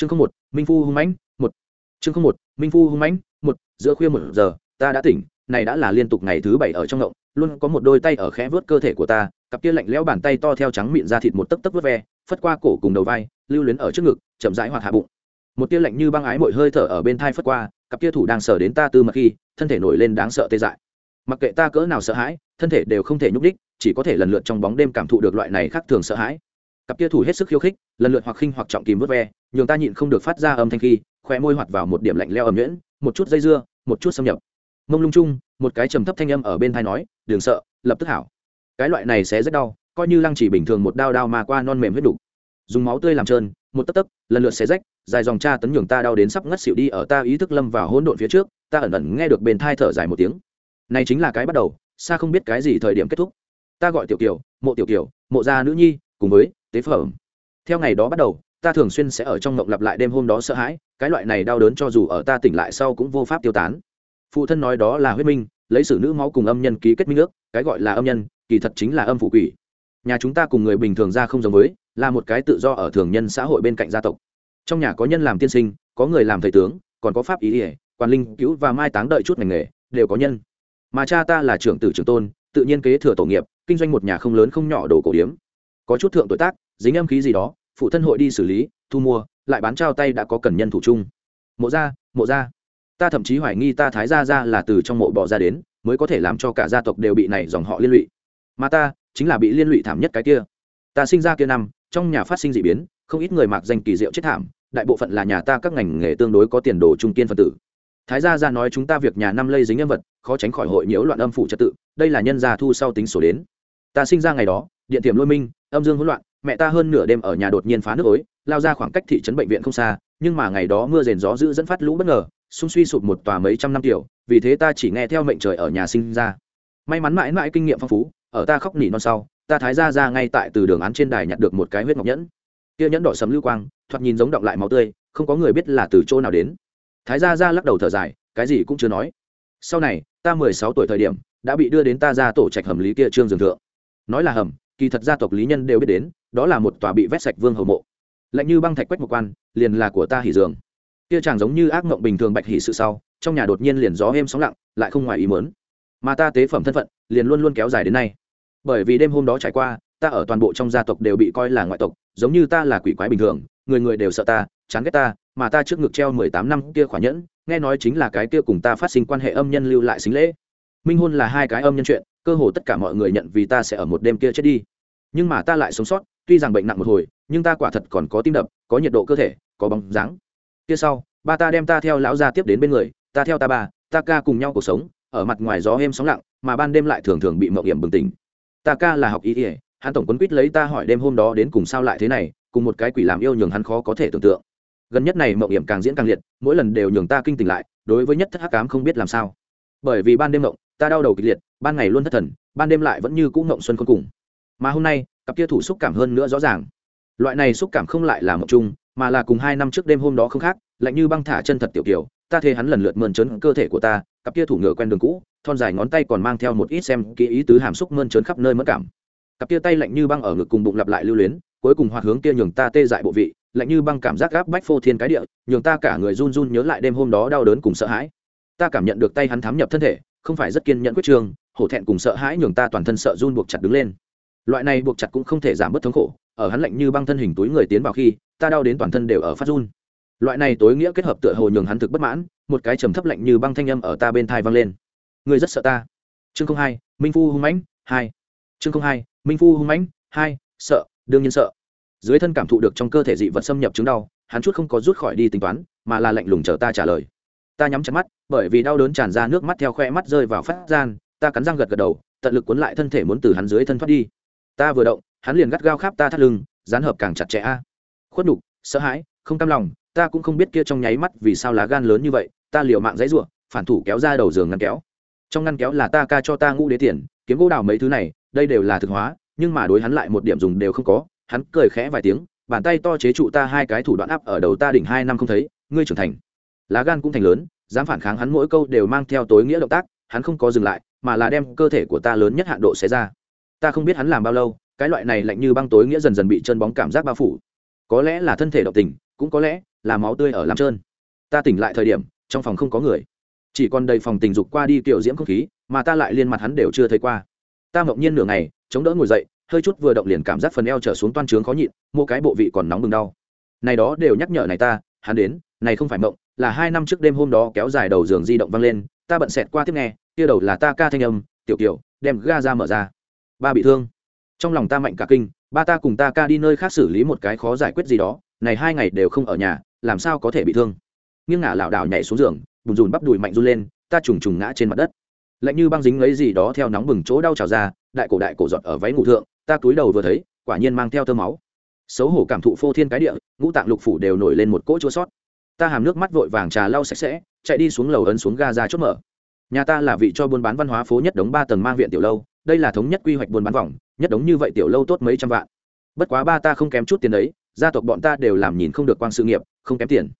chương không một, minh phu hung mãnh, một. Chương không một, minh phu hung mãnh, một. Giữa khuya một giờ, ta đã tỉnh, này đã là liên tục ngày thứ bảy ở trong ngộng, luôn có một đôi tay ở khẽ vớt cơ thể của ta, cặp kia lạnh lẽo bàn tay to theo trắng miệng ra thịt một tấc tấc vớt ve, phất qua cổ cùng đầu vai, lưu luyến ở trước ngực, chậm rãi hoặc hạ bụng. Một tia lạnh như băng ái mội hơi thở ở bên thai phất qua, cặp kia thủ đang sờ đến ta tư mật khi, thân thể nổi lên đáng sợ tê dại. Mặc kệ ta cỡ nào sợ hãi, thân thể đều không thể nhúc đích chỉ có thể lần lượt trong bóng đêm cảm thụ được loại này khác thường sợ hãi cặp kia thủ hết sức khiêu khích, lần lượt hoặc khinh hoặc trọng kìm vớt ve, nhường ta nhịn không được phát ra âm thanh khi khoe môi hoạt vào một điểm lạnh leo ẩm nhuyễn, một chút dây dưa, một chút xâm nhập. Mông lung chung, một cái trầm thấp thanh âm ở bên thai nói, đừng sợ, lập tức hảo. Cái loại này sẽ rất đau, coi như lăng chỉ bình thường một đao đao mà qua non mềm huyết đục. Dùng máu tươi làm trơn, một tấc tấc, lần lượt xé rách, dài dòng tra tấn nhường ta đau đến sắp ngất xỉu đi ở ta ý thức lâm vào hỗn độn phía trước, ta ẩn ẩn nghe được bên thai thở dài một tiếng. Này chính là cái bắt đầu, xa không biết cái gì thời điểm kết thúc. Ta gọi tiểu kiều, mộ tiểu kiều, mộ gia nữ nhi cùng với tế phẩm. Theo ngày đó bắt đầu, ta thường xuyên sẽ ở trong mộng lặp lại đêm hôm đó sợ hãi, cái loại này đau đớn cho dù ở ta tỉnh lại sau cũng vô pháp tiêu tán. Phụ thân nói đó là huyết minh, lấy sử nữ máu cùng âm nhân ký kết minh ước, cái gọi là âm nhân, kỳ thật chính là âm phụ quỷ. Nhà chúng ta cùng người bình thường ra không giống với, là một cái tự do ở thường nhân xã hội bên cạnh gia tộc. Trong nhà có nhân làm tiên sinh, có người làm thầy tướng, còn có pháp ý ỉa quan linh cứu và mai táng đợi chút ngành nghề, đều có nhân. Mà cha ta là trưởng tử trưởng tôn, tự nhiên kế thừa tổ nghiệp, kinh doanh một nhà không lớn không nhỏ đồ cổ điếm có chút thượng tuổi tác, dính âm khí gì đó, phụ thân hội đi xử lý, thu mua, lại bán trao tay đã có cần nhân thủ chung. Mộ ra mộ ra ta thậm chí hoài nghi ta thái gia ra là từ trong mộ bỏ ra đến, mới có thể làm cho cả gia tộc đều bị này dòng họ liên lụy. Mà ta, chính là bị liên lụy thảm nhất cái kia. Ta sinh ra kia năm, trong nhà phát sinh d ị biến, không ít người mặc danh kỳ diệu chết thảm, đại bộ phận là nhà ta các ngành nghề tương đối có tiền đồ trung kiên phân tử. Thái gia ra nói chúng ta việc nhà năm lây dính nhân vật, khó tránh khỏi hội nhiễu loạn âm phủ trật tự, đây là nhân gia thu sau tính sổ đến. Ta sinh ra ngày đó, điện tiềm lôi minh âm dương hỗn loạn, mẹ ta hơn nửa đêm ở nhà đột nhiên phá nước ối, lao ra khoảng cách thị trấn bệnh viện không xa, nhưng mà ngày đó mưa rền gió dữ dẫn phát lũ bất ngờ, xung suy sụp một tòa mấy trăm năm tiểu, vì thế ta chỉ nghe theo mệnh trời ở nhà sinh ra. May mắn mãi mãi kinh nghiệm phong phú, ở ta khóc nỉ non sau, ta thái ra ra ngay tại từ đường án trên đài nhặt được một cái huyết ngọc nhẫn. Kia nhẫn đỏ sấm lưu quang, thoạt nhìn giống động lại máu tươi, không có người biết là từ chỗ nào đến. Thái ra ra lắc đầu thở dài, cái gì cũng chưa nói. Sau này, ta mười sáu tuổi thời điểm, đã bị đưa đến ta ra tổ trạch hầm lý kia trương dường thượng. Nói là hầm kỳ thật gia tộc lý nhân đều biết đến, đó là một tòa bị vét sạch vương hầu mộ. Lạnh như băng thạch quách một quan, liền là của ta hỉ dường. Kia chàng giống như ác mộng bình thường bạch hỉ sự sau, trong nhà đột nhiên liền gió êm sóng lặng, lại không ngoài ý mớn mà ta tế phẩm thân phận, liền luôn luôn kéo dài đến nay. Bởi vì đêm hôm đó trải qua, ta ở toàn bộ trong gia tộc đều bị coi là ngoại tộc, giống như ta là quỷ quái bình thường, người người đều sợ ta, chán ghét ta, mà ta trước ngực treo mười tám năm kia khỏa nhẫn, nghe nói chính là cái kia cùng ta phát sinh quan hệ âm nhân lưu lại xính lễ. Minh hôn là hai cái âm nhân chuyện cơ hồ tất cả mọi người nhận vì ta sẽ ở một đêm kia chết đi. Nhưng mà ta lại sống sót, tuy rằng bệnh nặng một hồi, nhưng ta quả thật còn có tim đập, có nhiệt độ cơ thể, có bóng dáng. Kia sau, ba ta đem ta theo lão gia tiếp đến bên người, ta theo ta ba, ta ca cùng nhau cuộc sống, ở mặt ngoài gió êm sóng lặng, mà ban đêm lại thường thường bị mậu hiểm bừng tỉnh. Ta ca là học y ỉa hắn tổng quấn quýt lấy ta hỏi đêm hôm đó đến cùng sao lại thế này, cùng một cái quỷ làm yêu nhường hắn khó có thể tưởng tượng. Gần nhất này mậu hiểm càng diễn càng liệt, mỗi lần đều nhường ta kinh tỉnh lại, đối với nhất thất hắc cám không biết làm sao. Bởi vì ban đêm mộng ta đau đầu kịch liệt, ban ngày luôn thất thần, ban đêm lại vẫn như cũ ngộng xuân khôn cùng. Mà hôm nay, cặp kia thủ xúc cảm hơn nữa rõ ràng. Loại này xúc cảm không lại là mộng chung, mà là cùng hai năm trước đêm hôm đó không khác, lạnh như băng thả chân thật tiểu kiểu, ta thề hắn lần lượt mơn trớn cơ thể của ta, cặp kia thủ ngựa quen đường cũ, thon dài ngón tay còn mang theo một ít xem kỹ ý tứ hàm xúc mơn trớn khắp nơi mất cảm. Cặp kia tay lạnh như băng ở ngực cùng bụng lặp lại lưu luyến, cuối cùng hoạt hướng kia nhường ta tê dại bộ vị, lạnh như băng cảm giác gáp bách phô thiên cái địa, nhường ta cả người run run nhớ lại đêm hôm đó đau đớn cùng sợ hãi. Ta cảm nhận được tay hắn thám nhập thân thể không phải rất kiên nhẫn quyết trường, hổ thẹn cùng sợ hãi nhường ta toàn thân sợ run buộc chặt đứng lên. Loại này buộc chặt cũng không thể giảm bớt thống khổ, ở hắn lạnh như băng thân hình túi người tiến vào khi, ta đau đến toàn thân đều ở phát run. Loại này tối nghĩa kết hợp tựa hồ nhường hắn thực bất mãn, một cái trầm thấp lạnh như băng thanh âm ở ta bên thai vang lên. Ngươi rất sợ ta. Chương không hai, minh phu hung mãnh, hai. Chương không hai, minh phu hung mãnh, hai. Sợ, đương nhiên sợ. Dưới thân cảm thụ được trong cơ thể dị vật xâm nhập chứng đau, hắn chút không có rút khỏi đi tính toán, mà là lạnh lùng chờ ta trả lời ta nhắm chặt mắt, bởi vì đau đớn tràn ra nước mắt theo khoe mắt rơi vào phát gian, ta cắn răng gật gật đầu, tận lực cuốn lại thân thể muốn từ hắn dưới thân thoát đi. Ta vừa động, hắn liền gắt gao khắp ta thắt lưng, dán hợp càng chặt chẽ a. Khuất nhục, sợ hãi, không cam lòng, ta cũng không biết kia trong nháy mắt vì sao lá gan lớn như vậy, ta liều mạng dãy ruộng, phản thủ kéo ra đầu giường ngăn kéo. Trong ngăn kéo là ta ca cho ta ngũ đế tiền, kiếm gỗ đào mấy thứ này, đây đều là thực hóa, nhưng mà đối hắn lại một điểm dùng đều không có. Hắn cười khẽ vài tiếng, bàn tay to chế trụ ta hai cái thủ đoạn áp ở đầu ta đỉnh hai năm không thấy, ngươi trưởng thành lá gan cũng thành lớn, dám phản kháng hắn mỗi câu đều mang theo tối nghĩa động tác, hắn không có dừng lại, mà là đem cơ thể của ta lớn nhất hạn độ xé ra. Ta không biết hắn làm bao lâu, cái loại này lạnh như băng tối nghĩa dần dần bị chân bóng cảm giác bao phủ. Có lẽ là thân thể động tình, cũng có lẽ là máu tươi ở làm trơn. Ta tỉnh lại thời điểm, trong phòng không có người. Chỉ còn đầy phòng tình dục qua đi kiểu diễm không khí, mà ta lại liên mặt hắn đều chưa thấy qua. Ta mộng nhiên nửa ngày, chống đỡ ngồi dậy, hơi chút vừa động liền cảm giác phần eo trở xuống toan trướng khó nhịn mua cái bộ vị còn nóng bừng đau. Này đó đều nhắc nhở này ta, hắn đến này không phải mộng, là hai năm trước đêm hôm đó kéo dài đầu giường di động vang lên, ta bận xẹt qua tiếp nghe, kia đầu là ta ca thanh âm, tiểu kiểu đem ga ra mở ra. Ba bị thương. Trong lòng ta mạnh cả kinh, ba ta cùng ta ca đi nơi khác xử lý một cái khó giải quyết gì đó, này hai ngày đều không ở nhà, làm sao có thể bị thương? Nghiêng ngả lảo đảo nhảy xuống giường, bùn rùn bắp đùi mạnh run lên, ta trùng trùng ngã trên mặt đất. Lạnh như băng dính lấy gì đó theo nóng bừng chỗ đau trào ra, đại cổ đại cổ giọt ở váy ngủ thượng, ta cúi đầu vừa thấy, quả nhiên mang theo tơ máu. Xấu hổ cảm thụ phô thiên cái địa, ngũ tạng lục phủ đều nổi lên một cỗ chua sót ta hàm nước mắt vội vàng trà lau sạch sẽ, chạy đi xuống lầu ấn xuống ga ra chốt mở. Nhà ta là vị cho buôn bán văn hóa phố nhất đống ba tầng mang viện tiểu lâu, đây là thống nhất quy hoạch buôn bán vòng, nhất đống như vậy tiểu lâu tốt mấy trăm vạn. Bất quá ba ta không kém chút tiền đấy, gia tộc bọn ta đều làm nhìn không được quang sự nghiệp, không kém tiền.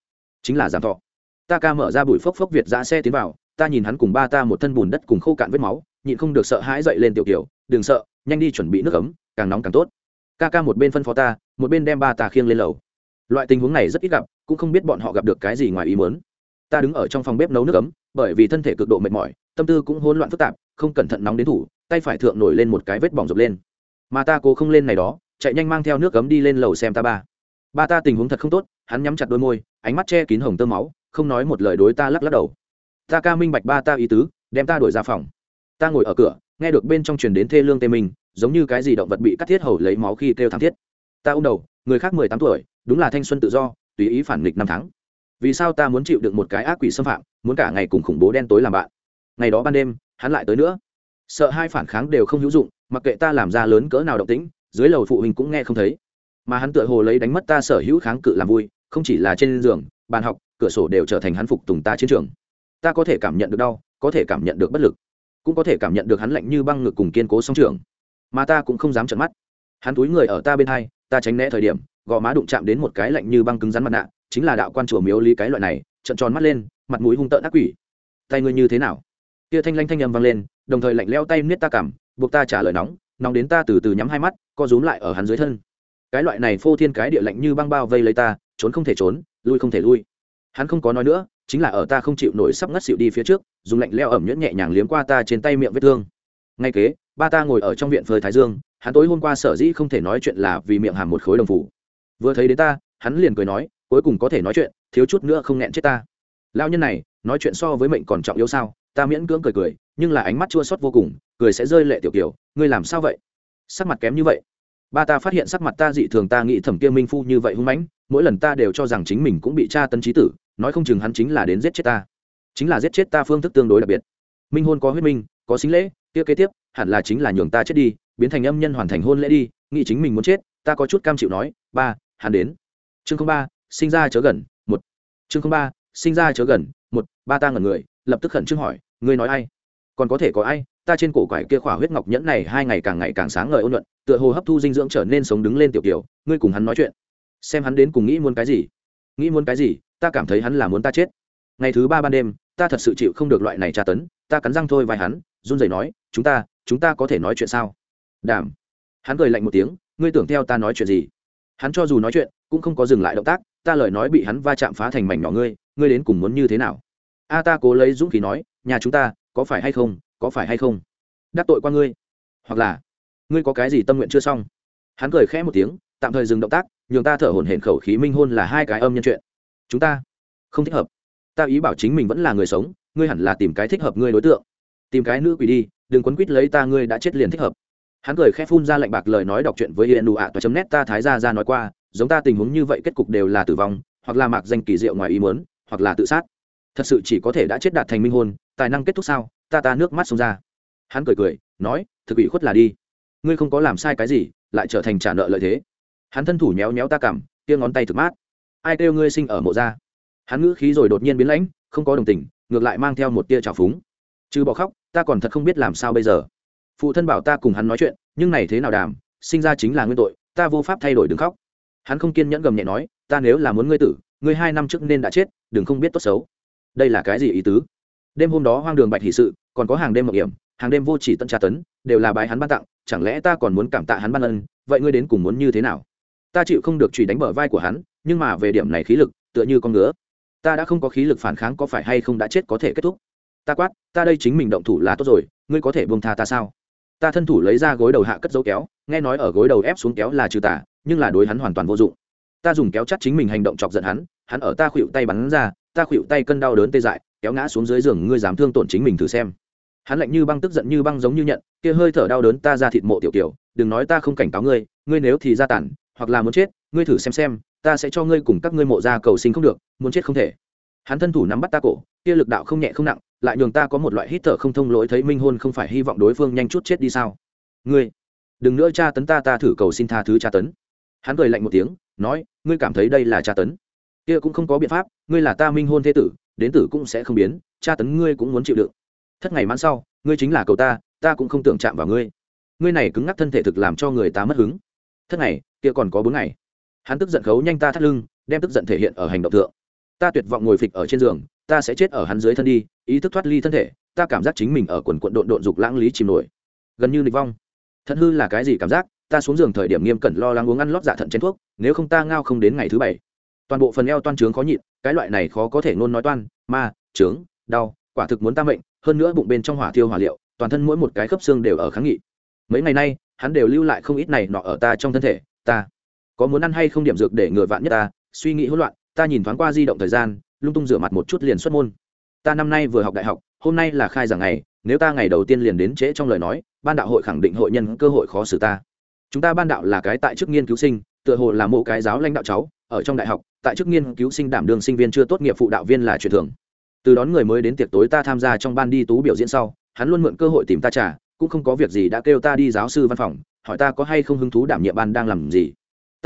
Chính là giảm thọ. Ta ca mở ra bụi phốc phốc việt giã xe tiến vào, ta nhìn hắn cùng ba ta một thân bùn đất cùng khô cạn vết máu, nhịn không được sợ hãi dậy lên tiểu kiểu, đừng sợ, nhanh đi chuẩn bị nước ấm, càng nóng càng tốt. Ca ca một bên phân phó ta, một bên đem ba ta khiêng lên lầu loại tình huống này rất ít gặp, cũng không biết bọn họ gặp được cái gì ngoài ý muốn. Ta đứng ở trong phòng bếp nấu nước ấm, bởi vì thân thể cực độ mệt mỏi, tâm tư cũng hỗn loạn phức tạp, không cẩn thận nóng đến thủ, tay phải thượng nổi lên một cái vết bỏng rộp lên. Mà ta cố không lên này đó, chạy nhanh mang theo nước ấm đi lên lầu xem ta ba. Ba ta tình huống thật không tốt, hắn nhắm chặt đôi môi, ánh mắt che kín hồng tơ máu, không nói một lời đối ta lắc lắc đầu. Ta ca minh bạch ba ta ý tứ, đem ta đuổi ra phòng. Ta ngồi ở cửa, nghe được bên trong truyền đến thê lương tê mình giống như cái gì động vật bị cắt thiết hầu lấy máu khi kêu thảm thiết. Ta ôm đầu người khác mười tám tuổi, đúng là thanh xuân tự do, tùy ý phản nghịch năm tháng. Vì sao ta muốn chịu được một cái ác quỷ xâm phạm, muốn cả ngày cùng khủng bố đen tối làm bạn? Ngày đó ban đêm, hắn lại tới nữa. Sợ hai phản kháng đều không hữu dụng, mặc kệ ta làm ra lớn cỡ nào động tĩnh, dưới lầu phụ huynh cũng nghe không thấy. Mà hắn tựa hồ lấy đánh mất ta sở hữu kháng cự làm vui, không chỉ là trên giường, bàn học, cửa sổ đều trở thành hắn phục tùng ta chiến trường. Ta có thể cảm nhận được đau, có thể cảm nhận được bất lực, cũng có thể cảm nhận được hắn lạnh như băng ngực cùng kiên cố song trường. Mà ta cũng không dám trợn mắt. Hắn túi người ở ta bên hai ta tránh né thời điểm, gò má đụng chạm đến một cái lạnh như băng cứng rắn mặt nạ, chính là đạo quan chùa miếu lý cái loại này trận tròn mắt lên, mặt mũi hung tợn ác quỷ. Tay ngươi như thế nào? Kia thanh lanh thanh âm vang lên, đồng thời lạnh leo tay niết ta cảm, buộc ta trả lời nóng nóng đến ta từ từ nhắm hai mắt, co rúm lại ở hắn dưới thân. Cái loại này phô thiên cái địa lạnh như băng bao vây lấy ta, trốn không thể trốn, lui không thể lui. Hắn không có nói nữa, chính là ở ta không chịu nổi sắp ngất xịu đi phía trước, dùng lạnh leo ẩm nhuyễn nhẹ nhàng liếm qua ta trên tay miệng vết thương. Ngay kế, ba ta ngồi ở trong viện phơi thái dương hắn tối hôm qua sở dĩ không thể nói chuyện là vì miệng hàm một khối đồng phủ. Vừa thấy đến ta, hắn liền cười nói, cuối cùng có thể nói chuyện, thiếu chút nữa không nghẹn chết ta. Lao nhân này, nói chuyện so với mệnh còn trọng yếu sao? Ta miễn cưỡng cười cười, nhưng là ánh mắt chua xót vô cùng, cười sẽ rơi lệ tiểu kiểu ngươi làm sao vậy? Sắc mặt kém như vậy. Ba ta phát hiện sắc mặt ta dị thường, ta nghĩ thẩm kia minh phu như vậy hung mãnh, mỗi lần ta đều cho rằng chính mình cũng bị tra tân trí tử, nói không chừng hắn chính là đến giết chết ta. Chính là giết chết ta phương thức tương đối đặc biệt. Minh hôn có huyết minh, có xính lễ, kia kế tiếp hẳn là chính là nhường ta chết đi, biến thành âm nhân hoàn thành hôn lễ đi, nghĩ chính mình muốn chết, ta có chút cam chịu nói, ba, hắn đến. Chương ba, sinh ra chớ gần, một. Chương ba, sinh ra chớ gần, một. Ba ta ngẩn người, lập tức khẩn trương hỏi, ngươi nói ai? Còn có thể có ai? Ta trên cổ quải kia khỏa huyết ngọc nhẫn này hai ngày càng ngày càng sáng ngời ôn luận tựa hồ hấp thu dinh dưỡng trở nên sống đứng lên tiểu tiểu. ngươi cùng hắn nói chuyện. Xem hắn đến cùng nghĩ muốn cái gì. Nghĩ muốn cái gì? Ta cảm thấy hắn là muốn ta chết. Ngày thứ ba ban đêm, ta thật sự chịu không được loại này tra tấn, ta cắn răng thôi vai hắn, run rẩy nói, chúng ta chúng ta có thể nói chuyện sao? Đảm hắn cười lạnh một tiếng, ngươi tưởng theo ta nói chuyện gì? Hắn cho dù nói chuyện, cũng không có dừng lại động tác, ta lời nói bị hắn va chạm phá thành mảnh nhỏ ngươi ngươi đến cùng muốn như thế nào? A ta cố lấy dũng khí nói, nhà chúng ta, có phải hay không, có phải hay không? Đắc tội qua ngươi. Hoặc là, ngươi có cái gì tâm nguyện chưa xong? Hắn cười khẽ một tiếng, tạm thời dừng động tác, nhường ta thở hổn hển khẩu khí minh hôn là hai cái âm nhân chuyện. Chúng ta không thích hợp. Ta ý bảo chính mình vẫn là người sống, ngươi hẳn là tìm cái thích hợp ngươi đối tượng tìm cái nữ quỷ đi, đừng quấn quýt lấy ta, ngươi đã chết liền thích hợp. Hắn cười khẽ phun ra lạnh bạc lời nói đọc chuyện với hiện nụ ạ, toa chấm nét ta thái ra ra nói qua, giống ta tình huống như vậy kết cục đều là tử vong, hoặc là mạc danh kỳ diệu ngoài ý muốn, hoặc là tự sát. Thật sự chỉ có thể đã chết đạt thành minh hôn, tài năng kết thúc sao? Ta ta nước mắt xông ra. Hắn cười cười, nói, thực ủy khuất là đi. Ngươi không có làm sai cái gì, lại trở thành trả nợ lợi thế. Hắn thân thủ méo méo ta cảm kia ngón tay thực mát. Ai kêu ngươi sinh ở mộ ra hắn ngữ khí rồi đột nhiên biến lãnh, không có đồng tình, ngược lại mang theo một tia trào phúng chứ bỏ khóc, ta còn thật không biết làm sao bây giờ. Phụ thân bảo ta cùng hắn nói chuyện, nhưng này thế nào đàm, sinh ra chính là nguyên tội, ta vô pháp thay đổi đừng khóc. Hắn không kiên nhẫn gầm nhẹ nói, ta nếu là muốn ngươi tử, ngươi hai năm trước nên đã chết, đừng không biết tốt xấu. Đây là cái gì ý tứ? Đêm hôm đó hoang đường bạch hỷ sự, còn có hàng đêm mộng hiểm, hàng đêm vô chỉ tận tra tấn, đều là bài hắn ban tặng, chẳng lẽ ta còn muốn cảm tạ hắn ban ân, vậy ngươi đến cùng muốn như thế nào? Ta chịu không được chùy đánh bờ vai của hắn, nhưng mà về điểm này khí lực, tựa như con ngứa ta đã không có khí lực phản kháng có phải hay không đã chết có thể kết thúc ta quát, ta đây chính mình động thủ là tốt rồi, ngươi có thể buông tha ta sao? Ta thân thủ lấy ra gối đầu hạ cất dấu kéo, nghe nói ở gối đầu ép xuống kéo là trừ tả nhưng là đối hắn hoàn toàn vô dụng. Ta dùng kéo chắt chính mình hành động chọc giận hắn hắn ở ta khuỵu tay bắn ra, ta khuỵu tay cân đau đớn tê dại, kéo ngã xuống dưới giường, ngươi dám thương tổn chính mình thử xem. Hắn lạnh như băng tức giận như băng giống như nhận, kia hơi thở đau đớn ta ra thịt mộ tiểu tiểu đừng nói ta không cảnh cáo ngươi ngươi nếu thì ra tản, hoặc là muốn chết, ngươi thử xem xem, ta sẽ cho ngươi cùng các ngươi mộ ra cầu sinh không được, muốn chết không thể. Hắn thân thủ nắm bắt ta cổ, kia lực đạo không nhẹ không nặng lại nhường ta có một loại hít thở không thông lỗi thấy minh hôn không phải hy vọng đối phương nhanh chút chết đi sao? Ngươi, đừng nữa tra tấn ta ta thử cầu xin tha thứ tra tấn. Hắn cười lạnh một tiếng, nói, ngươi cảm thấy đây là tra tấn. Kia cũng không có biện pháp, ngươi là ta minh hôn thế tử, đến tử cũng sẽ không biến, tra tấn ngươi cũng muốn chịu đựng. Thất ngày mãn sau, ngươi chính là cầu ta ta cũng không tưởng chạm vào ngươi. Ngươi này cứng ngắc thân thể thực làm cho người ta mất hứng. Thất ngày, kia còn có bốn ngày. Hắn tức giận khấu nhanh ta thắt lưng, đem tức giận thể hiện ở hành động thượng. Ta tuyệt vọng ngồi phịch ở trên giường ta sẽ chết ở hắn dưới thân đi, ý thức thoát ly thân thể, ta cảm giác chính mình ở quần quận độn độn dục lãng lý chìm nổi. Gần như nịch vong. Thận hư là cái gì cảm giác? Ta xuống giường thời điểm nghiêm cẩn lo lắng uống ăn lót dạ thận chén thuốc, nếu không ta ngao không đến ngày thứ bảy. Toàn bộ phần eo toan trướng khó nhịn, cái loại này khó có thể nôn nói toan, ma, trướng, đau, quả thực muốn ta mệnh, hơn nữa bụng bên trong hỏa tiêu hỏa liệu, toàn thân mỗi một cái khớp xương đều ở kháng nghị. Mấy ngày nay, hắn đều lưu lại không ít này nọ ở ta trong thân thể, ta có muốn ăn hay không điểm dược để ngừa vạn nhất ta, suy nghĩ hỗn loạn, ta nhìn thoáng qua di động thời gian lung tung rửa mặt một chút liền xuất môn. Ta năm nay vừa học đại học, hôm nay là khai giảng ngày, nếu ta ngày đầu tiên liền đến trễ trong lời nói, ban đạo hội khẳng định hội nhân cơ hội khó xử ta. Chúng ta ban đạo là cái tại chức nghiên cứu sinh, tựa hồ là mộ cái giáo lãnh đạo cháu, ở trong đại học, tại chức nghiên cứu sinh đảm đương sinh viên chưa tốt nghiệp phụ đạo viên là truyền thường. Từ đón người mới đến tiệc tối ta tham gia trong ban đi tú biểu diễn sau, hắn luôn mượn cơ hội tìm ta trả cũng không có việc gì đã kêu ta đi giáo sư văn phòng, hỏi ta có hay không hứng thú đảm nhiệm ban đang làm gì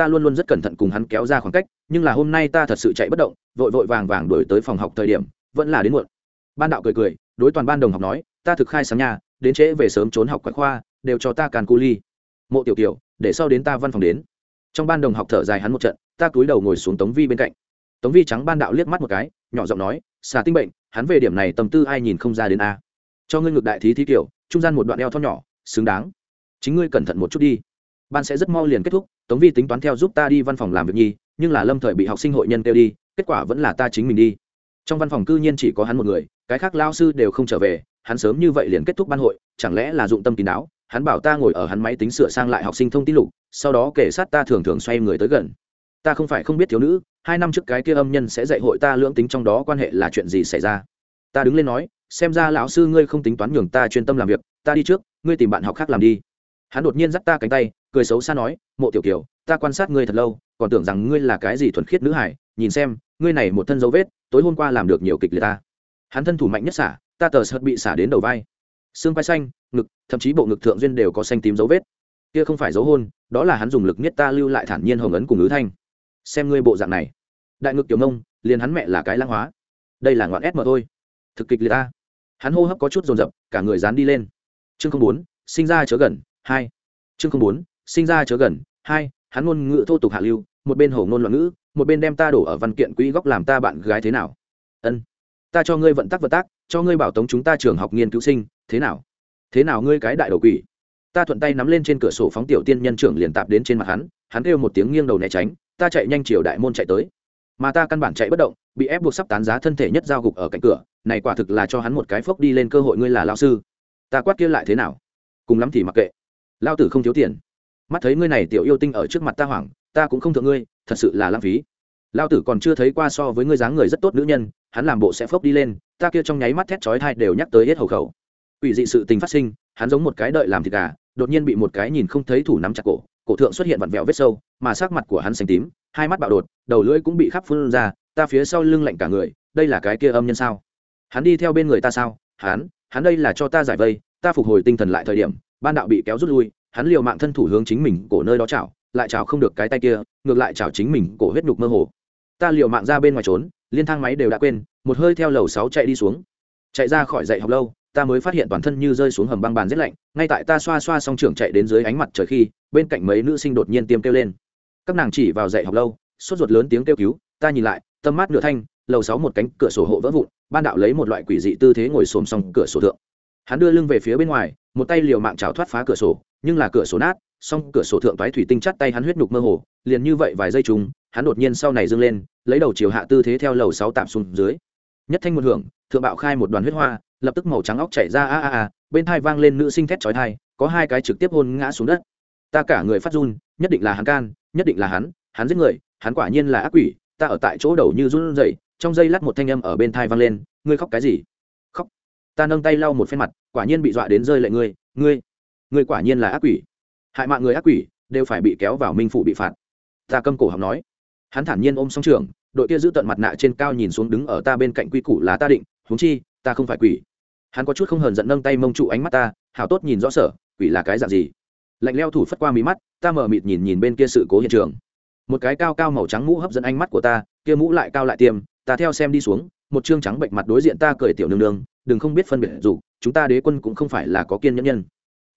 ta luôn luôn rất cẩn thận cùng hắn kéo ra khoảng cách, nhưng là hôm nay ta thật sự chạy bất động, vội vội vàng vàng đuổi tới phòng học thời điểm, vẫn là đến muộn. Ban đạo cười cười, đối toàn ban đồng học nói, ta thực khai sáng nhà đến trễ về sớm trốn học quái khoa, đều cho ta càn cu ly. Mộ tiểu tiểu để sau đến ta văn phòng đến. Trong ban đồng học thở dài hắn một trận, ta cúi đầu ngồi xuống tống vi bên cạnh. Tống vi trắng ban đạo liếc mắt một cái, nhỏ giọng nói, xà tinh bệnh, hắn về điểm này tầm tư ai nhìn không ra đến a? Cho ngươi ngược đại thí thí kiểu, trung gian một đoạn eo thon nhỏ, xứng đáng. Chính ngươi cẩn thận một chút đi ban sẽ rất mau liền kết thúc, tống vi tính toán theo giúp ta đi văn phòng làm việc nhi, nhưng là lâm thời bị học sinh hội nhân kêu đi, kết quả vẫn là ta chính mình đi. Trong văn phòng cư nhiên chỉ có hắn một người, cái khác lao sư đều không trở về, hắn sớm như vậy liền kết thúc ban hội, chẳng lẽ là dụng tâm kín đáo, hắn bảo ta ngồi ở hắn máy tính sửa sang lại học sinh thông tin lục, sau đó kể sát ta thường thường xoay người tới gần. Ta không phải không biết thiếu nữ, hai năm trước cái kia âm nhân sẽ dạy hội ta lưỡng tính trong đó quan hệ là chuyện gì xảy ra? Ta đứng lên nói, xem ra lão sư ngươi không tính toán nhường ta chuyên tâm làm việc, ta đi trước, ngươi tìm bạn học khác làm đi. Hắn đột nhiên dắt ta cánh tay cười xấu xa nói, mộ tiểu kiều, ta quan sát ngươi thật lâu, còn tưởng rằng ngươi là cái gì thuần khiết nữ hải nhìn xem, ngươi này một thân dấu vết, tối hôm qua làm được nhiều kịch liệt ta. Hắn thân thủ mạnh nhất xả, ta tờ sợt bị xả đến đầu vai. Xương vai xanh, ngực, thậm chí bộ ngực thượng duyên đều có xanh tím dấu vết. Kia không phải dấu hôn, đó là hắn dùng lực niết ta lưu lại thản nhiên hồng ấn cùng ngữ thanh. Xem ngươi bộ dạng này. Đại ngực tiểu nông liền hắn mẹ là cái lãng hóa. Đây là ngoạn ép mà thôi. Thực kịch liệt ta. Hắn hô hấp có chút dồn dập, cả người dán đi lên. Chương không bốn, sinh ra chớ gần, hai. Chương không bốn sinh ra chớ gần, hai, hắn ngôn ngữ thô tục hạ lưu, một bên hổ ngôn loạn ngữ, một bên đem ta đổ ở văn kiện quỹ góc làm ta bạn gái thế nào? Ân, ta cho ngươi vận tắc vận tác, cho ngươi bảo tống chúng ta trường học nghiên cứu sinh, thế nào? Thế nào ngươi cái đại đầu quỷ? Ta thuận tay nắm lên trên cửa sổ phóng tiểu tiên nhân trưởng liền tạp đến trên mặt hắn hắn kêu một tiếng nghiêng đầu né tránh, ta chạy nhanh chiều đại môn chạy tới. Mà ta căn bản chạy bất động, bị ép buộc sắp tán giá thân thể nhất giao gục ở cạnh cửa, này quả thực là cho hắn một cái phốc đi lên cơ hội ngươi là lao sư. Ta quát kia lại thế nào? Cùng lắm thì mặc kệ. Lao tử không thiếu tiền mắt thấy ngươi này tiểu yêu tinh ở trước mặt ta hoảng, ta cũng không thượng ngươi, thật sự là lãng phí. Lao tử còn chưa thấy qua so với ngươi dáng người rất tốt nữ nhân, hắn làm bộ sẽ phốc đi lên, ta kia trong nháy mắt thét chói thai đều nhắc tới hết hầu khẩu. Ủy dị sự tình phát sinh, hắn giống một cái đợi làm thịt gà, đột nhiên bị một cái nhìn không thấy thủ nắm chặt cổ cổ thượng xuất hiện vặn vẹo vết sâu, mà sắc mặt của hắn xanh tím, hai mắt bạo đột, đầu lưỡi cũng bị khắp phun ra, ta phía sau lưng lạnh cả người, đây là cái kia âm nhân sao? Hắn đi theo bên người ta sao? Hắn hắn đây là cho ta giải vây, ta phục hồi tinh thần lại thời điểm, ban đạo bị kéo rút lui hắn liều mạng thân thủ hướng chính mình cổ nơi đó chảo, lại chảo không được cái tay kia, ngược lại chảo chính mình cổ huyết nhục mơ hồ. Ta liều mạng ra bên ngoài trốn, liên thang máy đều đã quên, một hơi theo lầu sáu chạy đi xuống. Chạy ra khỏi dạy học lâu, ta mới phát hiện toàn thân như rơi xuống hầm băng bàn rét lạnh, ngay tại ta xoa xoa xong trưởng chạy đến dưới ánh mặt trời khi, bên cạnh mấy nữ sinh đột nhiên tiêm kêu lên. Các nàng chỉ vào dạy học lâu, sốt ruột lớn tiếng kêu cứu, ta nhìn lại tâm mát nửa thanh, lầu sáu một cánh cửa sổ hộ vỡ vụn, ban đạo lấy một loại quỷ dị tư thế ngồi xổm xong cửa sổ thượng. Hắn đưa lưng về phía bên ngoài một tay liều mạng trào thoát phá cửa sổ, nhưng là cửa sổ nát, song cửa sổ thượng toái thủy tinh chắt tay hắn huyết nhục mơ hồ, liền như vậy vài giây chúng hắn đột nhiên sau này dâng lên, lấy đầu chiều hạ tư thế theo lầu sáu tạm xuống dưới. Nhất thanh một hưởng, thượng bạo khai một đoàn huyết hoa, lập tức màu trắng óc chảy ra a a a, bên thai vang lên nữ sinh thét chói thai có hai cái trực tiếp hôn ngã xuống đất. Ta cả người phát run, nhất định là hắn can, nhất định là hắn hắn giết người, hắn quả nhiên là ác quỷ, ta ở tại chỗ đầu như run rẩy, trong giây lát một thanh âm ở bên thai vang lên, ngươi khóc cái gì? Ta nâng tay lau một phen mặt, quả nhiên bị dọa đến rơi lệ ngươi ngươi ngươi quả nhiên là ác quỷ. Hại mạng người ác quỷ đều phải bị kéo vào minh phủ bị phạt. Ta câm cổ học nói. Hắn thản nhiên ôm song trường, đội kia giữ tận mặt nạ trên cao nhìn xuống đứng ở ta bên cạnh quy củ là ta định, huống chi, ta không phải quỷ. Hắn có chút không hờn giận nâng tay mông trụ ánh mắt ta, hảo tốt nhìn rõ sở, quỷ là cái dạng gì. Lạnh leo thủ phất qua mí mắt, ta mở mịt nhìn nhìn bên kia sự cố hiện trường. Một cái cao cao màu trắng mũ hấp dẫn ánh mắt của ta, kia mũ lại cao lại tiêm, ta theo xem đi xuống một chương trắng bệnh mặt đối diện ta cười tiểu nương nương, đừng không biết phân biệt dù chúng ta đế quân cũng không phải là có kiên nhẫn nhân.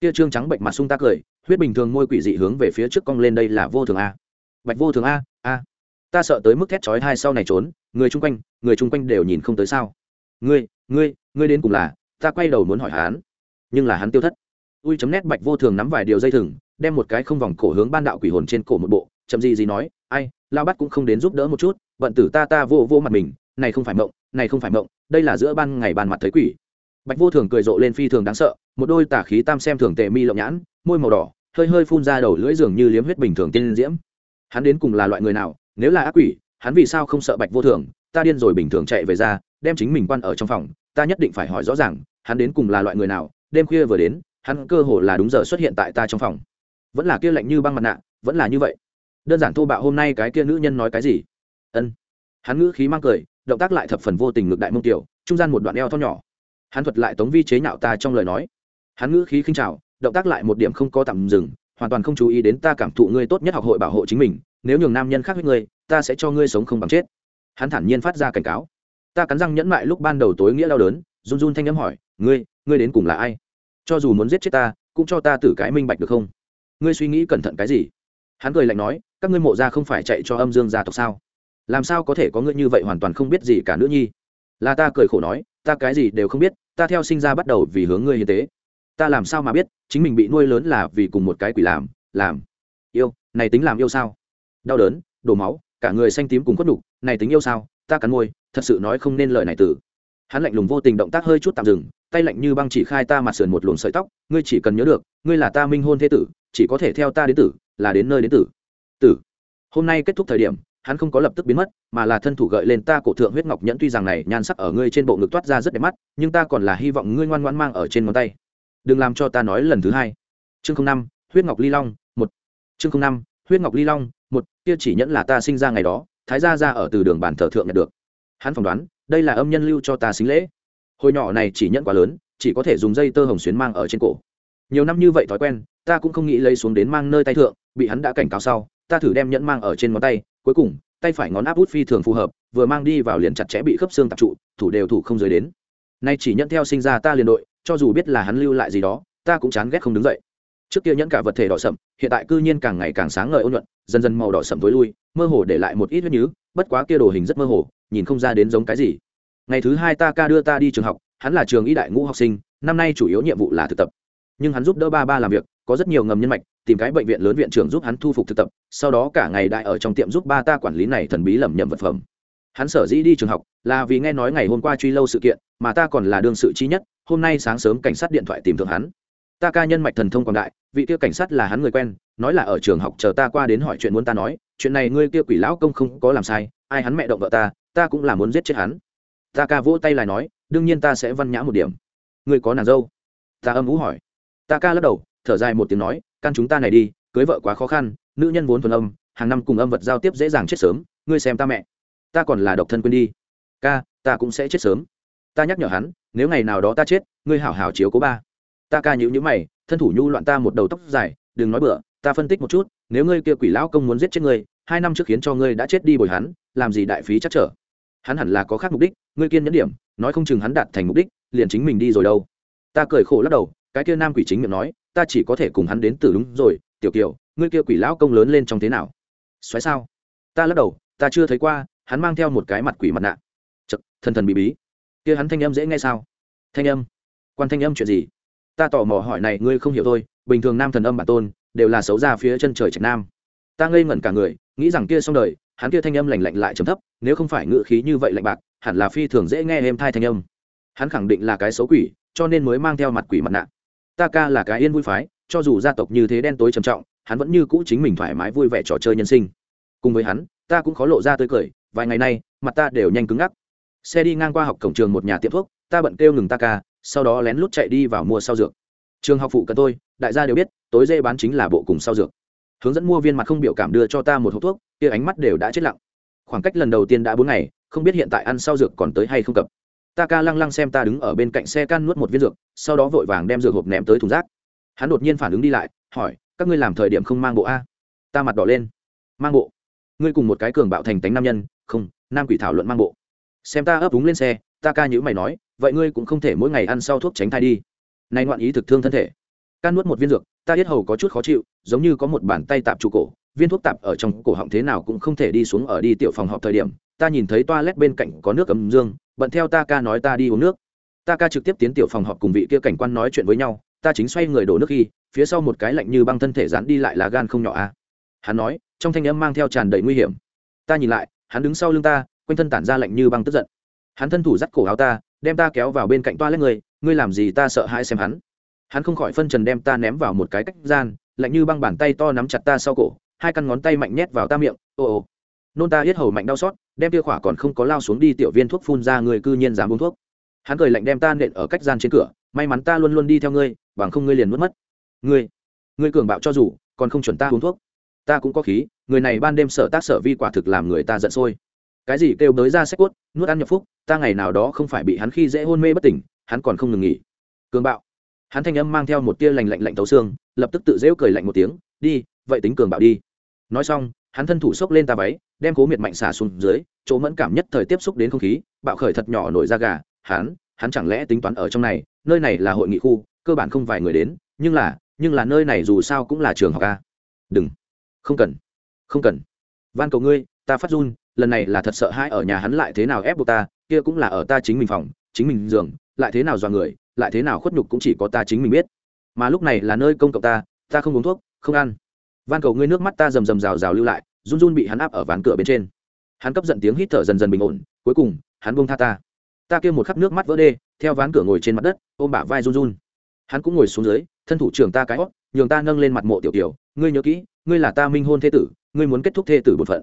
Kia trương trắng bệnh mặt sung ta cười, huyết bình thường môi quỷ dị hướng về phía trước cong lên đây là vô thường a. Bạch vô thường a a. Ta sợ tới mức thét chói hai sau này trốn, người chung quanh, người chung quanh đều nhìn không tới sao. Ngươi ngươi ngươi đến cùng là, ta quay đầu muốn hỏi hắn, nhưng là hắn tiêu thất. Ui chấm nét bạch vô thường nắm vài điều dây thừng, đem một cái không vòng cổ hướng ban đạo quỷ hồn trên cổ một bộ, chậm gì gì nói, ai lao bắt cũng không đến giúp đỡ một chút, vận tử ta ta vô vô mặt mình này không phải mộng, này không phải mộng, đây là giữa ban ngày ban mặt thấy quỷ. Bạch vô thường cười rộ lên phi thường đáng sợ, một đôi tả khí tam xem thường tệ mi lộng nhãn, môi màu đỏ, hơi hơi phun ra đầu lưỡi dường như liếm huyết bình thường tiên diễm. Hắn đến cùng là loại người nào, nếu là ác quỷ, hắn vì sao không sợ bạch vô thường? Ta điên rồi bình thường chạy về ra, đem chính mình quan ở trong phòng, ta nhất định phải hỏi rõ ràng, hắn đến cùng là loại người nào? Đêm khuya vừa đến, hắn cơ hồ là đúng giờ xuất hiện tại ta trong phòng. Vẫn là kia lạnh như băng mặt nạ, vẫn là như vậy. Đơn giản thô bạo hôm nay cái kia nữ nhân nói cái gì? Ân. Hắn ngữ khí mang cười động tác lại thập phần vô tình ngược đại mông tiểu, trung gian một đoạn eo thon nhỏ. Hắn thuật lại tống vi chế nhạo ta trong lời nói. Hắn ngữ khí khinh trào động tác lại một điểm không có tạm dừng, hoàn toàn không chú ý đến ta cảm thụ ngươi tốt nhất học hội bảo hộ chính mình, nếu nhường nam nhân khác với ngươi, ta sẽ cho ngươi sống không bằng chết. Hắn thản nhiên phát ra cảnh cáo. Ta cắn răng nhẫn mại lúc ban đầu tối nghĩa đau đớn, run run thanh n m hỏi, ngươi ngươi đến cùng là ai? Cho dù muốn giết chết ta, cũng cho ta tử cái minh bạch được không? Ngươi suy nghĩ cẩn thận cái gì? Hắn cười lạnh nói, các ngươi mộ ra không phải chạy cho âm dương gia tộc sao? Làm sao có thể có ngươi như vậy hoàn toàn không biết gì cả nữ nhi? Là ta cười khổ nói, ta cái gì đều không biết, ta theo sinh ra bắt đầu vì hướng ngươi hiến tế. Ta làm sao mà biết, chính mình bị nuôi lớn là vì cùng một cái quỷ làm làm. Yêu, này tính làm yêu sao? Đau đớn, đổ máu, cả người xanh tím cùng khuất đục này tính yêu sao? Ta cắn môi, thật sự nói không nên lời này tử. Hắn lạnh lùng vô tình động tác hơi chút tạm dừng, tay lạnh như băng chỉ khai ta mặt sườn một luồng sợi tóc, ngươi chỉ cần nhớ được, ngươi là ta minh hôn thế tử, chỉ có thể theo ta đến tử, là đến nơi đến tử. Tử. Hôm nay kết thúc thời điểm hắn không có lập tức biến mất, mà là thân thủ gợi lên ta cổ thượng huyết ngọc nhẫn. Tuy rằng này, nhan sắc ở ngươi trên bộ ngực toát ra rất đẹp mắt, nhưng ta còn là hy vọng ngươi ngoan ngoan mang ở trên ngón tay. Đừng làm cho ta nói lần thứ hai. Chương năm, huyết ngọc ly long, một. Chương năm, huyết ngọc ly long, một. Kia chỉ nhẫn là ta sinh ra ngày đó, thái gia ra ở từ đường bàn thờ thượng nhận được. Hắn phỏng đoán, đây là âm nhân lưu cho ta xính lễ. Hồi nhỏ này chỉ nhẫn quá lớn, chỉ có thể dùng dây tơ hồng xuyến mang ở trên cổ. Nhiều năm như vậy thói quen, ta cũng không nghĩ lấy xuống đến mang nơi tay thượng, bị hắn đã cảnh cáo sau, ta thử đem nhẫn mang ở trên ngón tay cuối cùng, tay phải ngón áp út phi thường phù hợp, vừa mang đi vào liền chặt chẽ bị khớp xương tạp trụ, thủ đều thủ không rời đến. Nay chỉ nhận theo sinh ra ta liền đội, cho dù biết là hắn lưu lại gì đó, ta cũng chán ghét không đứng dậy. Trước kia nhẫn cả vật thể đỏ sậm, hiện tại cư nhiên càng ngày càng sáng ngời ôn nhuận, dần dần màu đỏ sậm tối lui, mơ hồ để lại một ít huyết nhứ, bất quá kia đồ hình rất mơ hồ, nhìn không ra đến giống cái gì. Ngày thứ hai ta ca đưa ta đi trường học, hắn là trường y đại ngũ học sinh, năm nay chủ yếu nhiệm vụ là thực tập nhưng hắn giúp đỡ ba ba làm việc, có rất nhiều ngầm nhân mạch, tìm cái bệnh viện lớn viện trưởng giúp hắn thu phục thực tập, sau đó cả ngày đại ở trong tiệm giúp ba ta quản lý này thần bí lẩm nhẩm vật phẩm. Hắn sở dĩ đi trường học là vì nghe nói ngày hôm qua truy lâu sự kiện, mà ta còn là đương sự chi nhất, hôm nay sáng sớm cảnh sát điện thoại tìm thượng hắn. Ta ca nhân mạch thần thông quảng đại, vị kia cảnh sát là hắn người quen, nói là ở trường học chờ ta qua đến hỏi chuyện muốn ta nói, chuyện này ngươi kia quỷ lão công không có làm sai, ai hắn mẹ động vợ ta ta cũng là muốn giết chết hắn. Ta ca vỗ tay lại nói, đương nhiên ta sẽ văn nhã một điểm. Ngươi có nàng dâu? Ta âm ú hỏi ta ca lắc đầu, thở dài một tiếng nói căn chúng ta này đi, cưới vợ quá khó khăn, nữ nhân vốn thuần âm, hàng năm cùng âm vật giao tiếp dễ dàng chết sớm, ngươi xem ta mẹ. Ta còn là độc thân quên đi. Ca, ta cũng sẽ chết sớm. Ta nhắc nhở hắn, nếu ngày nào đó ta chết, ngươi hảo hảo chiếu cố ba. Ta ca nhữ nhữ mày, thân thủ nhu loạn ta một đầu tóc dài, đừng nói bựa ta phân tích một chút, nếu ngươi kia quỷ lão công muốn giết chết ngươi, hai năm trước khiến cho ngươi đã chết đi bồi hắn, làm gì đại phí chắc trở. Hắn hẳn là có khác mục đích, ngươi kiên nhẫn điểm, nói không chừng hắn đạt thành mục đích, liền chính mình đi rồi đâu. Ta cười khổ lắc đầu cái kia nam quỷ chính miệng nói, ta chỉ có thể cùng hắn đến từ đúng rồi, tiểu kiều, ngươi kia quỷ lão công lớn lên trong thế nào? Xoáy sao? Ta lắc đầu, ta chưa thấy qua, hắn mang theo một cái mặt quỷ mặt nạ. Chật thần thần bí bí. Kia hắn thanh âm dễ nghe sao? Thanh âm? Quan thanh âm chuyện gì? Ta tò mò hỏi này, ngươi không hiểu thôi, bình thường nam thần âm bản tôn, đều là xấu ra phía chân trời trạch nam. Ta ngây ngẩn cả người, nghĩ rằng kia xong đời, hắn kia thanh âm lành lạnh lại trầm thấp, nếu không phải ngự khí như vậy lạnh bạc, hẳn là phi thường dễ nghe êm thai thanh âm. Hắn khẳng định là cái xấu quỷ, cho nên mới mang theo mặt quỷ mặt nạ ta ca là cái yên vui phái, cho dù gia tộc như thế đen tối trầm trọng, hắn vẫn như cũ chính mình thoải mái vui vẻ trò chơi nhân sinh. Cùng với hắn, ta cũng khó lộ ra tới cười, vài ngày nay, mặt ta đều nhanh cứng ngắc. Xe đi ngang qua học cổng trường một nhà tiệm thuốc, ta bận kêu ngừng ta ca, sau đó lén lút chạy đi vào mua sau dược. Trường học phụ cần tôi, đại gia đều biết, tối dê bán chính là bộ cùng sau dược. Hướng dẫn mua viên mặt không biểu cảm đưa cho ta một hộp thuốc, kia ánh mắt đều đã chết lặng. Khoảng cách lần đầu tiên đã bốn ngày, không biết hiện tại ăn sau dược còn tới hay không cập ta ca lăng lăng xem ta đứng ở bên cạnh xe can nuốt một viên dược, sau đó vội vàng đem dược hộp ném tới thùng rác. Hắn đột nhiên phản ứng đi lại, hỏi, các ngươi làm thời điểm không mang bộ a? Ta mặt đỏ lên. Mang bộ? Ngươi cùng một cái cường bạo thành tánh nam nhân, không, nam quỷ thảo luận mang bộ. Xem ta ấp úng lên xe, ta ca nhữ mày nói, vậy ngươi cũng không thể mỗi ngày ăn sau thuốc tránh thai đi. Nay ngoạn ý thực thương thân thể. Can nuốt một viên dược, ta biết hầu có chút khó chịu, giống như có một bàn tay tạp trụ cổ, viên thuốc tạp ở trong cổ họng thế nào cũng không thể đi xuống ở đi tiểu phòng họp thời điểm. Ta nhìn thấy toa lét bên cạnh có nước ấm dương bận theo ta ca nói ta đi uống nước. Ta ca trực tiếp tiến tiểu phòng họp cùng vị kia cảnh quan nói chuyện với nhau, ta chính xoay người đổ nước khi, phía sau một cái lạnh như băng thân thể dán đi lại là gan không nhỏ a à. hắn nói, trong thanh âm mang theo tràn đầy nguy hiểm. Ta nhìn lại, hắn đứng sau lưng ta, quanh thân tản ra lạnh như băng tức giận. Hắn thân thủ dắt cổ áo ta, đem ta kéo vào bên cạnh toa lên người, ngươi làm gì ta sợ hãi xem hắn. Hắn không khỏi phân trần đem ta ném vào một cái cách gian, lạnh như băng bàn tay to nắm chặt ta sau cổ, hai căn ngón tay mạnh nhét vào ta miệng ồ ồ nôn ta hết hầu mạnh đau xót, đem kia khỏa còn không có lao xuống đi tiểu viên thuốc phun ra người cư nhiên dám uống thuốc. Hắn cười lạnh đem ta nện ở cách gian trên cửa, may mắn ta luôn luôn đi theo ngươi, bằng không ngươi liền mất mất. Ngươi ngươi cường bạo cho dù, còn không chuẩn ta uống thuốc. Ta cũng có khí, người này ban đêm sở tác sở vi quả thực làm người ta giận sôi. Cái gì kêu đới ra sách cốt, nuốt ăn nhập phúc, ta ngày nào đó không phải bị hắn khi dễ hôn mê bất tỉnh, hắn còn không ngừng nghỉ. Cường bạo. Hắn thanh âm mang theo một tia lành lạnh lạnh tấu xương, lập tức tự rêu cười lạnh một tiếng, đi, vậy tính cường bạo đi. Nói xong, hắn thân thủ xốc lên ta váy đem cố miệt mạnh xả xuống dưới, chỗ mẫn cảm nhất thời tiếp xúc đến không khí, bạo khởi thật nhỏ nổi da gà, hắn hắn chẳng lẽ tính toán ở trong này, nơi này là hội nghị khu, cơ bản không vài người đến, nhưng là nhưng là nơi này dù sao cũng là trường học a. Đừng. Không cần. Không cần. Van cầu ngươi, ta phát run, lần này là thật sợ hãi ở nhà hắn lại thế nào ép buộc ta, kia cũng là ở ta chính mình phòng, chính mình giường, lại thế nào dọa người, lại thế nào khuất nhục cũng chỉ có ta chính mình biết. Mà lúc này là nơi công cộng ta ta không uống thuốc, không ăn. Van cầu ngươi nước mắt ta rầm rầm rào rào lưu lại run run bị hắn áp ở ván cửa bên trên. Hắn cấp giận tiếng hít thở dần dần bình ổn, cuối cùng, hắn buông tha ta. Ta kêu một khắp nước mắt vỡ đê, theo ván cửa ngồi trên mặt đất, ôm bả vai run run. Hắn cũng ngồi xuống dưới, thân thủ trưởng ta cái hót, nhường ta nâng lên mặt mộ tiểu tiểu. Ngươi nhớ kỹ, ngươi là ta minh hôn thế tử, ngươi muốn kết thúc thê tử bột phận.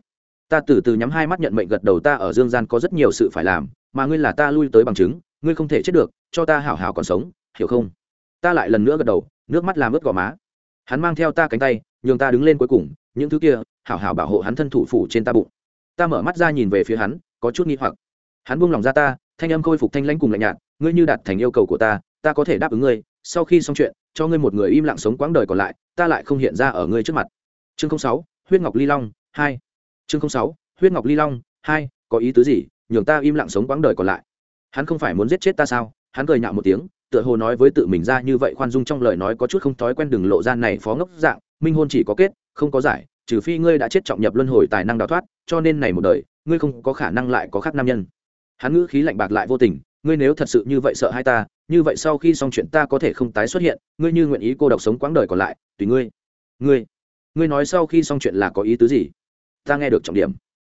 Ta từ từ nhắm hai mắt nhận mệnh gật đầu ta ở dương gian có rất nhiều sự phải làm, mà ngươi là ta lui tới bằng chứng, ngươi không thể chết được, cho ta hảo hảo còn sống, hiểu không? Ta lại lần nữa gật đầu, nước mắt làm ướt gò má hắn mang theo ta cánh tay, nhường ta đứng lên cuối cùng, những thứ kia, hảo hảo bảo hộ hắn thân thủ phủ trên ta bụng. Ta mở mắt ra nhìn về phía hắn, có chút nghi hoặc. Hắn buông lòng ra ta, thanh âm khôi phục thanh lãnh cùng lạnh nhạt, ngươi như đạt thành yêu cầu của ta ta có thể đáp ứng ngươi, sau khi xong chuyện, cho ngươi một người im lặng sống quãng đời còn lại, ta lại không hiện ra ở ngươi trước mặt. Chương sáu, huyết ngọc ly long, hai. Chương sáu, huyết ngọc ly long, hai, có ý tứ gì, nhường ta im lặng sống quãng đời còn lại. Hắn không phải muốn giết chết ta sao? Hắn cười nhạo một tiếng tựa hồ nói với tự mình ra như vậy khoan dung trong lời nói có chút không thói quen đừng lộ ra này phó ngốc dạng, minh hôn chỉ có kết, không có giải, trừ phi ngươi đã chết trọng nhập luân hồi tài năng đào thoát, cho nên này một đời, ngươi không có khả năng lại có khác nam nhân. Hắn ngữ khí lạnh bạc lại vô tình, ngươi nếu thật sự như vậy sợ hai ta, như vậy sau khi xong chuyện ta có thể không tái xuất hiện, ngươi như nguyện ý cô độc sống quãng đời còn lại, tùy ngươi. Ngươi ngươi nói sau khi xong chuyện là có ý tứ gì? Ta nghe được trọng điểm.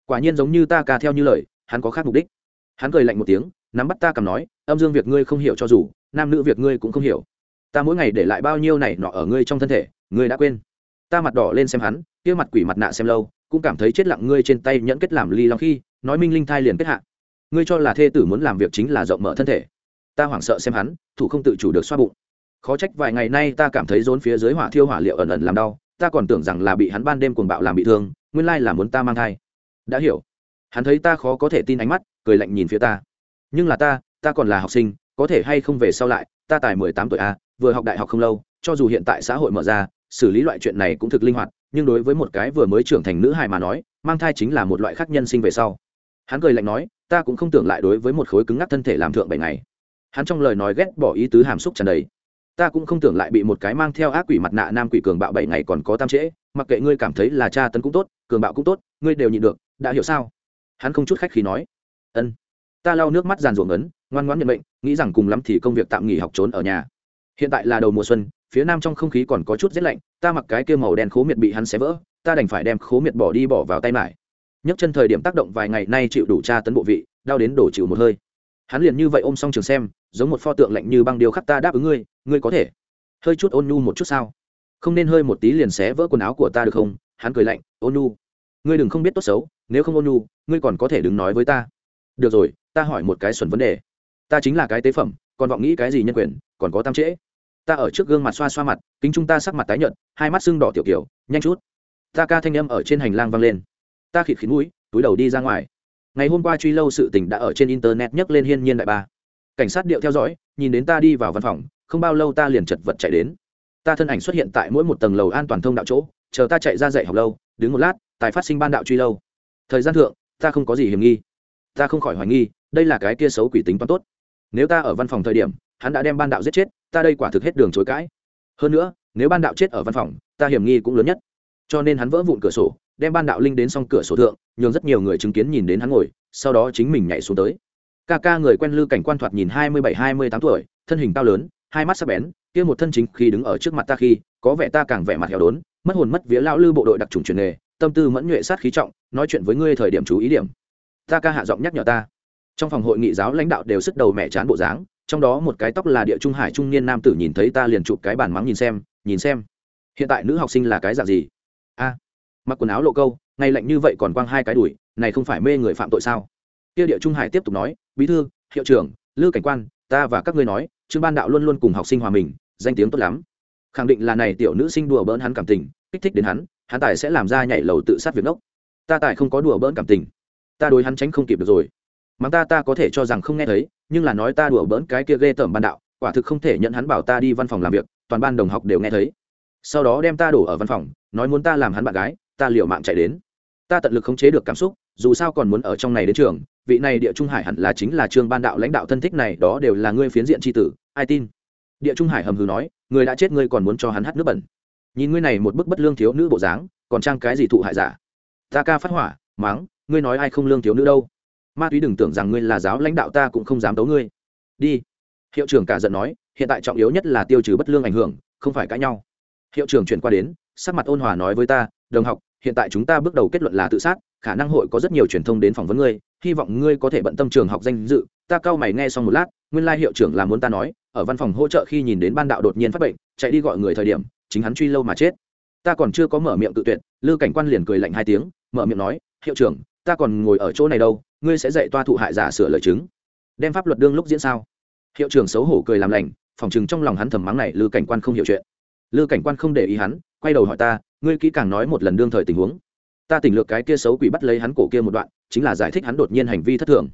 Quả nhiên giống như ta ca theo như lời, hắn có khác mục đích. Hắn cười lạnh một tiếng, nắm bắt ta cầm nói, âm dương việc ngươi không hiểu cho dù nam nữ việc ngươi cũng không hiểu. Ta mỗi ngày để lại bao nhiêu này nọ ở ngươi trong thân thể, ngươi đã quên. Ta mặt đỏ lên xem hắn, kia mặt quỷ mặt nạ xem lâu, cũng cảm thấy chết lặng ngươi trên tay nhẫn kết làm ly long khi, nói minh linh thai liền kết hạ. Ngươi cho là thê tử muốn làm việc chính là rộng mở thân thể. Ta hoảng sợ xem hắn, thủ không tự chủ được xoa bụng. Khó trách vài ngày nay ta cảm thấy rốn phía dưới hỏa thiêu hỏa liệu ẩn ẩn làm đau, ta còn tưởng rằng là bị hắn ban đêm cuồng bạo làm bị thương, nguyên lai là muốn ta mang thai. Đã hiểu. Hắn thấy ta khó có thể tin ánh mắt, cười lạnh nhìn phía ta. Nhưng là ta ta còn là học sinh có thể hay không về sau lại, ta tài mười tám tuổi a vừa học đại học không lâu, cho dù hiện tại xã hội mở ra, xử lý loại chuyện này cũng thực linh hoạt, nhưng đối với một cái vừa mới trưởng thành nữ hài mà nói, mang thai chính là một loại khác nhân sinh về sau. Hắn cười lạnh nói, ta cũng không tưởng lại đối với một khối cứng ngắc thân thể làm thượng bảy ngày. Hắn trong lời nói ghét bỏ ý tứ hàm xúc trần đầy. Ta cũng không tưởng lại bị một cái mang theo ác quỷ mặt nạ nam quỷ cường bạo bảy ngày còn có tam trễ, mặc kệ ngươi cảm thấy là cha tấn cũng tốt, cường bạo cũng tốt, ngươi đều nhịn được, đã hiểu sao? Hắn không chút khách khi nói. Ân. Ta lau nước mắt giàn ruộng ấn ngoan ngoãn nhận mệnh, nghĩ rằng cùng lắm thì công việc tạm nghỉ học trốn ở nhà. Hiện tại là đầu mùa xuân, phía nam trong không khí còn có chút rét lạnh, ta mặc cái kia màu đen khố miệt bị hắn xé vỡ, ta đành phải đem khố miệt bỏ đi bỏ vào tay mải. Nhấc chân thời điểm tác động vài ngày nay chịu đủ tra tấn bộ vị, đau đến đổ chịu một hơi. Hắn liền như vậy ôm xong trường xem, giống một pho tượng lạnh như băng điêu khắc ta đáp ứng ngươi ngươi có thể. Hơi chút ôn nhu một chút sao? Không nên hơi một tí liền xé vỡ quần áo của ta được không? Hắn cười lạnh, ôn nhu. Ngươi đừng không biết tốt xấu, nếu không ôn nhu, ngươi còn có thể đứng nói với ta. Được rồi, ta hỏi một cái xuẩn vấn đề ta chính là cái tế phẩm, còn vọng nghĩ cái gì nhân quyền, còn có tam trễ. Ta ở trước gương mặt xoa xoa mặt, kính chúng ta sắc mặt tái nhợt, hai mắt sưng đỏ tiểu kiểu, nhanh chút. Ta ca thanh âm ở trên hành lang vang lên. Ta khịt khín mũi, túi đầu đi ra ngoài. Ngày hôm qua truy lâu sự tình đã ở trên internet nhấc lên hiên nhiên đại ba. Cảnh sát điệu theo dõi, nhìn đến ta đi vào văn phòng, không bao lâu ta liền chật vật chạy đến. Ta thân ảnh xuất hiện tại mỗi một tầng lầu an toàn thông đạo chỗ, chờ ta chạy ra dạy học lâu, đứng một lát, tài phát sinh ban đạo truy lâu. Thời gian thượng, ta không có gì hiểm nghi. Ta không khỏi hoài nghi, đây là cái kia xấu quỷ tính toán tốt nếu ta ở văn phòng thời điểm, hắn đã đem ban đạo giết chết, ta đây quả thực hết đường chối cãi. Hơn nữa, nếu ban đạo chết ở văn phòng, ta hiểm nghi cũng lớn nhất. Cho nên hắn vỡ vụn cửa sổ, đem ban đạo linh đến xong cửa sổ thượng, nhường rất nhiều người chứng kiến nhìn đến hắn ngồi, sau đó chính mình nhảy xuống tới. Ca ca người quen lư cảnh quan thoạt nhìn hai mươi bảy, hai mươi tám tuổi, thân hình cao lớn, hai mắt sắc bén, kia một thân chính khi đứng ở trước mặt ta khi, có vẻ ta càng vẻ mặt heo đốn, mất hồn mất vía lão lư bộ đội đặc trùng truyền nghề, tâm tư mẫn nhuệ sát khí trọng, nói chuyện với ngươi thời điểm chú ý điểm. Ta ca hạ giọng nhắc nhở ta trong phòng hội nghị giáo lãnh đạo đều sức đầu mẹ chán bộ dáng, trong đó một cái tóc là địa trung hải trung niên nam tử nhìn thấy ta liền chụp cái bàn mắng nhìn xem nhìn xem. Hiện tại nữ học sinh là cái dạng gì? A, mặc quần áo lộ câu ngay lạnh như vậy còn quăng hai cái đùi, này không phải mê người phạm tội sao? Kia địa trung hải tiếp tục nói, bí thư, hiệu trưởng, lư cảnh quan, ta và các ngươi nói, trương ban đạo luôn luôn cùng học sinh hòa mình, danh tiếng tốt lắm. Khẳng định là này tiểu nữ sinh đùa bỡn hắn cảm tình, kích thích đến hắn hắn tài sẽ làm ra nhảy lầu tự sát việc ngốc. Ta tài không có đùa bỡn cảm tình. Ta đối hắn tránh không kịp được rồi mắng ta ta có thể cho rằng không nghe thấy, nhưng là nói ta đùa bỡn cái kia ghê tởm ban đạo, quả thực không thể nhận hắn bảo ta đi văn phòng làm việc, toàn ban đồng học đều nghe thấy. Sau đó đem ta đổ ở văn phòng, nói muốn ta làm hắn bạn gái, ta liều mạng chạy đến. Ta tận lực khống chế được cảm xúc, dù sao còn muốn ở trong này đến trường, vị này địa trung hải hẳn là chính là trường ban đạo lãnh đạo thân thích này, đó đều là ngươi phiến diện tri tử, ai tin? Địa trung hải hầm hừ nói, người đã chết ngươi còn muốn cho hắn hắt nước bẩn. Nhìn ngươi này một bức bất lương thiếu nữ bộ dáng, còn trang cái gì thụ hại giả? Ta ca phát hỏa, máng, ngươi nói ai không lương thiếu nữ đâu? Ma túy đừng tưởng rằng ngươi là giáo lãnh đạo ta cũng không dám tấu ngươi. Đi. Hiệu trưởng cả giận nói, hiện tại trọng yếu nhất là tiêu trừ bất lương ảnh hưởng, không phải cãi nhau. Hiệu trưởng chuyển qua đến, sắc mặt ôn hòa nói với ta, đồng học, hiện tại chúng ta bước đầu kết luận là tự sát, khả năng hội có rất nhiều truyền thông đến phỏng vấn ngươi, hy vọng ngươi có thể bận tâm trường học danh dự. Ta cao mày nghe xong một lát, nguyên lai hiệu trưởng là muốn ta nói, ở văn phòng hỗ trợ khi nhìn đến ban đạo đột nhiên phát bệnh, chạy đi gọi người thời điểm, chính hắn truy lâu mà chết. Ta còn chưa có mở miệng tự tuyệt, lư cảnh quan liền cười lạnh hai tiếng, mở miệng nói, hiệu trưởng ta còn ngồi ở chỗ này đâu, ngươi sẽ dạy toa thụ hại giả sửa lời chứng. Đem pháp luật đương lúc diễn sao? Hiệu trưởng xấu hổ cười làm lành, phòng chừng trong lòng hắn thầm mắng này, lư cảnh quan không hiểu chuyện. Lư cảnh quan không để ý hắn, quay đầu hỏi ta, ngươi kỹ càng nói một lần đương thời tình huống. Ta tỉnh lược cái kia xấu quỷ bắt lấy hắn cổ kia một đoạn, chính là giải thích hắn đột nhiên hành vi thất thường.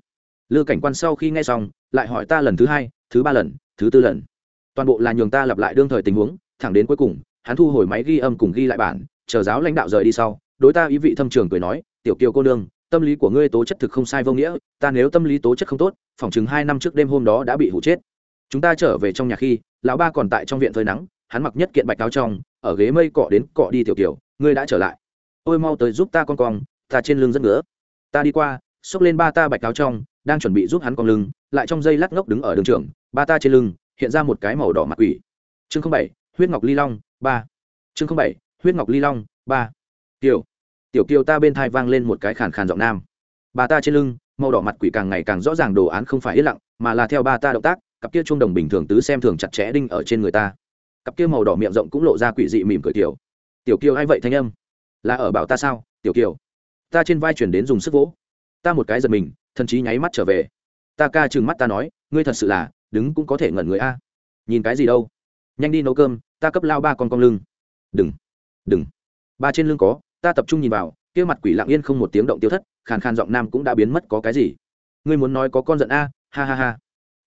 Lư cảnh quan sau khi nghe xong, lại hỏi ta lần thứ hai, thứ ba lần, thứ tư lần. Toàn bộ là nhường ta lặp lại đương thời tình huống, thẳng đến cuối cùng, hắn thu hồi máy ghi âm cùng ghi lại bản, chờ giáo lãnh đạo rời đi sau, đối ta ý vị thâm trường cười nói, tiểu kiều cô nương tâm lý của ngươi tố chất thực không sai vô nghĩa, ta nếu tâm lý tố chất không tốt, phỏng chừng hai năm trước đêm hôm đó đã bị hụ chết. Chúng ta trở về trong nhà khi, lão ba còn tại trong viện phơi nắng, hắn mặc nhất kiện bạch áo trong, ở ghế mây cọ đến cọ đi tiểu kiểu, ngươi đã trở lại. Ôi mau tới giúp ta con cong, ta trên lưng rất ngứa. Ta đi qua, xốc lên ba ta bạch áo trong, đang chuẩn bị giúp hắn con lưng, lại trong dây lát ngốc đứng ở đường trường, ba ta trên lưng, hiện ra một cái màu đỏ mặt quỷ. Chương không bảy, huyết ngọc ly long, ba. Chương không bảy, huyết ngọc ly long, ba. Tiểu tiểu kiều ta bên thai vang lên một cái khàn khàn giọng nam. Bà ta trên lưng, màu đỏ mặt quỷ càng ngày càng rõ ràng đồ án không phải yên lặng, mà là theo ba ta động tác, cặp kia trung đồng bình thường tứ xem thường chặt chẽ đinh ở trên người ta. Cặp kia màu đỏ miệng rộng cũng lộ ra quỷ dị mỉm cười tiểu. Tiểu kiều ai vậy thanh âm? Là ở bảo ta sao, tiểu kiều? Ta trên vai chuyển đến dùng sức vỗ. Ta một cái giật mình, thần chí nháy mắt trở về. Ta ca chừng mắt ta nói, ngươi thật sự là, đứng cũng có thể ngẩn người a. Nhìn cái gì đâu? Nhanh đi nấu cơm, ta cấp lao ba con con lưng. Đừng đừng. Ba trên lưng có ta tập trung nhìn vào, kia mặt quỷ lặng yên không một tiếng động tiêu thất, khàn khàn giọng nam cũng đã biến mất có cái gì. Ngươi muốn nói có con giận a, ha ha ha.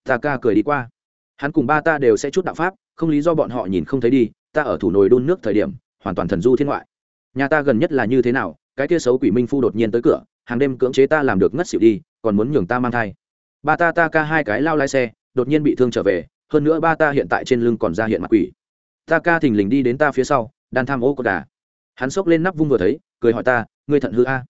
Ta ca cười đi qua. Hắn cùng ba ta đều sẽ chút đạo pháp, không lý do bọn họ nhìn không thấy đi, ta ở thủ nồi đun nước thời điểm, hoàn toàn thần du thiên ngoại. Nhà ta gần nhất là như thế nào, cái kia xấu quỷ minh phu đột nhiên tới cửa, hàng đêm cưỡng chế ta làm được ngất xỉu đi, còn muốn nhường ta mang thai. Ba ta ta ca hai cái lao lái xe, đột nhiên bị thương trở về, hơn nữa ba ta hiện tại trên lưng còn ra hiện mặt quỷ. Ta ca thình lình đi đến ta phía sau, đan tham ô cột đà hắn xốc lên nắp vung vừa thấy, cười hỏi ta, ngươi thận hư a?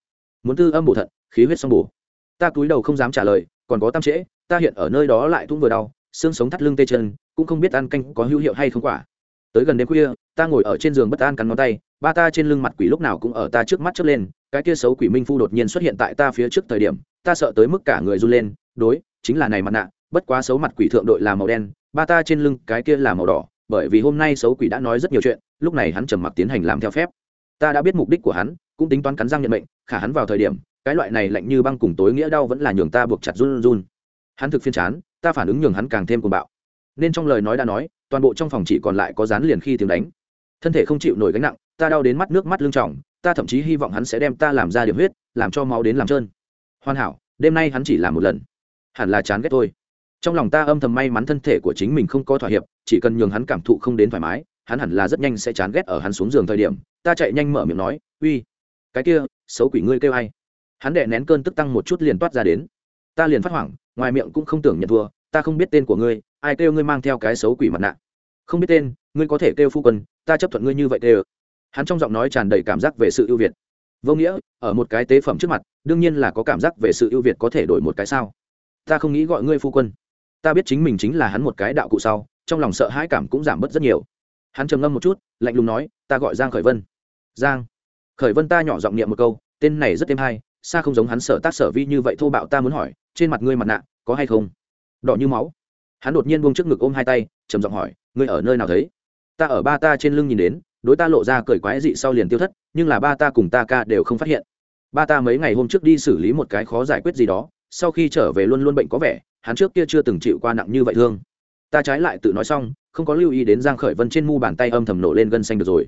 Muốn tư âm bổ thận, khí huyết xong bổ. Ta cúi đầu không dám trả lời, còn có tam trễ, ta hiện ở nơi đó lại thung vừa đau, xương sống thắt lưng tê chân, cũng không biết ăn canh có hữu hiệu hay không quả. Tới gần đêm khuya, ta ngồi ở trên giường bất an cắn ngón tay, ba ta trên lưng mặt quỷ lúc nào cũng ở ta trước mắt chớp lên, cái kia xấu quỷ minh phu đột nhiên xuất hiện tại ta phía trước thời điểm, ta sợ tới mức cả người run lên, đối, chính là này mặt nạ, bất quá xấu mặt quỷ thượng đội là màu đen, ba ta trên lưng cái kia là màu đỏ, bởi vì hôm nay xấu quỷ đã nói rất nhiều chuyện, lúc này hắn trầm mặc tiến hành làm theo phép ta đã biết mục đích của hắn cũng tính toán cắn răng nhận mệnh khả hắn vào thời điểm cái loại này lạnh như băng cùng tối nghĩa đau vẫn là nhường ta buộc chặt run run hắn thực phiên chán ta phản ứng nhường hắn càng thêm cuồng bạo. Nên trong lời nói đã nói toàn bộ trong phòng chỉ còn lại có dán liền khi tiếng đánh. Thân thể không chịu nổi gánh nặng ta đau đến mắt nước mắt lưng tròng, ta thậm chí hy vọng hắn sẽ đem ta làm ra điểm huyết làm cho máu đến làm trơn. Hoàn hảo đêm nay hắn chỉ làm một lần. Hẳn là chán ghét thôi. Trong lòng ta âm thầm may mắn thân thể của chính mình không có thỏa hiệp chỉ cần nhường hắn cảm thụ không đến thoải mái hắn hẳn là rất nhanh sẽ chán ghét ở hắn xuống giường thời điểm, ta chạy nhanh mở miệng nói, uy, cái kia, xấu quỷ ngươi kêu hay hắn đệ nén cơn tức tăng một chút liền toát ra đến. Ta liền phát hoảng, ngoài miệng cũng không tưởng nhận thua, ta không biết tên của ngươi, ai kêu ngươi mang theo cái xấu quỷ mặt nạ? Không biết tên, ngươi có thể kêu phu quân, ta chấp thuận ngươi như vậy kêu hắn trong giọng nói tràn đầy cảm giác về sự ưu việt. Vô nghĩa, ở một cái tế phẩm trước mặt, đương nhiên là có cảm giác về sự ưu việt có thể đổi một cái sao? Ta không nghĩ gọi ngươi phu quân. Ta biết chính mình chính là hắn một cái đạo cụ sau, trong lòng sợ hãi cảm cũng giảm bớt rất nhiều hắn trầm ngâm một chút, lạnh lùng nói, ta gọi giang khởi vân. Giang? Khởi vân ta nhỏ giọng niệm một câu, tên này rất êm hay, xa không giống hắn sở tác sở vi như vậy thô bạo ta muốn hỏi, trên mặt ngươi mặt nạ, có hay không? Đỏ như máu. Hắn đột nhiên buông trước ngực ôm hai tay, trầm giọng hỏi, ngươi ở nơi nào thấy? Ta ở ba ta trên lưng nhìn đến, đối ta lộ ra cười quái dị sau liền tiêu thất, nhưng là ba ta cùng ta ca đều không phát hiện. Ba ta mấy ngày hôm trước đi xử lý một cái khó giải quyết gì đó, sau khi trở về luôn luôn bệnh có vẻ, hắn trước kia chưa từng chịu qua nặng như vậy thương. Ta trái lại tự nói xong không có lưu ý đến giang khởi vân trên mu bàn tay âm thầm nổ lên gân xanh được rồi.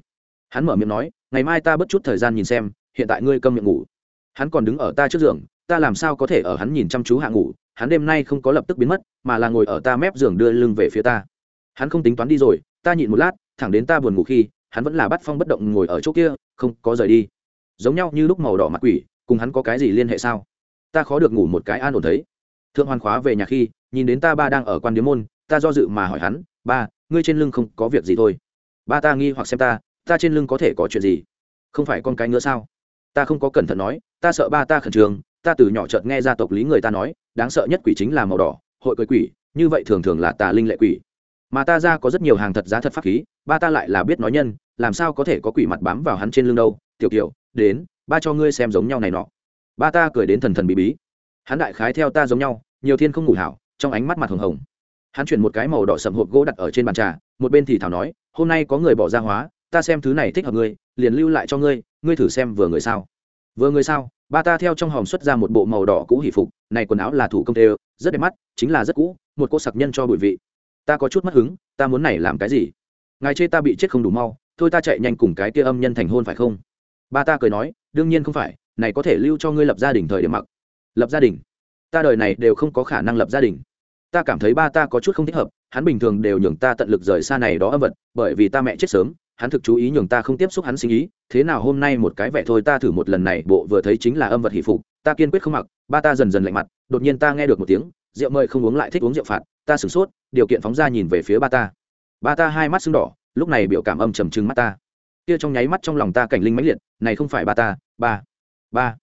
Hắn mở miệng nói, ngày mai ta bất chút thời gian nhìn xem, hiện tại ngươi câm miệng ngủ. Hắn còn đứng ở ta trước giường, ta làm sao có thể ở hắn nhìn chăm chú hạ ngủ, hắn đêm nay không có lập tức biến mất, mà là ngồi ở ta mép giường đưa lưng về phía ta. Hắn không tính toán đi rồi, ta nhịn một lát, thẳng đến ta buồn ngủ khi, hắn vẫn là bắt phong bất động ngồi ở chỗ kia, không có rời đi. Giống nhau như lúc màu đỏ mặt quỷ, cùng hắn có cái gì liên hệ sao? Ta khó được ngủ một cái an ổn thấy. Thượng hoàn khóa về nhà khi, nhìn đến ta ba đang ở quan điếm môn, ta do dự mà hỏi hắn ba, ngươi trên lưng không có việc gì thôi. Ba ta nghi hoặc xem ta ta trên lưng có thể có chuyện gì? Không phải con cái nữa sao? Ta không có cẩn thận nói, ta sợ ba ta khẩn trương, ta từ nhỏ chợt nghe gia tộc lý người ta nói, đáng sợ nhất quỷ chính là màu đỏ, hội cười quỷ, như vậy thường thường là tà linh lệ quỷ. Mà ta ra có rất nhiều hàng thật giá thật pháp khí, ba ta lại là biết nói nhân, làm sao có thể có quỷ mặt bám vào hắn trên lưng đâu? Tiểu kiểu đến, ba cho ngươi xem giống nhau này nọ. Ba ta cười đến thần thần bí bí. Hắn đại khái theo ta giống nhau, nhiều thiên không ngủ hảo, trong ánh mắt mặt hồng hồng hắn chuyển một cái màu đỏ sầm hộp gỗ đặt ở trên bàn trà, một bên thì thảo nói, hôm nay có người bỏ ra hóa, ta xem thứ này thích hợp ngươi, liền lưu lại cho ngươi ngươi thử xem vừa người sao. Vừa người sao? Ba ta theo trong hòm xuất ra một bộ màu đỏ cũ hỷ phục, này quần áo là thủ công tê, rất đẹp mắt, chính là rất cũ, một cô sặc nhân cho bụi vị. Ta có chút mất hứng, ta muốn này làm cái gì? Ngài chê ta bị chết không đủ mau, thôi ta chạy nhanh cùng cái kia âm nhân thành hôn phải không? Ba ta cười nói, đương nhiên không phải, này có thể lưu cho ngươi lập gia đình thời điểm mặc. Lập gia đình? Ta đời này đều không có khả năng lập gia đình ta cảm thấy ba ta có chút không thích hợp, hắn bình thường đều nhường ta tận lực rời xa này đó âm vật, bởi vì ta mẹ chết sớm, hắn thực chú ý nhường ta không tiếp xúc hắn sinh ý, thế nào hôm nay một cái vẻ thôi ta thử một lần này, bộ vừa thấy chính là âm vật hỷ phục, ta kiên quyết không mặc, ba ta dần dần lạnh mặt, đột nhiên ta nghe được một tiếng, rượu mời không uống lại thích uống rượu phạt, ta sửng sốt, điều kiện phóng ra nhìn về phía ba ta. Ba ta hai mắt sưng đỏ, lúc này biểu cảm âm trầm trừng mắt ta. Kia trong nháy mắt trong lòng ta cảnh linh mãnh liệt, này không phải ba ta, ba ba.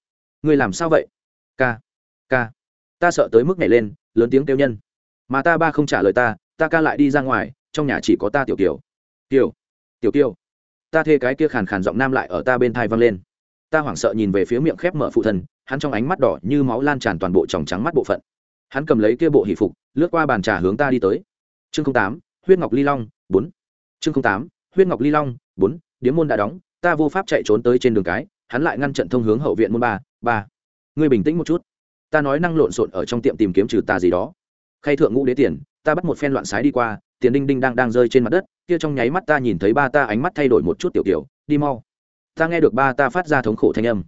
Người làm sao vậy? Ca ca. Ta sợ tới mức nhảy lên, lớn tiếng kêu nhân mà ta ba không trả lời ta ta ca lại đi ra ngoài, trong nhà chỉ có ta tiểu kiều. Kiều, tiểu kiều. Ta thê cái kia khàn khàn giọng nam lại ở ta bên thai văng lên. Ta hoảng sợ nhìn về phía miệng khép mở phụ thân, hắn trong ánh mắt đỏ như máu lan tràn toàn bộ tròng trắng mắt bộ phận. Hắn cầm lấy kia bộ hỷ phục, lướt qua bàn trà hướng ta đi tới. Chương tám, huyết ngọc ly long, bốn. Chương tám, huyết ngọc ly long, bốn. Điếm môn đã đóng, ta vô pháp chạy trốn tới trên đường cái, hắn lại ngăn trận thông hướng hậu viện môn ba ba. Ngươi bình tĩnh một chút. Ta nói năng lộn xộn ở trong tiệm tìm kiếm trừ tà gì đó khay thượng ngũ đế tiền, ta bắt một phen loạn sái đi qua, tiền đinh đinh đang đang rơi trên mặt đất, kia trong nháy mắt ta nhìn thấy ba ta ánh mắt thay đổi một chút tiểu tiểu đi mau. Ta nghe được ba ta phát ra thống khổ thanh âm.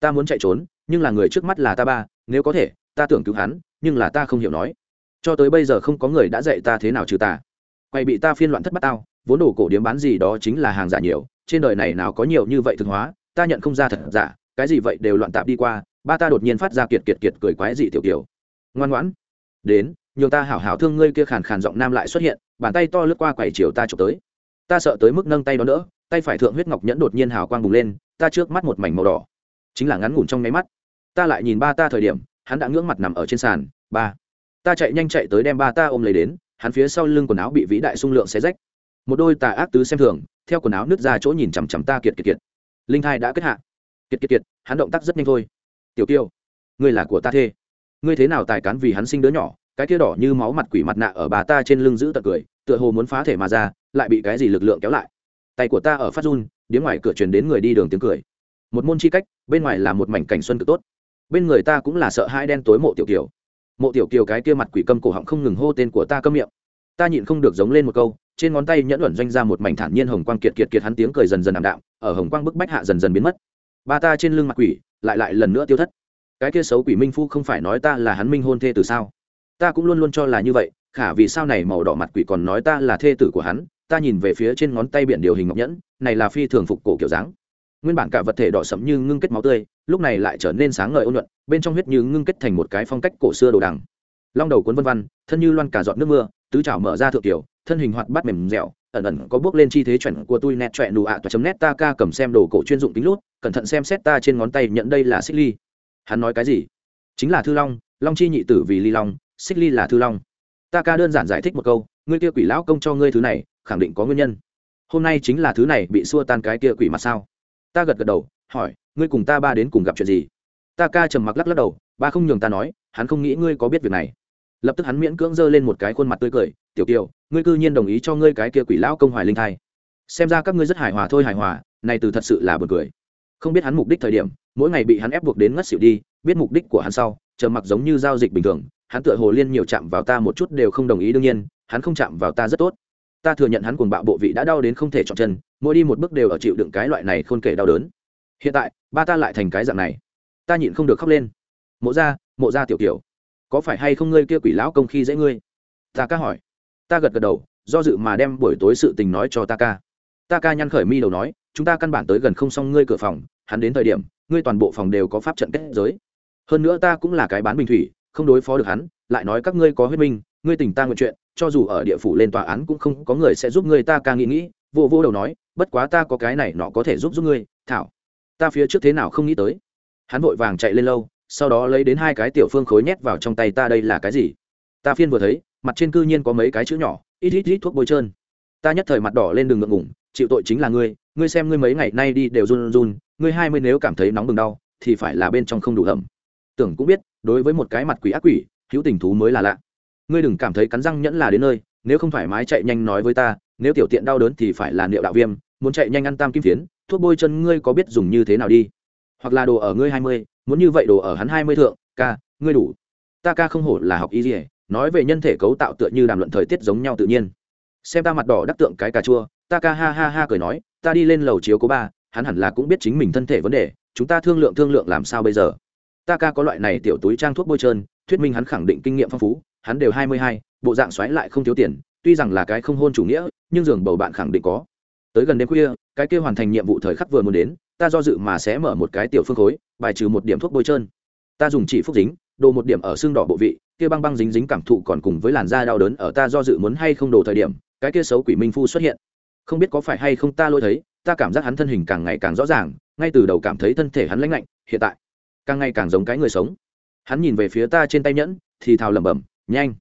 Ta muốn chạy trốn, nhưng là người trước mắt là ta ba, nếu có thể, ta tưởng cứu hắn, nhưng là ta không hiểu nói. Cho tới bây giờ không có người đã dạy ta thế nào trừ ta. quay bị ta phiên loạn thất bát tao, vốn đồ cổ điếm bán gì đó chính là hàng giả nhiều, trên đời này nào có nhiều như vậy thực hóa, ta nhận không ra thật giả, cái gì vậy đều loạn tạp đi qua, ba ta đột nhiên phát ra kiệt kiệt kiệt cười quái dị tiểu tiểu ngoan ngoãn. Đến nhường ta hảo hảo thương ngươi kia khàn khàn giọng nam lại xuất hiện, bàn tay to lướt qua quầy chiều ta chụp tới. Ta sợ tới mức nâng tay đó nữa tay phải thượng huyết ngọc nhẫn đột nhiên hào quang bùng lên, ta trước mắt một mảnh màu đỏ. Chính là ngắn ngủn trong nháy mắt. Ta lại nhìn ba ta thời điểm, hắn đã ngưỡng mặt nằm ở trên sàn, ba. Ta chạy nhanh chạy tới đem ba ta ôm lấy đến, hắn phía sau lưng quần áo bị vĩ đại sung lượng xé rách. Một đôi tà ác tứ xem thường, theo quần áo nứt ra chỗ nhìn chằm chằm ta kiệt kiệt kiệt. Linh thai đã kết hạ. Kiệt kiệt kiệt, hắn động tác rất nhanh thôi. Tiểu kiêu, ngươi là của ta thê. Ngươi thế nào tài cán vì hắn sinh đứa nhỏ? Cái kia đỏ như máu mặt quỷ mặt nạ ở bà ta trên lưng giữ tật cười, tựa hồ muốn phá thể mà ra, lại bị cái gì lực lượng kéo lại. Tay của ta ở phát run, điếm ngoài cửa truyền đến người đi đường tiếng cười. Một môn chi cách, bên ngoài là một mảnh cảnh xuân cực tốt. Bên người ta cũng là sợ hai đen tối mộ tiểu kiều. Mộ tiểu kiều cái kia mặt quỷ câm cổ họng không ngừng hô tên của ta câm miệng. Ta nhịn không được giống lên một câu, trên ngón tay nhẫn luận doanh ra một mảnh thản nhiên hồng quang kiệt kiệt kiệt hắn tiếng cười dần dần ảm đạm, ở hồng quang bức bách hạ dần dần biến mất. Ba ta trên lưng mặt quỷ, lại lại lần nữa tiêu thất. Cái kia xấu quỷ minh phu không phải nói ta là hắn minh hôn thê từ sao? Ta cũng luôn luôn cho là như vậy, khả vì sao này màu đỏ mặt quỷ còn nói ta là thê tử của hắn, ta nhìn về phía trên ngón tay biển điều hình ngọc nhẫn, này là phi thường phục cổ kiểu dáng. Nguyên bản cả vật thể đỏ sẫm như ngưng kết máu tươi, lúc này lại trở nên sáng ngời ôn nhuận, bên trong huyết như ngưng kết thành một cái phong cách cổ xưa đồ đằng. Long đầu cuốn vân văn thân như loan cả giọt nước mưa, tứ chảo mở ra thượng tiểu, thân hình hoạt bát mềm dẻo, ẩn ẩn có bước lên chi thế chuẩn của tôi nét trọe nụ ạ toa chấm nét ta ca cầm xem đồ cổ chuyên dụng tính lút, cẩn thận xem xét ta trên ngón tay nhận đây là xích ly. Hắn nói cái gì? Chính là thư long long chi nhị tử vì ly long xích ly là thư long. Ta ca đơn giản giải thích một câu, ngươi kia quỷ lão công cho ngươi thứ này, khẳng định có nguyên nhân. Hôm nay chính là thứ này bị xua tan cái kia quỷ mặt sao? Ta gật gật đầu, hỏi, ngươi cùng ta ba đến cùng gặp chuyện gì? Ta ca trầm mặc lắc lắc đầu, ba không nhường ta nói, hắn không nghĩ ngươi có biết việc này. Lập tức hắn miễn cưỡng giơ lên một cái khuôn mặt tươi cười, tiểu kiều, ngươi cư nhiên đồng ý cho ngươi cái kia quỷ lão công hoài linh thai. Xem ra các ngươi rất hài hòa thôi hài hòa, này từ thật sự là buồn cười. Không biết hắn mục đích thời điểm, mỗi ngày bị hắn ép buộc đến ngất xỉu đi, biết mục đích của hắn sau, trầm mặc giống như giao dịch bình thường hắn tựa hồ liên nhiều chạm vào ta một chút đều không đồng ý, đương nhiên, hắn không chạm vào ta rất tốt. Ta thừa nhận hắn cuồng bạo bộ vị đã đau đến không thể chọn chân, mỗi đi một bước đều ở chịu đựng cái loại này khôn kể đau đớn. Hiện tại, ba ta lại thành cái dạng này. Ta nhịn không được khóc lên. Mộ ra mộ ra tiểu kiểu, có phải hay không ngươi kia quỷ lão công khi dễ ngươi? Ta ca hỏi. Ta gật gật đầu, do dự mà đem buổi tối sự tình nói cho ta ca. Ta ca nhăn khởi mi đầu nói, chúng ta căn bản tới gần không xong ngươi cửa phòng, hắn đến thời điểm, ngươi toàn bộ phòng đều có pháp trận kết giới. Hơn nữa ta cũng là cái bán bình thủy không đối phó được hắn, lại nói các ngươi có huyết minh, ngươi tỉnh ta nguyện chuyện, cho dù ở địa phủ lên tòa án cũng không có người sẽ giúp ngươi ta ca nghĩ nghĩ, vô vô đầu nói, bất quá ta có cái này nọ có thể giúp giúp ngươi, thảo. Ta phía trước thế nào không nghĩ tới. Hắn vội vàng chạy lên lâu, sau đó lấy đến hai cái tiểu phương khối nhét vào trong tay ta đây là cái gì? Ta phiên vừa thấy, mặt trên cư nhiên có mấy cái chữ nhỏ, ít ít ít thuốc bôi trơn. Ta nhất thời mặt đỏ lên đường ngượng ngủng chịu tội chính là ngươi ngươi xem ngươi mấy ngày nay đi đều run run, ngươi hai mươi nếu cảm thấy nóng bừng đau, thì phải là bên trong không đủ hầm. Tưởng cũng biết đối với một cái mặt quỷ ác quỷ, hữu tình thú mới là lạ. Ngươi đừng cảm thấy cắn răng nhẫn là đến nơi, nếu không thoải mái chạy nhanh nói với ta, nếu tiểu tiện đau đớn thì phải là niệu đạo viêm, muốn chạy nhanh ăn tam kim phiến, thuốc bôi chân ngươi có biết dùng như thế nào đi? Hoặc là đồ ở ngươi hai mươi, muốn như vậy đồ ở hắn hai mươi thượng, ca, ngươi đủ. Ta ca không hổ là học y dỉa nói về nhân thể cấu tạo tựa như đàm luận thời tiết giống nhau tự nhiên. Xem ta mặt đỏ đắc tượng cái cà chua, ta ca ha ha ha cười nói, ta đi lên lầu chiếu cố ba, hắn hẳn là cũng biết chính mình thân thể vấn đề, chúng ta thương lượng thương lượng làm sao bây giờ? Ta ca có loại này tiểu túi trang thuốc bôi trơn, thuyết minh hắn khẳng định kinh nghiệm phong phú, hắn đều hai mươi hai, bộ dạng xoáy lại không thiếu tiền, tuy rằng là cái không hôn chủ nghĩa, nhưng giường bầu bạn khẳng định có. Tới gần đêm khuya, cái kia hoàn thành nhiệm vụ thời khắc vừa muốn đến, ta do dự mà sẽ mở một cái tiểu phương khối, bài trừ một điểm thuốc bôi trơn. Ta dùng chỉ phúc dính, đồ một điểm ở xương đỏ bộ vị, kia băng băng dính dính cảm thụ còn cùng với làn da đau đớn ở ta do dự muốn hay không đồ thời điểm, cái kia xấu quỷ minh phu xuất hiện. Không biết có phải hay không ta lôi thấy, ta cảm giác hắn thân hình càng ngày càng rõ ràng, ngay từ đầu cảm thấy thân thể hắn lãnh lạnh, hiện tại càng ngày càng giống cái người sống. Hắn nhìn về phía ta trên tay nhẫn, thì thào lẩm bẩm, nhanh.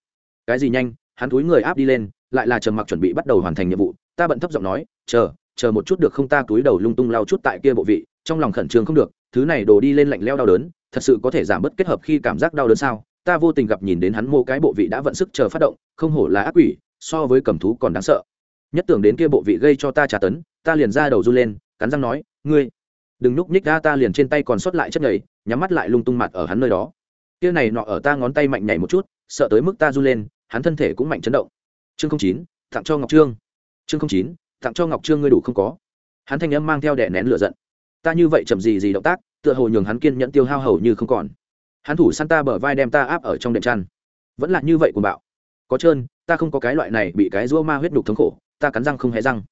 Cái gì nhanh? Hắn túi người áp đi lên, lại là trầm mặc chuẩn bị bắt đầu hoàn thành nhiệm vụ. Ta bận thấp giọng nói, chờ chờ một chút được không ta? Túi đầu lung tung lao chút tại kia bộ vị, trong lòng khẩn trương không được, thứ này đổ đi lên lạnh leo đau đớn, thật sự có thể giảm bớt kết hợp khi cảm giác đau đớn sao? Ta vô tình gặp nhìn đến hắn mô cái bộ vị đã vận sức chờ phát động, không hổ là ác quỷ, so với cầm thú còn đáng sợ. Nhất tưởng đến kia bộ vị gây cho ta trả tấn, ta liền ra đầu run lên, cắn răng nói, ngươi, đừng núp nhích ra ta liền trên tay còn sót lại chất nhầy nhắm mắt lại lung tung mặt ở hắn nơi đó. Kia này nọ ở ta ngón tay mạnh nhảy một chút, sợ tới mức ta run lên, hắn thân thể cũng mạnh chấn động. Chương không chín, tặng cho ngọc trương. Chương không chín, tặng cho ngọc trương ngươi đủ không có. Hắn thanh âm mang theo đẻ nén lửa giận. Ta như vậy chậm gì gì động tác, tựa hồ nhường hắn kiên nhẫn tiêu hao hầu như không còn. Hắn thủ săn ta bờ vai đem ta áp ở trong đệm chăn. Vẫn là như vậy của bạo. Có trơn, ta không có cái loại này bị cái rua ma huyết đục thống khổ, ta cắn răng không hề răng.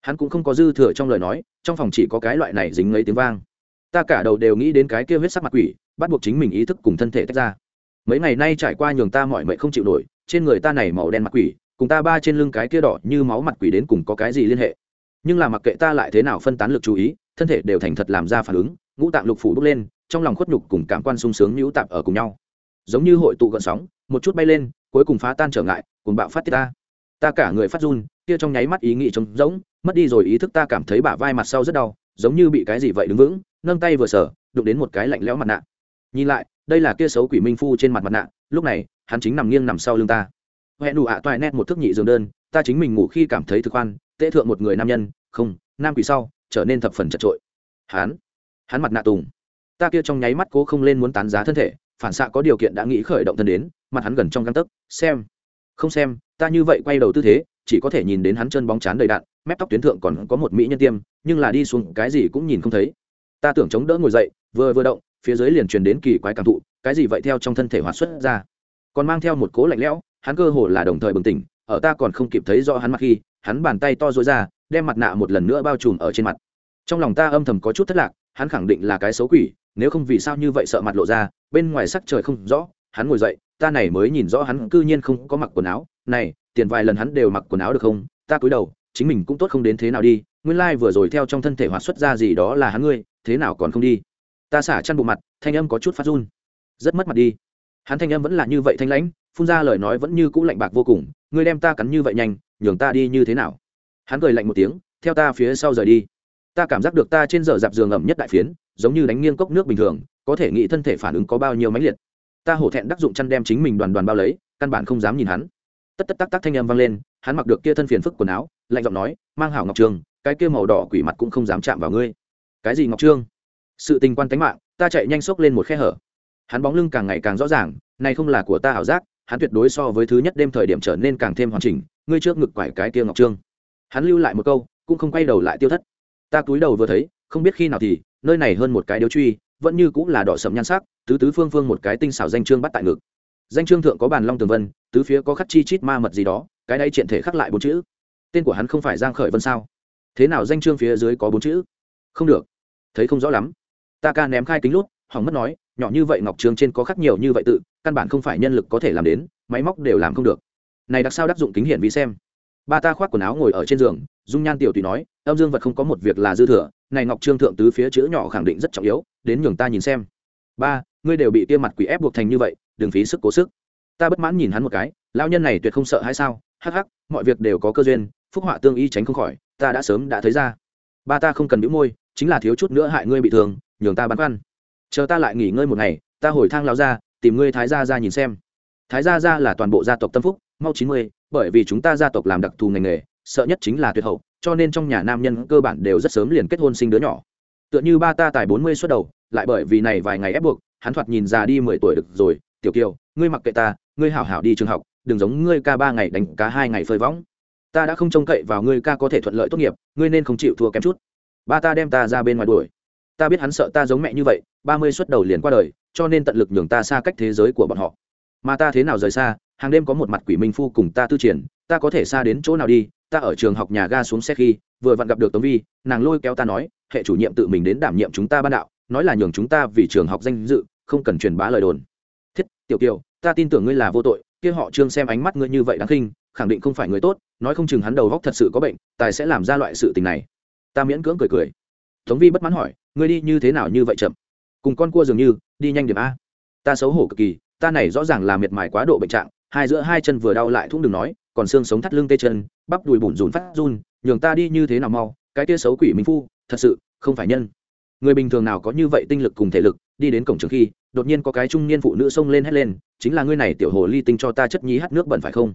Hắn cũng không có dư thừa trong lời nói, trong phòng chỉ có cái loại này dính lấy tiếng vang ta cả đầu đều nghĩ đến cái kia huyết sắc mặt quỷ, bắt buộc chính mình ý thức cùng thân thể tách ra. Mấy ngày nay trải qua nhường ta mọi mệnh không chịu nổi, trên người ta này màu đen mặt quỷ, cùng ta ba trên lưng cái kia đỏ như máu mặt quỷ đến cùng có cái gì liên hệ? Nhưng là mặc kệ ta lại thế nào phân tán lực chú ý, thân thể đều thành thật làm ra phản ứng, ngũ tạng lục phủ đúc lên, trong lòng khuất nhục cùng cảm quan sung sướng nhũ tạp ở cùng nhau. Giống như hội tụ gợn sóng, một chút bay lên, cuối cùng phá tan trở ngại, cùng bạo phát tiết ta ta cả người phát run, kia trong nháy mắt ý nghĩ trống rỗng, mất đi rồi ý thức ta cảm thấy bả vai mặt sau rất đau, giống như bị cái gì vậy đứng vững nâng tay vừa sở đụng đến một cái lạnh lẽo mặt nạ. Nhìn lại, đây là kia xấu quỷ minh phu trên mặt mặt nạ, lúc này, hắn chính nằm nghiêng nằm sau lưng ta. Hẹn đủ ạ à toại nét một thức nhị giường đơn, ta chính mình ngủ khi cảm thấy thực khoan, tễ thượng một người nam nhân, không, nam quỷ sau, trở nên thập phần chật trội. Hắn hắn mặt nạ tùng. Ta kia trong nháy mắt cố không lên muốn tán giá thân thể, phản xạ có điều kiện đã nghĩ khởi động thân đến, mặt hắn gần trong găng tấc, xem. Không xem, ta như vậy quay đầu tư thế, chỉ có thể nhìn đến hắn chân bóng chán đầy đạn, mép tóc tuyến thượng còn có một mỹ nhân tiêm, nhưng là đi xuống cái gì cũng nhìn không thấy ta tưởng chống đỡ ngồi dậy, vừa vừa động, phía dưới liền truyền đến kỳ quái cảm thụ, cái gì vậy theo trong thân thể hoạt xuất ra. Còn mang theo một cố lạnh lẽo, hắn cơ hồ là đồng thời bừng tỉnh, ở ta còn không kịp thấy rõ hắn mặt khi, hắn bàn tay to dối ra, đem mặt nạ một lần nữa bao trùm ở trên mặt. Trong lòng ta âm thầm có chút thất lạc, hắn khẳng định là cái xấu quỷ, nếu không vì sao như vậy sợ mặt lộ ra, bên ngoài sắc trời không rõ, hắn ngồi dậy, ta này mới nhìn rõ hắn cư nhiên không có mặc quần áo, này, tiền vài lần hắn đều mặc quần áo được không, ta cúi đầu, chính mình cũng tốt không đến thế nào đi, nguyên lai vừa rồi theo trong thân thể hoạt xuất ra gì đó là hắn ngươi thế nào còn không đi? Ta xả chăn bộ mặt, thanh âm có chút phát run. Rất mất mặt đi. Hắn thanh âm vẫn là như vậy thanh lãnh, phun ra lời nói vẫn như cũ lạnh bạc vô cùng. Ngươi đem ta cắn như vậy nhanh, nhường ta đi như thế nào? Hắn cười lạnh một tiếng, theo ta phía sau rời đi. Ta cảm giác được ta trên giờ dạp giường ẩm nhất đại phiến, giống như đánh nghiêng cốc nước bình thường, có thể nghĩ thân thể phản ứng có bao nhiêu mãnh liệt. Ta hổ thẹn đắc dụng chăn đem chính mình đoàn đoàn bao lấy, căn bản không dám nhìn hắn. Tất tất tắc tắc thanh âm vang lên, hắn mặc được kia thân phiền phức quần áo, lạnh giọng nói, mang hảo ngọc trường, cái kia màu đỏ quỷ mặt cũng không dám chạm vào ngươi cái gì ngọc trương? Sự tình quan tánh mạng, ta chạy nhanh xốc lên một khe hở. Hắn bóng lưng càng ngày càng rõ ràng, này không là của ta ảo giác, hắn tuyệt đối so với thứ nhất đêm thời điểm trở nên càng thêm hoàn chỉnh, ngươi trước ngực quải cái kia ngọc trương. Hắn lưu lại một câu, cũng không quay đầu lại tiêu thất. Ta cúi đầu vừa thấy, không biết khi nào thì, nơi này hơn một cái điếu truy, vẫn như cũng là đỏ sậm nhan sắc, tứ tứ phương phương một cái tinh xảo danh trương bắt tại ngực. Danh trương thượng có bàn long tường vân, tứ phía có khắc chi chít ma mật gì đó, cái đây triện thể khắc lại bốn chữ. Tên của hắn không phải giang khởi vân sao? Thế nào danh trương phía dưới có bốn chữ? Không được. Thấy không rõ lắm. Ta ca ném khai kính lút, hỏng mất nói, nhỏ như vậy ngọc trương trên có khắc nhiều như vậy tự, căn bản không phải nhân lực có thể làm đến, máy móc đều làm không được. Này đặc sao đắc dụng kính hiển vi xem. Ba ta khoác quần áo ngồi ở trên giường, dung nhan tiểu tùy nói, âm dương vật không có một việc là dư thừa, này ngọc trương thượng tứ phía chữ nhỏ khẳng định rất trọng yếu, đến nhường ta nhìn xem. Ba, ngươi đều bị tiêm mặt quỷ ép buộc thành như vậy, đừng phí sức cố sức. Ta bất mãn nhìn hắn một cái lao nhân này tuyệt không sợ hay sao? Hắc hắc, mọi việc đều có cơ duyên, phúc họa tương y tránh không khỏi, ta đã sớm đã thấy ra. Ba ta không cần bĩu môi chính là thiếu chút nữa hại ngươi bị thương, nhường ta băn khoăn. Chờ ta lại nghỉ ngơi một ngày, ta hồi thang lao ra, tìm ngươi thái gia ra nhìn xem. Thái gia ra là toàn bộ gia tộc tâm phúc, mau chín mươi, bởi vì chúng ta gia tộc làm đặc thù ngành nghề, sợ nhất chính là tuyệt hậu, cho nên trong nhà nam nhân cơ bản đều rất sớm liền kết hôn sinh đứa nhỏ. Tựa như ba ta tài bốn mươi suất đầu, lại bởi vì này vài ngày ép buộc, hắn thoạt nhìn già đi mười tuổi được rồi, tiểu kiều, ngươi mặc kệ ta, ngươi hảo hảo đi trường học, đừng giống ngươi ca ba ngày đánh cá hai ngày phơi võng. Ta đã không trông cậy vào ngươi ca có thể thuận lợi tốt nghiệp, ngươi nên không chịu thua kém chút ba ta đem ta ra bên ngoài đuổi. Ta biết hắn sợ ta giống mẹ như vậy, ba mươi suất đầu liền qua đời, cho nên tận lực nhường ta xa cách thế giới của bọn họ. Mà ta thế nào rời xa, hàng đêm có một mặt quỷ minh phu cùng ta tư triển, ta có thể xa đến chỗ nào đi, ta ở trường học nhà ga xuống xe khi, vừa vặn gặp được tống vi, nàng lôi kéo ta nói, hệ chủ nhiệm tự mình đến đảm nhiệm chúng ta ban đạo, nói là nhường chúng ta vì trường học danh dự, không cần truyền bá lời đồn. Thiết, tiểu kiều, ta tin tưởng ngươi là vô tội, kia họ trương xem ánh mắt ngươi như vậy đáng khinh, khẳng định không phải người tốt, nói không chừng hắn đầu góc thật sự có bệnh, tài sẽ làm ra loại sự tình này ta miễn cưỡng cười cười. Tống vi bất mãn hỏi, ngươi đi như thế nào như vậy chậm? Cùng con cua dường như, đi nhanh điểm a. Ta xấu hổ cực kỳ, ta này rõ ràng là miệt mài quá độ bệnh trạng, hai giữa hai chân vừa đau lại thủng đừng nói, còn xương sống thắt lưng tê chân, bắp đùi bùn rùn phát run, nhường ta đi như thế nào mau, cái kia xấu quỷ minh phu, thật sự, không phải nhân. Người bình thường nào có như vậy tinh lực cùng thể lực, đi đến cổng trường khi, đột nhiên có cái trung niên phụ nữ xông lên hét lên, chính là ngươi này tiểu hồ ly tinh cho ta chất nhí hát nước bẩn phải không?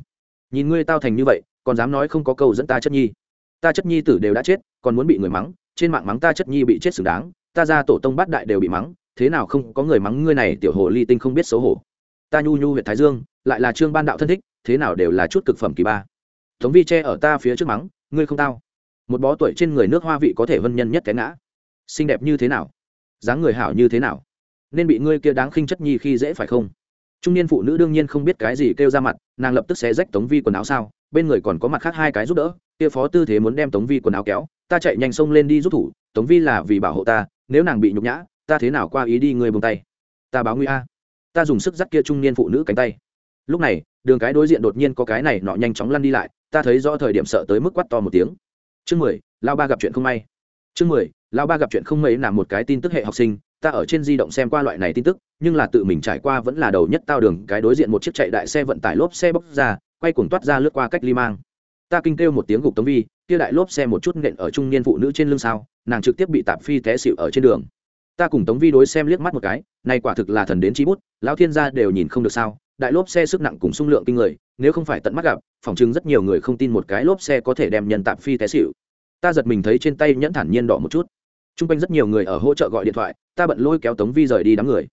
Nhìn ngươi tao thành như vậy, còn dám nói không có câu dẫn ta chất nhi ta chất nhi tử đều đã chết, còn muốn bị người mắng, trên mạng mắng ta chất nhi bị chết xứng đáng, ta ra tổ tông bát đại đều bị mắng, thế nào không có người mắng ngươi này, tiểu hồ ly tinh không biết xấu hổ. Ta nhu nhu huyện thái dương, lại là trương ban đạo thân thích, thế nào đều là chút cực phẩm kỳ ba. Tống vi che ở ta phía trước mắng, ngươi không tao. Một bó tuổi trên người nước hoa vị có thể vân nhân nhất cái ngã. Xinh đẹp như thế nào? Dáng người hảo như thế nào? Nên bị ngươi kia đáng khinh chất nhi khi dễ phải không? Trung niên phụ nữ đương nhiên không biết cái gì kêu ra mặt, nàng lập tức xé rách tống vi quần áo sao, bên người còn có mặt khác hai cái giúp đỡ kia phó tư thế muốn đem tống vi quần áo kéo, ta chạy nhanh xông lên đi giúp thủ, tống vi là vì bảo hộ ta, nếu nàng bị nhục nhã, ta thế nào qua ý đi người bùng tay. Ta báo nguy a. Ta dùng sức dắt kia trung niên phụ nữ cánh tay. Lúc này, đường cái đối diện đột nhiên có cái này nọ nhanh chóng lăn đi lại, ta thấy rõ thời điểm sợ tới mức quát to một tiếng. Chương mười lao ba gặp chuyện không may. Chương mười lao ba gặp chuyện không may là một cái tin tức hệ học sinh, ta ở trên di động xem qua loại này tin tức, nhưng là tự mình trải qua vẫn là đầu nhất tao đường cái đối diện một chiếc chạy đại xe vận tải lốp xe bốc ra, quay cuồng toát ra lướt qua cách ly mang ta kinh kêu một tiếng gục tống vi, kia đại lốp xe một chút nện ở trung niên phụ nữ trên lưng sao, nàng trực tiếp bị tạp phi té xịu ở trên đường. Ta cùng tống vi đối xem liếc mắt một cái, này quả thực là thần đến trí bút, lão thiên gia đều nhìn không được sao, đại lốp xe sức nặng cùng xung lượng kinh người, nếu không phải tận mắt gặp phỏng chừng rất nhiều người không tin một cái lốp xe có thể đem nhân tạp phi té xịu ta giật mình thấy trên tay nhẫn thản nhiên đỏ một chút. T r u n g quanh rất nhiều người ở hỗ trợ gọi điện thoại, ta bận lôi kéo tống vi rời đi đám người.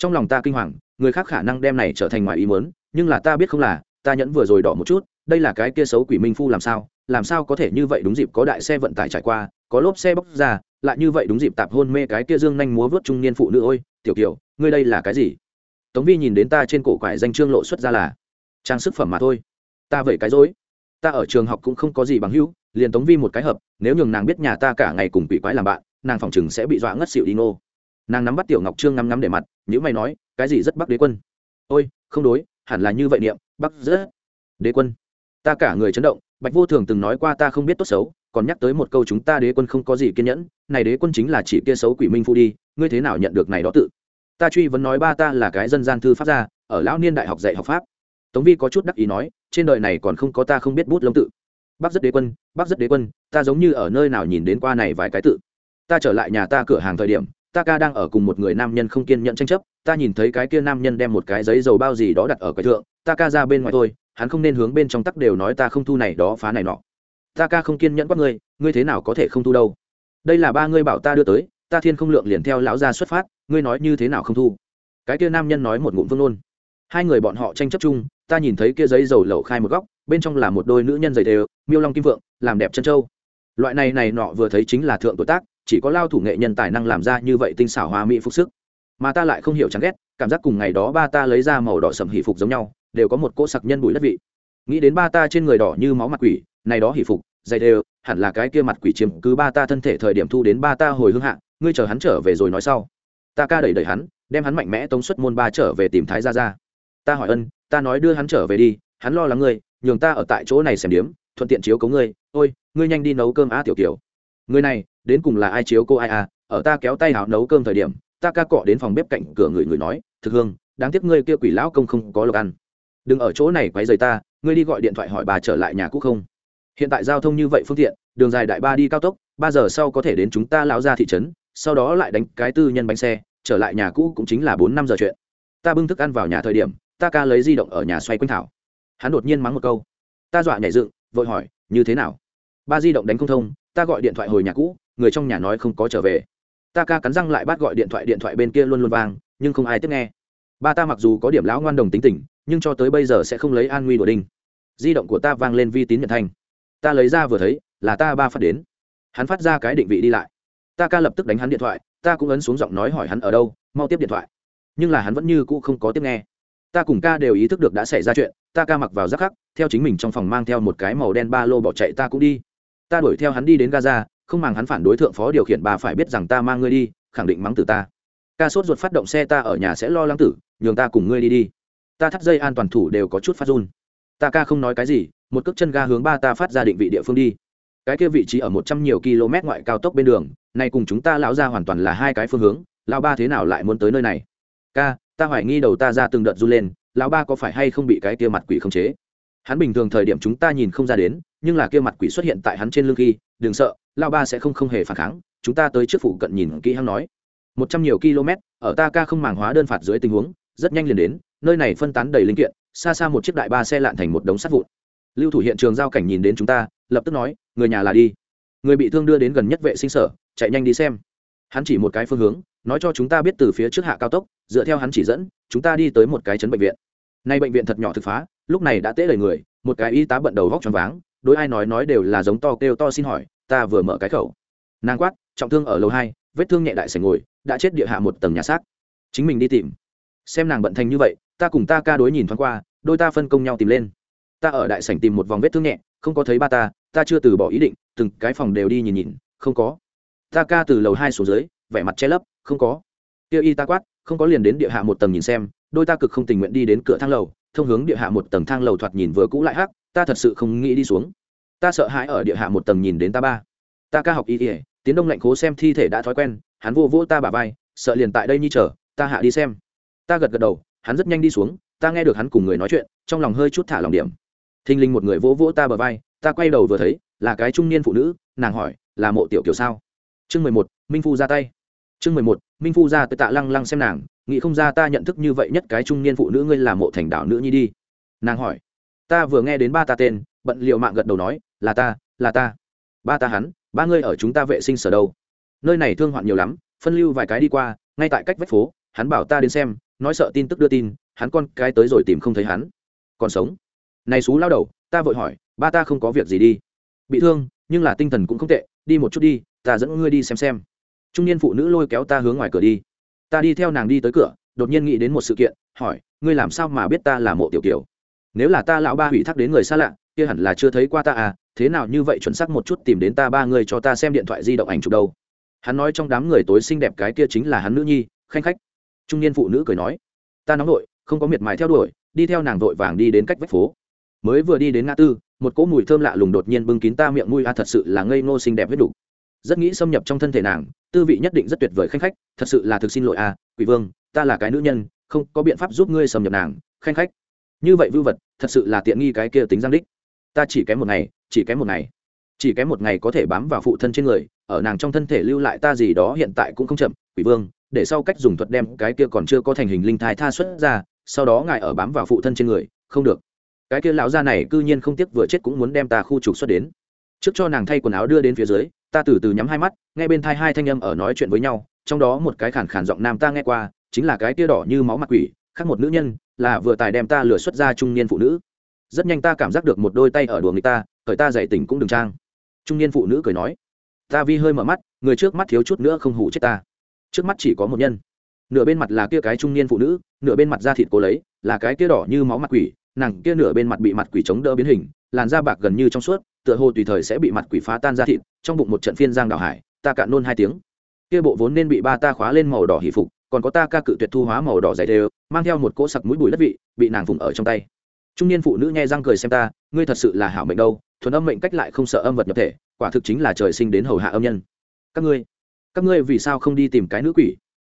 Trong lòng ta kinh hoàng, người khác khả năng đem này trở thành ngoài ý mớn nhưng là ta biết không là, ta nhẫn vừa rồi đỏ một chút đây là cái kia xấu quỷ minh phu làm sao? Làm sao có thể như vậy đúng dịp có đại xe vận tải trải qua, có lốp xe bóc ra, lại như vậy đúng dịp tạp hôn mê cái kia dương nhanh múa vớt trung niên phụ nữ ôi, tiểu kiều ngươi đây là cái gì? Tống vi nhìn đến ta trên cổ quải danh trương lộ xuất ra là, trang sức phẩm mà thôi. Ta vậy cái dối ta ở trường học cũng không có gì bằng hữu, liền tống vi một cái hợp, nếu nhường nàng biết nhà ta cả ngày cùng quỷ quái làm bạn, nàng phòng chừng sẽ bị dọa ngất xịu đi ngô. Nàng nắm bắt tiểu ngọc trương ngắm ngắm để mặt nhữ mày nói, cái gì rất bắc đế quân? Ôi, không đối, hẳn là như vậy niệm, bắc rất đế quân ta cả người chấn động, bạch vô thường từng nói qua ta không biết tốt xấu, còn nhắc tới một câu chúng ta đế quân không có gì kiên nhẫn, này đế quân chính là chỉ kia xấu quỷ minh phu đi, ngươi thế nào nhận được này đó tự? Ta truy vấn nói ba ta là cái dân gian thư pháp gia, ở lão niên đại học dạy học pháp. Tống vi có chút đắc ý nói, trên đời này còn không có ta không biết bút lông tự. Bác rất đế quân, bác rất đế quân, ta giống như ở nơi nào nhìn đến qua này vài cái tự. Ta trở lại nhà ta cửa hàng thời điểm, ta ca đang ở cùng một người nam nhân không kiên nhẫn tranh chấp, ta nhìn thấy cái kia nam nhân đem một cái giấy dầu bao gì đó đặt ở cái thượng, ta ca ra bên ngoài thôi hắn không nên hướng bên trong tắc đều nói ta không thu này đó phá này nọ. Ta ca không kiên nhẫn quát ngươi ngươi thế nào có thể không thu đâu? Đây là ba ngươi bảo ta đưa tới, ta thiên không lượng liền theo lão gia xuất phát, ngươi nói như thế nào không thu? Cái kia nam nhân nói một ngụm vương nôn. Hai người bọn họ tranh chấp chung, ta nhìn thấy kia giấy dầu lẩu khai một góc, bên trong là một đôi nữ nhân dày đều, miêu long kim vượng, làm đẹp chân trâu. Loại này này nọ vừa thấy chính là thượng tuổi tác, chỉ có lao thủ nghệ nhân tài năng làm ra như vậy tinh xảo hoa mỹ phục sức. Mà ta lại không hiểu chán ghét, cảm giác cùng ngày đó ba ta lấy ra màu đỏ sầm hỷ phục giống nhau đều có một cỗ sặc nhân bụi đất vị. Nghĩ đến ba ta trên người đỏ như máu mặt quỷ, này đó hỷ phục, dày đều, hẳn là cái kia mặt quỷ chiếm cứ ba ta thân thể thời điểm thu đến ba ta hồi hương hạ, ngươi chờ hắn trở về rồi nói sau. Ta ca đẩy đẩy hắn, đem hắn mạnh mẽ tống xuất môn ba trở về tìm thái gia ra ta hỏi ân, ta nói đưa hắn trở về đi, hắn lo lắng ngươi, nhường ta ở tại chỗ này xem điếm, thuận tiện chiếu cố ngươi. Ôi, ngươi nhanh đi nấu cơm a tiểu kiểu. Người này, đến cùng là ai chiếu cô ai à? Ở ta kéo tay hào nấu cơm thời điểm, ta ca cọ đến phòng bếp cạnh cửa người người nói, thực hương, đáng tiếc ngươi kia quỷ lão công không có lộc ăn đừng ở chỗ này quấy rầy ta, ngươi đi gọi điện thoại hỏi bà trở lại nhà cũ không? Hiện tại giao thông như vậy phương tiện, đường dài đại ba đi cao tốc, ba giờ sau có thể đến chúng ta lão ra thị trấn, sau đó lại đánh cái tư nhân bánh xe, trở lại nhà cũ cũng chính là bốn năm giờ chuyện. Ta bưng thức ăn vào nhà thời điểm, ta ca lấy di động ở nhà xoay quanh thảo. Hắn đột nhiên mắng một câu. Ta dọa nhảy dựng, vội hỏi, như thế nào? Ba di động đánh không thông, ta gọi điện thoại hồi nhà cũ, người trong nhà nói không có trở về. Ta ca cắn răng lại bắt gọi điện thoại điện thoại bên kia luôn luôn vang, nhưng không ai tiếp nghe. Ba ta mặc dù có điểm lão ngoan đồng tính tình nhưng cho tới bây giờ sẽ không lấy an nguy của đinh. Di động của ta vang lên vi tín nhận thanh. Ta lấy ra vừa thấy, là ta ba phát đến. Hắn phát ra cái định vị đi lại. Ta ca lập tức đánh hắn điện thoại, ta cũng ấn xuống giọng nói hỏi hắn ở đâu, mau tiếp điện thoại. Nhưng là hắn vẫn như cũ không có tiếp nghe. Ta cùng ca đều ý thức được đã xảy ra chuyện, ta ca mặc vào rắc khắc, theo chính mình trong phòng mang theo một cái màu đen ba lô bỏ chạy ta cũng đi. Ta đuổi theo hắn đi đến gaza, không màng hắn phản đối thượng phó điều khiển bà phải biết rằng ta mang ngươi đi, khẳng định mắng từ ta. Ca sốt ruột phát động xe ta ở nhà sẽ lo lắng tử, nhường ta cùng ngươi đi đi ta thắt dây an toàn thủ đều có chút phát run. Ta ca không nói cái gì, một cước chân ga hướng ba ta phát ra định vị địa phương đi. Cái kia vị trí ở một trăm nhiều km ngoại cao tốc bên đường này cùng chúng ta lão ra hoàn toàn là hai cái phương hướng, lão ba thế nào lại muốn tới nơi này? Ca, ta hoài nghi đầu ta ra từng đợt run lên, lão ba có phải hay không bị cái kia mặt quỷ khống chế? Hắn bình thường thời điểm chúng ta nhìn không ra đến, nhưng là kia mặt quỷ xuất hiện tại hắn trên lưng khi, đừng sợ, lão ba sẽ không không hề phản kháng, chúng ta tới trước phủ cận nhìn kỹ hắn nói. Một trăm nhiều km, ở ta ca không màng hóa đơn phạt dưới tình huống rất nhanh liền đến, nơi này phân tán đầy linh kiện, xa xa một chiếc đại ba xe lạn thành một đống sắt vụn. Lưu thủ hiện trường giao cảnh nhìn đến chúng ta, lập tức nói, người nhà là đi. Người bị thương đưa đến gần nhất vệ sinh sở, chạy nhanh đi xem. Hắn chỉ một cái phương hướng, nói cho chúng ta biết từ phía trước hạ cao tốc, dựa theo hắn chỉ dẫn, chúng ta đi tới một cái chấn bệnh viện. Nay bệnh viện thật nhỏ thực phá, lúc này đã tễ lời người, một cái y tá bận đầu vóc tròn váng, đối ai nói nói đều là giống to kêu to xin hỏi, ta vừa mở cái khẩu. Nàng quát, trọng thương ở lầu hai, vết thương nhẹ đại sảnh ngồi, đã chết địa hạ một tầng nhà xác. Chính mình đi tìm xem nàng bận thành như vậy, ta cùng ta ca đối nhìn thoáng qua, đôi ta phân công nhau tìm lên. Ta ở đại sảnh tìm một vòng vết thương nhẹ, không có thấy ba ta ta chưa từ bỏ ý định, từng cái phòng đều đi nhìn nhìn, không có. Ta ca từ lầu hai xuống dưới, vẻ mặt che lấp, không có. Tiêu y ta quát, không có liền đến địa hạ một tầng nhìn xem, đôi ta cực không tình nguyện đi đến cửa thang lầu, thông hướng địa hạ một tầng thang lầu thoạt nhìn vừa cũ lại hắc, ta thật sự không nghĩ đi xuống. Ta sợ hãi ở địa hạ một tầng nhìn đến ta ba. Ta ca học y ỉa tiến đông lạnh cố xem thi thể đã thói quen, hắn vô vô ta bà vai, sợ liền tại đây nhi chờ, ta hạ đi xem ta gật gật đầu, hắn rất nhanh đi xuống, ta nghe được hắn cùng người nói chuyện, trong lòng hơi chút thả lòng điểm. Thình linh một người vỗ vỗ ta bờ vai, ta quay đầu vừa thấy, là cái trung niên phụ nữ, nàng hỏi, là mộ tiểu kiểu sao? Chương mười một, minh phu ra tay. Chương mười một, minh phu ra tới tạ lăng lăng xem nàng, nghĩ không ra ta nhận thức như vậy nhất cái trung niên phụ nữ ngươi là mộ thành đạo nữ nhi đi. Nàng hỏi, ta vừa nghe đến ba ta tên, bận liệu mạng gật đầu nói, là ta là ta. Ba ta hắn, ba ngươi ở chúng ta vệ sinh sở đâu. Nơi này thương hoạn nhiều lắm, phân lưu vài cái đi qua, ngay tại cách vách phố, hắn bảo ta đến xem nói sợ tin tức đưa tin, hắn con cái tới rồi tìm không thấy hắn. Còn sống. Này xú lao đầu, ta vội hỏi, ba ta không có việc gì đi. Bị thương, nhưng là tinh thần cũng không tệ, đi một chút đi, ta dẫn ngươi đi xem xem. Trung niên phụ nữ lôi kéo ta hướng ngoài cửa đi. Ta đi theo nàng đi tới cửa, đột nhiên nghĩ đến một sự kiện, hỏi, ngươi làm sao mà biết ta là mộ tiểu kiều? Nếu là ta lão ba hủy thác đến người xa lạ, kia hẳn là chưa thấy qua ta à thế nào như vậy chuẩn xác một chút tìm đến ta ba người cho ta xem điện thoại di động ảnh chụp đâu? Hắn nói trong đám người tối xinh đẹp cái kia chính là hắn nữ nhi, khanh khách trung niên phụ nữ cười nói, ta nóng vội, không có miệt mài theo đuổi, đi theo nàng vội vàng đi đến cách vách phố. Mới vừa đi đến ngã tư, một cỗ mùi thơm lạ lùng đột nhiên bưng kín ta miệng mùi a, thật sự là ngây ngô xinh đẹp huyết đủ. Rất nghĩ xâm nhập trong thân thể nàng, tư vị nhất định rất tuyệt vời khanh khách, thật sự là thực xin lỗi a, quỷ vương, ta là cái nữ nhân, không có biện pháp giúp ngươi xâm nhập nàng, khanh khách. Như vậy vưu vật, thật sự là tiện nghi cái kia tính giang đích. Ta chỉ kém một ngày, chỉ kém một ngày, chỉ kém một ngày có thể bám vào phụ thân trên người, ở nàng trong thân thể lưu lại ta gì đó hiện tại cũng không chậm, quỷ vương để sau cách dùng thuật đem cái kia còn chưa có thành hình linh thai tha xuất ra, sau đó ngài ở bám vào phụ thân trên người, không được. Cái kia lão gia này cư nhiên không tiếc vừa chết cũng muốn đem ta khu trục xuất đến. Trước cho nàng thay quần áo đưa đến phía dưới, ta từ từ nhắm hai mắt, nghe bên thai hai thanh âm ở nói chuyện với nhau, trong đó một cái khản khản giọng nam ta nghe qua, chính là cái kia đỏ như máu mặt quỷ, khác một nữ nhân, là vừa tài đem ta lừa xuất ra trung niên phụ nữ. Rất nhanh ta cảm giác được một đôi tay ở đùa người ta khởi ta dậy tỉnh cũng đừng trang. Trung niên phụ nữ cười nói, ta vi hơi mở mắt, người trước mắt thiếu chút nữa không hủ chết ta trước mắt chỉ có một nhân. Nửa bên mặt là kia cái trung niên phụ nữ, nửa bên mặt da thịt cô lấy, là cái kia đỏ như máu mặt quỷ, nàng kia nửa bên mặt bị mặt quỷ chống đỡ biến hình, làn da bạc gần như trong suốt, tựa hồ tùy thời sẽ bị mặt quỷ phá tan da thịt, trong bụng một trận phiên giang đảo hải, ta cạn nôn hai tiếng. Kia bộ vốn nên bị ba ta khóa lên màu đỏ hỷ phục, còn có ta ca cự tuyệt thu hóa màu đỏ dày đều, mang theo một cỗ sặc mũi bùi đất vị, bị nàng vùng ở trong tay. Trung niên phụ nữ nghe răng cười xem ta, ngươi thật sự là hảo mệnh đâu, thuần âm mệnh cách lại không sợ âm vật nhập thể, quả thực chính là trời sinh đến hầu hạ âm nhân. Các ngươi các ngươi vì sao không đi tìm cái nữ quỷ?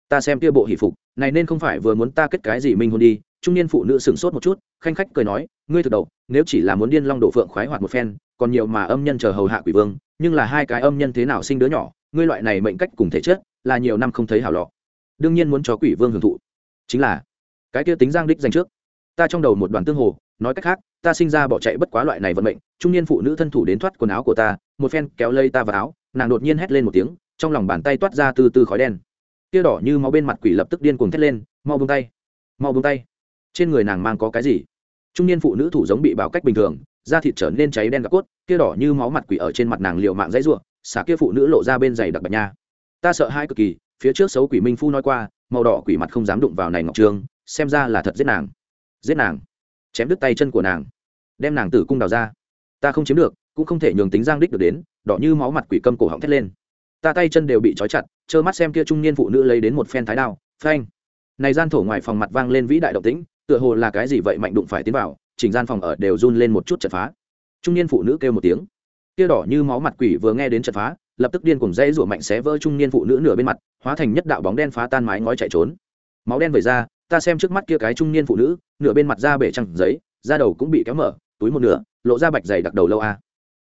Ta xem kia bộ hỷ phục, này nên không phải vừa muốn ta kết cái gì minh hôn đi. Trung niên phụ nữ sửng sốt một chút, khanh khách cười nói, ngươi thực đầu, nếu chỉ là muốn điên long đổ phượng khoái hoạt một phen, còn nhiều mà âm nhân chờ hầu hạ quỷ vương, nhưng là hai cái âm nhân thế nào sinh đứa nhỏ, ngươi loại này mệnh cách cùng thể chất, là nhiều năm không thấy hảo lọ. Đương nhiên muốn cho quỷ vương hưởng thụ. Chính là, cái kia tính giang đích dành trước. Ta trong đầu một đoàn tương hồ, nói cách khác, ta sinh ra bỏ chạy bất quá loại này vận mệnh, trung niên phụ nữ thân thủ đến thoát quần áo của ta, một phen kéo lây ta vào áo, nàng đột nhiên hét lên một tiếng trong lòng bàn tay toát ra từ từ khói đen. Tia đỏ như máu bên mặt quỷ lập tức điên cuồng thét lên mau bông tay! Mau bông tay! Trên người nàng mang có cái gì? Trung niên phụ nữ thủ giống bị bảo cách bình thường da thịt trở nên cháy đen gặp cốt tia đỏ như máu mặt quỷ ở trên mặt nàng liệu mạng dãy ruộng xả kia phụ nữ lộ ra bên giày đặc bạch nha. Ta sợ hai cực kỳ phía trước xấu quỷ minh phu nói qua màu đỏ quỷ mặt không dám đụng vào này ngọc trường, xem ra là thật giết nàng. Giết nàng? Chém đứt tay chân của nàng đem nàng tử cung đào ra. Ta không chiếm được cũng không thể nhường tính giang đích được đến. Đỏ như máu mặt quỷ câm cổ họng thét lên ta tay chân đều bị trói chặt, trơ mắt xem kia trung niên phụ nữ lấy đến một phen thái đao, phanh. Này gian thổ ngoài phòng mặt vang lên vĩ đại động tĩnh, tựa hồ là cái gì vậy mạnh đụng phải tiến vào, chỉnh gian phòng ở đều run lên một chút chật phá. Trung niên phụ nữ kêu một tiếng. Kia đỏ như máu mặt quỷ vừa nghe đến chật phá, lập tức điên cùng dây rủa mạnh xé vỡ trung niên phụ nữ nửa bên mặt, hóa thành nhất đạo bóng đen phá tan mái ngói chạy trốn. Máu đen vẩy ra, ta xem trước mắt kia cái trung niên phụ nữ, nửa bên mặt da bể trăng giấy, da đầu cũng bị kéo mở, túi một nửa, lộ ra bạch dày đặc đầu lâu a.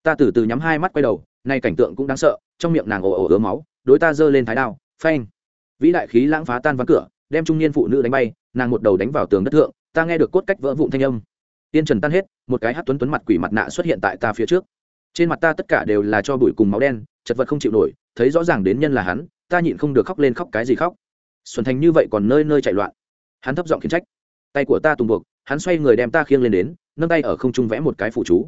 Ta từ từ nhắm hai mắt quay đầu nay cảnh tượng cũng đáng sợ trong miệng nàng ồ ồ ứa máu đối ta giơ lên thái đao, phanh. Vĩ đại khí lãng phá tan ván cửa, đem trung niên phụ nữ đánh bay, nàng một đầu đánh vào tường đất thượng, ta nghe được cốt cách vỡ vụn thanh âm. Tiên trần tan hết, một cái hát tuấn tuấn mặt quỷ mặt nạ xuất hiện tại ta phía trước. Trên mặt ta tất cả đều là cho bụi cùng máu đen, chật vật không chịu nổi, thấy rõ ràng đến nhân là hắn, ta nhịn không được khóc lên khóc cái gì khóc. Xuân thành như vậy còn nơi nơi chạy loạn. Hắn thấp giọng khiển trách. Tay của ta tùng buộc, hắn xoay người đem ta khiêng lên đến, nâng tay ở không trung vẽ một cái phụ chú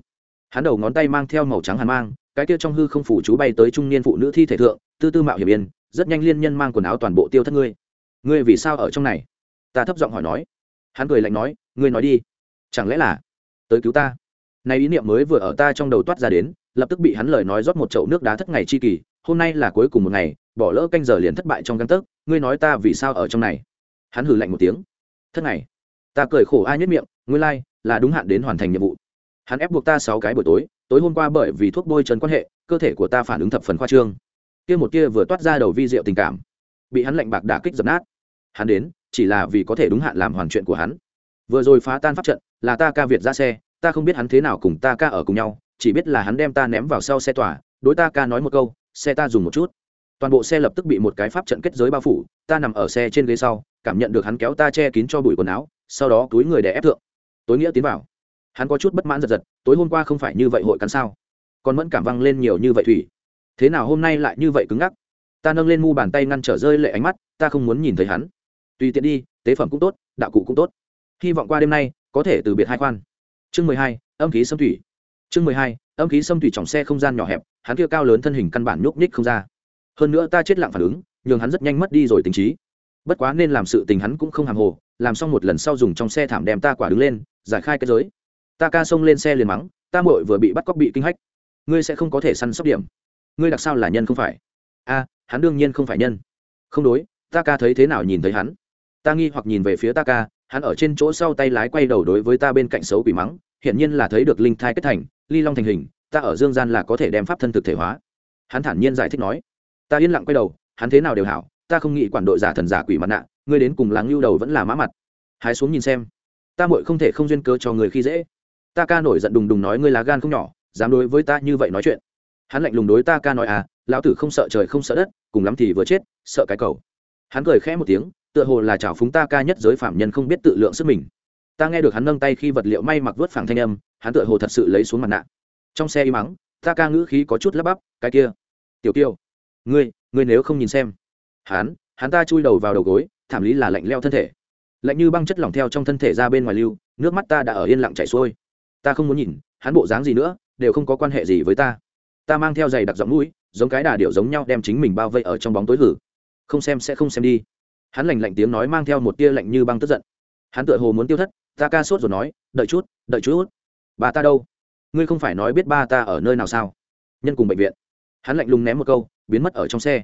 hắn đầu ngón tay mang theo màu trắng hàn mang cái kia trong hư không phủ chú bay tới trung niên phụ nữ thi thể thượng tư tư mạo hiểm yên rất nhanh liên nhân mang quần áo toàn bộ tiêu thất ngươi. Ngươi vì sao ở trong này? Ta thấp giọng hỏi nói. Hắn cười lạnh nói ngươi nói đi. Chẳng lẽ là tới cứu ta? Nay ý niệm mới vừa ở ta trong đầu toát ra đến lập tức bị hắn lời nói rót một chậu nước đá thất ngày chi kỳ hôm nay là cuối cùng một ngày bỏ lỡ canh giờ liền thất bại trong găng tấc ngươi nói ta vì sao ở trong này? Hắn hử lạnh một tiếng. Thất ngày. Ta cười khổ ai nhất miệng ngươi lai、like, là đúng hạn đến hoàn thành nhiệm vụ hắn ép buộc ta sáu cái buổi tối tối hôm qua bởi vì thuốc bôi trần quan hệ, cơ thể của ta phản ứng thập phần khoa trương. Kia một kia vừa toát ra đầu vi diệu tình cảm, bị hắn lạnh bạc đả kích dập nát. Hắn đến, chỉ là vì có thể đúng hạn làm hoàn chuyện của hắn. Vừa rồi phá tan pháp trận, là ta ca việt ra xe, ta không biết hắn thế nào cùng ta ca ở cùng nhau, chỉ biết là hắn đem ta ném vào sau xe tòa đối ta ca nói một câu, xe ta dùng một chút. Toàn bộ xe lập tức bị một cái pháp trận kết giới bao phủ, ta nằm ở xe trên ghế sau, cảm nhận được hắn kéo ta che kín cho bụi quần áo, sau đó túi người đè ép thượng. Tối nghĩa tiến vào hắn có chút bất mãn giật giật, tối hôm qua không phải như vậy hội cắn sao? Còn mẫn cảm văng lên nhiều như vậy thủy. Thế nào hôm nay lại như vậy cứng ngắc? Ta nâng lên mu bàn tay ngăn trở rơi lệ ánh mắt, ta không muốn nhìn thấy hắn. Tùy tiện đi, tế phẩm cũng tốt, đạo cụ cũng tốt. Hy vọng qua đêm nay, có thể từ biệt hai khoan. Chương mười hai, âm khí xâm thủy. Chương mười hai, âm khí xâm thủy trong xe không gian nhỏ hẹp, hắn kia cao lớn thân hình căn bản nhúc nhích không ra. Hơn nữa ta chết lặng phản ứng, nhường hắn rất nhanh mất đi rồi tình trí. Bất quá nên làm sự tình hắn cũng không hàm hồ, làm xong một lần sau dùng trong xe thảm đem ta quả đứng lên, giải khai cái giới ta ca xông lên xe liền mắng, ta mội vừa bị bắt cóc bị kinh hách. Ngươi sẽ không có thể săn sóc điểm. Ngươi đặc sao là nhân không phải? A, hắn đương nhiên không phải nhân. Không đối, ta ca thấy thế nào nhìn thấy hắn? Ta nghi hoặc nhìn về phía ta ca, hắn ở trên chỗ sau tay lái quay đầu đối với ta bên cạnh xấu quỷ mắng, hiển nhiên là thấy được linh thai kết thành, ly long thành hình, ta ở dương gian là có thể đem pháp thân thực thể hóa. Hắn thản nhiên giải thích nói. Ta yên lặng quay đầu, hắn thế nào đều hảo, ta không nghĩ quản đội giả thần giả quỷ mặt nạ, ngươi đến cùng láng lưu đầu vẫn là mã mặt. Hái xuống nhìn xem. Ta muội không thể không duyên cớ cho người khi dễ ta ca nổi giận đùng đùng nói ngươi lá gan không nhỏ, dám đối với ta như vậy nói chuyện. Hắn lạnh lùng đối ta ca nói à lão tử không sợ trời không sợ đất, cùng lắm thì vừa chết, sợ cái cầu. Hắn cười khẽ một tiếng, tựa hồ là chảo phúng ta ca nhất giới phạm nhân không biết tự lượng sức mình. Ta nghe được hắn nâng tay khi vật liệu may mặc vớt phẳng thanh âm, hắn tựa hồ thật sự lấy xuống mặt nạ. Trong xe im mắng ta ca ngữ khí có chút lắp bắp, cái kia. Tiểu tiêu ngươi ngươi nếu không nhìn xem. Hắn hắn ta chui đầu vào đầu gối, thảm lý là lạnh leo thân thể. Lạnh như băng chất lỏng theo trong thân thể ra bên ngoài lưu, nước mắt ta đã ở yên lặng chảy xuôi ta không muốn nhìn, hắn bộ dáng gì nữa, đều không có quan hệ gì với ta. Ta mang theo giày đặc giọng mũi, giống cái đà điệu giống nhau đem chính mình bao vây ở trong bóng tối hử. Không xem sẽ không xem đi. Hắn lành lạnh tiếng nói mang theo một tia lạnh như băng tức giận. Hắn tựa hồ muốn tiêu thất, ta ca sốt rồi nói, đợi chút đợi chút. Bà ta đâu? Ngươi không phải nói biết ba ta ở nơi nào sao? Nhân cùng bệnh viện. Hắn lạnh lùng ném một câu, biến mất ở trong xe.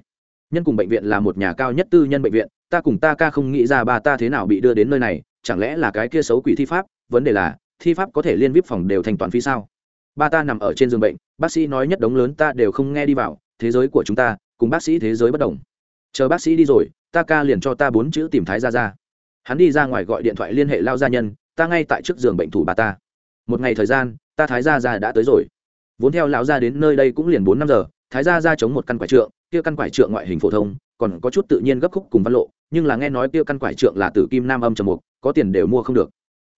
Nhân cùng bệnh viện là một nhà cao nhất tư nhân bệnh viện, ta cùng ta ca không nghĩ ra ba ta thế nào bị đưa đến nơi này, chẳng lẽ là cái kia xấu quỷ thi pháp? Vấn đề là thi pháp có thể liên vip phòng đều thành toàn phí sao? Ba ta nằm ở trên giường bệnh, bác sĩ nói nhất đống lớn ta đều không nghe đi vào, thế giới của chúng ta, cùng bác sĩ thế giới bất đồng. Chờ bác sĩ đi rồi, ta ca liền cho ta bốn chữ tìm thái ra ra hắn đi ra ngoài gọi điện thoại liên hệ lao gia nhân, ta ngay tại trước giường bệnh thủ bà ta. Một ngày thời gian, ta thái gia ra đã tới rồi. Vốn theo lão gia đến nơi đây cũng liền bốn năm giờ, thái gia ra chống một căn quải trượng, kia căn quải trượng ngoại hình phổ thông, còn có chút tự nhiên gấp khúc cùng văn lộ, nhưng là nghe nói kia căn quải trượng là từ kim nam âm trầm mục, có tiền đều mua không được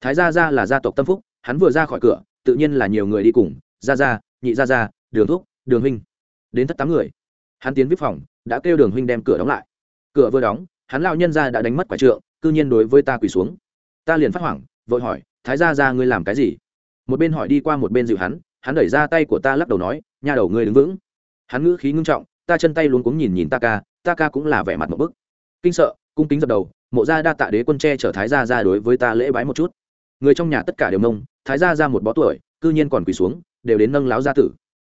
thái gia Gia là gia tộc tâm phúc, hắn vừa ra khỏi cửa, tự nhiên là nhiều người đi cùng, gia gia, nhị gia gia, đường thúc, đường huynh, đến thất tám người. Hắn tiến vip phòng, đã kêu đường huynh đem cửa đóng lại. Cửa vừa đóng, hắn lao nhân ra đã đánh mất quả trượng, cư nhiên đối với ta quỳ xuống. Ta liền phát hoảng, vội hỏi, thái gia Gia ngươi làm cái gì? Một bên hỏi đi qua một bên dịu hắn hắn đẩy ra tay của ta lắc đầu nói nhà đầu ngươi đứng vững. Hắn ngữ khí ngưng trọng, ta chân tay luôn cuống nhìn nhìn ta ca ta ca cũng là vẻ mặt một bức. Kinh sợ, cung kính dập đầu, mộ gia đa tạ đế quân tre chở thái gia ra đối với ta lễ bái một chút người trong nhà tất cả đều nông thái gia ra một bó tuổi, cư nhiên còn quỳ xuống, đều đến nâng láo gia tử.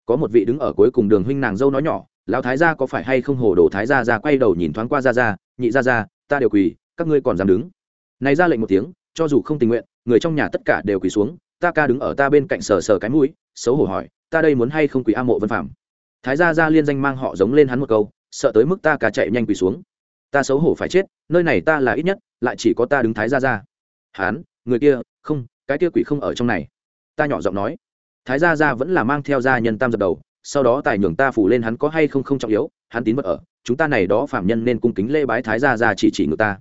Có một vị đứng ở cuối cùng đường huynh nàng dâu nói nhỏ, lão thái gia có phải hay không hồ đồ thái gia ra quay đầu nhìn thoáng qua gia gia, nhị gia gia, ta đều quỳ, các ngươi còn dám đứng? Này ra lệnh một tiếng, cho dù không tình nguyện, người trong nhà tất cả đều quỳ xuống, ta ca đứng ở ta bên cạnh sờ sờ cái mũi, xấu hổ hỏi, ta đây muốn hay không quỳ a mộ vân phạm thái gia gia liên danh mang họ giống lên hắn một câu, sợ tới mức ta ca chạy nhanh quỳ xuống. Ta xấu hổ phải chết, nơi này ta là ít nhất, lại chỉ có ta đứng thái gia gia. Hắn người kia không, cái kia quỷ không ở trong này. Ta nhỏ giọng nói. Thái gia gia vẫn là mang theo gia nhân tam dập đầu, sau đó tài nhường ta phủ lên hắn có hay không không trọng yếu, hắn tín vật ở, chúng ta này đó phạm nhân nên cung kính lễ bái thái gia gia chỉ chỉ người ta.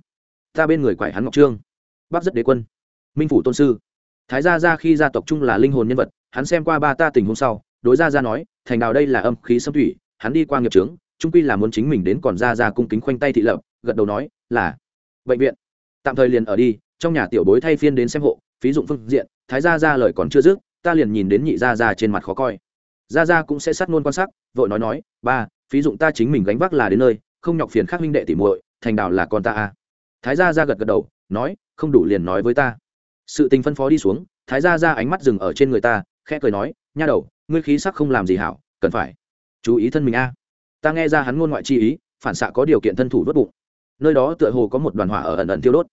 Ta bên người quải hắn ngọc trương. Bắc rất đế quân. Minh phủ tôn sư. Thái gia gia khi gia tộc trung là linh hồn nhân vật, hắn xem qua ba ta tình hôm sau, đối gia gia nói, thành nào đây là âm khí xâm thủy, hắn đi qua nghiệp trướng trung quy là muốn chính mình đến còn gia gia cung kính khoanh tay thị lập, gật đầu nói, là, bệnh viện. Tạm thời liền ở đi, trong nhà tiểu bối thay phiên đến xem hộ phí dụng phương diện, thái gia gia lời còn chưa dứt, ta liền nhìn đến nhị gia gia trên mặt khó coi. Gia gia cũng sẽ sát nôn quan sát, vội nói nói, ba, phí dụng ta chính mình gánh vác là đến nơi, không nhọc phiền khác minh đệ tỉ muội, thành đào là con ta à. thái gia gia gật gật đầu, nói, không đủ liền nói với ta. Sự tình phân phó đi xuống, thái gia gia ánh mắt dừng ở trên người ta, khẽ cười nói, nha đầu, ngươi khí sắc không làm gì hảo, cần phải chú ý thân mình a. Ta nghe ra hắn ngôn ngoại chi ý, phản xạ có điều kiện thân thủ vớt bụng. Nơi đó tựa hồ có một đoàn hỏa ở ẩn ẩn tiêu đốt.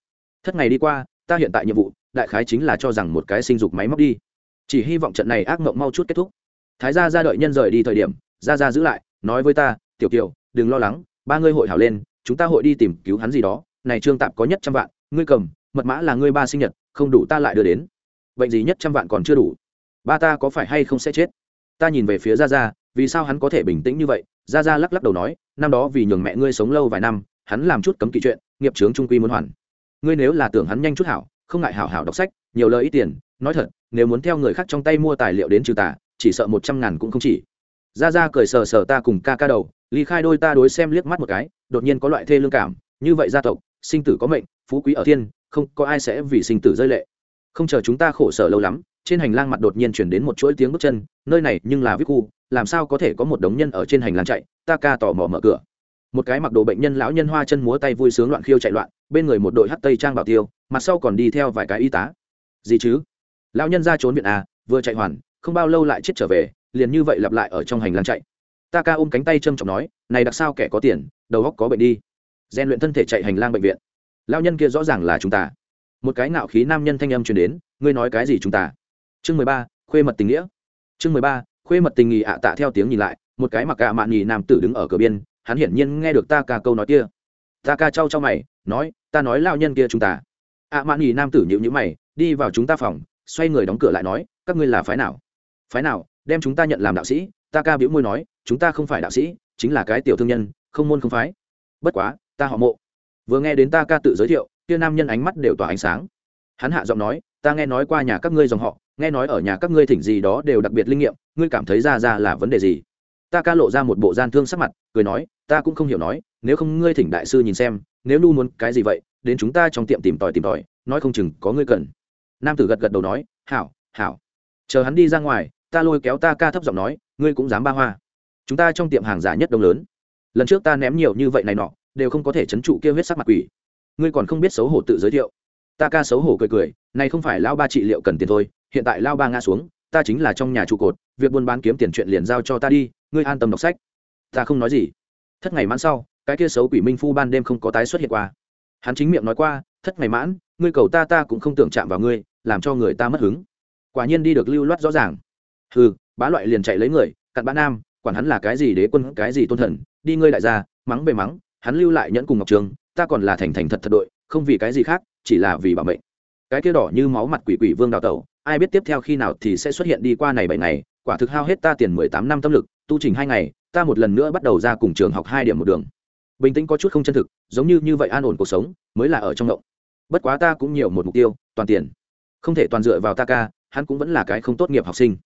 Thất ngày đi qua, ta hiện tại nhiệm vụ đại khái chính là cho rằng một cái sinh dục máy móc đi. Chỉ hy vọng trận này ác mộng mau chút kết thúc. Thái gia ra đợi nhân rời đi thời điểm ra ra giữ lại, nói với ta, tiểu kiều, đừng lo lắng, ba ngươi hội hảo lên, chúng ta hội đi tìm cứu hắn gì đó. Này trương tạp có nhất trăm vạn, ngươi cầm, mật mã là ngươi ba sinh nhật, không đủ ta lại đưa đến. Bệnh gì nhất trăm vạn còn chưa đủ? Ba ta có phải hay không sẽ chết? Ta nhìn về phía ra ra vì sao hắn có thể bình tĩnh như vậy? Ra ra lắc lắc đầu nói, năm đó vì nhường mẹ ngươi sống lâu vài năm, hắn làm chút cấm kỵ chuyện, nghiệp trướng trung quy muốn hoàn. Ngươi nếu là tưởng hắn nhanh chút hảo không ngại hảo hảo đọc sách, nhiều lời ít tiền, nói thật, nếu muốn theo người khác trong tay mua tài liệu đến trừ tà, chỉ sợ một trăm ngàn cũng không chỉ. Ra ra cười sờ sờ ta cùng ca ca đầu, ly khai đôi ta đối xem liếc mắt một cái, đột nhiên có loại thê lương cảm, như vậy gia tộc, sinh tử có mệnh, phú quý ở thiên, không có ai sẽ vì sinh tử rơi lệ. Không chờ chúng ta khổ sở lâu lắm, trên hành lang mặt đột nhiên chuyển đến một chuỗi tiếng bước chân, nơi này nhưng là vip khu, làm sao có thể có một đống nhân ở trên hành lang chạy, ta ca tò mò mở cửa. Một cái mặc đồ bệnh nhân lão nhân hoa chân múa tay vui sướng loạn khiêu chạy loạn, bên người một đội hắt tây trang bảo tiêu mặt sau còn đi theo vài cái y tá. Gì chứ? Lão nhân ra trốn viện à vừa chạy hoàn, không bao lâu lại chết trở về, liền như vậy lặp lại ở trong hành lang chạy. Ta ca ôm cánh tay trâm trọng nói, này đặc sao kẻ có tiền, đầu góc có bệnh đi. Rèn luyện thân thể chạy hành lang bệnh viện. Lão nhân kia rõ ràng là chúng ta. Một cái ngạo khí nam nhân thanh âm truyền đến, ngươi nói cái gì chúng ta? Chương mười ba, khuê mật tình nghĩa. Chương mười ba, khuê mật tình nghị ạ tạ theo tiếng nhìn lại, một cái mặc cả mạn nhì nam tử đứng ở cửa biên, hắn hiển nhiên nghe được ta ca câu nói kia. Ta ca trao cho mày, nói, ta nói lao nhân kia chúng ta ạ mạn nhì nam tử nhịu nhữ mày, đi vào chúng ta phòng, xoay người đóng cửa lại nói, các ngươi là phái nào? Phái nào? Đem chúng ta nhận làm đạo sĩ, ta ca biểu môi nói, chúng ta không phải đạo sĩ, chính là cái tiểu thương nhân, không môn không phái. Bất quá, ta họ mộ. Vừa nghe đến ta ca tự giới thiệu, kia nam nhân ánh mắt đều tỏa ánh sáng. Hắn hạ giọng nói, ta nghe nói qua nhà các ngươi dòng họ, nghe nói ở nhà các ngươi thỉnh gì đó đều đặc biệt linh nghiệm, ngươi cảm thấy ra ra là vấn đề gì? Ta ca lộ ra một bộ gian thương sắc mặt, cười nói, ta cũng không hiểu nói, nếu không ngươi thỉnh đại sư nhìn xem, nếu nu muốn cái gì vậy đến chúng ta trong tiệm tìm tòi tìm tòi, nói không chừng có ngươi cần. Nam tử gật gật đầu nói, hảo hảo. Chờ hắn đi ra ngoài, ta lôi kéo ta ca thấp giọng nói, ngươi cũng dám ba hoa. Chúng ta trong tiệm hàng giả nhất đông lớn. Lần trước ta ném nhiều như vậy này nọ, đều không có thể chấn trụ kia huyết sắc mặt quỷ. Ngươi còn không biết xấu hổ tự giới thiệu. Ta ca xấu hổ cười cười, này không phải lao ba trị liệu cần tiền thôi, hiện tại lao ba ngã xuống, ta chính là trong nhà trụ cột, việc buôn bán kiếm tiền chuyện liền giao cho ta đi, ngươi an tâm đọc sách. Ta không nói gì. Thất ngày mãn sau, cái kia xấu quỷ minh phu ban đêm không có tái xuất hiện qua hắn chính miệng nói qua, thất ngày mãn, ngươi cầu ta ta cũng không tưởng chạm vào ngươi, làm cho người ta mất hứng. Quả nhiên đi được lưu loát rõ ràng. Hừ, bá loại liền chạy lấy người, cặn bã nam, quản hắn là cái gì đế quân, cái gì tôn thần, đi ngươi đại gia, mắng bề mắng, hắn lưu lại nhẫn cùng ngọc trường, ta còn là thành thành thật thật đội, không vì cái gì khác, chỉ là vì bảo mệnh. Cái kia đỏ như máu mặt quỷ quỷ vương đào tẩu, ai biết tiếp theo khi nào thì sẽ xuất hiện đi qua này bảy ngày, quả thực hao hết ta tiền mười tám năm tâm lực, tu trình hai ngày, ta một lần nữa bắt đầu ra cùng trường học hai điểm một đường bình tĩnh có chút không chân thực, giống như như vậy an ổn cuộc sống mới là ở trong động bất quá ta cũng nhiều một mục tiêu, toàn tiền. Không thể toàn dựa vào ta ca, hắn cũng vẫn là cái không tốt nghiệp học sinh.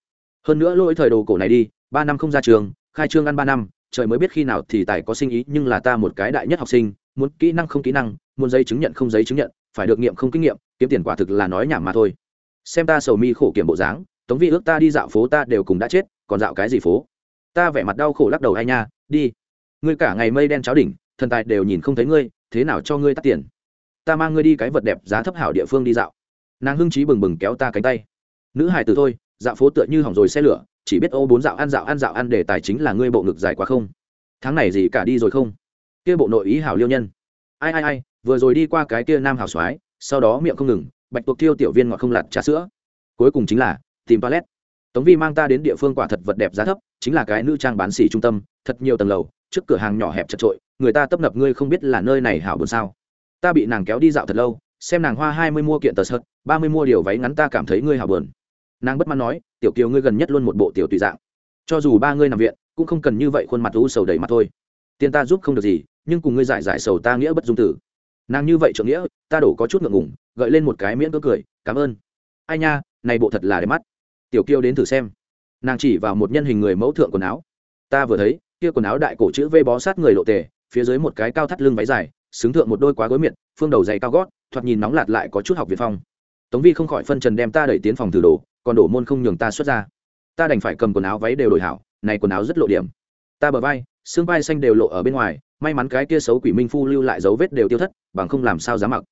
Hơn nữa lỗi thời đồ cổ này đi, ba năm không ra trường, khai trương ăn ba năm, trời mới biết khi nào thì tài có sinh ý, nhưng là ta một cái đại nhất học sinh, muốn kỹ năng không kỹ năng, muốn giấy chứng nhận không giấy chứng nhận, phải được nghiệm không kinh nghiệm, kiếm tiền quả thực là nói nhảm mà thôi. Xem ta sầu mi khổ kiểm bộ dáng, tống vi ước ta đi dạo phố ta đều cùng đã chết, còn dạo cái gì phố? Ta vẻ mặt đau khổ lắc đầu ai nha, đi. Ngươi cả ngày mây đen cháo đỉnh thần tài đều nhìn không thấy ngươi, thế nào cho ngươi tắt tiền? Ta mang ngươi đi cái vật đẹp giá thấp hảo địa phương đi dạo. Nàng hưng trí bừng bừng kéo ta cánh tay. Nữ hài từ thôi, dạo phố tựa như hỏng rồi xe lửa, chỉ biết ô bốn dạo ăn dạo ăn dạo ăn để tài chính là ngươi bộ ngực dài quá không? Tháng này gì cả đi rồi không? Kia bộ nội ý hảo liêu nhân. Ai ai ai, vừa rồi đi qua cái kia nam hảo soái, sau đó miệng không ngừng, bạch tuộc thiêu tiểu viên ngọt không lặt trà sữa. Cuối cùng chính là, tìm toilet. Tống vi mang ta đến địa phương quả thật vật đẹp giá thấp, chính là cái nữ trang bán xỉ trung tâm, thật nhiều tầng lầu, trước cửa hàng nhỏ hẹp chật trội người ta tấp nập ngươi không biết là nơi này hảo buồn sao. Ta bị nàng kéo đi dạo thật lâu, xem nàng hoa hai mươi mua kiện tờ sợt, ba mươi mua điều váy ngắn ta cảm thấy ngươi hảo buồn. Nàng bất mãn nói, tiểu kiều ngươi gần nhất luôn một bộ tiểu tùy dạng. Cho dù ba ngươi nằm viện, cũng không cần như vậy khuôn mặt u sầu đầy mặt thôi. Tiền ta giúp không được gì, nhưng cùng ngươi giải giải sầu ta nghĩa bất dung tử. Nàng như vậy trượng nghĩa, ta đổ có chút ngượng ngùng, gợi lên một cái miễn cơ cười, cảm ơn. Ai nha, này bộ thật là đẹp mắt. Tiểu kiêu đến thử xem. Nàng chỉ vào một nhân hình người mẫu thượng quần áo. Ta vừa thấy, kia quần áo đại cổ chữ v bó sát người lộ tề phía dưới một cái cao thắt lưng váy dài, xứng thượng một đôi quá gối miệng phương đầu dày cao gót, thoạt nhìn nóng lạt lại có chút học việt phong. Tống vi không khỏi phân trần đem ta đẩy tiến phòng thử đồ, còn đổ môn không nhường ta xuất ra. Ta đành phải cầm quần áo váy đều đổi hảo, này quần áo rất lộ điểm. Ta bờ vai, xương vai xanh đều lộ ở bên ngoài, may mắn cái kia xấu quỷ minh phu lưu lại dấu vết đều tiêu thất, bằng không làm sao dám mặc.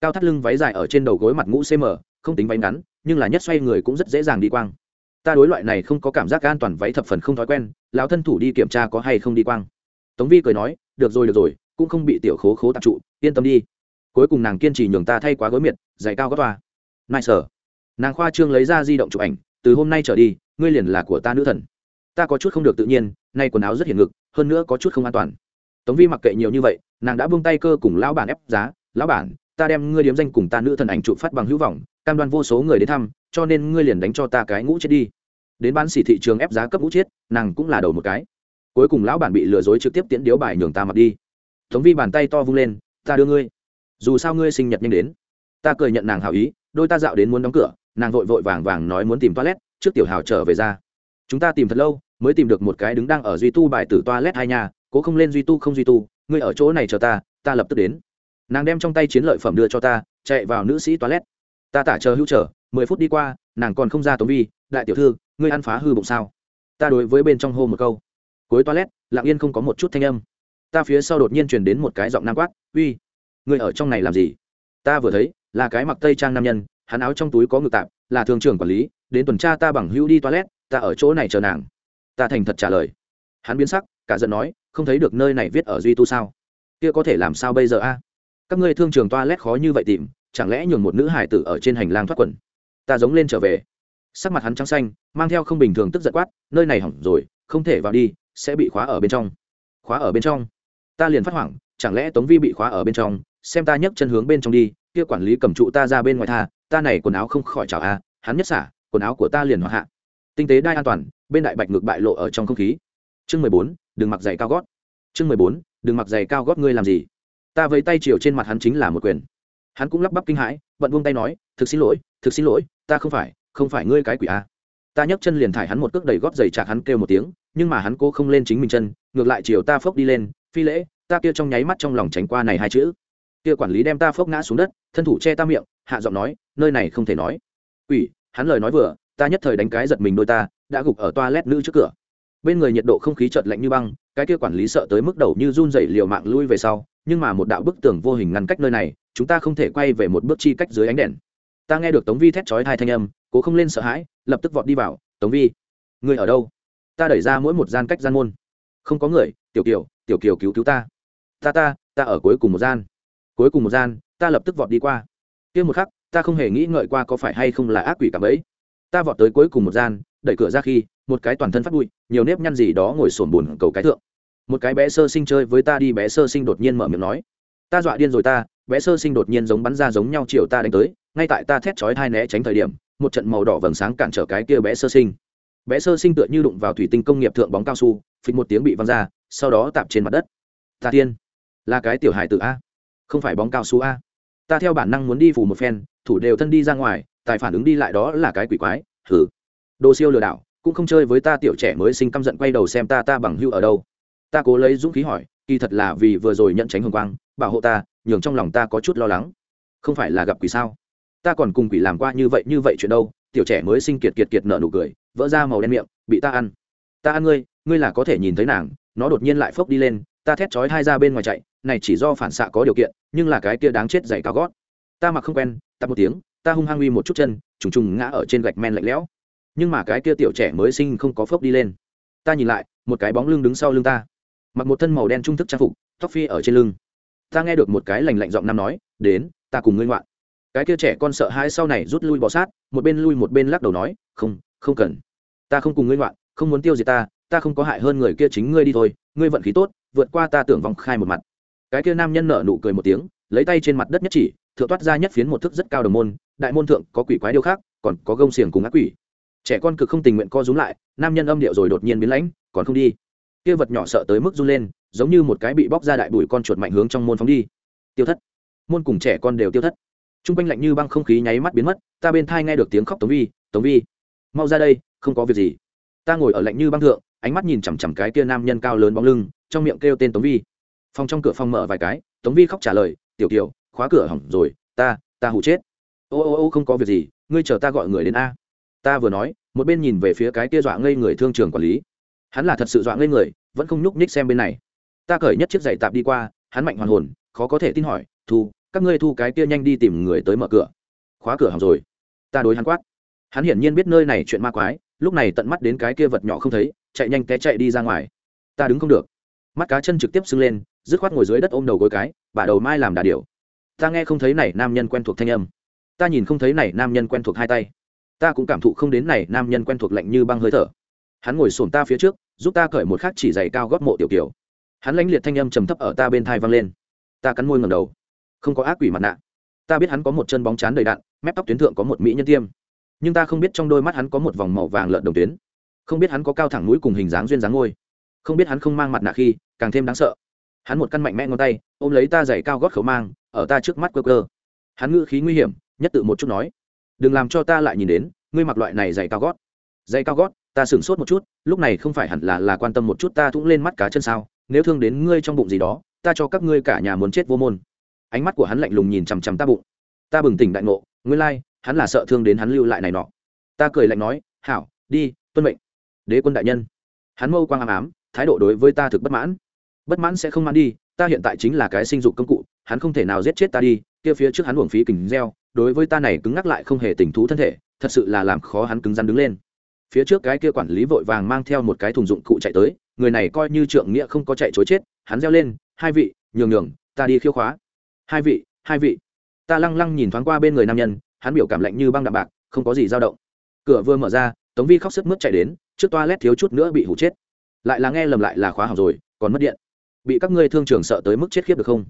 Cao thắt lưng váy dài ở trên đầu gối mặt ngũ cm không tính váy ngắn, nhưng là nhất xoay người cũng rất dễ dàng đi quang. Ta đối loại này không có cảm giác an toàn váy thập phần không thói quen, lão thân thủ đi kiểm tra có hay không đi quang. Tống vi cười nói được rồi được rồi, cũng không bị tiểu khố khố tạp trụ, yên tâm đi. Cuối cùng nàng kiên trì nhường ta thay quá gối miệt, giày cao gót toa. Nại sở nàng khoa trương lấy ra di động chụp ảnh, từ hôm nay trở đi, ngươi liền là của ta nữ thần. Ta có chút không được tự nhiên, nay quần áo rất hiển ngực, hơn nữa có chút không an toàn. Tống vi mặc kệ nhiều như vậy, nàng đã buông tay cơ cùng lão bản ép giá, lão bản, ta đem ngươi điếm danh cùng ta nữ thần ảnh chụp phát bằng hữu vọng, cam đoan vô số người đến thăm, cho nên ngươi liền đánh cho ta cái ngũ chết đi. Đến bán xỉ thị trường ép giá cấp ngũ chết, nàng cũng là đầu một cái cuối cùng lão bản bị lừa dối trực tiếp tiễn điếu bài nhường ta mặc đi. Tống vi bàn tay to vung lên, ta đưa ngươi. Dù sao ngươi sinh nhật nhanh đến. Ta cười nhận nàng hào ý, đôi ta dạo đến muốn đóng cửa, nàng vội vội vàng vàng nói muốn tìm toilet, trước tiểu hào trở về ra. Chúng ta tìm thật lâu, mới tìm được một cái đứng đang ở duy tu bài tử toilet hai nhà, cố không lên duy tu không duy tu, ngươi ở chỗ này chờ ta ta lập tức đến. Nàng đem trong tay chiến lợi phẩm đưa cho ta, chạy vào nữ sĩ toilet. Ta tả chờ hữu chờ, mười phút đi qua, nàng còn không ra tống vi, đại tiểu thư, ngươi ăn phá hư bụng sao? Ta đối với bên trong hô một câu cuối toilet, lặng yên không có một chút thanh âm. Ta phía sau đột nhiên truyền đến một cái giọng nam quát, uy ngươi ở trong này làm gì? Ta vừa thấy, là cái mặc tây trang nam nhân, hắn áo trong túi có ngực tạp, là thường trưởng quản lý, đến tuần tra ta bằng hữu đi toilet, ta ở chỗ này chờ nàng. Ta thành thật trả lời. Hắn biến sắc, cả giận nói, không thấy được nơi này viết ở duy tu sao? Kia có thể làm sao bây giờ a? Các ngươi thương trường toilet khó như vậy tìm, chẳng lẽ nhường một nữ hải tử ở trên hành lang thoát quần? Ta giống lên trở về. Sắc mặt hắn trắng xanh, mang theo không bình thường tức giận quát, nơi này hỏng rồi, không thể vào đi sẽ bị khóa ở bên trong. Khóa ở bên trong. Ta liền phát hoảng, chẳng lẽ tống vi bị khóa ở bên trong, xem ta nhấc chân hướng bên trong đi, kia quản lý cầm trụ ta ra bên ngoài tha, ta này quần áo không khỏi chảo a, hắn nhất xả, quần áo của ta liền hóa hạ. Tinh tế đai an toàn, bên đại bạch ngược bại lộ ở trong không khí. Chương mười bốn, đừng mặc giày cao gót. Chương mười bốn, đừng mặc giày cao gót ngươi làm gì? Ta với tay chiều trên mặt hắn chính là một quyền. Hắn cũng lắp bắp kinh hãi bận buông tay nói, thực xin lỗi, thực xin lỗi, ta không phải không phải ngươi cái quỷ a ta nhấc chân liền thải hắn một cước đầy gót giày chạc hắn kêu một tiếng, nhưng mà hắn cố không lên chính mình chân, ngược lại chiều ta phốc đi lên, phi lễ, ta kia trong nháy mắt trong lòng tránh qua này hai chữ. Kia quản lý đem ta phốc ngã xuống đất, thân thủ che ta miệng, hạ giọng nói, nơi này không thể nói. Ủy hắn lời nói vừa, ta nhất thời đánh cái giật mình đôi ta, đã gục ở toilet nữ trước cửa. Bên người nhiệt độ không khí chợt lạnh như băng, cái kia quản lý sợ tới mức đầu như run rẩy liều mạng lui về sau, nhưng mà một đạo bức tường vô hình ngăn cách nơi này, chúng ta không thể quay về một bước chi cách dưới ánh đèn. Ta nghe được tống vi thét chói hai thanh âm cố không lên sợ hãi lập tức vọt đi vào tống vi người ở đâu? Ta đẩy ra mỗi một gian cách gian môn. Không có người tiểu kiều tiểu kiều cứu cứu ta. Ta ta ta ở cuối cùng một gian. Cuối cùng một gian ta lập tức vọt đi qua. Kia một khắc ta không hề nghĩ ngợi qua có phải hay không là ác quỷ cảm ấy, ta vọt tới cuối cùng một gian đẩy cửa ra khi một cái toàn thân phát bụi nhiều nếp nhăn gì đó ngồi sổn bùn cầu cái thượng. Một cái bé sơ sinh chơi với ta đi bé sơ sinh đột nhiên mở miệng nói. Ta dọa điên rồi ta bé sơ sinh đột nhiên giống bắn ra giống nhau chiều ta đánh tới ngay tại ta thét chói thai né tránh thời điểm một trận màu đỏ vầng sáng cản trở cái kia bé sơ sinh. Bé sơ sinh tựa như đụng vào thủy tinh công nghiệp thượng bóng cao su, phịch một tiếng bị văng ra, sau đó tạp trên mặt đất. Ta tiên, là cái tiểu hải tự a. Không phải bóng cao su a. Ta theo bản năng muốn đi phủ một phen, thủ đều thân đi ra ngoài, tài phản ứng đi lại đó là cái quỷ quái thử đồ siêu lừa đảo, cũng không chơi với ta tiểu trẻ mới sinh căm giận quay đầu xem ta ta bằng hưu ở đâu. Ta cố lấy dũng khí hỏi, kỳ thật là vì vừa rồi nhận tránh hồng quang, bảo hộ ta, nhường trong lòng ta có chút lo lắng. Không phải là gặp quỷ sao? Ta còn cùng quỷ làm qua như vậy như vậy chuyện đâu, tiểu trẻ mới sinh kiệt kiệt kiệt nở nụ cười, vỡ ra màu đen miệng, bị ta ăn. Ta ăn ngươi ngươi là có thể nhìn thấy nàng, nó đột nhiên lại phốc đi lên, ta thét chói hai ra bên ngoài chạy, này chỉ do phản xạ có điều kiện, nhưng là cái kia đáng chết dày cao gót. Ta mặc không quen ta một tiếng, ta hung hăng uy một chút chân, trùng trùng ngã ở trên gạch men lạnh lẽo. Nhưng mà cái kia tiểu trẻ mới sinh không có phốc đi lên. Ta nhìn lại, một cái bóng lưng đứng sau lưng ta. Mặc một thân màu đen trung thức trang phục, tóc phi ở trên lưng. Ta nghe được một cái lành lạnh giọng nam nói, đến, ta cùng ngươi ngoạn cái kia trẻ con sợ hãi sau này rút lui bỏ sát, một bên lui một bên lắc đầu nói, không không cần. Ta không cùng ngươi ngoạn, không muốn tiêu diệt ta ta không có hại hơn người kia chính ngươi đi thôi, ngươi vận khí tốt, vượt qua ta tưởng vòng khai một mặt. Cái kia nam nhân nở nụ cười một tiếng, lấy tay trên mặt đất nhất chỉ, thượng toát ra nhất phiến một thức rất cao đồng môn, đại môn thượng có quỷ quái điêu khác còn có gông xiềng cùng ác quỷ. Trẻ con cực không tình nguyện co rúm lại, nam nhân âm điệu rồi đột nhiên biến lãnh, còn không đi. Kia vật nhỏ sợ tới mức run lên, giống như một cái bị bóc ra đại bụi con chuột mạnh hướng trong môn phóng đi. Tiêu thất. Môn cùng trẻ con đều tiêu thất t r u n g quanh lạnh như băng không khí nháy mắt biến mất, ta bên thai nghe được tiếng khóc tống vi tống vi, mau ra đây, không có việc gì. Ta ngồi ở lạnh như băng thượng, ánh mắt nhìn chằm chằm cái kia nam nhân cao lớn bóng lưng, trong miệng kêu tên tống vi. Phòng trong cửa phòng mở vài cái, tống vi khóc trả lời, tiểu kiều, khóa cửa hỏng rồi, ta ta hụ chết. Ô ô ô, không có việc gì, ngươi chờ ta gọi người đến a. Ta vừa nói, một bên nhìn về phía cái kia dọa ngây người thương trường quản lý. Hắn là thật sự dọa ngây người, vẫn không nhúc nhích xem bên này. Ta cởi nhất chiếc giày tạp đi qua, hắn mạnh hoàn hồn, khó có thể tin hỏi, thu các ngươi thu cái kia nhanh đi tìm người tới mở cửa. Khóa cửa hỏng rồi. Ta đối hắn quát. Hắn hiển nhiên biết nơi này chuyện ma quái, lúc này tận mắt đến cái kia vật nhỏ không thấy, chạy nhanh té chạy đi ra ngoài. Ta đứng không được. Mắt cá chân trực tiếp sưng lên, dứt khoát ngồi dưới đất ôm đầu gối cái, bả đầu mai làm đà điều ta nghe không thấy này nam nhân quen thuộc thanh âm. Ta nhìn không thấy này nam nhân quen thuộc hai tay. Ta cũng cảm thụ không đến này nam nhân quen thuộc lạnh như băng hơi thở. Hắn ngồi sổm ta phía trước, giúp ta cởi một khắc chỉ giày cao gót mộ tiểu kiều. Hắn lãnh liệt thanh âm trầm thấp ở ta bên thai vang lên. Ta cắn môi ngầm đầu không có ác quỷ mặt nạ. Ta biết hắn có một chân bóng chán đầy đạn, mép tóc tuyến thượng có một mỹ nhân tiêm. Nhưng ta không biết trong đôi mắt hắn có một vòng màu vàng lợn đồng tuyến. Không biết hắn có cao thẳng mũi cùng hình dáng duyên dáng ngôi. Không biết hắn không mang mặt nạ khi, càng thêm đáng sợ. Hắn một căn mạnh mẽ ngón tay, ôm lấy ta giày cao gót khẩu mang, ở ta trước mắt cơ cơ hắn ngữ khí nguy hiểm, nhất tự một chút nói. Đừng làm cho ta lại nhìn đến, ngươi mặc loại này giày cao gót. Giày cao gót, ta sửng sốt một chút, lúc này không phải hẳn là là quan tâm một chút ta thũng lên mắt cá chân sao, nếu thương đến ngươi trong bụng gì đó, ta cho các ngươi cả nhà muốn chết vô môn ánh mắt của hắn lạnh lùng nhìn chằm chằm ta bụng. Ta bừng tỉnh đại ngộ, nguyên lai, hắn là sợ thương đến hắn lưu lại này nọ. Ta cười lạnh nói, hảo, đi, tuân mệnh. Đế quân đại nhân. Hắn mâu quang ám ám, thái độ đối với ta thực bất mãn. Bất mãn sẽ không mãn đi, ta hiện tại chính là cái sinh dục công cụ, hắn không thể nào giết chết ta đi, kia phía trước hắn uổng phí kình gieo, đối với ta này cứng ngắc lại không hề tình thú thân thể, thật sự là làm khó hắn cứng rắn đứng lên. Phía trước cái kia quản lý vội vàng mang theo một cái thùng dụng cụ chạy tới, người này coi như trượng nghĩa không có chạy chối chết, hắn reo lên, hai vị, nhường nhường, ta đi khiêu khóa hai vị hai vị. Ta lăng lăng nhìn thoáng qua bên người nam nhân, hắn biểu cảm lạnh như băng đạm bạc, không có gì dao động. Cửa vừa mở ra, tống vi khóc sức mướt chạy đến, trước toa lét thiếu chút nữa bị hủ chết. Lại là nghe lầm lại là khóa học rồi, còn mất điện. Bị các ngươi thương trường sợ tới mức chết khiếp được không?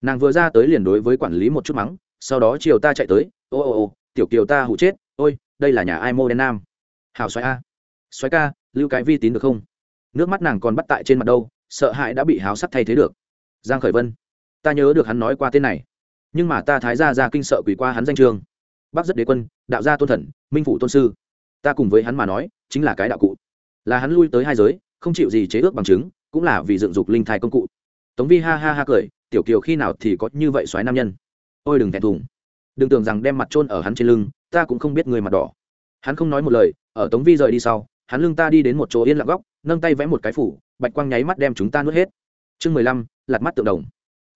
Nàng vừa ra tới liền đối với quản lý một chút mắng, sau đó chiều ta chạy tới, ô ô ô, tiểu kiều ta hụ chết, ôi, đây là nhà ai mô đen nam? Hào xoáy a. Xoáy ca, lưu cái vi tín được không? Nước mắt nàng còn bắt tại trên mặt đâu, sợ hãi đã bị háo sắc thay thế được. Giang khởi vân ta nhớ được hắn nói qua tên này. Nhưng mà ta thái gia ra kinh sợ quỷ qua hắn danh trường. Bác rất đế quân, đạo gia tôn thần, minh phụ tôn sư. Ta cùng với hắn mà nói, chính là cái đạo cụ. Là hắn lui tới hai giới, không chịu gì chế ước bằng chứng, cũng là vì dựng dục linh thai công cụ. Tống vi ha ha ha cười, tiểu kiều khi nào thì có như vậy xoáy nam nhân. Ôi đừng thẹn thùng. Đừng tưởng rằng đem mặt trôn ở hắn trên lưng, ta cũng không biết người mặt đỏ. Hắn không nói một lời, ở tống vi rời đi sau, hắn lưng ta đi đến một chỗ yên lặng góc, nâng tay vẽ một cái phủ, bạch quang nháy mắt đem chúng ta nuốt hết. Chương mười lăm lặt mắt tượng đồng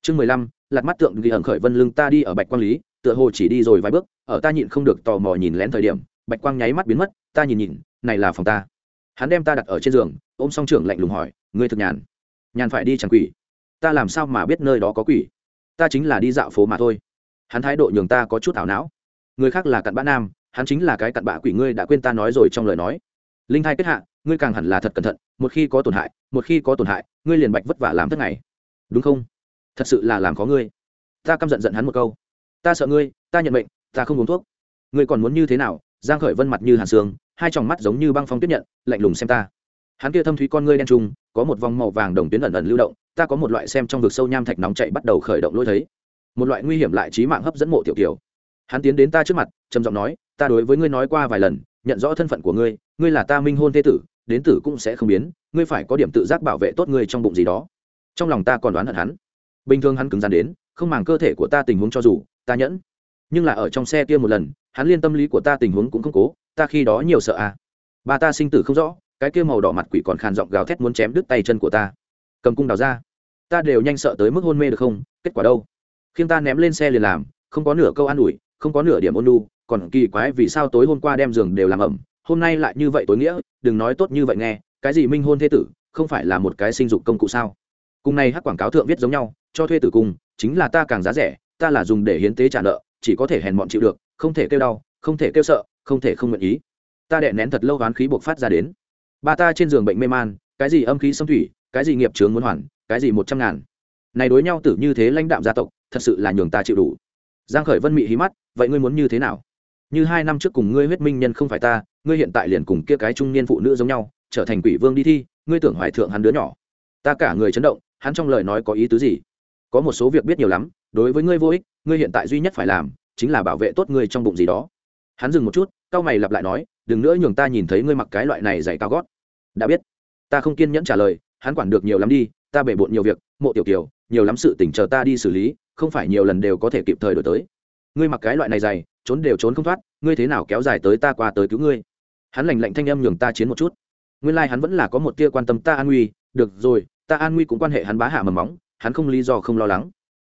chương mười lăm, lạt mắt tượng ghi ẩn khởi vân lưng ta đi ở bạch quang lý, tựa hồ chỉ đi rồi vài bước, ở ta nhịn không được tò mò nhìn lén thời điểm, bạch quang nháy mắt biến mất, ta nhìn nhìn, này là phòng ta. Hắn đem ta đặt ở trên giường, ôm song trưởng lạnh lùng hỏi, ngươi thực nhàn? Nhàn phải đi chẳng quỷ? Ta làm sao mà biết nơi đó có quỷ? Ta chính là đi dạo phố mà thôi. Hắn thái độ nhường ta có chút ảo não. Người khác là cặn bã nam, hắn chính là cái cặn bã quỷ ngươi đã quên ta nói rồi trong lời nói. Linh thai kết hạ, ngươi càng hẳn là thật cẩn thận, một khi có tổn hại, một khi có tổn hại, ngươi liền bạch vất vả làm thất ngày. Đúng không? Thật sự là làm khó ngươi. Ta căm giận giận hắn một câu. Ta sợ ngươi, ta nhận mệnh, ta không uống thuốc. Ngươi còn muốn như thế nào? Giang khởi vân mặt như hàn sương, hai tròng mắt giống như băng phong tiếp nhận, lạnh lùng xem ta. Hắn kia thâm thúy con ngươi đen trung có một vòng màu vàng đồng tuyến ẩn ẩn lưu động, ta có một loại xem trong vực sâu nham thạch nóng chảy bắt đầu khởi động lôi thấy. Một loại nguy hiểm lại trí mạng hấp dẫn mộ tiểu kiều. Hắn tiến đến ta trước mặt, trầm giọng nói, ta đối với ngươi nói qua vài lần, nhận rõ thân phận của ngươi ngươi là ta minh hôn thế tử, đến tử cũng sẽ không biến, ngươi phải có điểm tự giác bảo vệ tốt ngươi trong bụng gì đó. Trong lòng ta còn đoán hận hắn bình thường hắn cứng rắn đến, không màng cơ thể của ta tình huống cho dù, ta nhẫn. Nhưng là ở trong xe kia một lần, hắn liên tâm lý của ta tình huống cũng không cố, ta khi đó nhiều sợ à. Bà ta sinh tử không rõ, cái kia màu đỏ mặt quỷ còn khàn giọng gào thét muốn chém đứt tay chân của ta. Cầm cung đào ra. Ta đều nhanh sợ tới mức hôn mê được không, kết quả đâu? Khiêng ta ném lên xe liền làm, không có nửa câu an ủi, không có nửa điểm ôn lu còn kỳ quái vì sao tối hôm qua đem giường đều làm ẩm, hôm nay lại như vậy tối nghĩa, đừng nói tốt như vậy nghe, cái gì minh hôn thế tử, không phải là một cái sinh dục công cụ sao? Cùng này hát quảng cáo thượng viết giống nhau cho thuê tử cung, chính là ta càng giá rẻ, ta là dùng để hiến tế trả nợ, chỉ có thể hèn mọn chịu được, không thể kêu đau, không thể kêu sợ, không thể không nguyện ý. Ta đệ nén thật lâu oán khí buộc phát ra đến. Ba ta trên giường bệnh mê man, cái gì âm khí xâm thủy, cái gì nghiệp chướng muốn hoàn, cái gì một trăm ngàn. Này đối nhau tử như thế lãnh đạm gia tộc, thật sự là nhường ta chịu đủ. Giang khởi vân mị hí mắt, vậy ngươi muốn như thế nào? Như hai năm trước cùng ngươi huyết minh nhân không phải ta, ngươi hiện tại liền cùng kia cái trung niên phụ nữ giống nhau, trở thành quỷ vương đi thi, ngươi tưởng hoài thượng hắn đứa nhỏ. Ta cả người chấn động, hắn trong lời nói có ý tứ gì? Có một số việc biết nhiều lắm, đối với ngươi vô ích, ngươi hiện tại duy nhất phải làm, chính là bảo vệ tốt ngươi trong bụng gì đó. Hắn dừng một chút cao mày lặp lại nói, đừng nữa nhường ta nhìn thấy ngươi mặc cái loại này dày cao gót. Đã biết. Ta không kiên nhẫn trả lời, hắn quản được nhiều lắm đi, ta bể bộn nhiều việc, mộ tiểu kiều, nhiều lắm sự tỉnh chờ ta đi xử lý, không phải nhiều lần đều có thể kịp thời đổi tới. Ngươi mặc cái loại này dày trốn đều trốn không thoát, ngươi thế nào kéo dài tới ta qua tới cứu ngươi? Hắn lành lạnh thanh âm nhường ta chiến một chút. Nguyên lai、like、hắn vẫn là có một tia quan tâm ta an nguy, được rồi, ta an nguy cũng quan hệ hắn bá hạ mầm móng hắn không lý do không lo lắng.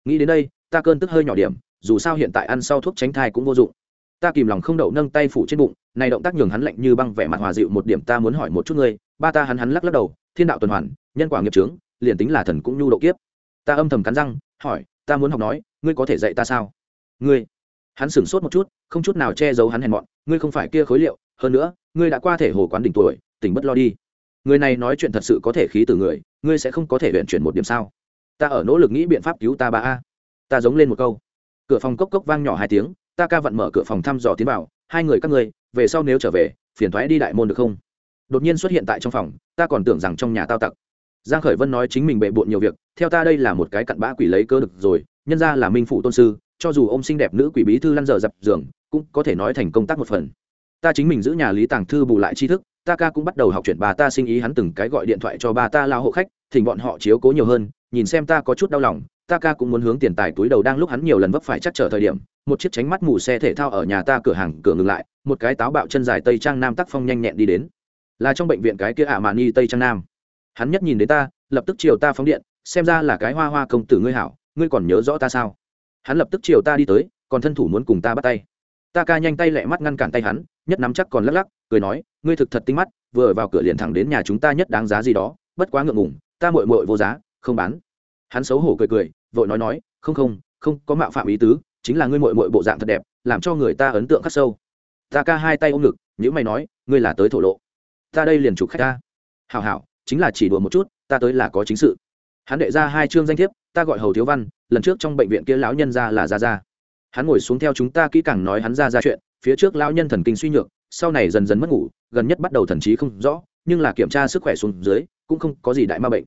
Nghĩ đến đây, ta cơn tức hơi nhỏ điểm, dù sao hiện tại ăn sau thuốc tránh thai cũng vô dụng. Ta kìm lòng không đậu nâng tay phủ trên bụng, này động tác nhường hắn lạnh như băng vẻ mặt hòa dịu một điểm ta muốn hỏi một chút ngươi, ba ta hắn hắn lắc lắc đầu, thiên đạo tuần hoàn, nhân quả nghiệp trướng liền tính là thần cũng nhu độ kiếp. Ta âm thầm cắn răng, hỏi, ta muốn học nói, ngươi có thể dạy ta sao? Ngươi. Hắn sửng sốt một chút, không chút nào che giấu hắn hèn mọn, ngươi không phải kia khối liệu, hơn nữa, ngươi đã qua thể hồ quán đỉnh tuổi, tỉnh bất lo đi. Người này nói chuyện thật sự có thể khí từ người, ngươi sẽ không có thể luyện chuyển một điểm sao? Ta ở nỗ lực nghĩ biện pháp cứu ta ba a. Ta giống lên một câu. Cửa phòng cốc cốc vang nhỏ hai tiếng, ta ca vặn mở cửa phòng thăm dò tiến vào, hai người các ngươi, về sau nếu trở về, phiền thoái đi đại môn được không? Đột nhiên xuất hiện tại trong phòng, ta còn tưởng rằng trong nhà tao tặc. Giang khởi vân nói chính mình bệ bộn nhiều việc, theo ta đây là một cái cặn bã quỷ lấy cơ được rồi, nhân ra là minh phụ tôn sư, cho dù ông xinh đẹp nữ quỷ bí thư lăn dở dập giường, cũng có thể nói thành công tác một phần. Ta chính mình giữ nhà lý tàng thư bù lại tri thức, ta ca cũng bắt đầu học chuyện bà ta sinh ý hắn từng cái gọi điện thoại cho bà ta lao hộ khách, thỉnh bọn họ chiếu cố nhiều hơn nhìn xem ta có chút đau lòng ta ca cũng muốn hướng tiền tài túi đầu đang lúc hắn nhiều lần vấp phải chắc trở thời điểm một chiếc tránh mắt mù xe thể thao ở nhà ta cửa hàng cửa ngừng lại một cái táo bạo chân dài tây trang nam tác phong nhanh nhẹn đi đến. Là trong bệnh viện cái kia ả mạn y tây trang nam. Hắn nhất nhìn đến ta lập tức chiều ta phóng điện xem ra là cái hoa hoa công tử ngươi hảo ngươi còn nhớ rõ ta sao? Hắn lập tức chiều ta đi tới còn thân thủ muốn cùng ta bắt tay. Ta ca nhanh tay lẹ mắt ngăn cản tay hắn nhất nắm chắc còn lắc lắc cười nói ngươi thực thật tinh mắt vừa vào cửa liền thẳng đến nhà chúng ta nhất đáng giá gì đó bất quá ngượng ngùng, ta mội mội vô giá không bán. Hắn xấu hổ cười cười, vội nói nói, không không không có mạo phạm ý tứ, chính là ngươi mội mội bộ dạng thật đẹp, làm cho người ta ấn tượng khắc sâu. Ta ca hai tay ôm ngực những mày nói, ngươi là tới thổ lộ. Ta đây liền chụp khách ta. Hảo hảo, chính là chỉ đùa một chút, ta tới là có chính sự. Hắn đệ ra hai chương danh thiếp, ta gọi hầu thiếu văn, lần trước trong bệnh viện kia lão nhân ra là ra ra hắn ngồi xuống theo chúng ta kỹ càng nói hắn ra ra chuyện, phía trước lão nhân thần kinh suy nhược, sau này dần dần mất ngủ, gần nhất bắt đầu thần trí không rõ, nhưng là kiểm tra sức khỏe xuống dưới, cũng không có gì đại ma bệnh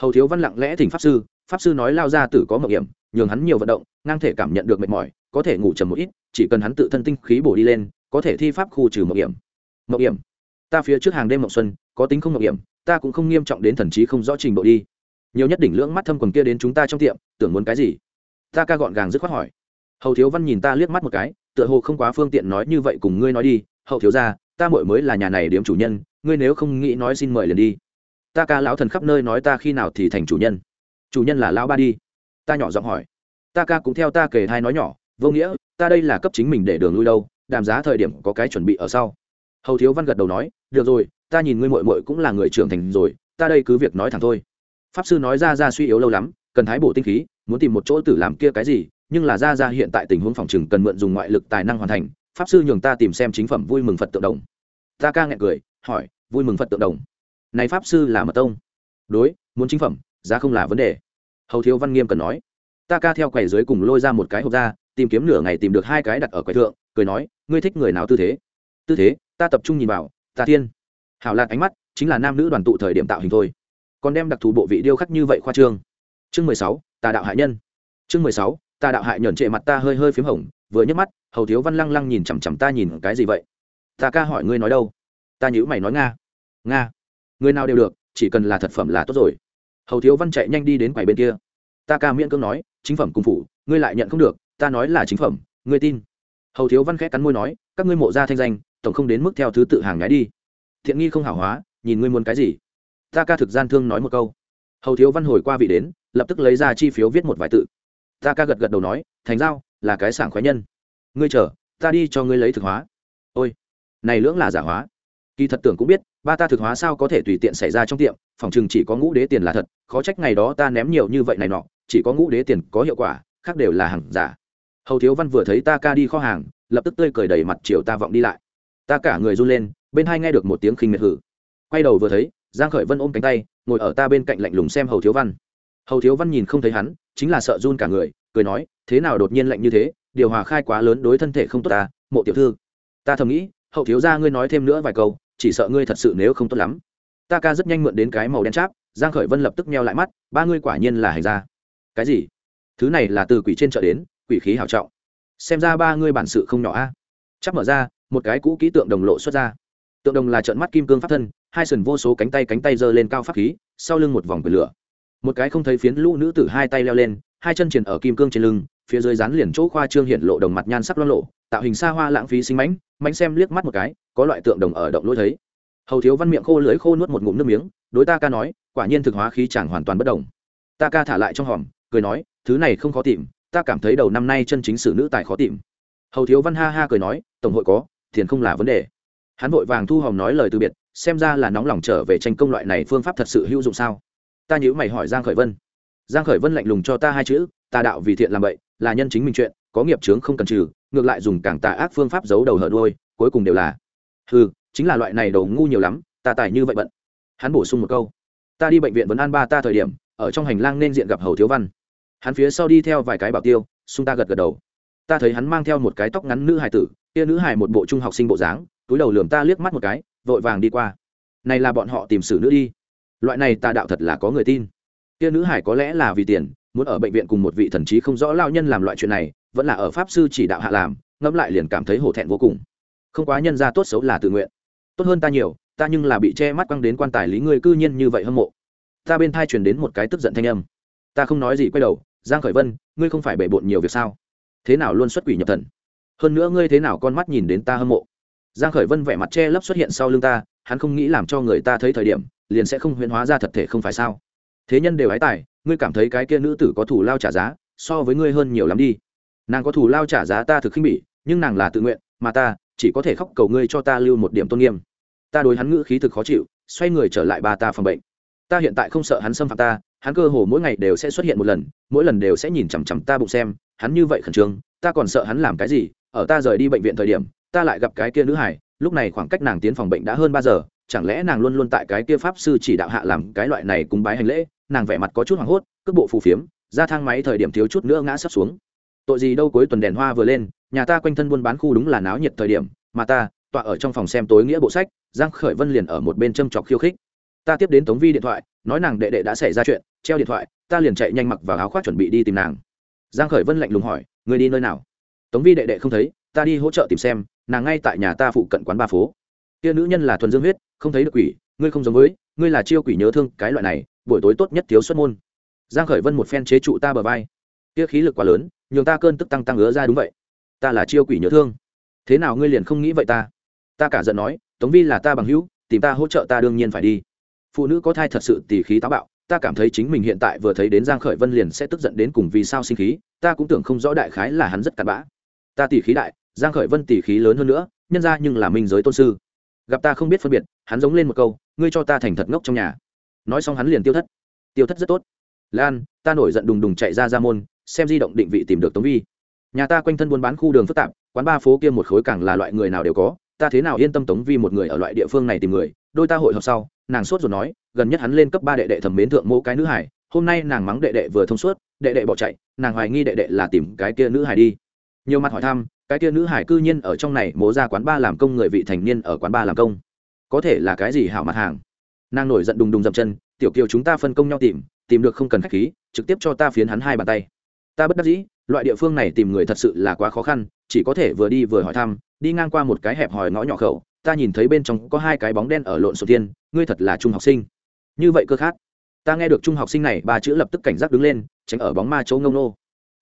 hầu thiếu văn lặng lẽ thỉnh pháp sư pháp sư nói lao ra tử có mộng hiểm, nhường hắn nhiều vận động, ngang thể cảm nhận được mệt mỏi, có thể ngủ trầm một ít, chỉ cần hắn tự thân tinh khí bổ đi lên, có thể thi pháp khu trừ mộng hiểm. Mộng hiểm? Ta phía trước hàng đêm mộng xuân, có tính không mộng hiểm, ta cũng không nghiêm trọng đến thần trí không rõ trình độ đi. Nhiều nhất đỉnh lưỡng mắt thâm quần kia đến chúng ta trong tiệm, tưởng muốn cái gì? Ta ca gọn gàng dứt khoát hỏi. Hầu thiếu văn nhìn ta liếc mắt một cái, tựa hồ không quá phương tiện nói như vậy cùng ngươi nói đi. Hậu thiếu ra ta mội mới là nhà này điếm chủ nhân, ngươi nếu không nghĩ nói xin mời liền đi ta ca lão thần khắp nơi nói ta khi nào thì thành chủ nhân. Chủ nhân là lão ba đi. Ta nhỏ giọng hỏi. Ta ca cũng theo ta kể hai nói nhỏ, vô nghĩa, ta đây là cấp chính mình để đường lui đâu, đàm giá thời điểm có cái chuẩn bị ở sau. Hầu thiếu văn gật đầu nói, được rồi, ta nhìn ngươi mội mội cũng là người trưởng thành rồi, ta đây cứ việc nói thẳng thôi. Pháp sư nói ra ra suy yếu lâu lắm, cần thái bổ tinh khí, muốn tìm một chỗ tử làm kia cái gì, nhưng là ra ra hiện tại tình huống phòng chừng cần mượn dùng ngoại lực tài năng hoàn thành, pháp sư nhường ta tìm xem chính phẩm vui mừng phật tượng đồng. Ta ca nghẹn cười, hỏi, vui mừng phật tượng đồng? Này pháp sư là mật tông. Đối, muốn chính phẩm, giá không là vấn đề. Hầu thiếu văn nghiêm cần nói. Ta ca theo quầy dưới cùng lôi ra một cái hộp ra, tìm kiếm nửa ngày tìm được hai cái đặt ở quầy thượng, cười nói, ngươi thích người nào tư thế? Tư thế, ta tập trung nhìn vào, ta thiên. Hảo lạc ánh mắt, chính là nam nữ đoàn tụ thời điểm tạo hình thôi. Còn đem đặc thù bộ vị điêu khắc như vậy khoa trương. Chương mười sáu tà đạo hại nhân. Chương mười sáu tà đạo hại nhẫn trệ mặt ta hơi hơi p h í m hồng, vừa nhấc mắt, hầu thiếu văn lăng lăng nhìn chằm chằm ta nhìn cái gì vậy? Ta ca hỏi ngươi nói đâu? Ta nhữ mày nói nga. Nga người nào đều được, chỉ cần là thật phẩm là tốt rồi. Hầu thiếu văn chạy nhanh đi đến quầy bên kia. Ta ca miễn cưỡng nói, chính phẩm cung phủ, ngươi lại nhận không được, ta nói là chính phẩm, ngươi tin. Hầu thiếu văn khẽ cắn môi nói, các ngươi mộ ra thanh danh, tổng không đến mức theo thứ tự hàng nhái đi. Thiện nghi không hảo hóa, nhìn ngươi muốn cái gì. Ta ca thực gian thương nói một câu. Hầu thiếu văn hồi qua vị đến, lập tức lấy ra chi phiếu viết một vài tự. Ta ca gật gật đầu nói, thành giao, là cái sảng khoái nhân. Ngươi chờ, ta đi cho ngươi lấy thực hóa. Ôi, này lưỡng là giả hóa. Kỳ thật tưởng cũng biết ba ta thực hóa sao có thể tùy tiện xảy ra trong tiệm, phòng chừng chỉ có ngũ đế tiền là thật, khó trách ngày đó ta ném nhiều như vậy này nọ, chỉ có ngũ đế tiền có hiệu quả, khác đều là hàng giả. Hầu thiếu văn vừa thấy ta ca đi kho hàng, lập tức tươi cười đầy mặt chiều ta vọng đi lại. Ta cả người run lên, bên hai nghe được một tiếng khinh miệt hử. Quay đầu vừa thấy, giang khởi vân ôm cánh tay, ngồi ở ta bên cạnh lạnh lùng xem hầu thiếu văn. Hầu thiếu văn nhìn không thấy hắn, chính là sợ run cả người, cười nói, thế nào đột nhiên lạnh như thế, điều hòa khai quá lớn đối thân thể không tốt ta, mộ tiểu thư. Ta thầm nghĩ hậu thiếu gia ngươi nói thêm nữa vài câu chỉ sợ ngươi thật sự nếu không tốt lắm. Ta ca rất nhanh mượn đến cái màu đen cháp giang khởi vân lập tức meo lại mắt, ba ngươi quả nhiên là hành gia. Cái gì? Thứ này là từ quỷ trên chợ đến, quỷ khí hảo trọng. Xem ra ba ngươi bản sự không nhỏ a. À? chắp mở ra, một cái cũ kỹ tượng đồng lộ xuất ra. Tượng đồng là trận mắt kim cương pháp thân, hai sườn vô số cánh tay cánh tay giơ lên cao pháp khí, sau lưng một vòng quyền lửa. Một cái không thấy phiến lũ nữ tử hai tay leo lên, hai chân triển ở kim cương trên lưng, phía dưới dán liền chỗ khoa trương hiện lộ đồng mặt nhan sắc loang lộ tạo hình xa hoa lãng phí sinh mánh, mánh xem liếc mắt một cái có loại tượng đồng ở động lỗi thấy. Hầu thiếu văn miệng khô lưỡi khô nuốt một ngụm nước miếng đối ta ca nói quả nhiên thực hóa khí chẳng hoàn toàn bất đồng. Ta ca thả lại trong hòm cười nói thứ này không khó tìm ta cảm thấy đầu năm nay chân chính sử nữ tài khó tìm. Hầu thiếu văn ha ha cười nói tổng hội có tiền không là vấn đề. Hắn vội vàng thu hòm nói lời từ biệt xem ra là nóng lòng trở về tranh công loại này phương pháp thật sự hữu dụng sao? Ta nhữ mày hỏi giang khởi vân. Giang khởi vân lạnh lùng cho ta hai chữ ta đạo vì thiện làm vậy là nhân chính mình chuyện có nghiệp chướng không cần trừ ngược lại dùng càng tà ác phương pháp giấu đầu hở đuôi, cuối cùng đều là, hừ, chính là loại này đầu ngu nhiều lắm, ta tài như vậy bận. Hắn bổ sung một câu, ta đi bệnh viện vấn an ba ta thời điểm, ở trong hành lang nên diện gặp hầu thiếu văn. Hắn phía sau đi theo vài cái bảo tiêu, xung ta gật gật đầu. Ta thấy hắn mang theo một cái tóc ngắn nữ hài tử, kia nữ hài một bộ trung học sinh bộ dáng, túi đầu lườm ta liếc mắt một cái, vội vàng đi qua. Này là bọn họ tìm xử nữ đi. Loại này ta đạo thật là có người tin. Kia nữ hải có lẽ là vì tiền, muốn ở bệnh viện cùng một vị thần trí không rõ lao nhân làm loại chuyện này vẫn là ở pháp sư chỉ đạo hạ làm, ngẫm lại liền cảm thấy hổ thẹn vô cùng. Không quá nhân ra tốt xấu là tự nguyện. Tốt hơn ta nhiều, ta nhưng là bị che mắt quăng đến quan tài lý ngươi cư nhiên như vậy hâm mộ. Ta bên thai truyền đến một cái tức giận thanh âm. Ta không nói gì quay đầu, giang khởi vân, ngươi không phải bể bộn nhiều việc sao? Thế nào luôn xuất quỷ nhập thần? Hơn nữa ngươi thế nào con mắt nhìn đến ta hâm mộ? Giang khởi vân vẻ mặt che lấp xuất hiện sau lưng ta, hắn không nghĩ làm cho người ta thấy thời điểm, liền sẽ không huyễn hóa ra thật thể không phải sao? Thế nhân đều hái tài, ngươi cảm thấy cái kia nữ tử có thủ lao trả giá, so với ngươi hơn nhiều lắm đi nàng có thủ lao trả giá ta thực khinh bỉ, nhưng nàng là tự nguyện, mà ta chỉ có thể khóc cầu ngươi cho ta lưu một điểm tôn nghiêm. Ta đối hắn ngữ khí thực khó chịu, xoay người trở lại ba ta phòng bệnh. Ta hiện tại không sợ hắn xâm phạm ta, hắn cơ hồ mỗi ngày đều sẽ xuất hiện một lần, mỗi lần đều sẽ nhìn chằm chằm ta bụng xem, hắn như vậy khẩn trương, ta còn sợ hắn làm cái gì, ở ta rời đi bệnh viện thời điểm, ta lại gặp cái kia nữ hải lúc này khoảng cách nàng tiến phòng bệnh đã hơn ba giờ, chẳng lẽ nàng luôn luôn tại cái kia pháp sư chỉ đạo hạ làm cái loại này cúng bái hành lễ, nàng vẻ mặt có chút hoảng hốt, cước bộ phù phiếm ra thang máy thời điểm thiếu chút nữa ngã sắp xuống tội gì đâu cuối tuần đèn hoa vừa lên, nhà ta quanh thân buôn bán khu đúng là náo nhiệt thời điểm, mà ta, tọa ở trong phòng xem tối nghĩa bộ sách, giang khởi vân liền ở một bên châm chọc khiêu khích. Ta tiếp đến tống vi điện thoại, nói nàng đệ đệ đã xảy ra chuyện, treo điện thoại, ta liền chạy nhanh mặc vào áo khoác chuẩn bị đi tìm nàng. Giang khởi vân lạnh lùng hỏi, người đi nơi nào? Tống vi đệ đệ không thấy, ta đi hỗ trợ tìm xem, nàng ngay tại nhà ta phụ cận quán ba phố. Kia nữ nhân là thuần dương huyết, không thấy được quỷ, ngươi không giống với, ngươi là chiêu quỷ nhớ thương, cái loại này, buổi tối tốt nhất thiếu xuất môn. Giang khởi vân một phen chế trụ ta bờ vai. Kia khí lực quá lớn nhường ta cơn tức tăng tăng ứa ra đúng vậy. Ta là chiêu quỷ nhớ thương. Thế nào ngươi liền không nghĩ vậy ta? Ta cả giận nói, tống vi là ta bằng hữu, tìm ta hỗ trợ ta đương nhiên phải đi. Phụ nữ có thai thật sự tỉ khí táo bạo, ta cảm thấy chính mình hiện tại vừa thấy đến giang khởi vân liền sẽ tức giận đến cùng vì sao sinh khí, ta cũng tưởng không rõ đại khái là hắn rất cặn bã. Ta tỉ khí đại, giang khởi vân tỉ khí lớn hơn nữa, nhân ra nhưng là minh giới tôn sư. Gặp ta không biết phân biệt, hắn giống lên một câu, ngươi cho ta thành thật ngốc trong nhà. Nói xong hắn liền tiêu thất. Tiêu thất rất tốt. Lan, ta nổi giận đùng đùng chạy ra ra môn xem di động định vị tìm được tống vi. Nhà ta quanh thân buôn bán khu đường phức tạp, quán ba phố kia một khối càng là loại người nào đều có. Ta thế nào yên tâm tống vi một người ở loại địa phương này tìm người? Đôi ta hội họp sau, nàng sốt rồi nói, gần nhất hắn lên cấp ba đệ đệ thẩm mến thượng mẫu cái nữ hải, hôm nay nàng mắng đệ đệ vừa thông suốt, đệ đệ bỏ chạy, nàng hoài nghi đệ đệ là tìm cái kia nữ hải đi. Nhiều mặt hỏi thăm, cái kia nữ hải cư nhiên ở trong này mố ra quán ba làm công người vị thành niên ở quán ba làm công. Có thể là cái gì hảo mặt hàng? Nàng nổi giận đùng đùng dậm chân, tiểu kiều chúng ta phân công nhau tìm tìm được không cần khách khí, trực tiếp cho ta phiến hắn hai bàn tay ta bất đắc dĩ, loại địa phương này tìm người thật sự là quá khó khăn, chỉ có thể vừa đi vừa hỏi thăm, đi ngang qua một cái hẹp hòi ngõ nhỏ khẩu, ta nhìn thấy bên trong có hai cái bóng đen ở lộn sổ tiên ngươi thật là trung học sinh. Như vậy cơ khát ta nghe được trung học sinh này, ba chữ lập tức cảnh giác đứng lên, tránh ở bóng ma chỗ ngông nô.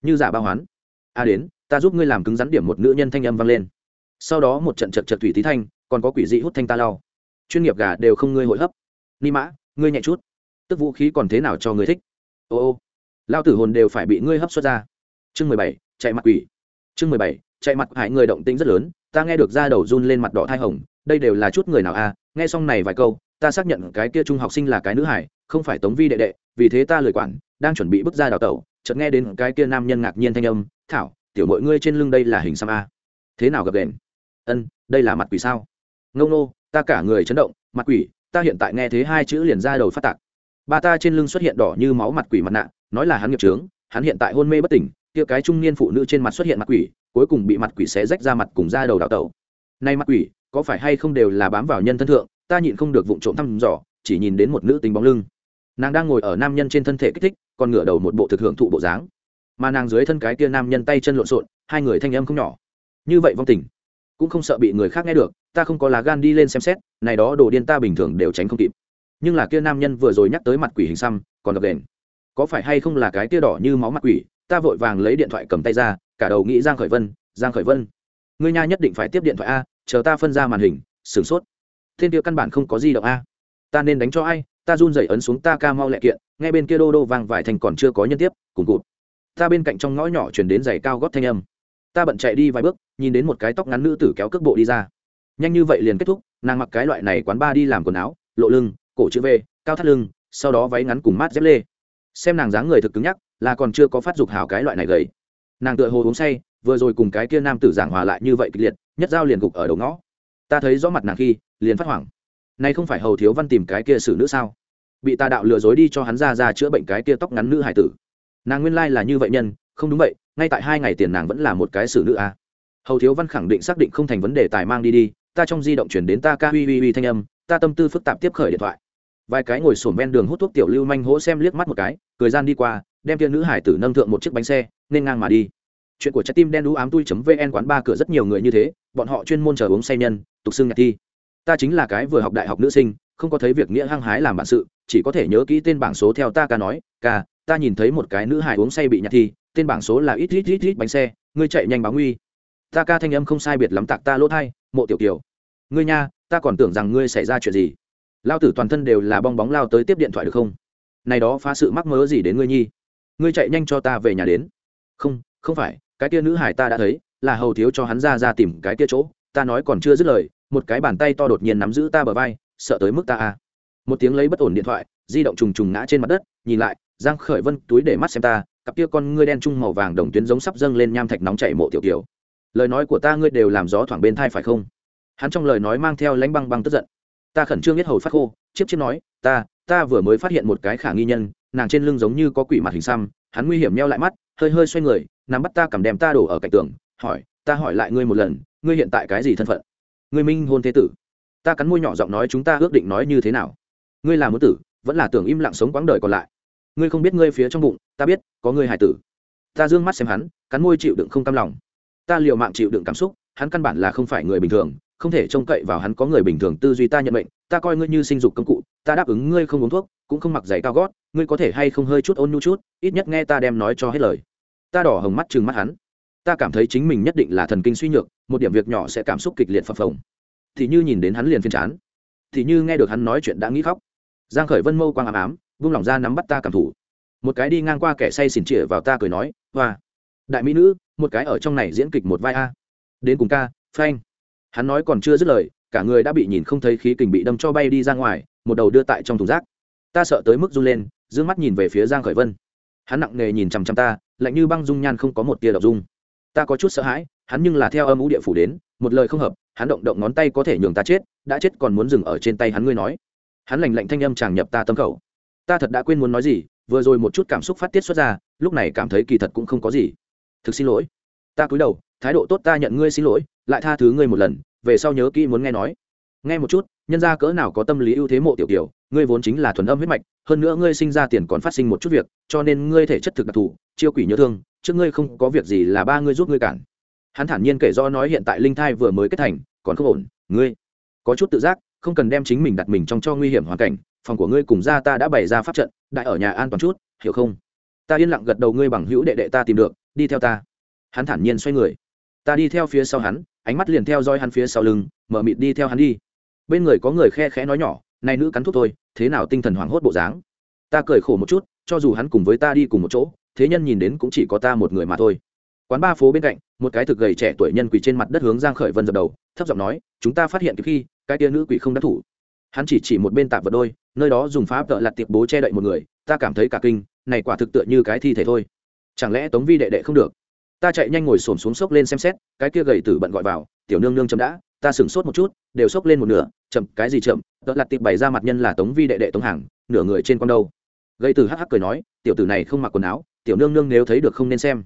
Như giả bao hoán. A đến, ta giúp ngươi làm cứng rắn điểm một nữ nhân thanh âm vang lên. Sau đó một trận chật chật thủy tí thanh, còn có quỷ dị hút thanh ta lau. Chuyên nghiệp gà đều không ngươi hội hấp. Ni mã, ngươi nhẹ chút. Tức vũ khí còn thế nào cho ngươi thích? Ô ô lao tử hồn đều phải bị ngươi hấp xuất ra. Chương mười bảy, chạy mặt quỷ. Chương mười bảy, chạy mặt hại người động tĩnh rất lớn, ta nghe được da đầu run lên mặt đỏ thai hồng, đây đều là chút người nào a à? nghe xong này vài câu, ta xác nhận cái kia trung học sinh là cái nữ hải không phải tống vi đệ đệ, vì thế ta lời quản, đang chuẩn bị bước ra đào tẩu, chợt nghe đến cái kia nam nhân ngạc nhiên thanh âm, thảo, tiểu mọi ngươi trên lưng đây là hình xăm a. Thế nào gặp đèn ân, đây là mặt quỷ sao? Ngông nô, ta cả người chấn động, mặt quỷ, ta hiện tại nghe thấy hai chữ liền ra đầu phát tạc. Ba ta trên lưng xuất hiện đỏ như máu mặt quỷ mặt nạ nói là hắn nghiệp trướng, hắn hiện tại hôn mê bất tỉnh, kia cái trung niên phụ nữ trên mặt xuất hiện mặt quỷ, cuối cùng bị mặt quỷ xé rách ra mặt cùng ra đầu đào tẩu. Nay mặt quỷ, có phải hay không đều là bám vào nhân thân thượng, ta nhịn không được vụng trộm thăm dò, chỉ nhìn đến một nữ tính bóng lưng. Nàng đang ngồi ở nam nhân trên thân thể kích thích, còn ngửa đầu một bộ thực hưởng thụ bộ dáng. Mà nàng dưới thân cái kia nam nhân tay chân lộn xộn, hai người thanh âm không nhỏ. Như vậy vong tình, cũng không sợ bị người khác nghe được, ta không có lá gan đi lên xem xét, này đó đồ điên ta bình thường đều tránh không kịp. Nhưng là kia nam nhân vừa rồi nhắc tới mặt quỷ hình xăm, còn gặp đèn có phải hay không là cái tia đỏ như máu mặt quỷ, ta vội vàng lấy điện thoại cầm tay ra, cả đầu nghĩ giang khởi vân, giang khởi vân. Ngươi nha nhất định phải tiếp điện thoại a, chờ ta phân ra màn hình, sửng sốt. Thiên tiêu căn bản không có di động a. Ta nên đánh cho ai? Ta run rẩy ấn xuống ta ca mau lẹ kiện, nghe bên kia đô đô vang vài thành còn chưa có nhân tiếp, cùng cụt. Ta bên cạnh trong ngõ nhỏ chuyển đến giày cao gót thanh âm. Ta bận chạy đi vài bước, nhìn đến một cái tóc ngắn nữ tử kéo cước bộ đi ra. Nhanh như vậy liền kết thúc, nàng mặc cái loại này quán ba đi làm quần áo, lộ lưng, cổ chữ v, cao thắt lưng, sau đó váy ngắn cùng mát dép lê xem nàng dáng người thực cứng nhắc, là còn chưa có phát dục hào cái loại này gầy. Nàng tựa hồ uống say, vừa rồi cùng cái kia nam tử giảng hòa lại như vậy kịch liệt, nhất giao liền gục ở đầu ngõ. Ta thấy rõ mặt nàng khi, liền phát hoảng. Nay không phải hầu thiếu văn tìm cái kia xử nữ sao? Bị tà đạo lừa dối đi cho hắn ra ra chữa bệnh cái kia tóc ngắn nữ hải tử. Nàng nguyên lai là như vậy nhân, không đúng vậy, ngay tại hai ngày tiền nàng vẫn là một cái xử nữ a hầu thiếu văn khẳng định xác định không thành vấn đề tài mang đi đi, ta trong di động chuyển đến ta ca uy uy uy thanh âm, ta tâm tư phức tạp tiếp khởi điện thoại vài cái ngồi sổm ven đường hút thuốc tiểu lưu manh hỗ xem liếc mắt một cái, cười gian đi qua, đem tiên nữ hải tử nâng thượng một chiếc bánh xe, nên ngang mà đi. Chuyện của trái tim đen đũ ám tui vn quán ba cửa rất nhiều người như thế, bọn họ chuyên môn chờ uống say nhân, tục xưng nhạc thi. Ta chính là cái vừa học đại học nữ sinh, không có thấy việc nghĩa hăng hái làm bản sự, chỉ có thể nhớ kỹ tên bảng số theo ta ca nói, ca, ta nhìn thấy một cái nữ hải uống say bị nhạc thi, tên bảng số là ít ít ít ít bánh xe, ngươi chạy nhanh báo nguy. Ta ca thanh âm không sai biệt lắm tạc ta lỗ thai, mộ tiểu kiều. Ngươi nha, ta còn tưởng rằng ngươi xảy ra chuyện gì lao tử toàn thân đều là bong bóng lao tới tiếp điện thoại được không? Này đó phá sự mắc mớ gì đến ngươi nhi? Ngươi chạy nhanh cho ta về nhà đến. Không không phải, cái kia nữ hải ta đã thấy, là hầu thiếu cho hắn ra ra tìm cái kia chỗ, ta nói còn chưa dứt lời, một cái bàn tay to đột nhiên nắm giữ ta bờ vai, sợ tới mức ta à. một tiếng lấy bất ổn điện thoại, di động trùng trùng ngã trên mặt đất, nhìn lại, giang khởi vân túi để mắt xem ta, cặp kia con ngươi đen trung màu vàng đồng tuyến giống sắp dâng lên nham thạch nóng chảy mộ tiểu tiểu lời nói của ta ngươi đều làm gió thoảng bên thai phải không? Hắn trong lời nói mang theo lãnh băng băng tức giận ta khẩn trương biết hầu phát khô, chiếp chiếp nói, ta ta vừa mới phát hiện một cái khả nghi nhân, nàng trên lưng giống như có quỷ mặt hình xăm, hắn nguy hiểm neo lại mắt, hơi hơi xoay người, nắm bắt ta cầm đem ta đổ ở cạnh tường, hỏi, ta hỏi lại ngươi một lần, ngươi hiện tại cái gì thân phận? Ngươi minh hôn thế tử. Ta cắn môi nhỏ giọng nói, chúng ta ước định nói như thế nào? Ngươi là muốn tử, vẫn là tưởng im lặng sống quãng đời còn lại. Ngươi không biết ngươi phía trong bụng, ta biết, có ngươi hài tử. Ta d ư ơ n g mắt xem hắn, cắn môi chịu đựng không cam lòng. Ta l i ề u mạng chịu đựng cảm xúc, hắn căn bản là không phải người bình thường không thể trông cậy vào hắn, có người bình thường tư duy ta nhận mệnh, ta coi ngươi như sinh dục công cụ, ta đáp ứng ngươi không uống thuốc, cũng không mặc giày cao gót, ngươi có thể hay không hơi chút ôn nhu chút, ít nhất nghe ta đem nói cho hết lời. Ta đỏ hồng mắt chừng mắt hắn. Ta cảm thấy chính mình nhất định là thần kinh suy nhược, một điểm việc nhỏ sẽ cảm xúc kịch liệt phập phồng. Thì như nhìn đến hắn liền phiên chán. Thì như nghe được hắn nói chuyện đã nghĩ khóc. Giang khởi vân mâu quang ám ám, vung lòng ra nắm bắt ta cảm thủ một cái đi ngang qua kẻ say xỉn chĩa vào ta cười nói, hoa, đại mỹ nữ, một cái ở trong này diễn kịch một vai a. Đến cùng ca, phanh hắn nói còn chưa dứt lời, cả người đã bị nhìn không thấy khí kình bị đâm cho bay đi ra ngoài, một đầu đưa tại trong thùng rác. Ta sợ tới mức run lên d mắt nhìn về phía giang khởi vân. Hắn nặng nề nhìn chằm chằm ta, lạnh như băng dung nhan không có một tia đọc dung. Ta có chút sợ hãi, hắn nhưng là theo âm ú địa phủ đến, một lời không hợp, hắn động động ngón tay có thể nhường ta chết, đã chết còn muốn dừng ở trên tay hắn ngươi nói. Hắn lành lạnh thanh âm chàng nhập ta tâm khẩu. Ta thật đã quên muốn nói gì, vừa rồi một chút cảm xúc phát tiết xuất ra, lúc này cảm thấy kỳ thật cũng không có gì. Thực xin lỗi. Ta cúi đầu, thái độ tốt ta nhận ngươi xin lỗi lại tha thứ ngươi một lần, về sau nhớ kỹ muốn nghe nói. Nghe một chút, nhân ra cỡ nào có tâm lý ưu thế mộ tiểu tiểu ngươi vốn chính là thuần âm huyết mạch, hơn nữa ngươi sinh ra tiền còn phát sinh một chút việc, cho nên ngươi thể chất thực đặc thù, chiêu quỷ nhớ thương, trước ngươi không có việc gì là ba ngươi giúp ngươi cản. Hắn thản nhiên kể do nói hiện tại linh thai vừa mới kết thành, còn không ổn, ngươi có chút tự giác, không cần đem chính mình đặt mình trong cho nguy hiểm hoàn cảnh, phòng của ngươi cùng gia ta đã bày ra pháp trận, đại ở nhà an toàn chút, hiểu không? Ta yên lặng gật đầu ngươi bằng hữu đệ đệ ta tìm được, đi theo ta. Hắn thản nhiên xoay người. Ta đi theo phía sau hắn ánh mắt liền theo dõi hắn phía sau lưng, mở mịt đi theo hắn đi. Bên người có người khe khẽ nói nhỏ, này nữ cắn thuốc thôi, thế nào tinh thần hoảng hốt bộ dáng? Ta cười khổ một chút, cho dù hắn cùng với ta đi cùng một chỗ, thế nhân nhìn đến cũng chỉ có ta một người mà thôi. Quán ba phố bên cạnh, một cái thực gầy trẻ tuổi nhân quỳ trên mặt đất hướng giang khởi vân dập đầu, thấp giọng nói, chúng ta phát hiện khi, cái tia nữ quỷ không đắc thủ. Hắn chỉ chỉ một bên tạp vật đôi, nơi đó dùng pháp tợ lặt tiệp bố che đậy một người, ta cảm thấy cả kinh, này quả thực tựa như cái thi thể thôi. Chẳng lẽ tống vi đệ đệ không được? Ta chạy nhanh ngồi xổm xuống sốc lên xem xét, cái kia gầy tử bận gọi vào, tiểu nương nương chậm đã, ta sửng sốt một chút, đều sốc lên một nửa, chậm, cái gì chậm? Đợt lặt tiệp bày ra mặt nhân là tống vi đệ đệ tống hàng, nửa người trên con đâu. Gầy tử hắc hắc cười nói, tiểu tử này không mặc quần áo, tiểu nương nương nếu thấy được không nên xem.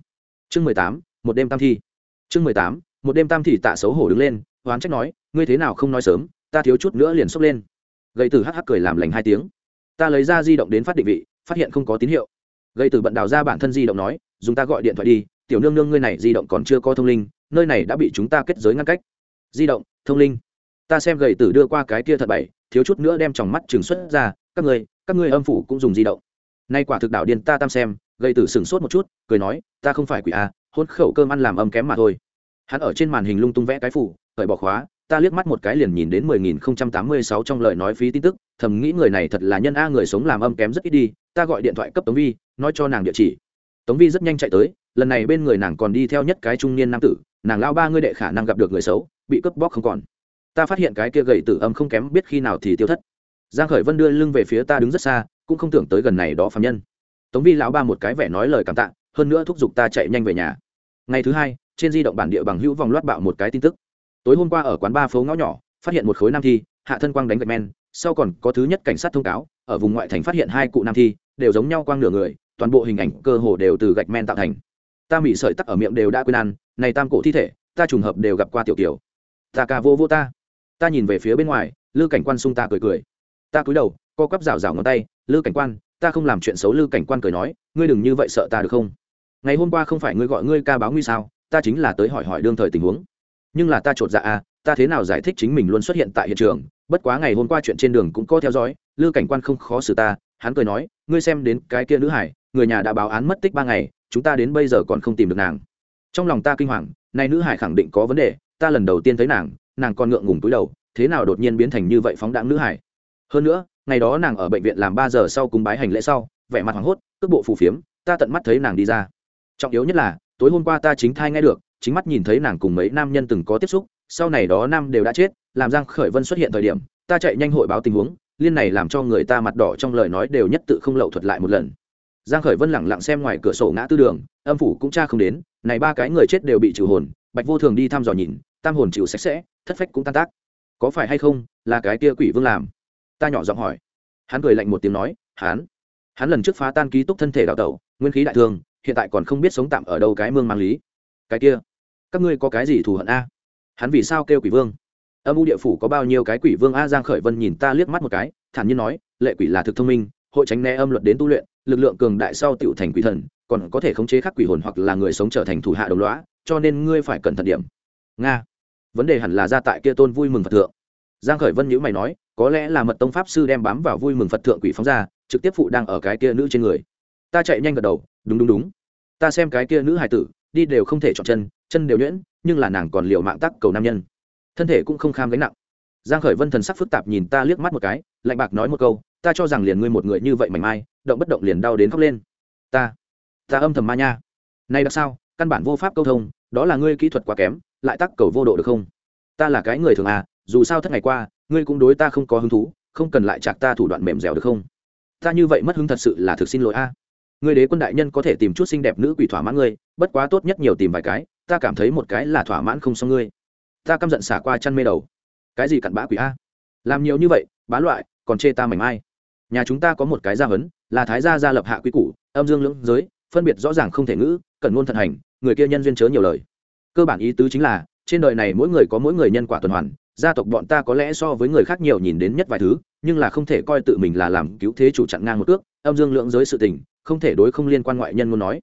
Chương mười tám, một đêm tam thi. Chương mười tám, một đêm tam thi tạ xấu hổ đứng lên, oán trách nói, ngươi thế nào không nói sớm, ta thiếu chút nữa liền sốc lên. Gầy tử hắc hắc cười làm lành hai tiếng. Ta lấy ra di động đến phát định vị, phát hiện không có tín hiệu. Gầy từ bận đào ra bản thân di động nói, dùng ta gọi điện thoại đi tiểu nương nương ngươi này di động còn chưa có thông linh nơi này đã bị chúng ta kết giới ngăn cách. Di động thông linh. Ta xem gầy tử đưa qua cái kia thật bảy thiếu chút nữa đem tròng mắt trừng xuất ra các ngươi các ngươi âm phủ cũng dùng di động. Nay quả thực đạo điên ta tam xem gầy tử sửng sốt một chút cười nói ta không phải quỷ a hôn khẩu cơm ăn làm âm kém mà thôi. Hắn ở trên màn hình lung tung vẽ cái phủ cởi bỏ khóa ta liếc mắt một cái liền nhìn đến 10.086 trong lời nói phí tin tức, thầm nghĩ người này thật là nhân a người sống làm âm kém rất ít đi, ta gọi điện thoại cấp Tống Vi, nói cho nàng địa chỉ. Tống Vi rất nhanh chạy tới, lần này bên người nàng còn đi theo nhất cái trung niên nam tử, nàng lao ba ngươi đệ khả năng gặp được người xấu, bị cướp bóc không còn. Ta phát hiện cái kia gầy tử âm không kém biết khi nào thì tiêu thất. Giang Khởi Vân đưa lưng về phía ta đứng rất xa, cũng không tưởng tới gần này đó phàm nhân. Tống Vi lão ba một cái vẻ nói lời cảm tạ, hơn nữa thúc giục ta chạy nhanh về nhà. Ngày thứ hai, trên di động bản địa bằng hữu vòng loát bạo một cái tin tức tối hôm qua ở quán ba phố ngõ nhỏ phát hiện một khối nam thi hạ thân quang đánh gạch men sau còn có thứ nhất cảnh sát thông cáo ở vùng ngoại thành phát hiện hai cụ nam thi đều giống nhau quang nửa người toàn bộ hình ảnh cơ hồ đều từ gạch men tạo thành. Ta mị sợi tắc ở miệng đều đã quên ăn, này tam cổ thi thể, ta trùng hợp đều gặp qua tiểu tiểu. ta ca vô vô ta. Ta nhìn về phía bên ngoài, lư cảnh quan sung ta cười cười. Ta cúi đầu, co quắp rào rào ngón tay, lư cảnh quan, ta không làm chuyện xấu lư cảnh quan cười nói, ngươi đừng như vậy sợ ta được không? Ngày hôm qua không phải ngươi gọi ngươi ca báo nguy sao, ta chính là tới hỏi hỏi đương thời tình huống. Nhưng là ta chột dạ à ta thế nào giải thích chính mình luôn xuất hiện tại hiện trường, bất quá ngày hôm qua chuyện trên đường cũng có theo dõi, lư cảnh quan không khó xử ta, hắn cười nói, ngươi xem đến cái kia nữ hải người nhà đã báo án mất tích ba ngày, chúng ta đến bây giờ còn không tìm được nàng. Trong lòng ta kinh hoàng nay nữ hải khẳng định có vấn đề, ta lần đầu tiên thấy nàng nàng còn ngượng ngùng túi đầu, thế nào đột nhiên biến thành như vậy phóng đãng nữ hải. Hơn nữa, ngày đó nàng ở bệnh viện làm ba giờ sau cùng bái hành lễ sau, vẻ mặt hoảng hốt, cước bộ phù phiếm, ta tận mắt thấy nàng đi ra. Trọng yếu nhất là, tối hôm qua ta chính thai nghe được, chính mắt nhìn thấy nàng cùng mấy nam nhân từng có tiếp xúc, sau này đó nam đều đã chết, làm giang khởi vân xuất hiện thời điểm, ta chạy nhanh hội báo tình huống, liên này làm cho người ta mặt đỏ trong lời nói đều nhất tự không lậu thuật lại một lần giang khởi vân lẳng lặng xem ngoài cửa sổ ngã tư đường, âm phủ cũng tra không đến, này ba cái người chết đều bị trừ hồn, bạch vô thường đi thăm dò nhìn, tam hồn chịu sạch sẽ, thất phách cũng tan tác. Có phải hay không, là cái kia quỷ vương làm? Ta nhỏ giọng hỏi. Hắn cười lạnh một tiếng nói, hắn hắn lần trước phá tan ký túc thân thể đạo tẩu, nguyên khí đại thương, hiện tại còn không biết sống tạm ở đâu cái mương mang lý. Cái kia, các ngươi có cái gì thù hận a? Hắn vì sao kêu quỷ vương? Âm u địa phủ có bao nhiêu cái quỷ vương a? Giang khởi vân nhìn ta liếc mắt một cái, thản nhiên nói, lệ quỷ là thực thông minh hội tránh né âm luật đến tu luyện, lực lượng cường đại sau tựu thành quỷ thần, còn có thể khống chế khắc quỷ hồn hoặc là người sống trở thành thủ hạ đồng lõa, cho nên ngươi phải cẩn thận điểm. Nga. Vấn đề hẳn là ra tại kia tôn vui mừng phật thượng. Giang khởi vân nhữ mày nói, có lẽ là mật tông pháp sư đem bám vào vui mừng phật thượng quỷ phóng ra, trực tiếp phụ đang ở cái kia nữ trên người. Ta chạy nhanh gật đầu, đúng đúng đúng. Ta xem cái kia nữ hài tử, đi đều không thể chọn chân chân đều nhuyễn, nhưng là nàng còn liều mạng tắc cầu nam nhân. Thân thể cũng không kham gánh nặng. Giang khởi vân thần sắc phức tạp nhìn ta liếc mắt một cái, lạnh bạc nói một câu ta cho rằng liền ngươi một người như vậy mảnh mai, động bất động liền đau đến khóc lên. Ta ta âm thầm ma nha. Nay đặc sao, căn bản vô pháp câu thông, đó là ngươi kỹ thuật quá kém, lại tắc cầu vô độ được không? Ta là cái người thường à dù sao thất ngày qua, ngươi cũng đối ta không có hứng thú, không cần lại chạc ta thủ đoạn mềm dẻo được không? Ta như vậy mất hứng thật sự là thực xin lỗi a. Ngươi đế quân đại nhân có thể tìm chút xinh đẹp nữ quỷ thỏa mãn ngươi, bất quá tốt nhất nhiều tìm vài cái, ta cảm thấy một cái là thỏa mãn không xong ngươi. Ta căm giận xả qua chăn mê đầu. Cái gì cặn bã quỷ a? Làm nhiều như vậy bán loại, còn chê ta mảnh mai nhà chúng ta có một cái gia hấn là thái gia gia lập hạ quy củ, âm dương lưỡng giới, phân biệt rõ ràng không thể ngữ cần ngôn thận hành, người kia nhân duyên chớ nhiều lời. Cơ bản ý tứ chính là, trên đời này mỗi người có mỗi người nhân quả tuần hoàn, gia tộc bọn ta có lẽ so với người khác nhiều nhìn đến nhất vài thứ, nhưng là không thể coi tự mình là làm cứu thế chủ chặn ngang một cước, âm dương lưỡng giới sự tình, không thể đối không liên quan ngoại nhân muốn nói.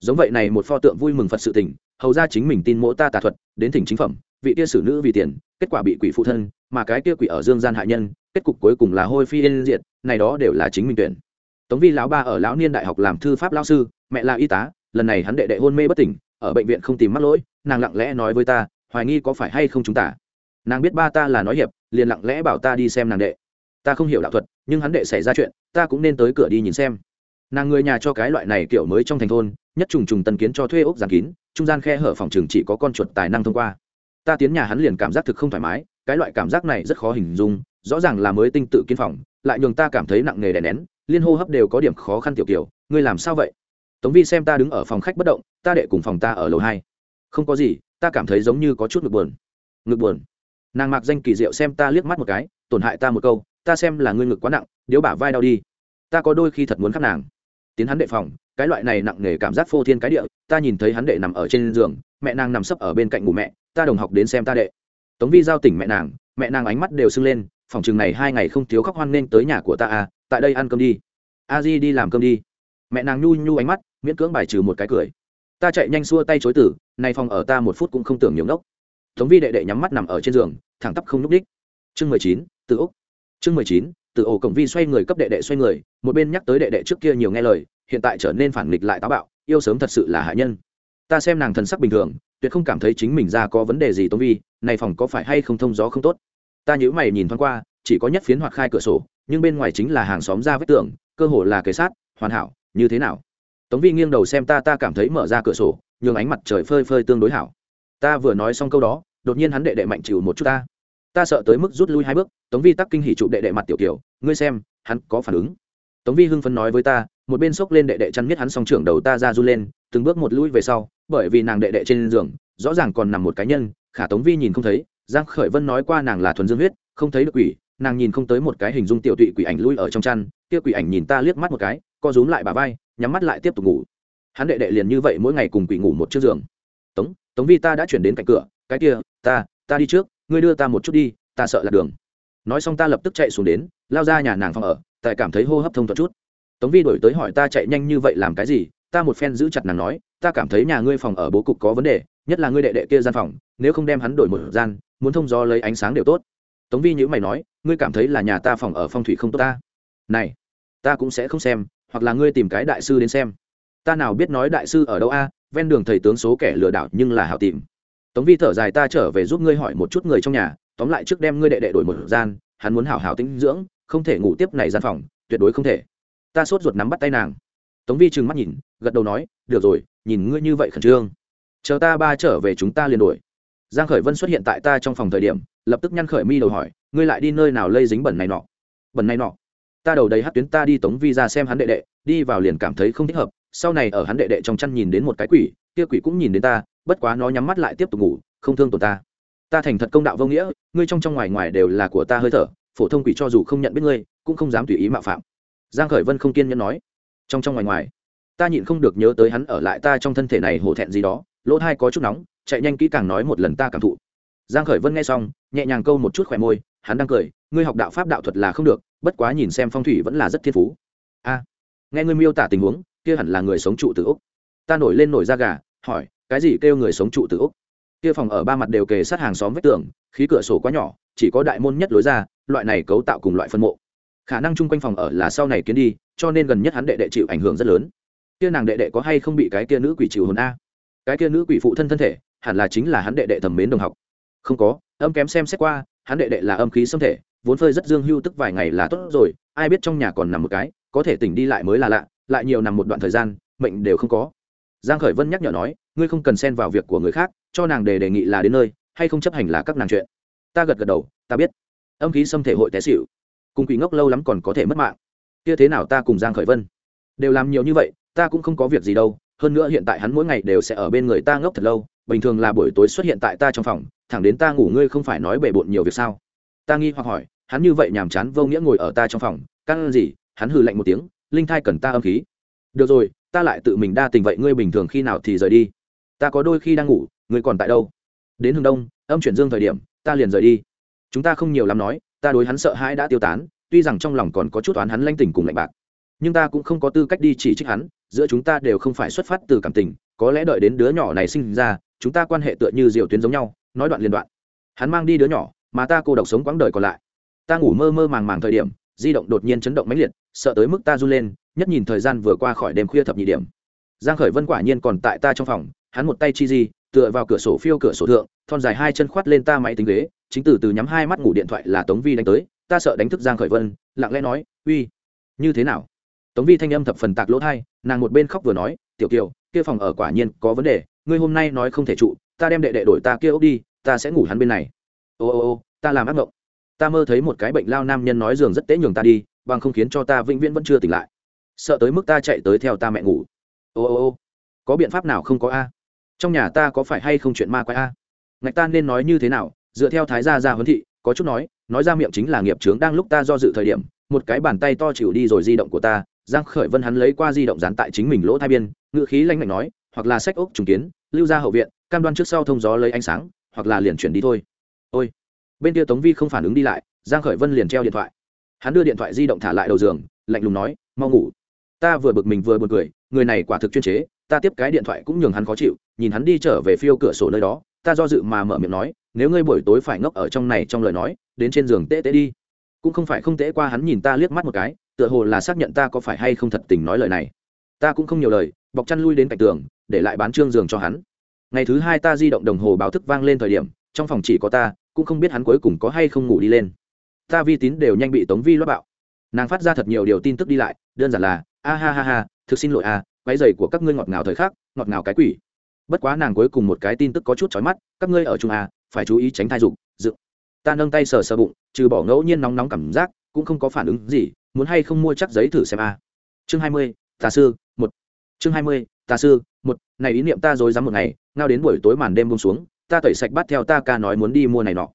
Giống vậy này một pho tượng vui mừng phật sự tình, hầu ra chính mình tin mỗ ta tà thuật, đến thỉnh chính phẩm, vị tia xử nữ vì tiền kết quả bị quỷ phụ thân, mà cái kia quỷ ở dương gian hại nhân, kết cục cuối cùng là hôi phi yên diệt, này đó đều là chính mình tuyển. Tống vi lão ba ở lão niên đại học làm thư pháp lão sư, mẹ là y tá, lần này hắn đệ đệ hôn mê bất tỉnh, ở bệnh viện không tìm mắc lỗi, nàng lặng lẽ nói với ta, hoài nghi có phải hay không chúng ta? Nàng biết ba ta là nói hiệp, liền lặng lẽ bảo ta đi xem nàng đệ. Ta không hiểu đạo thuật, nhưng hắn đệ xảy ra chuyện, ta cũng nên tới cửa đi nhìn xem. Nàng người nhà cho cái loại này kiểu mới trong thành thôn, nhất trùng trùng tân kiến cho thuê ốc giàn kín, trung gian khe hở phòng trường chỉ có con chuột tài năng thông qua ta tiến nhà hắn liền cảm giác thực không thoải mái, cái loại cảm giác này rất khó hình dung, rõ ràng là mới tinh tự kiến phòng, lại nhường ta cảm thấy nặng nề đè nén, liên hô hấp đều có điểm khó khăn tiểu kiểu, ngươi làm sao vậy? Tống vi xem ta đứng ở phòng khách bất động, ta đệ cùng phòng ta ở lầu hai. Không có gì, ta cảm thấy giống như có chút ngực buồn. Ngực buồn. Nàng mặc danh kỳ diệu xem ta liếc mắt một cái, tổn hại ta một câu, ta xem là ngươi ngực quá nặng, điếu bả vai đau đi. Ta có đôi khi thật muốn khắc nàng. Tiến hắn đệ phòng, cái loại này nặng nề cảm giác phô thiên cái địa, ta nhìn thấy hắn đệ nằm ở trên giường, mẹ nàng nằm sấp ở bên cạnh ngủ mẹ ta đồng học đến xem ta đệ. Tống vi giao tỉnh mẹ nàng mẹ nàng ánh mắt đều sưng lên, phòng chừng này hai ngày không thiếu khóc hoan nên tới nhà của ta à tại đây ăn cơm đi. A di đi làm cơm đi. Mẹ nàng nhu nhu ánh mắt, miễn cưỡng bài trừ một cái cười. Ta chạy nhanh xua tay chối tử, nay phòng ở ta một phút cũng không tưởng nhiều ngốc tống vi đệ đệ nhắm mắt nằm ở trên giường, thẳng tắp không n ú c đích. Chương mười chín từ úc chương mười chín từ ổ cổng vi xoay người cấp đệ đệ xoay người, một bên nhắc tới đệ đệ trước kia nhiều nghe lời, hiện tại trở nên phản nghịch lại táo bạo, yêu sớm thật sự là hạ nhân. Ta xem nàng thần sắc bình thường tuyệt không cảm thấy chính mình ra có vấn đề gì, tống vi, này phòng có phải hay không thông gió không tốt? Ta nhữ mày nhìn thoáng qua, chỉ có nhất phiến hoặc khai cửa sổ, nhưng bên ngoài chính là hàng xóm ra vết tường, cơ hồ là kế sát, hoàn hảo, như thế nào? Tống vi nghiêng đầu xem ta ta cảm thấy mở ra cửa sổ, nhường ánh mặt trời phơi phơi tương đối hảo. Ta vừa nói xong câu đó, đột nhiên hắn đệ đệ mạnh chịu một chút ta. Ta sợ tới mức rút lui hai bước, tống vi tắc kinh hỉ trụ đệ đệ mặt tiểu kiểu, ngươi xem, hắn có phản ứng. Tống vi hưng phấn nói với ta, một bên xốc lên đệ đệ chăn miết hắn song trưởng đầu ta ra run lên, từng bước một lui về sau bởi vì nàng đệ đệ trên giường, rõ ràng còn nằm một cá nhân, khả tống vi nhìn không thấy, giang khởi vân nói qua nàng là thuần dương huyết, không thấy được quỷ, nàng nhìn không tới một cái hình dung tiểu tụy quỷ ảnh lui ở trong chăn, kia quỷ ảnh nhìn ta liếc mắt một cái, co rúm lại bà vai, nhắm mắt lại tiếp tục ngủ. Hắn đệ đệ liền như vậy mỗi ngày cùng quỷ ngủ một chiếc giường. Tống tống vi ta đã chuyển đến cạnh cửa, cái kia, ta ta đi trước, ngươi đưa ta một chút đi, ta sợ là đường. Nói xong ta lập tức chạy xuống đến, lao ra nhà nàng phòng ở, tại cảm thấy hô hấp thông thuận chút. Tống vi đổi tới hỏi ta chạy nhanh như vậy làm cái gì, ta một phen giữ chặt nàng nói ta cảm thấy nhà ngươi phòng ở bố cục có vấn đề, nhất là ngươi đệ đệ kia gian phòng, nếu không đem hắn đổi một gian, muốn thông gió lấy ánh sáng đều tốt. Tống vi nhữ mày nói, ngươi cảm thấy là nhà ta phòng ở phong thủy không tốt ta? Này, ta cũng sẽ không xem, hoặc là ngươi tìm cái đại sư đến xem. Ta nào biết nói đại sư ở đâu a, ven đường thầy tướng số kẻ lừa đảo nhưng là hảo tìm. Tống vi thở dài ta trở về giúp ngươi hỏi một chút người trong nhà, tóm lại trước đem ngươi đệ đệ đổi một gian, hắn muốn hảo hảo tính dưỡng, không thể ngủ tiếp này gian phòng, tuyệt đối không thể. Ta sốt ruột nắm bắt tay nàng tống vi trừng mắt nhìn, gật đầu nói, được rồi, nhìn ngươi như vậy khẩn trương. Chờ ta ba trở về chúng ta liền đuổi. giang khởi vân xuất hiện tại ta trong phòng thời điểm, lập tức nhăn khởi mi đầu hỏi, ngươi lại đi nơi nào lây dính bẩn này nọ? Bẩn này nọ? Ta đầu đầy hát tuyến ta đi tống vi ra xem hắn đệ đệ, đi vào liền cảm thấy không thích hợp, sau này ở hắn đệ đệ trong chăn nhìn đến một cái quỷ, kia quỷ cũng nhìn đến ta, bất quá nó nhắm mắt lại tiếp tục ngủ, không thương tổn ta. Ta thành thật công đạo vô nghĩa, ngươi trong trong ngoài ngoài đều là của ta hơi thở, phổ thông quỷ cho dù không nhận biết ngươi, cũng không dám tùy ý mạo phạm. Giang khởi vân không kiên nhẫn nói trong trong ngoài ngoài. Ta nhịn không được nhớ tới hắn ở lại ta trong thân thể này hổ thẹn gì đó, lỗ thai có chút nóng, chạy nhanh kỹ càng nói một lần ta cảm thụ. Giang khởi vân nghe xong, nhẹ nhàng câu một chút khỏe môi, hắn đang cười, ngươi học đạo pháp đạo thuật là không được, bất quá nhìn xem phong thủy vẫn là rất thiên phú. A, nghe ngươi miêu tả tình huống, kia hẳn là người sống trụ từ úc. Ta nổi lên nổi da gà, hỏi, cái gì kêu người sống trụ từ úc? Kia phòng ở ba mặt đều kề sát hàng xóm vách tường, khí cửa sổ quá nhỏ, chỉ có đại môn nhất lối ra, loại này cấu tạo cùng loại phân mộ khả năng chung quanh phòng ở là sau này kiến đi, cho nên gần nhất hắn đệ đệ chịu ảnh hưởng rất lớn. Kia nàng đệ đệ có hay không bị cái kia nữ quỷ chịu hồn a? Cái kia nữ quỷ phụ thân thân thể, hẳn là chính là hắn đệ đệ thẩm mến đồng học. Không có, âm kém xem xét qua, hắn đệ đệ là âm khí xâm thể, vốn phơi rất dương hưu tức vài ngày là tốt rồi, ai biết trong nhà còn nằm một cái, có thể tỉnh đi lại mới là lạ, lại nhiều nằm một đoạn thời gian, mệnh đều không có. Giang khởi vân nhắc nhở nói, ngươi không cần xen vào việc của người khác, cho nàng đề đề nghị là đến nơi, hay không chấp hành là các nàng chuyện. Ta gật gật đầu, ta biết. Âm khí xâm thể hội té xỉu cùng quỷ ngốc lâu lắm còn có thể mất mạng. Kia thế nào ta cùng giang khởi vân? Đều làm nhiều như vậy, ta cũng không có việc gì đâu. Hơn nữa hiện tại hắn mỗi ngày đều sẽ ở bên người ta ngốc thật lâu. Bình thường là buổi tối xuất hiện tại ta trong phòng, thẳng đến ta ngủ ngươi không phải nói bể bộn nhiều việc sao? Ta nghi hoặc hỏi, hắn như vậy nhàm chán vô nghĩa ngồi ở ta trong phòng căn gì? Hắn hừ lạnh một tiếng, linh thai cần ta âm khí. Được rồi, ta lại tự mình đa tình vậy ngươi bình thường khi nào thì rời đi? Ta có đôi khi đang ngủ, ngươi còn tại đâu? Đến hướng đông, âm chuyển dương thời điểm, ta liền rời đi. Chúng ta không nhiều lắm nói ta đối hắn sợ hãi đã tiêu tán, tuy rằng trong lòng còn có chút oán hắn lanh tình cùng lạnh bạc. Nhưng ta cũng không có tư cách đi chỉ trích hắn, giữa chúng ta đều không phải xuất phát từ cảm tình, có lẽ đợi đến đứa nhỏ này sinh ra, chúng ta quan hệ tựa như diều tuyến giống nhau, nói đoạn liên đoạn. Hắn mang đi đứa nhỏ, mà ta cô độc sống quãng đời còn lại. Ta ngủ mơ mơ màng màng thời điểm, di động đột nhiên chấn động mãnh liệt, sợ tới mức ta run lên, nhất nhìn thời gian vừa qua khỏi đêm khuya thập nhị điểm. Giang khởi vân quả nhiên còn tại ta trong phòng, hắn một tay chi di tựa vào cửa sổ phiêu cửa sổ thượng, thon dài hai chân khoát lên ta máy tính ghế, chính từ từ nhắm hai mắt ngủ điện thoại là tống vi đánh tới, ta sợ đánh thức giang khởi vân, lặng lẽ nói, uy, như thế nào? Tống vi thanh âm thập phần tạc lỗ thai, nàng một bên khóc vừa nói, tiểu kiều, kia phòng ở quả nhiên có vấn đề, ngươi hôm nay nói không thể trụ, ta đem đệ đệ đổi ta kia ốc đi, ta sẽ ngủ hắn bên này. Ô ô ô, ta làm ác mộng. Ta mơ thấy một cái bệnh lao nam nhân nói giường rất tế nhường ta đi, bằng không khiến cho ta vĩnh viễn vẫn chưa tỉnh lại. Sợ tới mức ta chạy tới theo ta mẹ ngủ. Ô ô ô, có biện pháp nào không có a? Trong nhà ta có phải hay không chuyện ma quái a? Ngạch ta nên nói như thế nào? Dựa theo thái gia gia huấn thị, có chút nói nói ra miệng chính là nghiệp trướng đang lúc ta do dự thời điểm, một cái bàn tay to chịu đi rồi di động của ta, giang khởi vân hắn lấy qua di động dán tại chính mình lỗ thai biên ngựa khí lanh mạnh nói, hoặc là sách ốc trùng kiến, lưu ra hậu viện, cam đoan trước sau thông gió lấy ánh sáng, hoặc là liền chuyển đi thôi. Ôi! Bên kia tống vi không phản ứng đi lại, giang khởi vân liền treo điện thoại. Hắn đưa điện thoại di động thả lại đầu giường, lạnh lùng nói, mau ngủ ta vừa bực mình vừa buồn cười, người này quả thực chuyên chế, ta tiếp cái điện thoại cũng nhường hắn khó chịu, nhìn hắn đi trở về phiêu cửa sổ nơi đó, ta do dự mà mở miệng nói, nếu ngươi buổi tối phải ngốc ở trong này trong lời nói, đến trên giường tễ tễ đi. Cũng không phải không tễ qua hắn nhìn ta liếc mắt một cái, tựa hồ là xác nhận ta có phải hay không thật tình nói lời này. Ta cũng không nhiều lời, bọc chăn lui đến cạnh tường, để lại bán trương giường cho hắn. Ngày thứ hai ta di động đồng hồ báo thức vang lên thời điểm, trong phòng chỉ có ta, cũng không biết hắn cuối cùng có hay không ngủ đi lên. Ta vi tín đều nhanh bị tống vi loát bạo. Nàng phát ra thật nhiều điều tin tức đi lại, đơn giản là a ha ha ha thực xin lỗi a à, váy giày của các ngươi ngọt ngào thời khắc ngọt ngào cái quỷ. Bất quá nàng cuối cùng một cái tin tức có chút chói mắt các ngươi ở trung a à, phải chú ý tránh thai dục dự ta nâng tay sờ sờ bụng trừ bỏ ngẫu nhiên nóng nóng cảm giác cũng không có phản ứng gì muốn hay không mua chắc giấy thử xem a. Chương hai mươi tà sư một. Chương hai mươi tà sư một. Này ý niệm ta rồi dám một ngày ngao đến buổi tối màn đêm bông xuống ta tẩy sạch bắt theo ta ca nói muốn đi mua này nọ.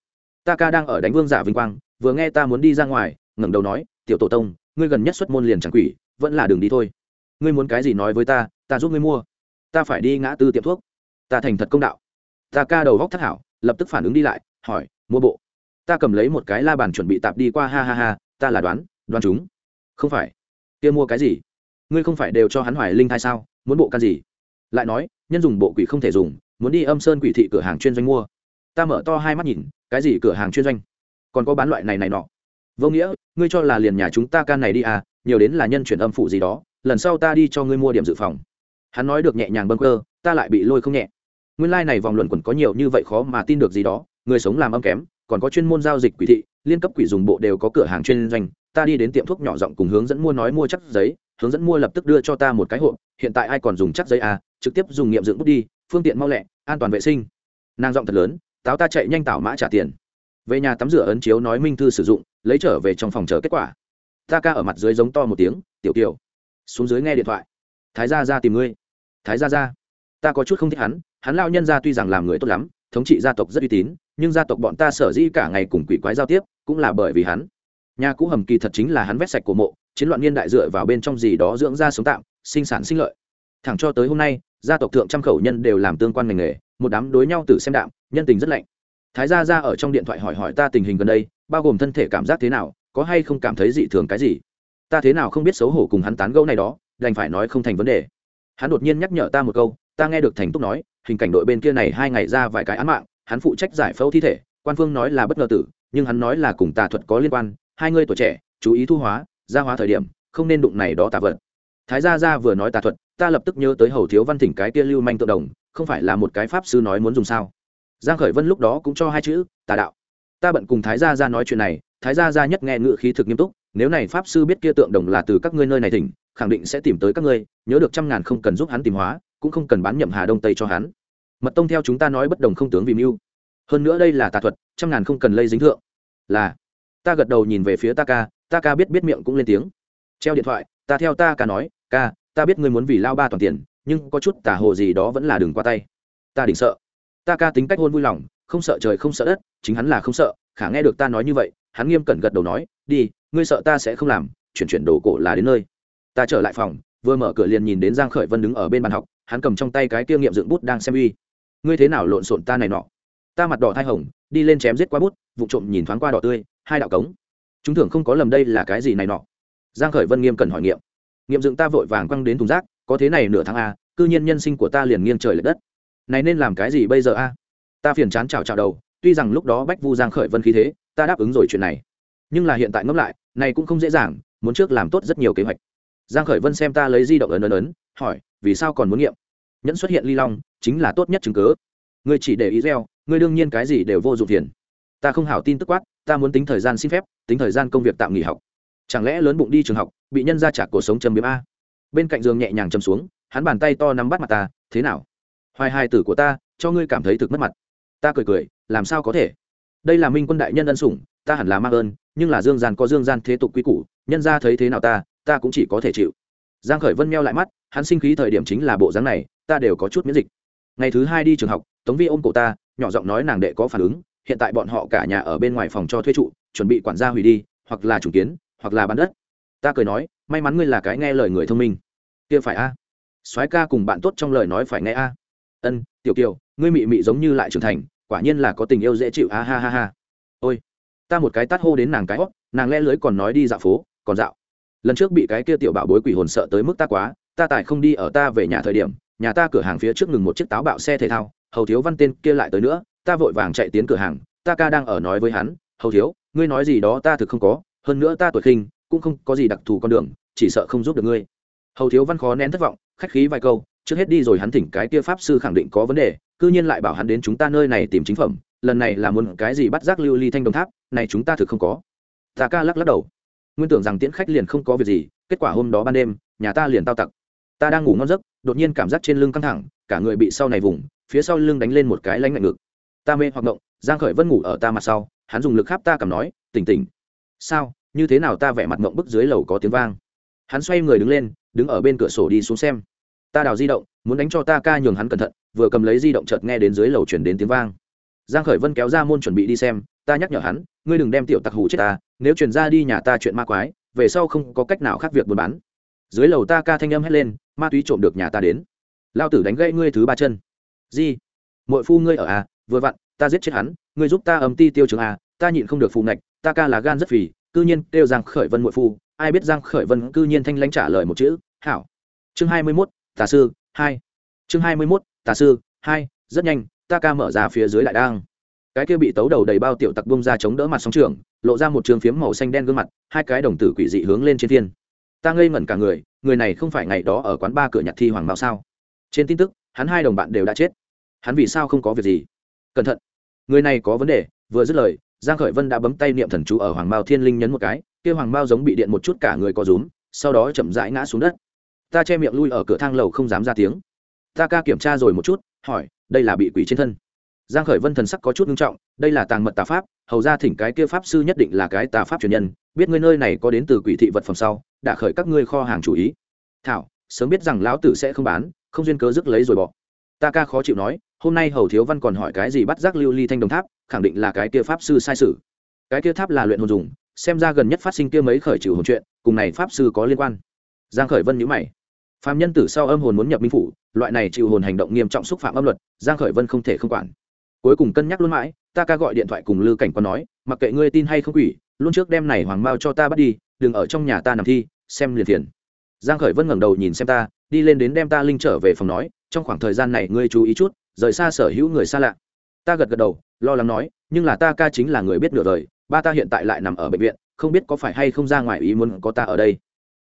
Ta ca đang ở đánh vương giả vinh quang vừa nghe ta muốn đi ra ngoài ngẩng đầu nói tiểu tổ tông ngươi gần nhất xuất môn liền chẳng quỷ vẫn là đường đi thôi. Ngươi muốn cái gì nói với ta ta giúp ngươi mua. Ta phải đi ngã tư tiệm thuốc. Ta thành thật công đạo. Ta ca đầu góc thất hảo, lập tức phản ứng đi lại, hỏi, mua bộ. Ta cầm lấy một cái la bàn chuẩn bị tạp đi qua, ha ha ha, ta là đoán đoán chúng. Không phải. Kia mua cái gì? Ngươi không phải đều cho hắn hoài linh thai sao? Muốn bộ can gì? Lại nói, nhân dùng bộ quỷ không thể dùng, muốn đi âm sơn quỷ thị cửa hàng chuyên doanh mua. Ta mở to hai mắt nhìn, cái gì cửa hàng chuyên doanh? Còn có bán loại này này nọ. Vô nghĩa, ngươi cho là liền nhà chúng ta can này đi à nhiều đến là nhân chuyển âm phụ gì đó, lần sau ta đi cho ngươi mua điểm dự phòng. Hắn nói được nhẹ nhàng bâng cơ ta lại bị lôi không nhẹ. Nguyên lai、like、này vòng luẩn quẩn có nhiều như vậy khó mà tin được gì đó, người sống làm âm kém, còn có chuyên môn giao dịch quỷ thị, liên cấp quỷ dùng bộ đều có cửa hàng chuyên doanh, ta đi đến tiệm thuốc nhỏ giọng cùng hướng dẫn mua nói mua chắc giấy, hướng dẫn mua lập tức đưa cho ta một cái hộp, hiện tại ai còn dùng chắc giấy à trực tiếp dùng nghiệm dưỡng bút đi, phương tiện mau lẹ, an toàn vệ sinh. Nàng giọng thật lớn, táo ta chạy nhanh tảo mã trả tiền. Về nhà tắm rửa ấn chiếu nói minh thư sử dụng, lấy trở về trong phòng chờ kết quả ta ca ở mặt dưới giống to một tiếng, tiểu tiểu xuống dưới nghe điện thoại. Thái gia ra tìm ngươi. Thái gia ra? Ta có chút không thích hắn hắn lao nhân ra tuy rằng làm người tốt lắm, thống trị gia tộc rất uy tín, nhưng gia tộc bọn ta sở dĩ cả ngày cùng quỷ quái giao tiếp, cũng là bởi vì hắn. Nhà cũ hầm kỳ thật chính là hắn vét sạch của mộ, chiến loạn niên đại dựa vào bên trong gì đó dưỡng ra sống tạm, sinh sản sinh lợi. Thẳng cho tới hôm nay, gia tộc thượng trăm khẩu nhân đều làm tương quan ngành nghề, một đám đối nhau từ xem đạm, nhân tình rất lạnh. Thái gia ra ở trong điện thoại hỏi hỏi ta tình hình gần đây, bao gồm thân thể cảm giác thế nào có hay không cảm thấy dị thường cái gì? Ta thế nào không biết xấu hổ cùng hắn tán gẫu này đó, đành phải nói không thành vấn đề. Hắn đột nhiên nhắc nhở ta một câu, ta nghe được thành túc nói, hình cảnh đội bên kia này hai ngày ra vài cái án mạng, hắn phụ trách giải phẫu thi thể, quan phương nói là bất ngờ tử, nhưng hắn nói là cùng tà thuật có liên quan, hai người tuổi trẻ, chú ý thu hóa, gia hóa thời điểm, không nên đụng này đó tà vật. Thái gia gia vừa nói tà thuật, ta lập tức nhớ tới hầu thiếu văn thỉnh cái kia lưu manh tự đồng, không phải là một cái pháp sư nói muốn dùng sao? Giang khởi vân lúc đó cũng cho hai chữ, tà đạo. Ta bận cùng thái gia gia nói chuyện này thái gia gia nhất nghe ngự khí thực nghiêm túc, nếu này pháp sư biết kia tượng đồng là từ các ngươi nơi này thỉnh, khẳng định sẽ tìm tới các ngươi, nhớ được trăm ngàn không cần giúp hắn tìm hóa, cũng không cần bán nhậm hà đông tây cho hắn. Mật tông theo chúng ta nói bất đồng không tướng vì mưu. Hơn nữa đây là tà thuật, trăm ngàn không cần lây dính thượng. Là, ta gật đầu nhìn về phía ta ca ta ca biết biết miệng cũng lên tiếng. Treo điện thoại, ta theo ta ca nói, ca, ta biết ngươi muốn vì lao ba toàn tiền, nhưng có chút tà hồ gì đó vẫn là đừng qua tay. Ta đỉnh sợ. Ta ca tính cách hôn vui lòng, không sợ trời không sợ đất, chính hắn là không sợ, khả nghe được ta nói như vậy hắn nghiêm cẩn gật đầu nói, đi, ngươi sợ ta sẽ không làm, chuyển chuyển đồ cổ là đến nơi. Ta trở lại phòng, vừa mở cửa liền nhìn đến giang khởi vân đứng ở bên bàn học, hắn cầm trong tay cái kia nghiệm dựng bút đang xem uy. Ngươi thế nào lộn xộn ta này nọ? Ta mặt đỏ thai hồng, đi lên chém giết qua bút, vụ trộm nhìn thoáng qua đỏ tươi, hai đạo cống. Chúng tưởng không có lầm đây là cái gì này nọ? Giang khởi vân nghiêm cẩn hỏi nghiệm. Nghiệm dựng ta vội vàng quăng đến thùng rác, có thế này nửa tháng a cư nhiên nhân sinh của ta liền nghiêng trời lệch đất. Này nên làm cái gì bây giờ a ta phiền chán chào chào đầu, tuy rằng lúc đó bách vu giang khởi vân khí thế ta đáp ứng rồi chuyện này. Nhưng là hiện tại ngẫm lại, này cũng không dễ dàng, muốn trước làm tốt rất nhiều kế hoạch. Giang khởi vân xem ta lấy di động ấn ấn ấn, hỏi, vì sao còn muốn nghiệm? Nhẫn xuất hiện ly long, chính là tốt nhất chứng cứ ngươi chỉ để ý gieo ngươi đương nhiên cái gì đều vô dụng tiền ta không hảo tin tức quát, ta muốn tính thời gian xin phép, tính thời gian công việc tạm nghỉ học. Chẳng lẽ lớn bụng đi trường học, bị nhân ra trả cuộc sống trầm biếm a? Bên cạnh giường nhẹ nhàng chầm xuống, hắn bàn tay to nắm bắt mặt ta, thế nào? Hoài hài tử của ta, cho ngươi cảm thấy thực mất mặt. Ta cười cười, làm sao có thể? Đây là minh quân đại nhân ân sủng, ta hẳn là mang ơn, nhưng là dương gian có dương gian thế tục quy củ, nhân ra thấy thế nào ta ta cũng chỉ có thể chịu. Giang khởi vân meo lại mắt, hắn sinh khí thời điểm chính là bộ dáng này, ta đều có chút miễn dịch. Ngày thứ hai đi trường học, tống vi ôm cổ ta, nhỏ giọng nói nàng đệ có phản ứng, hiện tại bọn họ cả nhà ở bên ngoài phòng cho thuê trụ, chuẩn bị quản gia hủy đi, hoặc là chủ kiến, hoặc là bán đất. Ta cười nói, may mắn ngươi là cái nghe lời người thông minh. Kia phải a. Soái ca cùng bạn tốt trong lời nói phải nghe a. Ân, tiểu kiều, ngươi mị mị giống như lại trưởng thành quả nhiên là có tình yêu dễ chịu a ha ha ha. Ôi, ta một cái tát hô đến nàng cái hót, nàng le lưới còn nói đi dạo phố, còn dạo. Lần trước bị cái kia tiểu bảo bối quỷ hồn sợ tới mức ta quá, ta tại không đi ở ta về nhà thời điểm, nhà ta cửa hàng phía trước ngừng một chiếc táo bạo xe thể thao, hầu thiếu văn tên kia lại tới nữa, ta vội vàng chạy tiến cửa hàng, ta ca đang ở nói với hắn, hầu thiếu, ngươi nói gì đó ta thực không có, hơn nữa ta tuổi khinh, cũng không có gì đặc thù con đường, chỉ sợ không giúp được ngươi. Hầu thiếu văn khó nén thất vọng, khách khí vài câu, trước hết đi rồi hắn thỉnh cái kia pháp sư khẳng định có vấn đề cư nhiên lại bảo hắn đến chúng ta nơi này tìm chính phẩm, lần này là muốn cái gì bắt giác lưu ly thanh đồng tháp, này chúng ta thực không có. Ta ca lắc lắc đầu. Nguyên tưởng rằng tiễn khách liền không có việc gì, kết quả hôm đó ban đêm, nhà ta liền tao tặc. Ta đang ngủ ngon giấc, đột nhiên cảm giác trên lưng căng thẳng, cả người bị sau này vùng, phía sau lưng đánh lên một cái lánh lạnh ngực. Ta mê hoặc động giang khởi vân ngủ ở ta mặt sau, hắn dùng lực khắp ta cầm nói, tỉnh tỉnh. Sao? Như thế nào ta vẻ mặt ngộng bức dưới lầu có tiếng vang? Hắn xoay người đứng lên, đứng ở bên cửa sổ đi xuống xem ta đào di động muốn đánh cho ta ca nhường hắn cẩn thận vừa cầm lấy di động chợt nghe đến dưới lầu chuyển đến tiếng vang. Giang khởi vân kéo ra môn chuẩn bị đi xem ta nhắc nhở hắn ngươi đừng đem tiểu tặc hủ chết ta nếu truyền ra đi nhà ta chuyện ma quái về sau không có cách nào khác việc buôn bán. Dưới lầu ta ca thanh âm hét lên ma túy trộm được nhà ta đến. Lao tử đánh gãy ngươi thứ ba chân. Di muội phu ngươi ở à vừa vặn ta giết chết hắn ngươi giúp ta ấm ti tiêu trường à ta nhịn không được phù ngạch ta ca là gan rất phì cư nhiên kêu giang khởi vân muội phu ai biết giang khởi vân cư nhiên thanh lãnh trả lời một chữ hảo. Chương hai mươi 21, tà sư, hai. Chương hai mươi mốt, tà sư, hai, rất nhanh, ta ca mở ra phía dưới lại đang cái kia bị tấu đầu đầy bao tiểu tặc bông ra chống đỡ mặt sóng trường lộ ra một trường phiếm màu xanh đen gương mặt, hai cái đồng tử quỷ dị hướng lên trên thiên. Ta ngây ngẩn cả người người này không phải ngày đó ở quán ba cửa nhạc thi hoàng mao sao? Trên tin tức, hắn hai đồng bạn đều đã chết. Hắn vì sao không có việc gì? Cẩn thận. Người này có vấn đề, vừa dứt lời, giang khởi vân đã bấm tay niệm thần chú ở hoàng mao thiên linh nhấn một cái, kia hoàng mao giống bị điện một chút cả người có rúm, sau đó chậm rãi ngã xuống đất ta che miệng lui ở cửa thang lầu không dám ra tiếng. Ta ca kiểm tra rồi một chút, hỏi, đây là bị quỷ trên thân. Giang khởi vân thần sắc có chút nghiêm trọng, đây là tàng mật tà pháp, hầu ra thỉnh cái kia pháp sư nhất định là cái tà pháp truyền nhân, biết ngươi nơi này có đến từ quỷ thị vật phẩm sau, đã khởi các ngươi kho hàng chủ ý. Thảo, sớm biết rằng lão tử sẽ không bán, không duyên cớ dứt lấy rồi bỏ. Ta ca khó chịu nói, hôm nay hầu thiếu văn còn hỏi cái gì bắt giác lưu ly thanh đồng tháp, khẳng định là cái kia pháp sư sai sử cái kia tháp là luyện hồn dùng, xem ra gần nhất phát sinh kia mấy khởi trừ hồn chuyện, cùng này pháp sư có liên quan giang khởi vân nhíu mày. Phàm nhân tử sau âm hồn muốn nhập minh phủ, loại này chịu hồn hành động nghiêm trọng xúc phạm âm luật, giang khởi vân không thể không quản. Cuối cùng cân nhắc luôn mãi, ta ca gọi điện thoại cùng lư cảnh quan nói, mặc kệ ngươi tin hay không quỷ, luôn trước đem này hoàng mao cho ta bắt đi, đừng ở trong nhà ta nằm thi, xem liền tiền giang khởi vân ngẩng đầu nhìn xem ta, đi lên đến đem ta linh trở về phòng nói, trong khoảng thời gian này ngươi chú ý chút, rời xa sở hữu người xa lạ. Ta gật gật đầu, lo lắng nói, nhưng là ta ca chính là người biết nửa đời, ba ta hiện tại lại nằm ở bệnh viện, không biết có phải hay không ra ngoài ý muốn có ta ở đây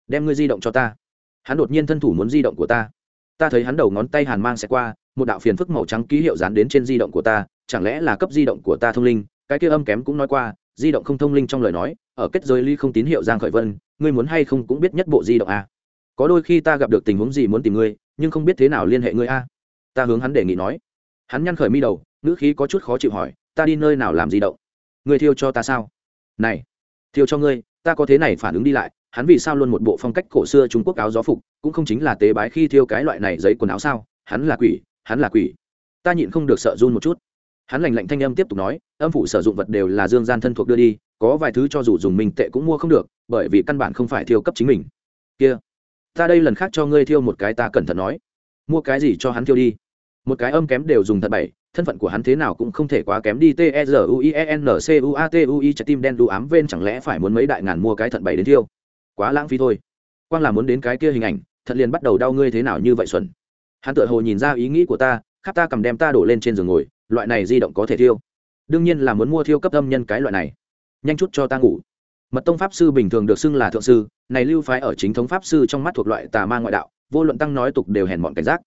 đem ngươi di động cho ta. Hắn đột nhiên thân thủ muốn di động của ta. Ta thấy hắn đầu ngón tay hàn mang sẽ qua, một đạo phiền phức màu trắng ký hiệu dán đến trên di động của ta, chẳng lẽ là cấp di động của ta thông linh? Cái kia âm kém cũng nói qua, di động không thông linh trong lời nói, ở kết giới ly không tín hiệu giang khởi vân, ngươi muốn hay không cũng biết nhất bộ di động a có đôi khi ta gặp được tình huống gì muốn tìm ngươi, nhưng không biết thế nào liên hệ ngươi a ta hướng hắn đề nghị nói. Hắn nhăn khởi mi đầu, ngữ khí có chút khó chịu hỏi, ta đi nơi nào làm di động? Ngươi thiêu cho ta sao? Này, thiêu cho ngươi, ta có thế này phản ứng đi lại hắn vì sao luôn một bộ phong cách cổ xưa trung quốc áo gió phục, cũng không chính là tế bái khi thiêu cái loại này giấy quần áo sao? Hắn là quỷ, hắn là quỷ. Ta nhịn không được sợ run một chút. Hắn lành lạnh thanh âm tiếp tục nói, âm phủ sử dụng vật đều là dương gian thân thuộc đưa đi, có vài thứ cho dù dùng minh tệ cũng mua không được, bởi vì căn bản không phải thiêu cấp chính mình. Kia, ta đây lần khác cho ngươi thiêu một cái ta cẩn thận nói. Mua cái gì cho hắn thiêu đi? Một cái âm kém đều dùng thật bảy thân phận của hắn thế nào cũng không thể quá kém đi. T e r u i e n c u a t u i trái tim đen đu ám ven chẳng lẽ phải muốn mấy đại ngàn mua cái thận bảy đến thiêu? Quá lãng phí thôi. Quang là muốn đến cái kia hình ảnh thận liền bắt đầu đau ngươi thế nào như vậy xuẩn hắn tự hồ nhìn ra ý nghĩ của ta, khắp ta cầm đem ta đổ lên trên giường ngồi, loại này di động có thể thiêu. Đương nhiên là muốn mua thiêu cấp âm nhân cái loại này. Nhanh chút cho ta ngủ. Mật tông pháp sư bình thường được xưng là thượng sư, này lưu phái ở chính thống pháp sư trong mắt thuộc loại tà ma ngoại đạo, vô luận tăng nói tục đều hèn mọn cảnh giác.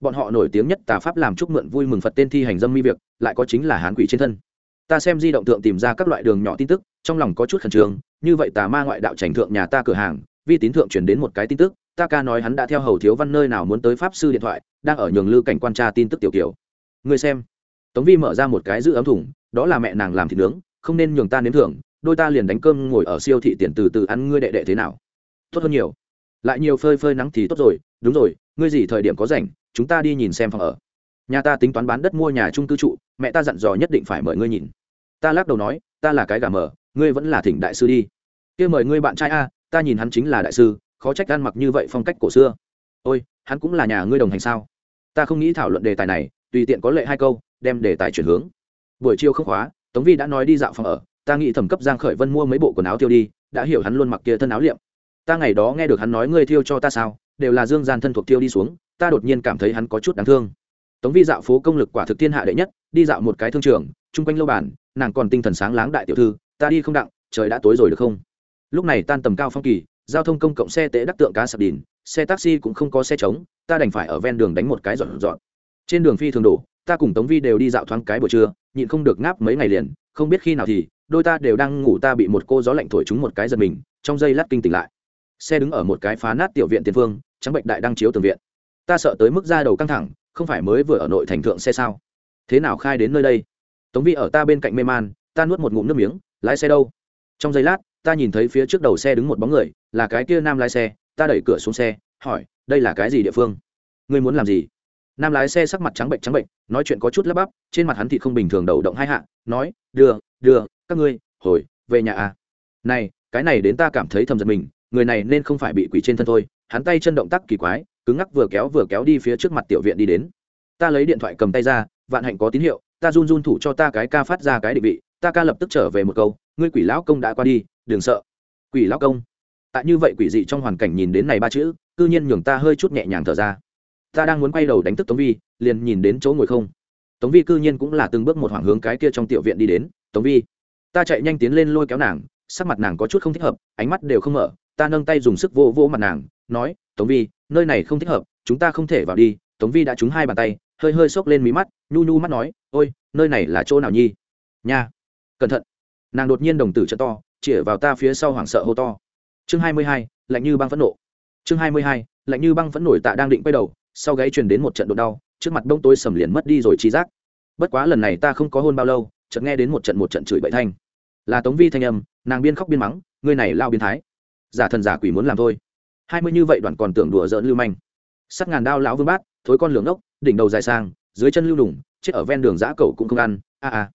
Bọn họ nổi tiếng nhất tà pháp làm chúc mượn vui mừng phật tên thi hành dâm mi việc, lại có chính là hán quỷ trên thân. Ta xem di động tượng tìm ra các loại đường nhỏ tin tức, trong lòng có chút khẩn trương như vậy tà ma ngoại đạo trành thượng nhà ta cửa hàng, vi tín thượng chuyển đến một cái tin tức, ta ca nói hắn đã theo hầu thiếu văn nơi nào muốn tới pháp sư điện thoại, đang ở nhường lư cảnh quan tra tin tức tiểu kiểu người xem. Tống vi mở ra một cái giữ ấm thủng đó là mẹ nàng làm thịt nướng, không nên nhường ta nếm thưởng, đôi ta liền đánh cơm ngồi ở siêu thị tiền từ từ ăn ngươi đệ đệ thế nào. Tốt hơn nhiều. Lại nhiều phơi phơi nắng thì tốt rồi, đúng rồi, ngươi gì thời điểm có rảnh, chúng ta đi nhìn xem phòng ở. Nhà ta tính toán bán đất mua nhà chung cư trụ, mẹ ta dặn dò nhất định phải mời ngươi nhìn. Ta lắc đầu nói, ta là cái gà mờ ngươi vẫn là thỉnh đại sư đi. Kia mời ngươi bạn trai a, ta nhìn hắn chính là đại sư, khó trách ăn mặc như vậy phong cách cổ xưa. Ôi, hắn cũng là nhà ngươi đồng hành sao? Ta không nghĩ thảo luận đề tài này, tùy tiện có lệ hai câu, đem đề tài chuyển hướng. Buổi chiều không khóa, tống vi đã nói đi dạo phòng ở. Ta nghĩ thẩm cấp giang khởi vân mua mấy bộ quần áo tiêu đi, đã hiểu hắn luôn mặc kia thân áo liệm. Ta ngày đó nghe được hắn nói ngươi thiêu cho ta sao, đều là dương gian thân thuộc tiêu đi xuống, ta đột nhiên cảm thấy hắn có chút đáng thương. Tống vi dạo phố công lực quả thực thiên hạ đệ nhất, đi dạo một cái thương trường, chung quanh lâu bàn, nàng còn tinh thần sáng láng đại tiểu thư ta đi không đặng, trời đã tối rồi được không? Lúc này tan tầm cao phong kỳ, giao thông công cộng xe tễ đắc tượng cá sập đìn xe taxi cũng không có xe trống, ta đành phải ở ven đường đánh một cái dọn dọn. Trên đường phi thường đổ, ta cùng tống vi đều đi dạo thoáng cái buổi trưa, nhịn không được ngáp mấy ngày liền, không biết khi nào thì, đôi ta đều đang ngủ ta bị một cô gió lạnh thổi trúng một cái giật mình, trong giây lát kinh tỉnh lại. Xe đứng ở một cái phá nát tiểu viện tiền phương, trắng bệnh đại đang chiếu tường viện. Ta sợ tới mức ra đầu căng thẳng, không phải mới vừa ở nội thành thượng xe sao? Thế nào khai đến nơi đây? Tống vi ở ta bên cạnh mê man, ta nuốt một ngụm nước miếng lái xe đâu? Trong giây lát, ta nhìn thấy phía trước đầu xe đứng một bóng người, là cái kia nam lái xe, ta đẩy cửa xuống xe, hỏi, đây là cái gì địa phương? Ngươi muốn làm gì? Nam lái xe sắc mặt trắng bệnh trắng bệnh, nói chuyện có chút lắp bắp, trên mặt hắn thì không bình thường đầu động hai hạ, nói, đưa đưa, các ngươi, hồi, về nhà à. Này, cái này đến ta cảm thấy thầm giật mình, người này nên không phải bị quỷ trên thân thôi. Hắn tay chân động tác kỳ quái, cứng ngắc vừa kéo vừa kéo đi phía trước mặt tiểu viện đi đến. Ta lấy điện thoại cầm tay ra, vạn hạnh có tín hiệu, ta run run thủ cho ta cái ca phát ra cái định vị ta ca lập tức trở về một câu, ngươi quỷ lão công đã qua đi, đừng sợ. Quỷ lão công. Tại như vậy quỷ dị trong hoàn cảnh nhìn đến này ba chữ, cư nhiên nhường ta hơi chút nhẹ nhàng thở ra. Ta đang muốn quay đầu đánh thức tống vi, liền nhìn đến chỗ ngồi không. Tống vi cư nhiên cũng là từng bước một hoảng hướng cái kia trong tiểu viện đi đến. Tống vi, ta chạy nhanh tiến lên lôi kéo nàng, sắc mặt nàng có chút không thích hợp, ánh mắt đều không mở, ta nâng tay dùng sức vô vô mặt nàng, nói, tống vi, nơi này không thích hợp, chúng ta không thể vào đi. Tống vi đã trúng hai bàn tay, hơi hơi xốc lên mí mắt, nhu nhu mắt nói, ôi, nơi này là chỗ nào nhi? Nha cẩn thận. Nàng đột nhiên đồng tử chợ to, chĩa vào ta phía sau hoảng sợ hô to. Chương hai mươi hai, lạnh như băng phẫn nộ. Chương hai mươi hai, lạnh như băng phẫn nổi tạ đang định quay đầu, sau gáy truyền đến một trận đột đau, trước mặt bông tôi sầm liền mất đi rồi trí giác. Bất quá lần này ta không có hôn bao lâu, chợt nghe đến một trận một trận chửi bậy thanh. Là tống vi thanh âm, nàng biên khóc biên mắng, ngươi này lao biến thái. Giả thần giả quỷ muốn làm thôi. Hai mươi như vậy đoàn còn tưởng đùa giỡn lưu manh. Sắt ngàn đao lão vương bát, thối con lường ốc, đỉnh đầu dài sang, dưới chân lưu đủng, chết ở ven đường giã cầu cũng không ăn. A a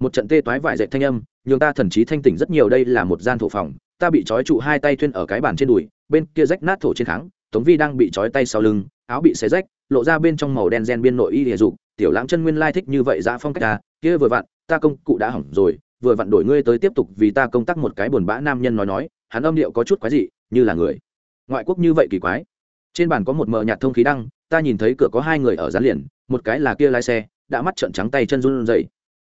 một trận tê toái vải dậy thanh âm, nhường ta thần trí thanh tỉnh rất nhiều, đây là một gian thổ phòng, ta bị trói trụ hai tay thuyên ở cái bàn trên đùi, bên kia rách nát thổ trên kháng, tống vi đang bị trói tay sau lưng, áo bị xé rách, lộ ra bên trong màu đen gen biên nội y địa dục, tiểu lãng chân nguyên lai thích như vậy ra phong cách ta, kia vừa vặn, ta công cụ đã hỏng rồi, vừa vặn đổi ngươi tới tiếp tục vì ta công tác một cái buồn bã nam nhân nói nói. Hắn âm điệu có chút quái dị, như là người. Ngoại quốc như vậy kỳ quái. Trên bàn có một mờ nhạt thông khí đăng, ta nhìn thấy cửa có hai người ở dán liền, một cái là kia lái xe, đã mắt trợn trắng tay chân run rẩy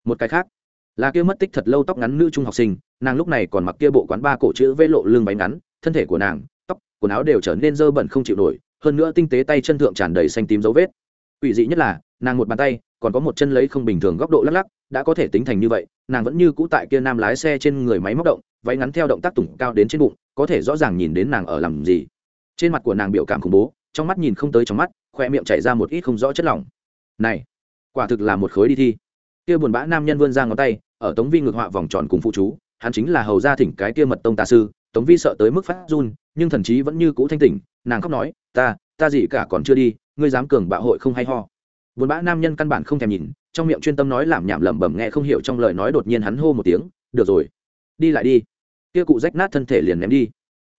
một cái khác, là kia mất tích thật lâu tóc ngắn nữ trung học sinh, nàng lúc này còn mặc kia bộ quán ba cổ chữ vê lộ lưng bánh ngắn, thân thể của nàng, tóc, quần áo đều trở nên dơ bẩn không chịu nổi, hơn nữa tinh tế tay chân thượng tràn đầy xanh tím dấu vết. Ủy dị nhất là, nàng một bàn tay, còn có một chân lấy không bình thường góc độ lắc lắc, đã có thể tính thành như vậy, nàng vẫn như cũ tại kia nam lái xe trên người máy móc động, váy ngắn theo động tác tủng cao đến trên bụng, có thể rõ ràng nhìn đến nàng ở làm gì. Trên mặt của nàng biểu cảm khủng bố, trong mắt nhìn không tới trong mắt, khoe miệng chảy ra một ít không rõ chất lỏng. Này, quả thực là một khối đi thi kia buồn bã nam nhân vươn ra ngón tay, ở tống vi ngược họa vòng tròn cùng phụ chú, hắn chính là hầu gia thỉnh cái kia mật tông tà sư, tống vi sợ tới mức phát run, nhưng thần chí vẫn như cũ thanh tỉnh, nàng khóc nói, ta ta gì cả còn chưa đi, ngươi dám cường bạo hội không hay ho. Buồn bã nam nhân căn bản không thèm nhìn, trong miệng chuyên tâm nói làm nhảm lẩm bẩm nghe không hiểu trong lời nói đột nhiên hắn hô một tiếng, được rồi, đi lại đi. Kia cụ rách nát thân thể liền ném đi.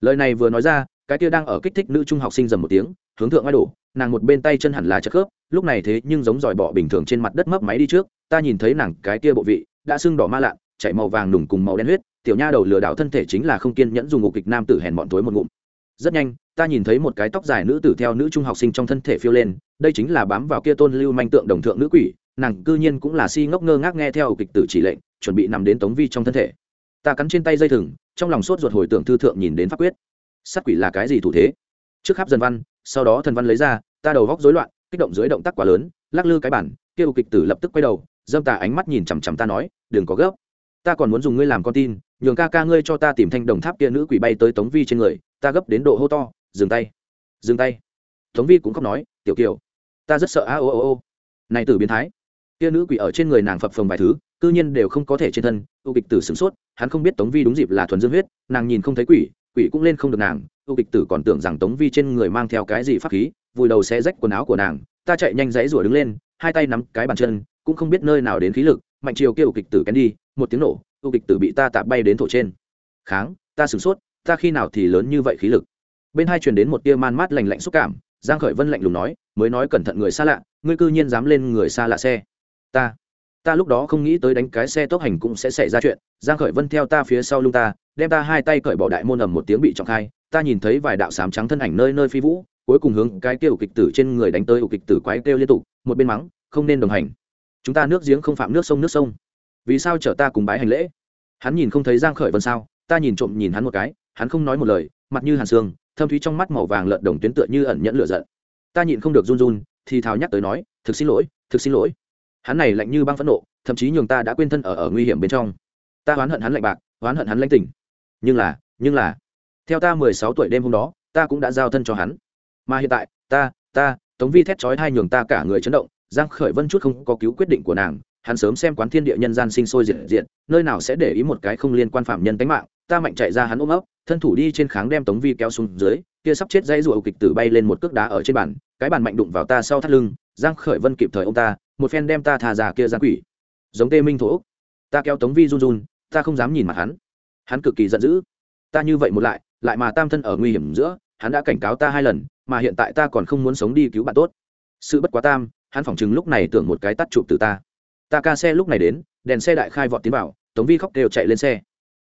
Lời này vừa nói ra, cái kia đang ở kích thích nữ trung học sinh dầm một tiếng, hướng thượng ai đổ, nàng một bên tay chân hẳn là chất khớp, lúc này thế nhưng giống dòi bọ bình thường trên mặt đất mấp máy đi trước ta nhìn thấy nàng cái kia bộ vị, đã sưng đỏ ma lạn, chảy màu vàng nùng cùng màu đen huyết, tiểu nha đầu lừa đảo thân thể chính là không kiên nhẫn dùng ngục kịch nam tử hèn bọn tối một ngụm. Rất nhanh, ta nhìn thấy một cái tóc dài nữ tử theo nữ trung học sinh trong thân thể phiêu lên, đây chính là bám vào kia tôn lưu manh tượng đồng thượng nữ quỷ, nàng cư nhiên cũng là si ngốc ngơ ngác nghe theo kịch tử chỉ lệnh, chuẩn bị nằm đến tống vi trong thân thể. Ta cắn trên tay dây thừng, trong lòng sốt ruột hồi tưởng thư thượng nhìn đến pháp quyết. Sát quỷ là cái gì thủ thế? Trước khắp dần văn, sau đó thần văn lấy ra, ta đầu góc rối loạn, kích động dưới động tác quá lớn, lắc lư cái bản kêu kịch tử lập tức quay đầu dâm tà ánh mắt nhìn chằm chằm ta nói, đừng có gấp. Ta còn muốn dùng ngươi làm con tin, nhường ca ca ngươi cho ta tìm thanh đồng tháp kia nữ quỷ bay tới tống vi trên người, ta gấp đến độ hô to, dừng tay dừng tay. Tống vi cũng khóc nói, tiểu kiều, ta rất sợ a, ô ô ô. Này tử biến thái. Kia nữ quỷ ở trên người nàng phập phồng vài thứ, cư nhiên đều không có thể trên thân u kịch tử sửng sốt, hắn không biết tống vi đúng dịp là thuần dương huyết, nàng nhìn không thấy quỷ quỷ cũng lên không được nàng u kịch tử còn tưởng rằng tống vi trên người mang theo cái gì pháp khí, vùi đầu sẽ rách quần áo của nàng, ta chạy nhanh dãy rủa đứng lên, hai tay nắm cái bàn chân cũng không biết nơi nào đến khí lực, mạnh chiều kêu kịch tử kén đi, một tiếng nổ u kịch tử bị ta tạp bay đến thổ trên. Kháng, ta sửng sốt, ta khi nào thì lớn như vậy khí lực? Bên hai truyền đến một tia man mát lành lạnh xúc cảm, giang khởi vân lạnh lùng nói, mới nói cẩn thận người xa lạ, ngươi cư nhiên dám lên người xa lạ xe. Ta ta lúc đó không nghĩ tới đánh cái xe tốc hành cũng sẽ xảy ra chuyện, giang khởi vân theo ta phía sau lưng ta, đem ta hai tay cởi bỏ đại môn ầm một tiếng bị trọng khai, ta nhìn thấy vài đạo sám trắng thân ảnh nơi nơi phi vũ, cuối cùng hướng cái kêu kịch tử trên người đánh tới ủ kịch tử quái kêu liên tục, một bên mắng, không nên đồng hành chúng ta nước giếng không phạm nước sông nước sông. Vì sao chở ta cùng bái hành lễ? Hắn nhìn không thấy giang khởi vân sao? Ta nhìn trộm nhìn hắn một cái, hắn không nói một lời, mặt như hàn xương thâm thúy trong mắt màu vàng lợn đồng tuyến tựa như ẩn nhẫn lửa giận. Ta nhịn không được run run, thì thào nhắc tới nói, thực xin lỗi, thực xin lỗi. Hắn này lạnh như băng phẫn nộ, thậm chí nhường ta đã quên thân ở ở nguy hiểm bên trong. Ta oán hận hắn lạnh bạc, oán hận hắn lãnh tỉnh nhưng là nhưng là, theo ta mười sáu tuổi đêm hôm đó, ta cũng đã giao thân cho hắn. Mà hiện tại, ta ta, tống vi thét chói hai nhường ta cả người chấn động giang khởi vân chút không có cứu quyết định của nàng, hắn sớm xem quán thiên địa nhân gian sinh sôi diệt diệt, nơi nào sẽ để ý một cái không liên quan phạm nhân tính mạng, ta mạnh chạy ra hắn ôm ấp, thân thủ đi trên kháng đem tống vi kéo xuống dưới, kia sắp chết dãy rùa kịch tử bay lên một cước đá ở trên bàn, cái bàn mạnh đụng vào ta sau thắt lưng, giang khởi vân kịp thời ông ta, một phen đem ta thà ra kia ra quỷ. Giống tê minh thổ ta kéo tống vi run run, ta không dám nhìn mặt hắn. Hắn cực kỳ giận dữ. Ta như vậy một lại lại mà tam thân ở nguy hiểm giữa, hắn đã cảnh cáo ta hai lần, mà hiện tại ta còn không muốn sống đi cứu bạn tốt. Sự bất quá tam hắn phỏng chừng lúc này tưởng một cái tắt chụp từ ta. Ta ca xe lúc này đến, đèn xe đại khai vọt tiến vào, tống vi khóc đều chạy lên xe.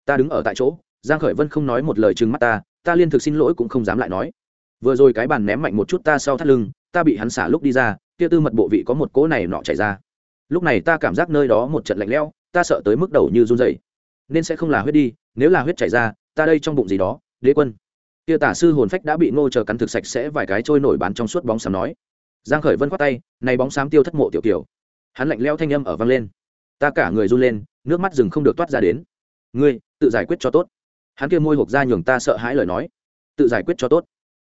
Ta đứng ở tại chỗ, giang khởi vân không nói một lời chừng mắt ta ta liên thực xin lỗi cũng không dám lại nói. Vừa rồi cái bàn ném mạnh một chút ta sau thắt lưng, ta bị hắn xả lúc đi ra, kia tư mật bộ vị có một cỗ này nọ chảy ra. Lúc này ta cảm giác nơi đó một trận lạnh lẽo, ta sợ tới mức đầu như run rẩy. Nên sẽ không là huyết đi, nếu là huyết chảy ra, ta đây trong bụng gì đó, đế quân. Kia tả sư hồn phách đã bị ngô chờ cắn thực sạch sẽ vài cái trôi nổi bán trong suốt bóng sầm nói giang khởi vân quát tay, này bóng xám tiêu thất mộ tiểu tiểu hắn lạnh lẽo thanh âm ở vang lên. Ta cả người run lên, nước mắt rừng không được toát ra đến. Ngươi, tự giải quyết cho tốt. Hắn kia môi hộp ra nhường ta sợ hãi lời nói. Tự giải quyết cho tốt.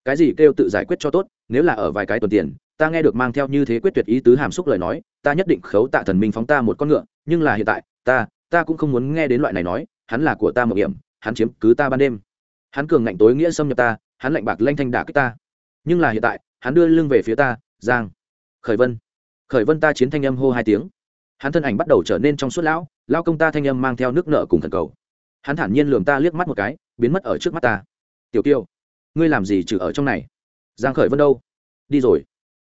Cái gì kêu tự giải quyết cho tốt? Nếu là ở vài cái tuần tiền, ta nghe được mang theo như thế quyết tuyệt ý tứ hàm xúc lời nói, ta nhất định khấu tạ thần minh phóng ta một con ngựa. Nhưng là hiện tại, ta ta cũng không muốn nghe đến loại này nói, hắn là của ta một hiểm hắn chiếm cứ ta ban đêm. Hắn cường ngạnh tối nghĩa xâm nhập ta, hắn lạnh bạc lanh thanh đả kích ta. Nhưng là hiện tại, hắn đưa lưng về phía ta giang, khởi vân khởi vân ta chiến thanh âm hô hai tiếng. Hắn thân ảnh bắt đầu trở nên trong suốt lão lao công ta thanh âm mang theo nước nợ cùng thần cầu. Hắn thản nhiên lườm ta liếc mắt một cái, biến mất ở trước mắt ta. Tiểu kiêu, ngươi làm gì trừ ở trong này? Giang khởi vân đâu? Đi rồi.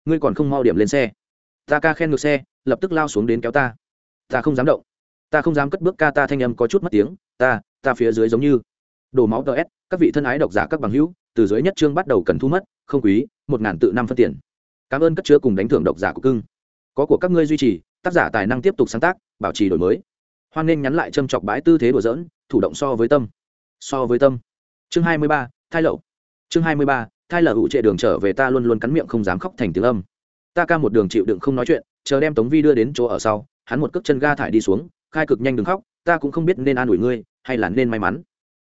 Ngươi còn không mau điểm lên xe. Ta ca khen ngược xe, lập tức lao xuống đến kéo ta. Ta không dám động. Ta không dám cất bước ca ta thanh âm có chút mất tiếng. Ta ta phía dưới giống như đổ máu ts các vị thân ái độc giả các bằng hữu, từ dưới nhất trương bắt đầu cần thu mất, không quý, một ngàn tự năm phân tiền cảm ơn các chứa cùng đánh thưởng độc giả của cưng. Có của các ngươi duy trì, tác giả tài năng tiếp tục sáng tác, bảo trì đổi mới. Hoan nên nhắn lại châm chọc bãi tư thế đùa dỡn thủ động so với tâm. So với tâm. Chương hai mươi ba, thai lậu. Chương hai mươi ba, thai lở hụ trệ đường trở về ta luôn luôn cắn miệng không dám khóc thành tiếng âm. Ta ca một đường chịu đựng không nói chuyện, chờ đem tống vi đưa đến chỗ ở sau, hắn một cước chân ga thải đi xuống, khai cực nhanh đừng khóc, ta cũng không biết nên an ủi ngươi, hay là nên may mắn.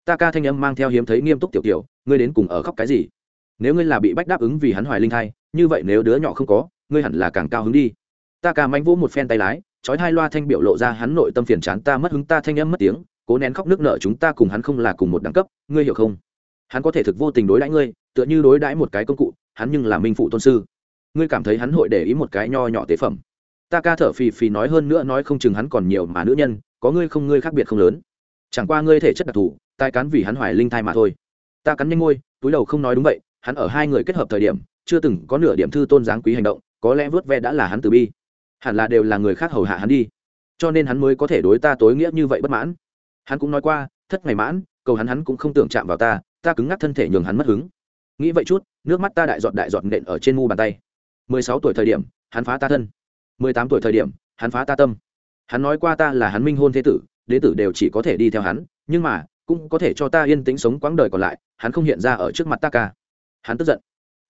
Ta ca thanh âm mang theo hiếm thấy nghiêm túc tiểu tiểu, ngươi đến cùng ở khóc cái gì? Nếu ngươi là bị bách đáp ứng vì hắn hoài linh thai như vậy nếu đứa nhỏ không có, ngươi hẳn là càng cao hứng đi. Ta ca manh vỗ một phen tay lái, chói hai loa thanh biểu lộ ra hắn nội tâm phiền chán ta mất hứng, ta thanh âm mất tiếng, cố nén khóc nước nợ chúng ta cùng hắn không là cùng một đẳng cấp, ngươi hiểu không? Hắn có thể thực vô tình đối đãi ngươi, tựa như đối đãi một cái công cụ, hắn nhưng là minh phụ tôn sư. Ngươi cảm thấy hắn hội để ý một cái nho nhỏ tế phẩm. Ta ca thở phì phì nói hơn nữa nói không chừng hắn còn nhiều mà nữ nhân, có ngươi không ngươi khác biệt không lớn. Chẳng qua ngươi thể chất đặc thù, tai cắn vì hắn hoài linh thai mà thôi. Ta cắn nhanh môi túi đầu không nói đúng vậy, hắn ở hai người kết hợp thời điểm chưa từng có nửa điểm thư tôn giáng quý hành động, có lẽ vớt ve đã là hắn từ bi. Hẳn là đều là người khác hầu hạ hắn đi. Cho nên hắn mới có thể đối ta tối nghĩa như vậy bất mãn. Hắn cũng nói qua, thất ngày mãn, cầu hắn hắn cũng không tưởng chạm vào ta ta cứng ngắc thân thể nhường hắn mất hứng. Nghĩ vậy chút, nước mắt ta đại giọt đại giọt nện ở trên mu bàn tay. Mười sáu tuổi thời điểm, hắn phá ta thân. Mười tám tuổi thời điểm, hắn phá ta tâm. Hắn nói qua ta là hắn minh hôn thế tử, đế tử đều chỉ có thể đi theo hắn, nhưng mà, cũng có thể cho ta yên tĩnh sống quãng đời còn lại, hắn không hiện ra ở trước mặt ta ca. Hắn tức giận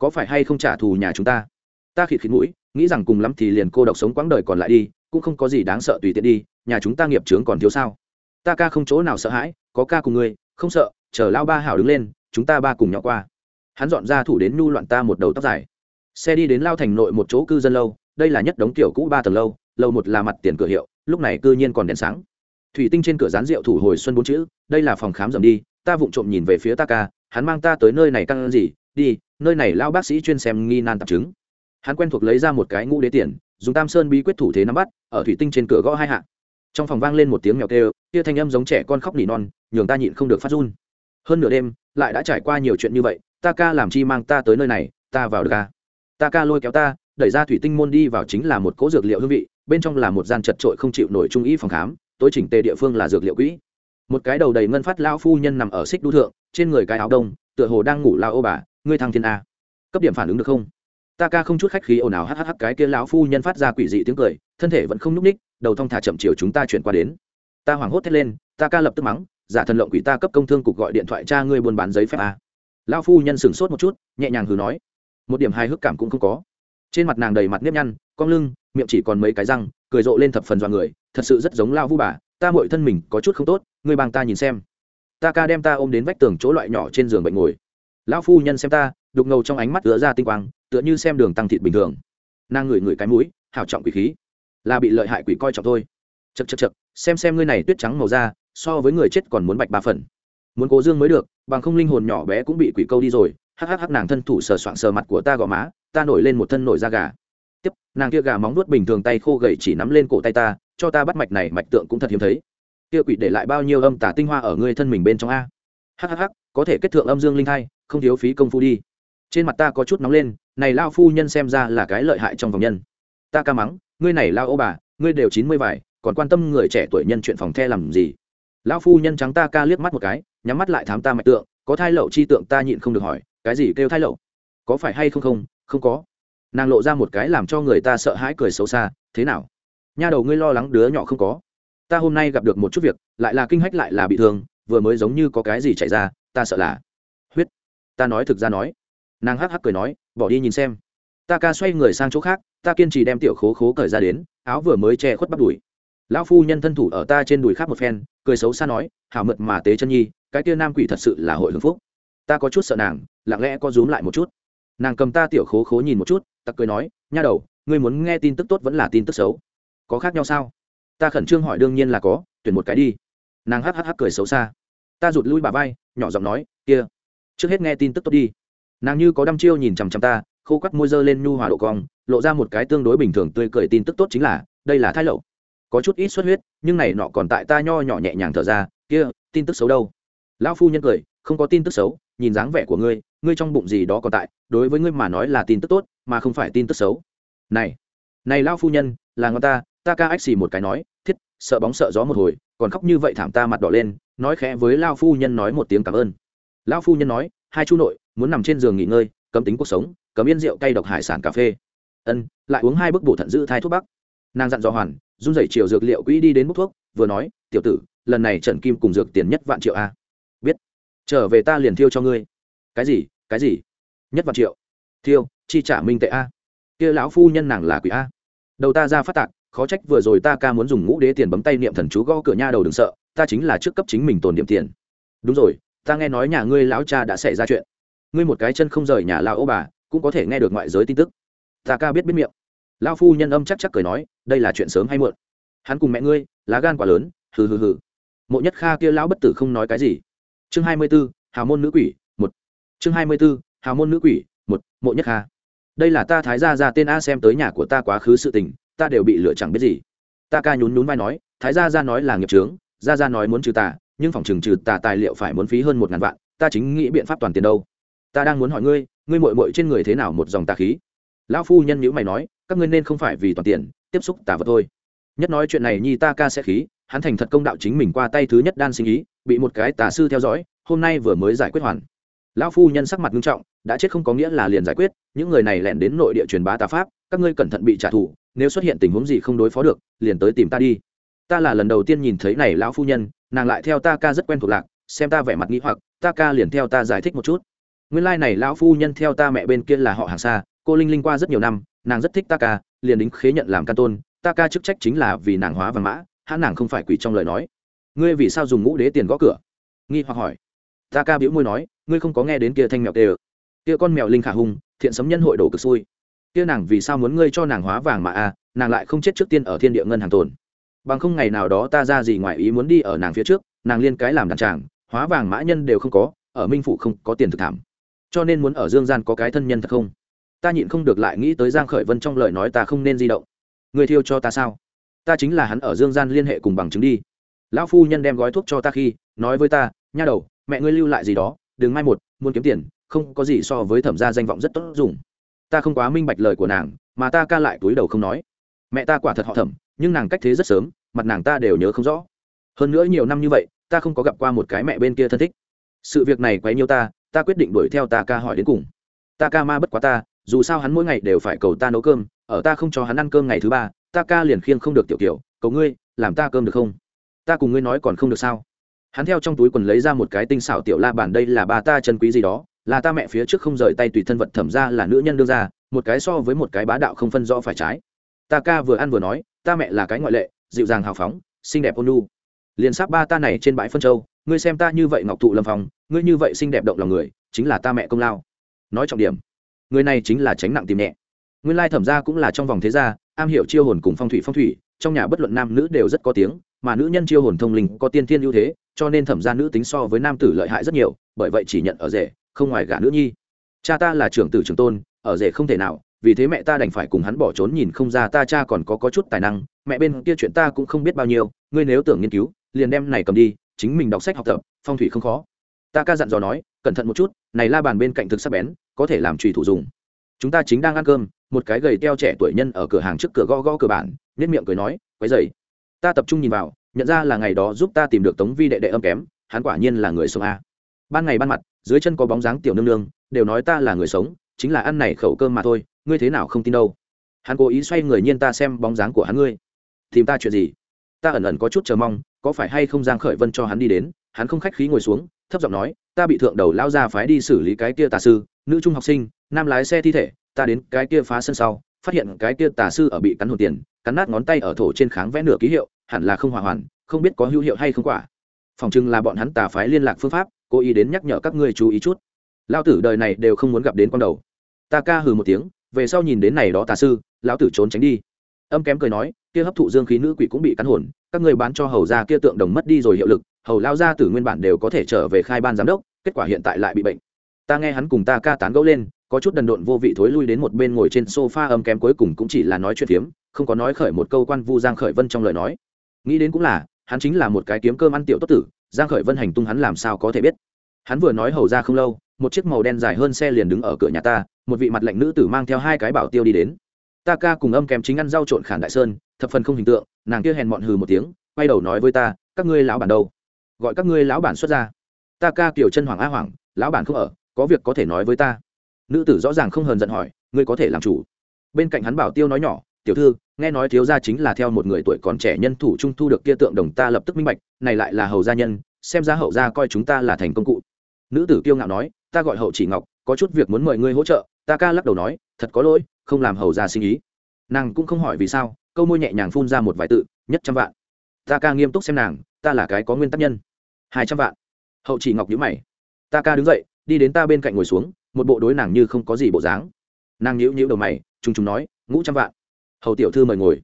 có phải hay không trả thù nhà chúng ta? Ta khịt khịt mũi, nghĩ rằng cùng lắm thì liền cô độc sống quãng đời còn lại đi, cũng không có gì đáng sợ tùy tiện đi, nhà chúng ta nghiệp trướng còn thiếu sao? Ta ca không chỗ nào sợ hãi, có ca cùng ngươi, không sợ, chờ lao ba hảo đứng lên, chúng ta ba cùng nhỏ qua. Hắn dọn ra thủ đến nhu loạn ta một đầu tóc dài. Xe đi đến lao thành nội một chỗ cư dân lâu, đây là nhất đống kiểu cũ ba tầng lâu lâu một là mặt tiền cửa hiệu, lúc này cư nhiên còn đèn sáng. Thủy tinh trên cửa rán rượu thủ hồi xuân bốn chữ, đây là phòng khám dầm đi, ta vụng trộm nhìn về phía ta ca, hắn mang ta tới nơi này căng gì đi, nơi này lao bác sĩ chuyên xem nghi nan tạp chứng. Hắn quen thuộc lấy ra một cái ngũ đế tiền, dùng tam sơn bí quyết thủ thế nắm bắt, ở thủy tinh trên cửa gõ hai hạ. Trong phòng vang lên một tiếng mèo kêu, kia thanh âm giống trẻ con khóc nỉ non, nhường ta nhịn không được phát run. Hơn nửa đêm, lại đã trải qua nhiều chuyện như vậy, ta ca làm chi mang ta tới nơi này, ta vào được ca ta ca lôi kéo ta, đẩy ra thủy tinh môn đi vào chính là một cỗ dược liệu hương vị, bên trong là một gian chật trội không chịu nổi trung ý phòng khám, tối chỉnh tề địa phương là dược liệu quỹ một cái đầu đầy ngân phát lao phu nhân nằm ở xích đu thượng, trên người cái áo đông, tựa hồ đang ngủ lao ô bà, ngươi thăng thiên a. Cấp điểm phản ứng được không? Ta ca không chút khách khí ồn ào hhh cái kia lão phu nhân phát ra quỷ dị tiếng cười, thân thể vẫn không nhúc ních đầu thong thả chậm chiều chúng ta chuyển qua đến. Ta hoảng hốt thét lên, ta ca lập tức mắng, giả thần lộng quỷ ta cấp công thương cục gọi điện thoại cha ngươi buôn bán giấy phép a. Lão phu nhân sửng sốt một chút, nhẹ nhàng hừ nói. Một điểm hài hước cảm cũng không có. Trên mặt nàng đầy mặt nếp nhăn, cong lưng, miệng chỉ còn mấy cái răng, cười rộ lên thập phần dọa người, thật sự rất giống lao vu bà ta mội thân mình có chút không tốt, ngươi bằng ta nhìn xem. Ta ca đem ta ôm đến vách tường chỗ loại nhỏ trên giường bệnh ngồi. Lão phu nhân xem ta, đục ngầu trong ánh mắt tựa ra tinh quang, tựa như xem đường tăng thịt bình thường. Nàng ngửi ngửi cái mũi hào trọng quỷ khí. Là bị lợi hại quỷ coi trọng thôi. Chật chật chật xem xem ngươi này tuyết trắng màu da, so với người chết còn muốn bạch ba phần. Muốn cố dương mới được, bằng không linh hồn nhỏ bé cũng bị quỷ câu đi rồi. Hắc hắc hắc, nàng thân thủ sờ soạng sờ mặt của ta gò má, ta nổi lên một thân nổi da gà tiếp, nàng kia gà móng nuốt bình thường tay khô gầy chỉ nắm lên cổ tay ta, cho ta bắt mạch này mạch tượng cũng thật hiếm thấy. Kia quỷ để lại bao nhiêu âm tả tinh hoa ở ngươi thân mình bên trong a? Hhh có thể kết thượng âm dương linh thai, không thiếu phí công phu đi. Trên mặt ta có chút nóng lên, này lao phu nhân xem ra là cái lợi hại trong vòng nhân. Ta ca mắng, ngươi này lao ô bà, ngươi đều chín mươi vài còn quan tâm người trẻ tuổi nhân chuyện phòng the làm gì? Lão phu nhân trắng ta ca liếc mắt một cái, nhắm mắt lại thám ta mạch tượng, có thai lậu chi tượng ta nhịn không được hỏi, cái gì kêu thai lậu? Có phải hay không không? Không có nàng lộ ra một cái làm cho người ta sợ hãi cười xấu xa, thế nào? Nha đầu ngươi lo lắng đứa nhỏ không có? Ta hôm nay gặp được một chút việc, lại là kinh hách lại là bị thương, vừa mới giống như có cái gì chạy ra, ta sợ là huyết. Ta nói thực ra nói. Nàng hắc hắc cười nói, bỏ đi nhìn xem. Ta ca xoay người sang chỗ khác, ta kiên trì đem tiểu khố khố cởi ra đến, áo vừa mới che khuất bắt đùi. Lão phu nhân thân thủ ở ta trên đùi khác một phen, cười xấu xa nói, hảo mượt mà tế chân nhi, cái kia nam quỷ thật sự là hội hưng phúc. Ta có chút sợ nàng, lặng lẽ có rúm lại một chút nàng cầm ta tiểu khố khố nhìn một chút, tặc cười nói, nha đầu, ngươi muốn nghe tin tức tốt vẫn là tin tức xấu. Có khác nhau sao? Ta khẩn trương hỏi đương nhiên là có, tuyển một cái đi. Nàng hắc hắc hắc cười xấu xa. Ta rụt lui bà vai, nhỏ giọng nói, kia, trước hết nghe tin tức tốt đi. Nàng như có đăm chiêu nhìn chằm chằm ta, khô quắt môi dơ lên nhu hòa độ cong, lộ ra một cái tương đối bình thường tươi cười tin tức tốt chính là, đây là thai lậu. Có chút ít xuất huyết, nhưng này nọ còn tại ta nho nhỏ nhẹ nhàng thở ra. Kia, tin tức xấu đâu? Lão phu nhân cười, không có tin tức xấu, nhìn dáng vẻ của ngươi ngươi trong bụng gì đó còn tại, đối với ngươi mà nói là tin tức tốt, mà không phải tin tức xấu. Này này lão phu nhân, là ngon ta ta ca ách xì một cái nói, thiết, sợ bóng sợ gió một hồi, còn khóc như vậy thảm ta mặt đỏ lên, nói khẽ với lao phu nhân nói một tiếng cảm ơn. Lão phu nhân nói, hai chú nội, muốn nằm trên giường nghỉ ngơi, cấm tính cuộc sống, cấm yên rượu cay độc hải sản cà phê. Ân, lại uống hai bức bổ thận giữ thai thuốc bắc. Nàng dặn dò hoàn, run rẩy chiều dược liệu quỹ đi đến bút thuốc, vừa nói, tiểu tử, lần này trần kim cùng dược tiền nhất vạn triệu a. Biết, trở về ta liền thiêu cho ngươi cái gì cái gì? Nhất vạn triệu. Thiêu chi trả minh tệ a. Kia lão phu nhân nàng là quỷ a. Đầu ta ra phát tạc khó trách vừa rồi ta ca muốn dùng ngũ đế tiền bấm tay niệm thần chú gõ cửa nha đầu đừng sợ ta chính là trước cấp chính mình tồn điểm tiền. Đúng rồi ta nghe nói nhà ngươi lão cha đã xảy ra chuyện. Ngươi một cái chân không rời nhà lão ô bà cũng có thể nghe được ngoại giới tin tức. Ta ca biết biết miệng. Lão phu nhân âm chắc chắc cười nói đây là chuyện sớm hay muộn. Hắn cùng mẹ ngươi lá gan quá lớn hừ hừ hừ. Mộ nhất kha kia lão bất tử không nói cái gì. Chương hai mươi 24, hào môn nữ quỷ chương hai mươi 24, hào môn nữ quỷ một mộ nhất kha. Đây là ta thái gia ra tên a xem tới nhà của ta quá khứ sự tình ta đều bị lựa chẳng biết gì. Ta ca nhún nhún vai nói thái gia ra nói là nghiệp trướng gia ra nói muốn trừ tà nhưng phòng trừng trừ tà tài liệu phải muốn phí hơn một ngàn vạn ta chính nghĩ biện pháp toàn tiền đâu. Ta đang muốn hỏi ngươi ngươi mội mội trên người thế nào một dòng tà khí? Lão phu nhân nhữ mày nói các ngươi nên không phải vì toàn tiền tiếp xúc tà vật thôi. Nhất nói chuyện này nhi ta ca sẽ khí hắn thành thật công đạo chính mình qua tay thứ nhất đan sinh ý bị một cái tà sư theo dõi hôm nay vừa mới giải quyết hoàn lão phu nhân sắc mặt nghiêm trọng, đã chết không có nghĩa là liền giải quyết, những người này lẻn đến nội địa truyền bá tà pháp, các ngươi cẩn thận bị trả thù, nếu xuất hiện tình huống gì không đối phó được, liền tới tìm ta đi. Ta là lần đầu tiên nhìn thấy này lão phu nhân, nàng lại theo ta ca rất quen thuộc lạc, xem ta vẻ mặt nghĩ hoặc, ta ca liền theo ta giải thích một chút. Nguyên lai、like、này lão phu nhân theo ta mẹ bên kia là họ hàng xa cô linh linh qua rất nhiều năm, nàng rất thích ta ca, liền đính khế nhận làm can tôn, ta ca chức trách chính là vì nàng hóa và mã, hãn nàng không phải quỷ trong lời nói. Ngươi vì sao dùng ngũ đế tiền gõ cửa? Nghi hoặc hỏi. Ta ca biểu môi nói ngươi không có nghe đến kia thanh mèo tê kia con mèo linh khả hung thiện sấm nhân hội đổ cực xui. Kia nàng vì sao muốn ngươi cho nàng hóa vàng mà a à, nàng lại không chết trước tiên ở thiên địa ngân hàng tồn. Bằng không ngày nào đó ta ra gì ngoài ý muốn đi ở nàng phía trước nàng liên cái làm đàn tràng hóa vàng mã nhân đều không có ở minh phủ không có tiền thực thảm. Cho nên muốn ở dương gian có cái thân nhân thật không? Ta nhịn không được lại nghĩ tới giang khởi vân trong lời nói ta không nên di động. Người thiêu cho ta sao? Ta chính là hắn ở dương gian liên hệ cùng bằng chứng đi. Lão phu nhân đem gói thuốc cho ta khi nói với ta nha đầu mẹ ngươi lưu lại gì đó đừng mai một, muốn kiếm tiền, không có gì so với thẩm gia danh vọng rất tốt dùng. Ta không quá minh bạch lời của nàng, mà ta ca lại túi đầu không nói. Mẹ ta quả thật họ thẩm, nhưng nàng cách thế rất sớm, mặt nàng ta đều nhớ không rõ. Hơn nữa nhiều năm như vậy, ta không có gặp qua một cái mẹ bên kia thân thích. Sự việc này quấy nhiêu ta ta quyết định đuổi theo ta ca hỏi đến cùng. Ta ca ma bất quá ta, dù sao hắn mỗi ngày đều phải cầu ta nấu cơm, ở ta không cho hắn ăn cơm ngày thứ ba, ta ca liền khiêng không được tiểu kiểu, cầu ngươi, làm ta cơm được không? Ta cùng ngươi nói còn không được sao? Hắn theo trong túi quần lấy ra một cái tinh xảo tiểu la bàn, đây là bà ta chân quý gì đó, là ta mẹ phía trước không rời tay tùy thân vật thẩm ra là nữ nhân đương ra, một cái so với một cái bá đạo không phân rõ phải trái. Ta ca vừa ăn vừa nói, ta mẹ là cái ngoại lệ, dịu dàng hào phóng, xinh đẹp ôn nu liền sắp ba ta này trên bãi phân châu, ngươi xem ta như vậy ngọc thụ lâm phòng ngươi như vậy xinh đẹp động lòng người, chính là ta mẹ công lao. Nói trọng điểm, người này chính là tránh nặng tìm nhẹ. Nguyên lai thẩm ra cũng là trong vòng thế gia, am hiểu chiêu hồn cùng phong thủy phong thủy, trong nhà bất luận nam nữ đều rất có tiếng mà nữ nhân chiêu hồn thông linh có tiên thiên ưu thế, cho nên thẩm gia nữ tính so với nam tử lợi hại rất nhiều, bởi vậy chỉ nhận ở rể, không ngoài gả nữ nhi. Cha ta là trưởng tử trưởng tôn, ở rể không thể nào, vì thế mẹ ta đành phải cùng hắn bỏ trốn nhìn không ra ta cha còn có có chút tài năng, mẹ bên kia chuyện ta cũng không biết bao nhiêu, ngươi nếu tưởng nghiên cứu, liền đem này cầm đi, chính mình đọc sách học tập, phong thủy không khó. Ta ca dặn dò nói, cẩn thận một chút, này la bàn bên cạnh thực sắc bén, có thể làm trùy thủ dùng. Chúng ta chính đang ăn cơm, một cái gầy teo trẻ tuổi nhân ở cửa hàng trước cửa gõ gõ cửa bản nhất miệng cười nói, quấy dày ta tập trung nhìn vào, nhận ra là ngày đó giúp ta tìm được tống vi đệ đệ âm kém, hắn quả nhiên là người sống a. Ban ngày ban mặt, dưới chân có bóng dáng tiểu nương nương, đều nói ta là người sống, chính là ăn này khẩu cơm mà thôi, ngươi thế nào không tin đâu. Hắn cố ý xoay người nhiên ta xem bóng dáng của hắn ngươi. Tìm ta chuyện gì? Ta ẩn ẩn có chút chờ mong, có phải hay không giang khởi vân cho hắn đi đến, hắn không khách khí ngồi xuống, thấp giọng nói, ta bị thượng đầu lao ra phái đi xử lý cái kia tà sư, nữ trung học sinh, nam lái xe thi thể, ta đến cái kia phá sân sau, phát hiện cái kia tà sư ở bị cắn hồn tiền cắn nát ngón tay ở thổ trên kháng vẽ nửa ký hiệu, hẳn là không hòa hoàn, không biết có hữu hiệu hay không quả. Phòng chừng là bọn hắn tà phái liên lạc phương pháp, cố ý đến nhắc nhở các ngươi chú ý chút. Lao tử đời này đều không muốn gặp đến con đầu. Ta ca hừ một tiếng, về sau nhìn đến này đó tà sư, lão tử trốn tránh đi. Âm kém cười nói, kia hấp thụ dương khí nữ quỷ cũng bị cắn hồn, các người bán cho hầu ra kia tượng đồng mất đi rồi hiệu lực, hầu lao ra từ nguyên bản đều có thể trở về khai ban giám đốc, kết quả hiện tại lại bị bệnh. Ta nghe hắn cùng ta ca tán gẫu lên, có chút đần độn vô vị thối lui đến một bên ngồi trên sofa âm kém cuối cùng cũng chỉ là nói chuyện phiếm không có nói khởi một câu quan vu giang khởi vân trong lời nói. Nghĩ đến cũng là, hắn chính là một cái kiếm cơm ăn tiểu tốt tử, giang khởi vân hành tung hắn làm sao có thể biết. Hắn vừa nói hầu ra không lâu, một chiếc màu đen dài hơn xe liền đứng ở cửa nhà ta, một vị mặt lạnh nữ tử mang theo hai cái bảo tiêu đi đến. Ta ca cùng âm kém chính ăn rau trộn khản đại sơn, thập phần không hình tượng, nàng kia hèn mọn hừ một tiếng, quay đầu nói với ta, các ngươi lão bản đâu? Gọi các ngươi lão bản xuất ra. Ta ca kiểu chân hoàng a hoàng lão bản không ở, có việc có thể nói với ta. Nữ tử rõ ràng không hờn giận hỏi, ngươi có thể làm chủ. Bên cạnh hắn bảo tiêu nói nhỏ, tiểu thư nghe nói thiếu gia chính là theo một người tuổi còn trẻ nhân thủ trung thu được kia tượng đồng ta lập tức minh bạch, này lại là hầu gia nhân, xem ra hậu gia coi chúng ta là thành công cụ. Nữ tử kiêu ngạo nói, ta gọi hậu chỉ ngọc, có chút việc muốn mời ngươi hỗ trợ, ta ca lắc đầu nói, thật có lỗi, không làm hầu gia sinh ý. Nàng cũng không hỏi vì sao, câu môi nhẹ nhàng phun ra một vài tự, nhất trăm vạn. Ta ca nghiêm túc xem nàng, ta là cái có nguyên tắc nhân. Hai trăm vạn. Hậu chỉ ngọc nhữ mày. Ta ca đứng dậy, đi đến ta bên cạnh ngồi xuống, một bộ đối nàng như không có gì bộ dáng. Nàng nhữ nhữ đầu mày t r ù n g t r ù n g nói, ngũ trăm vạn hầu tiểu thư mời ngồi.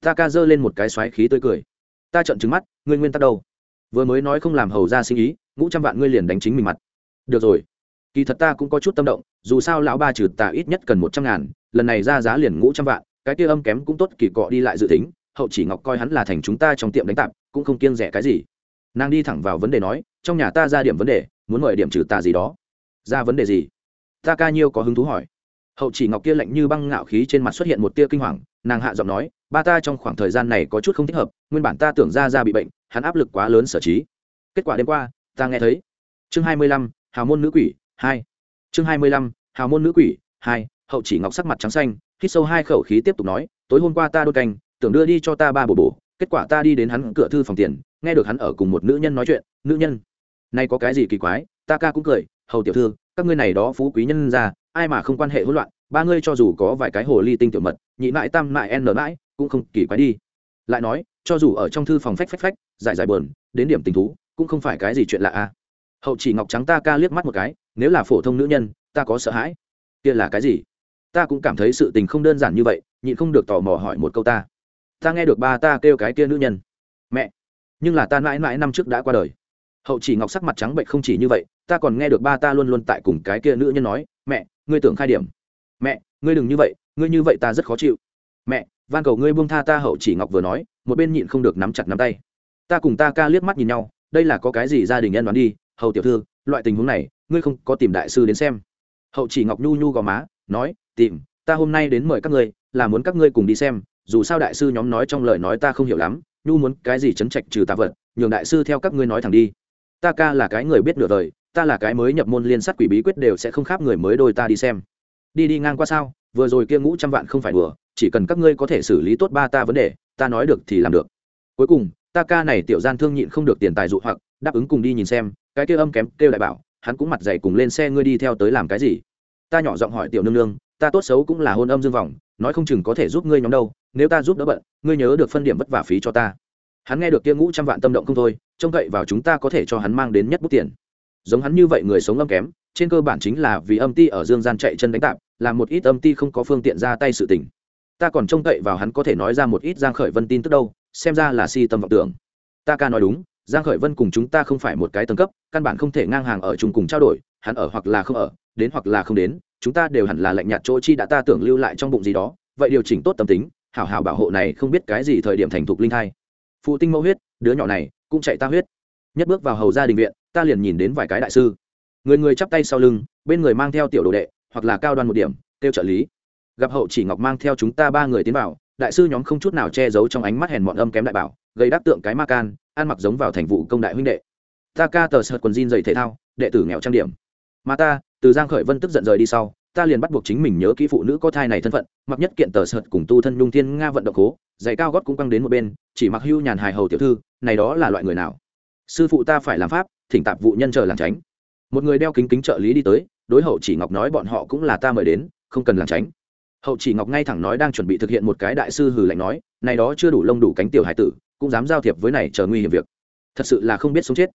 Ta ca giơ lên một cái xoáy khí tươi cười. Ta trận trứng mắt, ngươi nguyên tắc đâu? Vừa mới nói không làm hầu ra sinh ý, ngũ trăm vạn ngươi liền đánh chính mình mặt. Được rồi. Kỳ thật ta cũng có chút tâm động, dù sao lão ba trừ ta ít nhất cần một trăm ngàn, lần này ra giá liền ngũ trăm vạn, cái kia âm kém cũng tốt, kỳ cọ đi lại dự tính, hậu chỉ ngọc coi hắn là thành chúng ta trong tiệm đánh tạp, cũng không kiêng rẻ cái gì. Nàng đi thẳng vào vấn đề nói, trong nhà ta ra điểm vấn đề, muốn mời điểm trừ tà gì đó. Ra vấn đề gì? Ta ca nhiêu có hứng thú hỏi. Hậu chỉ ngọc kia lạnh như băng ngạo khí trên mặt xuất hiện một tia kinh hoàng nàng hạ giọng nói, ba ta trong khoảng thời gian này có chút không thích hợp, nguyên bản ta tưởng ra ra bị bệnh, hắn áp lực quá lớn sở trí. Kết quả đêm qua, ta nghe thấy. Chương hai mươi lăm, hào môn nữ quỷ, hai. Chương hai mươi lăm, hào môn nữ quỷ, hai. Hậu chỉ ngọc sắc mặt trắng xanh, hít sâu hai khẩu khí tiếp tục nói, tối hôm qua ta đôi canh, tưởng đưa đi cho ta ba bổ bổ, kết quả ta đi đến hắn cửa thư phòng tiền, nghe được hắn ở cùng một nữ nhân nói chuyện, nữ nhân, nay có cái gì kỳ quái? Ta ca cũng cười, hầu tiểu thư, các ngươi này đó phú quý nhân ra ai mà không quan hệ hỗn loạn, ba ngươi cho dù có vài cái hồ ly tinh tiểu mật nhị mãi tam mãi n mãi cũng không kỳ quái đi. Lại nói, cho dù ở trong thư phòng phách phách phách, giải giải bờn đến điểm tình thú, cũng không phải cái gì chuyện lạ a hậu chỉ ngọc trắng ta ca liếc mắt một cái, nếu là phổ thông nữ nhân, ta có sợ hãi. Kia là cái gì? Ta cũng cảm thấy sự tình không đơn giản như vậy, nhịn không được tò mò hỏi một câu ta. Ta nghe được ba ta kêu cái kia nữ nhân. Mẹ! Nhưng là ta mãi mãi năm trước đã qua đời. Hậu chỉ ngọc sắc mặt trắng bệnh không chỉ như vậy, ta còn nghe được ba ta luôn luôn tại cùng cái kia nữ nhân nói, mẹ, ngươi tưởng khai điểm. Mẹ ngươi đừng như vậy, ngươi như vậy ta rất khó chịu. Mẹ, van cầu ngươi buông tha ta, hậu chỉ ngọc vừa nói, một bên nhịn không được nắm chặt nắm tay. Ta cùng ta ca liếc mắt nhìn nhau, đây là có cái gì gia đình nhân đoán đi, hầu tiểu thư, loại tình huống này, ngươi không có tìm đại sư đến xem. Hậu chỉ ngọc nhu nhu gò má, nói, tìm, ta hôm nay đến mời các ngươi, là muốn các ngươi cùng đi xem, dù sao đại sư nhóm nói trong lời nói ta không hiểu lắm, nhu muốn cái gì chấn trạch trừ tạ vật, nhường đại sư theo các ngươi nói thẳng đi. Ta ca là cái người biết nửa đời, ta là cái mới nhập môn liên sát quỷ bí quyết đều sẽ không khác người mới đôi ta đi xem đi đi ngang qua sao? Vừa rồi kia ngũ trăm vạn không phải đùa, chỉ cần các ngươi có thể xử lý tốt ba ta vấn đề, ta nói được thì làm được. Cuối cùng, ta ca này tiểu gian thương nhịn không được tiền tài dụ hoặc, đáp ứng cùng đi nhìn xem, cái kia âm kém kêu đại bảo, hắn cũng mặt dày cùng lên xe ngươi đi theo tới làm cái gì? Ta nhỏ giọng hỏi tiểu nương nương, ta tốt xấu cũng là hôn âm dương vọng, nói không chừng có thể giúp ngươi nhóm đâu, nếu ta giúp đỡ bận, ngươi nhớ được phân điểm vất vả phí cho ta. Hắn nghe được kia ngũ trăm vạn tâm động không thôi, trông cậy vào chúng ta có thể cho hắn mang đến nhất bút tiền. Giống hắn như vậy người sống âm kém trên cơ bản chính là vì âm ti ở dương gian chạy chân đánh tạp làm một ít âm ti không có phương tiện ra tay sự tình. Ta còn trông cậy vào hắn có thể nói ra một ít giang khởi vân tin tức đâu, xem ra là si tâm vọng tưởng. Ta ca nói đúng, giang khởi vân cùng chúng ta không phải một cái tầng cấp, căn bản không thể ngang hàng ở chung cùng trao đổi, hắn ở hoặc là không ở, đến hoặc là không đến, chúng ta đều hẳn là lạnh nhạt chỗ chi đã ta tưởng lưu lại trong bụng gì đó, vậy điều chỉnh tốt tâm tính, hảo hảo bảo hộ này không biết cái gì thời điểm thành thục linh thai. Phụ tinh mẫu huyết, đứa nhỏ này, cũng chạy ta huyết. Nhất bước vào hầu gia đình viện, ta liền nhìn đến vài cái đại sư người người chắp tay sau lưng, bên người mang theo tiểu đồ đệ, hoặc là cao đoan một điểm tiêu trợ lý. Gặp hậu chỉ ngọc mang theo chúng ta ba người tiến vào, đại sư nhóm không chút nào che giấu trong ánh mắt hèn mọn âm kém đại bảo, gây đáp tượng cái ma can, ăn mặc giống vào thành vụ công đại huynh đệ. Ta ca tờ sợt quần jean dày thể thao, đệ tử nghèo trang điểm. Mà ta, từ giang khởi vân tức giận rời đi sau, ta liền bắt buộc chính mình nhớ kỹ phụ nữ có thai này thân phận, mặc nhất kiện tờ sợt cùng tu thân nhung thiên nga vận động cố, giày cao gót cũng căng đến một bên, chỉ mặc hưu nhàn hài hầu tiểu thư, này đó là loại người nào? Sư phụ ta phải làm pháp, thỉnh tạp vụ nhân chờ làm tránh một người đeo kính kính trợ lý đi tới, đối hậu chỉ ngọc nói bọn họ cũng là ta mời đến, không cần làm tránh. Hậu chỉ ngọc ngay thẳng nói đang chuẩn bị thực hiện một cái đại sư hừ lạnh nói, này đó chưa đủ lông đủ cánh tiểu hải tử, cũng dám giao thiệp với này chờ nguy hiểm việc. Thật sự là không biết sống chết.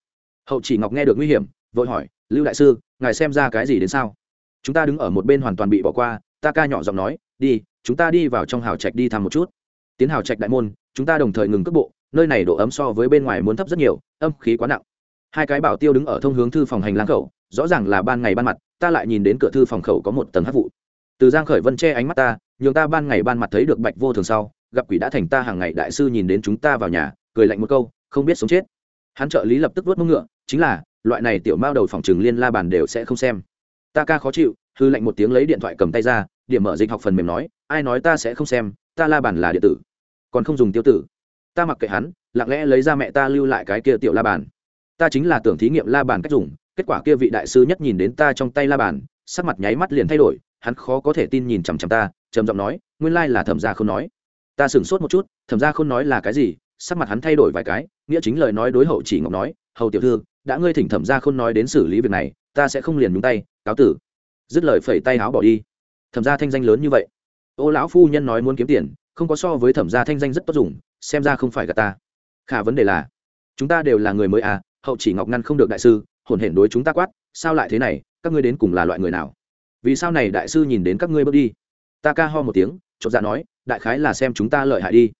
Hậu chỉ ngọc nghe được nguy hiểm, vội hỏi, lưu đại sư, ngài xem ra cái gì đến sao? Chúng ta đứng ở một bên hoàn toàn bị bỏ qua, ta ca nhỏ giọng nói, đi, chúng ta đi vào trong hào trạch đi thăm một chút. Tiến hào trạch đại môn, chúng ta đồng thời ngừng cước bộ, nơi này độ ấm so với bên ngoài muốn thấp rất nhiều, âm khí quá nặng hai cái bảo tiêu đứng ở thông hướng thư phòng hành lang khẩu, rõ ràng là ban ngày ban mặt, ta lại nhìn đến cửa thư phòng khẩu có một tầng hát vụ. Từ giang khởi vân che ánh mắt ta, nhường ta ban ngày ban mặt thấy được bạch vô thường sau, gặp quỷ đã thành ta hàng ngày đại sư nhìn đến chúng ta vào nhà, cười lạnh một câu, không biết sống chết. Hắn trợ lý lập tức vuốt mông ngựa, chính là, loại này tiểu mao đầu phòng trường liên la bàn đều sẽ không xem. Ta ca khó chịu, hư lạnh một tiếng lấy điện thoại cầm tay ra, điểm mở dịch học phần mềm nói, ai nói ta sẽ không xem, ta la bàn là điện tử. Còn không dùng tiêu tử. Ta mặc kệ hắn, lặng lẽ lấy ra mẹ ta lưu lại cái kia tiểu la bàn ta chính là tưởng thí nghiệm la bàn cách dùng, kết quả kia vị đại sư nhất nhìn đến ta trong tay la bàn, sắc mặt nháy mắt liền thay đổi, hắn khó có thể tin nhìn chằm chằm ta, trầm giọng nói, nguyên lai là thẩm gia không nói. Ta sửng sốt một chút, thẩm gia không nói là cái gì? Sắc mặt hắn thay đổi vài cái, nghĩa chính lời nói đối hậu chỉ ngọc nói, hầu tiểu thư, đã ngươi thỉnh thẩm gia không nói đến xử lý việc này, ta sẽ không liền nhúng tay, cáo tử. Dứt lời phẩy tay áo bỏ đi. Thẩm gia thanh danh lớn như vậy. Ô lão phu nhân nói muốn kiếm tiền, không có so với thẩm gia thanh danh rất tốt dùng, xem ra không phải gà ta. Khả vấn đề là, chúng ta đều là người mới à hậu chỉ ngọc ngăn không được đại sư hồn hển đối chúng ta quát, sao lại thế này, các ngươi đến cùng là loại người nào? Vì sao này đại sư nhìn đến các ngươi bước đi? Ta ca ho một tiếng, chột dạ nói, đại khái là xem chúng ta lợi hại đi.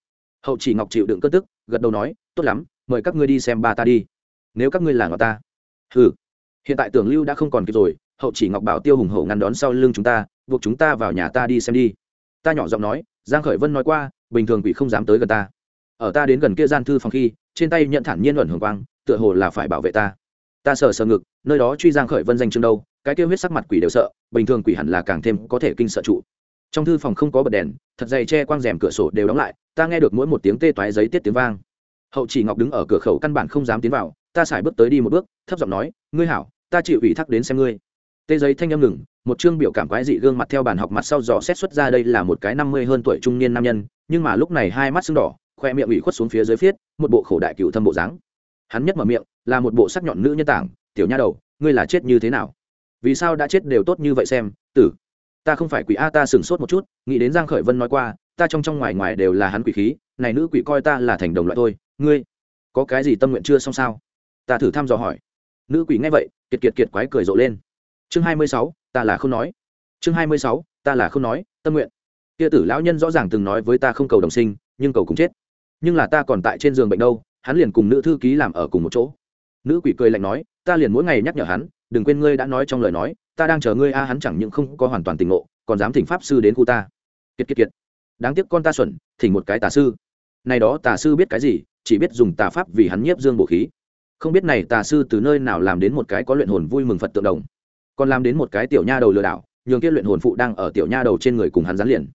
Hậu chỉ ngọc chịu đựng cất tức, gật đầu nói, tốt lắm, mời các ngươi đi xem ba ta đi. Nếu các ngươi là ngọc ta. Ừ hiện tại tưởng lưu đã không còn kịp rồi, hậu chỉ ngọc bảo tiêu hùng hậu ngăn đón sau lưng chúng ta, buộc chúng ta vào nhà ta đi xem đi. Ta nhỏ giọng nói, giang khởi vân nói qua, bình thường quỷ không dám tới gần ta. Ở ta đến gần kia gian thư phòng khi, trên tay nhận thản nhiên luận hưởng quang tựa hồ là phải bảo vệ ta. Ta sờ sờ ngực, nơi đó truy giang khởi vân danh chương đâu, cái kia huyết sắc mặt quỷ đều sợ, bình thường quỷ hẳn là càng thêm có thể kinh sợ trụ. Trong thư phòng không có bật đèn, thật dày che quang rèm cửa sổ đều đóng lại, ta nghe được mỗi một tiếng tê toái giấy tiết tiếng vang. Hậu chỉ ngọc đứng ở cửa khẩu căn bản không dám tiến vào, ta xài bước tới đi một bước, thấp giọng nói, ngươi hảo, ta chịu ủy thác đến xem ngươi. Tê giấy thanh âm ngừng, một chương biểu cảm quái dị gương mặt theo bàn học mặt sau dò xét xuất ra đây là một cái năm mươi hơn tuổi trung niên nam nhân, nhưng mà lúc này hai mắt sưng đỏ, khoe miệng ủy khuất xuống phía dưới phiết, một bộ khổ đại cựu thâm bộ dáng hắn nhất mở miệng là một bộ sắc nhọn nữ nhân tảng tiểu nha đầu ngươi là chết như thế nào? Vì sao đã chết đều tốt như vậy xem tử? Ta không phải quỷ a ta sửng sốt một chút nghĩ đến giang khởi vân nói qua ta trong trong ngoài ngoài đều là hắn quỷ khí này nữ quỷ coi ta là thành đồng loại thôi. Ngươi có cái gì tâm nguyện chưa xong sao? Ta thử thăm dò hỏi. Nữ quỷ nghe vậy kiệt kiệt kiệt quái cười rộ lên. Chương hai mươi sáu, ta là không nói. Chương hai mươi sáu, ta là không nói tâm nguyện. Kia tử lão nhân rõ ràng từng nói với ta không cầu đồng sinh nhưng cầu cùng chết. Nhưng là ta còn tại trên giường bệnh đâu hắn liền cùng nữ thư ký làm ở cùng một chỗ. Nữ quỷ cười lạnh nói, ta liền mỗi ngày nhắc nhở hắn, đừng quên ngươi đã nói trong lời nói, ta đang chờ ngươi a, hắn chẳng những không có hoàn toàn tình ngộ, còn dám thỉnh pháp sư đến khu ta. Kiệt kiệt kiệt. Đáng tiếc con ta xuẩn, thỉnh một cái tà sư. Này đó tà sư biết cái gì, chỉ biết dùng tà pháp vì hắn nhiếp dương bổ khí. Không biết này tà sư từ nơi nào làm đến một cái có luyện hồn vui mừng phật tượng đồng. Còn làm đến một cái tiểu nha đầu lừa đảo, nhường kia luyện hồn phụ đang ở tiểu nha đầu trên người cùng hắn dán liền.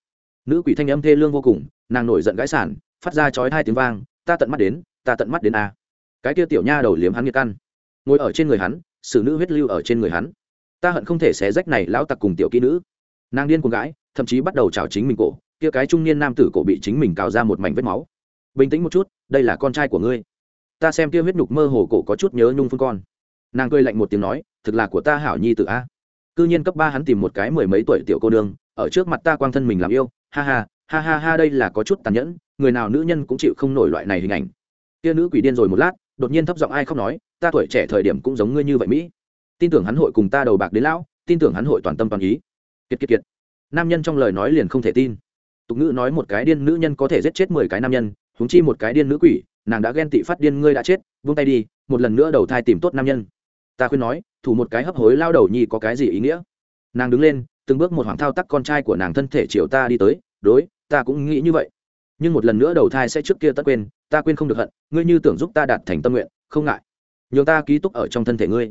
Nữ quỷ thanh âm thê lương vô cùng, nàng nổi giận gãi sản phát ra chói hai tiếng vang, ta tận mắt đến ta tận mắt đến a. Cái kia tiểu nha đầu liếm hắn nghiệt căn. Ngồi ở trên người hắn, xử nữ huyết lưu ở trên người hắn. Ta hận không thể xé rách này lão tặc cùng tiểu kỹ nữ. Nàng điên cuồng gãi, thậm chí bắt đầu chào chính mình cổ, kia cái trung niên nam tử cổ bị chính mình cào ra một mảnh vết máu. Bình tĩnh một chút, đây là con trai của ngươi. Ta xem kia huyết nhục mơ hồ cổ có chút nhớ nhung phun con. Nàng cười lạnh một tiếng nói, thực là của ta hảo nhi tự a. Cư nhiên cấp ba hắn tìm một cái mười mấy tuổi tiểu cô nương, ở trước mặt ta quang thân mình làm yêu, ha ha ha ha ha, đây là có chút tàn nhẫn, người nào nữ nhân cũng chịu không nổi loại này hình ảnh kia nữ quỷ điên rồi một lát, đột nhiên thấp giọng ai khóc nói, ta tuổi trẻ thời điểm cũng giống ngươi như vậy mỹ. Tin tưởng hắn hội cùng ta đầu bạc đến lão, tin tưởng hắn hội toàn tâm toàn ý. Kiệt kiệt kiệt. Nam nhân trong lời nói liền không thể tin. Tục ngữ nói một cái điên nữ nhân có thể giết chết mười cái nam nhân húng chi một cái điên nữ quỷ, nàng đã ghen tị phát điên ngươi đã chết vung tay đi, một lần nữa đầu thai tìm tốt nam nhân. Ta khuyên nói, thủ một cái hấp hối lao đầu nhi có cái gì ý nghĩa? Nàng đứng lên, từng bước một hoàng thao tắc con trai của nàng thân thể chiều ta đi tới, đối, ta cũng nghĩ như vậy nhưng một lần nữa đầu thai sẽ trước kia tất quên, ta quên không được hận, ngươi như tưởng giúp ta đạt thành tâm nguyện, không ngại. Nhường ta ký túc ở trong thân thể ngươi.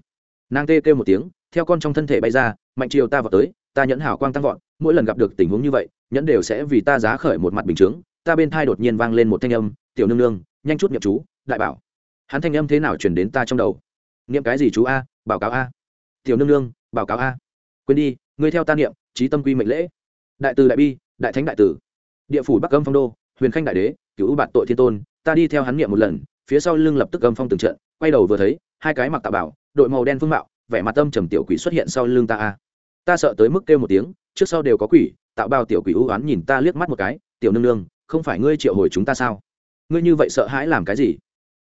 Nàng tê kêu một tiếng, theo con trong thân thể bay ra, mạnh chiều ta vào tới, ta nhẫn hào quang tăng vọt, mỗi lần gặp được tình huống như vậy, nhẫn đều sẽ vì ta giá khởi một mặt bình chướng. Ta bên thai đột nhiên vang lên một thanh âm, tiểu nương nương, nhanh chút nhập chú, đại bảo. Hắn thanh âm thế nào chuyển đến ta trong đầu? Niệm cái gì chú a báo cáo a. Tiểu nương nương báo cáo a. Quên đi, ngươi theo ta niệm trí tâm quy mệnh lễ. Đại từ đại bi, đại thánh đại tử. Địa phủ bắc âm phong đô huyền khanh đại đế, cựu bạn tội thiên tôn, ta đi theo hắn niệm một lần, phía sau lưng lập tức gầm phong từng trận, quay đầu vừa thấy, hai cái mặc tạ bảo, đội màu đen phương mạo, vẻ mặt tâm trầm tiểu quỷ xuất hiện sau lưng ta a. Ta sợ tới mức kêu một tiếng, trước sau đều có quỷ, tạo bao tiểu quỷ ưu oán nhìn ta liếc mắt một cái, tiểu nương nương, không phải ngươi triệu hồi chúng ta sao? Ngươi như vậy sợ hãi làm cái gì?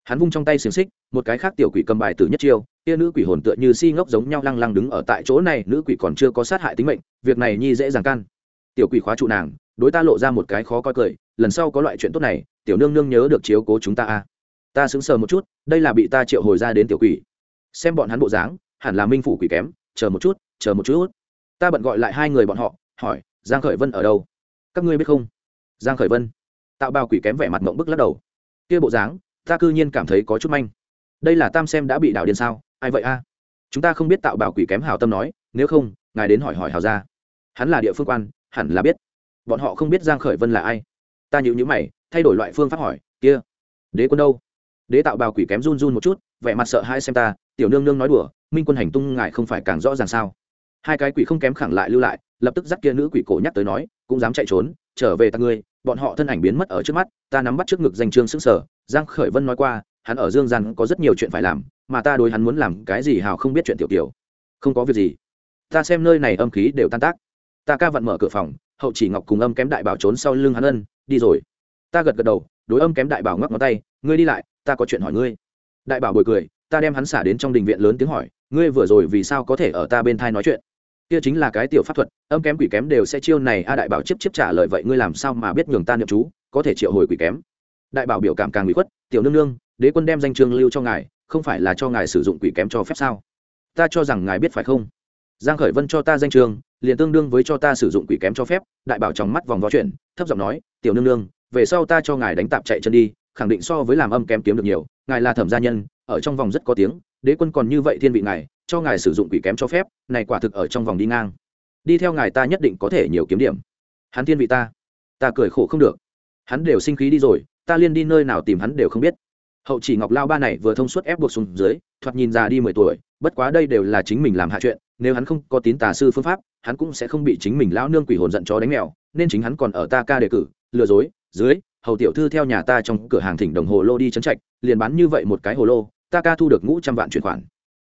Hắn vung trong tay xiềng xích, một cái khác tiểu quỷ cầm bài tử nhất chiêu, kia nữ quỷ hồn tựa như si ngốc giống nhau lăng lăng đứng ở tại chỗ này, nữ quỷ còn chưa có sát hại tính mệnh, việc này nhi dễ dàng can. Tiểu quỷ khóa trụ nàng đối ta lộ ra một cái khó coi cười, lần sau có loại chuyện tốt này, tiểu nương nương nhớ được chiếu cố chúng ta a. Ta sững sờ một chút, đây là bị ta triệu hồi ra đến tiểu quỷ. Xem bọn hắn bộ dáng, hẳn là minh phủ quỷ kém, chờ một chút, chờ một chút. Ta bận gọi lại hai người bọn họ, hỏi, giang khởi vân ở đâu? Các ngươi biết không? Giang khởi vân. Tạo bao quỷ kém vẻ mặt mộng bức lắc đầu. Kia bộ dáng, ta cư nhiên cảm thấy có chút manh. Đây là tam xem đã bị đảo điên sao, ai vậy a? Chúng ta không biết tạo bảo quỷ kém hào tâm nói, nếu không, ngài đến hỏi hỏi hào ra. Hắn là địa phương quan, hẳn là biết bọn họ không biết giang khởi vân là ai. Ta nhíu nhíu mày, thay đổi loại phương pháp hỏi, kia, đế quân đâu? Đế tạo bào quỷ kém run run một chút, vẻ mặt sợ hãi xem ta, tiểu nương nương nói đùa, minh quân hành tung ngài không phải càng rõ ràng sao? Hai cái quỷ không kém khẳng lại lưu lại, lập tức dắt kia nữ quỷ cổ nhắc tới nói, cũng dám chạy trốn, trở về ta ngươi, bọn họ thân ảnh biến mất ở trước mắt, ta nắm bắt trước ngực danh trương sững sờ. Giang khởi vân nói qua, hắn ở dương gian có rất nhiều chuyện phải làm, mà ta đối hắn muốn làm cái gì hào không biết chuyện tiểu tiểu không có việc gì. Ta xem nơi này âm khí đều tan tác. Ta ca vặn mở cửa phòng hậu chỉ ngọc cùng âm kém đại bảo trốn sau lưng hắn ân, đi rồi. Ta gật gật đầu, đối âm kém đại bảo ngắc ngón tay, ngươi đi lại, ta có chuyện hỏi ngươi. Đại bảo bồi cười, ta đem hắn xả đến trong đình viện lớn tiếng hỏi, ngươi vừa rồi vì sao có thể ở ta bên thai nói chuyện? Kia chính là cái tiểu pháp thuật, âm kém quỷ kém đều sẽ chiêu này, a đại bảo chiếp chiếp trả lời vậy ngươi làm sao mà biết nhường ta niệm chú, có thể triệu hồi quỷ kém? Đại bảo biểu cảm càng bị khuất, tiểu nương nương, đế quân đem danh trường lưu cho ngài, không phải là cho ngài sử dụng quỷ kém cho phép sao? Ta cho rằng ngài biết phải không? Giang khởi vân cho ta danh trường, liền tương đương với cho ta sử dụng quỷ kém cho phép, đại bảo trong mắt vòng vó chuyện thấp giọng nói, tiểu nương nương, về sau ta cho ngài đánh tạm chạy chân đi, khẳng định so với làm âm kém kiếm được nhiều, ngài là thẩm gia nhân, ở trong vòng rất có tiếng, đế quân còn như vậy thiên vị ngài, cho ngài sử dụng quỷ kém cho phép, này quả thực ở trong vòng đi ngang. Đi theo ngài ta nhất định có thể nhiều kiếm điểm. Hắn thiên vị ta ta cười khổ không được. Hắn đều sinh khí đi rồi, ta liên đi nơi nào tìm hắn đều không biết. Hậu chỉ ngọc lao ba này vừa thông suốt ép buộc xuống dưới, thoạt nhìn già đi mười tuổi, bất quá đây đều là chính mình làm hạ chuyện nếu hắn không có tín tà sư phương pháp, hắn cũng sẽ không bị chính mình lão nương quỷ hồn giận chó đánh mèo, nên chính hắn còn ở ta ca đề cử, lừa dối, dưới, hầu tiểu thư theo nhà ta trong cửa hàng thỉnh đồng hồ lô đi chấn trạch, liền bán như vậy một cái hồ lô, ta ca thu được ngũ trăm vạn chuyển khoản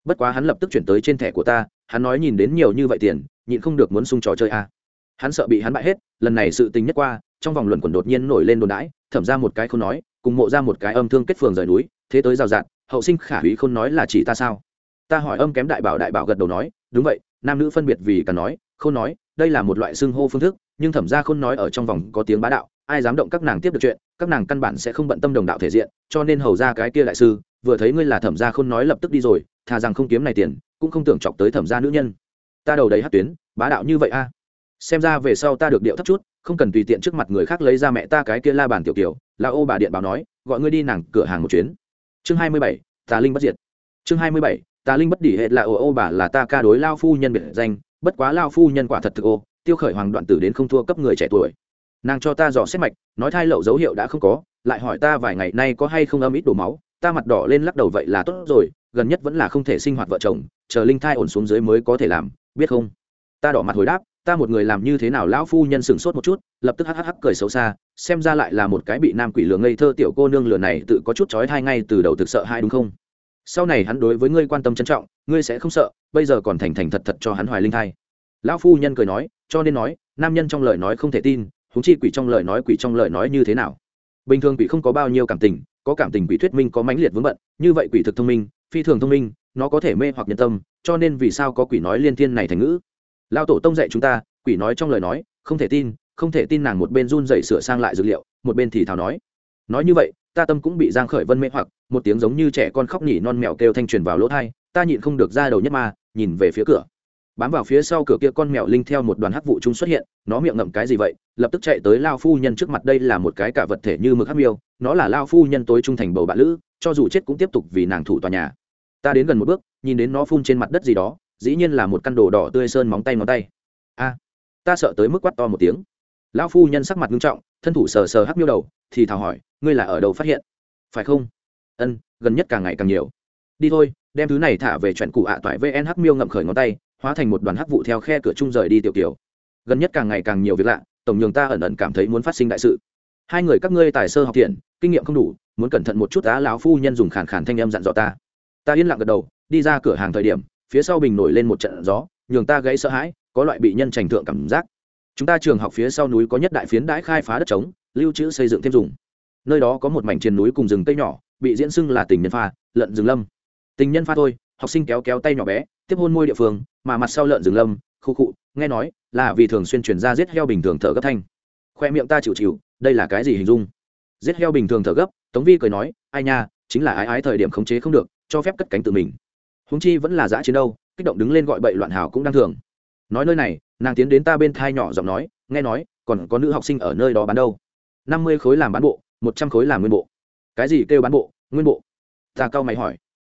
bất quá hắn lập tức chuyển tới trên thẻ của ta, hắn nói nhìn đến nhiều như vậy tiền, nhịn không được muốn sung trò chơi a à. hắn sợ bị hắn bại hết, lần này sự tình nhất qua, trong vòng luận quẩn đột nhiên nổi lên đồn đãi, thẩm ra một cái không nói, cùng mộ ra một cái âm thương kết phường rời núi, thế tới rào rạt, hậu sinh khả hủy không nói là chỉ ta sao ta hỏi âm kém đại bảo đại bảo gật đầu nói đúng vậy, nam nữ phân biệt vì cả nói, khôn nói, đây là một loại xưng hô phương thức, nhưng thẩm ra khôn nói ở trong vòng có tiếng bá đạo, ai dám động các nàng tiếp được chuyện, các nàng căn bản sẽ không bận tâm đồng đạo thể diện, cho nên hầu ra cái kia đại sư, vừa thấy ngươi là thẩm gia khôn nói lập tức đi rồi, thà rằng không kiếm này tiền, cũng không tưởng chọc tới thẩm gia nữ nhân. Ta đầu đầy hát tuyến, bá đạo như vậy a. Xem ra về sau ta được điệu thấp chút, không cần tùy tiện trước mặt người khác lấy ra mẹ ta cái kia la bàn tiểu kiểu là ô bà điện báo nói, gọi ngươi đi nàng cửa hàng một chuyến. Chương hai mươi bảy, tà linh bất diệt. Chương hai mươi bảy tà linh bất đỉ hệ là ô ô bà là ta ca đối lao phu nhân biệt danh, bất quá lao phu nhân quả thật thực ô, tiêu khởi hoàng đoạn tử đến không thua cấp người trẻ tuổi. Nàng cho ta dò xét mạch, nói thai lậu dấu hiệu đã không có, lại hỏi ta vài ngày nay có hay không âm ít đổ máu, ta mặt đỏ lên lắc đầu vậy là tốt rồi, gần nhất vẫn là không thể sinh hoạt vợ chồng, chờ linh thai ổn xuống dưới mới có thể làm, biết không? Ta đỏ mặt hồi đáp, ta một người làm như thế nào lão phu nhân sửng sốt một chút, lập tức hắc hắc hắc cười xấu xa, xem ra lại là một cái bị nam quỷ lừa ngây thơ tiểu cô nương lừa này tự có chút trói thai ngay từ đầu thực sợ hai đúng không? Sau này hắn đối với ngươi quan tâm trân trọng, ngươi sẽ không sợ, bây giờ còn thành thành thật thật cho hắn hoài linh thai. Lão phu nhân cười nói, cho nên nói, nam nhân trong lời nói không thể tin húng chi quỷ trong lời nói quỷ trong lời nói như thế nào? Bình thường quỷ không có bao nhiêu cảm tình, có cảm tình quỷ thuyết minh có mãnh liệt vướng bận, như vậy quỷ thực thông minh, phi thường thông minh, nó có thể mê hoặc nhân tâm, cho nên vì sao có quỷ nói liên thiên này thành ngữ? Lao tổ tông dạy chúng ta, quỷ nói trong lời nói, không thể tin, không thể tin nàng một bên run dậy sửa sang lại dược liệu, một bên thì thào nói. Nói như vậy ta tâm cũng bị giang khởi vân mê hoặc, một tiếng giống như trẻ con khóc nhỉ non mèo kêu thanh truyền vào lỗ thai, ta nhịn không được ra đầu nhất ma, nhìn về phía cửa. Bám vào phía sau cửa kia con mèo linh theo một đoàn hắc vụ chúng xuất hiện, nó miệng ngậm cái gì vậy, lập tức chạy tới lao phu nhân trước mặt đây là một cái cả vật thể như mực hắc miêu, nó là lao phu nhân tối trung thành bầu bạn lữ, cho dù chết cũng tiếp tục vì nàng thủ tòa nhà. Ta đến gần một bước, nhìn đến nó phun trên mặt đất gì đó, dĩ nhiên là một căn đồ đỏ tươi sơn móng tay ngón tay. A, ta sợ tới mức quát to một tiếng lão phu nhân sắc mặt nghiêm trọng, thân thủ sờ sờ hắc miêu đầu, thì thào hỏi, ngươi là ở đâu phát hiện? Phải không? Ân, gần nhất càng ngày càng nhiều. Đi thôi, đem thứ này thả về chuyện cụ ạ. Toại vn hắc miêu ngậm khởi ngón tay, hóa thành một đoàn hắc vụ theo khe cửa chung rời đi tiểu kiểu gần nhất càng ngày càng nhiều việc lạ, tổng nhường ta ẩn ẩn cảm thấy muốn phát sinh đại sự. Hai người các ngươi tài sơ học thiện kinh nghiệm không đủ, muốn cẩn thận một chút á, lão phu nhân dùng khàn khàn thanh âm dặn dò ta. Ta yên lặng gật đầu, đi ra cửa hàng thời điểm, phía sau bình nổi lên một trận gió, nhường ta gãy sợ hãi, có loại bị nhân trành thượng cảm giác chúng ta trường học phía sau núi có nhất đại phiến đãi khai phá đất trống, lưu trữ xây dựng thêm dùng. Nơi đó có một mảnh trên núi cùng rừng cây nhỏ, bị diễn xưng là tình nhân pha, lợn rừng lâm. Tình nhân pha thôi, học sinh kéo kéo tay nhỏ bé, tiếp hôn môi địa phương, mà mặt sau lợn rừng lâm, khu cụ nghe nói là vì thường xuyên chuyển ra giết heo bình thường thở gấp thanh. Khoe miệng ta chịu chịu, đây là cái gì hình dung? Giết heo bình thường thở gấp, tống vi cười nói, ai nha, chính là ái ái thời điểm khống chế không được, cho phép cất cánh tự mình. Húng chi vẫn là giã chiến đâu, kích động đứng lên gọi bậy loạn hào cũng đang thường. Nói nơi này nàng tiến đến ta bên thai nhỏ giọng nói, nghe nói, còn có nữ học sinh ở nơi đó bán đâu? Năm mươi khối làm bán bộ, một trăm khối làm nguyên bộ. Cái gì kêu bán bộ? Nguyên bộ? Ta cau mày hỏi.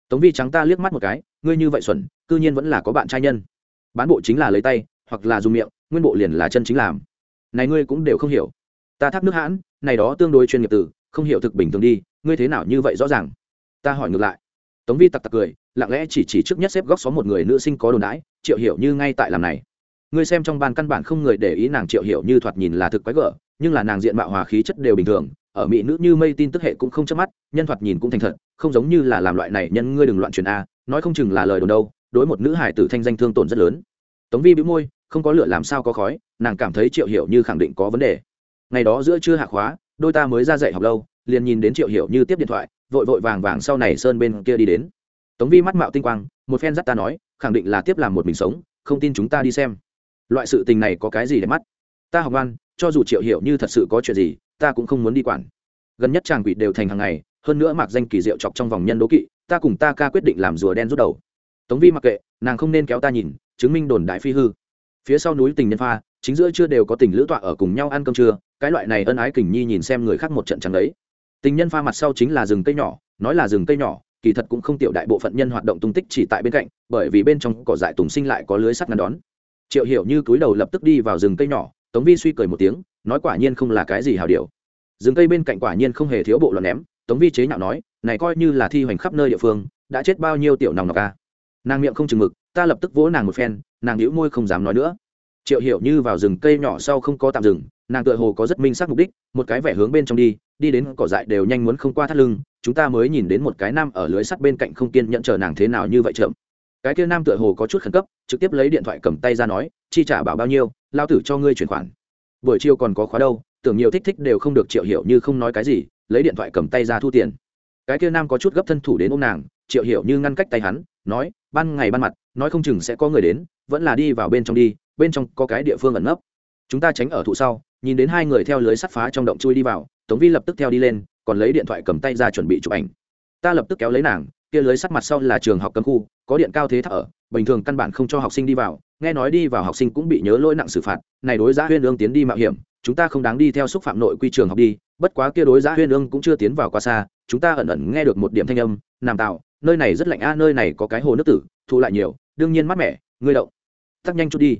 Tống vi trắng ta liếc mắt một cái, ngươi như vậy xuẩn, cư nhiên vẫn là có bạn trai nhân. Bán bộ chính là lấy tay, hoặc là dùng miệng, nguyên bộ liền là chân chính làm. Này ngươi cũng đều không hiểu. Ta thắc nước hãn, này đó tương đối chuyên nghiệp từ, không hiểu thực bình thường đi, ngươi thế nào như vậy rõ ràng? Ta hỏi ngược lại. Tống vi tặc tặc cười, lặng lẽ chỉ chỉ trước nhất xếp góc xóm một người nữ sinh có đồn đãi, triệu hiểu như ngay tại làm này ngươi xem trong ban căn bản không người để ý nàng triệu hiểu như thoạt nhìn là thực quái gở, nhưng là nàng diện mạo hòa khí chất đều bình thường, ở mỹ nữ như mây tin tức hệ cũng không chớp mắt, nhân thoạt nhìn cũng thành thật, không giống như là làm loại này nhân ngươi đừng loạn truyền a, nói không chừng là lời đồn đâu, đối một nữ hải tử thanh danh thương tổn rất lớn. Tống vi bĩu môi, không có lửa làm sao có khói, nàng cảm thấy triệu hiểu như khẳng định có vấn đề. Ngày đó giữa trưa hạ khóa, đôi ta mới ra dạy học lâu, liền nhìn đến triệu hiểu như tiếp điện thoại, vội vội vàng vàng sau này sơn bên kia đi đến. Tống vi mắt mạo tinh quang, một phen dắt ta nói, khẳng định là tiếp làm một mình sống, không tin chúng ta đi xem loại sự tình này có cái gì để mắt? Ta học ngoan, cho dù triệu hiểu như thật sự có chuyện gì, ta cũng không muốn đi quản. Gần nhất chàng quỷ đều thành hàng ngày, hơn nữa mặc danh kỳ diệu chọc trong vòng nhân đố kỵ, ta cùng ta ca quyết định làm rùa đen rút đầu. Tống vi mặc kệ, nàng không nên kéo ta nhìn, chứng minh đồn đại phi hư. Phía sau núi tình nhân pha, chính giữa chưa đều có tình lữ tọa ở cùng nhau ăn cơm trưa, cái loại này ân ái kình nhi nhìn xem người khác một trận chẳng đấy. Tình nhân pha mặt sau chính là rừng cây nhỏ, nói là rừng cây nhỏ, kỳ thật cũng không tiểu đại bộ phận nhân hoạt động tung tích chỉ tại bên cạnh, bởi vì bên trong cỏ dại tùng sinh lại có lưới sắt ngăn đón triệu hiểu như cúi đầu lập tức đi vào rừng cây nhỏ, tống vi suy cười một tiếng, nói quả nhiên không là cái gì hào điều. Rừng cây bên cạnh quả nhiên không hề thiếu bộ lọt ném, tống vi chế nhạo nói, này coi như là thi hoành khắp nơi địa phương, đã chết bao nhiêu tiểu nòng nọc ca nàng miệng không chừng mực, ta lập tức vỗ nàng một phen, nàng nhíu môi không dám nói nữa. Triệu hiểu như vào rừng cây nhỏ sau không có tạm dừng, nàng tựa hồ có rất minh xác mục đích, một cái vẻ hướng bên trong đi đi đến cỏ dại đều nhanh muốn không qua thắt lưng, chúng ta mới nhìn đến một cái nam ở lưới sắt bên cạnh không kiên nhận chờ nàng thế nào như vậy chậm cái kia nam tựa hồ có chút khẩn cấp, trực tiếp lấy điện thoại cầm tay ra nói, chi trả bảo bao nhiêu, lao tử cho ngươi chuyển khoản. Buổi chiều còn có khóa đâu, tưởng nhiều thích thích đều không được triệu hiểu như không nói cái gì, lấy điện thoại cầm tay ra thu tiền. Cái kia nam có chút gấp thân thủ đến ôm nàng, triệu hiểu như ngăn cách tay hắn, nói, ban ngày ban mặt, nói không chừng sẽ có người đến, vẫn là đi vào bên trong đi, bên trong có cái địa phương ẩn nấp. Chúng ta tránh ở thụ sau, nhìn đến hai người theo lưới sắt phá trong động chui đi vào, tống vi lập tức theo đi lên, còn lấy điện thoại cầm tay ra chuẩn bị chụp ảnh. Ta lập tức kéo lấy nàng, kia lưới sắt mặt sau là trường học cấm khu có điện cao thế thấp ở, bình thường căn bản không cho học sinh đi vào, nghe nói đi vào học sinh cũng bị nhớ lỗi nặng xử phạt, này đối giá huyên ương tiến đi mạo hiểm, chúng ta không đáng đi theo xúc phạm nội quy trường học đi, bất quá kia đối giá huyên ương cũng chưa tiến vào quá xa, chúng ta ẩn ẩn nghe được một điểm thanh âm, nam tạo nơi này rất lạnh a, nơi này có cái hồ nước tử, thu lại nhiều, đương nhiên mát mẻ, ngươi động. Tắt nhanh chút đi.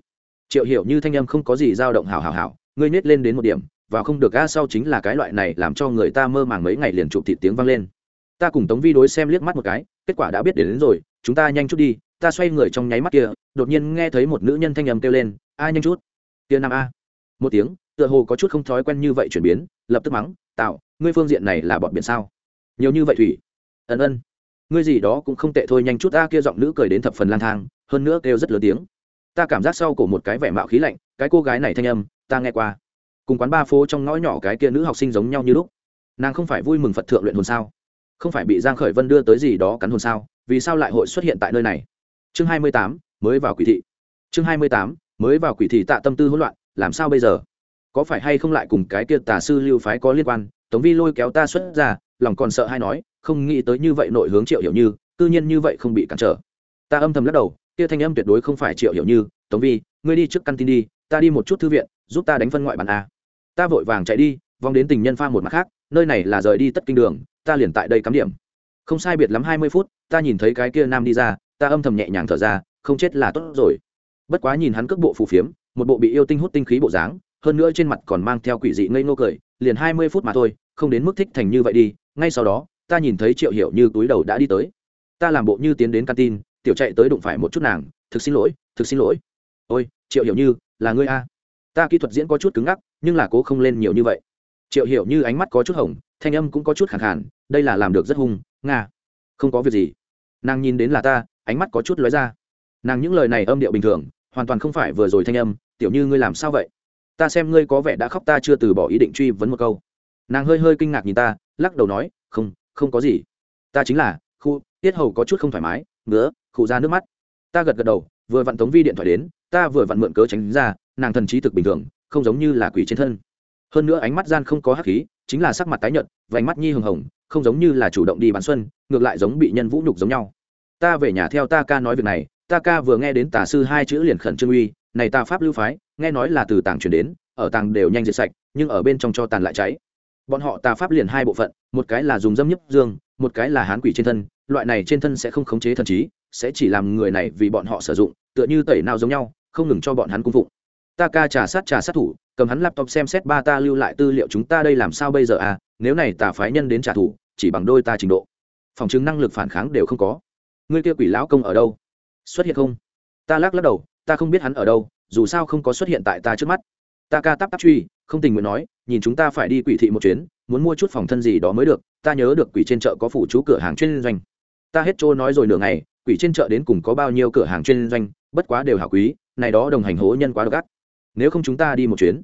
Triệu hiểu như thanh âm không có gì dao động hào hào hào ngươi nhét lên đến một điểm và không được a, sau chính là cái loại này làm cho người ta mơ màng mấy ngày liền chụp thịt tiếng vang lên ta cùng tống vi đối xem liếc mắt một cái kết quả đã biết đến, đến rồi chúng ta nhanh chút đi ta xoay người trong nháy mắt kia đột nhiên nghe thấy một nữ nhân thanh âm kêu lên a nhanh chút. Kia nam a. Một tiếng tựa hồ có chút không thói quen như vậy chuyển biến lập tức mắng tạo ngươi phương diện này là bọn biển sao? Nhiều như vậy thủy. Ân ân. Ngươi gì đó cũng không tệ thôi nhanh chút a kia giọng nữ cười đến thập phần lang thang hơn nữa kêu rất lớn tiếng. Ta cảm giác sau cổ một cái vẻ mạo khí lạnh cái cô gái này thanh âm ta nghe qua. Cùng quán ba phố trong ngõ nhỏ cái kia nữ học sinh giống nhau như lúc. Nàng không phải vui mừng phật thượng luyện hồn sao? Không phải bị giang khởi vân đưa tới gì đó cắn hồn sao, vì sao lại hội xuất hiện tại nơi này? Chương hai mươi tám, mới vào quỷ thị. Chương hai mươi tám, mới vào quỷ thị tạ tâm tư hỗn loạn, làm sao bây giờ? Có phải hay không lại cùng cái kia tà sư lưu phái có liên quan? Tống vi lôi kéo ta xuất ra, lòng còn sợ hay nói, không nghĩ tới như vậy nội hướng triệu hiểu như tư nhiên như vậy không bị cản trở. Ta âm thầm lắc đầu, kia thanh âm tuyệt đối không phải triệu hiểu như, tống vi, ngươi đi trước căn tin đi, ta đi một chút thư viện, giúp ta đánh phân ngoại bản a. Ta vội vàng chạy đi, vòng đến tình nhân pha một mặt khác nơi này là rời đi tất kinh đường, ta liền tại đây cắm điểm. Không sai biệt lắm hai mươi phút, ta nhìn thấy cái kia nam đi ra, ta âm thầm nhẹ nhàng thở ra, không chết là tốt rồi. Bất quá nhìn hắn cước bộ phù phiếm, một bộ bị yêu tinh hút tinh khí bộ dáng, hơn nữa trên mặt còn mang theo quỷ dị ngây ngô cười, liền hai mươi phút mà thôi, không đến mức thích thành như vậy đi, ngay sau đó, ta nhìn thấy triệu hiểu như túi đầu đã đi tới. Ta làm bộ như tiến đến canteen, tiểu chạy tới đụng phải một chút nàng, thực xin lỗi, thực xin lỗi. Ôi, triệu hiểu như, là ngươi a? Ta kỹ thuật diễn có chút cứng ngắc, nhưng là cố không lên nhiều như vậy triệu hiểu như ánh mắt có chút hồng, thanh âm cũng có chút khẳng khản đây là làm được rất hung, nga. Không có việc gì. Nàng nhìn đến là ta, ánh mắt có chút lóe ra. Nàng những lời này âm điệu bình thường, hoàn toàn không phải vừa rồi thanh âm, tiểu như ngươi làm sao vậy? Ta xem ngươi có vẻ đã khóc ta chưa từ bỏ ý định truy vấn một câu. Nàng hơi hơi kinh ngạc nhìn ta, lắc đầu nói, không không có gì. Ta chính là, khu, tiết hầu có chút không thoải mái, ngứa, khụ ra nước mắt. Ta gật gật đầu, vừa vặn tống vi điện thoại đến, ta vừa vặn mượn cớ tránh ra, nàng thần trí thực bình thường, không giống như là quỷ trên thân hơn nữa ánh mắt gian không có hắc khí, chính là sắc mặt tái nhợt, vành mắt nhi hồng hồng, không giống như là chủ động đi bán xuân, ngược lại giống bị nhân vũ nhục giống nhau. Ta về nhà theo ta ca nói việc này, ta ca vừa nghe đến tà sư hai chữ liền khẩn trương uy, này ta pháp lưu phái, nghe nói là từ tàng chuyển đến, ở tàng đều nhanh diệt sạch, nhưng ở bên trong cho tàn lại cháy. Bọn họ tà pháp liền hai bộ phận, một cái là dùng dâm nhấp dương, một cái là hán quỷ trên thân, loại này trên thân sẽ không khống chế thần trí, sẽ chỉ làm người này vì bọn họ sử dụng, tựa như tẩy nào giống nhau, không ngừng cho bọn hắn cung phụng. Ta ca trà sát trà sát thủ cầm hắn laptop xem xét ba ta lưu lại tư liệu chúng ta đây làm sao bây giờ à? Nếu này tà phái nhân đến trả thù, chỉ bằng đôi ta trình độ. Phòng chứng năng lực phản kháng đều không có. Ngươi kia quỷ lão công ở đâu? Xuất hiện không? Ta lắc lắc đầu, ta không biết hắn ở đâu, dù sao không có xuất hiện tại ta trước mắt. Ta ca tắp tắp truy, không tình nguyện nói, nhìn chúng ta phải đi quỷ thị một chuyến, muốn mua chút phòng thân gì đó mới được, ta nhớ được quỷ trên chợ có phủ chú cửa hàng chuyên doanh. Ta hết trôi nói rồi nửa ngày, quỷ trên chợ đến cùng có bao nhiêu cửa hàng chuyên doanh, bất quá đều hảo quý, này đó đồng hành hố nhân quá độc ác nếu không chúng ta đi một chuyến.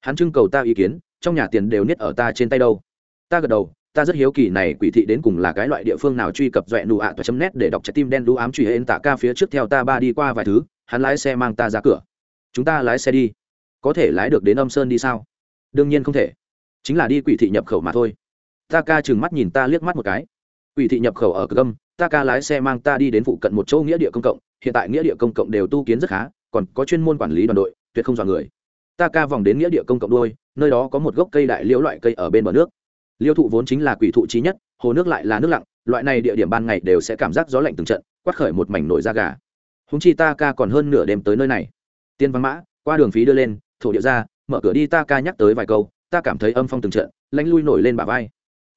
Hắn trưng cầu ta ý kiến, trong nhà tiền đều niết ở ta trên tay đâu. Ta gật đầu, ta rất hiếu kỳ này quỷ thị đến cùng là cái loại địa phương nào truy cập doẹ nụ ạ và chấm nét để đọc trái tim đen đũ ám truy hên tạ ca phía trước theo ta ba đi qua vài thứ, hắn lái xe mang ta ra cửa. Chúng ta lái xe đi. Có thể lái được đến âm sơn đi sao? Đương nhiên không thể. Chính là đi quỷ thị nhập khẩu mà thôi. Ta ca chừng mắt nhìn ta liếc mắt một cái. Quỷ thị nhập khẩu ở cực âm, ta ca lái xe mang ta đi đến phụ cận một chỗ nghĩa địa công cộng, hiện tại nghĩa địa công cộng đều tu kiến rất khá, còn có chuyên môn quản lý đoàn đội tuyệt không dọa người. Ta ca vòng đến nghĩa địa công cộng đôi nơi đó có một gốc cây đại liễu loại cây ở bên bờ nước. Liêu thụ vốn chính là quỷ thụ trí nhất, hồ nước lại là nước lặng, loại này địa điểm ban ngày đều sẽ cảm giác gió lạnh từng trận quát khởi một mảnh nổi da gà. Húng chi ta ca còn hơn nửa đêm tới nơi này. Tiên văn mã, qua đường phí đưa lên, thổ địa ra, mở cửa đi ta ca nhắc tới vài câu, ta cảm thấy âm phong từng trận lánh lui nổi lên bả vai.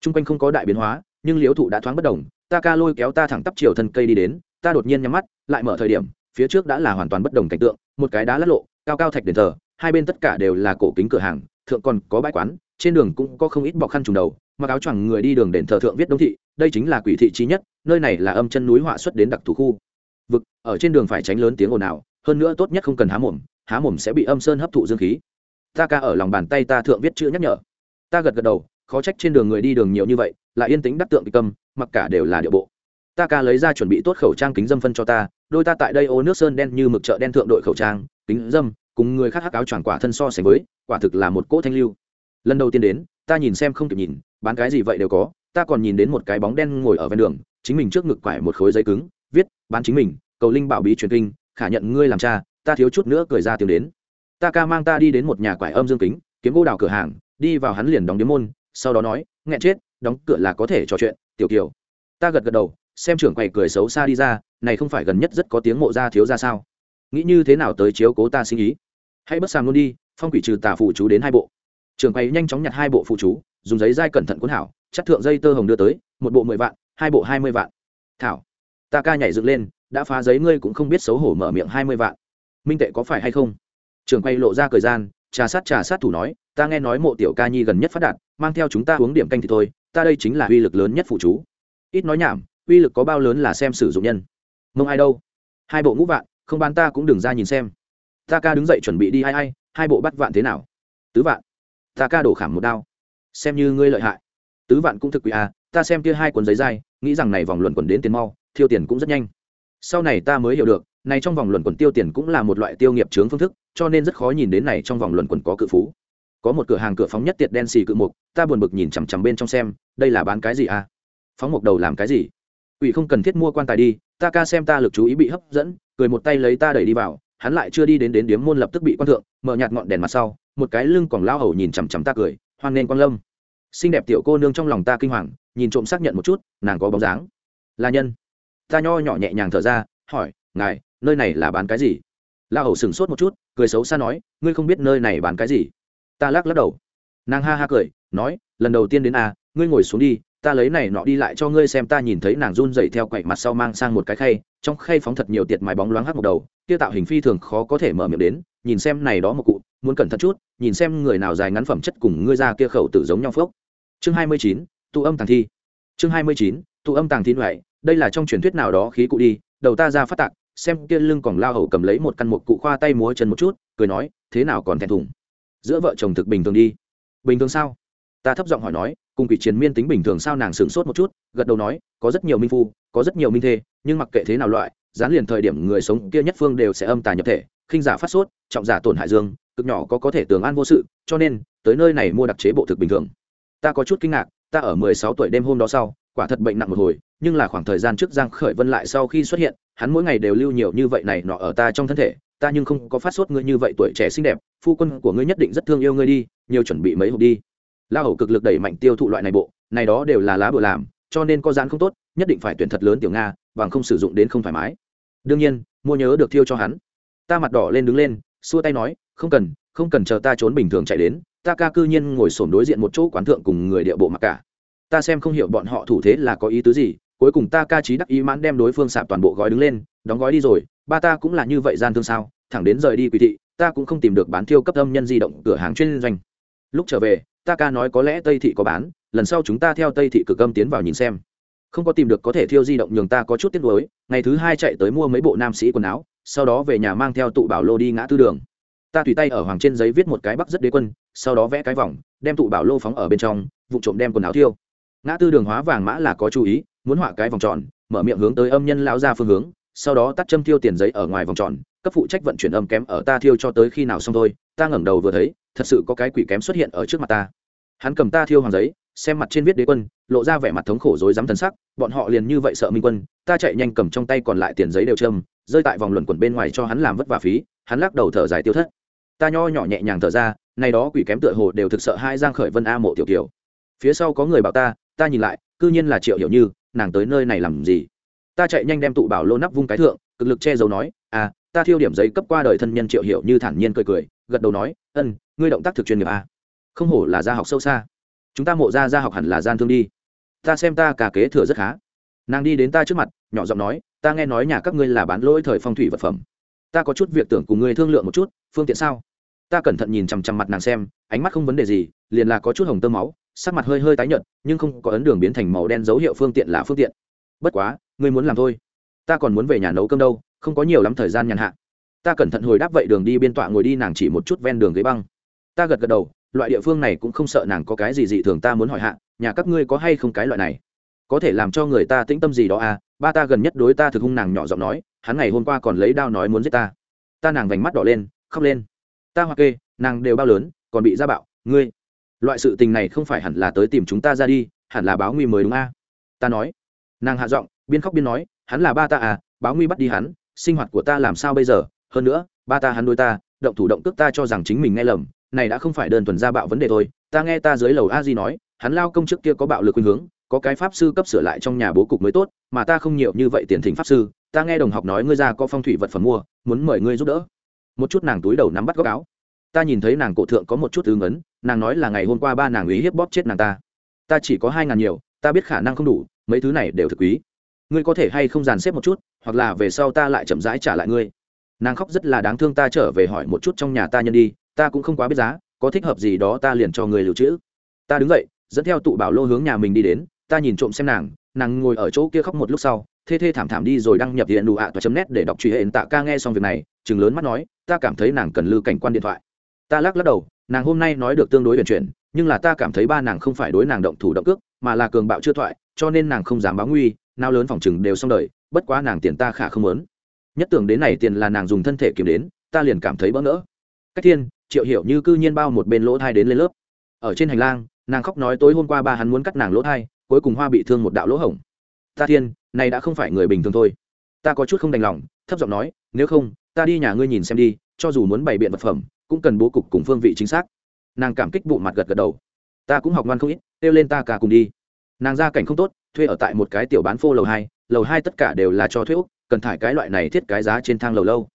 T r u n g quanh không có đại biến hóa, nhưng liếu thụ đã thoáng bất đồng ta ca lôi kéo ta thẳng tắp chiều thân cây đi đến, ta đột nhiên nhắm mắt, lại mở thời điểm, phía trước đã là hoàn toàn bất đồng cảnh tượng, một cái đá lát lộ cao cao thạch đền thờ, hai bên tất cả đều là cổ kính cửa hàng, thượng còn có bãi quán, trên đường cũng có không ít bọc khăn trùng đầu, mặc áo choàng người đi đường đền thờ thượng viết đông thị, đây chính là quỷ thị trí nhất, nơi này là âm chân núi họa xuất đến đặc thù khu. Vực, ở trên đường phải tránh lớn tiếng ồn ào, hơn nữa tốt nhất không cần há mồm há mồm sẽ bị âm sơn hấp thụ dương khí. Ta ca ở lòng bàn tay ta thượng viết chữ nhắc nhở. Ta gật gật đầu, khó trách trên đường người đi đường nhiều như vậy, lại yên tĩnh đắc tượng kịch cầm mặc cả đều là địa bộ ta ca lấy ra chuẩn bị tốt khẩu trang kính dâm phân cho ta, đôi ta tại đây ô nước sơn đen như mực chợ đen thượng đội khẩu trang, kính dâm, cùng người khác hắc áo choàng quả thân so sánh với, quả thực là một cỗ thanh lưu. Lần đầu tiên đến, ta nhìn xem không kịp nhìn, bán cái gì vậy đều có, ta còn nhìn đến một cái bóng đen ngồi ở ven đường, chính mình trước ngực quải một khối giấy cứng, viết, bán chính mình, cầu linh bảo bí truyền kinh, khả nhận ngươi làm cha, ta thiếu chút nữa cười ra tiếng đến. Ta ca mang ta đi đến một nhà quải âm dương kính, kiếm gỗ đào cửa hàng, đi vào hắn liền đóng điếm môn, sau đó nói, nghẹn chết, đóng cửa là có thể trò chuyện, tiểu kiều. Ta gật gật đầu xem trưởng quầy cười xấu xa đi ra, này không phải gần nhất rất có tiếng mộ ra thiếu ra sao? Nghĩ như thế nào tới chiếu cố ta sinh ý? Hãy bất sàng luôn đi, phong quỷ trừ tà phụ chú đến hai bộ. Trưởng quầy nhanh chóng nhặt hai bộ phụ chú, dùng giấy dai cẩn thận cuốn hảo chắc thượng dây tơ hồng đưa tới, một bộ mười vạn, hai bộ hai mươi vạn. Thảo, ta ca nhảy dựng lên, đã phá giấy ngươi cũng không biết xấu hổ mở miệng hai mươi vạn. Minh tệ có phải hay không? Trưởng quay lộ ra cười gian, trà sát trà sát thủ nói, ta nghe nói mộ tiểu ca nhi gần nhất phát đạt, mang theo chúng ta uống điểm canh thì thôi, ta đây chính là uy lực lớn nhất phụ chú. Ít nói nhảm uy lực có bao lớn là xem sử dụng nhân. Mông ai đâu? Hai bộ ngũ vạn, không bán ta cũng đừng ra nhìn xem. Ta ca đứng dậy chuẩn bị đi ai ai, hai bộ bắt vạn thế nào? Tứ vạn. Ta ca đổ khảm một đao. Xem như ngươi lợi hại. Tứ vạn cũng thực quỷ à ta xem kia hai cuốn giấy dai, nghĩ rằng này vòng luận quẩn đến tiền mau, thiêu tiền cũng rất nhanh. Sau này ta mới hiểu được, này trong vòng luận quẩn tiêu tiền cũng là một loại tiêu nghiệp chướng phương thức, cho nên rất khó nhìn đến này trong vòng luận quẩn có cự phú. Có một cửa hàng cửa phóng nhất tiệt đen xì cự mục, ta buồn bực nhìn chằm chằm bên trong xem, đây là bán cái gì à? Phóng mục đầu làm cái gì? Ủy không cần thiết mua quan tài đi, ta ca xem ta lực chú ý bị hấp dẫn, cười một tay lấy ta đẩy đi vào, hắn lại chưa đi đến đến điếm môn lập tức bị quan thượng, mở nhạt ngọn đèn mặt sau, một cái lưng còn lao hầu nhìn chằm chằm ta cười, hoan nên quan lâm. Xinh đẹp tiểu cô nương trong lòng ta kinh hoàng, nhìn trộm xác nhận một chút, nàng có bóng dáng. Là nhân. Ta nho nhỏ nhẹ nhàng thở ra, hỏi, ngài, nơi này là bán cái gì? La hầu sửng sốt một chút, cười xấu xa nói, ngươi không biết nơi này bán cái gì? Ta lắc lắc đầu. Nàng ha ha cười, nói, lần đầu tiên đến à ngươi ngồi xuống đi ta lấy này nọ đi lại cho ngươi xem, ta nhìn thấy nàng run dậy theo quậy mặt sau mang sang một cái khay, trong khay phóng thật nhiều tiệt mái bóng loáng hắc một đầu, kia tạo hình phi thường khó có thể mở miệng đến, nhìn xem này đó một cụ, muốn cẩn thận chút, nhìn xem người nào dài ngắn phẩm chất cùng ngươi ra kia khẩu tử giống nhau phốc. Chương hai mươi chín, tụ âm tàng thi. Chương hai mươi chín, tụ âm tàng thi ngoại đây là trong truyền thuyết nào đó khí cụ đi, đầu ta ra phát tạc, xem kia lưng còn lao hầu cầm lấy một căn một cụ khoa tay múa chân một chút, cười nói, thế nào còn thẹn thùng. Giữa vợ chồng thực bình thường đi. Bình thường sao? Ta thấp giọng hỏi nói cùng quỷ chiến miên tính bình thường sao nàng sửng sốt một chút, gật đầu nói, có rất nhiều minh phu, có rất nhiều minh thê, nhưng mặc kệ thế nào loại gián liền thời điểm người sống kia nhất phương đều sẽ âm tà nhập thể, khinh giả phát sốt, trọng giả tổn hại dương, cực nhỏ có có thể tường an vô sự, cho nên, tới nơi này mua đặc chế bộ thực bình thường. Ta có chút kinh ngạc, ta ở mười sáu tuổi đêm hôm đó sau, quả thật bệnh nặng một hồi, nhưng là khoảng thời gian trước giang khởi vân lại sau khi xuất hiện, hắn mỗi ngày đều lưu nhiều như vậy này nọ ở ta trong thân thể, ta nhưng không có phát sốt ngươi như vậy tuổi trẻ xinh đẹp, phu quân của ngươi nhất định rất thương yêu ngươi đi, nhiều chuẩn bị mấy hộp đi la hầu cực lực đẩy mạnh tiêu thụ loại này bộ, này đó đều là lá bừa làm, cho nên có dán không tốt, nhất định phải tuyển thật lớn tiểu nga, bằng không sử dụng đến không thoải mái. Đương nhiên, mua nhớ được thiêu cho hắn. Ta mặt đỏ lên đứng lên, xua tay nói, không cần không cần chờ ta trốn bình thường chạy đến, ta ca cư nhiên ngồi sổm đối diện một chỗ quán thượng cùng người địa bộ mặc cả. Ta xem không hiểu bọn họ thủ thế là có ý tứ gì, cuối cùng ta ca trí đắc ý mãn đem đối phương sạp toàn bộ gói đứng lên, đóng gói đi rồi, ba ta cũng là như vậy gian thương sao, thẳng đến rời đi quỷ thị, ta cũng không tìm được bán thiêu cấp âm nhân di động cửa hàng chuyên doanh lúc trở về, ta ca nói có lẽ tây thị có bán, lần sau chúng ta theo tây thị cực âm tiến vào nhìn xem. Không có tìm được có thể thiêu di động nhường ta có chút tiếc nuối, ngày thứ hai chạy tới mua mấy bộ nam sĩ quần áo, sau đó về nhà mang theo tụ bảo lô đi ngã tư đường. Ta tùy tay ở hoàng trên giấy viết một cái bắc rất đế quân, sau đó vẽ cái vòng, đem tụ bảo lô phóng ở bên trong, vụ trộm đem quần áo thiêu. Ngã tư đường hóa vàng mã là có chú ý, muốn họa cái vòng tròn, mở miệng hướng tới âm nhân lão ra phương hướng, sau đó tắt châm thiêu tiền giấy ở ngoài vòng tròn, cấp phụ trách vận chuyển âm kém ở ta thiêu cho tới khi nào xong thôi ta ngẩng đầu vừa thấy, thật sự có cái quỷ kém xuất hiện ở trước mặt ta. Hắn cầm ta thiêu hoàng giấy, xem mặt trên viết đế quân, lộ ra vẻ mặt thống khổ rối rắm thần sắc, bọn họ liền như vậy sợ minh quân, ta chạy nhanh cầm trong tay còn lại tiền giấy đều châm, rơi tại vòng luẩn quẩn bên ngoài cho hắn làm vất vả phí, hắn lắc đầu thở dài tiêu thất. Ta nho nhỏ nhẹ nhàng thở ra nay đó quỷ kém tựa hồ đều thực sợ hai giang khởi vân a mộ tiểu tiểu phía sau có người bảo ta ta nhìn lại, cư nhiên là triệu hiểu như, nàng tới nơi này làm gì? Ta chạy nhanh đem tụ bảo lô nắp vung cái thượng, cực lực che giấu nói ta thiêu điểm giấy cấp qua đời thân nhân triệu hiểu như thản nhiên cười cười, gật đầu nói, ân, ngươi động tác thực chuyên nghiệp à. không hổ là gia học sâu xa. Chúng ta mộ ra gia học hẳn là gian thương đi. Ta xem ta cả kế thừa rất khá. Nàng đi đến ta trước mặt, nhỏ giọng nói, ta nghe nói nhà các ngươi là bán lỗi thời phong thủy vật phẩm. Ta có chút việc tưởng cùng ngươi thương lượng một chút, phương tiện sao? Ta cẩn thận nhìn chằm chằm mặt nàng xem, ánh mắt không vấn đề gì, liền là có chút hồng tơ máu, sắc mặt hơi hơi tái nhợt, nhưng không có ấn đường biến thành màu đen dấu hiệu phương tiện là phương tiện. Bất quá, ngươi muốn làm thôi. Ta còn muốn về nhà nấu cơm đâu không có nhiều lắm thời gian nhàn hạ. Ta cẩn thận hồi đáp vậy đường đi biên tọa ngồi đi, nàng chỉ một chút ven đường ghế băng. Ta gật gật đầu, loại địa phương này cũng không sợ nàng có cái gì dị thường ta muốn hỏi hạ, nhà các ngươi có hay không cái loại này? Có thể làm cho người ta tĩnh tâm gì đó à ba ta gần nhất đối ta thực hung nàng nhỏ giọng nói, hắn ngày hôm qua còn lấy đao nói muốn giết ta. Ta nàng vành mắt đỏ lên, khóc lên. Ta hoặc kê, nàng đều bao lớn, còn bị ra bạo, ngươi. Loại sự tình này không phải hẳn là tới tìm chúng ta ra đi, hẳn là báo nguy mới đúng a. À? ta nói. Nàng hạ giọng, biên khóc biên nói, hắn là ba ta à báo nguy bắt đi hắn sinh hoạt của ta làm sao bây giờ? Hơn nữa, ba ta hắn đôi ta, động thủ động cước ta cho rằng chính mình nghe lầm, này đã không phải đơn thuần ra bạo vấn đề thôi. Ta nghe ta dưới lầu a di nói, hắn lao công trước kia có bạo lực khuynh hướng, có cái pháp sư cấp sửa lại trong nhà bố cục mới tốt, mà ta không nhiều như vậy tiền thỉnh pháp sư. Ta nghe đồng học nói ngươi ra có phong thủy vật phẩm mua, muốn mời ngươi giúp đỡ. Một chút nàng túi đầu nắm bắt góc áo. Ta nhìn thấy nàng cổ thượng có một chút ứng ấn, nàng nói là ngày hôm qua ba nàng ý hiếp bóp chết nàng ta. Ta chỉ có hai ngàn nhiều, ta biết khả năng không đủ, mấy thứ này đều thực quý ngươi có thể hay không dàn xếp một chút, hoặc là về sau ta lại chậm rãi trả lại ngươi. Nàng khóc rất là đáng thương ta trở về hỏi một chút trong nhà ta nhân đi, ta cũng không quá biết giá, có thích hợp gì đó ta liền cho người lưu trữ. Ta đứng dậy, dẫn theo tụ bảo lô hướng nhà mình đi đến, ta nhìn trộm xem nàng nàng ngồi ở chỗ kia khóc một lúc sau, thê thê thảm thảm đi rồi đăng nhập điện đủ ạ toa chấm nét để đọc truy hệ tạ ca nghe xong việc này chừng lớn mắt nói, ta cảm thấy nàng cần lưu cảnh quan điện thoại. Ta lắc lắc đầu, nàng hôm nay nói được tương đối huyền chuyển, nhưng là ta cảm thấy ba nàng không phải đối nàng động thủ động cước, mà là cường bạo chưa thoại, cho nên nàng không dám báo nguy nào lớn phòng chừng đều xong đời, bất quá nàng tiền ta khả không lớn. Nhất tưởng đến này tiền là nàng dùng thân thể kiếm đến, ta liền cảm thấy bỡ ngỡ. Cách thiên, triệu hiểu như cư nhiên bao một bên lỗ thai đến lên lớp. Ở trên hành lang, nàng khóc nói tối hôm qua ba hắn muốn cắt nàng lỗ thai, cuối cùng hoa bị thương một đạo lỗ hổng. Ta thiên, này đã không phải người bình thường thôi. Ta có chút không đành lòng, thấp giọng nói, nếu không, ta đi nhà ngươi nhìn xem đi, cho dù muốn bày biện vật phẩm, cũng cần bố cục cùng phương vị chính xác. Nàng cảm kích bụ mặt gật gật đầu. Ta cũng học ngoan không ít, kêu lên ta cả cùng đi. Nàng ra cảnh không tốt thuê ở tại một cái tiểu bán phô lầu hai lầu hai tất cả đều là cho thuê úc, cần thải cái loại này thiết cái giá trên thang lầu lâu.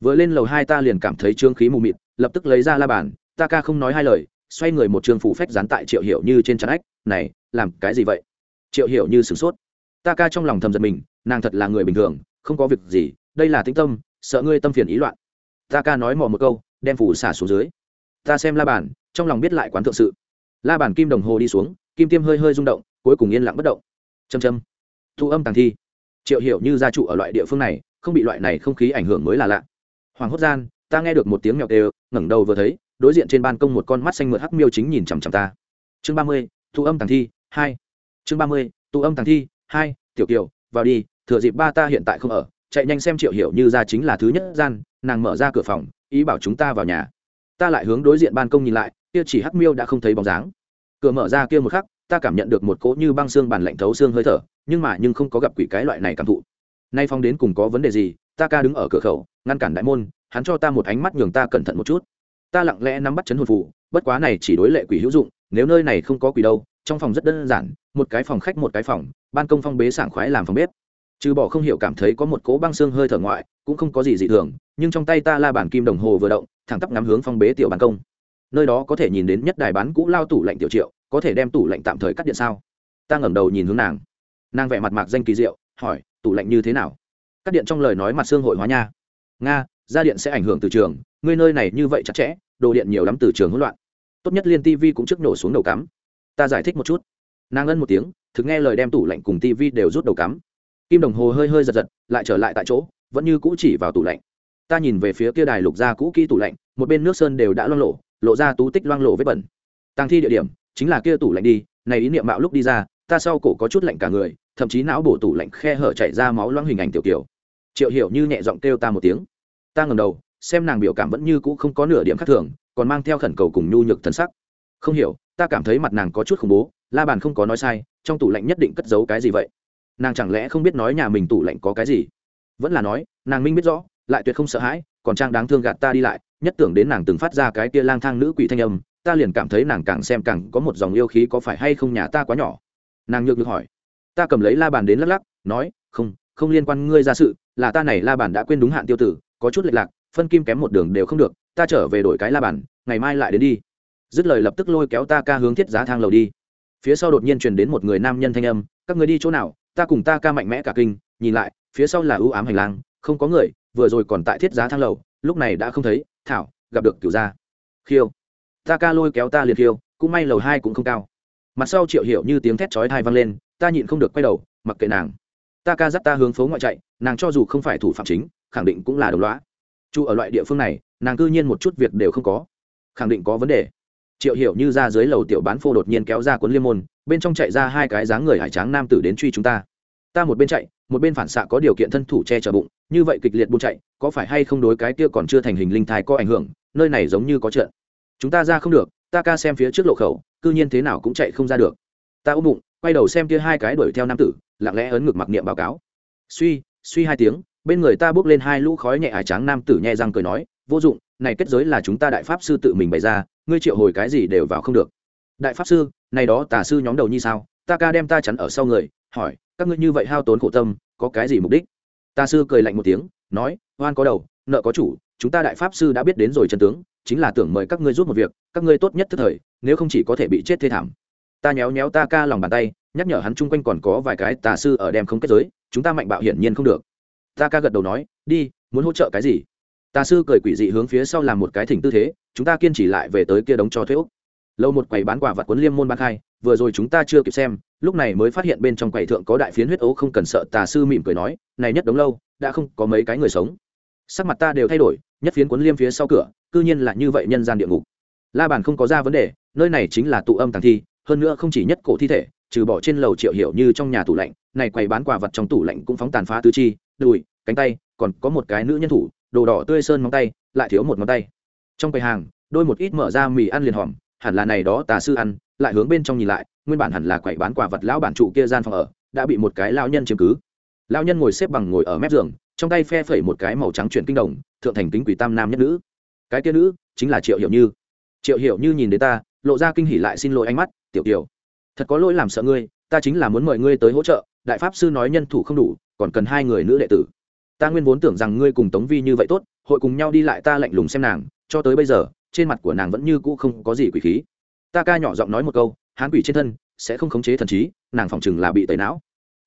Vừa lên lầu hai ta liền cảm thấy trương khí mù mịt, lập tức lấy ra la bàn, ta ca không nói hai lời, xoay người một trường phủ phách dán tại triệu hiểu như trên trán ách, này, làm cái gì vậy? Triệu hiểu như sửng sốt. Ta ca trong lòng thầm giật mình, nàng thật là người bình thường, không có việc gì, đây là tĩnh tâm, sợ ngươi tâm phiền ý loạn. Ta ca nói mò một câu, đem phủ xả xuống dưới. Ta xem la bàn, trong lòng biết lại quán thượng sự. La bàn kim đồng hồ đi xuống, kim tiêm hơi hơi rung động, cuối cùng yên lặng bất động châm châm. Thu âm tàng thi. Triệu hiểu như gia trụ ở loại địa phương này, không bị loại này không khí ảnh hưởng mới là lạ. Hoàng hốt gian, ta nghe được một tiếng mèo đều ngẩng đầu vừa thấy, đối diện trên ban công một con mắt xanh mượt hắc miêu chính nhìn chằm chằm ta. Chương ba mươi, thu âm tàng thi, hai. Chương ba mươi, thu âm tàng thi, hai. Tiểu kiều, vào đi, thừa dịp ba ta hiện tại không ở, chạy nhanh xem triệu hiểu như ra chính là thứ nhất gian, nàng mở ra cửa phòng, ý bảo chúng ta vào nhà. Ta lại hướng đối diện ban công nhìn lại, kia chỉ hắc miêu đã không thấy bóng dáng. Cửa mở ra kia một khắc ta cảm nhận được một cỗ như băng xương bàn lạnh thấu xương hơi thở, nhưng mà nhưng không có gặp quỷ cái loại này cảm thụ. Nay phong đến cùng có vấn đề gì? Ta ca đứng ở cửa khẩu, ngăn cản đại môn, hắn cho ta một ánh mắt nhường ta cẩn thận một chút. Ta lặng lẽ nắm bắt chấn hồn phụ bất quá này chỉ đối lệ quỷ hữu dụng, nếu nơi này không có quỷ đâu, trong phòng rất đơn giản, một cái phòng khách một cái phòng, ban công phong bế sảng khoái làm phòng bếp. Trừ bỏ không hiểu cảm thấy có một cỗ băng xương hơi thở ngoại, cũng không có gì dị thường, nhưng trong tay ta la bản kim đồng hồ vừa động, thẳng tắp ngắm hướng phong bế tiểu ban công. Nơi đó có thể nhìn đến nhất đài bán cũ lao tủ lạnh tiểu triệu có thể đem tủ lạnh tạm thời cắt điện sao? Ta ngẩng đầu nhìn hướng nàng. Nàng vẽ mặt mạc danh kỳ diệu, hỏi, tủ lạnh như thế nào? Cắt điện trong lời nói mặt xương hội hóa nha. Nga ra điện sẽ ảnh hưởng từ trường, ngươi nơi này như vậy chặt chẽ, đồ điện nhiều lắm từ trường hỗn loạn. Tốt nhất liên tv cũng trước nổ xuống đầu cắm. Ta giải thích một chút. Nàng ân một tiếng, thực nghe lời đem tủ lạnh cùng tv đều rút đầu cắm. Kim đồng hồ hơi hơi giật giật, lại trở lại tại chỗ, vẫn như cũ chỉ vào tủ lạnh. Ta nhìn về phía kia đài lục ra cũ kỹ tủ lạnh, một bên nước sơn đều đã loang lộ lộ ra tú tích loang lộ vết bẩn. Tăng thi địa điểm chính là kia tủ lạnh đi, này ý niệm mạo lúc đi ra, ta sau cổ có chút lạnh cả người, thậm chí não bổ tủ lạnh khe hở chảy ra máu loang hình ảnh tiểu kiểu. Triệu hiểu như nhẹ giọng kêu ta một tiếng. Ta ngầm đầu, xem nàng biểu cảm vẫn như cũ không có nửa điểm khác thường, còn mang theo khẩn cầu cùng nhu nhược thân sắc. Không hiểu, ta cảm thấy mặt nàng có chút khủng bố, la bàn không có nói sai, trong tủ lạnh nhất định cất giấu cái gì vậy? Nàng chẳng lẽ không biết nói nhà mình tủ lạnh có cái gì? Vẫn là nói, nàng minh biết rõ, lại tuyệt không sợ hãi, còn trang đáng thương gạt ta đi lại, nhất tưởng đến nàng từng phát ra cái kia lang thang nữ quỷ thanh âm ta liền cảm thấy nàng càng xem càng có một dòng yêu khí có phải hay không nhà ta quá nhỏ. Nàng nhược được hỏi. Ta cầm lấy la bàn đến lắc lắc, nói, không không liên quan ngươi ra sự, là ta này la bàn đã quên đúng hạn tiêu tử, có chút lệch lạc, phân kim kém một đường đều không được, ta trở về đổi cái la bàn, ngày mai lại đến đi. Dứt lời lập tức lôi kéo ta ca hướng thiết giá thang lầu đi. Phía sau đột nhiên truyền đến một người nam nhân thanh âm, các người đi chỗ nào, ta cùng ta ca mạnh mẽ cả kinh, nhìn lại, phía sau là ưu ám hành lang, không có người, vừa rồi còn tại thiết giá thang lầu, lúc này đã không thấy, thảo, gặp được cửu gia. Khiêu ta ca lôi kéo ta liền hiêu cũng may lầu hai cũng không cao. Mặt sau triệu hiểu như tiếng thét chói thai vang lên, ta nhịn không được quay đầu, mặc kệ nàng. Ta ca dắt ta hướng phố ngoại chạy, nàng cho dù không phải thủ phạm chính, khẳng định cũng là đồng loá chu ở loại địa phương này, nàng cư nhiên một chút việc đều không có. Khẳng định có vấn đề. Triệu hiểu như ra dưới lầu tiểu bán phô đột nhiên kéo ra cuốn liêm môn, bên trong chạy ra hai cái dáng người hải tráng nam tử đến truy chúng ta. Ta một bên chạy, một bên phản xạ có điều kiện thân thủ che chở bụng, như vậy kịch liệt buôn chạy, có phải hay không đối cái kia còn chưa thành hình linh thái có ảnh hưởng, nơi này giống như có trận chúng ta ra không được, ta ca xem phía trước lộ khẩu, cư nhiên thế nào cũng chạy không ra được. Ta ôm bụng, quay đầu xem kia hai cái đuổi theo nam tử, lặng lẽ ấn ngực mặc niệm báo cáo. Suy suy hai tiếng, bên người ta bước lên hai lũ khói nhẹ ải tráng nam tử nhẹ răng cười nói, vô dụng, này kết giới là chúng ta đại pháp sư tự mình bày ra, ngươi triệu hồi cái gì đều vào không được. Đại pháp sư, này đó tà sư nhóm đầu như sao? Ta ca đem ta chắn ở sau người, hỏi, các ngươi như vậy hao tốn khổ tâm, có cái gì mục đích? Ta sư cười lạnh một tiếng, nói, oan có đầu, nợ có chủ chúng ta đại pháp sư đã biết đến rồi chân tướng, chính là tưởng mời các ngươi giúp một việc, các ngươi tốt nhất thức thời, nếu không chỉ có thể bị chết thê thảm. Ta nhéo nhéo ta ca lòng bàn tay, nhắc nhở hắn chung quanh còn có vài cái tà sư ở đem không kết giới, chúng ta mạnh bạo hiển nhiên không được. Ta ca gật đầu nói, đi, muốn hỗ trợ cái gì? Tà sư cười quỷ dị hướng phía sau làm một cái thỉnh tư thế, chúng ta kiên trì lại về tới kia đóng cho thuế úc. Lâu một quầy bán quả vật quấn liêm môn ban khai, vừa rồi chúng ta chưa kịp xem, lúc này mới phát hiện bên trong quầy thượng có đại phiến huyết ấu không cần sợ tà sư mỉm cười nói, này nhất đống lâu, đã không có mấy cái người sống. Sắc mặt ta đều thay đổi nhất phiến cuốn liêm phía sau cửa, cư nhiên là như vậy nhân gian địa ngục. La bàn không có ra vấn đề, nơi này chính là tụ âm tàng thi, hơn nữa không chỉ nhất cổ thi thể, trừ bỏ trên lầu triệu hiểu như trong nhà tủ lạnh, này quầy bán quả vật trong tủ lạnh cũng phóng tàn phá tứ chi, đùi, cánh tay, còn có một cái nữ nhân thủ, đồ đỏ tươi sơn móng tay, lại thiếu một ngón tay. Trong quầy hàng, đôi một ít mở ra mì ăn liền hòm, hẳn là này đó tà sư ăn, lại hướng bên trong nhìn lại, nguyên bản hẳn là quầy bán quả vật lão bản trụ kia gian phòng ở, đã bị một cái lao nhân chiếm cứ. Lao nhân ngồi xếp bằng ngồi ở mép giường trong tay phe phẩy một cái màu trắng chuyển kinh đồng, thượng thành kính quỷ tam nam nhất nữ. Cái kia nữ, chính là triệu hiểu như. Triệu hiểu như nhìn đến ta, lộ ra kinh hỉ lại xin lỗi ánh mắt, tiểu kiều, thật có lỗi làm sợ ngươi, ta chính là muốn mời ngươi tới hỗ trợ, đại pháp sư nói nhân thủ không đủ, còn cần hai người nữ đệ tử. Ta nguyên vốn tưởng rằng ngươi cùng tống vi như vậy tốt, hội cùng nhau đi lại ta lạnh lùng xem nàng, cho tới bây giờ, trên mặt của nàng vẫn như cũ không có gì quỷ khí. Ta ca nhỏ giọng nói một câu, hán quỷ trên thân sẽ không khống chế thần trí, nàng phỏng chừng là bị tẩy não.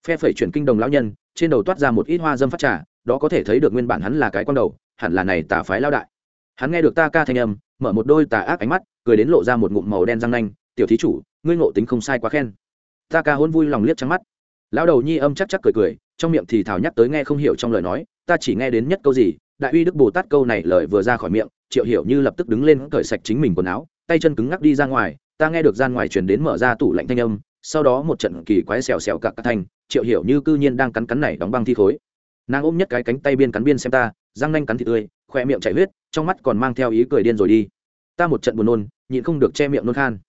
Phe phẩy chuyển kinh đồng lão nhân, trên đầu toát ra một ít hoa dâm phát trà đó có thể thấy được nguyên bản hắn là cái con đầu, hẳn là này tà phái lao đại. Hắn nghe được ta ca thanh âm, mở một đôi tà ác ánh mắt, cười đến lộ ra một ngụm màu đen răng nanh, tiểu thí chủ, ngươi ngộ tính không sai quá khen. Ta ca hôn vui lòng liếc trắng mắt. Lão đầu nhi âm chắc chắc cười cười, trong miệng thì thào nhắc tới nghe không hiểu trong lời nói, ta chỉ nghe đến nhất câu gì, đại uy đức bồ tát câu này lời vừa ra khỏi miệng, triệu hiểu như lập tức đứng lên cởi sạch chính mình quần áo, tay chân cứng ngắc đi ra ngoài, ta nghe được gian ngoài truyền đến mở ra tủ lạnh thanh âm, sau đó một trận kỳ quái xèo xèo cả cặc thanh, triệu hiểu như cư nhiên đang cắn cắn này đóng băng thi khối nàng ôm nhất cái cánh tay biên cắn biên xem ta, răng nanh cắn thịt tươi khoe miệng chảy huyết, trong mắt còn mang theo ý cười điên rồi đi. Ta một trận buồn nôn, nhịn không được che miệng nôn khan.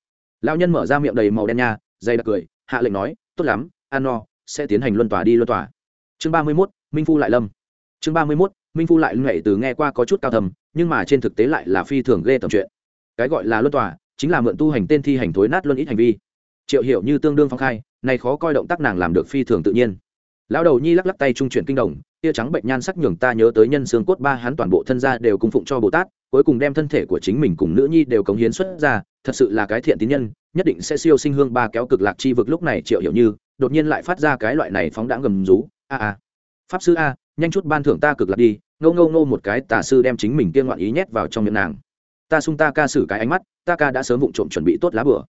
Lao nhân mở ra miệng đầy màu đen nha, dày đặc cười, hạ lệnh nói, tốt lắm, ăn no, sẽ tiến hành luân tòa đi luân tòa. Chương ba mươi mốt, minh phu lại lâm. Chương ba mươi mốt, minh phu lại nhảy từ nghe qua có chút cao thầm, nhưng mà trên thực tế lại là phi thường ghê tầm chuyện. Cái gọi là luân tòa, chính là mượn tu hành tên thi hành thối nát luân ít hành vi. Triệu hiểu như tương đương phong khai, này khó coi động tác nàng làm được phi thường tự nhiên lão đầu nhi lắc lắc tay trung chuyển kinh đồng tia trắng bệnh nhan sắc nhường ta nhớ tới nhân xương cốt ba, hắn toàn bộ thân gia đều cung phụng cho bồ tát, cuối cùng đem thân thể của chính mình cùng nữ nhi đều cống hiến xuất ra, thật sự là cái thiện tín nhân, nhất định sẽ siêu sinh hương ba kéo cực lạc chi vực lúc này triệu hiểu như, đột nhiên lại phát ra cái loại này phóng đãng gầm rú, a a. Pháp sư a, nhanh chút ban thưởng ta cực lạc đi ngâu ngâu ngô một cái tà sư đem chính mình tiên ngoạn ý nhét vào trong miệng nàng. Ta sung ta ca sử cái ánh mắt, ta ca đã sớm vụng trộm chuẩn bị tốt lá bửa.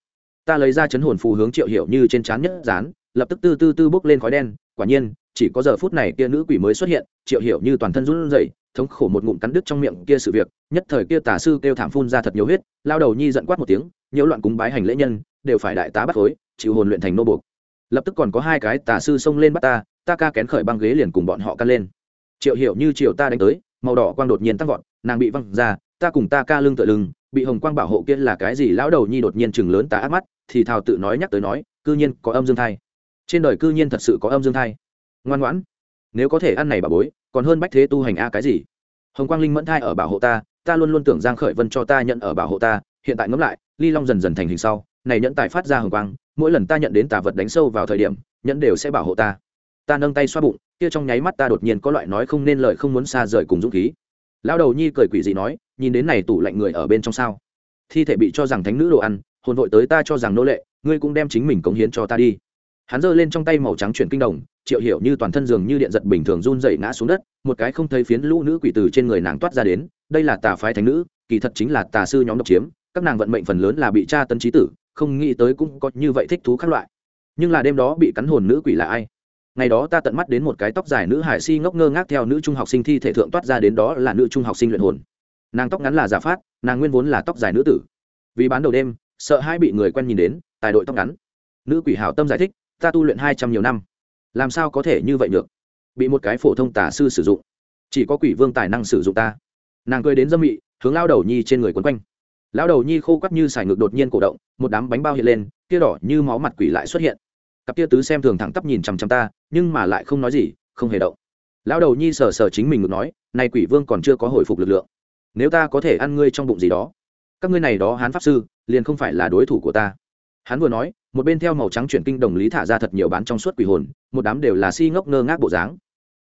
Ta lấy ra chấn hồn phù hướng triệu hiểu như trên trán nhất dán lập tức tư tư tư bốc lên khói đen, quả nhiên, chỉ có giờ phút này kia nữ quỷ mới xuất hiện, triệu hiểu như toàn thân run rẩy, thống khổ một ngụm cắn đứt trong miệng kia sự việc, nhất thời kia tà sư kêu thảm phun ra thật nhiều huyết, lao đầu nhi giận quát một tiếng, nhiễu loạn cúng bái hành lễ nhân, đều phải đại tá bắt khối chịu hồn luyện thành nô buộc lập tức còn có hai cái tà sư xông lên bắt ta ta ca kén khởi băng ghế liền cùng bọn họ căn lên. Triệu hiểu như triệu ta đánh tới, màu đỏ quang đột nhiên tăng vọt, nàng bị văng ra, ta cùng ta ca lưng tựa lưng, bị hồng quang bảo hộ kia là cái gì? Lão đầu nhi đột nhiên chừng lớn tà ác mắt, thì thào tự nói nhắc tới nói, cư nhiên có âm dương thai trên đời cư nhiên thật sự có âm dương thai. Ngoan ngoãn. Nếu có thể ăn này bà bối, còn hơn bách thế tu hành a cái gì? Hồng quang linh mẫn thai ở bảo hộ ta ta luôn luôn tưởng giang khởi vân cho ta nhận ở bảo hộ ta, hiện tại ngẫm lại, ly long dần dần thành hình sau, này nhận tài phát ra hồng quang, mỗi lần ta nhận đến tà vật đánh sâu vào thời điểm, nhẫn đều sẽ bảo hộ ta. Ta nâng tay xoa bụng, kia trong nháy mắt ta đột nhiên có loại nói không nên lời không muốn xa rời cùng dũng khí. Lão đầu nhi cười quỷ dị nói, nhìn đến này tủ lạnh người ở bên trong sao? Thi thể bị cho rằng thánh nữ đồ ăn, hồn vội tới ta cho rằng nô lệ, ngươi cũng đem chính mình cống hiến cho ta đi hắn giơ lên trong tay màu trắng chuyển kinh đồng, triệu hiểu như toàn thân dường như điện giật bình thường run dậy ngã xuống đất, một cái không thấy phiến lũ nữ quỷ từ trên người nàng toát ra đến, đây là tà phái thánh nữ, kỳ thật chính là tà sư nhóm độc chiếm, các nàng vận mệnh phần lớn là bị tra tấn trí tử, không nghĩ tới cũng có như vậy thích thú các loại. Nhưng là đêm đó bị cắn hồn nữ quỷ là ai? Ngày đó ta tận mắt đến một cái tóc dài nữ hải si ngốc ngơ ngác theo nữ trung học sinh thi thể thượng toát ra đến đó là nữ trung học sinh luyện hồn. Nàng tóc ngắn là giả phát, nàng nguyên vốn là tóc dài nữ tử. Vì bán đầu đêm, sợ hai bị người quen nhìn đến, tài đội tóc ngắn. Nữ quỷ hảo tâm giải thích ta tu luyện hai trăm nhiều năm. Làm sao có thể như vậy được? Bị một cái phổ thông tà sư sử dụng. Chỉ có quỷ vương tài năng sử dụng ta. Nàng cười đến dâm mị, hướng lao đầu nhi trên người quấn quanh. Lao đầu nhi khô quắt như xài ngực đột nhiên cổ động, một đám bánh bao hiện lên kia đỏ như máu mặt quỷ lại xuất hiện. Cặp tia tứ xem thường thẳng tắp nhìn chằm chằm ta, nhưng mà lại không nói gì, không hề động. Lão đầu nhi sờ sờ chính mình ngực nói nay quỷ vương còn chưa có hồi phục lực lượng. Nếu ta có thể ăn ngươi trong bụng gì đó, các ngươi này đó hán pháp sư, liền không phải là đối thủ của ta. Hắn vừa nói một bên theo màu trắng chuyển kinh đồng lý thả ra thật nhiều bán trong suốt quỷ hồn, một đám đều là si ngốc ngơ ngác bộ dáng.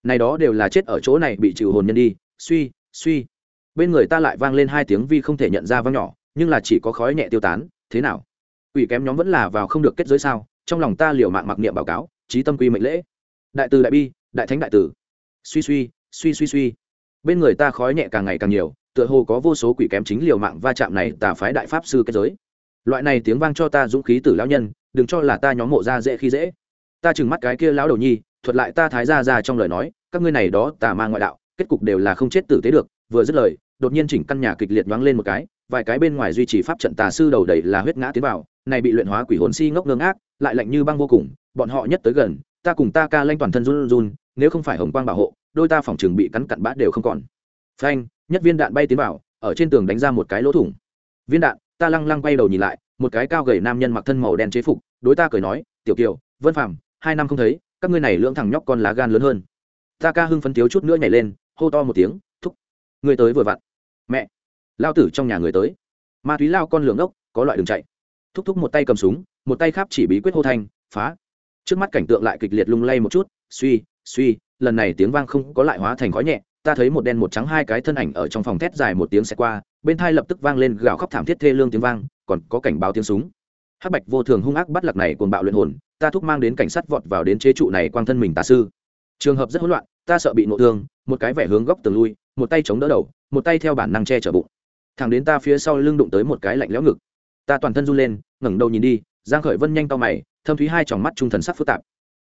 Này đó đều là chết ở chỗ này bị trừ hồn nhân đi, suy suy. Bên người ta lại vang lên hai tiếng vi không thể nhận ra vang nhỏ, nhưng là chỉ có khói nhẹ tiêu tán, thế nào? Quỷ kém nhóm vẫn là vào không được kết giới sao? Trong lòng ta liều mạng mặc niệm báo cáo, trí tâm quy mệnh lễ. Đại từ đại bi, đại thánh đại tử. Suy suy suy suy suy. Bên người ta khói nhẹ càng ngày càng nhiều, tựa hồ có vô số quỷ kém chính liều mạng va chạm này tà phái đại pháp sư kết giới loại này tiếng vang cho ta dũng khí tử lão nhân, đừng cho là ta nhóm mộ ra dễ khi dễ. Ta chừng mắt cái kia lão đầu nhi, thuật lại ta thái ra ra trong lời nói, các ngươi này đó tà ma ngoại đạo, kết cục đều là không chết tử tế được. Vừa dứt lời, đột nhiên chỉnh căn nhà kịch liệt nhoáng lên một cái, vài cái bên ngoài duy trì pháp trận tà sư đầu đầy là huyết ngã tiến vào, này bị luyện hóa quỷ hồn si ngốc ngơ ngác, lại lạnh như băng vô cùng, bọn họ nhất tới gần, ta cùng ta ca lanh toàn thân run run, nếu không phải hồng quang bảo hộ, đôi ta phòng trường bị cắn cặn bã đều không còn. Phanh, nhất viên đạn bay tiến vào, ở trên tường đánh ra một cái lỗ thủng. Viên đạn ta lăng lăng quay đầu nhìn lại, một cái cao gầy nam nhân mặc thân màu đen chế phục, đối ta cười nói, tiểu kiều, vân phàm, hai năm không thấy, các ngươi này lưỡng thằng nhóc con lá gan lớn hơn. Ta ca hưng phấn thiếu chút nữa nhảy lên, hô to một tiếng, thúc người tới vừa vặn. Mẹ. Lao tử trong nhà người tới. Ma túy lao con lường ốc, có loại đường chạy. Thúc thúc một tay cầm súng, một tay khắp chỉ bí quyết hô thanh, phá. Trước mắt cảnh tượng lại kịch liệt lung lay một chút, suy suy, lần này tiếng vang không có lại hóa thành khói nhẹ, ta thấy một đen một trắng hai cái thân ảnh ở trong phòng thét dài một tiếng xẹt qua bên thai lập tức vang lên gào khóc thảm thiết thê lương tiếng vang, còn có cảnh báo tiếng súng. Hắc bạch vô thường hung ác bắt lạc này cuồng bạo luyện hồn, ta thúc mang đến cảnh sát vọt vào đến chế trụ này quang thân mình tà sư. Trường hợp rất hỗn loạn, ta sợ bị nộ thương, một cái vẻ hướng góc tường lui, một tay chống đỡ đầu, một tay theo bản năng che chở bụng. Thẳng đến ta phía sau lưng đụng tới một cái lạnh lẽo ngực. Ta toàn thân run lên, ngẩng đầu nhìn đi, giang khởi vân nhanh to mày, thâm thúy hai tròng mắt trung thần sắc phức tạp.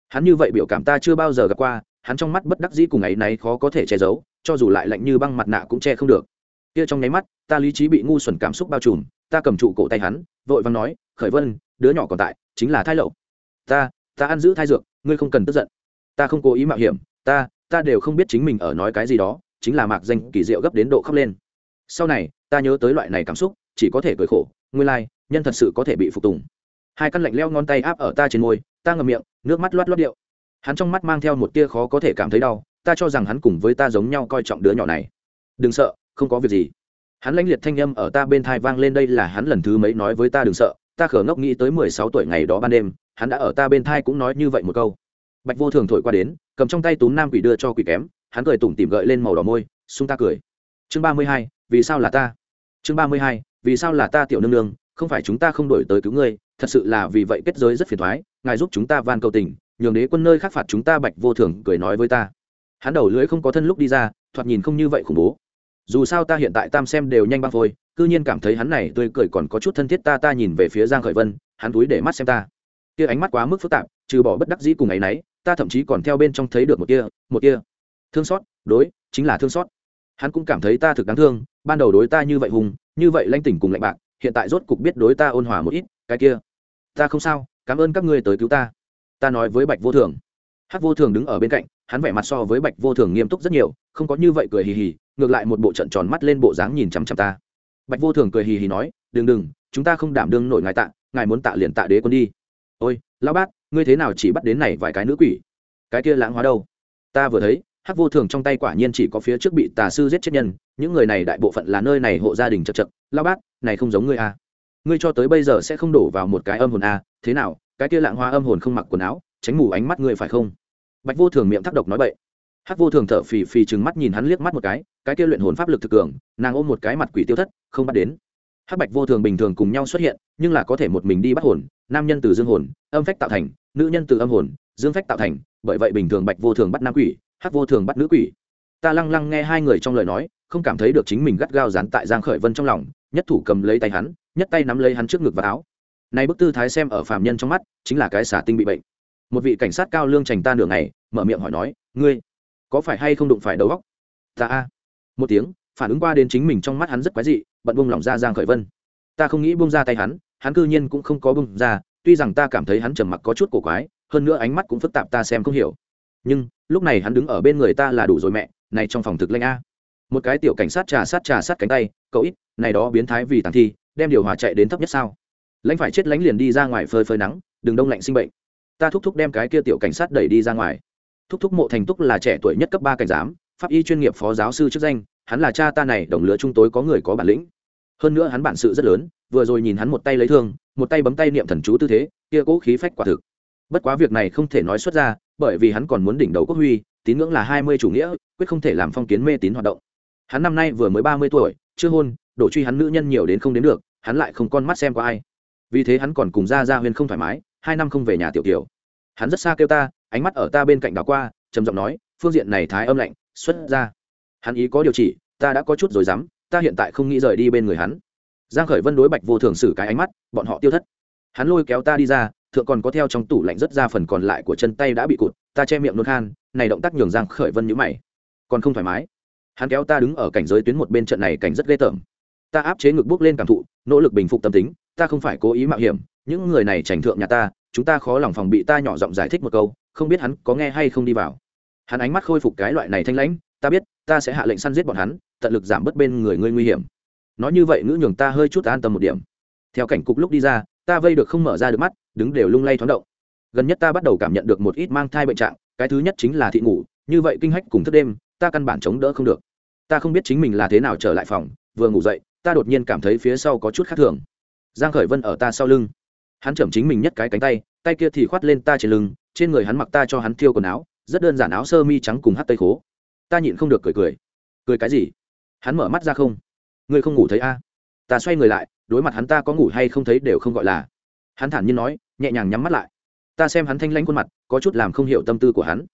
Hắn như vậy biểu cảm ta chưa bao giờ gặp qua, hắn trong mắt bất đắc dĩ cùng ấy náy khó có thể che giấu, cho dù lại lạnh như băng mặt nạ cũng che không được kia trong nháy mắt ta lý trí bị ngu xuẩn cảm xúc bao trùm ta cầm trụ cổ tay hắn vội vàng nói khởi vân đứa nhỏ còn tại chính là thai lậu. Ta ta ăn giữ thai dược ngươi không cần tức giận. Ta không cố ý mạo hiểm ta ta đều không biết chính mình ở nói cái gì đó chính là mạc danh kỳ diệu gấp đến độ khóc lên. Sau này ta nhớ tới loại này cảm xúc chỉ có thể cười khổ nguyên lai、like, nhân thật sự có thể bị phục tùng. Hai căn lạnh leo ngón tay áp ở ta trên môi ta ngậm miệng nước mắt loát loát điệu. Hắn trong mắt mang theo một tia khó có thể cảm thấy đau ta cho rằng hắn cùng với ta giống nhau coi trọng đứa nhỏ này. Đừng sợ không có việc gì. Hắn lãnh liệt thanh â m ở ta bên thai vang lên đây là hắn lần thứ mấy nói với ta đừng sợ, ta khở ngốc nghĩ tới mười sáu tuổi ngày đó ban đêm, hắn đã ở ta bên thai cũng nói như vậy một câu. Bạch vô thường thổi qua đến, cầm trong tay túm nam quỷ đưa cho quỷ kém, hắn cười tủm tỉm gợi lên màu đỏ môi sung ta cười. Chương ba mươi hai, vì sao là ta? Chương ba mươi hai, vì sao là ta tiểu nương nương, không phải chúng ta không đổi tới cứu ngươi, thật sự là vì vậy kết giới rất phiền thoái, ngài giúp chúng ta van cầu tình, nhường đế quân nơi khác phạt chúng ta, bạch vô thường cười nói với ta. Hắn đầu lưỡi không có thân lúc đi ra, thoạt nhìn không như vậy khủng bố dù sao ta hiện tại tam xem đều nhanh băng phôi, cư nhiên cảm thấy hắn này tươi cười còn có chút thân thiết ta ta nhìn về phía giang khởi vân, hắn túi để mắt xem ta. Kia ánh mắt quá mức phức tạp, trừ bỏ bất đắc dĩ cùng ấy nấy, ta thậm chí còn theo bên trong thấy được một kia một kia. Thương xót, đối, chính là thương xót. Hắn cũng cảm thấy ta thực đáng thương, ban đầu đối ta như vậy hùng, như vậy lanh tỉnh cùng lạnh bạc, hiện tại rốt cục biết đối ta ôn hòa một ít, cái kia. Ta không sao, cảm ơn các ngươi tới cứu ta. Ta nói với bạch vô thường. Hát vô thường đứng ở bên cạnh hắn vẻ mặt so với bạch vô thường nghiêm túc rất nhiều, không có như vậy cười hì hì, ngược lại một bộ trận tròn mắt lên bộ dáng nhìn chằm chằm ta. Bạch vô thường cười hì hì nói, đừng đừng, chúng ta không đảm đương nổi ngài tạ, ngài muốn tạ liền tạ đế quân đi. Ôi, lão bát, ngươi thế nào chỉ bắt đến này vài cái nữ quỷ? Cái kia lãng hóa đâu? Ta vừa thấy, hắc vô thường trong tay quả nhiên chỉ có phía trước bị tà sư giết chết nhân, những người này đại bộ phận là nơi này hộ gia đình chật chật. Lão bát, này không giống ngươi à. ngươi cho tới bây giờ sẽ không đổ vào một cái âm hồn à. thế nào, cái kia lãng hóa âm hồn không mặc quần áo, tránh mù ánh mắt ngươi phải không? Bạch vô thường miệng thắc độc nói bậy. Hắc vô thường thở phì phì chừng mắt nhìn hắn liếc mắt một cái cái kia luyện hồn pháp lực thực cường, nàng ôm một cái mặt quỷ tiêu thất, không bắt đến. Hắc bạch vô thường bình thường cùng nhau xuất hiện, nhưng là có thể một mình đi bắt hồn, nam nhân từ dương hồn, âm phách tạo thành, nữ nhân từ âm hồn, dương phách tạo thành, bởi vậy bình thường bạch vô thường bắt nam quỷ, hắc vô thường bắt nữ quỷ. Ta lăng lăng nghe hai người trong lời nói, không cảm thấy được chính mình gắt gao dán tại giang khởi vân trong lòng, nhất thủ cầm lấy tay hắn, nhất tay nắm lấy hắn trước ngực và áo. Này bức tư thái xem ở phàm nhân trong mắt, chính là cái xả tinh bị bệnh một vị cảnh sát cao lương trành ta nửa ngày, mở miệng hỏi nói, ngươi, có phải hay không đụng phải đầu góc ta a. Một tiếng, phản ứng qua đến chính mình trong mắt hắn rất quái dị, bận bung lỏng ra giang khởi vân. Ta không nghĩ bung ra tay hắn hắn cư nhiên cũng không có bung ra, tuy rằng ta cảm thấy hắn trầm mặc có chút cổ quái, hơn nữa ánh mắt cũng phức tạp ta xem không hiểu. Nhưng, lúc này hắn đứng ở bên người ta là đủ rồi mẹ, này trong phòng thực lanh a. Một cái tiểu cảnh sát trà sát trà sát cánh tay, cậu ít, này đó biến thái vì tàng thi, đem điều hòa chạy đến thấp nhất sao? Lãnh phải chết lãnh liền đi ra ngoài phơi phơi nắng, đừng đông lạnh sinh bệnh ta thúc thúc đem cái kia tiểu cảnh sát đẩy đi ra ngoài. Thúc thúc mộ thành túc là trẻ tuổi nhất cấp ba cảnh giám, pháp y chuyên nghiệp phó giáo sư chức danh, hắn là cha ta này, đồng lứa chúng tối có người có bản lĩnh. Hơn nữa hắn bản sự rất lớn, vừa rồi nhìn hắn một tay lấy thương, một tay bấm tay niệm thần chú tư thế, kia cố khí phách quả thực. Bất quá việc này không thể nói xuất ra, bởi vì hắn còn muốn đỉnh đầu quốc huy, tín ngưỡng là hai mươi chủ nghĩa, quyết không thể làm phong kiến mê tín hoạt động. Hắn năm nay vừa mới ba mươi tuổi, chưa hôn, đổ truy hắn nữ nhân nhiều đến không đến được, hắn lại không con mắt xem qua ai. Vì thế hắn còn cùng ra ra huyên không thoải mái, hai năm không về nhà tiểu kiều hắn rất xa kêu ta, ánh mắt ở ta bên cạnh đó qua, trầm giọng nói, phương diện này thái âm lạnh, xuất ra. Hắn ý có điều chỉ, ta đã có chút rồi dám, ta hiện tại không nghĩ rời đi bên người hắn. Giang khởi vân đối bạch vô thường xử cái ánh mắt, bọn họ tiêu thất. Hắn lôi kéo ta đi ra, thượng còn có theo trong tủ lạnh rất ra phần còn lại của chân tay đã bị cụt, ta che miệng nôn khan, này động tác nhường giang khởi vân nhíu mày. Còn không thoải mái. Hắn kéo ta đứng ở cảnh giới tuyến một bên trận này cảnh rất ghê tởm. Ta áp chế ngực bước lên cảm thụ, nỗ lực bình phục tâm tính, ta không phải cố ý mạo hiểm, những người này trành thượng nhà ta chúng ta khó lòng phòng bị ta nhỏ giọng giải thích một câu, không biết hắn có nghe hay không đi vào. Hắn ánh mắt khôi phục cái loại này thanh lãnh, ta biết, ta sẽ hạ lệnh săn giết bọn hắn, tận lực giảm bớt bên người ngươi nguy hiểm. Nói như vậy ngữ nhường ta hơi chút an tâm một điểm. Theo cảnh cục lúc đi ra, ta vây được không mở ra được mắt, đứng đều lung lay thoáng động. Gần nhất ta bắt đầu cảm nhận được một ít mang thai bệnh trạng, cái thứ nhất chính là thị ngủ, như vậy kinh hách cùng thức đêm, ta căn bản chống đỡ không được. Ta không biết chính mình là thế nào trở lại phòng, vừa ngủ dậy, ta đột nhiên cảm thấy phía sau có chút khác thường. Giang khởi vân ở ta sau lưng hắn chậm chính mình nhất cái cánh tay tay kia thì khoát lên ta trên lưng, trên người hắn mặc ta cho hắn thiêu quần áo, rất đơn giản áo sơ mi trắng cùng hát tây khố. Ta nhịn không được cười cười. Cười cái gì? Hắn mở mắt ra không. Ngươi không ngủ thấy a? Ta xoay người lại, đối mặt hắn ta có ngủ hay không thấy đều không gọi là. Hắn thản nhiên nói, nhẹ nhàng nhắm mắt lại. Ta xem hắn thanh lãnh khuôn mặt, có chút làm không hiểu tâm tư của hắn.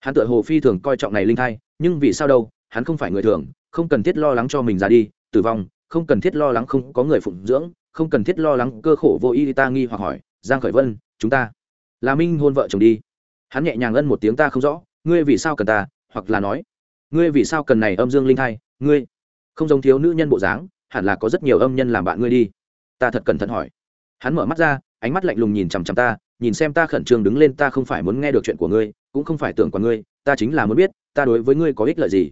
Hắn tựa hồ phi thường coi trọng này linh thai, nhưng vì sao đâu, hắn không phải người thường, không cần thiết lo lắng cho mình ra đi, tử vong, không cần thiết lo lắng không có người phụng dưỡng không cần thiết lo lắng, cơ khổ vô y, ta nghi hoặc hỏi, giang khởi vân, chúng ta, là minh hôn vợ chồng đi. Hắn nhẹ nhàng ân một tiếng, ta không rõ, ngươi vì sao cần ta, hoặc là nói, ngươi vì sao cần này âm dương linh thai, ngươi, không giống thiếu nữ nhân bộ dáng, hẳn là có rất nhiều âm nhân làm bạn ngươi đi. Ta thật cẩn thận hỏi. Hắn mở mắt ra, ánh mắt lạnh lùng nhìn chằm chằm ta, nhìn xem ta khẩn trương đứng lên, ta không phải muốn nghe được chuyện của ngươi, cũng không phải tưởng của ngươi, ta chính là muốn biết, ta đối với ngươi có ích lợi gì.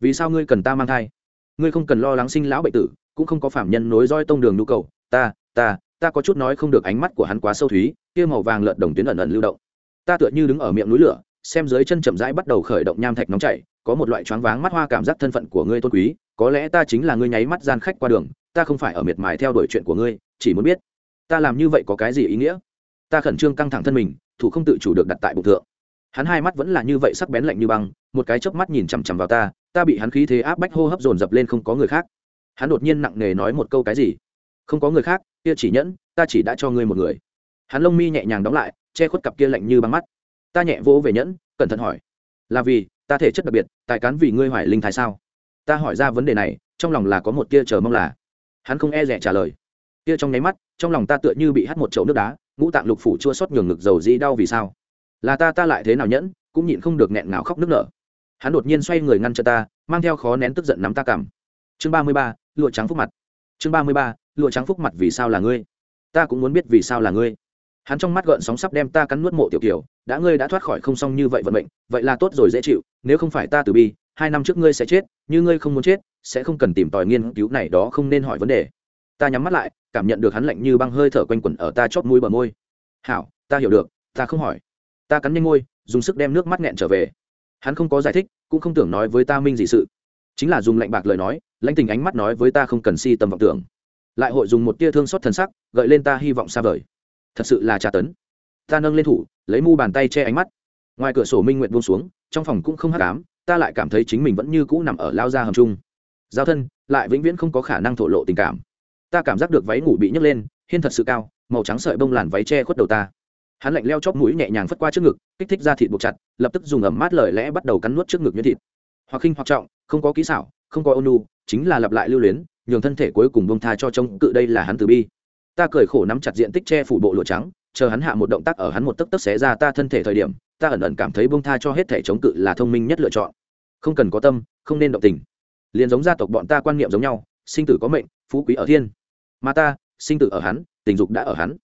Vì sao ngươi cần ta mang thai? Ngươi không cần lo lắng sinh lão bệnh tử, cũng không có phạm nhân nối roi tông đường nhu cầu ta ta ta có chút nói không được ánh mắt của hắn quá sâu thúy, kia màu vàng lợn đồng tuyến ẩn ẩn lưu động. Ta tựa như đứng ở miệng núi lửa, xem dưới chân chậm rãi bắt đầu khởi động nham thạch nóng chảy, có một loại choáng váng mắt hoa cảm giác thân phận của ngươi tôn quý, có lẽ ta chính là ngươi nháy mắt gian khách qua đường, ta không phải ở miệt mài theo đuổi chuyện của ngươi, chỉ muốn biết, ta làm như vậy có cái gì ý nghĩa? Ta khẩn trương căng thẳng thân mình, thủ không tự chủ được đặt tại bụng thượng. Hắn hai mắt vẫn là như vậy sắc bén lạnh như băng, một cái chớp mắt nhìn chằm chằm vào ta ta bị hắn khí thế áp bách hô hấp dồn dập lên không có người khác. Hắn đột nhiên nặng nề nói một câu cái gì? Không có người khác, kia chỉ nhẫn, ta chỉ đã cho ngươi một người. Hắn lông mi nhẹ nhàng đóng lại, che khuất cặp kia lạnh như băng mắt. Ta nhẹ vỗ về nhẫn, cẩn thận hỏi. Là vì, ta thể chất đặc biệt, tài cán vì ngươi hoài linh thái sao? Ta hỏi ra vấn đề này, trong lòng là có một tia chờ mong là. Hắn không e rẻ trả lời. Kia trong nháy mắt, trong lòng ta tựa như bị hắt một chậu nước đá, ngũ tạng lục phủ chua xót nhường ngực dầu dĩ đau vì sao? Là ta ta lại thế nào nhẫn, cũng nhịn không được nghẹn ngào khóc nức nở. Hắn đột nhiên xoay người ngăn cho ta, mang theo khó nén tức giận nắm ta cảm chương ba mươi ba, lụa trắng phúc mặt. Chương ba mươi ba lụa trắng phúc mặt vì sao là ngươi? Ta cũng muốn biết vì sao là ngươi. Hắn trong mắt gợn sóng sắp đem ta cắn nuốt mộ tiểu kiều, đã ngươi đã thoát khỏi không xong như vậy vận mệnh, vậy là tốt rồi dễ chịu, nếu không phải ta từ bi, hai năm trước ngươi sẽ chết, như ngươi không muốn chết, sẽ không cần tìm tòi nghiên cứu này đó không nên hỏi vấn đề. Ta nhắm mắt lại, cảm nhận được hắn lạnh như băng hơi thở quanh quẩn ở ta chót mũi bờ môi. Hảo, ta hiểu được, ta không hỏi. Ta cắn nhanh môi dùng sức đem nước mắt nghẹn trở về. Hắn không có giải thích, cũng không tưởng nói với ta minh gì sự. Chính là dùng lạnh bạc lời nói, lãnh tình ánh mắt nói với ta không cần si tầm vọng tưởng lại hội dùng một tia thương xót thần sắc, gợi lên ta hy vọng xa vời. Thật sự là tra tấn. Ta nâng lên thủ, lấy mu bàn tay che ánh mắt. Ngoài cửa sổ minh nguyện buông xuống, trong phòng cũng không hắc ám, ta lại cảm thấy chính mình vẫn như cũ nằm ở lao ra hầm chung. Giao thân, lại vĩnh viễn không có khả năng thổ lộ tình cảm. Ta cảm giác được váy ngủ bị nhấc lên, hiên thật sự cao, màu trắng sợi bông làn váy che khuất đầu ta. Hắn lạnh leo chóp mũi nhẹ nhàng phất qua trước ngực, kích thích ra thịt buộc chặt, lập tức dùng ẩm mát lời lẽ bắt đầu cắn nuốt trước ngực như thịt. Hoặc khinh hoặc trọng, không có kỹ xảo, không có ônu chính là lặp lại lưu luyến nhường thân thể cuối cùng bông tha cho trông cự đây là hắn từ bi. Ta cười khổ nắm chặt diện tích che phủ bộ lụa trắng, chờ hắn hạ một động tác ở hắn một tấc tấc xé ra ta thân thể thời điểm, ta ẩn ẩn cảm thấy bông tha cho hết thể chống cự là thông minh nhất lựa chọn. Không cần có tâm, không nên động tình. Liền giống gia tộc bọn ta quan niệm giống nhau, sinh tử có mệnh, phú quý ở thiên. Mà ta, sinh tử ở hắn, tình dục đã ở hắn.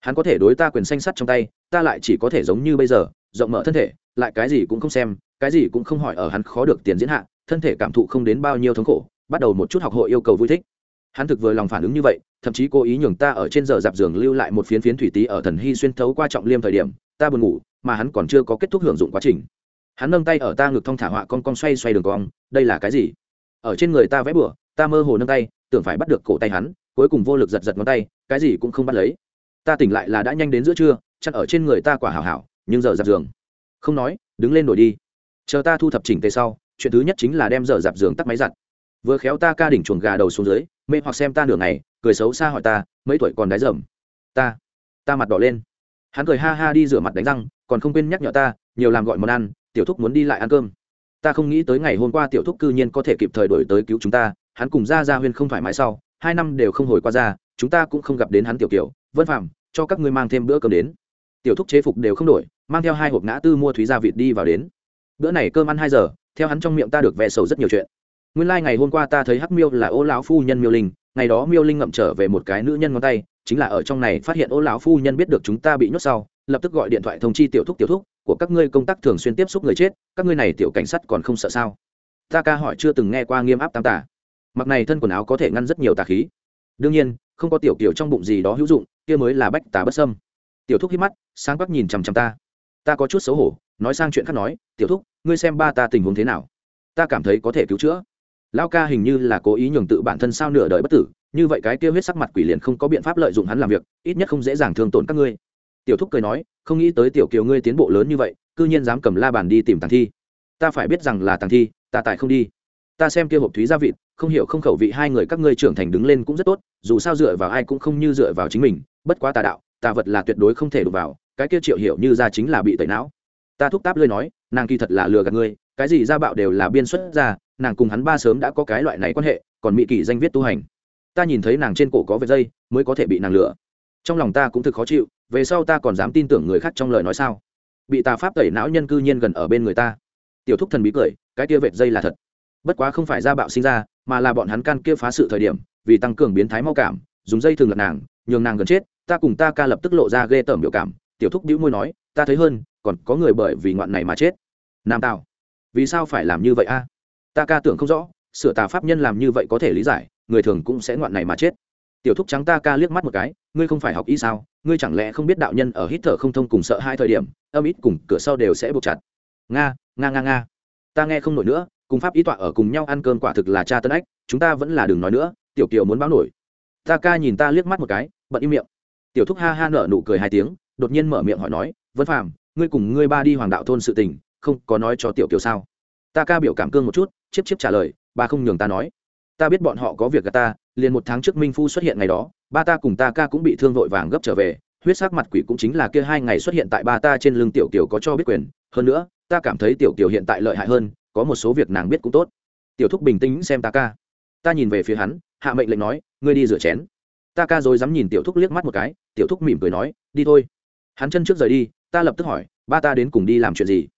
Hắn có thể đối ta quyền xanh sắt trong tay, ta lại chỉ có thể giống như bây giờ, rộng mở thân thể, lại cái gì cũng không xem, cái gì cũng không hỏi ở hắn khó được tiền diễn hạ, thân thể cảm thụ không đến bao nhiêu thống khổ bắt đầu một chút học hội yêu cầu vui thích. Hắn thực vừa lòng phản ứng như vậy, thậm chí cố ý nhường ta ở trên giờ dạp giường lưu lại một phiến phiến thủy tí ở thần hy xuyên thấu qua trọng liêm thời điểm, ta buồn ngủ, mà hắn còn chưa có kết thúc hưởng dụng quá trình. Hắn nâng tay ở ta ngực thong thả họa con con xoay xoay đường cong, đây là cái gì? Ở trên người ta vẽ bừa, ta mơ hồ nâng tay, tưởng phải bắt được cổ tay hắn, cuối cùng vô lực giật giật ngón tay, cái gì cũng không bắt lấy. Ta tỉnh lại là đã nhanh đến giữa trưa chặn ở trên người ta quả hảo hảo, nhưng giờ dạp giường. Không nói, đứng lên đổi đi. Chờ ta thu thập chỉnh tề sau, chuyện thứ nhất chính là đem giờ dạp giường tắt máy giặt vừa khéo ta ca đỉnh chuồng gà đầu xuống dưới, mê hoặc xem ta nửa ngày, cười xấu xa hỏi ta, mấy tuổi còn đái dầm? Ta ta mặt đỏ lên. Hắn cười ha ha đi rửa mặt đánh răng, còn không quên nhắc nhở ta, nhiều làm gọi món ăn, tiểu thúc muốn đi lại ăn cơm. Ta không nghĩ tới ngày hôm qua tiểu thúc cư nhiên có thể kịp thời đổi tới cứu chúng ta, hắn cùng ra ra huyên không thoải mái sau, hai năm đều không hồi qua ra chúng ta cũng không gặp đến hắn tiểu kiểu, vân phạm cho các ngươi mang thêm bữa cơm đến. Tiểu thúc chế phục đều không đổi, mang theo hai hộp ngã tư mua thúy gia vịt đi vào đến. Bữa này cơm ăn hai giờ, theo hắn trong miệng ta được vẽ sầu rất nhiều chuyện nguyên lai、like、ngày hôm qua ta thấy hắc miêu là ô lão phu nhân miêu linh, ngày đó miêu linh ngậm trở về một cái nữ nhân ngón tay, chính là ở trong này phát hiện ô lão phu nhân biết được chúng ta bị nhốt sau, lập tức gọi điện thoại thông chi tiểu thúc tiểu thúc, của các ngươi công tác thường xuyên tiếp xúc người chết, các ngươi này tiểu cảnh sát còn không sợ sao? Ta ca hỏi chưa từng nghe qua nghiêm áp tam tả mặc này thân quần áo có thể ngăn rất nhiều tà khí. Đương nhiên, không có tiểu kiểu trong bụng gì đó hữu dụng, kia mới là bách tà bất sâm tiểu thúc hít mắt, sáng quắc nhìn chằm chằm ta. Ta có chút xấu hổ, nói sang chuyện khác nói, tiểu thúc, ngươi xem ba ta tình huống thế nào? Ta cảm thấy có thể cứu chữa lao ca hình như là cố ý nhường tự bản thân sao nửa đời bất tử, như vậy cái kia huyết sắc mặt quỷ liền không có biện pháp lợi dụng hắn làm việc, ít nhất không dễ dàng thương tổn các ngươi. Tiểu thúc cười nói, không nghĩ tới tiểu kiều ngươi tiến bộ lớn như vậy, cư nhiên dám cầm la bàn đi tìm tàng thi. Ta phải biết rằng là tàng thi, ta tại không đi. Ta xem kia hộp thúy gia vịt không hiểu không khẩu vị hai người các ngươi trưởng thành đứng lên cũng rất tốt, dù sao dựa vào ai cũng không như dựa vào chính mình, bất quá tà đạo, tà vật là tuyệt đối không thể đụng vào, cái kia triệu hiểu như ra chính là bị tẩy não. Ta thúc táp lơi nói, nàng kỳ thật là lừa gạt ngươi, cái gì ra bạo đều là biên xuất ra nàng cùng hắn ba sớm đã có cái loại này quan hệ, còn mỹ kỳ danh viết tu hành. Ta nhìn thấy nàng trên cổ có vệt dây, mới có thể bị nàng lửa trong lòng ta cũng thực khó chịu, về sau ta còn dám tin tưởng người khác trong lời nói sao? Bị tà pháp tẩy não nhân cư nhiên gần ở bên người ta. Tiểu thúc thần bí cười, cái kia vệt dây là thật. Bất quá không phải ra bạo sinh ra, mà là bọn hắn can kia phá sự thời điểm, vì tăng cường biến thái mau cảm, dùng dây thường lật nàng, nhường nàng gần chết, ta cùng ta ca lập tức lộ ra ghê tởm biểu cảm. Tiểu thúc đĩu môi nói, ta thấy hơn, còn có người bởi vì ngoạn này mà chết. Nam tào, vì sao phải làm như vậy a? Ta ca tưởng không rõ, sửa tà pháp nhân làm như vậy có thể lý giải, người thường cũng sẽ ngoạn này mà chết. Tiểu thúc trắng ta ca liếc mắt một cái, ngươi không phải học y sao, ngươi chẳng lẽ không biết đạo nhân ở hít thở không thông cùng sợ hai thời điểm, âm ít cùng cửa sau đều sẽ buộc chặt. Nga nga nga nga. Ta nghe không nổi nữa, cùng pháp ý tọa ở cùng nhau ăn cơm quả thực là cha tân ách, chúng ta vẫn là đừng nói nữa, tiểu kiều muốn báo nổi. Ta ca nhìn ta liếc mắt một cái bận im miệng. Tiểu thúc ha ha nở nụ cười hai tiếng, đột nhiên mở miệng hỏi nói, vân phàm, ngươi cùng ngươi ba đi hoàng đạo thôn sự tình, không có nói cho tiểu kiều sao? Ta ca biểu cảm cương một chút, chiếp chiếp trả lời ba không nhường ta nói. Ta biết bọn họ có việc gạt ta, liền một tháng trước minh phu xuất hiện ngày đó, ba ta cùng ta ca cũng bị thương vội vàng gấp trở về, huyết sắc mặt quỷ cũng chính là kia hai ngày xuất hiện tại ba ta trên lưng tiểu kiều có cho biết quyền. Hơn nữa, ta cảm thấy tiểu kiều hiện tại lợi hại hơn, có một số việc nàng biết cũng tốt. Tiểu thúc bình tĩnh xem ta ca. Ta nhìn về phía hắn, hạ mệnh lệnh nói, ngươi đi rửa chén. Ta ca rồi dám nhìn tiểu thúc liếc mắt một cái, tiểu thúc mỉm cười nói, đi thôi. Hắn chân trước rời đi, ta lập tức hỏi, ba ta đến cùng đi làm chuyện gì?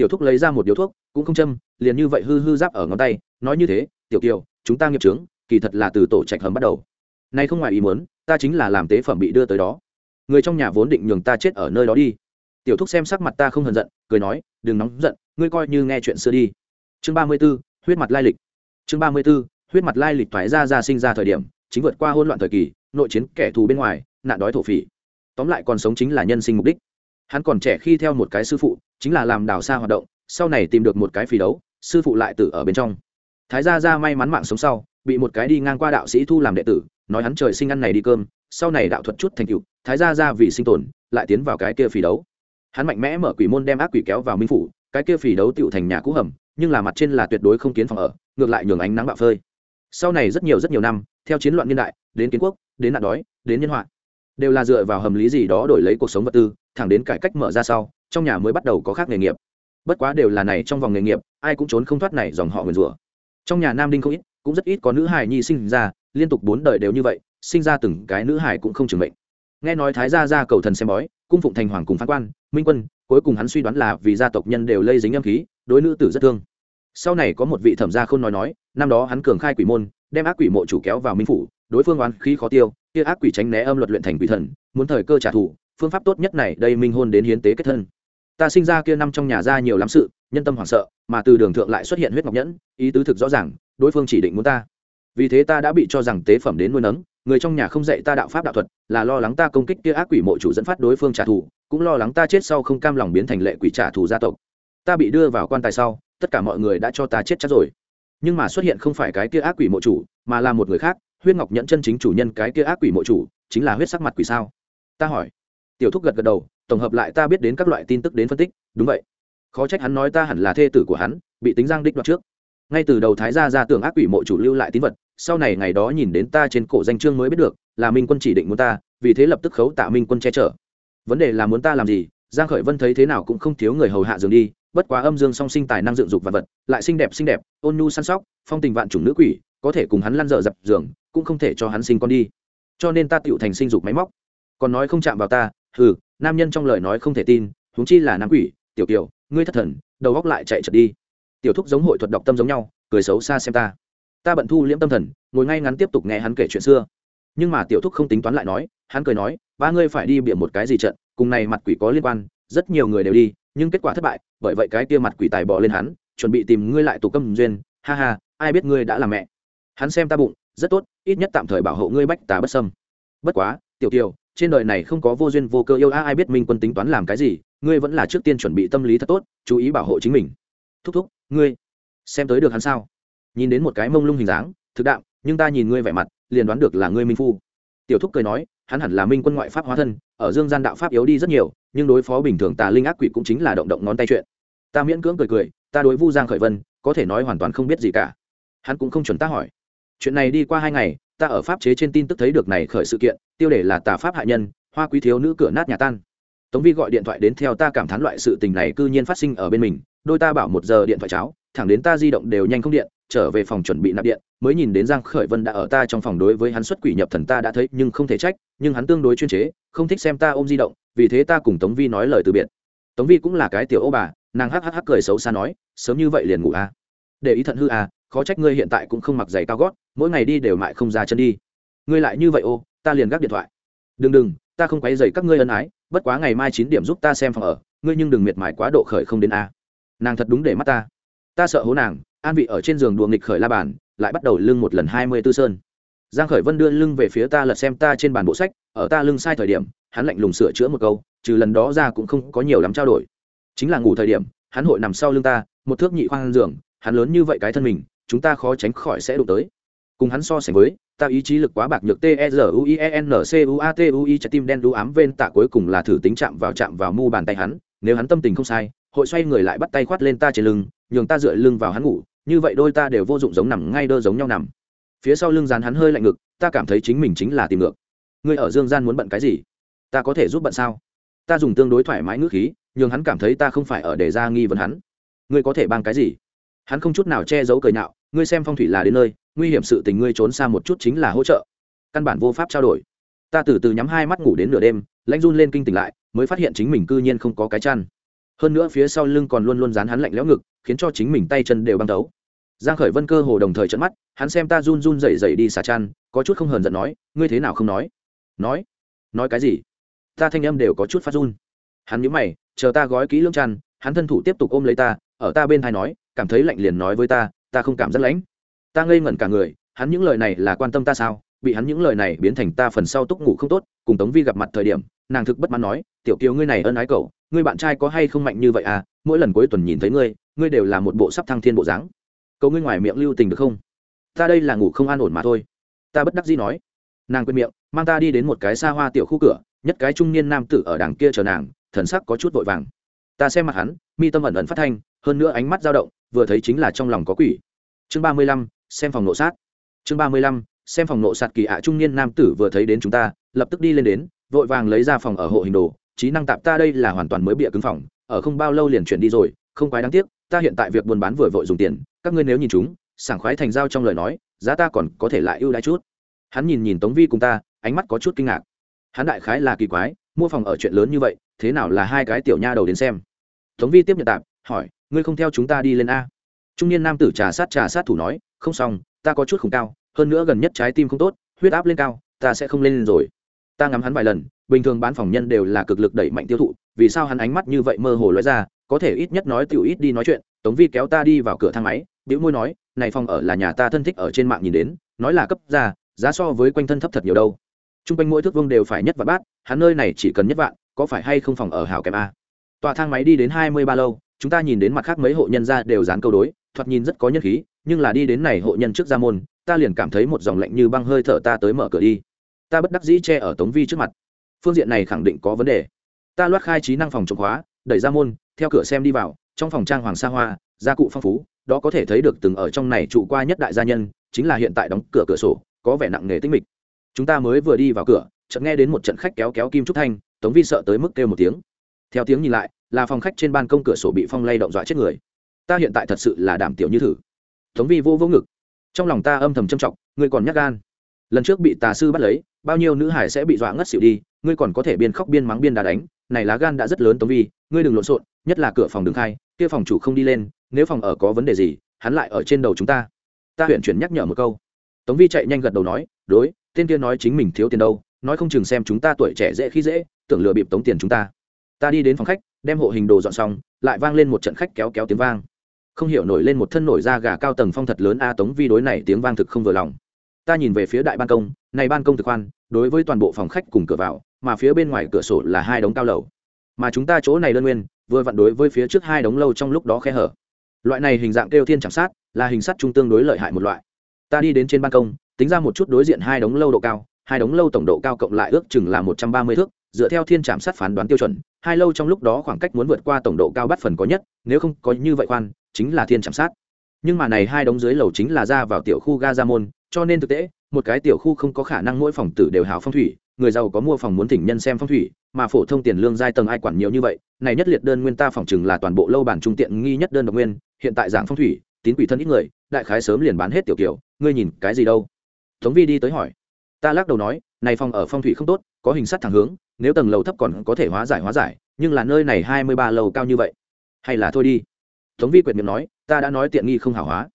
Tiểu thúc lấy ra một điếu thuốc, cũng không châm, liền như vậy hư hư giáp ở ngón tay, nói như thế, tiểu kiều, chúng ta nghiệp trướng kỳ thật là từ tổ trạch hầm bắt đầu. Nay không ngoài ý muốn, ta chính là làm tế phẩm bị đưa tới đó. Người trong nhà vốn định nhường ta chết ở nơi đó đi. Tiểu thúc xem sắc mặt ta không hờn giận, cười nói, đừng nóng giận, ngươi coi như nghe chuyện xưa đi. Chương ba mươi b ố huyết mặt lai lịch. Chương ba mươi b ố huyết mặt lai lịch thoái ra ra sinh ra thời điểm, chính vượt qua hôn loạn thời kỳ, nội chiến kẻ thù bên ngoài, nạn đói thổ phỉ. Tóm lại còn sống chính là nhân sinh mục đích hắn còn trẻ khi theo một cái sư phụ, chính là làm đào xa hoạt động, sau này tìm được một cái phì đấu, sư phụ lại tử ở bên trong. Thái gia ra may mắn mạng sống sau, bị một cái đi ngang qua đạo sĩ thu làm đệ tử, nói hắn trời sinh ăn này đi cơm, sau này đạo thuật chút thành cựu thái gia ra vì sinh tồn, lại tiến vào cái kia phì đấu. Hắn mạnh mẽ mở quỷ môn đem ác quỷ kéo vào minh phủ, cái kia phì đấu tựu thành nhà cũ hầm, nhưng là mặt trên là tuyệt đối không kiến phòng ở, ngược lại nhường ánh nắng bạo phơi. Sau này rất nhiều rất nhiều năm, theo chiến loạn niên đại, đến kiến quốc, đến nạn đói, đến nhân họa đều là dựa vào hầm lý gì đó đổi lấy cuộc sống vật tư, thẳng đến cải cách mở ra sau, trong nhà mới bắt đầu có khác nghề nghiệp. Bất quá đều là này trong vòng nghề nghiệp, ai cũng trốn không thoát này dòng họ nguyền rủa. Trong nhà nam đinh không ít, cũng rất ít có nữ hài nhi sinh ra, liên tục bốn đời đều như vậy, sinh ra từng cái nữ hài cũng không trường mệnh. Nghe nói thái gia ra cầu thần xem bói, cung phụng thành hoàng cùng phán quan, minh quân, cuối cùng hắn suy đoán là vì gia tộc nhân đều lây dính âm khí, đối nữ tử rất thương. Sau này có một vị thẩm gia không nói nói, năm đó hắn cường khai quỷ môn, đem ác quỷ mộ chủ kéo vào minh phủ, đối phương oán khí khó tiêu kia ác quỷ tránh né âm luật luyện thành quỷ thần, muốn thời cơ trả thù, phương pháp tốt nhất này đây minh hôn đến hiến tế kết thân. Ta sinh ra kia năm trong nhà ra nhiều lắm sự, nhân tâm hoảng sợ, mà từ đường thượng lại xuất hiện huyết ngọc nhẫn, ý tứ thực rõ ràng, đối phương chỉ định muốn ta. Vì thế ta đã bị cho rằng tế phẩm đến nuôi nấng, người trong nhà không dạy ta đạo pháp đạo thuật, là lo lắng ta công kích kia ác quỷ mộ chủ dẫn phát đối phương trả thù, cũng lo lắng ta chết sau không cam lòng biến thành lệ quỷ trả thù gia tộc. Ta bị đưa vào quan tài sau, tất cả mọi người đã cho ta chết chắc rồi. Nhưng mà xuất hiện không phải cái kia ác quỷ mộ chủ, mà là một người khác huyết ngọc nhẫn chân chính chủ nhân cái kia ác quỷ mộ chủ, chính là huyết sắc mặt quỷ sao? Ta hỏi. Tiểu thúc gật gật đầu, tổng hợp lại ta biết đến các loại tin tức đến phân tích, đúng vậy. Khó trách hắn nói ta hẳn là thê tử của hắn, bị tính giang đích đoạt trước. Ngay từ đầu thái gia ra tưởng ác quỷ mộ chủ lưu lại tín vật, sau này ngày đó nhìn đến ta trên cổ danh chương mới biết được, là minh quân chỉ định muốn ta, vì thế lập tức khấu tạ minh quân che chở. Vấn đề là muốn ta làm gì, giang khởi vân thấy thế nào cũng không thiếu người hầu hạ dường đi, bất quá âm dương song sinh tài năng dựng dục vật vật, lại xinh đẹp xinh đẹp, ôn nhu săn sóc, phong tình vạn chủng nữ quỷ có thể cùng hắn lăn dở dập giường, cũng không thể cho hắn sinh con đi. Cho nên ta tựu thành sinh dục máy móc. Còn nói không chạm vào ta, hừ, nam nhân trong lời nói không thể tin, huống chi là nam quỷ, tiểu tiểu ngươi thất thần, đầu góc lại chạy trật đi. Tiểu thúc giống hội thuật đọc tâm giống nhau, cười xấu xa xem ta. Ta bận thu liễm tâm thần, ngồi ngay ngắn tiếp tục nghe hắn kể chuyện xưa. Nhưng mà tiểu thúc không tính toán lại nói, hắn cười nói, ba ngươi phải đi bịa một cái gì trận, cùng này mặt quỷ có liên quan, rất nhiều người đều đi, nhưng kết quả thất bại, bởi vậy cái kia mặt quỷ tài bỏ lên hắn, chuẩn bị tìm ngươi lại tụ câm duyên, ha ha, ai biết ngươi đã là mẹ hắn xem ta bụng rất tốt ít nhất tạm thời bảo hộ ngươi bách tà bất sâm bất quá tiểu tiểu, trên đời này không có vô duyên vô cơ yêu a ai biết minh quân tính toán làm cái gì ngươi vẫn là trước tiên chuẩn bị tâm lý thật tốt chú ý bảo hộ chính mình. Thúc thúc ngươi xem tới được hắn sao? Nhìn đến một cái mông lung hình dáng thực đạm nhưng ta nhìn ngươi vẻ mặt liền đoán được là ngươi minh phu. Tiểu thúc cười nói hắn hẳn là minh quân ngoại pháp hóa thân ở dương gian đạo pháp yếu đi rất nhiều nhưng đối phó bình thường tà linh ác quỷ cũng chính là động động ngón tay chuyện. Ta miễn cưỡng cười cười ta đối vu giang khởi vân có thể nói hoàn toàn không biết gì cả. Hắn cũng không chuẩn ta hỏi chuyện này đi qua hai ngày, ta ở pháp chế trên tin tức thấy được này khởi sự kiện, tiêu đề là tà pháp hạ nhân, hoa quý thiếu nữ cửa nát nhà tan. Tống vi gọi điện thoại đến theo ta cảm thán loại sự tình này cư nhiên phát sinh ở bên mình, đôi ta bảo một giờ điện thoại cháo, thẳng đến ta di động đều nhanh không điện, trở về phòng chuẩn bị nạp điện, mới nhìn đến giang khởi vân đã ở ta trong phòng đối với hắn xuất quỷ nhập thần ta đã thấy, nhưng không thể trách, nhưng hắn tương đối chuyên chế, không thích xem ta ôm di động, vì thế ta cùng tống vi nói lời từ biệt. Tống vi cũng là cái tiểu ô bà, nàng hắc hắc hắc cười xấu xa nói, sớm như vậy liền ngủ à? Để ý thận hư à khó trách ngươi hiện tại cũng không mặc giày cao gót, mỗi ngày đi đều mại không ra chân đi. Ngươi lại như vậy ô, ta liền gác điện thoại. Đừng đừng, ta không quấy dày các ngươi ân ái, bất quá ngày mai chín điểm giúp ta xem phòng ở, ngươi nhưng đừng miệt mài quá độ khởi không đến a. Nàng thật đúng để mắt ta. Ta sợ hố nàng, an vị ở trên giường đùa nghịch khởi la bàn, lại bắt đầu lưng một lần hai mươi tư sơn. Giang khởi vân đưa lưng về phía ta lật xem ta trên bàn bộ sách, ở ta lưng sai thời điểm, hắn lạnh lùng sửa chữa một câu, trừ lần đó ra cũng không có nhiều lắm trao đổi. Chính là ngủ thời điểm, hắn hội nằm sau lưng ta, một thước nhị khoang giường, hắn lớn như vậy cái thân mình chúng ta khó tránh khỏi sẽ đụng tới. Cùng hắn so sánh với, ta ý chí lực quá bạc nhược t e r u i e n c u a t u i, trái tim đen đu ám ven tạ cuối cùng là thử tính chạm vào chạm vào mu bàn tay hắn. Nếu hắn tâm tình không sai, hội xoay người lại bắt tay khoát lên ta trên lưng, nhường ta dựa lưng vào hắn ngủ. Như vậy đôi ta đều vô dụng giống nằm ngay đơ giống nhau nằm. Phía sau lưng dán hắn hơi lạnh ngực, ta cảm thấy chính mình chính là tìm ngược. Ngươi ở dương gian muốn bận cái gì? Ta có thể giúp bận sao? Ta dùng tương đối thoải mái ngữ khí, nhường hắn cảm thấy ta không phải ở để ra nghi vấn hắn. Ngươi có thể bang cái gì? Hắn không chút nào che giấu cười nhạo ngươi xem phong thủy là đến nơi, nguy hiểm sự tình ngươi trốn xa một chút chính là hỗ trợ. Căn bản vô pháp trao đổi. Ta từ từ nhắm hai mắt ngủ đến nửa đêm, lãnh run lên kinh tỉnh lại, mới phát hiện chính mình cư nhiên không có cái chăn. Hơn nữa phía sau lưng còn luôn luôn dán hắn lạnh lẽo ngực, khiến cho chính mình tay chân đều băng đấu giang khởi vân cơ hồ đồng thời trận mắt, hắn xem ta run run rẩy rẩy đi xả chăn, có chút không hờn giận nói, ngươi thế nào không nói? Nói? Nói cái gì? Ta thanh âm đều có chút phát run. Hắn nhíu mày, chờ ta gói kỹ lưỡng chăn, hắn thân thủ tiếp tục ôm lấy ta, ở ta bên hai nói, cảm thấy lạnh liền nói với ta ta không cảm giác lãnh. Ta ngây ngẩn cả người, hắn những lời này là quan tâm ta sao? Bị hắn những lời này biến thành ta phần sau túc ngủ không tốt, cùng tống vi gặp mặt thời điểm, nàng thực bất mãn nói, tiểu kiều ngươi này ân ái cậu, ngươi bạn trai có hay không mạnh như vậy à? Mỗi lần cuối tuần nhìn thấy ngươi ngươi đều là một bộ sắp thăng thiên bộ dáng. Cậu ngươi ngoài miệng lưu tình được không? Ta đây là ngủ không an ổn mà thôi. Ta bất đắc dĩ nói. Nàng quên miệng, mang ta đi đến một cái xa hoa tiểu khu cửa, nhất cái trung niên nam tử ở đằng kia chờ nàng, thần sắc có chút vội vàng. Ta xem mặt hắn, mi tâm ẩn ẩn phát thanh, hơn nữa ánh mắt dao động vừa thấy chính là trong lòng có quỷ. Chương ba mươi lăm, xem phòng nộ sát. Chương ba mươi lăm, xem phòng nộ sạt kỳ ạ trung niên nam tử vừa thấy đến chúng ta, lập tức đi lên đến, vội vàng lấy ra phòng ở hộ hình đồ trí năng tạp ta đây là hoàn toàn mới bịa cứng phòng, ở không bao lâu liền chuyển đi rồi, không quái đáng tiếc, ta hiện tại việc buôn bán vừa vội dùng tiền, các ngươi nếu nhìn chúng, sảng khoái thành giao trong lời nói, giá ta còn có thể lại ưu đãi chút. Hắn nhìn nhìn tống vi cùng ta, ánh mắt có chút kinh ngạc. Hắn đại khái là kỳ quái, mua phòng ở chuyện lớn như vậy, thế nào là hai cái tiểu nha đầu đến xem? Tống vi tiếp nhận tạp hỏi ngươi không theo chúng ta đi lên a. Trung niên nam tử trà sát trà sát thủ nói, không xong, ta có chút khủng cao, hơn nữa gần nhất trái tim không tốt, huyết áp lên cao, ta sẽ không lên rồi. Ta ngắm hắn vài lần, bình thường bán phòng nhân đều là cực lực đẩy mạnh tiêu thụ, vì sao hắn ánh mắt như vậy mơ hồ lóe ra, có thể ít nhất nói tiểu ít đi nói chuyện, tống vi kéo ta đi vào cửa thang máy biểu môi nói, này phòng ở là nhà ta thân thích ở trên mạng nhìn đến, nói là cấp ra, giá so với quanh thân thấp thật nhiều đâu. T r u n g quanh mỗi thước vương đều phải nhất vạn bát, hắn nơi này chỉ cần nhất vạn, có phải hay không phòng ở hảo kèm a? Tòa thang máy đi đến hai mươi ba lâu chúng ta nhìn đến mặt khác mấy hộ nhân ra đều dán câu đối thoạt nhìn rất có nhân khí nhưng là đi đến này hộ nhân trước ra môn ta liền cảm thấy một dòng lạnh như băng hơi thở ta tới mở cửa đi. Ta bất đắc dĩ che ở tống vi trước mặt. Phương diện này khẳng định có vấn đề. Ta loát khai trí năng phòng chống hóa, đẩy ra môn theo cửa xem đi vào trong phòng trang hoàng sa hoa gia cụ phong phú đó có thể thấy được từng ở trong này trụ qua nhất đại gia nhân chính là hiện tại đóng cửa cửa sổ có vẻ nặng nề tinh mịch. Chúng ta mới vừa đi vào cửa chợt nghe đến một trận khách kéo kéo kim trúc thanh tống vi sợ tới mức kêu một tiếng. Theo tiếng nhìn lại là phòng khách trên ban công cửa sổ bị phong lay động dọa chết người. Ta hiện tại thật sự là đảm tiểu như thử. Tống vi vô vô ngực. Trong lòng ta âm thầm châm trọng, ngươi còn nhắc gan. Lần trước bị tà sư bắt lấy, bao nhiêu nữ hải sẽ bị dọa ngất xỉu đi, ngươi còn có thể biên khóc biên mắng biên đá đánh. Này lá gan đã rất lớn, tống vi, ngươi đừng lộn xộn, nhất là cửa phòng đường khai, kia phòng chủ không đi lên, nếu phòng ở có vấn đề gì, hắn lại ở trên đầu chúng ta. Ta huyện chuyển nhắc nhở một câu. Tống vi chạy nhanh gật đầu nói, đối, tên kia nói chính mình thiếu tiền đâu, nói không chừng xem chúng ta tuổi trẻ dễ khi dễ, tưởng lừa bịp tống tiền chúng ta. Ta đi đến phòng khách đem hộ hình đồ dọn xong, lại vang lên một trận khách kéo kéo tiếng vang. Không hiểu nổi lên một thân nổi da gà cao tầng phong thật lớn a tống vi đối này tiếng vang thực không vừa lòng. Ta nhìn về phía đại ban công, này ban công thực khoan, đối với toàn bộ phòng khách cùng cửa vào, mà phía bên ngoài cửa sổ là hai đống cao lầu. Mà chúng ta chỗ này đơn nguyên, vừa vặn đối với phía trước hai đống lâu trong lúc đó khe hở. Loại này hình dạng kêu thiên chạm sát, là hình sắt trung tương đối lợi hại một loại. Ta đi đến trên ban công, tính ra một chút đối diện hai đống lâu độ cao, hai đống lâu tổng độ cao cộng lại ước chừng là một trăm ba mươi thước dựa theo thiên trạm sát phán đoán tiêu chuẩn, hai lâu trong lúc đó khoảng cách muốn vượt qua tổng độ cao bắt phần có nhất, nếu không có như vậy khoan, chính là thiên trạm sát. Nhưng mà này hai đống dưới lầu chính là ra vào tiểu khu ga ra môn, cho nên thực tế, một cái tiểu khu không có khả năng mỗi phòng tử đều hào phong thủy, người giàu có mua phòng muốn thỉnh nhân xem phong thủy, mà phổ thông tiền lương giai tầng ai quản nhiều như vậy, này nhất liệt đơn nguyên ta phòng chừng là toàn bộ lâu bản trung tiện nghi nhất đơn độc nguyên, hiện tại dạng phong thủy, tín quỷ thân ít người, đại khái sớm liền bán hết tiểu kiểu, ngươi nhìn cái gì đâu? Tống vi đi tới hỏi. Ta lắc đầu nói, này phòng ở phong thủy không tốt, có hình sắt thẳng hướng nếu tầng lầu thấp còn có thể hóa giải hóa giải, nhưng là nơi này hai mươi ba lầu cao như vậy. Hay là thôi đi. Tống vi quyệt miệng nói, ta đã nói tiện nghi không hảo hóa.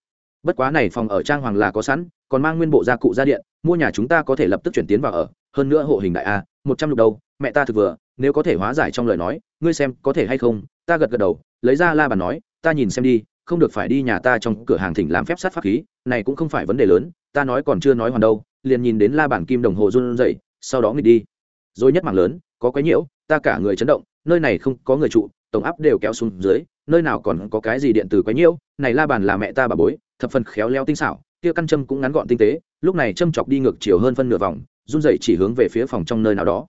Bất quá này phòng ở trang hoàng là có sẵn, còn mang nguyên bộ gia cụ gia điện, mua nhà chúng ta có thể lập tức chuyển tiến vào ở. Hơn nữa hộ hình đại a, một trăm lục đầu, mẹ ta thực vừa, nếu có thể hóa giải trong lời nói, ngươi xem có thể hay không? Ta gật gật đầu, lấy ra la bàn nói, ta nhìn xem đi, không được phải đi nhà ta trong cửa hàng thỉnh làm phép sát pháp khí, này cũng không phải vấn đề lớn, ta nói còn chưa nói hoàn đâu, liền nhìn đến la bàn kim đồng hồ run rẩy, sau đó nghịch đi rồi nhất mạng lớn, có quái nhiễu, ta cả người chấn động, nơi này không có người trụ, tổng áp đều kéo xuống dưới, nơi nào còn có cái gì điện từ quái nhiễu, này la bàn là mẹ ta bà bối, thập phần khéo léo tinh xảo, kia căn châm cũng ngắn gọn tinh tế, lúc này châm chọc đi ngược chiều hơn phân nửa vòng, run rẩy chỉ hướng về phía phòng trong nơi nào đó.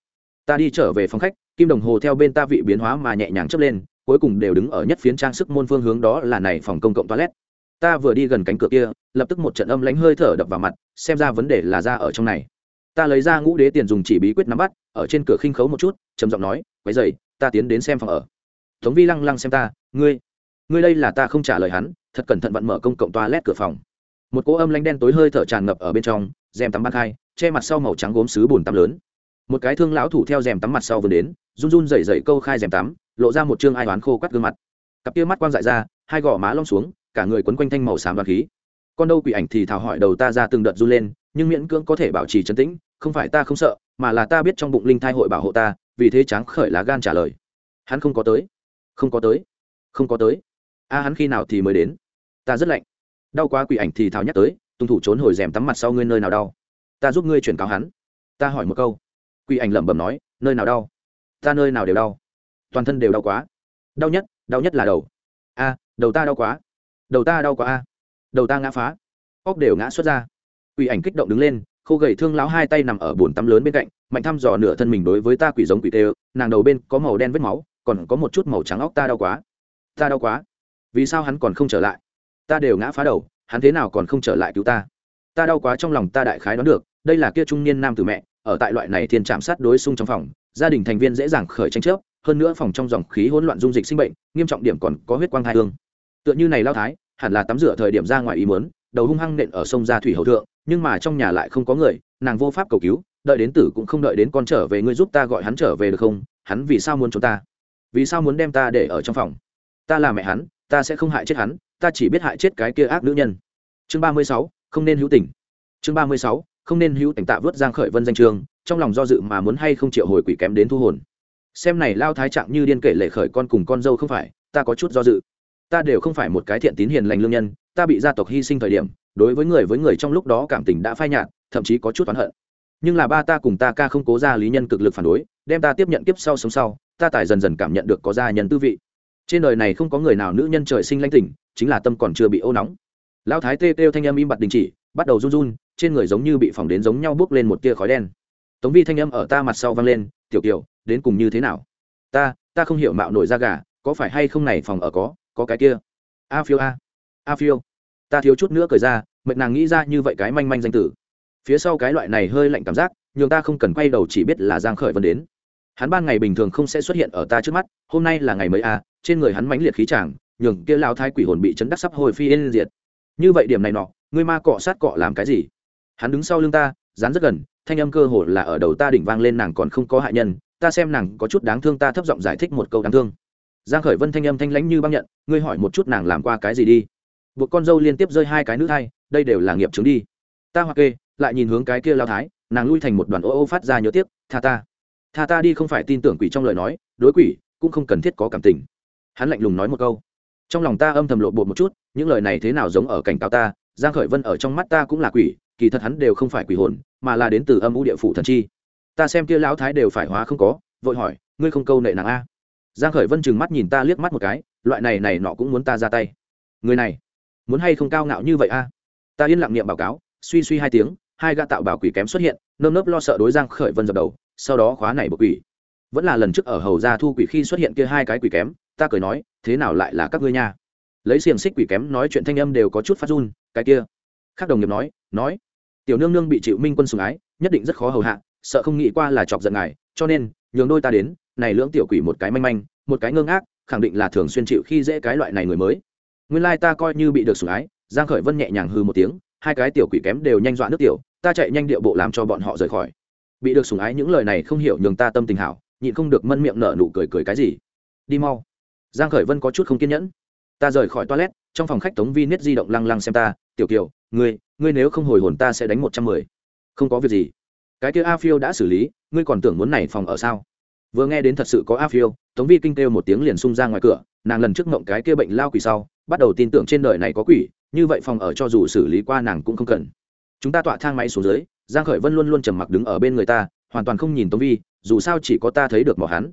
Ta đi trở về phòng khách, kim đồng hồ theo bên ta vị biến hóa mà nhẹ nhàng chớp lên, cuối cùng đều đứng ở nhất phiến trang sức môn phương hướng đó là này phòng công cộng toilet. Ta vừa đi gần cánh cửa kia, lập tức một trận âm lánh hơi thở đập vào mặt, xem ra vấn đề là ra ở trong này ta lấy ra ngũ đế tiền dùng chỉ bí quyết nắm bắt, ở trên cửa khinh khấu một chút, trầm giọng nói, quấy dày ta tiến đến xem phòng ở. Tống vi lăng lăng xem ta, ngươi ngươi đây là ta không trả lời hắn, thật cẩn thận vặn mở công cộng toilet cửa phòng. Một cỗ âm lanh đen tối hơi thở tràn ngập ở bên trong, rèm tắm ban khai, che mặt sau màu trắng gốm sứ bùn tắm lớn. Một cái thương lão thủ theo rèm tắm mặt sau vừa đến, run run rẩy rẩy câu khai rèm tắm, lộ ra một chương ai oán khô quắt gương mặt. Cặp kia mắt quang dại ra, hai gò má lom xuống, cả người quấn quanh thanh màu xám đoàn khí. Con đâu quỷ ảnh thì thảo hỏi đầu ta ra từng đợt run lên, nhưng miễn cưỡng có thể bảo trì trấn tĩnh không phải ta không sợ, mà là ta biết trong bụng linh thai hội bảo hộ ta, vì thế tráng khởi lá gan trả lời. Hắn không có tới. Không có tới. Không có tới. A, hắn khi nào thì mới đến? Ta rất lạnh. Đau quá quỷ ảnh thì thảo nhắc tới tung thủ trốn hồi rèm tắm mặt sau ngươi nơi nào đau? Ta giúp ngươi chuyển cáo hắn. Ta hỏi một câu. Quỷ ảnh lẩm bẩm nói, nơi nào đau? Ta nơi nào đều đau. Toàn thân đều đau quá. Đau nhất đau nhất là đầu. A, đầu ta đau quá. Đầu ta đau quá a. Đầu ta ngã phá. Óc đều ngã xuất ra. Quỷ ảnh kích động đứng lên khô gầy thương lão hai tay nằm ở bồn tắm lớn bên cạnh, mạnh thăm dò nửa thân mình đối với ta quỷ giống quỷ tê nàng đầu bên có màu đen vết máu, còn có một chút màu trắng óc ta đau quá. Ta đau quá. Vì sao hắn còn không trở lại? Ta đều ngã phá đầu, hắn thế nào còn không trở lại cứu ta? Ta đau quá trong lòng ta đại khái đoán được, đây là kia trung niên nam từ mẹ, ở tại loại này thiên trạm sát đối xung trong phòng, gia đình thành viên dễ dàng khởi tranh chấp, hơn nữa phòng trong dòng khí hỗn loạn dung dịch sinh bệnh, nghiêm trọng điểm còn có huyết quang hai hương. Tựa như này lao thái, hẳn là tắm rửa thời điểm ra ngoài ý muốn đầu hung hăng nện ở sông gia thủy hậu thượng, nhưng mà trong nhà lại không có người, nàng vô pháp cầu cứu, đợi đến tử cũng không đợi đến con trở về, ngươi giúp ta gọi hắn trở về được không? Hắn vì sao muốn chúng ta? Vì sao muốn đem ta để ở trong phòng? Ta là mẹ hắn, ta sẽ không hại chết hắn, ta chỉ biết hại chết cái kia ác nữ nhân. Chương ba mươi sáu, không nên hữu tình. Chương ba mươi sáu, không nên hữu tình tạ vớt giang khởi vân danh trường, trong lòng do dự mà muốn hay không triệu hồi quỷ kém đến thu hồn. Xem này lao thái trạng như điên kể lệ khởi con cùng con dâu không phải, ta có chút do dự. Ta đều không phải một cái thiện tín hiền lành lương nhân ta bị gia tộc hy sinh thời điểm đối với người với người trong lúc đó cảm tình đã phai nhạt thậm chí có chút oán hận. Nhưng là ba ta cùng ta ca không cố ra lý nhân cực lực phản đối đem ta tiếp nhận tiếp sau sống sau ta tài dần dần cảm nhận được có gia nhân tư vị. Trên đời này không có người nào nữ nhân trời sinh lãnh tỉnh chính là tâm còn chưa bị ô nóng. Lão thái tê têu thanh âm im bặt đình chỉ bắt đầu run run trên người giống như bị phỏng đến giống nhau bước lên một tia khói đen. Tống vi thanh âm ở ta mặt sau vang lên tiểu tiểu, đến cùng như thế nào? Ta ta không hiểu mạo nổi da gà có phải hay không này phòng ở có có cái kia? A phiêu a a phiêu, ta thiếu chút nữa cười ra mệnh nàng nghĩ ra như vậy cái manh manh danh tử. Phía sau cái loại này hơi lạnh cảm giác, nhường ta không cần quay đầu chỉ biết là giang khởi vân đến. Hắn ban ngày bình thường không sẽ xuất hiện ở ta trước mắt, hôm nay là ngày mới a trên người hắn mãnh liệt khí chàng nhường kia lao thái quỷ hồn bị chấn đắc sắp hồi phi yên diệt. Như vậy điểm này nọ, ngươi ma cọ sát cọ làm cái gì? Hắn đứng sau lưng ta, dán rất gần, thanh âm cơ hồ là ở đầu ta đỉnh vang lên nàng còn không có hại nhân, ta xem nàng có chút đáng thương ta thấp giọng giải thích một câu đáng thương. Giang khởi vân thanh âm thanh lãnh như băng nhận, ngươi hỏi một chút nàng làm qua cái gì đi buộc con dâu liên tiếp rơi hai cái nữ thai đây đều là nghiệp chứng đi. Ta hoặc kê lại nhìn hướng cái kia lao thái nàng lui thành một đoàn ô ô phát ra nhớ tiếp, tha ta tha ta đi không phải tin tưởng quỷ trong lời nói đối quỷ cũng không cần thiết có cảm tình. Hắn lạnh lùng nói một câu. Trong lòng ta âm thầm lộ bột một chút những lời này thế nào giống ở cảnh cáo ta giang khởi vân ở trong mắt ta cũng là quỷ kỳ thật hắn đều không phải quỷ hồn mà là đến từ âm u địa phủ thần chi. Ta xem kia lão thái đều phải hóa không có vội hỏi ngươi không câu nệ nàng a? Giang khởi vân chừng mắt nhìn ta liếc mắt một cái loại này này nọ cũng muốn ta ra tay. Người này muốn hay không cao ngạo như vậy a? Ta yên lặng niệm báo cáo, suy suy hai tiếng, hai gã tạo bảo quỷ kém xuất hiện, nơm nớp lo sợ đối giang khởi vân dập đầu, sau đó khóa này bộ quỷ. Vẫn là lần trước ở hầu gia thu quỷ khi xuất hiện kia hai cái quỷ kém, ta cười nói, thế nào lại là các ngươi nha? Lấy xiềng xích quỷ kém nói chuyện thanh âm đều có chút phát run, cái kia. Khác đồng nghiệp nói nói, tiểu nương nương bị chịu minh quân sủng ái, nhất định rất khó hầu hạ, sợ không nghĩ qua là chọc giận ngài, cho nên, nhường đôi ta đến, này lưỡng tiểu quỷ một cái manh manh, một cái ngơ ngác, khẳng định là thường xuyên chịu khi dễ cái loại này người mới nguyên lai ta coi như bị được sủng ái, giang khởi vân nhẹ nhàng hư một tiếng, hai cái tiểu quỷ kém đều nhanh dọa nước tiểu, ta chạy nhanh điệu bộ làm cho bọn họ rời khỏi. Bị được sủng ái những lời này không hiểu nhường ta tâm tình hảo, nhịn không được mân miệng nở nụ cười cười cái gì. Đi mau. Giang khởi vân có chút không kiên nhẫn. Ta rời khỏi toilet, trong phòng khách tống vi nét di động lăng lăng xem ta, tiểu kiều, ngươi ngươi nếu không hồi hồn ta sẽ đánh một trăm mười. Không có việc gì. Cái kia a phiêu đã xử lý, ngươi còn tưởng muốn này phòng ở sao? Vừa nghe đến thật sự có a phiêu, tống vi kinh kêu một tiếng liền xung ra ngoài cửa, nàng lần trước ngộng cái kia bệnh lao quỷ sau bắt đầu tin tưởng trên đời này có quỷ, như vậy phòng ở cho dù xử lý qua nàng cũng không cần. Chúng ta tọa thang máy xuống dưới, giang khởi vân luôn luôn trầm mặc đứng ở bên người ta, hoàn toàn không nhìn tống vi, dù sao chỉ có ta thấy được mỏ hắn.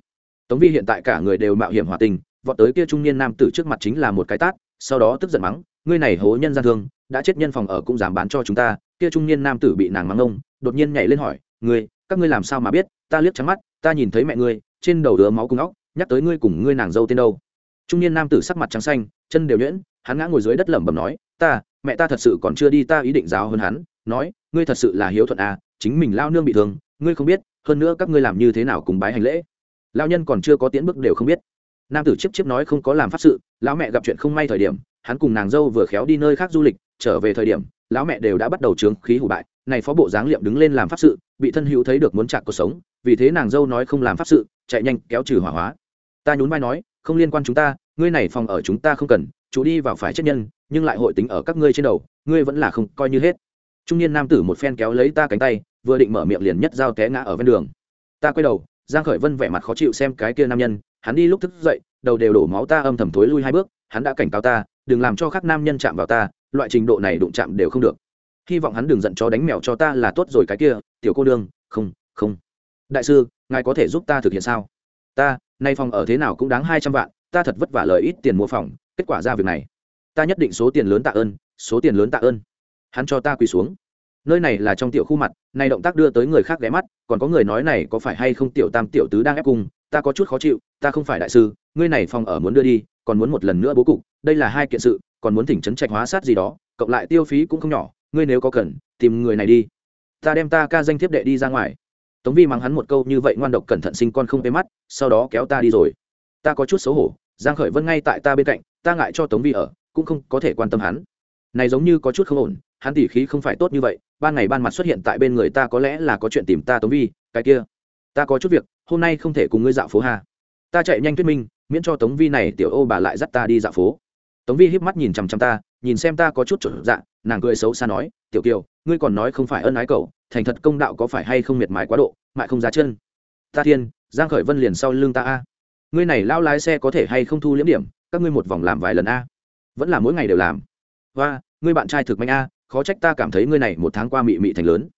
Tống vi hiện tại cả người đều mạo hiểm hòa tình, vọt tới kia trung niên nam tử trước mặt chính là một cái tát, sau đó tức giận mắng, ngươi này hố nhân gian thương, đã chết nhân phòng ở cũng dám bán cho chúng ta. Kia trung niên nam tử bị nàng mắng ông, đột nhiên nhảy lên hỏi, ngươi, các ngươi làm sao mà biết? Ta liếc trắng mắt, ta nhìn thấy mẹ ngươi, trên đầu đứa máu cùng óc, nhắc tới ngươi cùng ngươi nàng dâu tên đâu? Trung niên nam tử sắc mặt trắng xanh chân đều nhuyễn, hắn ngã ngồi dưới đất lẩm bẩm nói, ta, mẹ ta thật sự còn chưa đi, ta ý định giáo hơn hắn. Nói, ngươi thật sự là hiếu thuận à chính mình lao nương bị thương, ngươi không biết, hơn nữa các ngươi làm như thế nào cùng bái hành lễ. Lao nhân còn chưa có tiến bước đều không biết. Nam tử chiếc chiếc nói không có làm pháp sự, lão mẹ gặp chuyện không may thời điểm, hắn cùng nàng dâu vừa khéo đi nơi khác du lịch, trở về thời điểm, lão mẹ đều đã bắt đầu trướng khí hủ bại, này phó bộ dáng liệm đứng lên làm pháp sự, bị thân hữu thấy được muốn chạc cuộc sống, vì thế nàng dâu nói không làm pháp sự, chạy nhanh kéo trừ hỏa hóa. Ta nhún vai nói, không liên quan chúng ta ngươi này phòng ở chúng ta không cần chú đi vào phải chết nhân, nhưng lại hội tính ở các ngươi trên đầu, ngươi vẫn là không coi như hết. Trung niên nam tử một phen kéo lấy ta cánh tay, vừa định mở miệng liền nhất dao té ngã ở ven đường. Ta quay đầu, giang khởi vân vẻ mặt khó chịu xem cái kia nam nhân, hắn đi lúc thức dậy, đầu đều đổ máu ta âm thầm thối lui hai bước, hắn đã cảnh cáo ta, đừng làm cho các nam nhân chạm vào ta, loại trình độ này đụng chạm đều không được. Hy vọng hắn đừng giận chó đánh mèo cho ta là tốt rồi cái kia, tiểu cô đương không không. Đại sư, ngài có thể giúp ta thực hiện sao? Ta, nay phòng ở thế nào cũng đáng hai trăm vạn ta thật vất vả lời ít tiền mua phòng, kết quả ra việc này. Ta nhất định số tiền lớn tạ ơn, số tiền lớn tạ ơn. Hắn cho ta quỳ xuống. Nơi này là trong tiểu khu mặt nay động tác đưa tới người khác ghé mắt, còn có người nói này có phải hay không tiểu tam tiểu tứ đang ép cung ta có chút khó chịu, ta không phải đại sư, ngươi này phòng ở muốn đưa đi, còn muốn một lần nữa bố cục, đây là hai kiện sự, còn muốn thỉnh trấn trạch hóa sát gì đó, cộng lại tiêu phí cũng không nhỏ, ngươi nếu có cần, tìm người này đi. Ta đem ta ca danh thiếp đệ đi ra ngoài. Tống vi mắng hắn một câu như vậy ngoan độc cẩn thận sinh con không bế mắt, sau đó kéo ta đi rồi. Ta có chút xấu hổ giang khởi vân ngay tại ta bên cạnh, ta ngại cho tống vi ở, cũng không có thể quan tâm hắn. Này giống như có chút không ổn, hắn tỉ khí không phải tốt như vậy, ban ngày ban mặt xuất hiện tại bên người ta có lẽ là có chuyện tìm ta tống vi, cái kia. Ta có chút việc, hôm nay không thể cùng ngươi dạo phố hà ta chạy nhanh thuyết minh, miễn cho tống vi này tiểu ô bà lại dắt ta đi dạo phố. Tống vi híp mắt nhìn chằm chằm ta, nhìn xem ta có chút trở dạ nàng cười xấu xa nói, tiểu kiều, ngươi còn nói không phải ân ái cầu thành thật công đạo có phải hay không miệt mài quá độ mại không ra chân. Ta thiên, giang khởi vân liền sau lưng ta a ngươi này lao lái xe có thể hay không thu liễm điểm, các ngươi một vòng làm vài lần a. Vẫn là mỗi ngày đều làm. Và ngươi bạn trai thực mạnh a, khó trách ta cảm thấy ngươi này một tháng qua mị mị thành lớn.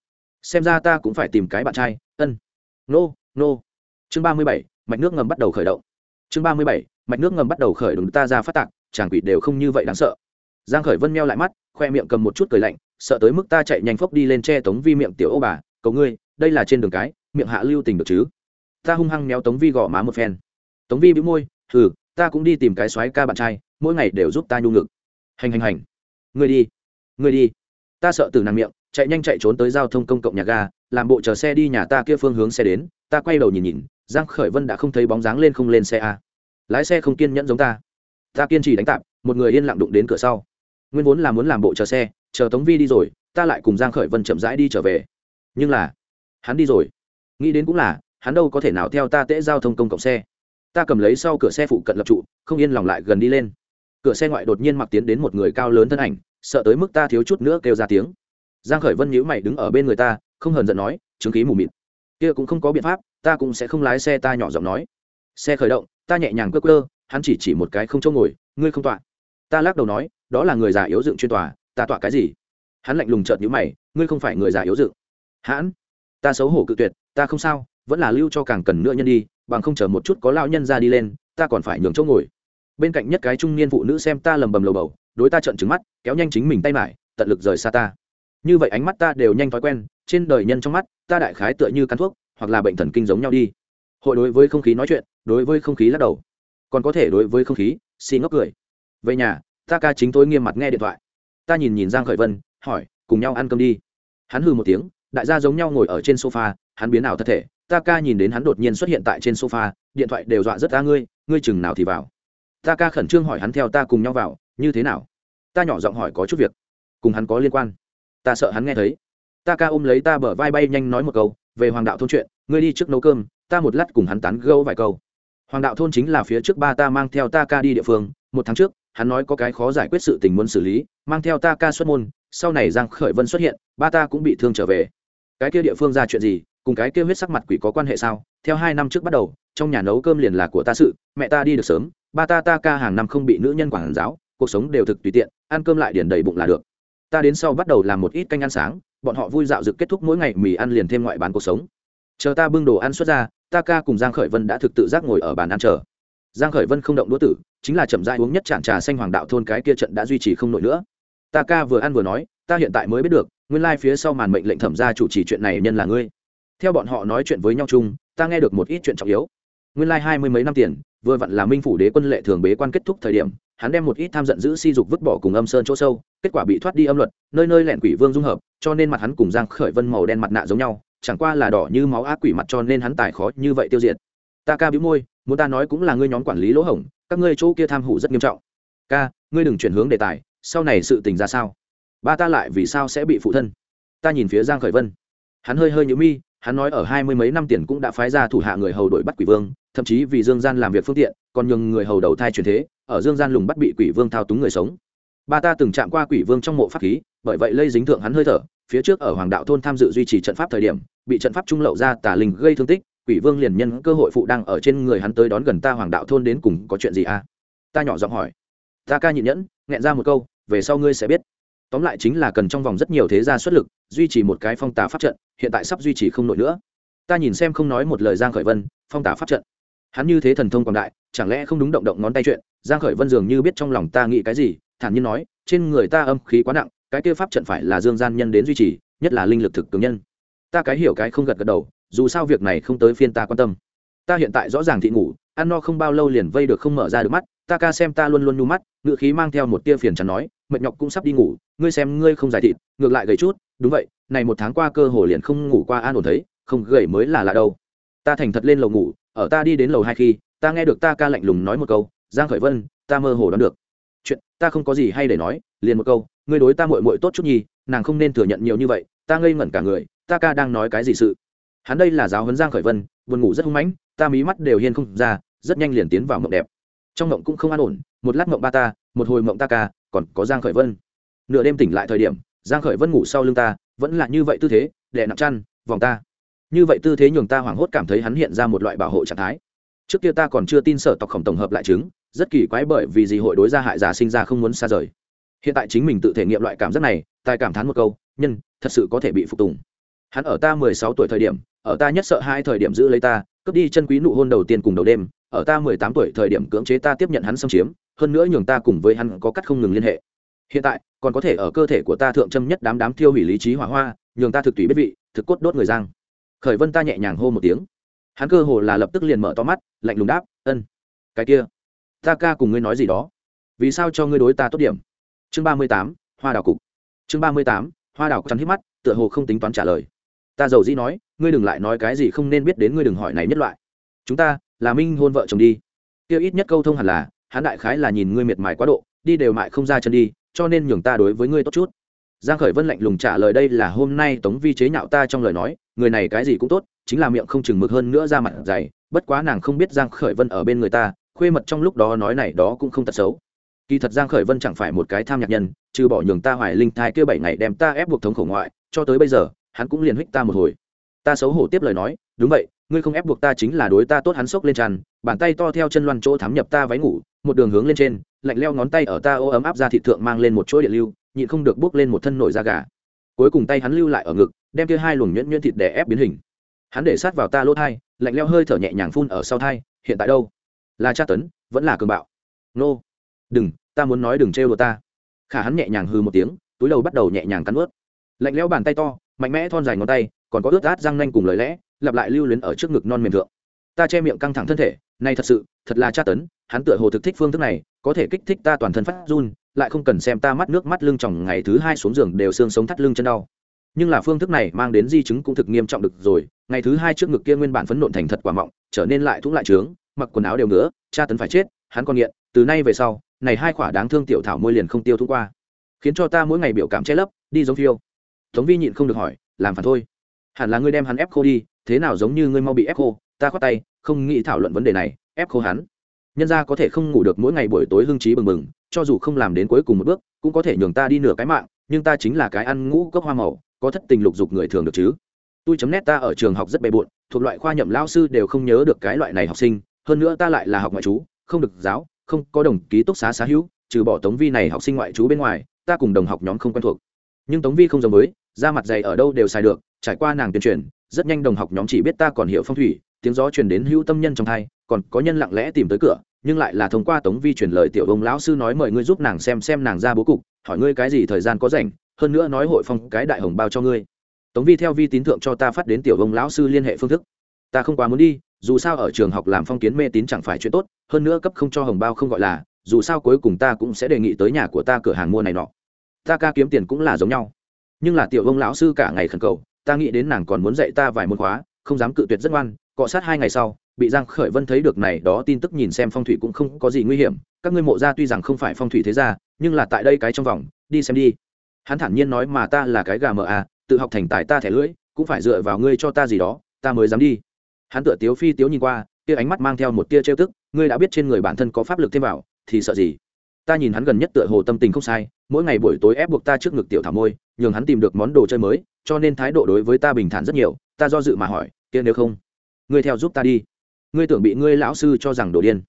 Xem ra ta cũng phải tìm cái bạn trai, ân. Nô nô. Chương ba mươi bảy, mạch nước ngầm bắt đầu khởi động. Chương ba mươi bảy, mạch nước ngầm bắt đầu khởi động ta ra phát tạc, chàng quỷ đều không như vậy đáng sợ. Giang khởi vân meo lại mắt, khoe miệng cầm một chút cười lạnh, sợ tới mức ta chạy nhanh phốc đi lên che tống vi miệng tiểu ô bà, cầu ngươi, đây là trên đường cái, miệng hạ lưu tình được chứ? Ta hung hăng méo tống vi gõ má một phen tống vi bị môi ừ ta cũng đi tìm cái soái ca bạn trai, mỗi ngày đều giúp ta nhu ngực. Hành hành hành. Người đi người đi. Ta sợ từ nàng miệng, chạy nhanh chạy trốn tới giao thông công cộng nhà ga, làm bộ chờ xe đi nhà ta kia phương hướng xe đến, ta quay đầu nhìn nhìn, giang khởi vân đã không thấy bóng dáng lên không lên xe a. Lái xe không kiên nhẫn giống ta. Ta kiên trì đánh tạm, một người yên lặng đụng đến cửa sau. Nguyên vốn là muốn làm bộ chờ xe, chờ tống vi đi rồi, ta lại cùng giang khởi vân chậm rãi đi trở về. Nhưng là, hắn đi rồi. Nghĩ đến cũng là, hắn đâu có thể nào theo ta tễ giao thông công cộng xe ta cầm lấy sau cửa xe phụ cận lập trụ, không yên lòng lại gần đi lên. Cửa xe ngoại đột nhiên mặc tiến đến một người cao lớn thân ảnh, sợ tới mức ta thiếu chút nữa kêu ra tiếng. Giang khởi vân nhíu mày đứng ở bên người ta, không hờn giận nói, chứng khí mù mịt. Kia cũng không có biện pháp, ta cũng sẽ không lái xe, ta nhỏ giọng nói. Xe khởi động, ta nhẹ nhàng cơ cơ hắn chỉ chỉ một cái không chỗ ngồi, ngươi không tọa. Ta lắc đầu nói, đó là người già yếu dựng chuyên tòa, ta tọa cái gì? Hắn lạnh lùng chợt nhíu mày, ngươi không phải người già yếu dựng. Hãn, ta xấu hổ cự tuyệt, ta không sao, vẫn là lưu cho càng cần nữa nhân đi bằng không chờ một chút có lão nhân ra đi lên, ta còn phải nhường chỗ ngồi. Bên cạnh nhất cái trung niên phụ nữ xem ta lầm bầm lầu bầu, đối ta trợn trừng mắt, kéo nhanh chính mình tay mải tận lực rời xa ta. Như vậy ánh mắt ta đều nhanh thói quen, trên đời nhân trong mắt, ta đại khái tựa như cắn thuốc, hoặc là bệnh thần kinh giống nhau đi. Hội đối với không khí nói chuyện, đối với không khí lắc đầu. Còn có thể đối với không khí xin ngốc cười. Về nhà, ta ca chính tôi nghiêm mặt nghe điện thoại. Ta nhìn nhìn giang khởi vân, hỏi, cùng nhau ăn cơm đi. Hắn hừ một tiếng, đại gia giống nhau ngồi ở trên sofa hắn biến ảo thật thể, ta ca nhìn đến hắn đột nhiên xuất hiện tại trên sofa, điện thoại đều dọa rất ta ngươi ngươi chừng nào thì vào. Ta ca khẩn trương hỏi hắn theo ta cùng nhau vào, như thế nào? Ta nhỏ giọng hỏi có chút việc. Cùng hắn có liên quan. Ta sợ hắn nghe thấy. Ta ca ôm lấy ta bờ vai bay nhanh nói một câu, về hoàng đạo thôn chuyện, ngươi đi trước nấu cơm, ta một lát cùng hắn tán gâu vài câu. Hoàng đạo thôn chính là phía trước ba ta mang theo ta ca đi địa phương, một tháng trước, hắn nói có cái khó giải quyết sự tình muốn xử lý, mang theo ta ca xuất môn, sau này giang khởi vân xuất hiện, ba ta cũng bị thương trở về. Cái kia địa phương ra chuyện gì cùng cái kia huyết sắc mặt quỷ có quan hệ sao? Theo hai năm trước bắt đầu, trong nhà nấu cơm liền là của ta sự, mẹ ta đi được sớm, ba ta ta ca hàng năm không bị nữ nhân quản giáo, cuộc sống đều thực tùy tiện, ăn cơm lại điền đầy bụng là được. Ta đến sau bắt đầu làm một ít canh ăn sáng, bọn họ vui dạo dực kết thúc mỗi ngày mì ăn liền thêm ngoại bán cuộc sống. Chờ ta bưng đồ ăn xuất ra, ta ca cùng giang khởi vân đã thực tự giác ngồi ở bàn ăn chờ. Giang khởi vân không động đũa tử, chính là chậm rãi uống nhất chản trà xanh hoàng đạo thôn cái kia trận đã duy trì không nổi nữa. Ta ca vừa ăn vừa nói, ta hiện tại mới biết được, nguyên lai like phía sau màn mệnh lệnh thẩm gia chủ trì chuyện này nhân là ngươi theo bọn họ nói chuyện với nhau chung, ta nghe được một ít chuyện trọng yếu. Nguyên lai hai mươi mấy năm tiền, vừa vặn là minh phủ đế quân lệ thường bế quan kết thúc thời điểm, hắn đem một ít tham giận giữ si dục vứt bỏ cùng âm sơn chỗ sâu, kết quả bị thoát đi âm luật, nơi nơi lẹn quỷ vương dung hợp, cho nên mặt hắn cùng giang khởi vân màu đen mặt nạ giống nhau, chẳng qua là đỏ như máu ác quỷ mặt cho nên hắn tài khó như vậy tiêu diệt. Ta ca bĩu môi, muốn ta nói cũng là ngươi nhóm quản lý lỗ hổng, các ngươi chỗ kia tham hủ rất nghiêm trọng. Ca, ngươi đừng chuyển hướng đề tài, sau này sự tình ra sao? Ba ta lại vì sao sẽ bị phụ thân? Ta nhìn phía giang khởi vân. Hắn hơi hơi nhíu mi hắn nói ở hai mươi mấy năm tiền cũng đã phái ra thủ hạ người hầu đội bắt quỷ vương, thậm chí vì dương gian làm việc phương tiện, còn nhường người hầu đầu thai truyền thế, ở dương gian lùng bắt bị quỷ vương thao túng người sống. Ba ta từng chạm qua quỷ vương trong mộ pháp khí, bởi vậy lây dính thượng hắn hơi thở, phía trước ở hoàng đạo thôn tham dự duy trì trận pháp thời điểm, bị trận pháp trung lậu ra tà linh gây thương tích, quỷ vương liền nhân cơ hội phụ đang ở trên người hắn tới đón gần ta hoàng đạo thôn đến cùng có chuyện gì à? Ta nhỏ giọng hỏi. Ta ca nhịn nhẫn, nghẹn ra một câu, về sau ngươi sẽ biết tóm lại chính là cần trong vòng rất nhiều thế gia xuất lực, duy trì một cái phong tà pháp trận, hiện tại sắp duy trì không nổi nữa. Ta nhìn xem không nói một lời giang khởi vân, phong tà pháp trận. Hắn như thế thần thông quảng đại, chẳng lẽ không đúng động động ngón tay chuyện? Giang khởi vân dường như biết trong lòng ta nghĩ cái gì, thản nhiên nói, trên người ta âm khí quá nặng, cái kia pháp trận phải là dương gian nhân đến duy trì, nhất là linh lực thực cường nhân. Ta cái hiểu cái không gật gật đầu, dù sao việc này không tới phiên ta quan tâm. Ta hiện tại rõ ràng thị ngủ, ăn no không bao lâu liền vây được không mở ra được mắt ta ca xem ta luôn luôn nhu mắt ngự khí mang theo một tia phiền chắn nói, mệt nhọc cũng sắp đi ngủ, ngươi xem ngươi không giải thịt, ngược lại gầy chút, đúng vậy, này một tháng qua cơ hồ liền không ngủ qua an ổn thấy, không gầy mới là lạ đâu. Ta thành thật lên lầu ngủ, ở ta đi đến lầu hai khi, ta nghe được ta ca lạnh lùng nói một câu, giang khởi vân, ta mơ hồ đoán được. Chuyện, ta không có gì hay để nói, liền một câu, ngươi đối ta muội muội tốt chút nhi nàng không nên thừa nhận nhiều như vậy, ta ngây ngẩn cả người, ta ca đang nói cái gì sự? Hắn đây là giáo huấn giang khởi vân, buồn ngủ rất hung mãnh, ta mí mắt đều hiên không ra, rất nhanh liền tiến vào mộng đẹp trong mộng cũng không an ổn, một lát mộng ba ta, một hồi mộng ta ca, còn có giang khởi vân. Nửa đêm tỉnh lại thời điểm, giang khởi vân ngủ sau lưng ta, vẫn là như vậy tư thế, đè nặng chăn, vòng ta. Như vậy tư thế nhường ta hoảng hốt cảm thấy hắn hiện ra một loại bảo hộ trạng thái. Trước kia ta còn chưa tin sở tộc khổng tổng hợp lại chứng, rất kỳ quái bởi vì gì hội đối gia hại giả sinh ra không muốn xa rời. Hiện tại chính mình tự thể nghiệm loại cảm giác này, tài cảm thán một câu, nhân, thật sự có thể bị phục tùng. Hắn ở ta mười sáu tuổi thời điểm, ở ta nhất sợ hai thời điểm giữ lấy ta, cướp đi chân quý nụ hôn đầu tiên cùng đầu đêm ở ta mười tám tuổi thời điểm cưỡng chế ta tiếp nhận hắn xâm chiếm, hơn nữa nhường ta cùng với hắn có cắt không ngừng liên hệ. Hiện tại, còn có thể ở cơ thể của ta thượng châm nhất đám đám thiêu hủy lý trí hỏa hoa, nhường ta thực tùy biết vị, thực cốt đốt người giang. Khởi vân ta nhẹ nhàng hô một tiếng. Hắn cơ hồ là lập tức liền mở to mắt, lạnh lùng đáp, ân, cái kia, ta ca cùng ngươi nói gì đó? Vì sao cho ngươi đối ta tốt điểm? Chương ba mươi tám, hoa đào cục. Chương ba mươi tám, hoa đào chắn hít mắt, tựa hồ không tính toán trả lời. Ta giàu dĩ nói, ngươi đừng lại nói cái gì không nên biết đến ngươi đừng hỏi này nhất loại. Chúng ta là minh hôn vợ chồng đi. Tiêu ít nhất câu thông hẳn là, hắn đại khái là nhìn ngươi miệt mài quá độ, đi đều mại không ra chân đi, cho nên nhường ta đối với ngươi tốt chút. Giang khởi vân lạnh lùng trả lời đây là hôm nay tống vi chế nhạo ta trong lời nói, người này cái gì cũng tốt, chính là miệng không chừng mực hơn nữa ra mặt dày, bất quá nàng không biết giang khởi vân ở bên người ta, khuê mật trong lúc đó nói này đó cũng không tật xấu. Kỳ thật giang khởi vân chẳng phải một cái tham nhạc nhân, trừ bỏ nhường ta hoài linh thai kia bảy ngày đem ta ép buộc thống khổ ngoại, cho tới bây giờ, hắn cũng liền hích ta một hồi ta xấu hổ tiếp lời nói, đúng vậy, ngươi không ép buộc ta chính là đối ta tốt. Hắn sốc lên tràn, bàn tay to theo chân loan chỗ thám nhập ta váy ngủ, một đường hướng lên trên, lạnh leo ngón tay ở ta ô ấm áp ra thị thượng mang lên một chuỗi điện lưu, nhịn không được bước lên một thân nổi da gà. Cuối cùng tay hắn lưu lại ở ngực, đem kia hai luồng nhuyễn nhuyễn thịt để ép biến hình. Hắn để sát vào ta lỗ thai, lạnh leo hơi thở nhẹ nhàng phun ở sau thai, hiện tại đâu? Là tra tấn, vẫn là cường bạo. Nô, đừng, ta muốn nói đừng trêu đồ ta. Khả hắn nhẹ nhàng hư một tiếng, túi đầu bắt đầu nhẹ nhàng cắn ướt lạnh leo bàn tay to, mạnh mẽ thon dài ngón tay còn có ướt át răng nanh cùng lời lẽ, lặp lại lưu luyến ở trước ngực non mềm thượng. Ta che miệng căng thẳng thân thể, này thật sự, thật là tra tấn, hắn tựa hồ thực thích phương thức này, có thể kích thích ta toàn thân phát run, lại không cần xem ta mắt nước mắt lưng tròng ngày thứ hai xuống giường đều xương sống thắt lưng chân đau. Nhưng là phương thức này mang đến di chứng cũng thực nghiêm trọng được rồi, ngày thứ hai trước ngực kia nguyên bản phấn nộn thành thật quả mọng, trở nên lại thúng lại trướng, mặc quần áo đều nữa cha tấn phải chết, hắn còn nghiện, từ nay về sau, này hai quả đáng thương tiểu thảo môi liền không tiêu thú qua. Khiến cho ta mỗi ngày biểu cảm che lấp, đi giống phiêu. Tống vi nhịn không được hỏi, làm phản thôi hẳn là ngươi đem hắn ép khô đi, thế nào giống như ngươi mau bị ép khô, ta khoát tay, không nghĩ thảo luận vấn đề này, ép khô hắn. Nhân ra có thể không ngủ được mỗi ngày buổi tối hưng trí bừng bừng, cho dù không làm đến cuối cùng một bước, cũng có thể nhường ta đi nửa cái mạng, nhưng ta chính là cái ăn ngũ cốc hoa màu, có thất tình lục dục người thường được chứ. Tôi chấm nét ta ở trường học rất bề bộn, thuộc loại khoa nhậm lao sư đều không nhớ được cái loại này học sinh, hơn nữa ta lại là học ngoại trú, không được giáo, không có đồng ký túc xá xá hữu, trừ bỏ tống vi này học sinh ngoại trú bên ngoài, ta cùng đồng học nhóm không quen thuộc. Nhưng tống vi không giống với, da mặt dày ở đâu đều xài được trải qua nàng tuyên truyền, rất nhanh đồng học nhóm chỉ biết ta còn hiểu phong thủy, tiếng gió truyền đến hữu tâm nhân trong thai, còn có nhân lặng lẽ tìm tới cửa, nhưng lại là thông qua tống vi truyền lời tiểu ông lão sư nói mời ngươi giúp nàng xem xem nàng ra bố cục, hỏi ngươi cái gì thời gian có rảnh, hơn nữa nói hội phong cái đại hồng bao cho ngươi. Tống vi theo vi tín thượng cho ta phát đến tiểu ông lão sư liên hệ phương thức. Ta không quá muốn đi, dù sao ở trường học làm phong kiến mê tín chẳng phải chuyện tốt, hơn nữa cấp không cho hồng bao không gọi là, dù sao cuối cùng ta cũng sẽ đề nghị tới nhà của ta cửa hàng mua này nọ. Ta ca kiếm tiền cũng là giống nhau. Nhưng là tiểu ông lão sư cả ngày khẩn cầu ta nghĩ đến nàng còn muốn dạy ta vài môn khóa, không dám cự tuyệt rất ngoan, cọ sát hai ngày sau, bị giang khởi vân thấy được này đó tin tức nhìn xem phong thủy cũng không có gì nguy hiểm, các ngươi mộ gia tuy rằng không phải phong thủy thế gia, nhưng là tại đây cái trong vòng, đi xem đi. Hắn thản nhiên nói mà ta là cái gà mờ à tự học thành tài ta thẻ lưỡi, cũng phải dựa vào ngươi cho ta gì đó, ta mới dám đi. Hắn tựa tiếu phi tiếu nhìn qua tia ánh mắt mang theo một tia trêu tức, ngươi đã biết trên người bản thân có pháp lực thêm vào, thì sợ gì? Ta nhìn hắn gần nhất tựa hồ tâm tình không sai, mỗi ngày buổi tối ép buộc ta trước ngực tiểu thảo môi nhường hắn tìm được món đồ chơi mới, cho nên thái độ đối với ta bình thản rất nhiều, ta do dự mà hỏi, kia nếu không, ngươi theo giúp ta đi. Ngươi tưởng bị ngươi lão sư cho rằng đồ điên.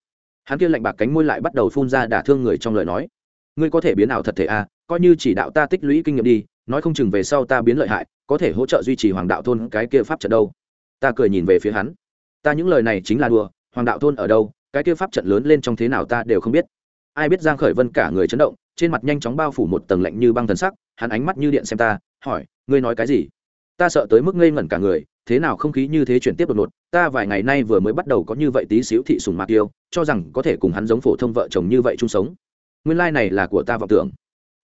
Hắn kia lạnh bạc cánh môi lại bắt đầu phun ra đả thương người trong lời nói. Ngươi có thể biến ảo thật thể à coi như chỉ đạo ta tích lũy kinh nghiệm đi, nói không chừng về sau ta biến lợi hại, có thể hỗ trợ duy trì hoàng đạo thôn cái kia pháp trận đâu. Ta cười nhìn về phía hắn. Ta những lời này chính là đùa, hoàng đạo thôn ở đâu, cái kia pháp trận lớn lên trong thế nào ta đều không biết. Ai biết giang khởi vân cả người chấn động trên mặt nhanh chóng bao phủ một tầng lạnh như băng thần sắc, hắn ánh mắt như điện xem ta, hỏi, ngươi nói cái gì? Ta sợ tới mức ngây ngẩn cả người, thế nào không khí như thế chuyển tiếp đột ngột, ta vài ngày nay vừa mới bắt đầu có như vậy tí xíu thị sùng mạc yêu, cho rằng có thể cùng hắn giống phổ thông vợ chồng như vậy chung sống. Nguyên lai này là của ta vọng tưởng.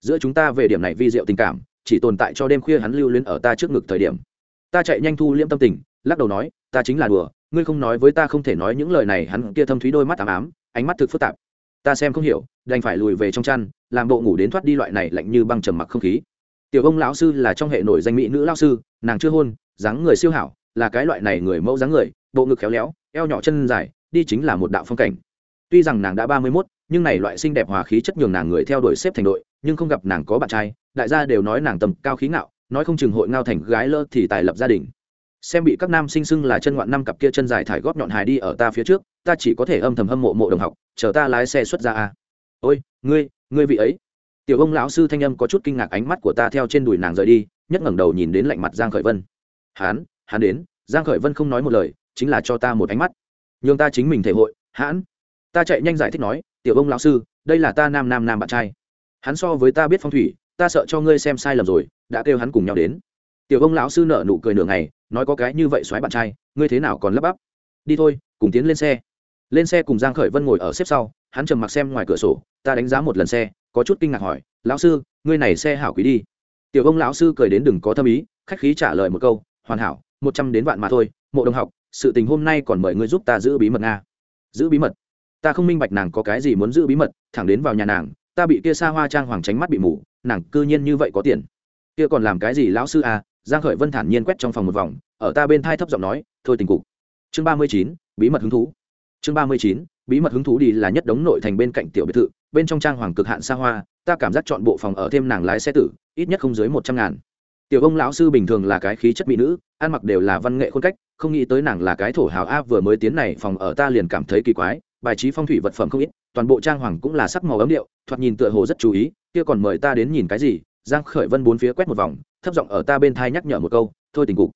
Giữa chúng ta về điểm này vi diệu tình cảm, chỉ tồn tại cho đêm khuya hắn lưu luyến ở ta trước ngực thời điểm. Ta chạy nhanh thu liễm tâm tình, lắc đầu nói, ta chính là đùa, ngươi không nói với ta không thể nói những lời này. Hắn kia thâm thúy đôi mắt ám ám, ánh mắt thực phức tạp. Ta xem không hiểu đành phải lùi về trong chăn, làm bộ ngủ đến thoát đi loại này lạnh như băng trầm mặc không khí. Tiểu ông lão sư là trong hệ nổi danh mỹ nữ lão sư, nàng chưa hôn, dáng người siêu hảo, là cái loại này người mẫu dáng người, bộ ngực khéo léo, eo nhỏ chân dài, đi chính là một đạo phong cảnh. Tuy rằng nàng đã ba mươi mốt, nhưng này loại xinh đẹp hòa khí chất nhường nàng người theo đuổi xếp thành đội, nhưng không gặp nàng có bạn trai, đại gia đều nói nàng tầm cao khí ngạo, nói không chừng hội ngao thành gái lơ thì tài lập gia đình. Xem bị các nam sinh sưng là chân ngoạn năm cặp kia chân dài thải góp nhọn hài đi ở ta phía trước, ta chỉ có thể âm thầm hâm mộ mộ đồng học, chờ ta lái xe xuất ra a ôi, ngươi ngươi vị ấy. Tiểu ông lão sư thanh âm có chút kinh ngạc ánh mắt của ta theo trên đùi nàng rời đi, nhất ngẩng đầu nhìn đến lạnh mặt giang khởi vân. Hán hán đến, giang khởi vân không nói một lời, chính là cho ta một ánh mắt. Nhưng ta chính mình thể hội, hãn. Ta chạy nhanh giải thích nói, tiểu ông lão sư, đây là ta nam nam nam bạn trai. Hắn so với ta biết phong thủy, ta sợ cho ngươi xem sai lầm rồi, đã kêu hắn cùng nhau đến. Tiểu ông lão sư nở nụ cười nửa ngày, nói có cái như vậy xoáy bạn trai, ngươi thế nào còn lắp bắp? Đi thôi, cùng tiến lên xe. Lên xe cùng giang khởi vân ngồi ở xếp sau hắn trầm mặc xem ngoài cửa sổ, ta đánh giá một lần xe, có chút kinh ngạc hỏi, lão sư, ngươi này xe hảo quý đi. Tiểu ông lão sư cười đến đừng có thâm ý, khách khí trả lời một câu, hoàn hảo, một trăm đến vạn mà thôi, mộ đồng học, sự tình hôm nay còn mời ngươi giúp ta giữ bí mật nga. Giữ bí mật? Ta không minh bạch nàng có cái gì muốn giữ bí mật, thẳng đến vào nhà nàng, ta bị kia xa hoa trang hoàng tránh mắt bị mù, nàng cư nhiên như vậy có tiền. Kia còn làm cái gì lão sư à? Giang khởi vân thản nhiên quét trong phòng một vòng, ở ta bên thai thấp giọng nói, thôi tình cục. Chương ba mươi chín, bí mật hứng thú. Chương ba mươi chín bí mật hứng thú đi là nhất đống nội thành bên cạnh tiểu biệt thự, bên trong trang hoàng cực hạn xa hoa, ta cảm giác chọn bộ phòng ở thêm nàng lái xe tử, ít nhất không dưới một trăm ngàn. Tiểu ông lão sư bình thường là cái khí chất mỹ nữ, ăn mặc đều là văn nghệ khuôn cách, không nghĩ tới nàng là cái thổ hào a vừa mới tiến này phòng ở ta liền cảm thấy kỳ quái, bài trí phong thủy vật phẩm không ít, toàn bộ trang hoàng cũng là sắc màu ấm điệu, thoạt nhìn tựa hồ rất chú ý, kia còn mời ta đến nhìn cái gì? Giang khởi vân bốn phía quét một vòng, thấp giọng ở ta bên thai nhắc nhở một câu, thôi tình cục.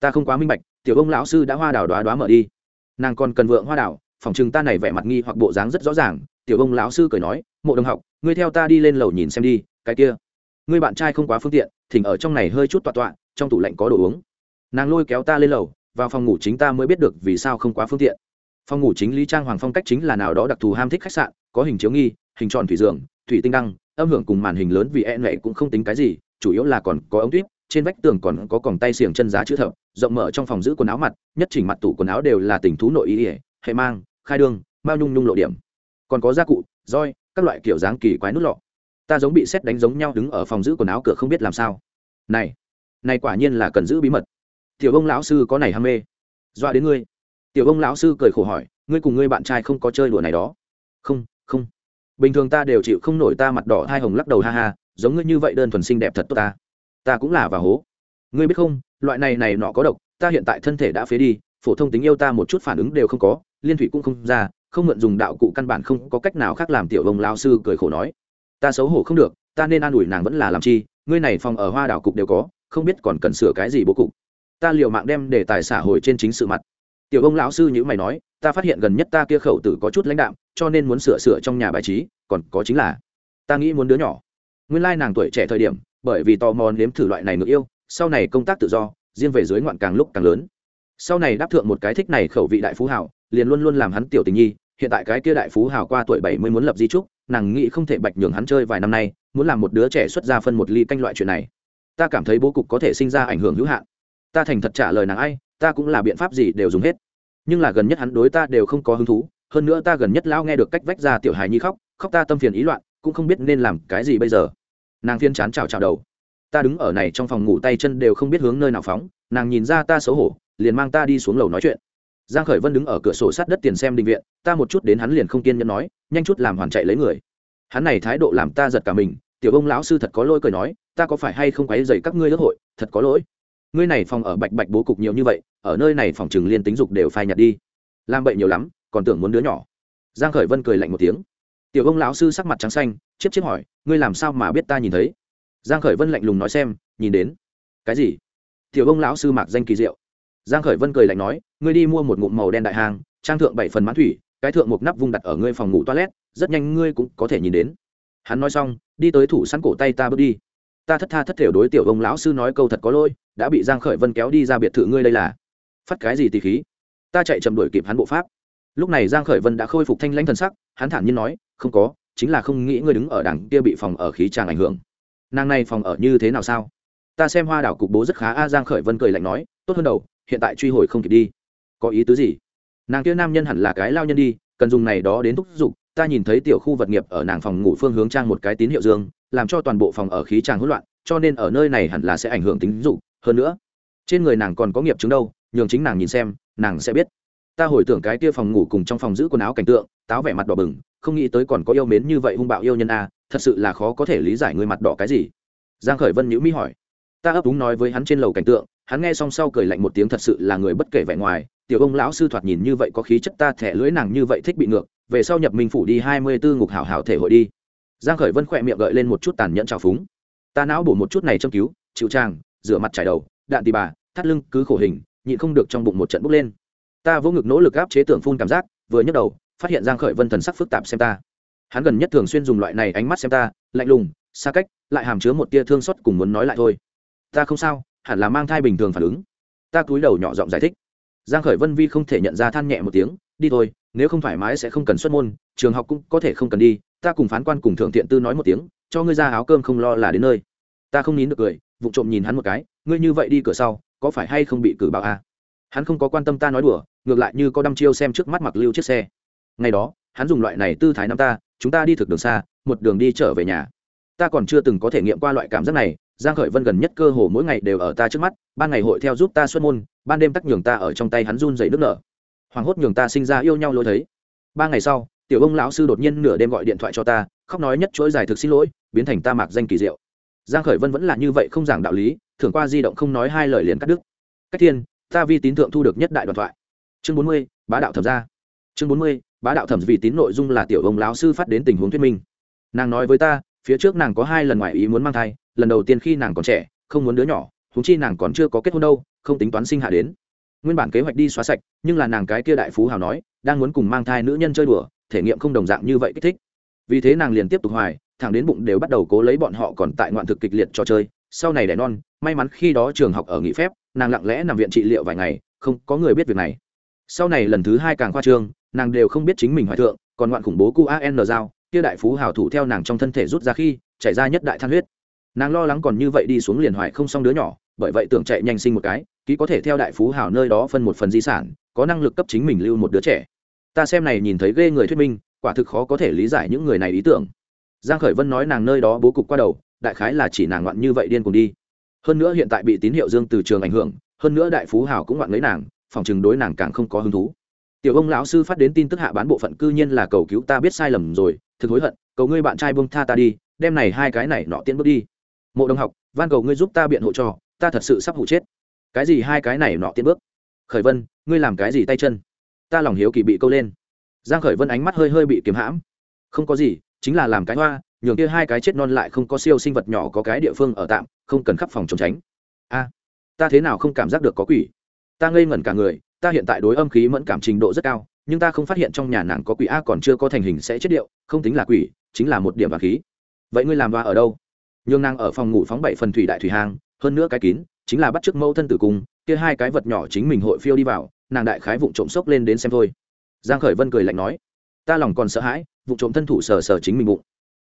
Ta không quá minh bạch, tiểu ông lão sư đã hoa đào đoá đoá mở đi. Nàng còn cần vượng hoa đào phòng chừng ta này vẻ mặt nghi hoặc bộ dáng rất rõ ràng, tiểu ông lão sư cười nói, mộ đồng học, ngươi theo ta đi lên lầu nhìn xem đi, cái kia, ngươi bạn trai không quá phương tiện, thỉnh ở trong này hơi chút tọa tọa, trong tủ lạnh có đồ uống. Nàng lôi kéo ta lên lầu, vào phòng ngủ chính ta mới biết được vì sao không quá phương tiện. Phòng ngủ chính lý trang hoàng phong cách chính là nào đó đặc thù ham thích khách sạn, có hình chiếu nghi, hình tròn thủy giường, thủy tinh đăng, âm hưởng cùng màn hình lớn vì e nệ cũng không tính cái gì, chủ yếu là còn có ống tuyết trên vách tường còn có còng tay xiềng chân giá chữ thập, rộng mở trong phòng giữ quần áo mặt, nhất chỉnh mặt tủ quần áo đều là tình thú nội ý ỉa hệ mang khai đương, mao nhung nhung lộ điểm. Còn có gia cụ, roi, các loại kiểu dáng kỳ quái nút lọ. Ta giống bị xét đánh giống nhau đứng ở phòng giữ quần áo cửa không biết làm sao. Này này quả nhiên là cần giữ bí mật. Tiểu ông lão sư có này ham mê. Dọa đến ngươi. Tiểu ông lão sư cười khổ hỏi, ngươi cùng ngươi bạn trai không có chơi đùa này đó. Không không. Bình thường ta đều chịu không nổi ta mặt đỏ hai hồng lắc đầu ha ha, giống ngươi như vậy đơn thuần xinh đẹp thật tốt ta. Ta cũng là và hố. Ngươi biết không, loại này này nọ có độc, ta hiện tại thân thể đã phế đi phổ thông tính yêu ta một chút phản ứng đều không có, liên thủy cũng không ra, không mượn dùng đạo cụ căn bản không có cách nào khác làm tiểu ông lao sư cười khổ nói. Ta xấu hổ không được, ta nên an ủi nàng vẫn là làm chi, ngươi này phòng ở hoa đảo cục đều có, không biết còn cần sửa cái gì bố cục. Ta liệu mạng đem để tài xã hội trên chính sự mặt. Tiểu ông lão sư như mày nói, ta phát hiện gần nhất ta kia khẩu tử có chút lãnh đạm, cho nên muốn sửa sửa trong nhà bài trí, còn có chính là, ta nghĩ muốn đứa nhỏ. Nguyên lai nàng tuổi trẻ thời điểm, bởi vì tò mò nếm thử loại này ngược yêu, sau này công tác tự do, riêng về dưới ngoạn càng lúc càng lớn sau này đáp thượng một cái thích này khẩu vị đại phú hảo liền luôn luôn làm hắn tiểu tình nhi, hiện tại cái kia đại phú hảo qua tuổi bảy mươi muốn lập di trúc, nàng nghĩ không thể bạch nhường hắn chơi vài năm nay, muốn làm một đứa trẻ xuất ra phân một ly canh loại chuyện này. Ta cảm thấy bố cục có thể sinh ra ảnh hưởng hữu hạn. Ta thành thật trả lời nàng ai, ta cũng là biện pháp gì đều dùng hết. Nhưng là gần nhất hắn đối ta đều không có hứng thú, hơn nữa ta gần nhất lão nghe được cách vách ra tiểu hài nhi khóc khóc ta tâm phiền ý loạn, cũng không biết nên làm cái gì bây giờ. Nàng phiên chán chào chào đầu. Ta đứng ở này trong phòng ngủ tay chân đều không biết hướng nơi nào phóng, nàng nhìn ra ta xấu hổ liền mang ta đi xuống lầu nói chuyện. Giang khởi vân đứng ở cửa sổ sát đất tiền xem đình viện, ta một chút đến hắn liền không kiên nhẫn nói, nhanh chút làm hoàn chạy lấy người. Hắn này thái độ làm ta giật cả mình, tiểu ông lão sư thật có lỗi cười nói, ta có phải hay không quấy dày các ngươi lớp hội, thật có lỗi. Ngươi này phòng ở bạch bạch bố cục nhiều như vậy, ở nơi này phòng trường liên tính dục đều phai nhạt đi. Làm bậy nhiều lắm, còn tưởng muốn đứa nhỏ. Giang khởi vân cười lạnh một tiếng. Tiểu ông lão sư sắc mặt trắng xanh, chiếc chiếc hỏi, ngươi làm sao mà biết ta nhìn thấy? Giang khởi vân lạnh lùng nói xem, nhìn đến. Cái gì? Tiểu ông lão sư mặc danh kỳ diệu giang khởi vân cười lạnh nói, ngươi đi mua một ngụm màu đen đại hàng, trang thượng bảy phần mãn thủy, cái thượng một nắp vung đặt ở ngươi phòng ngủ toilet, rất nhanh ngươi cũng có thể nhìn đến. Hắn nói xong, đi tới thủ sẵn cổ tay ta bước đi. Ta thất tha thất thểu đối tiểu ông lão sư nói câu thật có lỗi, đã bị giang khởi vân kéo đi ra biệt thự ngươi đây là. Phát cái gì tì khí? Ta chạy chậm đuổi kịp hắn bộ pháp. Lúc này giang khởi vân đã khôi phục thanh lãnh thần sắc, hắn thản nhiên nói, không có, chính là không nghĩ ngươi đứng ở đằng kia bị phòng ở khí tràng ảnh hưởng. Nàng này phòng ở như thế nào sao? Ta xem hoa đảo cục bố rất khá a, giang khởi vân cười lạnh nói, tốt hơn đầu hiện tại truy hồi không kịp đi. Có ý tứ gì? Nàng kia nam nhân hẳn là cái lao nhân đi, cần dùng này đó đến thúc giục, ta nhìn thấy tiểu khu vật nghiệp ở nàng phòng ngủ phương hướng trang một cái tín hiệu dương, làm cho toàn bộ phòng ở khí tràng hỗn loạn, cho nên ở nơi này hẳn là sẽ ảnh hưởng tính dục. Hơn nữa, trên người nàng còn có nghiệp chứng đâu, nhường chính nàng nhìn xem, nàng sẽ biết. Ta hồi tưởng cái kia phòng ngủ cùng trong phòng giữ quần áo cảnh tượng, táo vẻ mặt đỏ bừng, không nghĩ tới còn có yêu mến như vậy hung bạo yêu nhân a, thật sự là khó có thể lý giải người mặt đỏ cái gì. Giang khởi vân nhữ mỹ hỏi. Ta ấp úng nói với hắn trên lầu cảnh tượng hắn nghe xong sau cười lạnh một tiếng thật sự là người bất kể vẻ ngoài, tiểu ông lão sư thoạt nhìn như vậy có khí chất ta thẻ lưỡi nàng như vậy thích bị ngược, về sau nhập minh phủ đi hai mươi bốn ngục hảo hảo thể hội đi. Giang khởi vân khỏe miệng gợi lên một chút tàn nhẫn trào phúng. Ta não bổ một chút này châm cứu, chịu trang rửa mặt trải đầu, đạn tì bà, thắt lưng, cứ khổ hình, nhịn không được trong bụng một trận bốc lên. Ta vô ngực nỗ lực áp chế tưởng phun cảm giác, vừa nhấc đầu, phát hiện giang khởi vân thần sắc phức tạp xem ta. Hắn gần nhất thường xuyên dùng loại này ánh mắt xem ta, lạnh lùng, xa cách, lại hàm chứa một tia thương xót cùng muốn nói lại thôi. Ta không sao hẳn là mang thai bình thường phản ứng. Ta cúi đầu nhỏ giọng giải thích. Giang khởi vân vi không thể nhận ra than nhẹ một tiếng, đi thôi, nếu không thoải mái sẽ không cần xuất môn, trường học cũng có thể không cần đi, ta cùng phán quan cùng thượng thiện tư nói một tiếng, cho ngươi ra áo cơm không lo là đến nơi. Ta không nín được cười, vụ trộm nhìn hắn một cái, ngươi như vậy đi cửa sau, có phải hay không bị cử báo a? À? hắn không có quan tâm ta nói đùa, ngược lại như có đăm chiêu xem trước mắt mặc lưu chiếc xe. Ngày đó, hắn dùng loại này tư thái năm ta, chúng ta đi thực đường xa, một đường đi trở về nhà. Ta còn chưa từng có thể nghiệm qua loại cảm giác này giang khởi vân gần nhất cơ hồ mỗi ngày đều ở ta trước mắt ban ngày hội theo giúp ta xuất môn ban đêm tắc nhường ta ở trong tay hắn run rẩy nước nở. Hoàng hốt nhường ta sinh ra yêu nhau lối thấy. Ba ngày sau tiểu ông lão sư đột nhiên nửa đêm gọi điện thoại cho ta khóc nói nhất chuỗi giải thực xin lỗi biến thành ta mạc danh kỳ diệu. Giang khởi vân vẫn là như vậy không giảng đạo lý thường qua di động không nói hai lời liền cắt đứt. Cách thiên ta vi tín thượng thu được nhất đại đoàn thoại. Chương 40, bá đạo thẩm gia. Chương 40, bá đạo thẩm vì tín nội dung là tiểu ông lão sư phát đến tình huống thuyết minh. Nàng nói với ta phía trước nàng có hai lần ngoại ý muốn mang thai, lần đầu tiên khi nàng còn trẻ, không muốn đứa nhỏ húng chi nàng còn chưa có kết hôn đâu, không tính toán sinh hạ đến. Nguyên bản kế hoạch đi xóa sạch, nhưng là nàng cái kia đại phú hào nói, đang muốn cùng mang thai nữ nhân chơi đùa, thể nghiệm không đồng dạng như vậy kích thích. Vì thế nàng liền tiếp tục hoài, thẳng đến bụng đều bắt đầu cố lấy bọn họ còn tại ngoạn thực kịch liệt trò chơi, sau này đẻ non, may mắn khi đó trường học ở nghỉ phép, nàng lặng lẽ nằm viện trị liệu vài ngày, không có người biết việc này. Sau này lần thứ hai càng khoa trương, nàng đều không biết chính mình hoài thượng, còn ngoạn khủng bố cu an dao kia đại phú hào thủ theo nàng trong thân thể rút ra khi, chảy ra nhất đại than huyết. Nàng lo lắng còn như vậy đi xuống liền hoài không xong đứa nhỏ, bởi vậy tưởng chạy nhanh sinh một cái, ký có thể theo đại phú hào nơi đó phân một phần di sản, có năng lực cấp chính mình lưu một đứa trẻ. Ta xem này nhìn thấy ghê người thuyết minh, quả thực khó có thể lý giải những người này ý tưởng. Giang khởi vân nói nàng nơi đó bố cục qua đầu, đại khái là chỉ nàng ngoạn như vậy điên cùng đi. Hơn nữa hiện tại bị tín hiệu dương từ trường ảnh hưởng, hơn nữa đại phú hào cũng ngoạn lấy nàng, phòng chừng đối nàng càng không có hứng thú. Tiểu ông lão sư phát đến tin tức hạ bán bộ phận cư nhiên là cầu cứu ta biết sai lầm rồi thực hối hận, cầu ngươi bạn trai buông tha ta đi đem này hai cái này nọ tiến bước đi. Mộ đồng học, van cầu ngươi giúp ta biện hộ cho, ta thật sự sắp hụ chết. Cái gì hai cái này nọ tiến bước? Khởi vân, ngươi làm cái gì tay chân? Ta lòng hiếu kỳ bị câu lên. Giang khởi vân ánh mắt hơi hơi bị kiếm hãm. Không có gì, chính là làm cái hoa, nhường kia hai cái chết non lại không có siêu sinh vật nhỏ có cái địa phương ở tạm, không cần khắp phòng chống tránh. A, ta thế nào không cảm giác được có quỷ? Ta ngây ngẩn cả người, ta hiện tại đối âm khí mẫn cảm trình độ rất cao nhưng ta không phát hiện trong nhà nàng có quỷ a còn chưa có thành hình sẽ chết điệu, không tính là quỷ, chính là một điểm và khí. Vậy ngươi làm và ở đâu? Nhường nàng ở phòng ngủ phóng bảy phần thủy đại thủy hang, hơn nữa cái kín, chính là bắt chước mẫu thân tử cung, kia hai cái vật nhỏ chính mình hội phiêu đi vào, nàng đại khái vụng trộm sốc lên đến xem thôi. Giang khởi vân cười lạnh nói, ta lòng còn sợ hãi, vụng trộm thân thủ sờ sờ chính mình bụng.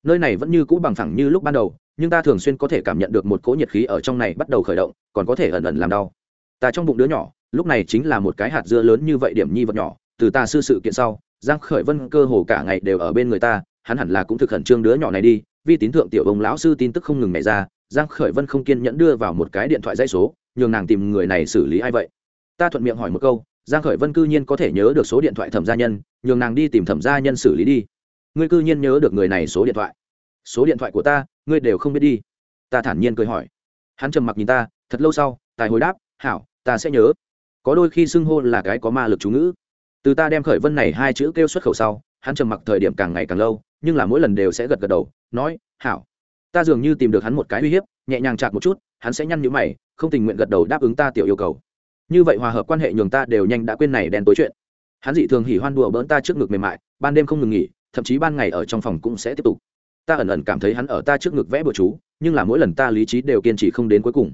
Nơi này vẫn như cũ bằng phẳng như lúc ban đầu, nhưng ta thường xuyên có thể cảm nhận được một cỗ nhiệt khí ở trong này bắt đầu khởi động, còn có thể ẩn ẩn làm đau. Ta trong bụng đứa nhỏ, lúc này chính là một cái hạt dưa lớn như vậy điểm nhi vật nhỏ từ ta sư sự kiện sau, giang khởi vân cơ hồ cả ngày đều ở bên người ta, hắn hẳn là cũng thực khẩn trương đứa nhỏ này đi, vì tín thượng tiểu ông lão sư tin tức không ngừng nhảy ra, giang khởi vân không kiên nhẫn đưa vào một cái điện thoại dây số, nhường nàng tìm người này xử lý ai vậy. Ta thuận miệng hỏi một câu, giang khởi vân cư nhiên có thể nhớ được số điện thoại thẩm gia nhân, nhường nàng đi tìm thẩm gia nhân xử lý đi. Ngươi cư nhiên nhớ được người này số điện thoại. Số điện thoại của ta, ngươi đều không biết đi. Ta thản nhiên cười hỏi. Hắn trầm mặc nhìn ta, thật lâu sau, tài hồi đáp, hảo, ta sẽ nhớ. Có đôi khi xưng hô là cái có ma lực chú ngữ từ ta đem khởi vân này hai chữ kêu xuất khẩu sau, hắn trầm mặc thời điểm càng ngày càng lâu, nhưng là mỗi lần đều sẽ gật gật đầu, nói, hảo. Ta dường như tìm được hắn một cái uy hiếp, nhẹ nhàng chạc một chút, hắn sẽ nhăn nhữ mày, không tình nguyện gật đầu đáp ứng ta tiểu yêu cầu. Như vậy hòa hợp quan hệ nhường ta đều nhanh đã quên này đen tối chuyện. Hắn dị thường hỉ hoan đùa bỡn ta trước ngực mềm mại, ban đêm không ngừng nghỉ, thậm chí ban ngày ở trong phòng cũng sẽ tiếp tục. Ta ẩn ẩn cảm thấy hắn ở ta trước ngực vẽ bừa chú, nhưng là mỗi lần ta lý trí đều kiên trì không đến cuối cùng.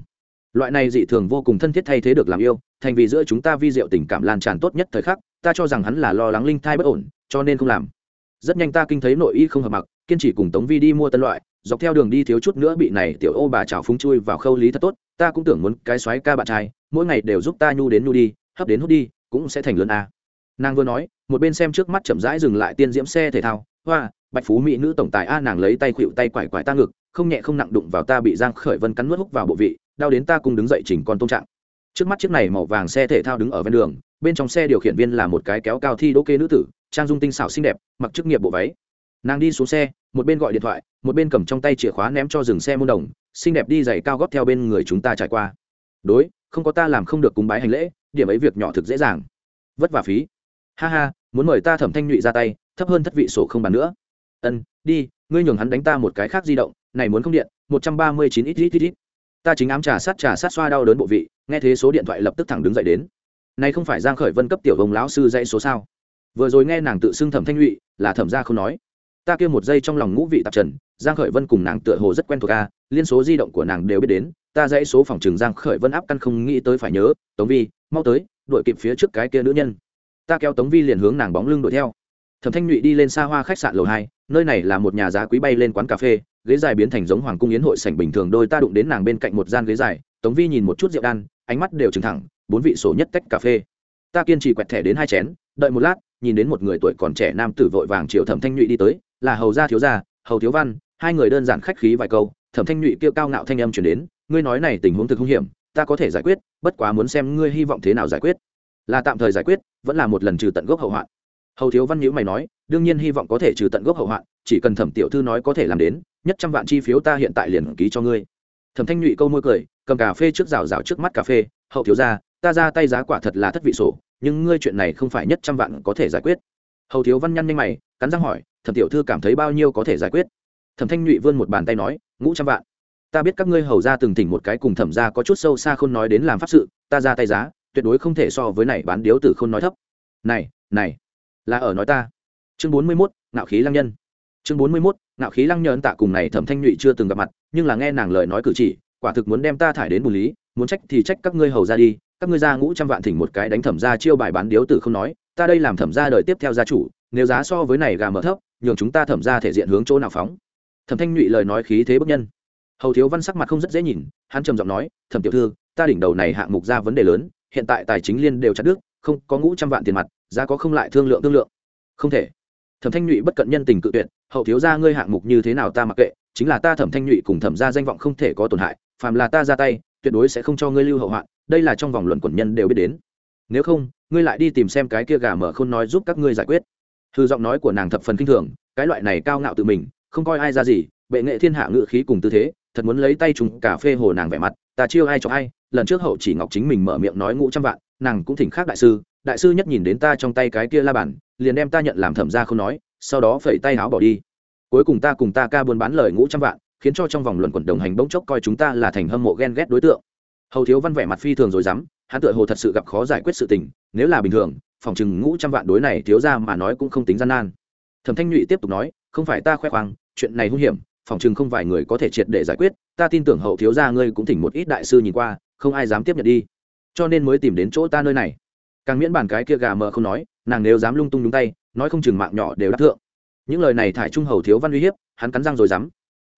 Loại này dị thường vô cùng thân thiết thay thế được làm yêu, thành vì giữa chúng ta vi diệu tình cảm lan tràn tốt nhất thời khắc ta cho rằng hắn là lo lắng linh thai bất ổn, cho nên không làm. Rất nhanh ta kinh thấy nội y không hợp mặc, kiên trì cùng tống vi đi mua tân loại, dọc theo đường đi thiếu chút nữa bị này tiểu ô bà trào phúng chui vào khâu lý thật tốt, ta cũng tưởng muốn cái xoáy ca bạn trai, mỗi ngày đều giúp ta nhu đến nhu đi, hấp đến hút đi, cũng sẽ thành lớn a. Nàng vừa nói, một bên xem trước mắt chậm rãi dừng lại tiên diễm xe thể thao, hoa, bạch phú mỹ nữ tổng tài a, nàng lấy tay khuỵu tay quải quải ta ngực, không nhẹ không nặng đụng vào ta bị giang khởi vân cắn nuốt hút vào bộ vị, đau đến ta cùng đứng dậy chỉnh con tôn trạng trước mắt chiếc này màu vàng xe thể thao đứng ở ven đường, bên trong xe điều khiển viên là một cái kéo cao thi đỗ kê nữ tử, trang dung tinh xảo xinh đẹp, mặc chức nghiệp bộ váy. Nàng đi xuống xe, một bên gọi điện thoại, một bên cầm trong tay chìa khóa ném cho dừng xe môn đồng, xinh đẹp đi giày cao gót theo bên người chúng ta trải qua. Đối, không có ta làm không được cúng bái hành lễ, điểm ấy việc nhỏ thực dễ dàng. Vất vả phí. Ha ha, muốn mời ta thẩm thanh nhụy ra tay, thấp hơn thất vị sổ không bàn nữa. Ân, đi, ngươi nhường hắn đánh ta một cái khác di động, này muốn không điện, một trăm ba mươi chín ít ít ít ít ta chính ám trà sát trà sát xoa đau đớn bộ vị, nghe thế số điện thoại lập tức thẳng đứng dậy đến. Nay không phải giang khởi vân cấp tiểu hồng lão sư dạy số sao? Vừa rồi nghe nàng tự xưng thẩm thanh nhụy là thẩm gia không nói. Ta kia một giây trong lòng ngũ vị tạp trần, giang khởi vân cùng nàng tựa hồ rất quen thuộc a, liên số di động của nàng đều biết đến, ta dãy số phòng trường giang khởi vân áp căn không nghĩ tới phải nhớ, tống vi, mau tới, đuổi kịp phía trước cái kia nữ nhân. Ta kéo tống vi liền hướng nàng bóng lưng đuổi theo thẩm thanh nhụy đi lên xa hoa khách sạn lầu hai, nơi này là một nhà giá quý bay lên quán cà phê, ghế dài biến thành giống hoàng cung yến hội sảnh bình thường đôi ta đụng đến nàng bên cạnh một gian ghế dài, tống vi nhìn một chút rượu đan, ánh mắt đều trừng thẳng, bốn vị sổ nhất tách cà phê. Ta kiên trì quẹt thẻ đến hai chén, đợi một lát, nhìn đến một người tuổi còn trẻ nam tử vội vàng triệu thẩm thanh nhụy đi tới, là hầu gia thiếu gia, hầu thiếu văn, hai người đơn giản khách khí vài câu, thẩm thanh nhụy kêu cao ngạo thanh âm chuyển đến, ngươi nói này tình huống thực hung hiểm, ta có thể giải quyết, bất quá muốn xem ngươi hy vọng thế nào giải quyết. Là tạm thời giải quyết, vẫn là một lần trừ tận gốc hậu hoạn hầu thiếu văn nhữ mày nói, đương nhiên hy vọng có thể trừ tận gốc hậu hoạn, chỉ cần thẩm tiểu thư nói có thể làm đến, nhất trăm vạn chi phiếu ta hiện tại liền ký cho ngươi. Thẩm thanh nhụy câu môi cười, cầm cà phê trước rào rào trước mắt cà phê, hậu thiếu ra ta ra tay giá quả thật là thất vị sổ, nhưng ngươi chuyện này không phải nhất trăm vạn có thể giải quyết. Hầu thiếu văn nhăn nhanh mày, cắn răng hỏi, thẩm tiểu thư cảm thấy bao nhiêu có thể giải quyết? Thẩm thanh nhụy vươn một bàn tay nói, ngũ trăm vạn. Ta biết các ngươi hầu ra từng tỉnh một cái cùng thẩm ra có chút sâu xa không nói đến làm pháp sự, ta ra tay giá, tuyệt đối không thể so với này bán điếu tử không nói thấp. Này này là ở nói ta. Chương bốn mươi mốt, ngạo khí lăng nhân. Chương bốn mươi mốt, ngạo khí lăng nhân tạ cùng này thẩm thanh nhụy chưa từng gặp mặt, nhưng là nghe nàng lời nói cử chỉ, quả thực muốn đem ta thải đến bù lý, muốn trách thì trách các ngươi hầu ra đi, các ngươi ra ngũ trăm vạn thỉnh một cái đánh thẩm ra chiêu bài bán điếu tử không nói, ta đây làm thẩm ra đời tiếp theo gia chủ, nếu giá so với này gà mở thấp, nhường chúng ta thẩm ra thể diện hướng chỗ nào phóng. Thẩm thanh nhụy lời nói khí thế bức nhân. Hầu thiếu văn sắc mặt không rất dễ nhìn, hắn trầm giọng nói, thẩm tiểu thư, ta đỉnh đầu này hạng mục ra vấn đề lớn, hiện tại tài chính liên đều chặt đứt, không có ngũ trăm vạn tiền mặt giá có không lại thương lượng thương lượng. Không thể. Thẩm thanh nhụy bất cận nhân tình cự tuyệt, hậu thiếu ra ngươi hạng mục như thế nào ta mặc kệ, chính là ta thẩm thanh nhụy cùng thẩm ra danh vọng không thể có tổn hại, phàm là ta ra tay, tuyệt đối sẽ không cho ngươi lưu hậu hoạn, đây là trong vòng luận quần nhân đều biết đến. Nếu không, ngươi lại đi tìm xem cái kia gà mở không nói giúp các ngươi giải quyết. Thư giọng nói của nàng thập phần kinh thường, cái loại này cao ngạo tự mình, không coi ai ra gì, bệ nghệ thiên hạ ngự khí cùng tư thế, thật muốn lấy tay trùng cà phê hồ nàng vẻ mặt ta chiêu ai cho ai, lần trước hậu chỉ ngọc chính mình mở miệng nói ngũ trăm vạn, nàng cũng thỉnh khác đại sư đại sư nhất nhìn đến ta trong tay cái kia la bản liền đem ta nhận làm thẩm ra không nói, sau đó phẩy tay áo bỏ đi. Cuối cùng ta cùng ta ca buôn bán lời ngũ trăm vạn, khiến cho trong vòng luận quẩn đồng hành bỗng chốc coi chúng ta là thành hâm mộ ghen ghét đối tượng. Hầu thiếu văn vẻ mặt phi thường rồi dám hắn tựa hồ thật sự gặp khó giải quyết sự tình, nếu là bình thường, phòng chừng ngũ trăm vạn đối này thiếu ra mà nói cũng không tính gian nan. Thẩm thanh nhụy tiếp tục nói, không phải ta khoe khoang, chuyện này hung hiểm phòng chừng không vài người có thể triệt để giải quyết, ta tin tưởng hậu thiếu gia ngươi cũng thỉnh một ít đại sư nhìn qua, không ai dám tiếp nhận đi. Cho nên mới tìm đến chỗ ta nơi này. Càng miễn bàn cái kia gà mờ không nói, nàng nếu dám lung tung đúng tay, nói không chừng mạng nhỏ đều đắc thượng. Những lời này thải trung hầu thiếu văn uy hiếp, hắn cắn răng rồi dám.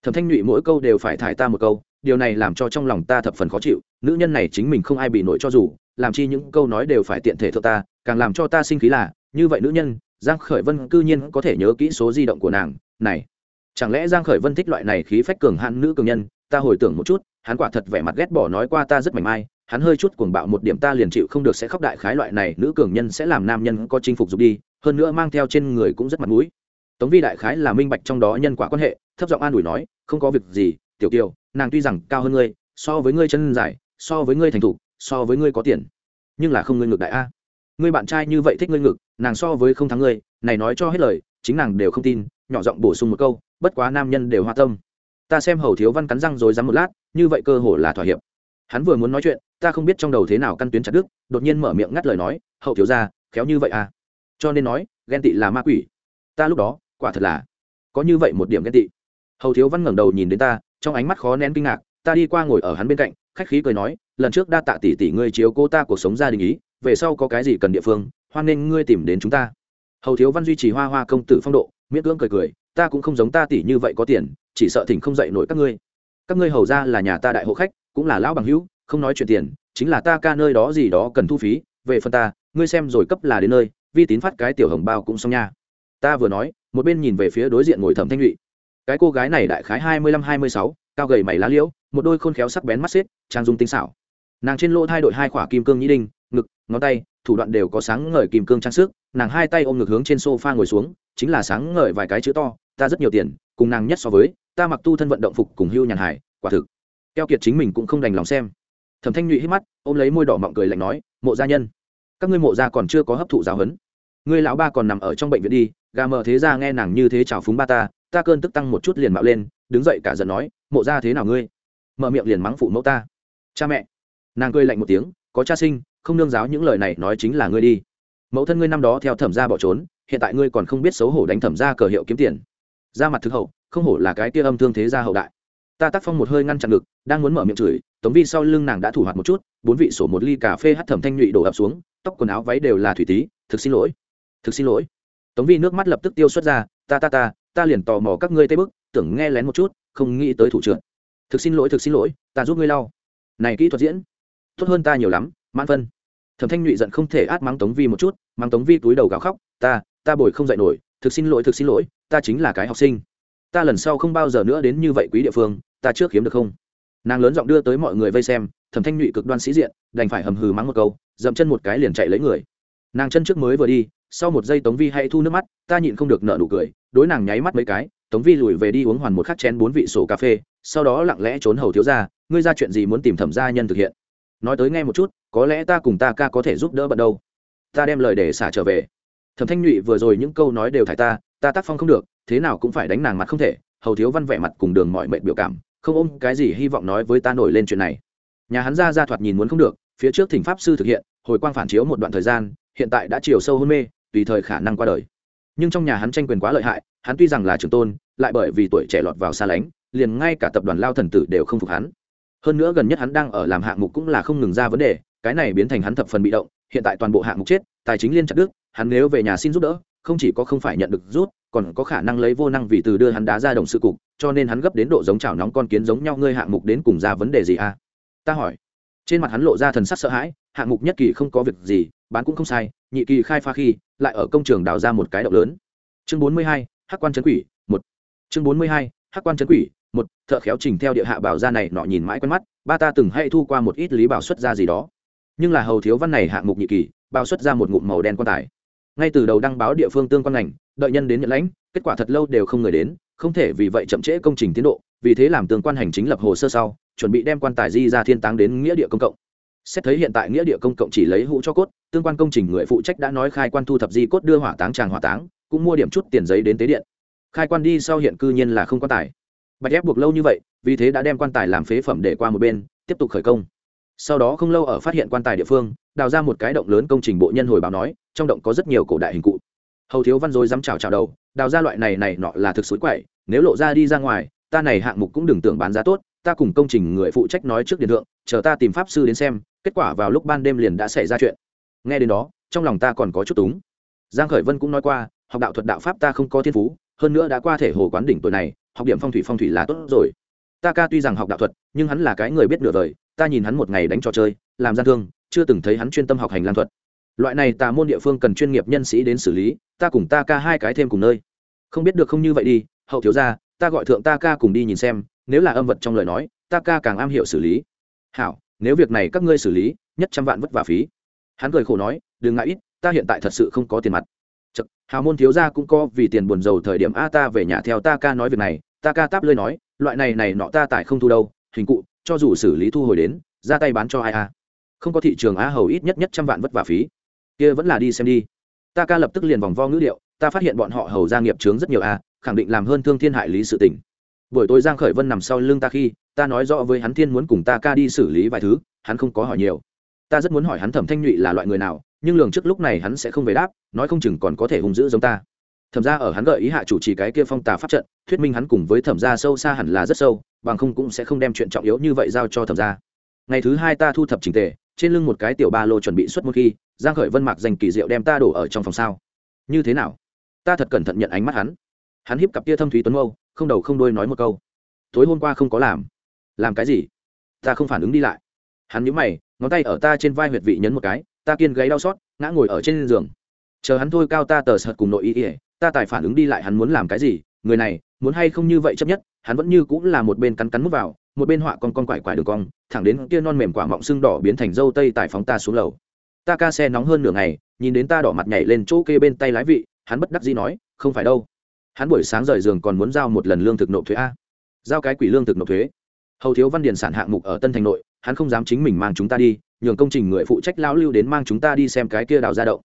Thẩm thanh nhụy mỗi câu đều phải thải ta một câu, điều này làm cho trong lòng ta thập phần khó chịu, nữ nhân này chính mình không ai bị nổi cho dù, làm chi những câu nói đều phải tiện thể thượng ta, càng làm cho ta sinh khí là, như vậy nữ nhân, giang khởi vân cư nhiên có thể nhớ kỹ số di động của nàng, này chẳng lẽ giang khởi vân thích loại này khí phách cường hãn nữ cường nhân? Ta hồi tưởng một chút, hắn quả thật vẻ mặt ghét bỏ nói qua ta rất mảnh mai, hắn hơi chút cuồng bạo một điểm ta liền chịu không được sẽ khóc đại khái loại này nữ cường nhân sẽ làm nam nhân có chinh phục dục đi, hơn nữa mang theo trên người cũng rất mặt mũi. Tống vi đại khái là minh bạch trong đó nhân quả quan hệ, thấp giọng an ủi nói, không có việc gì, tiểu kiều, nàng tuy rằng cao hơn ngươi, so với ngươi chân dài, so với ngươi thành thủ so với ngươi có tiền. Nhưng là không ngươi ngược đại a. Ngươi bạn trai như vậy thích ngươi ngực nàng so với không thắng ngươi, này nói cho hết lời, chính nàng đều không tin, nhỏ giọng bổ sung một câu bất quá nam nhân đều hoa tâm. Ta xem hầu thiếu văn cắn răng rồi dám một lát, như vậy cơ hồ là thỏa hiệp. Hắn vừa muốn nói chuyện, ta không biết trong đầu thế nào căn tuyến chặt đức đột nhiên mở miệng ngắt lời nói, hậu thiếu ra khéo như vậy à? Cho nên nói, ghen tị là ma quỷ. Ta lúc đó, quả thật là có như vậy một điểm ghen tị. Hầu thiếu văn ngẩng đầu nhìn đến ta, trong ánh mắt khó nén kinh ngạc, ta đi qua ngồi ở hắn bên cạnh, khách khí cười nói, lần trước đa tạ tỷ tỷ ngươi chiếu cô ta cuộc sống gia đình ý, về sau có cái gì cần địa phương, hoan nên ngươi tìm đến chúng ta. Hầu thiếu văn duy trì hoa hoa công tử phong độ, miễn cưỡng cười cười ta cũng không giống ta tỷ như vậy có tiền, chỉ sợ thỉnh không dậy nổi các ngươi. Các ngươi hầu ra là nhà ta đại hộ khách, cũng là lão bằng hữu, không nói chuyện tiền, chính là ta ca nơi đó gì đó cần thu phí, về phần ta, ngươi xem rồi cấp là đến nơi, vi tín phát cái tiểu hồng bao cũng xong nha. Ta vừa nói, một bên nhìn về phía đối diện ngồi thẩm thanh nhụy cái cô gái này đại khái hai mươi lăm, hai mươi sáu, cao gầy mày lá liễu, một đôi khôn khéo sắc bén mắt xếp, trang dung tinh xảo. Nàng trên lỗ thay đội hai khỏa kim cương nhĩ đinh, ngực, ngón tay, thủ đoạn đều có sáng ngời kim cương trang sức, nàng hai tay ôm ngực hướng trên sofa ngồi xuống, chính là sáng ngời vài cái chữ to ta rất nhiều tiền, cùng nàng nhất so với, ta mặc tu thân vận động phục cùng hưu nhàn hải, quả thực. Keo kiệt chính mình cũng không đành lòng xem. Thẩm thanh nhụy hít mắt, ôm lấy môi đỏ mọng cười lạnh nói, mộ gia nhân, các ngươi mộ gia còn chưa có hấp thụ giáo huấn. Ngươi lão ba còn nằm ở trong bệnh viện đi, gà mờ thế ra nghe nàng như thế chào phúng ba ta ta cơn tức tăng một chút liền mạo lên, đứng dậy cả giận nói, mộ gia thế nào ngươi? Mở miệng liền mắng phụ mẫu ta. Cha mẹ. Nàng cười lạnh một tiếng, có cha sinh, không nương giáo những lời này nói chính là ngươi đi. Mẫu thân ngươi năm đó theo thẩm gia bỏ trốn, hiện tại ngươi còn không biết xấu hổ đánh thẩm gia cờ hiệu kiếm tiền ra mặt thực hậu, không hổ là cái kia âm thương thế gia hậu đại. Ta tác phong một hơi ngăn chặn ngực, đang muốn mở miệng chửi, tống vi sau lưng nàng đã thủ hoạt một chút, bốn vị sổ một ly cà phê hắt thẩm thanh nhụy đổ ập xuống, tóc quần áo váy đều là thủy tí, thực xin lỗi, thực xin lỗi. Tống vi nước mắt lập tức tiêu xuất ra, ta ta ta ta liền tò mò các ngươi tây bức, tưởng nghe lén một chút, không nghĩ tới thủ trưởng. Thực xin lỗi, thực xin lỗi, ta giúp ngươi lau. Này kỹ thuật diễn, tốt hơn ta nhiều lắm, mãn phân. Thẩm thanh nhụy giận không thể át mắng tống vi một chút, mắng tống vi túi đầu gào khóc, ta ta bồi không dạy nổi thực xin lỗi, thực xin lỗi, ta chính là cái học sinh. Ta lần sau không bao giờ nữa đến như vậy quý địa phương, ta trước kiếm được không? Nàng lớn giọng đưa tới mọi người vây xem, thẩm thanh nhụy cực đoan sĩ diện, đành phải hầm hừ mắng một câu, dậm chân một cái liền chạy lấy người. Nàng chân trước mới vừa đi, sau một giây tống vi hay thu nước mắt, ta nhịn không được nợ nụ cười, đối nàng nháy mắt mấy cái, tống vi lùi về đi uống hoàn một khắc chén bốn vị sổ cà phê, sau đó lặng lẽ trốn hầu thiếu ra ngươi ra chuyện gì muốn tìm thẩm gia nhân thực hiện? Nói tới nghe một chút, có lẽ ta cùng ta ca có thể giúp đỡ bận đâu. Ta đem lời để xả trở về thẩm thanh nhụy vừa rồi những câu nói đều thải ta ta tác phong không được, thế nào cũng phải đánh nàng mặt không thể, hầu thiếu văn vẻ mặt cùng đường mọi mệnh biểu cảm, không ôm cái gì hy vọng nói với ta nổi lên chuyện này. Nhà hắn ra ra thoạt nhìn muốn không được, phía trước thỉnh pháp sư thực hiện, hồi quang phản chiếu một đoạn thời gian, hiện tại đã chiều sâu hôn mê, tùy thời khả năng qua đời. Nhưng trong nhà hắn tranh quyền quá lợi hại, hắn tuy rằng là trưởng tôn, lại bởi vì tuổi trẻ lọt vào xa lánh, liền ngay cả tập đoàn lao thần tử đều không phục hắn. Hơn nữa gần nhất hắn đang ở làm hạng mục cũng là không ngừng ra vấn đề, cái này biến thành hắn thập phần bị động, hiện tại toàn bộ hạng mục chết, tài chính liên chặt đức hắn nếu về nhà xin giúp đỡ, không chỉ có không phải nhận được rút, còn có khả năng lấy vô năng vì từ đưa hắn đá ra đồng sự cục, cho nên hắn gấp đến độ giống chảo nóng con kiến giống nhau ngươi hạng mục đến cùng ra vấn đề gì à? Ta hỏi. Trên mặt hắn lộ ra thần sắc sợ hãi, hạng mục nhất kỳ không có việc gì, bán cũng không sai, nhị kỳ khai pha khi, lại ở công trường đào ra một cái động lớn. Chương bốn mươi hai, hắc quan trấn quỷ, một. Chương bốn mươi hai, hắc quan trấn quỷ, một. Thợ khéo trình theo địa hạ bảo ra này nọ nhìn mãi quen mắt, ba ta từng hay thu qua một ít lý bảo xuất ra gì đó. Nhưng là hầu thiếu văn này hạng mục nhị kỳ bao xuất ra một ngụm màu đen quan tài ngay từ đầu đăng báo địa phương tương quan ngành, đợi nhân đến nhận lãnh, kết quả thật lâu đều không người đến, không thể vì vậy chậm trễ công trình tiến độ, vì thế làm tương quan hành chính lập hồ sơ sau, chuẩn bị đem quan tài di ra thiên táng đến nghĩa địa công cộng. Xét thấy hiện tại nghĩa địa công cộng chỉ lấy hũ cho cốt, tương quan công trình người phụ trách đã nói khai quan thu thập di cốt đưa hỏa táng tràng hỏa táng, cũng mua điểm chút tiền giấy đến tế điện. Khai quan đi sau hiện cư nhiên là không quan tài. Bạch ép buộc lâu như vậy, vì thế đã đem quan tài làm phế phẩm để qua một bên, tiếp tục khởi công. Sau đó không lâu ở phát hiện quan tài địa phương đào ra một cái động lớn công trình bộ nhân hồi báo nói, trong động có rất nhiều cổ đại hình cụ. Hầu thiếu văn rồi dám chào chào đầu, đào ra loại này này nọ là thực sự quậy, nếu lộ ra đi ra ngoài, ta này hạng mục cũng đừng tưởng bán giá tốt, ta cùng công trình người phụ trách nói trước điện thượng, chờ ta tìm pháp sư đến xem, kết quả vào lúc ban đêm liền đã xảy ra chuyện. Nghe đến đó, trong lòng ta còn có chút túng. Giang khởi vân cũng nói qua, học đạo thuật đạo pháp ta không có thiên phú, hơn nữa đã qua thể hồ quán đỉnh tuổi này, học điểm phong thủy phong thủy là tốt rồi. Ta ca tuy rằng học đạo thuật, nhưng hắn là cái người biết nửa đời, ta nhìn hắn một ngày đánh trò chơi, làm gian thương chưa từng thấy hắn chuyên tâm học hành lang thuật. Loại này tà môn địa phương cần chuyên nghiệp nhân sĩ đến xử lý ta cùng ta ca hai cái thêm cùng nơi. Không biết được không như vậy đi hậu thiếu ra ta gọi thượng ta ca cùng đi nhìn xem nếu là âm vật trong lời nói ta ca càng am hiểu xử lý. Hảo nếu việc này các ngươi xử lý nhất trăm vạn vất vả phí. Hắn cười khổ nói đừng ngại ít ta hiện tại thật sự không có tiền mặt. Chật, hào môn thiếu gia cũng có vì tiền buồn giàu thời điểm a ta về nhà theo ta ca nói việc này ta ca táp lơi nói loại này này nọ ta tại không thu đâu hình cụ cho dù xử lý thu hồi đến ra tay bán cho ai a không có thị trường á hầu ít nhất nhất trăm vạn vất vả phí. Kia vẫn là đi xem đi. Ta ca lập tức liền vòng vo ngữ điệu, ta phát hiện bọn họ hầu gia nghiệp trướng rất nhiều a, khẳng định làm hơn thương thiên hại lý sự tình. Buổi tối giang khởi vân nằm sau lưng ta khi, ta nói rõ với hắn thiên muốn cùng ta ca đi xử lý vài thứ, hắn không có hỏi nhiều. Ta rất muốn hỏi hắn thẩm thanh nhụy là loại người nào, nhưng lường trước lúc này hắn sẽ không về đáp, nói không chừng còn có thể hung dữ giống ta. Thẩm ra ở hắn gợi ý hạ chủ trì cái kia phong tà pháp trận, thuyết minh hắn cùng với thẩm gia sâu xa hẳn là rất sâu, bằng không cũng sẽ không đem chuyện trọng yếu như vậy giao cho thẩm gia. Ngày thứ hai ta thu thập trình tề trên lưng một cái tiểu ba lô chuẩn bị xuất một khi, giang khởi vân mặc dành kỳ diệu đem ta đổ ở trong phòng sao? Như thế nào? Ta thật cẩn thận nhận ánh mắt hắn. Hắn hiếp cặp kia thâm thúy tuấn mâu, không đầu không đuôi nói một câu. Tối hôm qua không có làm. Làm cái gì? Ta không phản ứng đi lại. Hắn nhíu mày, ngón tay ở ta trên vai huyệt vị nhấn một cái, ta kiên gáy đau xót, ngã ngồi ở trên giường. Chờ hắn thôi cao ta tờ sợt cùng nội y ỉa ta tài phản ứng đi lại hắn muốn làm cái gì? Người này, muốn hay không như vậy chấp nhất, hắn vẫn như cũng là một bên cắn cắn mút vào một bên họa con con quải quải đường cong, thẳng đến kia non mềm quả mọng xương đỏ biến thành dâu tây tại phóng ta xuống lầu. Ta ca xe nóng hơn nửa ngày, nhìn đến ta đỏ mặt nhảy lên chỗ kê bên tay lái vị, hắn bất đắc dĩ nói, không phải đâu. Hắn buổi sáng rời giường còn muốn giao một lần lương thực nộp thuế a. Giao cái quỷ lương thực nộp thuế? Hầu thiếu văn điền sản hạng mục ở tân thành nội, hắn không dám chính mình mang chúng ta đi, nhường công trình người phụ trách lao lưu đến mang chúng ta đi xem cái kia đào ra động.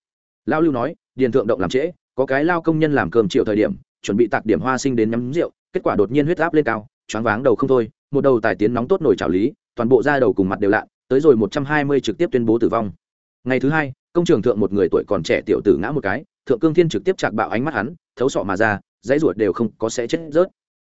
Lao lưu nói, điền thượng động làm trễ, có cái lao công nhân làm cơm triệu thời điểm, chuẩn bị tạc điểm hoa sinh đến nhắm rượu, kết quả đột nhiên huyết áp lên cao, choáng váng đầu không thôi một đầu tài tiến nóng tốt nổi trào lý, toàn bộ da đầu cùng mặt đều lạ, tới rồi một trăm hai mươi trực tiếp tuyên bố tử vong. Ngày thứ hai, công trường thượng một người tuổi còn trẻ tiểu tử ngã một cái, thượng cương thiên trực tiếp chạc bạo ánh mắt hắn, thấu sọ mà ra, dãy ruột đều không có sẽ chết rớt.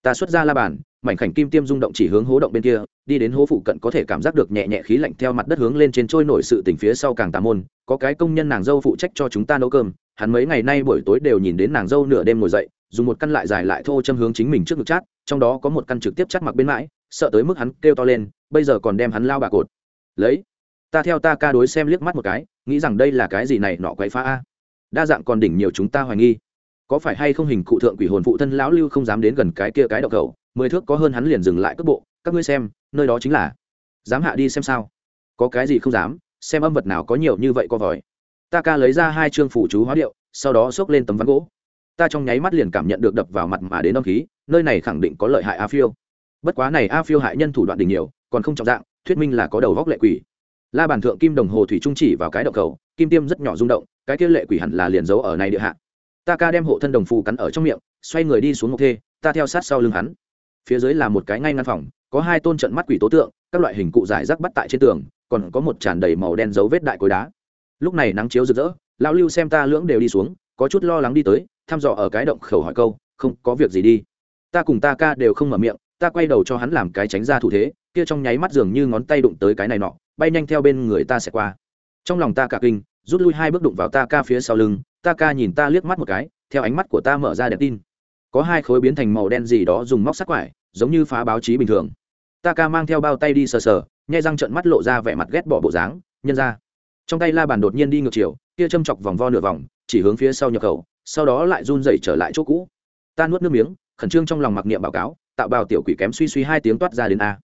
Ta xuất ra la bàn, mảnh khảnh kim tiêm rung động chỉ hướng hố động bên kia, đi đến hố phụ cận có thể cảm giác được nhẹ nhẹ khí lạnh theo mặt đất hướng lên trên trôi nổi sự tỉnh phía sau càng tà môn, có cái công nhân nàng dâu phụ trách cho chúng ta nấu cơm, hắn mấy ngày nay buổi tối đều nhìn đến nàng dâu nửa đêm ngồi dậy, dùng một căn lại dài lại thô châm hướng chính mình trước ngực chát, trong đó có một căn trực tiếp chát mặc bên mãi sợ tới mức hắn kêu to lên, bây giờ còn đem hắn lao bà cột. Lấy, ta theo ta ca đối xem liếc mắt một cái, nghĩ rằng đây là cái gì này, nọ quấy phá a. Đa dạng còn đỉnh nhiều chúng ta hoài nghi. Có phải hay không hình cụ thượng quỷ hồn phụ thân lão lưu không dám đến gần cái kia cái đậu cầu mười thước có hơn hắn liền dừng lại cước bộ, các ngươi xem, nơi đó chính là. Dám hạ đi xem sao? Có cái gì không dám, xem âm vật nào có nhiều như vậy co vòi. Ta ca lấy ra hai chương phủ chú hóa điệu, sau đó xốc lên tấm ván gỗ. Ta trong nháy mắt liền cảm nhận được đập vào mặt mà đến âm khí, nơi này khẳng định có lợi hại a phiêu bất quá này a phiêu hại nhân thủ đoạn đỉnh nhiều, còn không trọng dạng, thuyết minh là có đầu góc lệ quỷ. La bàn thượng kim đồng hồ thủy trung chỉ vào cái động cầu, kim tiêm rất nhỏ rung động, cái kia lệ quỷ hẳn là liền giấu ở này địa hạ. Ta ca đem hộ thân đồng phù cắn ở trong miệng, xoay người đi xuống một thê, ta theo sát sau lưng hắn. Phía dưới là một cái ngay ngăn phòng, có hai tôn trận mắt quỷ tố tượng, các loại hình cụ giải rác bắt tại trên tường, còn có một tràn đầy màu đen dấu vết đại cối đá. Lúc này nắng chiếu rực rỡ, lão lưu xem ta lưỡng đều đi xuống, có chút lo lắng đi tới, thăm dò ở cái động khẩu hỏi câu, không, có việc gì đi? Ta cùng ta ca đều không mở miệng ta quay đầu cho hắn làm cái tránh ra thủ thế, kia trong nháy mắt dường như ngón tay đụng tới cái này nọ, bay nhanh theo bên người ta sẽ qua. Trong lòng ta cả kinh, rút lui hai bước đụng vào ta ca phía sau lưng, ta ca nhìn ta liếc mắt một cái, theo ánh mắt của ta mở ra đèn tin. Có hai khối biến thành màu đen gì đó dùng móc sắc quải, giống như phá báo chí bình thường. Ta ca mang theo bao tay đi sờ sờ, nhai răng trận mắt lộ ra vẻ mặt ghét bỏ bộ dáng, nhân ra. Trong tay la bàn đột nhiên đi ngược chiều, kia châm chọc vòng vo nửa vòng, chỉ hướng phía sau nhập khẩu, sau đó lại run dậy trở lại chỗ cũ. Ta nuốt nước miếng, khẩn trương trong lòng mặc niệm báo cáo tạo bào tiểu quỷ kém suy suy hai tiếng toát ra đến a.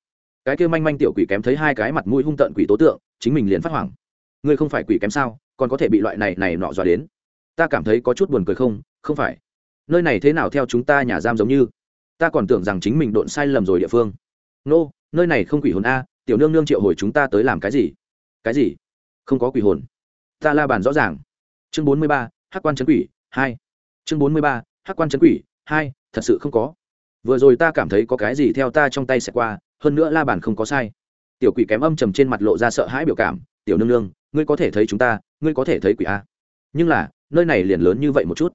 Cái kia manh manh tiểu quỷ kém thấy hai cái mặt mũi hung tợn quỷ tố tượng chính mình liền phát hoảng. Ngươi không phải quỷ kém sao còn có thể bị loại này này nọ dọa đến. Ta cảm thấy có chút buồn cười không không phải. Nơi này thế nào theo chúng ta nhà giam giống như? Ta còn tưởng rằng chính mình độn sai lầm rồi địa phương. Nô、no, nơi này không quỷ hồn a tiểu nương nương triệu hồi chúng ta tới làm cái gì? Cái gì? Không có quỷ hồn. Ta la bàn rõ ràng. Chương bốn mươi ba hắc quan c quỷ hai. Chương bốn mươi ba hắc quan c quỷ hai thật sự không có vừa rồi ta cảm thấy có cái gì theo ta trong tay sẽ qua, hơn nữa la bàn không có sai. Tiểu quỷ kém âm trầm trên mặt lộ ra sợ hãi biểu cảm, tiểu nương nương, ngươi có thể thấy chúng ta, ngươi có thể thấy quỷ a. Nhưng là, nơi này liền lớn như vậy một chút,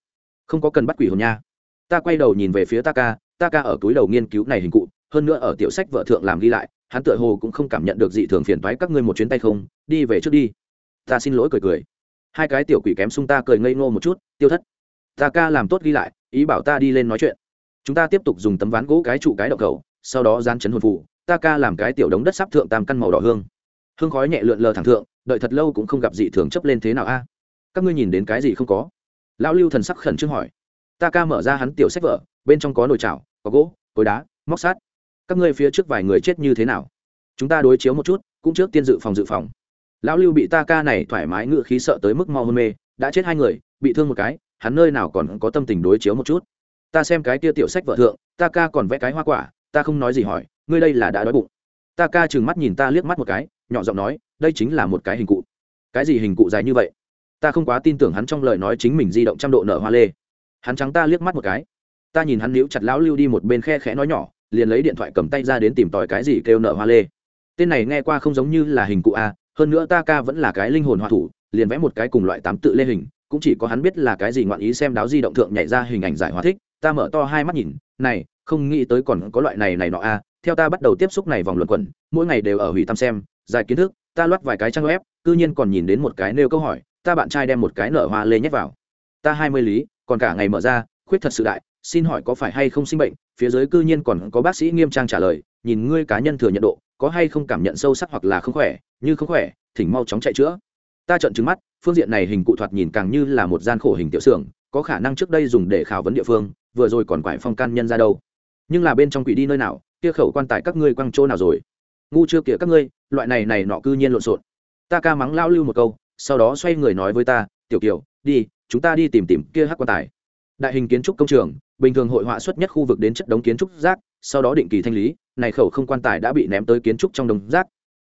không có cần bắt quỷ hồn nha. Ta quay đầu nhìn về phía ta ca ta ca ở túi đầu nghiên cứu này hình cụ, hơn nữa ở tiểu sách vợ thượng làm ghi lại, hắn tựa hồ cũng không cảm nhận được dị thường phiền toái các ngươi một chuyến tay không, đi về trước đi. Ta xin lỗi cười cười. Hai cái tiểu quỷ kém xung ta cười ngây ngô một chút, tiêu thất ta ca làm tốt ghi lại, ý bảo ta đi lên nói chuyện chúng ta tiếp tục dùng tấm ván gỗ cái trụ cái đậu cầu sau đó gian chấn hồn phụ ta ca làm cái tiểu đống đất sắp thượng tam căn màu đỏ hương. Hương khói nhẹ lượn lờ thẳng thượng, đợi thật lâu cũng không gặp dị thường chấp lên thế nào a? Các ngươi nhìn đến cái gì không có? Lão lưu thần sắc khẩn trương hỏi. Ta ca mở ra hắn tiểu sách vở, bên trong có nồi chảo, có gỗ, cối đá, móc sát các ngươi phía trước vài người chết như thế nào? Chúng ta đối chiếu một chút, cũng trước tiên dự phòng dự phòng. Lão lưu bị ta ca này thoải mái ngự khí sợ tới mức mau hôn mê, đã chết hai người, bị thương một cái, hắn nơi nào còn có tâm tình đối chiếu một chút? Ta xem cái tia tiểu sách vợ thượng, ta ca còn vẽ cái hoa quả, ta không nói gì hỏi, ngươi đây là đã đói bụng. Ta ca chừng mắt nhìn ta liếc mắt một cái, nhỏ giọng nói, đây chính là một cái hình cụ. Cái gì hình cụ dài như vậy? Ta không quá tin tưởng hắn trong lời nói chính mình di động trăm độ nở hoa lê. Hắn trắng ta liếc mắt một cái. Ta nhìn hắn níu chặt lão lưu đi một bên khe khẽ nói nhỏ, liền lấy điện thoại cầm tay ra đến tìm tòi cái gì kêu nở hoa lê. Tên này nghe qua không giống như là hình cụ a, hơn nữa ta ca vẫn là cái linh hồn hoa thủ, liền vẽ một cái cùng loại tám tự lê hình, cũng chỉ có hắn biết là cái gì ngoạn ý xem đáo di động thượng nhảy ra hình ảnh giải hóa thích ta mở to hai mắt nhìn, này, không nghĩ tới còn có loại này này nọ a theo ta bắt đầu tiếp xúc này vòng luận quẩn, mỗi ngày đều ở hủy tam xem, giải kiến thức, ta loắt vài cái trang web, cư nhiên còn nhìn đến một cái nêu câu hỏi, ta bạn trai đem một cái nở hoa lê nhét vào. Ta hai mươi lý, còn cả ngày mở ra, khuyết thật sự đại, xin hỏi có phải hay không sinh bệnh, phía dưới cư nhiên còn có bác sĩ nghiêm trang trả lời, nhìn ngươi cá nhân thừa nhận độ, có hay không cảm nhận sâu sắc hoặc là không khỏe, như không khỏe, thỉnh mau chóng chạy chữa. Ta trợn trừng mắt, phương diện này hình cụ thoạt nhìn càng như là một gian khổ hình tiểu xưởng, có khả năng trước đây dùng để khảo vấn địa phương vừa rồi còn quải phong can nhân ra đâu. Nhưng là bên trong quỷ đi nơi nào, kia khẩu quan tài các ngươi quăng chỗ nào rồi? Ngu chưa kìa các ngươi, loại này này nọ cư nhiên lộn xộn. Ta ca mắng lao lưu một câu, sau đó xoay người nói với ta, tiểu kiều, đi, chúng ta đi tìm tìm kia hát quan tài. Đại hình kiến trúc công trường, bình thường hội họa xuất nhất khu vực đến chất đống kiến trúc rác, sau đó định kỳ thanh lý, này khẩu không quan tài đã bị ném tới kiến trúc trong đống rác.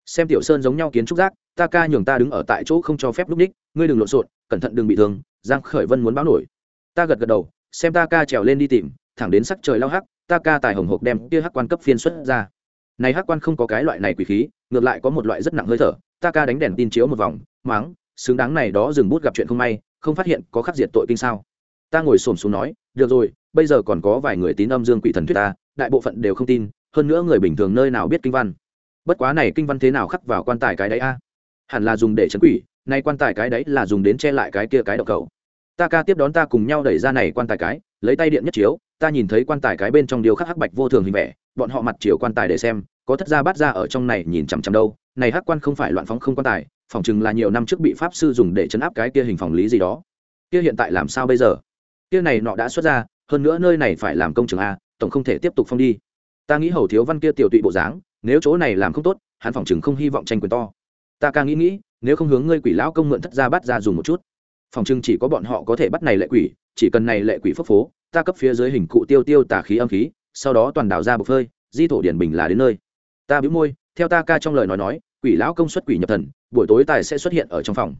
Xem tiểu sơn giống nhau kiến trúc rác, ta ca nhường ta đứng ở tại chỗ không cho phép lúc ních, ngươi đừng lộn xộn, cẩn thận đừng bị thương, giang khởi vân muốn báo nổi. Ta gật gật đầu xem ta ca trèo lên đi tìm, thẳng đến sắc trời lao hắc, ta ca tài hồng hộc đem kia hắc quan cấp phiên xuất ra. Này hắc quan không có cái loại này quỷ khí, ngược lại có một loại rất nặng hơi thở, ta ca đánh đèn tin chiếu một vòng mắng xứng đáng này đó dừng bút gặp chuyện không may, không phát hiện có khắc diệt tội kinh sao. Ta ngồi xổm xuống nói, được rồi, bây giờ còn có vài người tín âm dương quỷ thần thuyết ta, đại bộ phận đều không tin, hơn nữa người bình thường nơi nào biết kinh văn. Bất quá này kinh văn thế nào khắc vào quan tài cái đấy a? Hẳn là dùng để chấn quỷ, nay quan tài cái đấy là dùng đến che lại cái kia cái đậu cầu ta ca tiếp đón ta cùng nhau đẩy ra này quan tài cái, lấy tay điện nhất chiếu, ta nhìn thấy quan tài cái bên trong điều khắc hắc bạch vô thường hình vẽ bọn họ mặt chiều quan tài để xem, có thất gia bắt ra ở trong này nhìn chằm chằm đâu. Này hắc quan không phải loạn phóng không quan tài phòng chừng là nhiều năm trước bị pháp sư dùng để chấn áp cái kia hình phòng lý gì đó. Kia hiện tại làm sao bây giờ? Kia này nọ đã xuất ra, hơn nữa nơi này phải làm công trường a, tổng không thể tiếp tục phong đi. Ta nghĩ hầu thiếu văn kia tiểu tụy bộ dáng, nếu chỗ này làm không tốt, hắn phòng chừng không hy vọng tranh quyền to. Ta càng nghĩ nghĩ, nếu không hướng ngươi quỷ lão công mượn thất gia bắt ra dùng một chút phòng trưng chỉ có bọn họ có thể bắt này lệ quỷ, chỉ cần này lệ quỷ phấp phố, ta cấp phía dưới hình cụ tiêu tiêu tả khí âm khí, sau đó toàn đảo ra bộc phơi, di thổ điển bình là đến nơi. Ta bĩu môi, theo ta ca trong lời nói nói, quỷ lão công suất quỷ nhập thần, buổi tối tài sẽ xuất hiện ở trong phòng.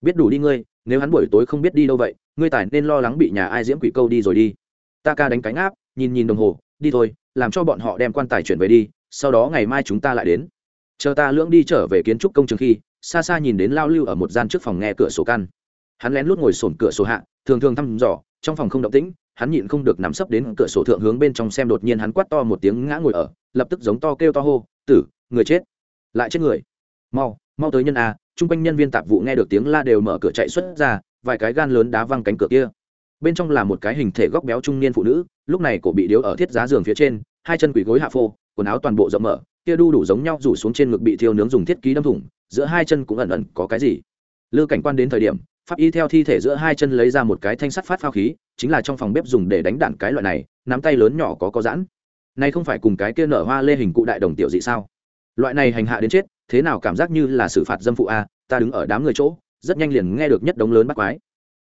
Biết đủ đi ngươi, nếu hắn buổi tối không biết đi đâu vậy, ngươi tài nên lo lắng bị nhà ai diễm quỷ câu đi rồi đi. Ta ca đánh cánh áp, nhìn nhìn đồng hồ, đi thôi, làm cho bọn họ đem quan tài chuyển về đi, sau đó ngày mai chúng ta lại đến. Chờ ta lưỡng đi trở về kiến trúc công trường khi, xa xa nhìn đến lao lưu ở một gian trước phòng nghe cửa sổ căn hắn lén lút ngồi sổn cửa sổ hạ, thường thường thăm dò, trong phòng không động tĩnh, hắn nhịn không được nắm sấp đến cửa sổ thượng hướng bên trong xem đột nhiên hắn quát to một tiếng ngã ngồi ở, lập tức giống to kêu to hô, tử, người chết, lại chết người. Mau mau tới nhân a. Chung quanh nhân viên tạp vụ nghe được tiếng la đều mở cửa chạy xuất ra, vài cái gan lớn đá văng cánh cửa kia. Bên trong là một cái hình thể góc béo trung niên phụ nữ, lúc này cổ bị điếu ở thiết giá giường phía trên, hai chân quỳ gối hạ phô, quần áo toàn bộ rộng mở, kia đu đủ giống nhau rủ xuống trên ngực bị thiêu nướng dùng thiết ký đâm thủng, giữa hai chân cũng ẩn ẩn có cái gì. Lư cảnh quan đến thời điểm pháp y theo thi thể giữa hai chân lấy ra một cái thanh sắt phát phao khí, chính là trong phòng bếp dùng để đánh đạn cái loại này, nắm tay lớn nhỏ có có giãn. Này không phải cùng cái kia nở hoa lê hình cụ đại đồng tiểu dị sao? Loại này hành hạ đến chết, thế nào cảm giác như là xử phạt dâm phụ a, ta đứng ở đám người chỗ, rất nhanh liền nghe được nhất đống lớn bắt quái.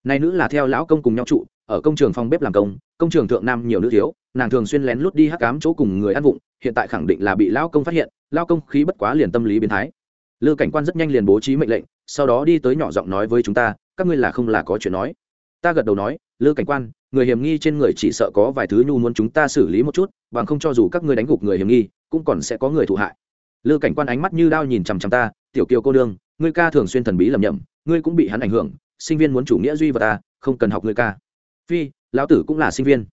Này nữ là theo lão công cùng nhau trụ, ở công trường phòng bếp làm công công trường thượng nam nhiều nữ thiếu, nàng thường xuyên lén lút đi hắc cám chỗ cùng người ăn vụng, hiện tại khẳng định là bị lão công phát hiện lao công khí bất quá liền tâm lý biến thái. Lư cảnh quan rất nhanh liền bố trí mệnh lệnh sau đó đi tới nhỏ giọng nói với chúng ta, các ngươi là không là có chuyện nói. Ta gật đầu nói, lư cảnh quan, người hiểm nghi trên người chỉ sợ có vài thứ nhu muốn chúng ta xử lý một chút, bằng không cho dù các ngươi đánh gục người hiểm nghi, cũng còn sẽ có người thụ hại. Lư cảnh quan ánh mắt như đao nhìn chằm chằm ta, tiểu kiều cô đương ngươi ca thường xuyên thần bí lầm nhầm, ngươi cũng bị hắn ảnh hưởng, sinh viên muốn chủ nghĩa duy vật ta, không cần học ngươi ca. Phi, lão tử cũng là sinh viên.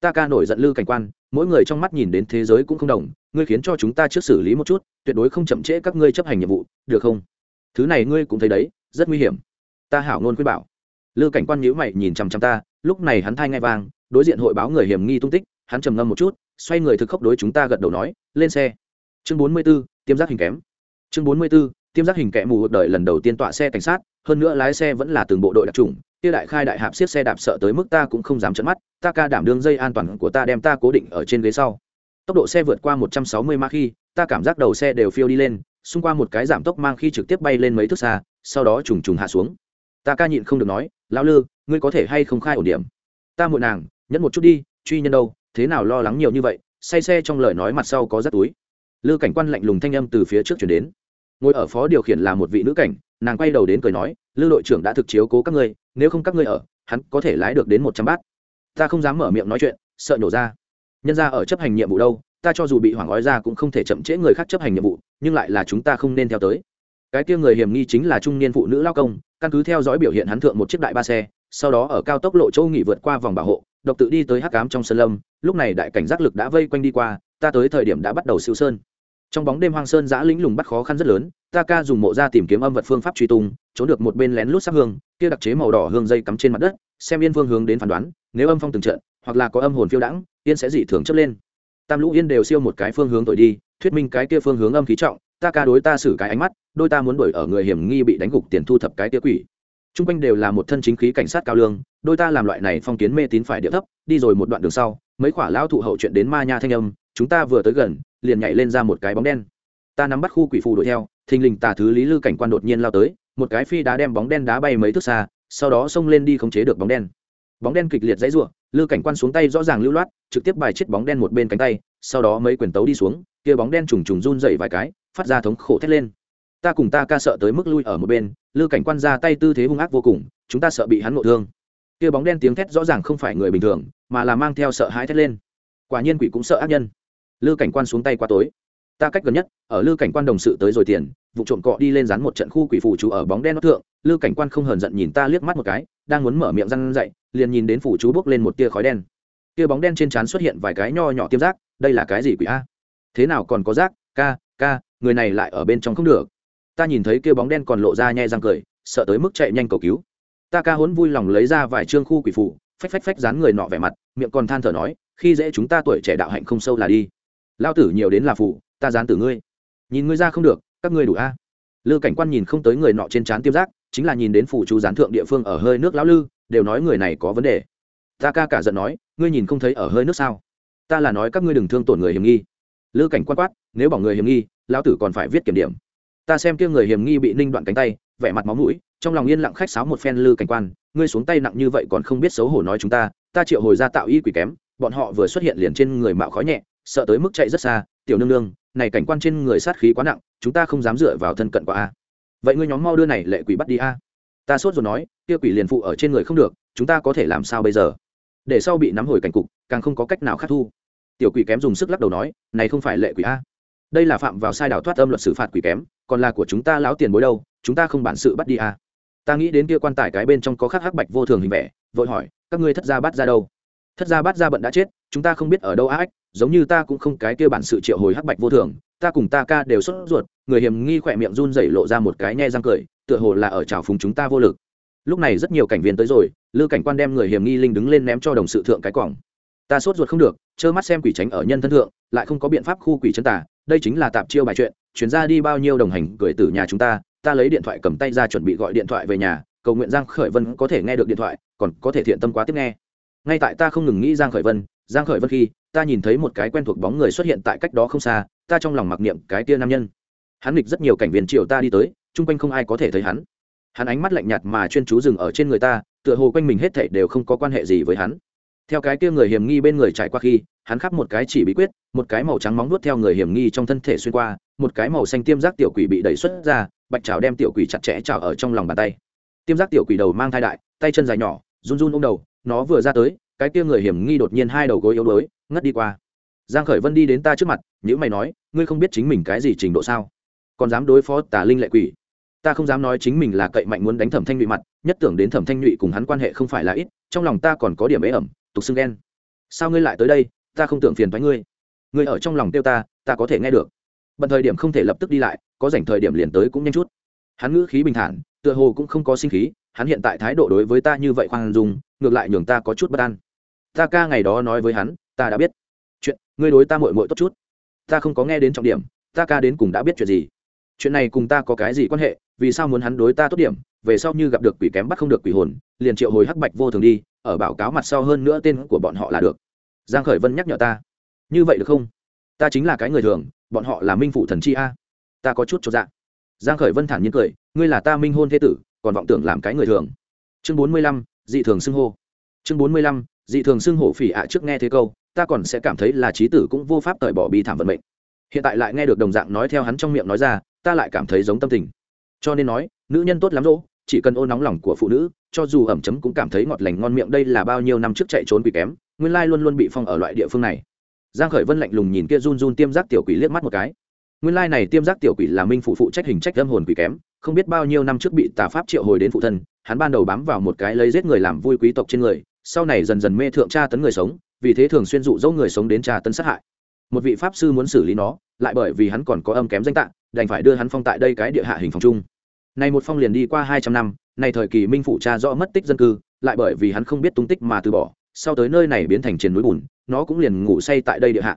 Ta ca nổi giận lư cảnh quan, mỗi người trong mắt nhìn đến thế giới cũng không đồng, ngươi khiến cho chúng ta trước xử lý một chút, tuyệt đối không chậm trễ các ngươi chấp hành nhiệm vụ, được không? Thứ này ngươi cũng thấy đấy rất nguy hiểm. Ta hảo ngôn khuyên bảo. Lư cảnh quan nhíu mày nhìn chằm chằm ta lúc này hắn thay ngay vang đối diện hội báo người hiểm nghi tung tích hắn trầm ngâm một chút xoay người thực khốc đối chúng ta gật đầu nói lên xe. Chương bốn mươi 44, tiêm giác hình kém. Chương bốn mươi 44, tiêm giác hình kẽ mù đời lần đầu tiên tọa xe cảnh sát hơn nữa lái xe vẫn là từng bộ đội đặc trùng kia đại khai đại hạp xiết xe đạp sợ tới mức ta cũng không dám chấn mắt ta ca đảm đương dây an toàn của ta đem ta cố định ở trên ghế sau. Tốc độ xe vượt qua một trăm sáu mươi ma khi ta cảm giác đầu xe đều phiêu đi lên xung qua một cái giảm tốc mang khi trực tiếp bay lên mấy thước xa, sau đó trùng trùng hạ xuống. Ta ca nhịn không được nói, lão lư, ngươi có thể hay không khai ổn điểm? Ta muộn nàng, nhẫn một chút đi, truy nhân đâu, thế nào lo lắng nhiều như vậy, say xe trong lời nói mặt sau có rắt túi. Lư cảnh quan lạnh lùng thanh âm từ phía trước chuyển đến. Ngồi ở phó điều khiển là một vị nữ cảnh, nàng quay đầu đến cười nói, lư đội trưởng đã thực chiếu cố các ngươi, nếu không các ngươi ở, hắn có thể lái được đến một trăm bát. Ta không dám mở miệng nói chuyện, sợ nhổ ra. Nhân ra ở chấp hành nhiệm vụ đâu ta cho dù bị hoảng ói ra cũng không thể chậm trễ người khác chấp hành nhiệm vụ, nhưng lại là chúng ta không nên theo tới. Cái kia người hiểm nghi chính là trung niên phụ nữ lao công, căn cứ theo dõi biểu hiện hắn thượng một chiếc đại ba xe, sau đó ở cao tốc lộ châu nghỉ vượt qua vòng bảo hộ, độc tự đi tới hắc cám trong sân lâm, lúc này đại cảnh giác lực đã vây quanh đi qua, ta tới thời điểm đã bắt đầu siêu sơn. Trong bóng đêm hoang sơn giã lĩnh lùng bắt khó khăn rất lớn, ta ca dùng mộ ra tìm kiếm âm vật phương pháp truy tung, trốn được một bên lén lút sắc hương, kia đặc chế màu đỏ hương dây cắm trên mặt đất, xem yên phương hướng đến phán đoán, nếu âm phong từng trận, hoặc là có âm hồn phiêu đãng, yên sẽ dị thường chấp lên tam lũ yên đều siêu một cái phương hướng tội đi, thuyết minh cái kia phương hướng âm khí trọng, ta ca đối ta xử cái ánh mắt, đôi ta muốn đuổi ở người hiểm nghi bị đánh gục tiền thu thập cái kia quỷ. T r u n g quanh đều là một thân chính khí cảnh sát cao lương, đôi ta làm loại này phong kiến mê tín phải địa thấp, đi rồi một đoạn đường sau, mấy khoả lão thụ hậu chuyện đến ma nha thanh âm, chúng ta vừa tới gần, liền nhảy lên ra một cái bóng đen. Ta nắm bắt khu quỷ phù đuổi theo, thình lình tà thứ lý lư cảnh quan đột nhiên lao tới, một cái phi đá đem bóng đen đá bay mấy thước xa, sau đó xông lên đi khống chế được bóng đen bóng đen kịch liệt dãy rủa, lư cảnh quan xuống tay rõ ràng lưu loát trực tiếp bài chết bóng đen một bên cánh tay sau đó mấy quyền tấu đi xuống kia bóng đen trùng trùng run rẩy vài cái phát ra thống khổ thét lên. Ta cùng ta ca sợ tới mức lui ở một bên lư cảnh quan ra tay tư thế hung ác vô cùng chúng ta sợ bị hắn ngộ thương. Kia bóng đen tiếng thét rõ ràng không phải người bình thường mà là mang theo sợ hãi thét lên. Quả nhiên quỷ cũng sợ ác nhân. Lư cảnh quan xuống tay quá tối ta cách gần nhất, ở lư cảnh quan đồng sự tới rồi tiền, vụ trộm cọ đi lên dán một trận khu quỷ phủ chú ở bóng đen nó thượng, lư cảnh quan không hờn giận nhìn ta liếc mắt một cái, đang muốn mở miệng răn dậy, liền nhìn đến phủ chú bốc lên một tia khói đen. Tia bóng đen trên trán xuất hiện vài cái nho nhỏ tiêm rác, đây là cái gì quỷ a? Thế nào còn có rác? Ca ca, người này lại ở bên trong không được. Ta nhìn thấy kia bóng đen còn lộ ra nhai răng cười, sợ tới mức chạy nhanh cầu cứu. Ta ca hốn vui lòng lấy ra vài trương khu quỷ phủ phách phách phách dán người nọ vẻ mặt, miệng còn than thở nói, khi dễ chúng ta tuổi trẻ đạo hạnh không sâu là đi. Lao tử nhiều đến là phụ ta dán tử ngươi. Nhìn ngươi ra không được, các ngươi đủ a. Lư cảnh quan nhìn không tới người nọ trên trán tiêm giác chính là nhìn đến phủ chú gián thượng địa phương ở hơi nước lão lư, đều nói người này có vấn đề. Ta ca cả giận nói, ngươi nhìn không thấy ở hơi nước sao? Ta là nói các ngươi đừng thương tổn người hiểm nghi. Lư cảnh quan quát, nếu bỏ người hiểm nghi, lão tử còn phải viết kiểm điểm. Ta xem kia người hiểm nghi bị ninh đoạn cánh tay, vẻ mặt máu mũi, trong lòng yên lặng khách sáo một phen lư cảnh quan, ngươi xuống tay nặng như vậy còn không biết xấu hổ nói chúng ta ta triệu hồi ra tạo y quỷ kém, bọn họ vừa xuất hiện liền trên người mạo khói nhẹ, sợ tới mức chạy rất xa, tiểu nương nương này cảnh quan trên người sát khí quá nặng, chúng ta không dám dựa vào thân cận của a. Vậy ngươi nhóm mau đưa này lệ quỷ bắt đi a. Ta sốt rồi nói, kia quỷ liền phụ ở trên người không được, chúng ta có thể làm sao bây giờ? Để sau bị nắm hồi cảnh cục, càng không có cách nào khắc thu. Tiểu quỷ kém dùng sức lắc đầu nói, này không phải lệ quỷ a. Đây là phạm vào sai đảo thoát âm luật xử phạt quỷ kém, còn là của chúng ta láo tiền bối đâu, chúng ta không bản sự bắt đi a. Ta nghĩ đến kia quan tài cái bên trong có khắc hắc bạch vô thường hình vẽ vội hỏi, các ngươi thất gia bắt ra đâu? Thất gia bát gia bận đã chết chúng ta không biết ở đâu ách, giống như ta cũng không cái kia bản sự triệu hồi hắc bạch vô thường ta cùng ta ca đều sốt ruột người hiểm nghi khỏe miệng run rẩy lộ ra một cái nhe răng cười tựa hồ là ở trào phúng chúng ta vô lực. Lúc này rất nhiều cảnh viên tới rồi lư cảnh quan đem người hiểm nghi linh đứng lên ném cho đồng sự thượng cái quòng ta sốt ruột không được trơ mắt xem quỷ tránh ở nhân thân thượng lại không có biện pháp khu quỷ chân tả đây chính là tạp chiêu bài chuyện chuyển ra đi bao nhiêu đồng hành gửi từ nhà chúng ta ta lấy điện thoại cầm tay ra chuẩn bị gọi điện thoại về nhà cầu nguyện giang khởi vân có thể nghe được điện thoại còn có thể thiện tâm quá tiếp nghe ngay tại ta không ngừng nghĩ giang khởi vân, giang khởi vân khi, ta nhìn thấy một cái quen thuộc bóng người xuất hiện tại cách đó không xa, ta trong lòng mặc niệm cái tia nam nhân. Hắn nghịch rất nhiều cảnh viên triệu ta đi tới, chung quanh không ai có thể thấy hắn. Hắn ánh mắt lạnh nhạt mà chuyên chú dừng ở trên người ta, tựa hồ quanh mình hết thảy đều không có quan hệ gì với hắn. Theo cái kia người hiểm nghi bên người trải qua khi, hắn khắp một cái chỉ bí quyết, một cái màu trắng móng nuốt theo người hiểm nghi trong thân thể xuyên qua, một cái màu xanh tiêm giác tiểu quỷ bị đẩy xuất ra, bạch chảo đem tiểu quỷ chặt chẽ chảo ở trong lòng bàn tay. Tiêm giác tiểu quỷ đầu mang thai đại, tay chân dài nhỏ, run run ôm đầu nó vừa ra tới, cái kia người hiểm nghi đột nhiên hai đầu gối yếu đuối, ngất đi qua. Giang khởi vân đi đến ta trước mặt những mày nói, ngươi không biết chính mình cái gì trình độ sao? Còn dám đối phó tà linh lệ quỷ? Ta không dám nói chính mình là cậy mạnh muốn đánh thẩm thanh nhụy mặt, nhất tưởng đến thẩm thanh nhụy cùng hắn quan hệ không phải là ít, trong lòng ta còn có điểm ế ẩm, tục xưng đen sao ngươi lại tới đây? Ta không tưởng phiền thoái ngươi. Ngươi ở trong lòng tiêu ta ta có thể nghe được. Bận thời điểm không thể lập tức đi lại, có dành thời điểm liền tới cũng nhanh chút. Hắn ngữ khí bình thản, tựa hồ cũng không có sinh khí hắn hiện tại thái độ đối với ta như vậy khoan dung, ngược lại nhường ta có chút bất an. Ta ca ngày đó nói với hắn, ta đã biết. Chuyện, ngươi đối ta mội mội tốt chút. Ta không có nghe đến trọng điểm, ta ca đến cùng đã biết chuyện gì. Chuyện này cùng ta có cái gì quan hệ, vì sao muốn hắn đối ta tốt điểm, về sau như gặp được quỷ kém bắt không được quỷ hồn, liền triệu hồi hắc bạch vô thường đi, ở báo cáo mặt sau hơn nữa tên của bọn họ là được. Giang khởi vân nhắc nhở ta. Như vậy được không? Ta chính là cái người thường, bọn họ là minh phụ thần chi a. Ta có chút cho dạ. Giang khởi vân thản nhiên cười, ngươi là ta minh hôn thế tử còn vọng tưởng làm cái người thường. Chương 45, dị thường xưng hô. Chương 45, dị thường xưng hổ phỉ ạ trước nghe thế câu ta còn sẽ cảm thấy là trí tử cũng vô pháp tời bỏ bi thảm vận mệnh. Hiện tại lại nghe được đồng dạng nói theo hắn trong miệng nói ra ta lại cảm thấy giống tâm tình. Cho nên nói nữ nhân tốt lắm rỗ chỉ cần ô nóng lòng của phụ nữ cho dù ẩm chấm cũng cảm thấy ngọt lành ngon miệng đây là bao nhiêu năm trước chạy trốn bị kém nguyên lai luôn luôn bị phong ở loại địa phương này. Giang khởi vân lạnh lùng nhìn kia run run tiêm giác tiểu quỷ liếc mắt một cái. Nguyên lai này tiêm giác tiểu quỷ là minh phụ phụ trách hình trách âm hồn quỷ kém không biết bao nhiêu năm trước bị tà pháp triệu hồi đến phụ thân, hắn ban đầu bám vào một cái lấy giết người làm vui quý tộc trên người, sau này dần dần mê thượng tra tấn người sống, vì thế thường xuyên dụ dỗ người sống đến tra tấn sát hại. Một vị pháp sư muốn xử lý nó, lại bởi vì hắn còn có âm kém danh tạng, đành phải đưa hắn phong tại đây cái địa hạ hình phòng chung. Này một phong liền đi qua hai trăm năm này thời kỳ minh phụ cha rõ mất tích dân cư, lại bởi vì hắn không biết tung tích mà từ bỏ, sau tới nơi này biến thành trên núi bùn, nó cũng liền ngủ say tại đây địa hạ.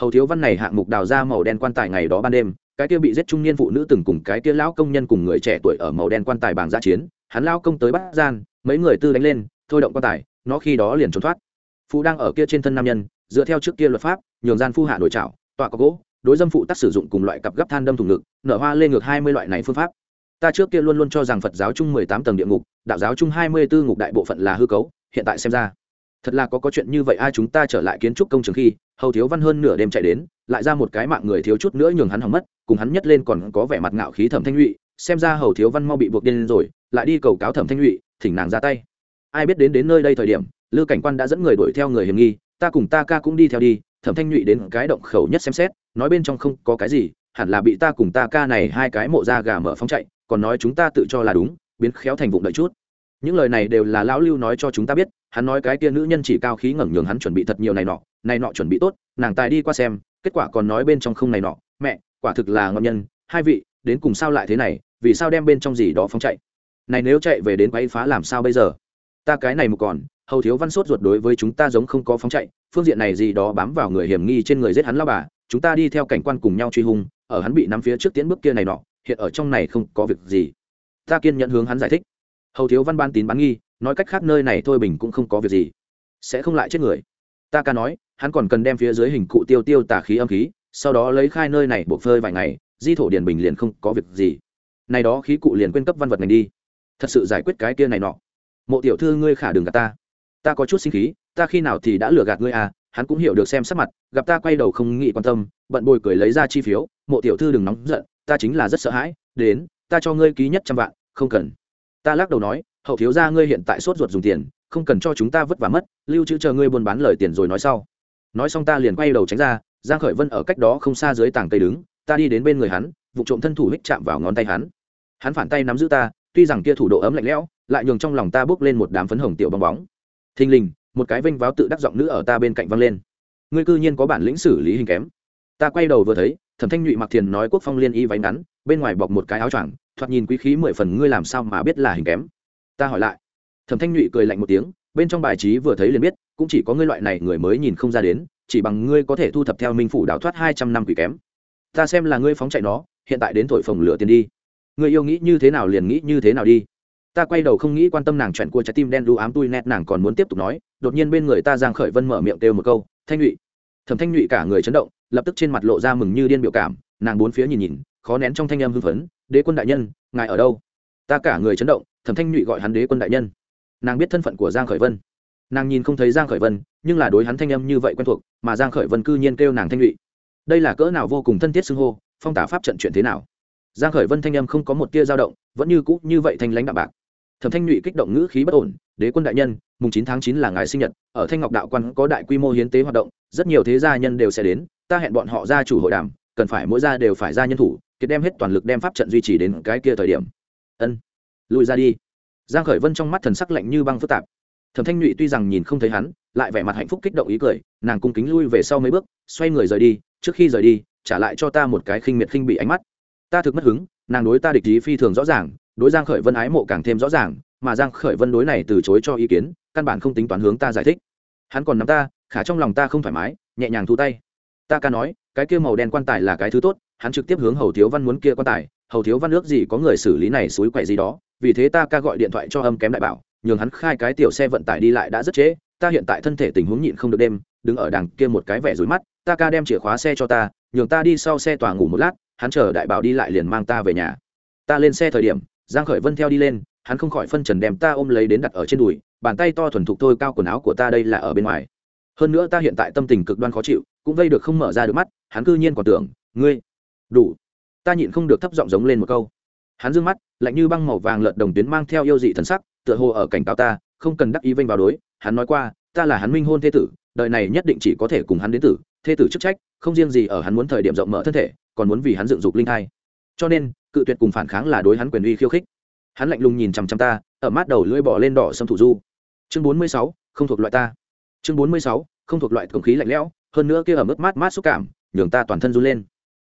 Hầu thiếu văn này hạng mục đào ra màu đen quan tài ngày đó ban đêm cái kia bị giết trung niên phụ nữ từng cùng cái kia lão công nhân cùng người trẻ tuổi ở màu đen quan tài bảng giã chiến, hắn lao công tới bắt gian, mấy người tư đánh lên, thôi động quan tài, nó khi đó liền trốn thoát. Phụ đang ở kia trên thân nam nhân, dựa theo trước kia luật pháp, nhường gian phu hạ nổi trảo, tọa có gỗ, đối dâm phụ tác sử dụng cùng loại cặp gấp than đâm thủng ngực, nở hoa lên ngược hai mươi loại này phương pháp. Ta trước kia luôn luôn cho rằng phật giáo chung mười tám tầng địa ngục, đạo giáo chung hai mươi bốn ngục đại bộ phận là hư cấu, hiện tại xem ra thật là có có chuyện như vậy ai chúng ta trở lại kiến trúc công trường khi, hầu thiếu văn hơn nửa đêm chạy đến, lại ra một cái mạng người thiếu chút nữa nhường hắn hỏng mất, cùng hắn nhất lên còn có vẻ mặt ngạo khí thẩm thanh nhụy xem ra hầu thiếu văn mau bị buộc điên rồi, lại đi cầu cáo thẩm thanh nhụy thỉnh nàng ra tay. Ai biết đến đến nơi đây thời điểm, lư cảnh quan đã dẫn người đuổi theo người hiểm nghi, ta cùng ta ca cũng đi theo đi, thẩm thanh nhụy đến cái động khẩu nhất xem xét, nói bên trong không có cái gì, hẳn là bị ta cùng ta ca này hai cái mộ ra gà mở phóng chạy, còn nói chúng ta tự cho là đúng, biến khéo thành vụng đợi chút. Những lời này đều là lão lưu nói cho chúng ta biết hắn nói cái kia nữ nhân chỉ cao khí ngẩng nhường hắn chuẩn bị thật nhiều này nọ này nọ chuẩn bị tốt, nàng tài đi qua xem, kết quả còn nói bên trong không này nọ. Mẹ, quả thực là ngâm nhân, hai vị, đến cùng sao lại thế này, vì sao đem bên trong gì đó phóng chạy? Này nếu chạy về đến quấy phá làm sao bây giờ? Ta cái này một còn, hầu thiếu văn sốt ruột đối với chúng ta giống không có phóng chạy, phương diện này gì đó bám vào người hiểm nghi trên người giết hắn lao bà, chúng ta đi theo cảnh quan cùng nhau truy hung, ở hắn bị nắm phía trước tiến bước kia này nọ, hiện ở trong này không có việc gì. Ta kiên nhận hướng hắn giải thích. Hầu thiếu văn ban tín bán nghi nói cách khác nơi này thôi bình cũng không có việc gì. Sẽ không lại chết người. Ta ca nói, hắn còn cần đem phía dưới hình cụ tiêu tiêu tà khí âm khí, sau đó lấy khai nơi này buộc phơi vài ngày, di thổ điền bình liền không có việc gì. Này đó khí cụ liền quên cấp văn vật ngành đi. Thật sự giải quyết cái kia này nọ. Mộ tiểu thư ngươi khả đường gạt ta. Ta có chút sinh khí, ta khi nào thì đã lừa gạt ngươi à hắn cũng hiểu được xem sắc mặt, gặp ta quay đầu không nghĩ quan tâm, bận bồi cười lấy ra chi phiếu, mộ tiểu thư đừng nóng giận, ta chính là rất sợ hãi, đến, ta cho ngươi ký nhất trăm vạn, không cần. Ta lắc đầu nói hậu thiếu gia ngươi hiện tại sốt ruột dùng tiền, không cần cho chúng ta vất vả mất, lưu trữ chờ ngươi buôn bán lời tiền rồi nói sau. Nói xong ta liền quay đầu tránh ra, giang khởi vân ở cách đó không xa dưới tảng cây đứng, ta đi đến bên người hắn, vụ trộm thân thủ hích chạm vào ngón tay hắn. Hắn phản tay nắm giữ ta, tuy rằng kia thủ độ ấm lạnh lẽo, lại nhường trong lòng ta bước lên một đám phấn hồng tiểu bong bóng. Thình lình, một cái vênh váo tự đắc giọng nữ ở ta bên cạnh vang lên. Ngươi cư nhiên có bản lĩnh xử lý hình kém. Ta quay đầu vừa thấy, thẩm thanh nhụy mặc thiền nói quốc phong liên y váy ngắn, bên ngoài bọc một cái áo choàng, thoạt nhìn quý khí mười phần, ngươi làm sao mà biết là hình kém? Ta hỏi lại. Thẩm thanh nhụy cười lạnh một tiếng, bên trong bài trí vừa thấy liền biết, cũng chỉ có ngươi loại này người mới nhìn không ra đến, chỉ bằng ngươi có thể thu thập theo minh phủ đào thoát hai trăm năm quỷ kém. Ta xem là ngươi phóng chạy nó, hiện tại đến thổi phồng lửa tiền đi. Người yêu nghĩ như thế nào liền nghĩ như thế nào đi. Ta quay đầu không nghĩ quan tâm nàng chuyện của trái tim đen đu ám tui nét, nàng còn muốn tiếp tục nói, đột nhiên bên người ta giang khởi vân mở miệng kêu một câu, thanh nhụy. Thẩm thanh nhụy cả người chấn động, lập tức trên mặt lộ ra mừng như điên biểu cảm, nàng bốn phía nhìn nhìn, khó nén trong thanh âm hưng phấn, đế quân đại nhân, ngài ở đâu? Ta cả người chấn động, thẩm thanh nhụy gọi hắn đế quân đại nhân. Nàng biết thân phận của giang khởi vân. Nàng nhìn không thấy giang khởi vân, nhưng là đối hắn thanh âm như vậy quen thuộc, mà giang khởi vân cư nhiên kêu nàng thanh nhụy. Đây là cỡ nào vô cùng thân thiết xưng hô, phong tả pháp trận chuyện thế nào? Giang khởi vân thanh âm không có một tia dao động, vẫn như cũ như vậy thanh lãnh đạm bạc. Thẩm thanh nhụy kích động ngữ khí bất ổn, đế quân đại nhân, mùng chín tháng chín là ngày sinh nhật, ở thanh ngọc đạo quan có đại quy mô hiến tế hoạt động, rất nhiều thế gia nhân đều sẽ đến, ta hẹn bọn họ ra chủ hội đàm, cần phải mỗi gia đều phải ra nhân thủ, kiệt đem hết toàn lực đem pháp trận duy trì đến cái kia thời điểm ân. Lùi ra đi. Giang khởi vân trong mắt thần sắc lạnh như băng phức tạp. Thẩm thanh nhụy tuy rằng nhìn không thấy hắn, lại vẻ mặt hạnh phúc kích động ý cười, nàng cung kính lui về sau mấy bước, xoay người rời đi, trước khi rời đi, trả lại cho ta một cái khinh miệt khinh bị ánh mắt. Ta thực mất hứng, nàng đối ta địch ý phi thường rõ ràng, đối giang khởi vân ái mộ càng thêm rõ ràng, mà giang khởi vân đối này từ chối cho ý kiến, căn bản không tính toán hướng ta giải thích. Hắn còn nắm ta, khả trong lòng ta không thoải mái, nhẹ nhàng thu tay. Ta ca nói, cái kia màu đen quan tài là cái thứ tốt, hắn trực tiếp hướng hầu thiếu văn muốn kia quan tài hầu thiếu văn ước gì có người xử lý này suối quậy gì đó, vì thế ta ca gọi điện thoại cho âm kém đại bảo, nhường hắn khai cái tiểu xe vận tải đi lại đã rất trễ, ta hiện tại thân thể tình huống nhịn không được đêm, đứng ở đằng kia một cái vẻ rối mắt, ta ca đem chìa khóa xe cho ta, nhường ta đi sau xe tòa ngủ một lát, hắn chờ đại bảo đi lại liền mang ta về nhà. Ta lên xe thời điểm, giang khởi vân theo đi lên, hắn không khỏi phân trần đem ta ôm lấy đến đặt ở trên đùi, bàn tay to thuần thục thôi cao quần áo của ta đây là ở bên ngoài. Hơn nữa ta hiện tại tâm tình cực đoan khó chịu, cũng vây được không mở ra được mắt, hắn cư nhiên còn tưởng, ngươi, đủ ta nhịn không được thấp giọng giống lên một câu. Hắn dương mắt, lạnh như băng màu vàng lợn đồng tuyến mang theo yêu dị thần sắc, tựa hồ ở cảnh cáo ta, không cần đắc ý vênh vào đối. Hắn nói qua, ta là hắn minh hôn thế tử, đời này nhất định chỉ có thể cùng hắn đến tử. Thế tử chức trách, không riêng gì ở hắn muốn thời điểm rộng mở thân thể, còn muốn vì hắn dựng dục linh thai. Cho nên, cự tuyệt cùng phản kháng là đối hắn quyền uy khiêu khích. Hắn lạnh lùng nhìn chằm chằm ta, ở mắt đầu lưỡi bỏ lên đỏ sâm thủ du. Chương bốn mươi sáu, không thuộc loại ta. Chương bốn mươi sáu, không thuộc loại không khí lạnh lẽo, hơn nữa kia ở mức mát mát xúc cảm, nhường ta toàn thân run lên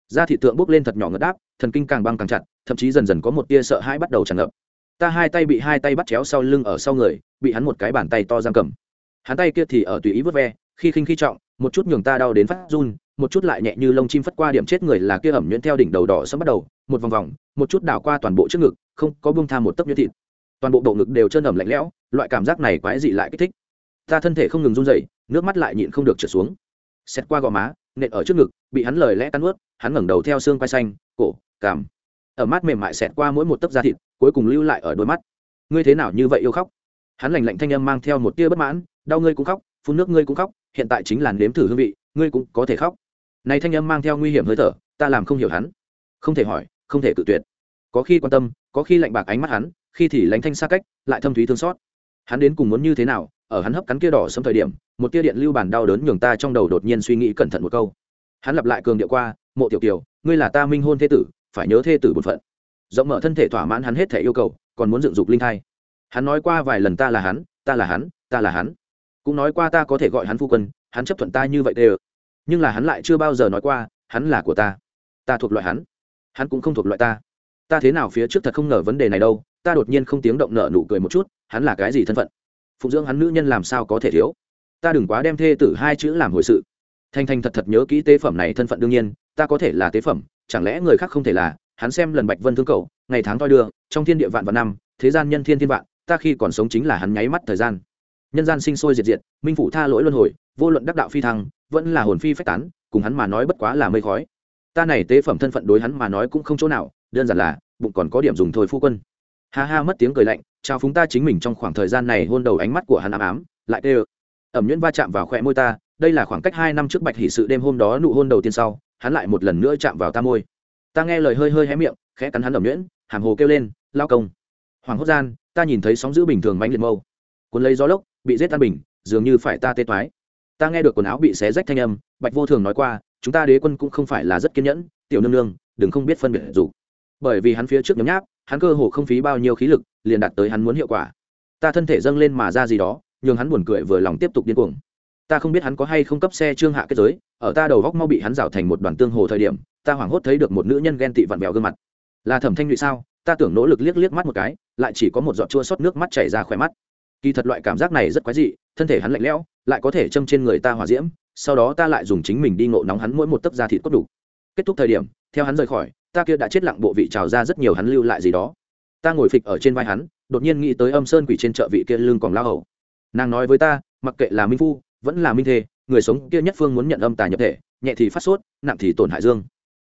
da thị tượng bốc lên thật nhỏ ngất đáp, thần kinh càng băng càng chặt, thậm chí dần dần có một tia sợ hãi bắt đầu tràn ngập. Ta hai tay bị hai tay bắt chéo sau lưng ở sau người, bị hắn một cái bàn tay to giam cầm. Hắn tay kia thì ở tùy ý vớt ve, khi khinh khi trọng, một chút nhường ta đau đến phát run, một chút lại nhẹ như lông chim phất qua điểm chết người là kia ẩm nhuyễn theo đỉnh đầu đỏ sẫm bắt đầu, một vòng vòng, một chút đảo qua toàn bộ trước ngực, không có buông tha một tấc nhuyễn thịt. Toàn bộ bộ ngực đều trơn ẩm lạnh lẽo, loại cảm giác này quái dị lại kích thích. Ta thân thể không ngừng run rẩy, nước mắt lại nhịn không được trượt xuống. Xét qua gò má nện ở trước ngực, bị hắn lời lẽ cắn ướt hắn ngẩng đầu theo xương quai xanh, cổ, cảm. Ở mắt mềm mại xẹt qua mỗi một tấc da thịt, cuối cùng lưu lại ở đôi mắt. Ngươi thế nào như vậy yêu khóc? Hắn lành lạnh thanh âm mang theo một tia bất mãn, đau ngươi cũng khóc, phun nước ngươi cũng khóc, hiện tại chính là nếm thử hương vị, ngươi cũng có thể khóc. Này thanh âm mang theo nguy hiểm hơi thở, ta làm không hiểu hắn. Không thể hỏi, không thể tự tuyệt. Có khi quan tâm, có khi lạnh bạc ánh mắt hắn, khi thì lánh thanh xa cách, lại thâm thúy thương xót. Hắn đến cùng muốn như thế nào ở hắn hấp cắn kia đỏ sâm thời điểm, một tia điện lưu bản đau đớn nhường ta trong đầu đột nhiên suy nghĩ cẩn thận một câu. Hắn lặp lại cường điệu qua, mộ tiểu kiều, ngươi là ta minh hôn thế tử, phải nhớ thê tử bổn phận. Rộng mở thân thể thỏa mãn hắn hết thể yêu cầu, còn muốn dựng dục linh thai. Hắn nói qua vài lần ta là hắn, ta là hắn, ta là hắn. Cũng nói qua ta có thể gọi hắn phu quân, hắn chấp thuận ta như vậy đều nhưng là hắn lại chưa bao giờ nói qua, hắn là của ta. Ta thuộc loại hắn. Hắn cũng không thuộc loại ta. Ta thế nào phía trước thật không ngờ vấn đề này đâu, ta đột nhiên không tiếng động nợ nụ cười một chút, hắn là cái gì thân phận? Phụng dưỡng hắn nữ nhân làm sao có thể thiếu? Ta đừng quá đem thê tử hai chữ làm hồi sự. Thanh thanh thật thật nhớ kỹ tế phẩm này thân phận đương nhiên, ta có thể là tế phẩm, chẳng lẽ người khác không thể là? Hắn xem lần bạch vân thương cầu ngày tháng toi đưa, trong thiên địa vạn và năm, thế gian nhân thiên thiên vạn, ta khi còn sống chính là hắn nháy mắt thời gian. Nhân gian sinh sôi diệt diệt, minh phủ tha lỗi luân hồi, vô luận đắc đạo phi thăng, vẫn là hồn phi phách tán, cùng hắn mà nói bất quá là mây khói. Ta này tế phẩm thân phận đối hắn mà nói cũng không chỗ nào, đơn giản là, bụng còn có điểm dùng thôi phu quân. Ha ha mất tiếng cười lạnh chào phúng ta chính mình trong khoảng thời gian này hôn đầu ánh mắt của hắn ám ám, lại tê ẩm nhuyễn va chạm vào khỏe môi ta, đây là khoảng cách hai năm trước bạch hỷ sự đêm hôm đó nụ hôn đầu tiên sau, hắn lại một lần nữa chạm vào ta môi. Ta nghe lời hơi hơi hé miệng, khẽ cắn hắn ẩm nhuyễn, hàm hồ kêu lên, lao công. Hoàng hốt gian, ta nhìn thấy sóng giữ bình thường mánh liệt mâu. Cuốn lấy gió lốc, bị rết tan bình, dường như phải ta tê toái. Ta nghe được quần áo bị xé rách thanh âm, bạch vô thường nói qua, chúng ta đế quân cũng không phải là rất kiên nhẫn, tiểu nương nương, đừng không biết phân biệt dù. Bởi vì hắn phía trước nhấm nháp hắn cơ hồ không phí bao nhiêu khí lực, liền đạt tới hắn muốn hiệu quả. Ta thân thể dâng lên mà ra gì đó, nhường hắn buồn cười vừa lòng tiếp tục điên cuồng. Ta không biết hắn có hay không cấp xe trương hạ kết giới, ở ta đầu góc mau bị hắn rào thành một đoàn tương hồ thời điểm, ta hoảng hốt thấy được một nữ nhân ghen tị vặn vẹo gương mặt. Là thẩm thanh nhụy sao? Ta tưởng nỗ lực liếc liếc mắt một cái, lại chỉ có một giọt chua xót nước mắt chảy ra khỏe mắt. Kỳ thật loại cảm giác này rất quái dị, thân thể hắn lạnh lẽo, lại có thể châm trên người ta hòa diễm, sau đó ta lại dùng chính mình đi ngộ nóng hắn mỗi một tấc da thịt cốt đủ. Kết thúc thời điểm, theo hắn rời khỏi ta kia đã chết lặng bộ vị trào ra rất nhiều hắn lưu lại gì đó. Ta ngồi phịch ở trên vai hắn, đột nhiên nghĩ tới âm sơn quỷ trên chợ vị kia lưng còn lao hầu. Nàng nói với ta, mặc kệ là minh phu, vẫn là minh thê, người sống kia nhất phương muốn nhận âm tà nhập thể, nhẹ thì phát sốt, nặng thì tổn hại dương.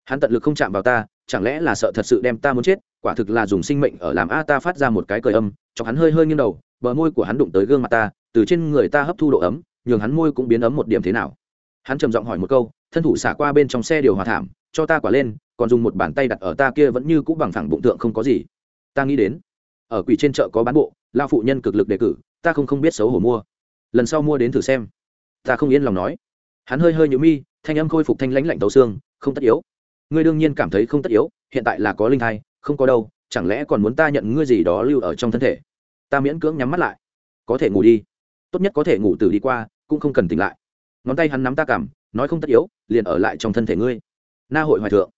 Hắn tận lực không chạm vào ta, chẳng lẽ là sợ thật sự đem ta muốn chết, quả thực là dùng sinh mệnh ở làm a ta phát ra một cái cười âm cho hắn hơi hơi nghiêng đầu, bờ môi của hắn đụng tới gương mặt ta, từ trên người ta hấp thu độ ấm, nhường hắn môi cũng biến ấm một điểm thế nào. Hắn trầm giọng hỏi một câu, thân thủ xả qua bên trong xe điều hòa thảm, cho ta quả lên còn dùng một bàn tay đặt ở ta kia vẫn như cũng bằng phẳng bụng tượng không có gì. Ta nghĩ đến, ở quỷ trên chợ có bán bộ, lao phụ nhân cực lực đề cử, ta không không biết xấu hổ mua. Lần sau mua đến thử xem. Ta không yên lòng nói. Hắn hơi hơi nhũ mi, thanh âm khôi phục thanh lãnh lạnh tấu xương, không tất yếu. Ngươi đương nhiên cảm thấy không tất yếu, hiện tại là có linh thai, không có đâu, chẳng lẽ còn muốn ta nhận ngươi gì đó lưu ở trong thân thể? Ta miễn cưỡng nhắm mắt lại. Có thể ngủ đi. Tốt nhất có thể ngủ từ đi qua, cũng không cần tỉnh lại. Ngón tay hắn nắm ta cảm, nói không tất yếu, liền ở lại trong thân thể ngươi. Na hội hoài thượng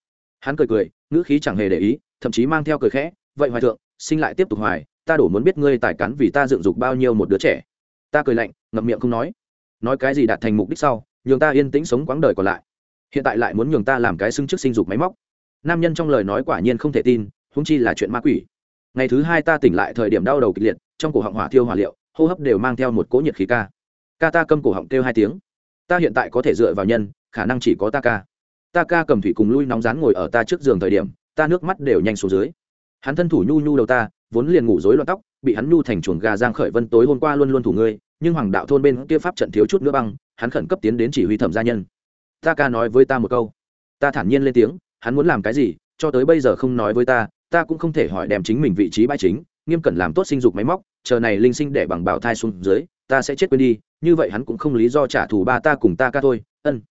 hắn cười cười, ngữ khí chẳng hề để ý, thậm chí mang theo cười khẽ, vậy hoài thượng, sinh lại tiếp tục hoài, ta đổ muốn biết ngươi tài cắn vì ta dựng dục bao nhiêu một đứa trẻ. Ta cười lạnh, ngậm miệng không nói. Nói cái gì đạt thành mục đích sau, nhường ta yên tĩnh sống quãng đời còn lại. Hiện tại lại muốn nhường ta làm cái xưng trước sinh dục máy móc. Nam nhân trong lời nói quả nhiên không thể tin húng chi là chuyện ma quỷ. Ngày thứ hai ta tỉnh lại thời điểm đau đầu kịch liệt, trong cổ họng hỏa thiêu hỏa liệu, hô hấp đều mang theo một cỗ nhiệt khí ca. Ca ta câm cổ họng kêu hai tiếng. Ta hiện tại có thể dựa vào nhân, khả năng chỉ có ta ca ta ca cầm thủy cùng lui nóng rán ngồi ở ta trước giường thời điểm, ta nước mắt đều nhanh xuống dưới. Hắn thân thủ nhu nhu đầu ta, vốn liền ngủ rối loạn tóc, bị hắn nhu thành chuồng gà giang khởi vân tối hôm qua luôn luôn thủ ngươi, nhưng hoàng đạo thôn bên kia pháp trận thiếu chút nữa băng, hắn khẩn cấp tiến đến chỉ huy thẩm gia nhân. Ta ca nói với ta một câu. Ta thản nhiên lên tiếng, hắn muốn làm cái gì, cho tới bây giờ không nói với ta ta cũng không thể hỏi đem chính mình vị trí bãi chính, nghiêm cẩn làm tốt sinh dục máy móc, chờ này linh sinh để bằng bảo thai xuống dưới, ta sẽ chết quên đi, như vậy hắn cũng không lý do trả thù ba ta cùng ta ca thôi, ân.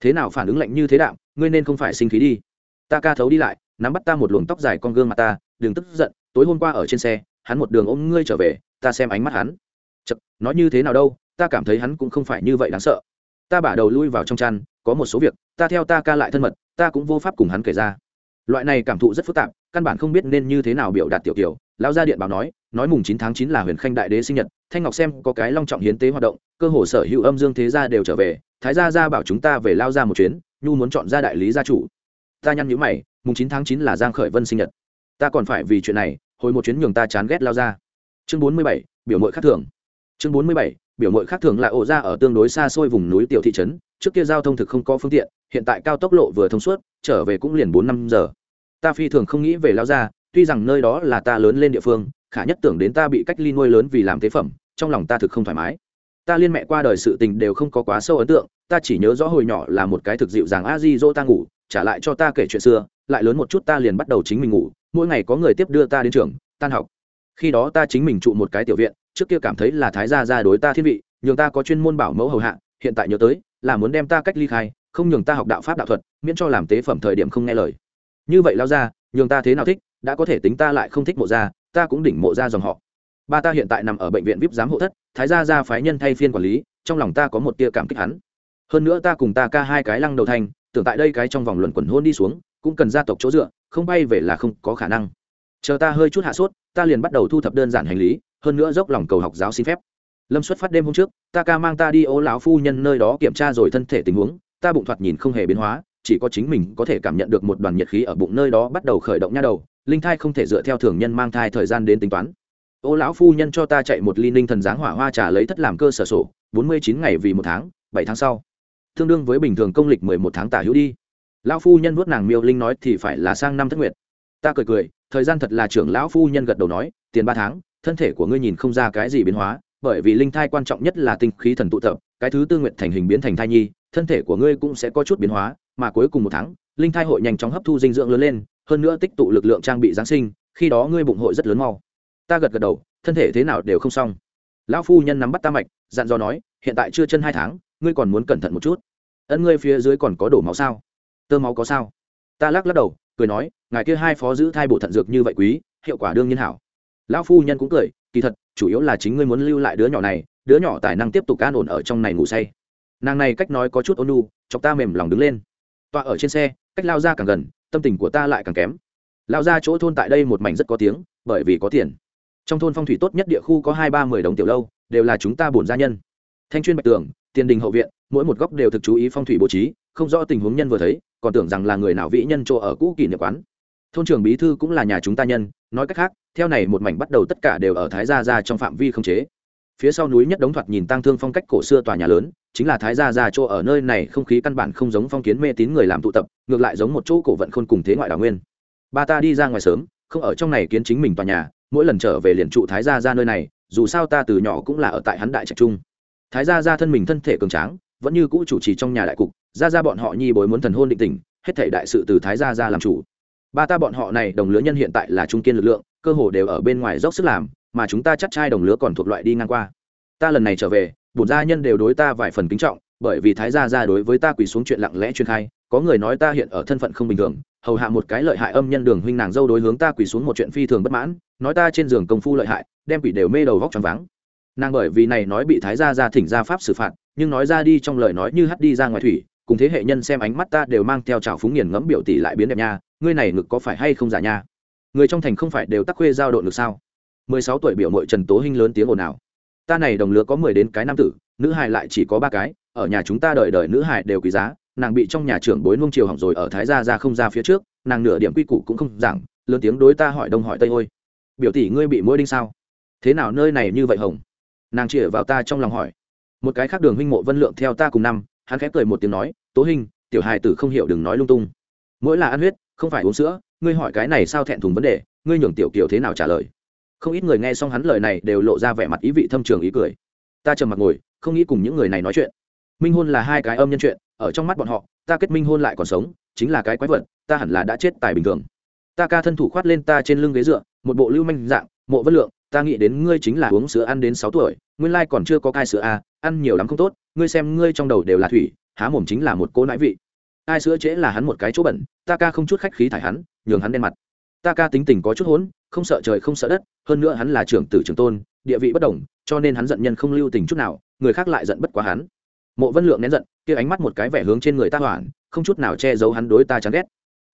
Thế nào phản ứng lạnh như thế đạo ngươi nên không phải sinh khí đi. Ta ca thấu đi lại nắm bắt ta một luồng tóc dài con gương mặt ta đừng tức giận tối hôm qua ở trên xe hắn một đường ôm ngươi trở về ta xem ánh mắt hắn. Chật, nói như thế nào đâu ta cảm thấy hắn cũng không phải như vậy đáng sợ. Ta bả đầu lui vào trong chăn có một số việc ta theo ta ca lại thân mật ta cũng vô pháp cùng hắn kể ra. Loại này cảm thụ rất phức tạp căn bản không biết nên như thế nào biểu đạt tiểu kiểu. Lão gia điện báo nói nói mùng chín tháng chín là huyền khanh đại đế sinh nhật thanh ngọc xem có cái long trọng hiến tế hoạt động cơ hồ sở hữu âm dương thế gia đều trở về thái gia gia bảo chúng ta về lao ra một chuyến nhu muốn chọn ra đại lý gia chủ. Ta nhăn nhữ mày, mùng chín tháng chín là giang khởi vân sinh nhật. Ta còn phải vì chuyện này, hồi một chuyến nhường ta chán ghét lao ra. Chương bốn mươi bảy, biểu mội khác thường. Chương bốn mươi bảy, biểu mội khác thường là ổ ra ở tương đối xa xôi vùng núi tiểu thị trấn, trước kia giao thông thực không có phương tiện, hiện tại cao tốc lộ vừa thông suốt, trở về cũng liền bốn năm giờ. Ta phi thường không nghĩ về lao ra, tuy rằng nơi đó là ta lớn lên địa phương, khả nhất tưởng đến ta bị cách ly nuôi lớn vì làm tế phẩm, trong lòng ta thực không thoải mái. Ta liên mẹ qua đời sự tình đều không có quá sâu ấn tượng ta chỉ nhớ rõ hồi nhỏ là một cái thực dịu rằng a di dỗ ta ngủ, trả lại cho ta kể chuyện xưa, lại lớn một chút ta liền bắt đầu chính mình ngủ, mỗi ngày có người tiếp đưa ta đến trường, tan học. Khi đó ta chính mình trụ một cái tiểu viện, trước kia cảm thấy là thái gia gia đối ta thiên vị, nhường ta có chuyên môn bảo mẫu hầu hạ, hiện tại nhớ tới, là muốn đem ta cách ly khai, không nhường ta học đạo pháp đạo thuật, miễn cho làm tế phẩm thời điểm không nghe lời. Như vậy lao ra, nhường ta thế nào thích, đã có thể tính ta lại không thích mộ gia, ta cũng đỉnh mộ gia dòng họ. Ba ta hiện tại nằm ở bệnh viện vip giám hộ thất, thái gia gia phái nhân thay phiên quản lý, trong lòng ta có một tia cảm kích hắn hơn nữa ta cùng ta ca hai cái lăng đầu thành, tưởng tại đây cái trong vòng luẩn quẩn hôn đi xuống, cũng cần gia tộc chỗ dựa, không bay về là không có khả năng. Chờ ta hơi chút hạ sốt, ta liền bắt đầu thu thập đơn giản hành lý, hơn nữa dốc lòng cầu học giáo xin phép. Lâm xuất phát đêm hôm trước, ta ca mang ta đi ô lão phu nhân nơi đó kiểm tra rồi thân thể tình huống, ta bụng thoạt nhìn không hề biến hóa, chỉ có chính mình có thể cảm nhận được một đoàn nhiệt khí ở bụng nơi đó bắt đầu khởi động nha đầu, linh thai không thể dựa theo thường nhân mang thai thời gian đến tính toán. Ô lão phu nhân cho ta chạy một ly ninh thần giáng hỏa hoa trà lấy thất làm cơ sở sổ, bốn mươi chín ngày vì một tháng, bảy tháng sau tương đương với bình thường công lịch mười một tháng tả hữu đi. Lão phu nhân vuốt nàng miêu linh nói thì phải là sang năm thất nguyệt. Ta cười cười, thời gian thật là trưởng lão phu nhân gật đầu nói, tiền ba tháng, thân thể của ngươi nhìn không ra cái gì biến hóa, bởi vì linh thai quan trọng nhất là tinh khí thần tụ tập, cái thứ tư nguyện thành hình biến thành thai nhi, thân thể của ngươi cũng sẽ có chút biến hóa, mà cuối cùng một tháng, linh thai hội nhanh chóng hấp thu dinh dưỡng lớn lên, hơn nữa tích tụ lực lượng trang bị giáng sinh, khi đó ngươi bụng hội rất lớn mau. Ta gật gật đầu, thân thể thế nào đều không xong. Lão phu nhân nắm bắt ta mạch, dặn dò nói, hiện tại chưa chân hai tháng ngươi còn muốn cẩn thận một chút. Ân ngươi phía dưới còn có đổ máu sao? Tơ máu có sao? Ta lắc lắc đầu, cười nói, ngài kia hai phó giữ thai bộ thận dược như vậy quý, hiệu quả đương nhiên hảo. Lão phu nhân cũng cười, kỳ thật, chủ yếu là chính ngươi muốn lưu lại đứa nhỏ này, đứa nhỏ tài năng tiếp tục an ổn ở trong này ngủ say. Nàng này cách nói có chút ôn nu chọc ta mềm lòng đứng lên. Tọa ở trên xe, cách lao ra càng gần, tâm tình của ta lại càng kém. Lao ra chỗ thôn tại đây một mảnh rất có tiếng, bởi vì có tiền. Trong thôn phong thủy tốt nhất địa khu có hai ba mười đồng tiểu lâu, đều là chúng ta bổn gia nhân. Thanh chuyên bạch tường tiền đình hậu viện, mỗi một góc đều thực chú ý phong thủy bố trí, không rõ tình huống nhân vừa thấy, còn tưởng rằng là người nào vĩ nhân chỗ ở cũ kỷ niệm quán. Thôn trưởng bí thư cũng là nhà chúng ta nhân, nói cách khác, theo này một mảnh bắt đầu tất cả đều ở thái gia gia trong phạm vi không chế. Phía sau núi nhất đống thoạt nhìn tăng thương phong cách cổ xưa tòa nhà lớn, chính là thái gia gia chỗ ở nơi này không khí căn bản không giống phong kiến mê tín người làm tụ tập, ngược lại giống một chỗ cổ vận khôn cùng thế ngoại đào nguyên. Ba ta đi ra ngoài sớm, không ở trong này kiến chính mình tòa nhà, mỗi lần trở về liền trụ thái gia gia nơi này, dù sao ta từ nhỏ cũng là ở tại hắn đại trạch trung thái gia gia thân mình thân thể cường tráng, vẫn như cũ chủ trì trong nhà đại cục, gia gia bọn họ nhi bối muốn thần hôn định tình, hết thể đại sự từ thái gia gia làm chủ. Ba ta bọn họ này đồng lứa nhân hiện tại là trung kiên lực lượng, cơ hồ đều ở bên ngoài dốc sức làm, mà chúng ta chắc trai đồng lứa còn thuộc loại đi ngang qua. Ta lần này trở về, bổn gia nhân đều đối ta vài phần kính trọng, bởi vì thái gia gia đối với ta quỳ xuống chuyện lặng lẽ chuyên khai, có người nói ta hiện ở thân phận không bình thường, hầu hạ một cái lợi hại âm nhân đường huynh nàng dâu đối hướng ta quỳ xuống một chuyện phi thường bất mãn, nói ta trên giường công phu lợi hại, đem quỷ đều mê đầu vóc choáng váng nàng bởi vì này nói bị thái gia gia thỉnh ra pháp xử phạt, nhưng nói ra đi trong lời nói như hắt đi ra ngoài thủy, cùng thế hệ nhân xem ánh mắt ta đều mang theo trào phúng nghiền ngẫm biểu tỷ lại biến đẹp nha, ngươi này ngực có phải hay không giả nha? Người trong thành không phải đều tắc khuê giao độ được sao? Mười sáu tuổi biểu mội trần tố hinh lớn tiếng ồn ào. Ta này đồng lứa có mười đến cái nam tử, nữ hài lại chỉ có ba cái, ở nhà chúng ta đợi đợi nữ hài đều quý giá, nàng bị trong nhà trưởng bối nung chiều hỏng rồi ở thái gia ra không ra phía trước, nàng nửa điểm quy củ cũng không giảng, lớn tiếng đối ta hỏi đông hỏi tây ôi. Biểu tỷ ngươi bị mũi đinh sao? Thế nào nơi này như vậy hồng? Nàng chĩa vào ta trong lòng hỏi. Một cái khác đường huynh mộ vân lượng theo ta cùng năm, hắn khép cười một tiếng nói, tố hình tiểu hài tử không hiểu đừng nói lung tung. Mỗi là ăn huyết, không phải uống sữa, ngươi hỏi cái này sao thẹn thùng vấn đề, ngươi nhường tiểu kiều thế nào trả lời? Không ít người nghe xong hắn lời này đều lộ ra vẻ mặt ý vị thâm trường ý cười. Ta trầm mặt ngồi, không nghĩ cùng những người này nói chuyện. Minh hôn là hai cái âm nhân chuyện, ở trong mắt bọn họ, ta kết minh hôn lại còn sống, chính là cái quái vật, ta hẳn là đã chết tài bình thường. Ta ca thân thủ khoát lên ta trên lưng ghế dựa, một bộ lưu manh dạng, mộ vân lượng, ta nghĩ đến ngươi chính là uống sữa ăn đến sáu tuổi nguyên lai còn chưa có cai sữa à, ăn nhiều lắm không tốt ngươi xem ngươi trong đầu đều là thủy há mồm chính là một cô nãi vị. Cai sữa trễ là hắn một cái chỗ bẩn ta ca không chút khách khí thải hắn nhường hắn đen mặt. Ta ca tính tình có chút hỗn không sợ trời không sợ đất hơn nữa hắn là trưởng tử trưởng tôn địa vị bất đồng cho nên hắn giận nhân không lưu tình chút nào người khác lại giận bất quá hắn. Mộ vân lượng nén giận kia ánh mắt một cái vẻ hướng trên người ta hoảng không chút nào che giấu hắn đối ta chán ghét.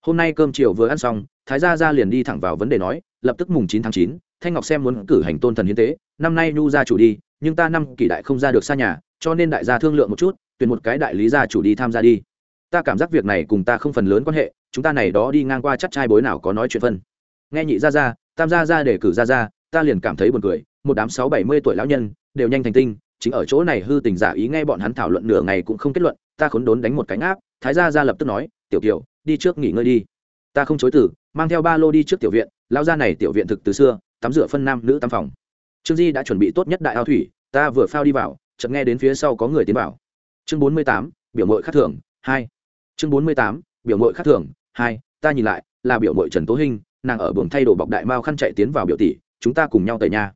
Hôm nay cơm chiều vừa ăn xong thái gia gia liền đi thẳng vào vấn đề nói lập tức mùng chín tháng chín thanh ngọc xem muốn cử hành tôn thần hiến tế, năm nay nhu gia chủ đi, nhưng ta năm kỷ đại không ra được xa nhà, cho nên đại gia thương lượng một chút, tuyển một cái đại lý gia chủ đi tham gia đi. Ta cảm giác việc này cùng ta không phần lớn quan hệ, chúng ta này đó đi ngang qua chắc trai bối nào có nói chuyện phân. Nghe nhị gia gia, tam gia gia để cử gia gia, ta liền cảm thấy buồn cười, một đám sáu bảy mươi tuổi lão nhân, đều nhanh thành tinh, chính ở chỗ này hư tình giả ý nghe bọn hắn thảo luận nửa ngày cũng không kết luận, ta khốn đốn đánh một cánh áp thái gia gia lập tức nói, tiểu kiều, đi trước nghỉ ngơi đi. Ta không chối từ, mang theo ba lô đi trước tiểu viện lao gia này tiểu viện thực từ xưa tắm rửa phân nam nữ tam phòng. Trương di đã chuẩn bị tốt nhất đại ao thủy, ta vừa phao đi vào, chợt nghe đến phía sau có người tiến vào. Chương bốn mươi tám, biểu mội khắc thưởng hai. Chương bốn mươi tám, biểu mội khắc thưởng hai, ta nhìn lại, là biểu mội trần tố hinh, nàng ở buồng thay đồ bọc đại mao khăn chạy tiến vào biểu tỷ, chúng ta cùng nhau tẩy nhà.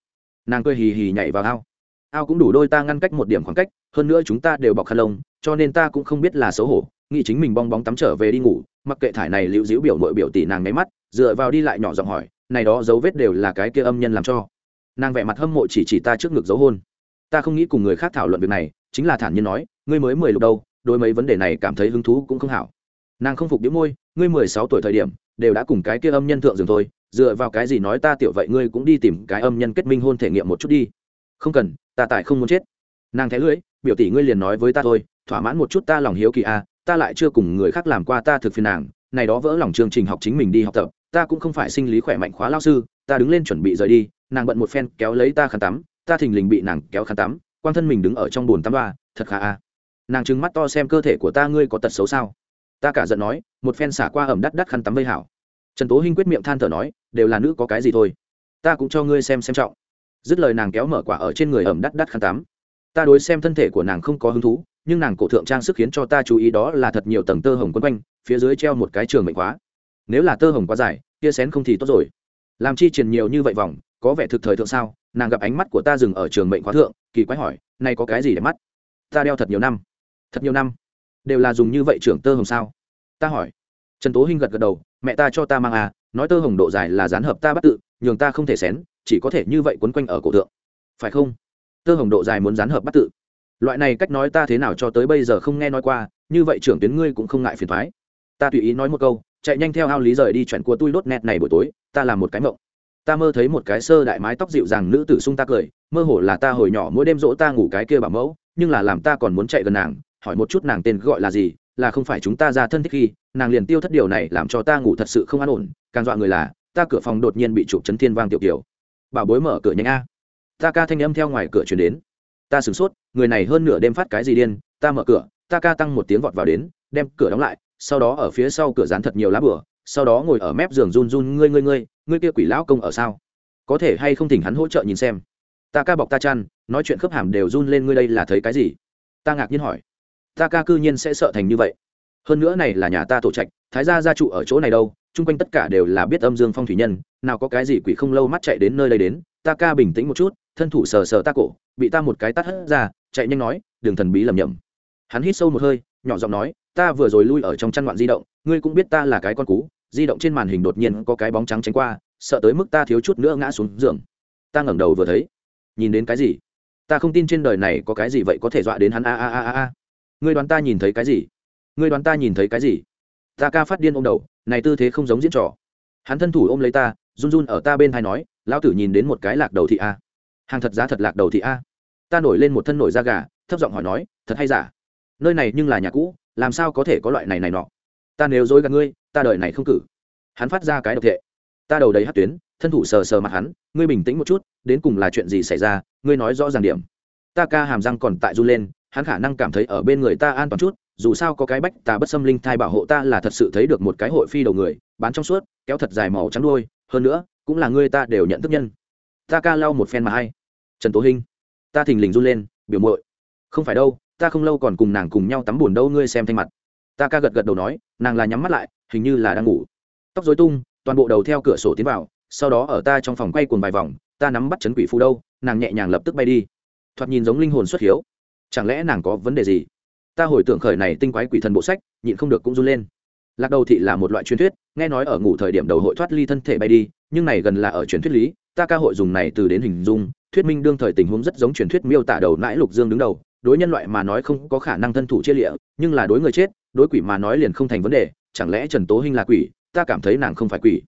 Nàng cười hì hì nhảy vào ao. Ao cũng đủ đôi ta ngăn cách một điểm khoảng cách, hơn nữa chúng ta đều bọc khăn lông, cho nên ta cũng không biết là xấu hổ, nghĩ chính mình bong bóng tắm trở về đi ngủ, mặc kệ thải này liễu diễu biểu mội biểu tỷ nàng nháy mắt, dựa vào đi lại nhỏ giọng hỏi này đó dấu vết đều là cái kia âm nhân làm cho. Nàng vẻ mặt hâm mộ chỉ chỉ ta trước ngực dấu hôn. Ta không nghĩ cùng người khác thảo luận việc này chính là thản nhiên nói ngươi mới mười lục đâu đối mấy vấn đề này cảm thấy hứng thú cũng không hảo. Nàng không phục đĩu môi ngươi mười sáu tuổi thời điểm đều đã cùng cái kia âm nhân thượng dường thôi dựa vào cái gì nói ta tiểu vậy ngươi cũng đi tìm cái âm nhân kết minh hôn thể nghiệm một chút đi. Không cần ta tại không muốn chết. Nàng thé lưỡi biểu tỷ ngươi liền nói với ta thôi thỏa mãn một chút ta lòng hiếu kỳ a à, ta lại chưa cùng người khác làm qua ta thực phiền nàng này đó vỡ lòng chương trình học chính mình đi học tập ta cũng không phải sinh lý khỏe mạnh khóa lao sư, ta đứng lên chuẩn bị rời đi, nàng bận một phen kéo lấy ta khăn tắm, ta thình lình bị nàng kéo khăn tắm quan thân mình đứng ở trong bồn tắm ba thật khả a. Nàng trừng mắt to xem cơ thể của ta, ngươi có tật xấu sao? Ta cả giận nói, một phen xả qua ẩm đắt đắt khăn tắm vây hảo. Trần tố hinh quyết miệng than thở nói, đều là nữ có cái gì thôi. Ta cũng cho ngươi xem xem trọng. Dứt lời nàng kéo mở quả ở trên người ẩm đắt đắt khăn tắm. Ta đối xem thân thể của nàng không có hứng thú, nhưng nàng cổ thượng trang sức khiến cho ta chú ý đó là thật nhiều tầng tơ hồng quấn quanh, phía dưới treo một cái trường mệnh khóa nếu là tơ hồng quá dài kia xén không thì tốt rồi. Làm chi truyền nhiều như vậy vòng, có vẻ thực thời thượng sao? Nàng gặp ánh mắt của ta dừng ở trường mệnh khóa thượng, kỳ quái hỏi, nay có cái gì để mắt? Ta đeo thật nhiều năm. Thật nhiều năm? Đều là dùng như vậy trưởng tơ hồng sao? Ta hỏi. Trần tố hinh gật gật đầu, mẹ ta cho ta mang à nói tơ hồng độ dài là dán hợp ta bắt tự, nhường ta không thể xén, chỉ có thể như vậy quấn quanh ở cổ tượng phải không? Tơ hồng độ dài muốn dán hợp bắt tự. Loại này cách nói ta thế nào cho tới bây giờ không nghe nói qua, như vậy trưởng tuyến ngươi cũng không ngại phiền thoái. Ta tùy ý nói một câu chạy nhanh theo ao lý rời đi chuyện của tôi đốt nét này buổi tối, ta làm một cái mộng. Ta mơ thấy một cái sơ đại mái tóc dịu dàng nữ tử sung ta cười, mơ hồ là ta hồi nhỏ mỗi đêm dỗ ta ngủ cái kia bảo mẫu, nhưng là làm ta còn muốn chạy gần nàng, hỏi một chút nàng tên gọi là gì, là không phải chúng ta ra thân thích khi, nàng liền tiêu thất điều này làm cho ta ngủ thật sự không an ổn, càng dọa người là, ta cửa phòng đột nhiên bị chụp chấn thiên vang tiểu kiểu. Bảo bối mở cửa nhanh a. Ta ca thanh âm theo ngoài cửa chuyển đến. Ta sửng sốt, người này hơn nửa đêm phát cái gì điên, ta mở cửa, ta ca tăng một tiếng vọt vào đến, đem cửa đóng lại sau đó ở phía sau cửa dán thật nhiều lá bửa, sau đó ngồi ở mép giường run run ngươi ngươi ngươi ngươi kia quỷ lão công ở sao? Có thể hay không thỉnh hắn hỗ trợ nhìn xem? Ta ca bọc ta chăn, nói chuyện khớp hàm đều run lên ngươi đây là thấy cái gì? Ta ngạc nhiên hỏi. Ta ca cư nhiên sẽ sợ thành như vậy. Hơn nữa này là nhà ta tổ trạch, thái gia gia trụ ở chỗ này đâu, chung quanh tất cả đều là biết âm dương phong thủy nhân, nào có cái gì quỷ không lâu mắt chạy đến nơi đây đến, ta ca bình tĩnh một chút, thân thủ sờ sờ ta cổ, bị ta một cái tắt hất ra, chạy nhanh nói, đường thần bí lầm nhầm. Hắn hít sâu một hơi, nhỏ giọng nói ta vừa rồi lui ở trong chăn ngoạn di động, ngươi cũng biết ta là cái con cú, di động trên màn hình đột nhiên có cái bóng trắng tránh qua, sợ tới mức ta thiếu chút nữa ngã xuống giường. Ta ngẩng đầu vừa thấy, nhìn đến cái gì? Ta không tin trên đời này có cái gì vậy có thể dọa đến hắn, a a a a a. Ngươi đoán ta nhìn thấy cái gì? Ngươi đoán ta nhìn thấy cái gì? Ta ca phát điên ôm đầu, này tư thế không giống diễn trò. Hắn thân thủ ôm lấy ta, run run ở ta bên thai nói, lão tử nhìn đến một cái lạc đầu thị a. Hàng thật giá thật lạc đầu thị a. Ta nổi lên một thân nổi da gà, thấp giọng hỏi nói, thật hay giả? Nơi này nhưng là nhà cũ, làm sao có thể có loại này này nọ? Ta nếu dối gạt ngươi, ta đợi này không cử. Hắn phát ra cái độc thệ ta đầu đầy hát tuyến, thân thủ sờ sờ mặt hắn, ngươi bình tĩnh một chút, đến cùng là chuyện gì xảy ra, ngươi nói rõ ràng điểm. Ta ca hàm răng còn tại run lên, hắn khả năng cảm thấy ở bên người ta an toàn chút, dù sao có cái bách ta bất xâm linh thai bảo hộ ta là thật sự thấy được một cái hội phi đầu người, bán trong suốt, kéo thật dài màu trắng đôi hơn nữa, cũng là ngươi ta đều nhận thức nhân. Ta ca lau một phen mà hay. Trần tố hinh, ta thình lình run lên, biểu muội. Không phải đâu ta không lâu còn cùng nàng cùng nhau tắm buồn đâu, ngươi xem thanh mặt. Ta ca gật gật đầu nói, nàng là nhắm mắt lại, hình như là đang ngủ. Tóc dối tung, toàn bộ đầu theo cửa sổ tiến vào, sau đó ở ta trong phòng quay cuồng vài vòng, ta nắm bắt chấn quỷ phù đâu, nàng nhẹ nhàng lập tức bay đi. Thoạt nhìn giống linh hồn xuất hiếu. Chẳng lẽ nàng có vấn đề gì? Ta hồi tưởng khởi này tinh quái quỷ thần bộ sách, nhịn không được cũng run lên. Lạc đầu thị là một loại truyền thuyết, nghe nói ở ngủ thời điểm đầu hội thoát ly thân thể bay đi, nhưng này gần là ở truyền thuyết lý, ta ca hội dùng này từ đến hình dung, thuyết minh đương thời tình huống rất giống truyền thuyết miêu tả đầu nãi lục dương đứng đầu đối nhân loại mà nói không có khả năng thân thủ chia lịa, nhưng là đối người chết, đối quỷ mà nói liền không thành vấn đề, chẳng lẽ trần tố hinh là quỷ? Ta cảm thấy nàng không phải quỷ.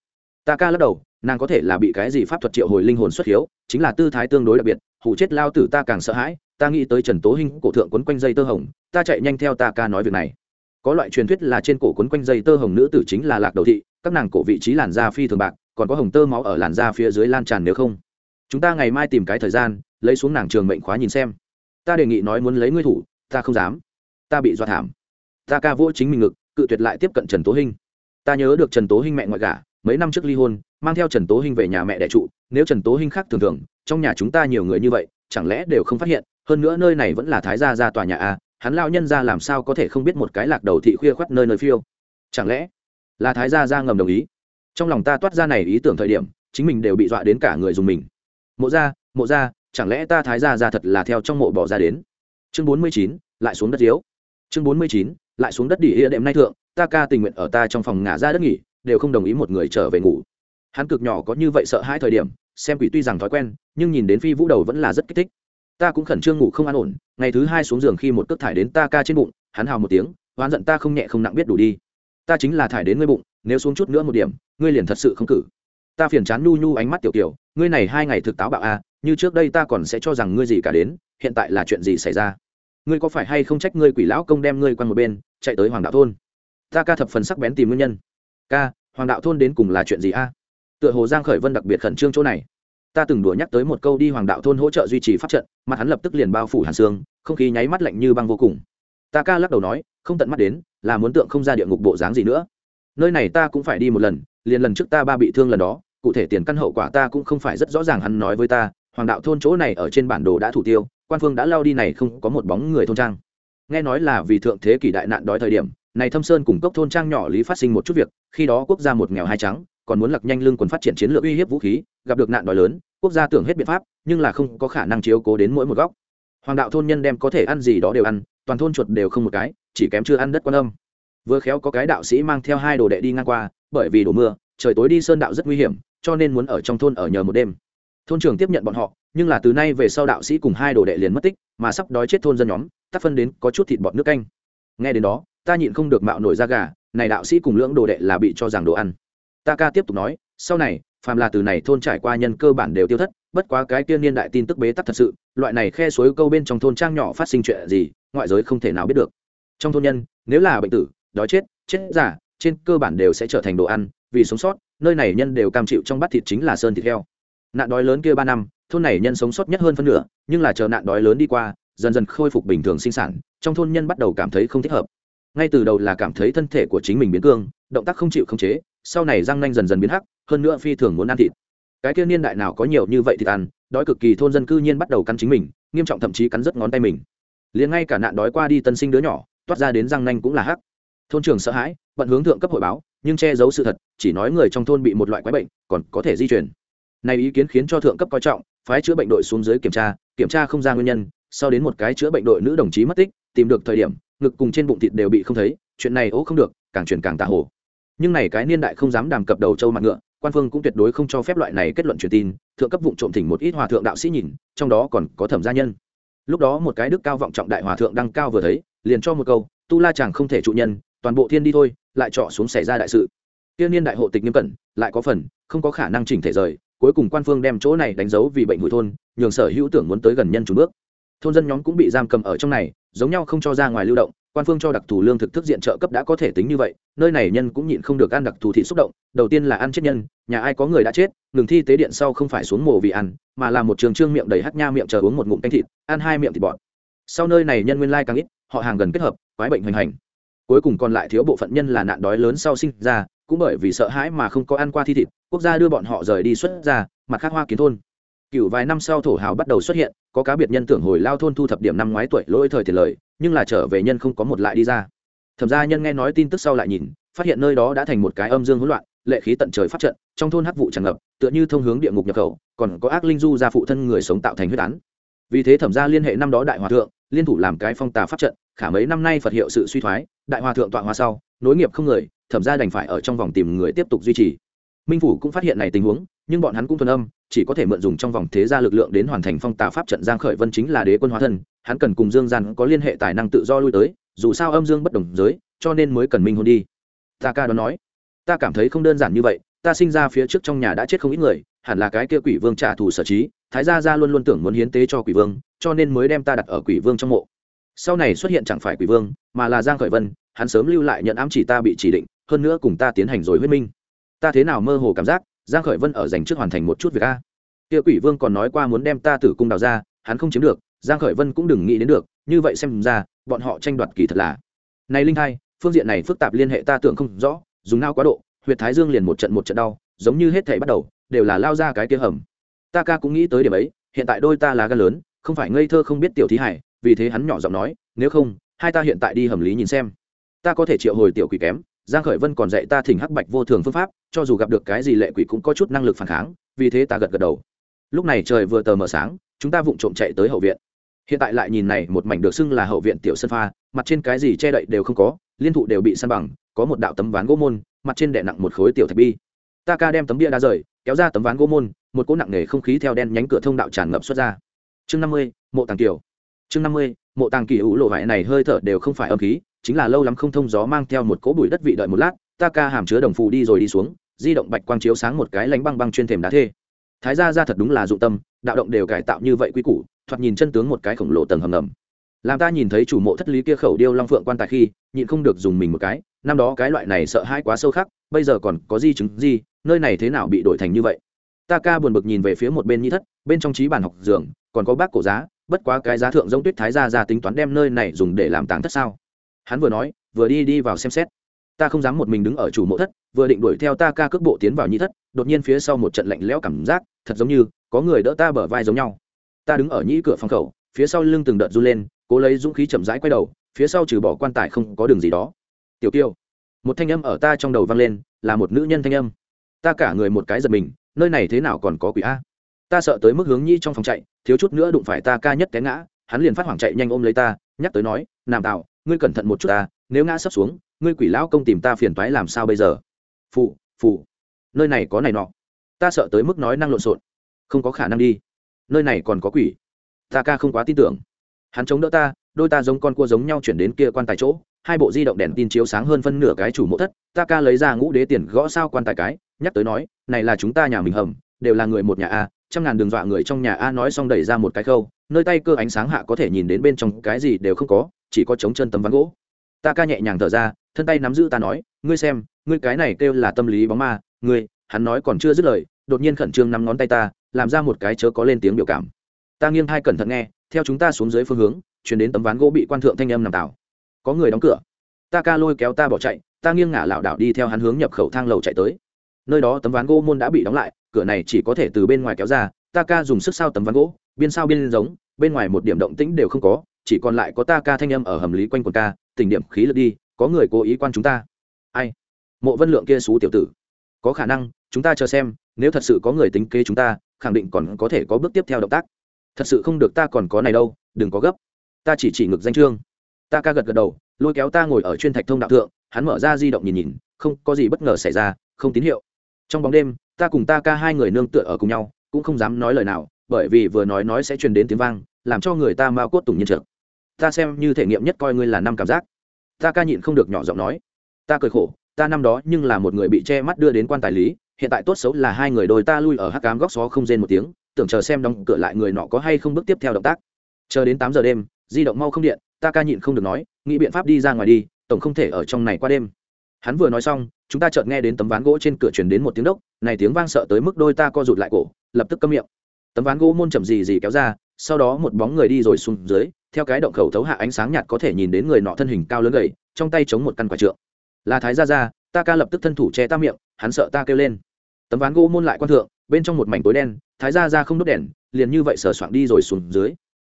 Ta ca lắc đầu, nàng có thể là bị cái gì pháp thuật triệu hồi linh hồn xuất hiếu, chính là tư thái tương đối đặc biệt hủ chết lao tử ta càng sợ hãi, ta nghĩ tới trần tố hinh cổ thượng quấn quanh dây tơ hồng, ta chạy nhanh theo ta ca nói việc này. Có loại truyền thuyết là trên cổ quấn quanh dây tơ hồng nữ tử chính là lạc đầu thị, các nàng cổ vị trí làn da phi thường bạc, còn có hồng tơ máu ở làn da phía dưới lan tràn nếu không. Chúng ta ngày mai tìm cái thời gian, lấy xuống nàng trường mệnh khóa nhìn xem ta đề nghị nói muốn lấy ngươi thủ, ta không dám. Ta bị dọa thảm. Ta ca vỗ chính mình ngực, cự tuyệt lại tiếp cận trần tố hinh. Ta nhớ được trần tố hinh mẹ ngoại gả, mấy năm trước ly hôn, mang theo trần tố hinh về nhà mẹ đẻ trụ. Nếu trần tố hinh khác thường thường, trong nhà chúng ta nhiều người như vậy, chẳng lẽ đều không phát hiện? Hơn nữa nơi này vẫn là thái gia ra tòa nhà a, hắn lao nhân ra làm sao có thể không biết một cái lạc đầu thị khuya khoắt nơi nơi phiêu? Chẳng lẽ là thái gia ra ngầm đồng ý? Trong lòng ta toát ra này ý tưởng thời điểm, chính mình đều bị dọa đến cả người dùng mình. Mộ ra mộ ra chẳng lẽ ta thái gia ra thật là theo trong mộ bỏ ra đến? Chương bốn mươi chín lại xuống đất yếu chương bốn mươi chín lại xuống đất đỉ ĩa đệm nay thượng ta ca tình nguyện ở ta trong phòng ngả ra đất nghỉ đều không đồng ý một người trở về ngủ. Hắn cực nhỏ có như vậy sợ hai thời điểm xem quỷ tuy rằng thói quen nhưng nhìn đến phi vũ đầu vẫn là rất kích thích. Ta cũng khẩn trương ngủ không an ổn ngày thứ hai xuống giường khi một cước thải đến ta ca trên bụng hắn hào một tiếng oán giận ta không nhẹ không nặng biết đủ đi. Ta chính là thải đến ngươi bụng nếu xuống chút nữa một điểm ngươi liền thật sự không cử. Ta phiền chán nhu nhu ánh mắt tiểu tiểu ngươi này hai ngày thực táo bạo a à, như trước đây ta còn sẽ cho rằng ngươi gì cả đến, hiện tại là chuyện gì xảy ra? Ngươi có phải hay không trách ngươi quỷ lão công đem ngươi qua một bên, chạy tới hoàng đạo thôn? Ta ca thập phần sắc bén tìm nguyên nhân. Ca, hoàng đạo thôn đến cùng là chuyện gì a? Tựa hồ giang khởi vân đặc biệt khẩn trương chỗ này. Ta từng đùa nhắc tới một câu đi hoàng đạo thôn hỗ trợ duy trì pháp trận, mặt hắn lập tức liền bao phủ hàn xương không khí nháy mắt lạnh như băng vô cùng. Ta ca lắc đầu nói, không tận mắt đến, là muốn tượng không ra địa ngục bộ dáng gì nữa. Nơi này ta cũng phải đi một lần, liền lần trước ta ba bị thương lần đó, cụ thể tiền căn hậu quả ta cũng không phải rất rõ ràng hắn nói với ta hoàng đạo thôn chỗ này ở trên bản đồ đã thủ tiêu, quan phương đã lao đi này không có một bóng người thôn trang. Nghe nói là vì thượng thế kỷ đại nạn đói thời điểm, này thâm sơn cùng cốc thôn trang nhỏ lý phát sinh một chút việc, khi đó quốc gia một nghèo hai trắng, còn muốn lặc nhanh lưng quần phát triển chiến lược uy hiếp vũ khí, gặp được nạn đói lớn, quốc gia tưởng hết biện pháp, nhưng là không có khả năng chiếu cố đến mỗi một góc. Hoàng đạo thôn nhân đem có thể ăn gì đó đều ăn, toàn thôn chuột đều không một cái, chỉ kém chưa ăn đất quan âm. Vừa khéo có cái đạo sĩ mang theo hai đồ đệ đi ngang qua, bởi vì đổ mưa, trời tối đi sơn đạo rất nguy hiểm, cho nên muốn ở trong thôn ở nhờ một đêm thôn trưởng tiếp nhận bọn họ, nhưng là từ nay về sau đạo sĩ cùng hai đồ đệ liền mất tích, mà sắp đói chết thôn dân nhóm, tác phân đến có chút thịt bọt nước canh. Nghe đến đó, ta nhịn không được mạo nổi ra gà, này đạo sĩ cùng lưỡng đồ đệ là bị cho rằng đồ ăn. Ta ca tiếp tục nói, sau này, phàm là từ này thôn trải qua nhân cơ bản đều tiêu thất, bất quá cái tiên niên đại tin tức bế tắc thật sự, loại này khe suối câu bên trong thôn trang nhỏ phát sinh chuyện gì, ngoại giới không thể nào biết được. Trong thôn nhân, nếu là bệnh tử, đói chết chết giả, trên cơ bản đều sẽ trở thành đồ ăn, vì sống sót, nơi này nhân đều cam chịu trong bát thịt chính là sơn thịt heo nạn đói lớn kia ba năm, thôn này nhân sống sót nhất hơn phân nửa, nhưng là chờ nạn đói lớn đi qua, dần dần khôi phục bình thường sinh sản, trong thôn nhân bắt đầu cảm thấy không thích hợp. Ngay từ đầu là cảm thấy thân thể của chính mình biến cương, động tác không chịu khống chế, sau này răng nanh dần dần biến hắc, hơn nữa phi thường muốn ăn thịt. Cái kia niên đại nào có nhiều như vậy thì ăn, đói cực kỳ thôn dân cư nhiên bắt đầu cắn chính mình, nghiêm trọng thậm chí cắn rất ngón tay mình. Liền ngay cả nạn đói qua đi tân sinh đứa nhỏ, toát ra đến răng nanh cũng là hắc. Thôn trưởng sợ hãi bận hướng thượng cấp hội báo, nhưng che giấu sự thật, chỉ nói người trong thôn bị một loại quái bệnh, còn có thể di chuyển này ý kiến khiến cho thượng cấp coi trọng, phái chữa bệnh đội xuống dưới kiểm tra kiểm tra không ra nguyên nhân, sau đến một cái chữa bệnh đội nữ đồng chí mất tích, tìm được thời điểm, ngực cùng trên bụng thịt đều bị không thấy, chuyện này ố không được, càng chuyển càng tà hồ. Nhưng này cái niên đại không dám đàm cập đầu châu mặt ngựa, quan phương cũng tuyệt đối không cho phép loại này kết luận truyền tin, thượng cấp vụ trộm thỉnh một ít hòa thượng đạo sĩ nhìn, trong đó còn có thẩm gia nhân. Lúc đó một cái đức cao vọng trọng đại hòa thượng đăng cao vừa thấy, liền cho một câu, tu la chàng không thể trụ nhân, toàn bộ thiên đi thôi, lại trọ xuống xảy ra đại sự. Tiên niên đại hộ tịch nghiêm cẩn, lại có phần, không có khả năng chỉnh thể rời cuối cùng quan phương đem chỗ này đánh dấu vì bệnh hủy thôn, nhường sở hữu tưởng muốn tới gần nhân chủ bước. Thôn dân nhóm cũng bị giam cầm ở trong này, giống nhau không cho ra ngoài lưu động, quan phương cho đặc thù lương thực thức diện trợ cấp đã có thể tính như vậy, nơi này nhân cũng nhịn không được ăn đặc thù thị xúc động, đầu tiên là ăn chết nhân, nhà ai có người đã chết, ngừng thi tế điện sau không phải xuống mồ vì ăn, mà là một trường trương miệng đầy hắt nha miệng chờ uống một ngụm canh thịt, ăn hai miệng thịt bọt. Sau nơi này nhân nguyên lai càng ít, họ hàng gần kết hợp, quái bệnh hoành hành. Cuối cùng còn lại thiếu bộ phận nhân là nạn đói lớn sau sinh ra cũng bởi vì sợ hãi mà không có ăn qua thi thịt, quốc gia đưa bọn họ rời đi xuất ra, mặt khác hoa kiến thôn. Cựu vài năm sau thổ hào bắt đầu xuất hiện, có cá biệt nhân tưởng hồi lao thôn thu thập điểm năm ngoái tuổi lỗi thời tiền lời, nhưng là trở về nhân không có một lại đi ra. Thẩm ra nhân nghe nói tin tức sau lại nhìn, phát hiện nơi đó đã thành một cái âm dương hỗn loạn, lệ khí tận trời phát trận, trong thôn hắc vụ tràn ngập, tựa như thông hướng địa ngục nhập khẩu, còn có ác linh du ra phụ thân người sống tạo thành huyết án. Vì thế thẩm gia liên hệ năm đó đại hòa thượng, liên thủ làm cái phong tà pháp trận, khả mấy năm nay phật hiệu sự suy thoái, đại hòa thượng tọa hoa sau nối nghiệp không người, thẩm ra đành phải ở trong vòng tìm người tiếp tục duy trì. Minh phủ cũng phát hiện này tình huống, nhưng bọn hắn cũng thuần âm, chỉ có thể mượn dùng trong vòng thế gia lực lượng đến hoàn thành phong tà pháp trận giang khởi vân chính là đế quân hóa thân, hắn cần cùng dương gian có liên hệ tài năng tự do lui tới, dù sao âm dương bất đồng giới, cho nên mới cần minh hôn đi. Ta ca đó nói, ta cảm thấy không đơn giản như vậy, ta sinh ra phía trước trong nhà đã chết không ít người, hẳn là cái kia quỷ vương trả thù sở trí, thái gia gia luôn luôn tưởng muốn hiến tế cho quỷ vương, cho nên mới đem ta đặt ở quỷ vương trong mộ sau này xuất hiện chẳng phải quỷ vương, mà là giang khởi vân, hắn sớm lưu lại nhận ám chỉ ta bị chỉ định, hơn nữa cùng ta tiến hành rồi huyết minh. Ta thế nào mơ hồ cảm giác, giang khởi vân ở dành trước hoàn thành một chút việc a. Kia quỷ vương còn nói qua muốn đem ta tử cung đào ra, hắn không chiếm được, giang khởi vân cũng đừng nghĩ đến được, như vậy xem ra, bọn họ tranh đoạt kỳ thật là. Này linh hai, phương diện này phức tạp liên hệ ta tưởng không rõ, dùng nao quá độ, huyệt thái dương liền một trận một trận đau, giống như hết thảy bắt đầu, đều là lao ra cái kia hầm. Ta ca cũng nghĩ tới điểm ấy, hiện tại đôi ta là gan lớn, không phải ngây thơ không biết tiểu thí hải vì thế hắn nhỏ giọng nói, nếu không, hai ta hiện tại đi hầm lý nhìn xem. Ta có thể triệu hồi tiểu quỷ kém, giang khởi vân còn dạy ta thỉnh hắc bạch vô thường phương pháp, cho dù gặp được cái gì lệ quỷ cũng có chút năng lực phản kháng. Vì thế ta gật gật đầu. Lúc này trời vừa tờ mờ sáng, chúng ta vụng trộm chạy tới hậu viện. Hiện tại lại nhìn này, một mảnh được xưng là hậu viện tiểu sân pha, mặt trên cái gì che đậy đều không có, liên thụ đều bị săn bằng, có một đạo tấm ván gỗ môn, mặt trên đè nặng một khối tiểu thạch bi. Ta ca đem tấm bia đá rời, kéo ra tấm ván gỗ môn, một cỗ nặng nề không khí theo đen nhánh cửa thông đạo tràn ngập xuất ra. Chương năm mươi, mộ tàng tiểu chương năm mươi, mộ tàng kỳ hữu lộ vải này hơi thở đều không phải âm khí, chính là lâu lắm không thông gió mang theo một cỗ bụi đất vị đợi một lát, ta ca hàm chứa đồng phù đi rồi đi xuống, di động bạch quang chiếu sáng một cái lánh băng băng chuyên thềm đá thê. Thái gia ra thật đúng là dụng tâm, đạo động đều cải tạo như vậy quy củ, thoạt nhìn chân tướng một cái khổng lồ tầng hầm ngầm. Làm ta nhìn thấy chủ mộ thất lý kia khẩu điêu long phượng quan tài khi, nhịn không được dùng mình một cái, năm đó cái loại này sợ hãi quá sâu khắc, bây giờ còn có di chứng gì, nơi này thế nào bị đổi thành như vậy? Ta ca buồn bực nhìn về phía một bên nhi thất, bên trong trí bàn học giường, còn có bác cổ giá bất quá cái giá thượng giống tuyết thái gia ra tính toán đem nơi này dùng để làm tàng thất sao? Hắn vừa nói, vừa đi đi vào xem xét. Ta không dám một mình đứng ở chủ mộ thất, vừa định đuổi theo ta ca cước bộ tiến vào nhi thất, đột nhiên phía sau một trận lạnh lẽo cảm giác, thật giống như có người đỡ ta bờ vai giống nhau. Ta đứng ở nhĩ cửa phòng khẩu, phía sau lưng từng đợt run lên, cố lấy dũng khí chậm rãi quay đầu, phía sau trừ bỏ quan tài không có đường gì đó. Tiểu tiêu một thanh âm ở ta trong đầu vang lên, là một nữ nhân thanh âm. Ta cả người một cái giật mình, nơi này thế nào còn có quỷ a? Ta sợ tới mức hướng nhi trong phòng chạy, thiếu chút nữa đụng phải ta ca nhất té ngã, hắn liền phát hoảng chạy nhanh ôm lấy ta, nhắc tới nói, nam tạo ngươi cẩn thận một chút ta, nếu ngã sắp xuống, ngươi quỷ lão công tìm ta phiền toái làm sao bây giờ? Phụ phụ nơi này có này nọ. Ta sợ tới mức nói năng lộn xộn. Không có khả năng đi. Nơi này còn có quỷ. Ta ca không quá tin tưởng. Hắn chống đỡ ta, đôi ta giống con cua giống nhau chuyển đến kia quan tài chỗ, hai bộ di động đèn tin chiếu sáng hơn phân nửa cái chủ mộ thất, ta ca lấy ra ngũ đế tiền gõ sao quan tài cái, nhắc tới nói, này là chúng ta nhà mình hầm đều là người một nhà a, trăm ngàn đường dọa người trong nhà a nói xong đẩy ra một cái khâu, nơi tay cơ ánh sáng hạ có thể nhìn đến bên trong cái gì đều không có, chỉ có trống chân tấm ván gỗ. Ta ca nhẹ nhàng thở ra, thân tay nắm giữ ta nói, ngươi xem, ngươi cái này kêu là tâm lý bóng ma, ngươi, hắn nói còn chưa dứt lời, đột nhiên khẩn trương nắm ngón tay ta, làm ra một cái chớ có lên tiếng biểu cảm. Ta nghiêng hai cẩn thận nghe, theo chúng ta xuống dưới phương hướng, chuyển đến tấm ván gỗ bị quan thượng thanh âm nằm tảo có người đóng cửa. Ta ca lôi kéo ta bỏ chạy, ta nghiêng ngả lảo đảo đi theo hắn hướng nhập khẩu thang lầu chạy tới. Nơi đó tấm ván gỗ môn đã bị đóng lại cửa này chỉ có thể từ bên ngoài kéo ra, ta ca dùng sức sao tấm ván gỗ, biên sao biên giống, bên ngoài một điểm động tĩnh đều không có, chỉ còn lại có ta ca thanh âm ở hầm lý quanh quần ca tỉnh điểm khí lực đi, có người cố ý quan chúng ta. Ai? Mộ vân lượng kia xú tiểu tử. Có khả năng, chúng ta chờ xem, nếu thật sự có người tính kế chúng ta, khẳng định còn có thể có bước tiếp theo động tác. Thật sự không được ta còn có này đâu, đừng có gấp. Ta chỉ chỉ ngực danh trương. ta ca gật gật đầu, lôi kéo ta ngồi ở chuyên thạch thông đạo thượng, hắn mở ra di động nhìn nhìn, không có gì bất ngờ xảy ra, không tín hiệu. Trong bóng đêm ta cùng ta ca hai người nương tựa ở cùng nhau, cũng không dám nói lời nào, bởi vì vừa nói nói sẽ truyền đến tiếng vang, làm cho người ta mau cốt tùng nhiên trượt. Ta xem như thể nghiệm nhất coi ngươi là năm cảm giác. Ta ca nhịn không được nhỏ giọng nói. Ta cười khổ, ta năm đó nhưng là một người bị che mắt đưa đến quan tài lý, hiện tại tốt xấu là hai người đôi ta lui ở hắc cám góc xó không rên một tiếng, tưởng chờ xem đóng cửa lại người nọ có hay không bước tiếp theo động tác. Chờ đến tám giờ đêm, di động mau không điện, ta ca nhịn không được nói, nghĩ biện pháp đi ra ngoài đi, tổng không thể ở trong này qua đêm. Hắn vừa nói xong, chúng ta chợt nghe đến tấm ván gỗ trên cửa truyền đến một tiếng đốc này tiếng vang sợ tới mức đôi ta co rụt lại cổ, lập tức câm miệng. Tấm ván gỗ môn chậm gì gì kéo ra, sau đó một bóng người đi rồi xuống dưới, theo cái động khẩu thấu hạ ánh sáng nhạt có thể nhìn đến người nọ thân hình cao lớn gầy, trong tay chống một căn quả trượng. Là thái gia gia, ta ca lập tức thân thủ che ta miệng, hắn sợ ta kêu lên. Tấm ván gỗ môn lại quan thượng, bên trong một mảnh tối đen, thái gia gia không đốt đèn, liền như vậy sờ soạng đi rồi xuống dưới.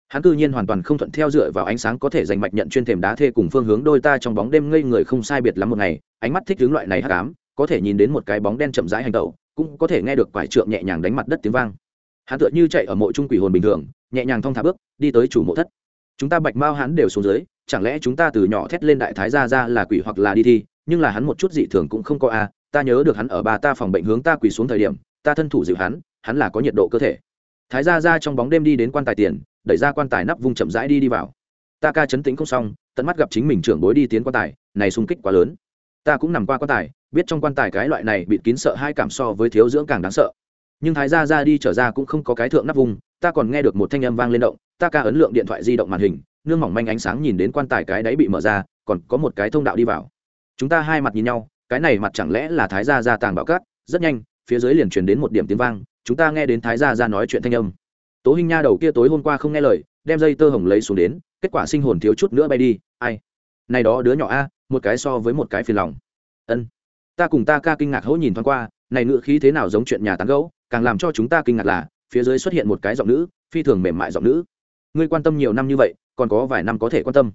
Hắn cư nhiên hoàn toàn không thuận theo dựa vào ánh sáng có thể giành mạch nhận chuyên thềm đá thê cùng phương hướng đôi ta trong bóng đêm ngây người không sai biệt lắm một ngày, ánh mắt thích hướng loại này hắc ám có thể nhìn đến một cái bóng đen chậm rãi hành tẩu, cũng có thể nghe được quải trượng nhẹ nhàng đánh mặt đất tiếng vang. Hắn tựa như chạy ở mộ trung quỷ hồn bình thường, nhẹ nhàng thong thả bước, đi tới chủ mộ thất. Chúng ta bạch mao hắn đều xuống dưới, chẳng lẽ chúng ta từ nhỏ thét lên đại thái gia ra là quỷ hoặc là đi thi, nhưng là hắn một chút dị thường cũng không có a, ta nhớ được hắn ở bà ta phòng bệnh hướng ta quỳ xuống thời điểm, ta thân thủ dịu hắn hắn là có nhiệt độ cơ thể. Thái gia ra trong bóng đêm đi đến quan tài tiền, đẩy ra quan tài nắp vung chậm rãi đi đi vào. Ta ca chấn tĩnh không xong, tận mắt gặp chính mình trưởng bối đi tiến quan tài, này sung kích quá lớn. Ta cũng nằm qua quan tài biết trong quan tài cái loại này bịt kín sợ hai cảm so với thiếu dưỡng càng đáng sợ. Nhưng thái gia ra đi trở ra cũng không có cái thượng nắp vùng, ta còn nghe được một thanh âm vang lên động, ta ca ấn lượng điện thoại di động màn hình, nương mỏng manh ánh sáng nhìn đến quan tài cái đáy bị mở ra, còn có một cái thông đạo đi vào. Chúng ta hai mặt nhìn nhau, cái này mặt chẳng lẽ là thái gia ra tàng bảo cát rất nhanh, phía dưới liền truyền đến một điểm tiếng vang, chúng ta nghe đến thái gia ra nói chuyện thanh âm. Tố hình nha đầu kia tối hôm qua không nghe lời, đem dây tơ hồng lấy xuống đến, kết quả sinh hồn thiếu chút nữa bay đi, ai? Này đó đứa nhỏ a, một cái so với một cái phiền lòng. Ân ta cùng ta ca kinh ngạc hỗ nhìn thoáng qua, này ngự khí thế nào giống chuyện nhà tán gẫu, càng làm cho chúng ta kinh ngạc là, phía dưới xuất hiện một cái giọng nữ, phi thường mềm mại giọng nữ. Ngươi quan tâm nhiều năm như vậy, còn có vài năm có thể quan tâm.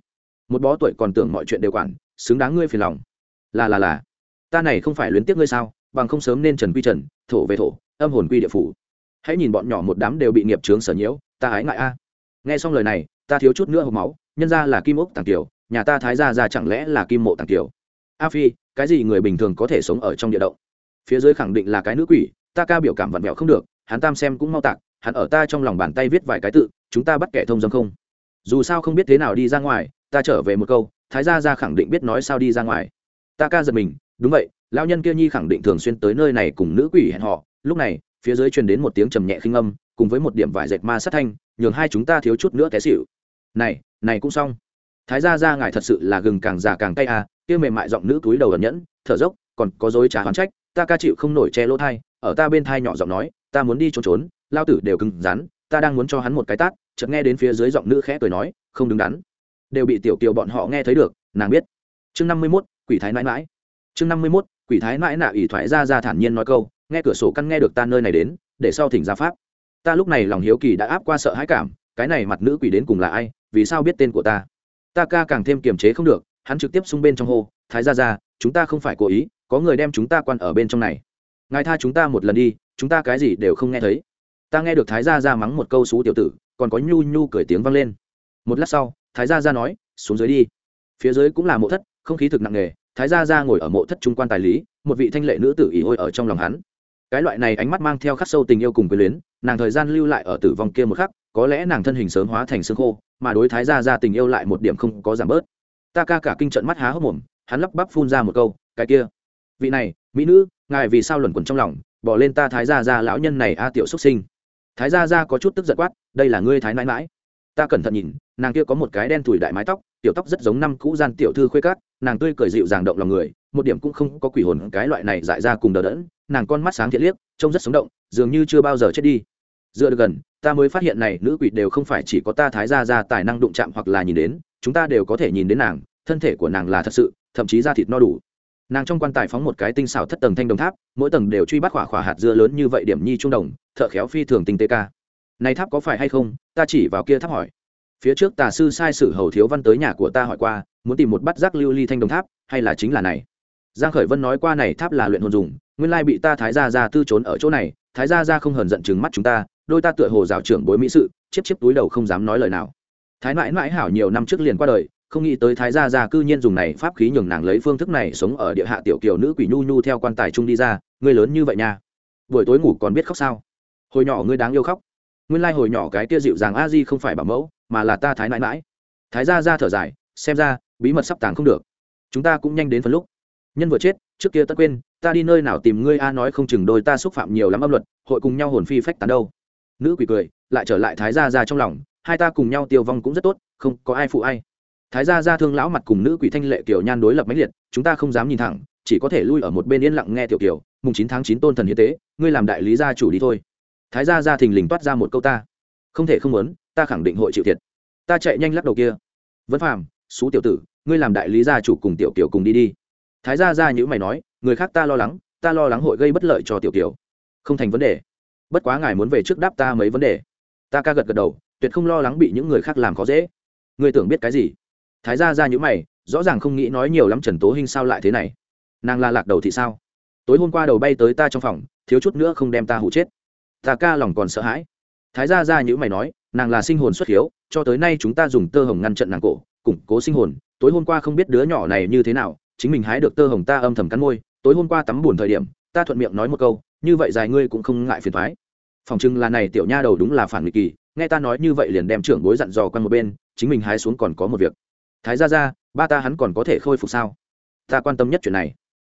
Một bó tuổi còn tưởng mọi chuyện đều quản, xứng đáng ngươi phiền lòng. Là là là. Ta này không phải luyến tiếc ngươi sao, bằng không sớm nên trần quy trần, thổ về thổ, âm hồn quy địa phủ. Hãy nhìn bọn nhỏ một đám đều bị nghiệp trướng sở nhiễu, ta ái ngại a. Nghe xong lời này, ta thiếu chút nữa hộp máu, nhân ra là kim ốc tàng kiều nhà ta thái ra ra chẳng lẽ là kim mộ tàng kiều a phi, cái gì người bình thường có thể sống ở trong địa động? Phía dưới khẳng định là cái nữ quỷ, ta ca biểu cảm vặn vẹo không được, hắn tam xem cũng mau tạc, hắn ở ta trong lòng bàn tay viết vài cái tự, chúng ta bắt kẻ thông dâm không? Dù sao không biết thế nào đi ra ngoài, ta trở về một câu, thái gia ra khẳng định biết nói sao đi ra ngoài. Ta ca giật mình, đúng vậy lao nhân kia nhi khẳng định thường xuyên tới nơi này cùng nữ quỷ hẹn họ lúc này, phía dưới truyền đến một tiếng trầm nhẹ khinh âm, cùng với một điểm vải dệt ma sát thanh, nhường hai chúng ta thiếu chút nữa té xịu này này cũng xong. Thái gia ra ngài thật sự là gừng càng già càng cay à kia mềm mại giọng nữ túi đầu ẩn nhẫn, thở dốc, còn có dối trá hoán trách, ta ca chịu không nổi che lỗ thai, ở ta bên thai nhỏ giọng nói, ta muốn đi trốn trốn, lao tử đều cứng rắn, ta đang muốn cho hắn một cái tát, chợt nghe đến phía dưới giọng nữ khẽ cười nói, không đứng đắn. Đều bị tiểu kiều bọn họ nghe thấy được, nàng biết. Chương năm mươi mốt, quỷ thái mãi mãi. Chương năm mươi mốt, quỷ thái mãi nạ ủy thoại ra ra thản nhiên nói câu, nghe cửa sổ căn nghe được ta nơi này đến, để sau thỉnh ra pháp. Ta lúc này lòng hiếu kỳ đã áp qua sợ hãi cảm, cái này mặt nữ quỷ đến cùng là ai, vì sao biết tên của ta? Ta ca càng thêm kiềm chế không được hắn trực tiếp xung bên trong hô, thái ra ra chúng ta không phải cố ý, có người đem chúng ta quan ở bên trong này. Ngài tha chúng ta một lần đi, chúng ta cái gì đều không nghe thấy. Ta nghe được thái gia ra mắng một câu xú tiểu tử, còn có nhu nhu cười tiếng vang lên. Một lát sau, thái gia ra nói, xuống dưới đi. Phía dưới cũng là mộ thất, không khí thực nặng nề, thái gia ra ngồi ở mộ thất trung quan tài lý, một vị thanh lệ nữ tử ỉ ôi ở trong lòng hắn. Cái loại này ánh mắt mang theo khắc sâu tình yêu cùng quyền luyến, nàng thời gian lưu lại ở tử vong kia một khắc, có lẽ nàng thân hình sớm hóa thành xương khô, mà đối thái gia ra tình yêu lại một điểm không có giảm bớt ta ca cả kinh trận mắt há hốc mồm, hắn lắp bắp phun ra một câu, cái kia, vị này, mỹ nữ, ngài vì sao luẩn quẩn trong lòng, bỏ lên ta thái gia gia lão nhân này a tiểu xuất sinh. Thái gia gia có chút tức giận quát, đây là ngươi thái nãi mãi ta cẩn thận nhìn, nàng kia có một cái đen thủi đại mái tóc, tiểu tóc rất giống năm cũ gian tiểu thư khuê cát nàng tươi cười dịu dàng động lòng người, một điểm cũng không có quỷ hồn cái loại này dại ra cùng đờ đẫn, nàng con mắt sáng thiện liếc, trông rất sống động, dường như chưa bao giờ chết đi. Dựa được gần, ta mới phát hiện này, nữ quỷ đều không phải chỉ có ta thái gia gia tài năng đụng chạm hoặc là nhìn đến chúng ta đều có thể nhìn đến nàng, thân thể của nàng là thật sự, thậm chí da thịt no đủ. Nàng trong quan tài phóng một cái tinh xảo thất tầng thanh đồng tháp, mỗi tầng đều truy bắt khỏa khỏa hạt dưa lớn như vậy điểm nhi trung đồng, thợ khéo phi thường tinh tế ca. Này tháp có phải hay không? Ta chỉ vào kia tháp hỏi. Phía trước tà sư sai sử hầu thiếu văn tới nhà của ta hỏi qua, muốn tìm một bát giác lưu ly thanh đồng tháp, hay là chính là này? Giang khởi vân nói qua này tháp là luyện hồn dùng, nguyên lai bị ta thái gia gia tư trốn ở chỗ này, thái gia gia không hờn giận chừng mắt chúng ta, đôi ta tựa hồ rào trưởng bối mỹ sự chiếc chiếc túi đầu không dám nói lời nào thái mãi mãi hảo nhiều năm trước liền qua đời, không nghĩ tới thái gia gia cư nhiên dùng này pháp khí nhường nàng lấy phương thức này sống ở địa hạ tiểu kiều nữ quỷ nhu nhu theo quan tài trung đi ra, ngươi lớn như vậy nha. Buổi tối ngủ còn biết khóc sao? Hồi nhỏ ngươi đáng yêu khóc. Nguyên lai hồi nhỏ cái kia dịu dàng a di không phải bảo mẫu, mà là ta thái mãi mãi. Thái gia gia thở dài, xem ra, bí mật sắp tàng không được. Chúng ta cũng nhanh đến phần lúc. Nhân vừa chết, trước kia tất quên, ta đi nơi nào tìm ngươi a nói không chừng đôi ta xúc phạm nhiều lắm âm luật, hội cùng nhau hồn phi phách tán đâu. Nữ quỷ cười, lại trở lại thái gia ra trong lòng hai ta cùng nhau tiêu vong cũng rất tốt, không có ai phụ ai. Thái gia ra thương lão mặt cùng nữ quỷ thanh lệ kiểu nhan đối lập mãnh liệt, chúng ta không dám nhìn thẳng, chỉ có thể lui ở một bên yên lặng nghe tiểu kiều mùng chín tháng chín tôn thần hiến tế, ngươi làm đại lý gia chủ đi thôi. Thái gia ra thình lình toát ra một câu ta. Không thể không muốn, ta khẳng định hội chịu thiệt. Ta chạy nhanh lắc đầu kia. Vẫn phàm, xú tiểu tử, ngươi làm đại lý gia chủ cùng tiểu kiều cùng đi đi. Thái gia ra những mày nói, người khác ta lo lắng, ta lo lắng hội gây bất lợi cho tiểu kiều không thành vấn đề. Bất quá ngài muốn về trước đáp ta mấy vấn đề. Ta ca gật gật đầu tuyệt không lo lắng bị những người khác làm khó dễ. Người tưởng biết cái gì? Thái gia ra những mày, rõ ràng không nghĩ nói nhiều lắm trần tố hinh sao lại thế này. Nàng la lạc đầu thì sao? Tối hôm qua đầu bay tới ta trong phòng, thiếu chút nữa không đem ta hụ chết. Ta ca lòng còn sợ hãi. Thái gia ra những mày nói, nàng là sinh hồn xuất hiếu, cho tới nay chúng ta dùng tơ hồng ngăn trận nàng cổ, củng cố sinh hồn. Tối hôm qua không biết đứa nhỏ này như thế nào, chính mình hái được tơ hồng ta âm thầm cắn môi. Tối hôm qua tắm buồn thời điểm, ta thuận miệng nói một câu, như vậy dài ngươi cũng không ngại phiền thoái. Phòng trưng là này tiểu nha đầu đúng là phản nghịch kỳ nghe ta nói như vậy liền đem trưởng bối dặn dò qua một bên, chính mình hái xuống còn có một việc. Thái ra ra ba ta hắn còn có thể khôi phục sao? Ta quan tâm nhất chuyện này.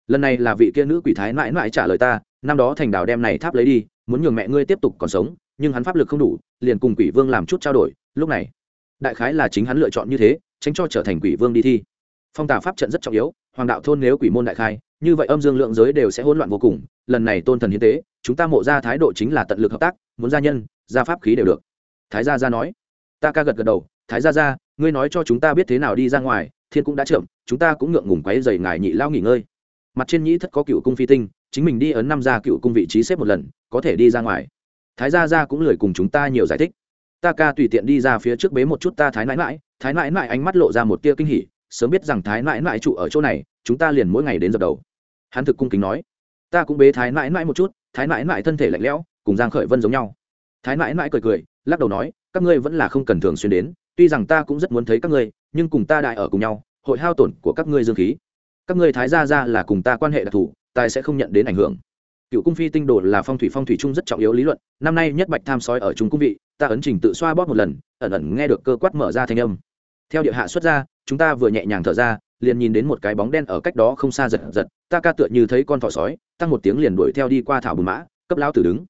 Lần này là vị kia nữ quỷ thái mãi mãi trả lời ta, năm đó thành đào đem này tháp lấy đi, muốn nhường mẹ ngươi tiếp tục còn sống, nhưng hắn pháp lực không đủ, liền cùng quỷ vương làm chút trao đổi, lúc này. Đại khái là chính hắn lựa chọn như thế, tránh cho trở thành quỷ vương đi thi. Phong tả pháp trận rất trọng yếu, hoàng đạo thôn nếu quỷ môn đại khai, như vậy âm dương lượng giới đều sẽ hỗn loạn vô cùng, lần này tôn thần hiến tế, chúng ta mộ ra thái độ chính là tận lực hợp tác, muốn gia nhân, gia pháp khí đều được thái gia gia nói. Ta ca gật gật đầu, thái gia gia, ngươi nói cho chúng ta biết thế nào đi ra ngoài, thiên cũng đã chậm chúng ta cũng ngượng ngùng quấy dày ngài nhị lao nghỉ ngơi. Mặt trên nhĩ thất có cựu cung phi tinh, chính mình đi ấn năm ra cựu cung vị trí xếp một lần, có thể đi ra ngoài. Thái gia gia cũng lười cùng chúng ta nhiều giải thích. Ta ca tùy tiện đi ra phía trước bế một chút ta thái nãi mãi thái nãi mãi ánh mắt lộ ra một tia kinh hỉ, sớm biết rằng thái nãi mãi trụ ở chỗ này, chúng ta liền mỗi ngày đến dập đầu. Hắn thực cung kính nói. Ta cũng bế thái nãi mãi một chút, thái nãi mãi thân thể lạnh lẽo, cùng giang khởi vân giống nhau. Thái nãi nãi cười cười lắc đầu nói, các ngươi vẫn là không cần thường xuyên đến, tuy rằng ta cũng rất muốn thấy các ngươi, nhưng cùng ta đại ở cùng nhau, hội hao tổn của các ngươi dương khí. Các ngươi thái gia ra là cùng ta quan hệ đặc thù, tài sẽ không nhận đến ảnh hưởng. Cựu cung phi tinh đồ là phong thủy phong thủy trung rất trọng yếu lý luận, năm nay nhất bạch tham sói ở trung cung vị, ta ấn trình tự xoa bóp một lần, ẩn ẩn nghe được cơ quát mở ra thanh âm. Theo địa hạ xuất ra, chúng ta vừa nhẹ nhàng thở ra, liền nhìn đến một cái bóng đen ở cách đó không xa giật giật, ta ca tựa như thấy con thỏ sói, tăng một tiếng liền đuổi theo đi qua thảo bùn mã, cấp lão tử đứng.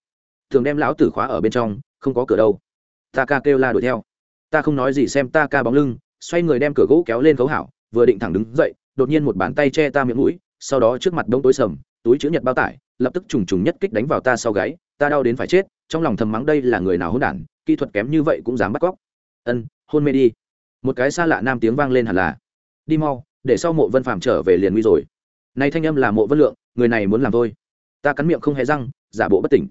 Thường đem lão tử khóa ở bên trong, không có cửa đâu ta ca kêu la đuổi theo. Ta không nói gì xem ta ca bóng lưng, xoay người đem cửa gỗ kéo lên khấu hảo, vừa định thẳng đứng dậy, đột nhiên một bàn tay che ta miệng mũi, sau đó trước mặt đông tối sầm, túi chữ nhật bao tải, lập tức trùng trùng nhất kích đánh vào ta sau gáy, ta đau đến phải chết, trong lòng thầm mắng đây là người nào hôn đản, kỹ thuật kém như vậy cũng dám bắt cóc. Ân, hôn mê đi. Một cái xa lạ nam tiếng vang lên hẳn là. Đi mau, để sau mộ vân phàm trở về liền nguy rồi. Nay thanh âm là mộ vân lượng, người này muốn làm thôi. Ta cắn miệng không hề răng, giả bộ bất tỉnh.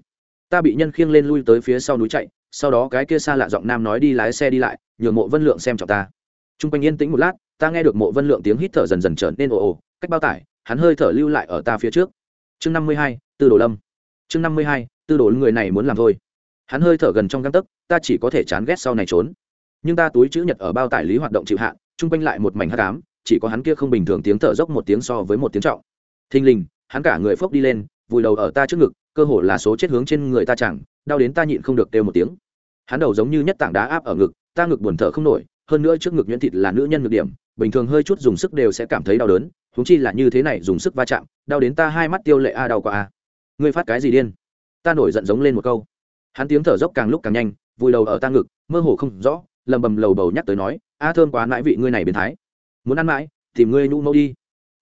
Ta bị nhân khiêng lên lui tới phía sau núi chạy sau đó cái kia xa lạ giọng nam nói đi lái xe đi lại, nhường mộ vân lượng xem trọng ta. T r u n g quanh yên tĩnh một lát, ta nghe được mộ vân lượng tiếng hít thở dần dần trở nên ồ ồ, cách bao tải, hắn hơi thở lưu lại ở ta phía trước. Chương năm mươi hai, tư đồ lâm. Chương năm mươi hai, tư đồ người này muốn làm thôi. Hắn hơi thở gần trong găng tấc, ta chỉ có thể chán ghét sau này trốn. Nhưng ta túi chữ nhật ở bao tải lý hoạt động chịu hạn chung quanh lại một mảnh hát cám chỉ có hắn kia không bình thường tiếng thở dốc một tiếng so với một tiếng trọng. Thình lình, hắn cả người phốc đi lên, vùi đầu ở ta trước ngực, cơ hồ là số chết hướng trên người ta chẳng đau đến ta nhịn không được kêu một tiếng. Hắn đầu giống như nhất tảng đá áp ở ngực, ta ngực buồn thở không nổi, hơn nữa trước ngực nhuyễn thịt là nữ nhân ngực điểm, bình thường hơi chút dùng sức đều sẽ cảm thấy đau đớn húng chi là như thế này dùng sức va chạm, đau đến ta hai mắt tiêu lệ a, đau quá a. Ngươi phát cái gì điên? Ta nổi giận giống lên một câu. Hắn tiếng thở dốc càng lúc càng nhanh, vùi đầu ở ta ngực, mơ hồ không rõ, lầm bầm lầu bầu nhắc tới nói, a, thơm quá, mãi vị ngươi này biến thái. Muốn ăn mãi, tìm ngươi nhũ mẫu đi.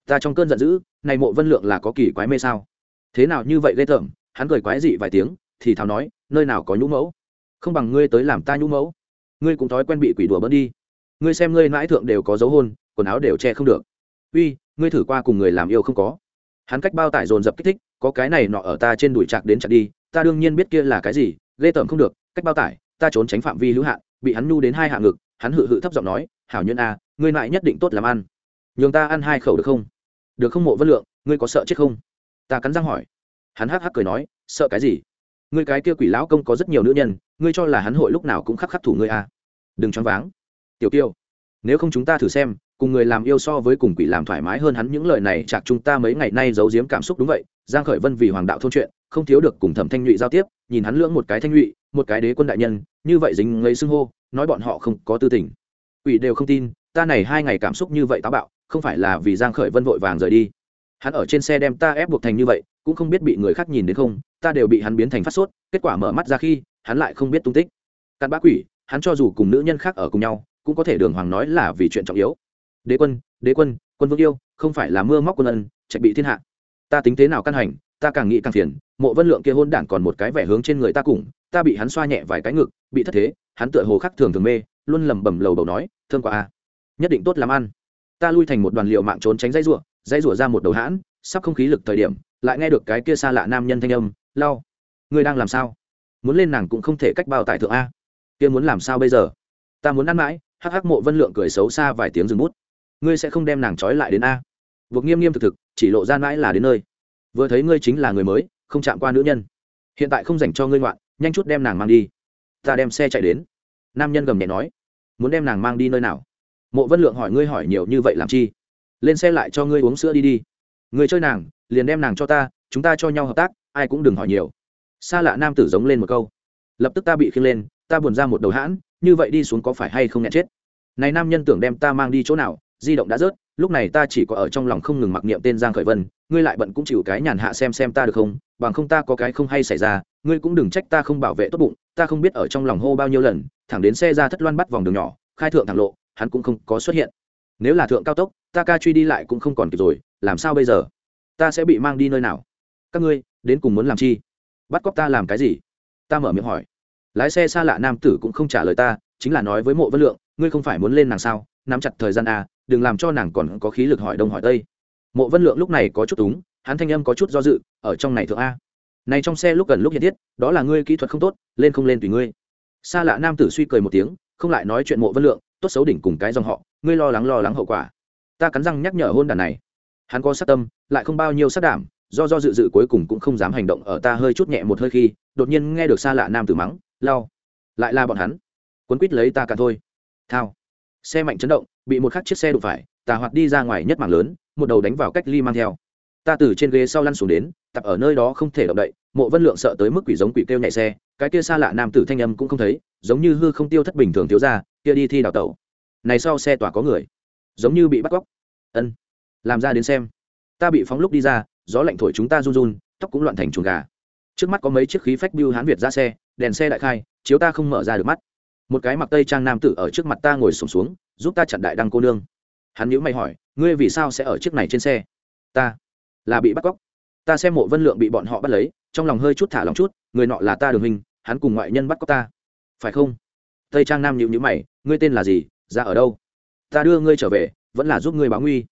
Ta trong cơn giận dữ, này mộ vân lượng là có kỳ quái mê sao? Thế nào như vậy ghê tởm, hắn cười quái dị vài tiếng thì thào nói, nơi nào có nhũ mẫu? Không bằng ngươi tới làm ta nhũ mẫu. Ngươi cũng thói quen bị quỷ đùa bớt đi. Ngươi xem ngươi mãi thượng đều có dấu hôn, quần áo đều che không được. Uy, ngươi thử qua cùng người làm yêu không có? Hắn cách bao tải dồn dập kích thích, có cái này nọ ở ta trên đùi chạc đến chặt đi, ta đương nhiên biết kia là cái gì, ghê tởm không được, cách bao tải, ta trốn tránh phạm vi hữu hạn, bị hắn nhu đến hai hạ ngực. Hắn hự hự thấp giọng nói, hảo nhân a à, ngươi lại nhất định tốt làm ăn. Nhường ta ăn hai khẩu được không? Được không mộ vất lượng, ngươi có sợ chết không? Ta cắn răng hỏi. Hắn hắc hắc cười nói, sợ cái gì? Ngươi cái kia quỷ lão công có rất nhiều nữ nhân, ngươi cho là hắn hội lúc nào cũng khắc khắc thủ ngươi à? đừng choáng váng. Tiểu kiêu, nếu không chúng ta thử xem, cùng người làm yêu so với cùng quỷ làm thoải mái hơn hắn những lời này chạc chúng ta mấy ngày nay giấu giếm cảm xúc đúng vậy, giang khởi vân vì hoàng đạo thôn chuyện, không thiếu được cùng thẩm thanh nhụy giao tiếp, nhìn hắn lưỡng một cái thanh nhụy, một cái đế quân đại nhân, như vậy dính lấy xưng hô, nói bọn họ không có tư tình. Quỷ đều không tin, ta này hai ngày cảm xúc như vậy táo bạo, không phải là vì giang khởi vân vội vàng rời đi. Hắn ở trên xe đem ta ép buộc thành như vậy cũng không biết bị người khác nhìn đến không, ta đều bị hắn biến thành phát sốt, kết quả mở mắt ra khi, hắn lại không biết tung tích. Cặn bã quỷ, hắn cho dù cùng nữ nhân khác ở cùng nhau, cũng có thể đường hoàng nói là vì chuyện trọng yếu. Đế quân đế quân quân vương yêu, không phải là mưa móc quân ân, trạch bị thiên hạ. Ta tính thế nào căn hành, ta càng nghĩ càng phiền, mộ vân lượng kia hôn đản còn một cái vẻ hướng trên người ta cùng, ta bị hắn xoa nhẹ vài cái ngực, bị thất thế, hắn tựa hồ khắc thường thường mê, luôn lẩm bẩm lầu bầu nói, thương quá a, nhất định tốt làm ăn. Ta lui thành một đoàn liệu mạng trốn tránh dây rủa dây rủa ra một đầu hãn sắp không khí lực thời điểm, lại nghe được cái kia xa lạ nam nhân thanh âm, lau, ngươi đang làm sao? Muốn lên nàng cũng không thể cách bao tại thượng a. Kia muốn làm sao bây giờ? Ta muốn ăn mãi. Hắc hắc mộ vân lượng cười xấu xa vài tiếng dừng bút. Ngươi sẽ không đem nàng trói lại đến a. Buộc nghiêm nghiêm thực thực, chỉ lộ ra mãi là đến nơi. Vừa thấy ngươi chính là người mới, không chạm qua nữ nhân. Hiện tại không dành cho ngươi ngoạn, nhanh chút đem nàng mang đi. Ta đem xe chạy đến. Nam nhân gầm nhẹ nói. Muốn đem nàng mang đi nơi nào? Mộ vân lượng hỏi, ngươi hỏi nhiều như vậy làm chi? Lên xe lại cho ngươi uống sữa đi đi người chơi nàng, liền đem nàng cho ta, chúng ta cho nhau hợp tác, ai cũng đừng hỏi nhiều. Xa lạ nam tử giống lên một câu. Lập tức ta bị khiêng lên, ta buồn ra một đầu hãn, như vậy đi xuống có phải hay không nhẹ chết? Này nam nhân tưởng đem ta mang đi chỗ nào, di động đã rớt, lúc này ta chỉ có ở trong lòng không ngừng mặc niệm tên giang khởi vân, ngươi lại bận cũng chịu cái nhàn hạ xem xem ta được không, bằng không ta có cái không hay xảy ra, ngươi cũng đừng trách ta không bảo vệ tốt bụng, ta không biết ở trong lòng hô bao nhiêu lần, thẳng đến xe ra thất loan bắt vòng đường nhỏ, khai thượng thẳng lộ, hắn cũng không có xuất hiện. Nếu là thượng cao tốc, ta ca truy đi lại cũng không còn kịp rồi làm sao bây giờ? Ta sẽ bị mang đi nơi nào? Các ngươi đến cùng muốn làm chi? Bắt cóc ta làm cái gì? Ta mở miệng hỏi. Lái xe xa lạ nam tử cũng không trả lời ta chính là nói với mộ vân lượng ngươi không phải muốn lên nàng sao? Nắm chặt thời gian à, đừng làm cho nàng còn có khí lực hỏi đông hỏi tây. Mộ vân lượng lúc này có chút túng hắn thanh âm có chút do dự ở trong này thượng a. Này trong xe lúc gần lúc nhiệt thiết đó là ngươi kỹ thuật không tốt lên không lên tùy ngươi. Xa lạ nam tử suy cười một tiếng không lại nói chuyện mộ vân lượng tốt xấu đỉnh cùng cái dòng họ ngươi lo lắng lo lắng hậu quả. Ta cắn răng nhắc nhở hôn đàn này hắn có sát tâm, lại không bao nhiêu sát đảm, do do dự dự cuối cùng cũng không dám hành động ở ta hơi chút nhẹ một hơi khi, đột nhiên nghe được xa lạ nam tử mắng, lao. Lại là bọn hắn. Quấn quýt lấy ta cả thôi. Thao. Xe mạnh chấn động, bị một khắc chiếc xe đụng phải, tà hoạt đi ra ngoài nhất mảng lớn, một đầu đánh vào cách ly mang theo. Ta từ trên ghế sau lăn xuống đến, tập ở nơi đó không thể động đậy, mộ vân lượng sợ tới mức quỷ giống quỷ kêu nhảy xe, cái kia xa lạ nam tử thanh âm cũng không thấy, giống như hư không tiêu thất bình thường thiếu ra, kia đi thi đào tẩu. Này sau xe tỏa có người, giống như bị bắt cóc. Ân làm ra đến xem. Ta bị phóng lúc đi ra gió lạnh thổi chúng ta run run tóc cũng loạn thành chuồng gà. Trước mắt có mấy chiếc khí phách biêu hán việt ra xe đèn xe đại khai chiếu ta không mở ra được mắt. Một cái mặc tây trang nam tử ở trước mặt ta ngồi sùng xuống, xuống giúp ta chặn đại đăng cô nương. Hắn nhữ mày hỏi ngươi vì sao sẽ ở chiếc này trên xe? Ta là bị bắt cóc. Ta xem mộ vân lượng bị bọn họ bắt lấy trong lòng hơi chút thả lòng chút người nọ là ta đường hình hắn cùng ngoại nhân bắt cóc ta. Phải không? Tây trang nam nhữ nhữ mày ngươi tên là gì? Ra ở đâu? Ta đưa ngươi trở về vẫn là giúp ngươi báo nguy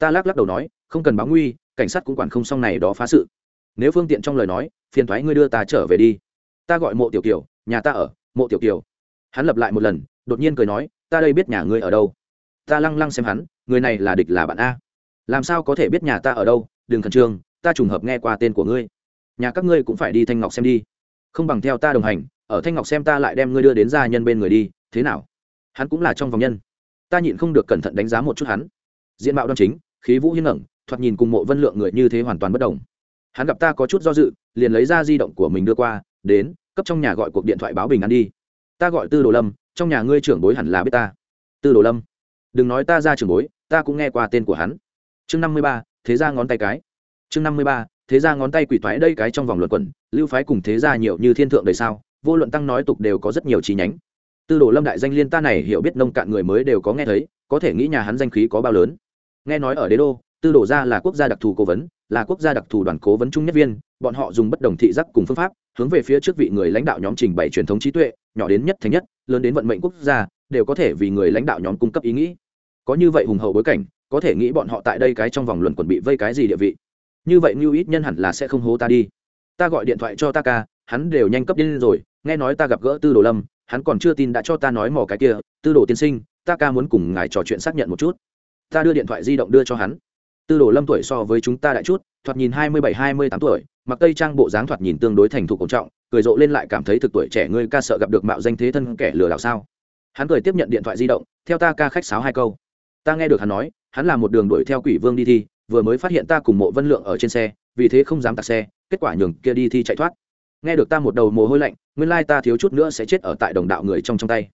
ta lắc lắc đầu nói, không cần báo nguy, cảnh sát cũng quản không xong này đó phá sự. Nếu phương tiện trong lời nói, phiền thoái ngươi đưa ta trở về đi. Ta gọi mộ tiểu kiều, nhà ta ở, mộ tiểu kiều. Hắn lập lại một lần, đột nhiên cười nói, ta đây biết nhà ngươi ở đâu. Ta lăng lăng xem hắn, người này là địch là bạn a. Làm sao có thể biết nhà ta ở đâu, đừng khẩn trương, ta trùng hợp nghe qua tên của ngươi. Nhà các ngươi cũng phải đi thanh ngọc xem đi. Không bằng theo ta đồng hành, ở thanh ngọc xem ta lại đem ngươi đưa đến gia nhân bên người đi, thế nào? Hắn cũng là trong vòng nhân. Ta nhịn không được cẩn thận đánh giá một chút hắn. Diện mạo đoan chính khí vũ hiên ngẩng, thoạt nhìn cùng mộ vân lượng người như thế hoàn toàn bất đồng. Hắn gặp ta có chút do dự, liền lấy ra di động của mình đưa qua, đến, cấp trong nhà gọi cuộc điện thoại báo bình an đi. Ta gọi tư đồ lâm, trong nhà ngươi trưởng bối hẳn là biết ta. Tư đồ lâm, đừng nói ta ra trưởng bối, ta cũng nghe qua tên của hắn. Chương năm mươi ba, thế ra ngón tay cái. Chương năm mươi ba, thế ra ngón tay quỷ thoái đây cái trong vòng luận quẩn, lưu phái cùng thế gia nhiều như thiên thượng đời sao, vô luận tăng nói tục đều có rất nhiều chi nhánh. Tư đồ lâm đại danh liên ta này hiểu biết nông cạn người mới đều có nghe thấy, có thể nghĩ nhà hắn danh khí có bao lớn nghe nói ở đế đô, tư đồ gia là quốc gia đặc thù cố vấn, là quốc gia đặc thù đoàn cố vấn trung nhất viên, bọn họ dùng bất đồng thị giác cùng phương pháp, hướng về phía trước vị người lãnh đạo nhóm trình bày truyền thống trí tuệ, nhỏ đến nhất thành nhất, lớn đến vận mệnh quốc gia, đều có thể vì người lãnh đạo nhóm cung cấp ý nghĩ. Có như vậy hùng hậu bối cảnh, có thể nghĩ bọn họ tại đây cái trong vòng luận quần bị vây cái gì địa vị. Như vậy như ít nhân hẳn là sẽ không hố ta đi. Ta gọi điện thoại cho ta ca, hắn đều nhanh cấp điên rồi, nghe nói ta gặp gỡ tư đồ lâm, hắn còn chưa tin đã cho ta nói mò cái kia, tư đồ tiên sinh, ta ca muốn cùng ngài trò chuyện xác nhận một chút ta đưa điện thoại di động đưa cho hắn. Tư đồ lâm tuổi so với chúng ta đại chút, thoạt nhìn hai mươi bảy, hai mươi tám tuổi, mặc tây trang bộ dáng thoạt nhìn tương đối thành thục cổ trọng, cười rộ lên lại cảm thấy thực tuổi trẻ ngươi ca sợ gặp được mạo danh thế thân kẻ lừa đảo sao. Hắn cười tiếp nhận điện thoại di động, theo ta ca khách sáo hai câu. Ta nghe được hắn nói, hắn là một đường đuổi theo quỷ vương đi thi, vừa mới phát hiện ta cùng mộ vân lượng ở trên xe, vì thế không dám tạt xe, kết quả nhường kia đi thi chạy thoát. Nghe được ta một đầu mồ hôi lạnh, nguyên lai ta thiếu chút nữa sẽ chết ở tại đồng đạo người trong trong tay.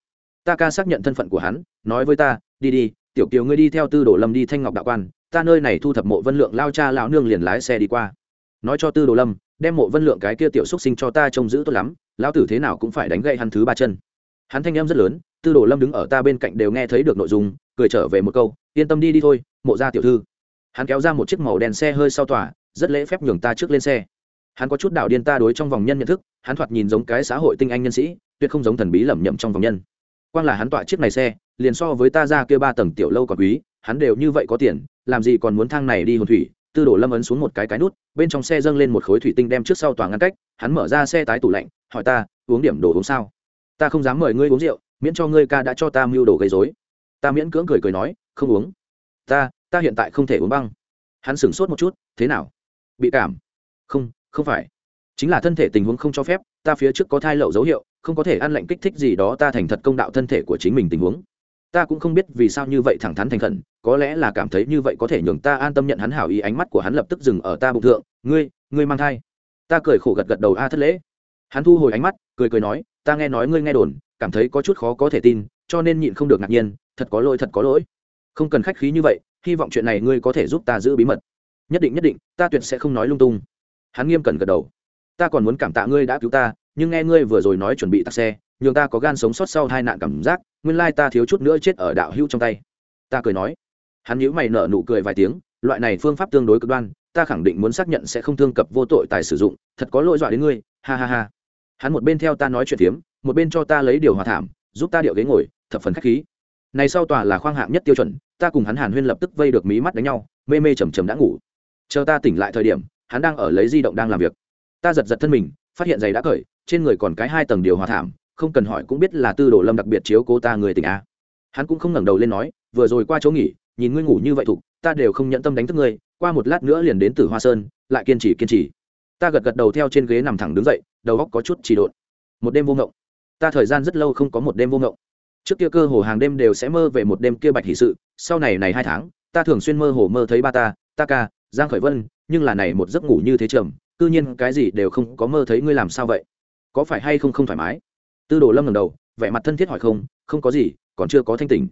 Ta ca xác nhận thân phận của hắn, nói với ta, đi đi tiểu kiều ngươi đi theo tư đồ lâm đi thanh ngọc đạo quan, ta nơi này thu thập mộ vân lượng lao cha lão nương liền lái xe đi qua. Nói cho tư đồ lâm, đem mộ vân lượng cái kia tiểu xúc sinh cho ta trông giữ tốt lắm, lão tử thế nào cũng phải đánh gậy hắn thứ ba chân. Hắn thanh em rất lớn, tư đồ lâm đứng ở ta bên cạnh đều nghe thấy được nội dung, cười trở về một câu, yên tâm đi đi thôi, mộ ra tiểu thư. Hắn kéo ra một chiếc màu đèn xe hơi sau tỏa rất lễ phép nhường ta trước lên xe. Hắn có chút đảo điên ta đối trong vòng nhân nhận thức, hắn thoạt nhìn giống cái xã hội tinh anh nhân sĩ, tuyệt không giống thần bí lẩm nhẩm trong vòng nhân. Quan là hắn tọa chiếc này xe liền so với ta ra kia ba tầng tiểu lâu còn quý, hắn đều như vậy có tiền, làm gì còn muốn thang này đi hồn thủy. Tư đổ lâm ấn xuống một cái cái nút, bên trong xe dâng lên một khối thủy tinh đem trước sau toàn ngăn cách, hắn mở ra xe tái tủ lạnh, hỏi ta, uống điểm đồ uống sao? Ta không dám mời ngươi uống rượu, miễn cho ngươi ca đã cho ta mưu đồ gây dối ta miễn cưỡng cười cười nói, không uống. Ta ta hiện tại không thể uống băng. Hắn sửng sốt một chút, thế nào? Bị cảm? Không không phải. Chính là thân thể tình huống không cho phép, ta phía trước có thai lậu dấu hiệu, không có thể ăn lạnh kích thích gì đó, ta thành thật công đạo thân thể của chính mình tình huống ta cũng không biết vì sao như vậy thẳng thắn thành khẩn, có lẽ là cảm thấy như vậy có thể nhường ta an tâm nhận hắn hảo ý, ánh mắt của hắn lập tức dừng ở ta bụng thượng. Ngươi ngươi mang thai. Ta cười khổ gật gật đầu, a, thất lễ. Hắn thu hồi ánh mắt, cười cười nói, ta nghe nói ngươi nghe đồn, cảm thấy có chút khó có thể tin, cho nên nhịn không được ngạc nhiên, thật có lỗi, thật có lỗi. Không cần khách khí như vậy, hy vọng chuyện này ngươi có thể giúp ta giữ bí mật. Nhất định nhất định, ta tuyệt sẽ không nói lung tung. Hắn nghiêm cẩn gật đầu. Ta còn muốn cảm tạ ngươi đã cứu ta, nhưng nghe ngươi vừa rồi nói chuẩn bị tắt xe nhường ta có gan sống sót sau hai nạn cảm giác, nguyên lai ta thiếu chút nữa chết ở đạo hữu trong tay. Ta cười nói. Hắn nhíu mày nở nụ cười vài tiếng, loại này phương pháp tương đối cực đoan, ta khẳng định muốn xác nhận sẽ không thương cập vô tội tài sử dụng, thật có lỗi dọa đến ngươi, ha ha ha. Hắn một bên theo ta nói chuyện phiếm, một bên cho ta lấy điều hòa thảm, giúp ta điệu ghế ngồi, thập phần khách khí. Này sau tòa là khoang hạng nhất tiêu chuẩn, ta cùng hắn hàn huyên lập tức vây được mí mắt đánh nhau, mê mê chầm chầm đã ngủ. Chờ ta tỉnh lại thời điểm, hắn đang ở lấy di động đang làm việc. Ta giật giật thân mình, phát hiện giày đã cởi, trên người còn cái hai tầng điều hòa thảm không cần hỏi cũng biết là tư đồ lâm đặc biệt chiếu cố ta người tỉnh a. Hắn cũng không ngẩng đầu lên nói, vừa rồi qua chỗ nghỉ, nhìn ngươi ngủ như vậy thục, ta đều không nhận tâm đánh thức ngươi, qua một lát nữa liền đến từ hoa sơn, lại kiên trì kiên trì. Ta gật gật đầu theo trên ghế nằm thẳng đứng dậy, đầu góc có chút trì độn. Một đêm vô ngộng. Ta thời gian rất lâu không có một đêm vô ngộng. Trước kia cơ hồ hàng đêm đều sẽ mơ về một đêm kia bạch hỷ sự, sau này này hai tháng, ta thường xuyên mơ hồ mơ thấy ba ta ta ca, giang khởi vân, nhưng là này một giấc ngủ như thế trầm, cư nhiên cái gì đều không có mơ thấy ngươi làm sao vậy? Có phải hay không không thoải mái? Tư đồ lâm ngẩng đầu, vẻ mặt thân thiết hỏi không không có gì, còn chưa có thanh tỉnh.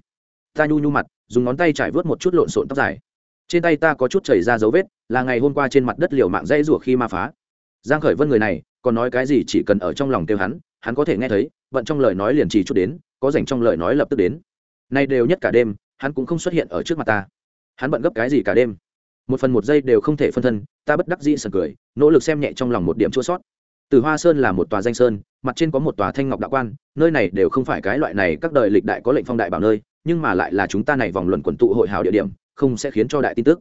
Ta nhu nhu mặt, dùng ngón tay trải vớt một chút lộn xộn tóc dài. Trên tay ta có chút chảy ra dấu vết, là ngày hôm qua trên mặt đất liều mạng dây rủa khi ma phá. Giang khởi vân người này, còn nói cái gì chỉ cần ở trong lòng kêu hắn hắn có thể nghe thấy, vận trong lời nói liền chỉ chút đến, có rảnh trong lời nói lập tức đến. Nay đều nhất cả đêm, hắn cũng không xuất hiện ở trước mặt ta. Hắn bận gấp cái gì cả đêm? Một phần một giây đều không thể phân thân, ta bất đắc dĩ sần cười, nỗ lực xem nhẹ trong lòng một điểm chua sót từ hoa sơn là một tòa danh sơn, mặt trên có một tòa thanh ngọc đạo quan, nơi này đều không phải cái loại này các đời lịch đại có lệnh phong đại bảo nơi, nhưng mà lại là chúng ta này vòng luận quần tụ hội hào địa điểm, không sẽ khiến cho đại tin tức.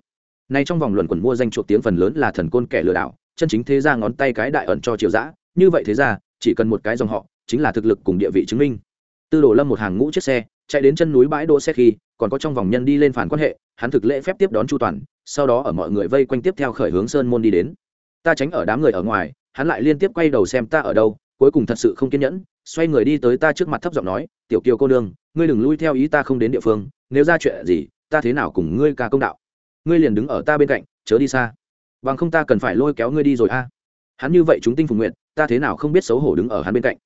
Nay trong vòng luận quần mua danh chuột tiếng phần lớn là thần côn kẻ lừa đảo, chân chính thế ra ngón tay cái đại ẩn cho triều dã, như vậy thế ra, chỉ cần một cái dòng họ, chính là thực lực cùng địa vị chứng minh. Tư đồ lâm một hàng ngũ chiếc xe, chạy đến chân núi bãi đỗ xe khi, còn có trong vòng nhân đi lên phản quan hệ, hắn thực lễ phép tiếp đón chu toàn, sau đó ở mọi người vây quanh tiếp theo khởi hướng sơn môn đi đến. Ta tránh ở đám người ở ngoài hắn lại liên tiếp quay đầu xem ta ở đâu, cuối cùng thật sự không kiên nhẫn, xoay người đi tới ta trước mặt thấp giọng nói, tiểu kiều cô đương ngươi đừng lui theo ý ta không đến địa phương, nếu ra chuyện gì, ta thế nào cùng ngươi ca công đạo? Ngươi liền đứng ở ta bên cạnh, chớ đi xa. Bằng không ta cần phải lôi kéo ngươi đi rồi a. Hắn như vậy chúng tinh phục nguyện ta thế nào không biết xấu hổ đứng ở hắn bên cạnh.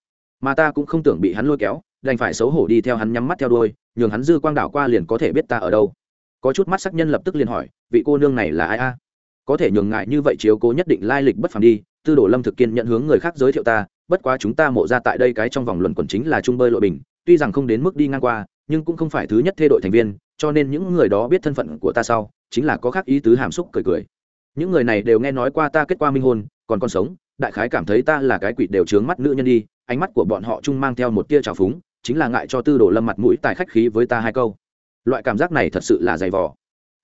Mà ta cũng không tưởng bị hắn lôi kéo, đành phải xấu hổ đi theo hắn nhắm mắt theo đôi nhường hắn dư quang đảo qua liền có thể biết ta ở đâu. Có chút mắt sắc nhân lập tức liền hỏi, vị cô nương này là ai a? Có thể nhường ngại như vậy chiếu cố nhất định lai lịch bất phàm đi tư đồ lâm thực kiên nhận hướng người khác giới thiệu ta, bất quá chúng ta mộ ra tại đây cái trong vòng luận quần chính là trung bơi lội bình, tuy rằng không đến mức đi ngang qua, nhưng cũng không phải thứ nhất thê đội thành viên, cho nên những người đó biết thân phận của ta sau, chính là có khác ý tứ hàm xúc cười cười. Những người này đều nghe nói qua ta kết quả minh hôn, còn còn sống, đại khái cảm thấy ta là cái quỷ đều trướng mắt nữ nhân đi, ánh mắt của bọn họ chung mang theo một tia trào phúng, chính là ngại cho tư đồ lâm mặt mũi tài khách khí với ta hai câu. Loại cảm giác này thật sự là dày vò.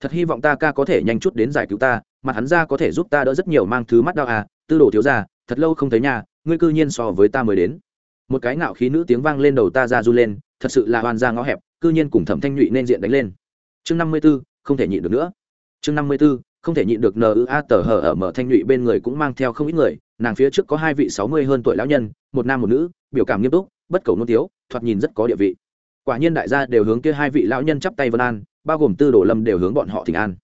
Thật hy vọng ta ca có thể nhanh chút đến giải cứu ta mặt hắn ra có thể giúp ta đỡ rất nhiều mang thứ mắt đau à tư đồ thiếu ra thật lâu không thấy nhà, ngươi cư nhiên so với ta mới đến. Một cái ngạo khí nữ tiếng vang lên đầu ta ra du lên, thật sự là hoàn ra ngõ hẹp, cư nhiên cùng thẩm thanh nhụy nên diện đánh lên. Chương năm mươi b ố không thể nhịn được nữa. Chương năm mươi b ố không thể nhịn được n ư a tờ hờ ở mở thanh nhụy bên người cũng mang theo không ít người, nàng phía trước có hai vị sáu mươi hơn tuổi lão nhân, một nam một nữ, biểu cảm nghiêm túc, bất cầu nôn tiếu, thoạt nhìn rất có địa vị. Quả nhiên đại gia đều hướng kia hai vị lão nhân chắp tay vân an, bao gồm tư đồ lâm đều hướng bọn họ thỉnh an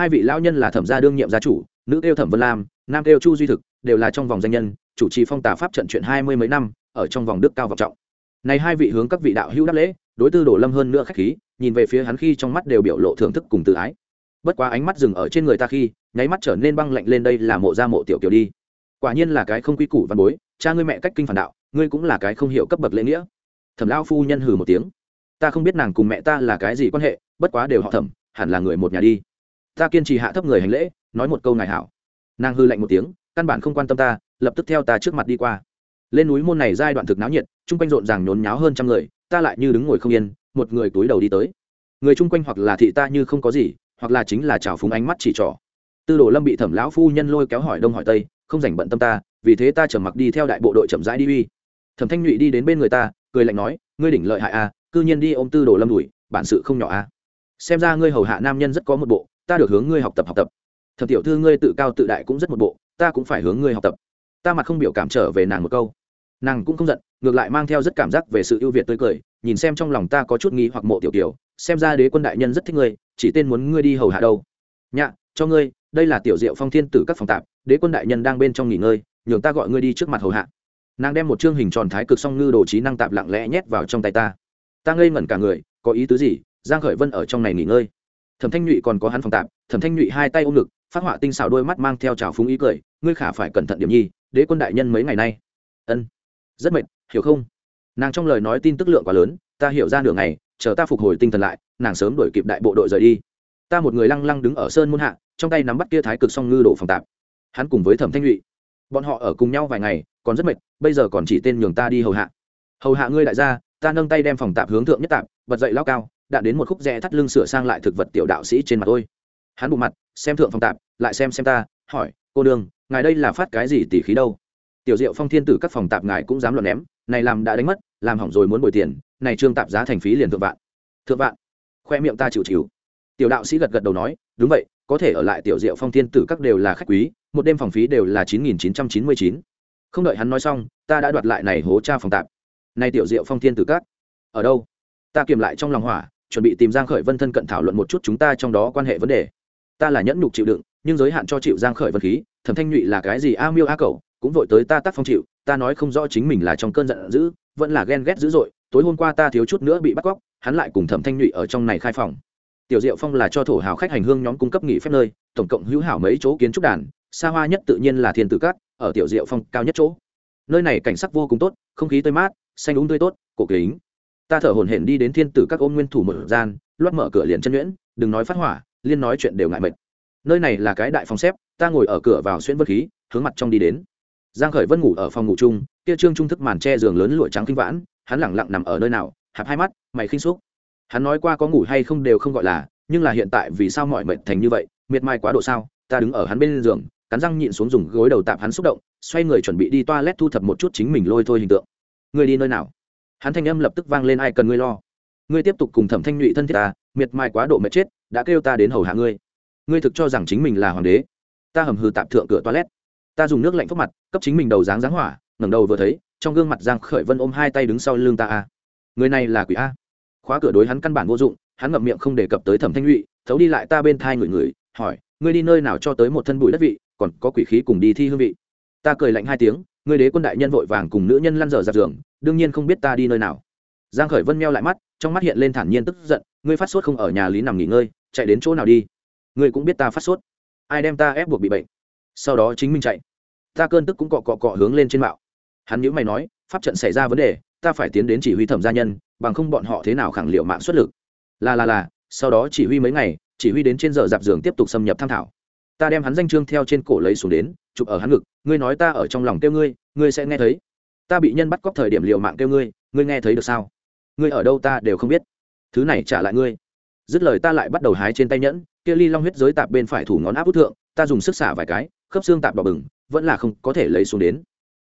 hai vị lão nhân là thẩm gia đương nhiệm gia chủ, nữ kêu thẩm vân lam, nam kêu chu duy thực, đều là trong vòng danh nhân, chủ trì phong tả pháp trận chuyện hai mươi mấy năm, ở trong vòng đức cao vọng trọng. Này hai vị hướng các vị đạo hữu đáp lễ, đối tư đổ lâm hơn nữa khách khí, nhìn về phía hắn khi trong mắt đều biểu lộ thưởng thức cùng tự ái. Bất quá ánh mắt dừng ở trên người ta khi, nháy mắt trở nên băng lạnh lên đây là mộ gia mộ tiểu kiều đi. Quả nhiên là cái không quy củ văn bối, cha ngươi mẹ cách kinh phản đạo, ngươi cũng là cái không hiểu cấp bậc lễ nghĩa. Thẩm lao phu nhân hừ một tiếng. Ta không biết nàng cùng mẹ ta là cái gì quan hệ, bất quá đều họ thẩm, hẳn là người một nhà đi ta kiên trì hạ thấp người hành lễ nói một câu ngài hảo. Nàng hư lạnh một tiếng căn bản không quan tâm ta lập tức theo ta trước mặt đi qua. Lên núi môn này giai đoạn thực náo nhiệt chung quanh rộn ràng nhốn nháo hơn trăm người ta lại như đứng ngồi không yên một người túi đầu đi tới. Người chung quanh hoặc là thị ta như không có gì hoặc là chính là trào phúng ánh mắt chỉ trỏ. Tư đồ lâm bị thẩm lão phu nhân lôi kéo hỏi đông hỏi tây không rảnh bận tâm ta vì thế ta trở mặc đi theo đại bộ đội chậm rãi đi uy. Thẩm thanh nhụy đi đến bên người ta cười lạnh nói ngươi đỉnh lợi hại a à, cư nhiên đi ôm tư đồ lâm đuổi bản sự không nhỏ a à. xem ra ngươi hầu hạ nam nhân rất có một bộ ta được hướng ngươi học tập học tập. Thẩm tiểu thư ngươi tự cao tự đại cũng rất một bộ, ta cũng phải hướng ngươi học tập. Ta mặt không biểu cảm trở về nàng một câu. Nàng cũng không giận, ngược lại mang theo rất cảm giác về sự ưu việt tươi cười, nhìn xem trong lòng ta có chút nghi hoặc mộ tiểu tiểu xem ra đế quân đại nhân rất thích ngươi, chỉ tên muốn ngươi đi hầu hạ đâu. Nhạ, cho ngươi, đây là tiểu diệu phong thiên tử các phòng tạp, đế quân đại nhân đang bên trong nghỉ ngơi, nhường ta gọi ngươi đi trước mặt hầu hạ. Nàng đem một chương hình tròn thái cực song ngư đồ trí năng tạp lặng lẽ nhét vào trong tay ta. Ta ngây ngẩn cả người, có ý tứ gì? Giang khởi vân ở trong này nghỉ ngơi thẩm thanh nhụy còn có hắn phòng tạp, thẩm thanh nhụy hai tay ôm ngực, phát họa tinh xảo đôi mắt mang theo trào phúng ý cười, ngươi khả phải cẩn thận điểm nhi, đế quân đại nhân mấy ngày nay. Ân. Rất mệt, hiểu không? Nàng trong lời nói tin tức lượng quá lớn, ta hiểu ra nửa ngày, chờ ta phục hồi tinh thần lại, nàng sớm đổi kịp đại bộ đội rời đi. Ta một người lăng lăng đứng ở sơn môn hạ, trong tay nắm bắt kia thái cực song ngư đổ phòng tạp. Hắn cùng với thẩm thanh nhụy, bọn họ ở cùng nhau vài ngày, còn rất mệt, bây giờ còn chỉ tên nhường ta đi hầu hạ. Hầu hạ ngươi đại gia, ta nâng tay đem phòng tạp hướng thượng nhất tạp, bật dậy lao cao đạn đến một khúc rẽ thắt lưng sửa sang lại thực vật tiểu đạo sĩ trên mặt tôi. Hắn bụng mặt, xem thượng phòng tạp, lại xem xem ta, hỏi, cô đường, ngài đây là phát cái gì tỉ khí đâu? Tiểu diệu phong thiên tử các phòng tạp ngài cũng dám luận ném, này làm đã đánh mất, làm hỏng rồi muốn bồi tiền, này trương tạp giá thành phí liền thượng vạn. Thượng vạn? Khoe miệng ta chịu chịu. Tiểu đạo sĩ gật gật đầu nói, đúng vậy, có thể ở lại tiểu diệu phong thiên tử các đều là khách quý, một đêm phòng phí đều là chín nghìn chín trăm chín mươi chín. Không đợi hắn nói xong, ta đã đoạt lại này hố cha phòng tạp. Này tiểu diệu phong thiên tử các, ở đâu? Ta kiềm lại trong lòng hỏa chuẩn bị tìm giang khởi vân thân cận thảo luận một chút chúng ta trong đó quan hệ vấn đề. Ta là nhẫn nhục chịu đựng, nhưng giới hạn cho chịu giang khởi vân khí, thẩm thanh nhụy là cái gì, a miêu a cầu cũng vội tới ta tác phong chịu, ta nói không rõ chính mình là trong cơn giận dữ, vẫn là ghen ghét dữ dội, tối hôm qua ta thiếu chút nữa bị bắt cóc, hắn lại cùng thẩm thanh nhụy ở trong này khai phòng. Tiểu diệu phong là cho thổ hào khách hành hương nhóm cung cấp nghỉ phép nơi, tổng cộng hữu hảo mấy chỗ kiến trúc đàn, xa hoa nhất tự nhiên là thiên tử cát, ở tiểu diệu phong cao nhất chỗ. Nơi này cảnh sắc vô cùng tốt, không khí tươi mát, xanh úng tươi tốt, cổ kính ta thở hổn hển đi đến thiên tử các ôn nguyên thủ một gian, loát mở cửa liền chân nhuyễn, đừng nói phát hỏa, liên nói chuyện đều ngại mệt. Nơi này là cái đại phòng xếp, ta ngồi ở cửa vào xuyên vân khí, hướng mặt trong đi đến. Giang khởi vân ngủ ở phòng ngủ chung, kia trương trung thức màn che giường lớn lụa trắng kinh vãn, hắn lẳng lặng nằm ở nơi nào, hạp hai mắt, mày khinh xúc. Hắn nói qua có ngủ hay không đều không gọi là, nhưng là hiện tại vì sao mọi mệt thành như vậy, miệt mài quá độ sao, ta đứng ở hắn bên giường, cắn răng nhịn xuống dùng gối đầu tạm hắn xúc động, xoay người chuẩn bị đi toilet thu thập một chút chính mình lôi thôi hình tượng. Người đi nơi nào? Hắn thanh âm lập tức vang lên, ai cần ngươi lo? Ngươi tiếp tục cùng thẩm thanh nhụy thân thiết ta, miệt mài quá độ mệt chết, đã kêu ta đến hầu hạ ngươi. Ngươi thực cho rằng chính mình là hoàng đế. Ta hầm hừ tạm thượng cửa toilet. Ta dùng nước lạnh phúc mặt, cấp chính mình đầu dáng dáng hỏa, ngẩng đầu vừa thấy, trong gương mặt giang khởi vân ôm hai tay đứng sau lưng ta a. Người này là quỷ a. Khóa cửa đối hắn căn bản vô dụng, hắn ngậm miệng không đề cập tới thẩm thanh nhụy, thấu đi lại ta bên thai người người, hỏi, ngươi đi nơi nào cho tới một thân bụi đất vị, còn có quỷ khí cùng đi thi hương vị? Ta cười lạnh hai tiếng, Ngươi đế quân đại nhân vội vàng cùng nữ nhân lăn dở ra giường đương nhiên không biết ta đi nơi nào. Giang khởi vân meo lại mắt, trong mắt hiện lên thản nhiên tức giận, ngươi phát sốt không ở nhà lý nằm nghỉ ngơi, chạy đến chỗ nào đi? Ngươi cũng biết ta phát sốt. Ai đem ta ép buộc bị bệnh? Sau đó chính mình chạy. Ta cơn tức cũng cọ cọ cọ hướng lên trên mạo. Hắn nhíu mày nói, pháp trận xảy ra vấn đề, ta phải tiến đến chỉ huy thẩm gia nhân, bằng không bọn họ thế nào khẳng liệu mạng xuất lực. Là là là, sau đó chỉ huy mấy ngày, chỉ huy đến trên giờ dạp giường tiếp tục xâm nhập tham thảo. Ta đem hắn danh trương theo trên cổ lấy xuống đến, chụp ở hắn ngực, ngươi nói ta ở trong lòng kêu ngươi ngươi sẽ nghe thấy ta bị nhân bắt cóc thời điểm liều mạng kêu ngươi ngươi nghe thấy được sao? Ngươi ở đâu ta đều không biết. Thứ này trả lại ngươi. Dứt lời ta lại bắt đầu hái trên tay nhẫn, kia ly long huyết giới tạp bên phải thủ ngón áp út thượng, ta dùng sức xả vài cái, khớp xương tạp đỏ bừng, vẫn là không có thể lấy xuống đến.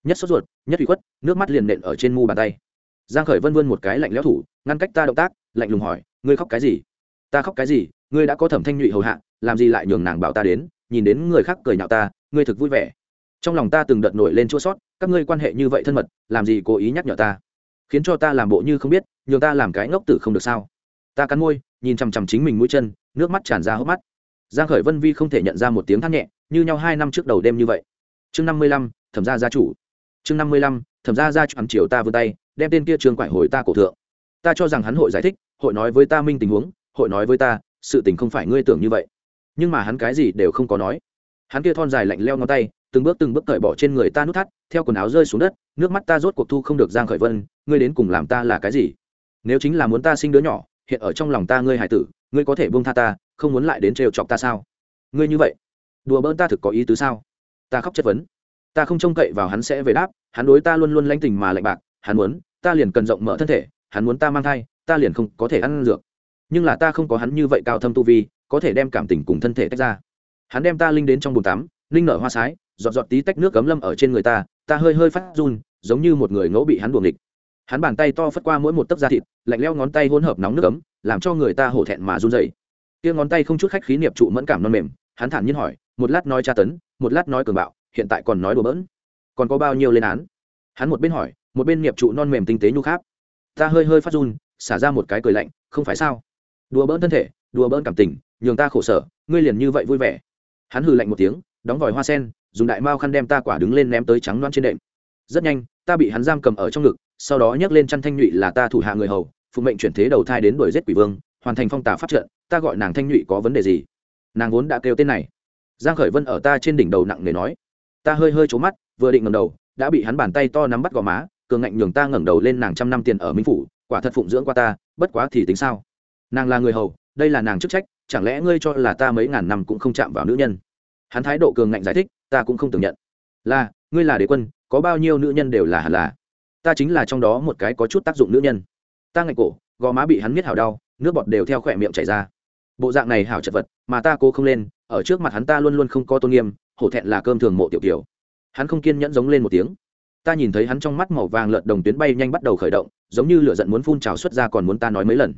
Nhất sốt ruột, nhất bị khuất, nước mắt liền nện ở trên mu bàn tay. Giang khởi vân vươn một cái lạnh lẽo thủ, ngăn cách ta động tác, lạnh lùng hỏi, ngươi khóc cái gì? Ta khóc cái gì? Ngươi đã có thẩm thanh nhụy hầu hạ, làm gì lại nhường nàng bảo ta đến, nhìn đến người khác cười nhạo ta, ngươi thực vui vẻ. Trong lòng ta từng đợt nổi lên chua sót các ngươi quan hệ như vậy thân mật, làm gì cố ý nhắc nhở ta? Khiến cho ta làm bộ như không biết, nhường ta làm cái ngốc tử không được sao? Ta cắn môi, nhìn chằm chằm chính mình mũi chân, nước mắt tràn ra hốc mắt. Giang khởi vân vi không thể nhận ra một tiếng than nhẹ, như nhau hai năm trước đầu đêm như vậy. Chương năm mươi lăm, thẩm gia gia chủ. Chương năm mươi lăm, thẩm gia gia chủ ăn chiều ta vươn tay, đem tên kia trường quải hồi ta cổ thượng. Ta cho rằng hắn hội giải thích, hội nói với ta minh tình huống, hội nói với ta, sự tình không phải ngươi tưởng như vậy. Nhưng mà hắn cái gì đều không có nói. Hắn kia thon dài lạnh leo ngón tay từng bước từng bước cởi bỏ trên người ta nút thắt, theo quần áo rơi xuống đất, nước mắt ta rốt cuộc thu không được giang khởi vân, ngươi đến cùng làm ta là cái gì? Nếu chính là muốn ta sinh đứa nhỏ, hiện ở trong lòng ta ngươi hải tử, ngươi có thể buông tha ta, không muốn lại đến trêu chọc ta sao? Ngươi như vậy, đùa bỡn ta thực có ý tứ sao? Ta khóc chất vấn. Ta không trông cậy vào hắn sẽ về đáp, hắn đối ta luôn luôn lãnh tình mà lạnh bạc, hắn muốn, ta liền cần rộng mở thân thể, hắn muốn ta mang thai, ta liền không có thể ăn dược. Nhưng là ta không có hắn như vậy cao thâm tu vi, có thể đem cảm tình cùng thân thể tách ra. Hắn đem ta linh đến trong bồn tắm, linh nở hoa sái giọt giọt tí tách nước cấm lâm ở trên người ta ta hơi hơi phát run giống như một người ngẫu bị hắn buồng địch hắn bàn tay to phất qua mỗi một tấc da thịt lạnh leo ngón tay hỗn hợp nóng nước cấm, làm cho người ta hổ thẹn mà run dậy kia ngón tay không chút khách khí niệm trụ mẫn cảm non mềm hắn thản nhiên hỏi một lát nói tra tấn một lát nói cường bạo hiện tại còn nói đùa bỡn? Còn có bao nhiêu lên án? Hắn một bên hỏi một bên niệm trụ non mềm tinh tế nhu kháp ta hơi hơi phát run xả ra một cái cười lạnh không phải sao? Đùa bỡn thân thể đùa bỡn cảm tình nhường ta khổ sở ngươi liền như vậy vui vẻ. Hắn hừ lạnh một tiếng đóng vòi hoa sen dùng đại mao khăn đem ta quả đứng lên ném tới trắng loan trên đệm. Rất nhanh, ta bị hắn giam cầm ở trong ngực, sau đó nhấc lên chăn thanh nhụy là ta thủ hạ người hầu, phụ mệnh chuyển thế đầu thai đến đuổi giết quỷ vương, hoàn thành phong tả pháp trận, ta gọi nàng thanh nhụy có vấn đề gì? Nàng vốn đã kêu tên này. Giang khởi vân ở ta trên đỉnh đầu nặng nề nói. Ta hơi hơi trố mắt, vừa định ngẩng đầu, đã bị hắn bàn tay to nắm bắt gò má, cường ngạnh nhường ta ngẩng đầu lên nàng trăm năm tiền ở minh phủ, quả thật phụng dưỡng qua ta, bất quá thì tính sao? Nàng là người hầu, đây là nàng chức trách, chẳng lẽ ngươi cho là ta mấy ngàn năm cũng không chạm vào nữ nhân? Hắn thái độ cường ngạnh giải thích ta cũng không tưởng nhận. Là, ngươi là đế quân, có bao nhiêu nữ nhân đều là hẳn là. Ta chính là trong đó một cái có chút tác dụng nữ nhân. Ta ngạch cổ, gò má bị hắn miết hào đau, nước bọt đều theo khỏe miệng chảy ra. Bộ dạng này hảo chật vật, mà ta cố không lên, ở trước mặt hắn ta luôn luôn không có tôn nghiêm, hổ thẹn là cơm thường mộ tiểu kiểu hắn không kiên nhẫn giống lên một tiếng. Ta nhìn thấy hắn trong mắt màu vàng lợn đồng tuyến bay nhanh bắt đầu khởi động, giống như lửa giận muốn phun trào xuất ra còn muốn ta nói mấy lần.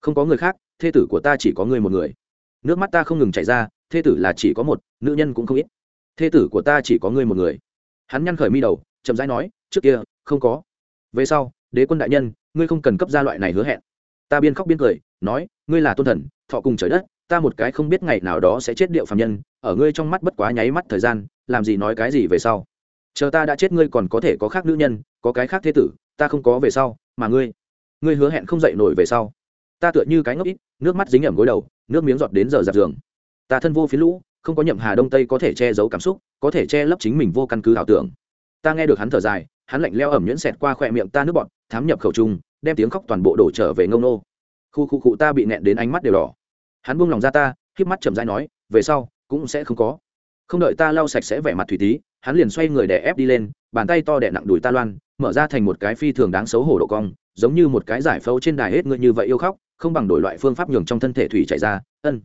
Không có người khác, thê tử của ta chỉ có người một người. Nước mắt ta không ngừng chảy ra, thê tử là chỉ có một, nữ nhân cũng không ít thê tử của ta chỉ có ngươi một người. Hắn nhăn khởi mi đầu, chậm rãi nói, trước kia, không có. Về sau, đế quân đại nhân, ngươi không cần cấp ra loại này hứa hẹn. Ta biên khóc biên cười, nói, ngươi là tôn thần, thọ cùng trời đất, ta một cái không biết ngày nào đó sẽ chết điệu phạm nhân, ở ngươi trong mắt bất quá nháy mắt thời gian, làm gì nói cái gì về sau. Chờ ta đã chết ngươi còn có thể có khác nữ nhân, có cái khác thế tử, ta không có về sau, mà ngươi ngươi hứa hẹn không dậy nổi về sau. Ta tựa như cái ngốc ít, nước mắt dính ẩm gối đầu, nước miếng giọt đến giờ giặt giường. Ta thân vô phía lũ không có nhậm hà đông tây có thể che giấu cảm xúc, có thể che lấp chính mình vô căn cứ ảo tưởng. Ta nghe được hắn thở dài, hắn lạnh leo ẩm nhuyễn xẹt qua khỏe miệng ta nước bọt, thám nhập khẩu trung, đem tiếng khóc toàn bộ đổ trở về ngông nô. Khu khu cụ ta bị nẹn đến ánh mắt đều đỏ. Hắn buông lòng ra ta híp mắt chậm rãi nói, về sau, cũng sẽ không có. Không đợi ta lau sạch sẽ vẻ mặt thủy tí, hắn liền xoay người đè ép đi lên, bàn tay to đè nặng đùi ta loan, mở ra thành một cái phi thường đáng xấu hổ độ cong, giống như một cái giải phẫu trên đài hết ngươi như vậy yêu khóc, không bằng đổi loại phương pháp nhường trong thân thể thủy chảy ra, ân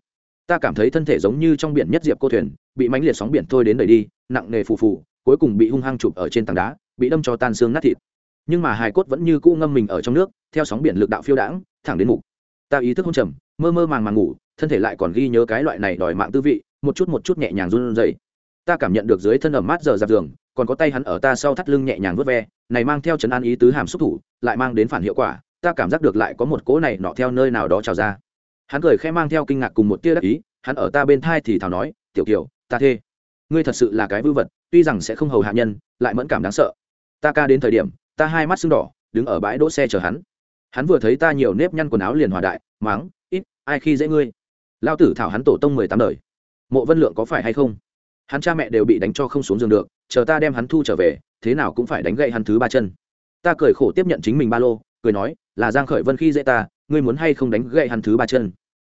ta cảm thấy thân thể giống như trong biển nhất diệp cô thuyền, bị mánh liệt sóng biển thôi đến đầy đi, nặng nề phù phù, cuối cùng bị hung hăng chụp ở trên tảng đá, bị đâm cho tan xương nát thịt. Nhưng mà hài cốt vẫn như cũ ngâm mình ở trong nước, theo sóng biển lực đạo phiêu đãng, thẳng đến mục. Ta ý thức hôn trầm, mơ mơ màng màng ngủ, thân thể lại còn ghi nhớ cái loại này đòi mạng tư vị, một chút một chút nhẹ nhàng run rẩy. Ta cảm nhận được dưới thân ẩm mát giờ dạp giường, còn có tay hắn ở ta sau thắt lưng nhẹ nhàng vớt ve, này mang theo chấn an ý tứ hàm xúc thủ, lại mang đến phản hiệu quả, ta cảm giác được lại có một cỗ này nọ theo nơi nào đó trào ra hắn cười khẽ mang theo kinh ngạc cùng một tia đắc ý, hắn ở ta bên thai thì thào nói, tiểu kiều, ta thê. Ngươi thật sự là cái vư vật, tuy rằng sẽ không hầu hạ nhân, lại mẫn cảm đáng sợ. Ta ca đến thời điểm, ta hai mắt sưng đỏ, đứng ở bãi đỗ xe chờ hắn. Hắn vừa thấy ta nhiều nếp nhăn quần áo liền hòa đại máng ít, ai khi dễ ngươi? Lao tử thảo hắn tổ tông mười tám đời. Mộ vân lượng có phải hay không? Hắn cha mẹ đều bị đánh cho không xuống giường được, chờ ta đem hắn thu trở về, thế nào cũng phải đánh gậy hắn thứ ba chân. Ta cười khổ tiếp nhận chính mình ba lô, cười nói, là giang khởi vân khi dễ ta ngươi muốn hay không đánh gậy hắn thứ ba chân?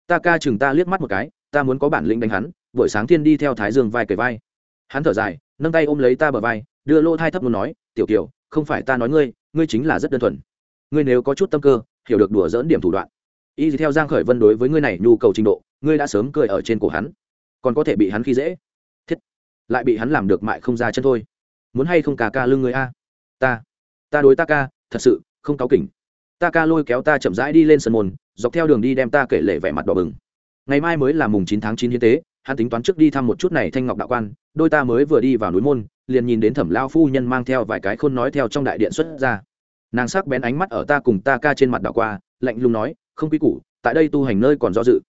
Ta ca chừng ta liếc mắt một cái, ta muốn có bản lĩnh đánh hắn, buổi sáng thiên đi theo thái dương vai cởi vai. Hắn thở dài, nâng tay ôm lấy ta bờ vai, đưa lô thai thấp muốn nói, tiểu kiều, không phải ta nói ngươi ngươi chính là rất đơn thuần. Ngươi nếu có chút tâm cơ, hiểu được đùa dỡn điểm thủ đoạn. Y theo giang khởi vân đối với ngươi này nhu cầu trình độ, ngươi đã sớm cười ở trên cổ hắn. Còn có thể bị hắn khi dễ. Thiết. Lại bị hắn làm được mại không ra chân thôi. Muốn hay không cà ca lưng người a? Ta. Ta đối ta ca, thật sự, không cáo kỉnh ta ca lôi kéo ta chậm rãi đi lên sân môn, dọc theo đường đi đem ta kể lệ vẻ mặt đỏ bừng. Ngày mai mới là mùng chín tháng chín hiến tế, hắn tính toán trước đi thăm một chút này thanh ngọc đạo quan, đôi ta mới vừa đi vào núi môn, liền nhìn đến thẩm lao phu nhân mang theo vài cái khôn nói theo trong đại điện xuất ra. Nàng sắc bén ánh mắt ở ta cùng ta ca trên mặt đạo qua, lạnh lùng nói, không quy củ, tại đây tu hành nơi còn do dự.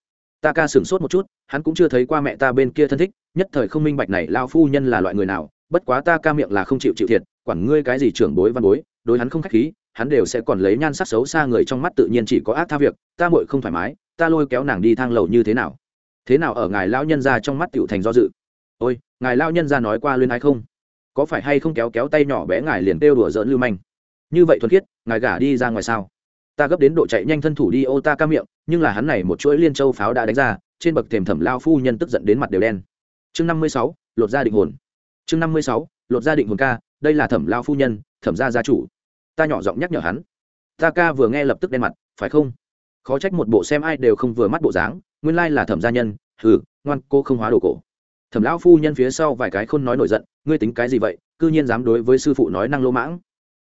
Ta ca sửng sốt một chút, hắn cũng chưa thấy qua mẹ ta bên kia thân thích, nhất thời không minh bạch này lao phu nhân là loại người nào, bất quá ta ca miệng là không chịu chịu thiệt, quản ngươi cái gì trưởng bối văn bối, đối hắn không khách khí hắn đều sẽ còn lấy nhan sắc xấu xa người trong mắt tự nhiên chỉ có ác tha việc, ta muội không thoải mái, ta lôi kéo nàng đi thang lầu như thế nào? Thế nào ở ngài lão nhân ra trong mắt tiểu thành do dự? Ôi, ngài lão nhân ra nói qua luyên ai không? Có phải hay không kéo kéo tay nhỏ bé ngài liền kêu đùa giỡn lưu manh? Như vậy thuần khiết, ngài gả đi ra ngoài sao? Ta gấp đến độ chạy nhanh thân thủ đi ô ta ca miệng, nhưng là hắn này một chuỗi liên châu pháo đã đánh ra, trên bậc thềm thẩm lao phu nhân tức giận đến mặt đều đen. Chương năm mươi sáu, lột ra định hồn. Chương năm mươi sáu, lột ra định hồn ca, đây là thẩm lao phu nhân, thẩm gia gia chủ ta nhỏ giọng nhắc nhở hắn. Ta ca vừa nghe lập tức đen mặt, phải không? Khó trách một bộ xem ai đều không vừa mắt bộ dáng, nguyên lai là thẩm gia nhân, hừ, ngoan, cô không hóa đồ cổ. Thẩm lão phu nhân phía sau vài cái khôn nói nổi giận, ngươi tính cái gì vậy, cư nhiên dám đối với sư phụ nói năng lỗ mãng.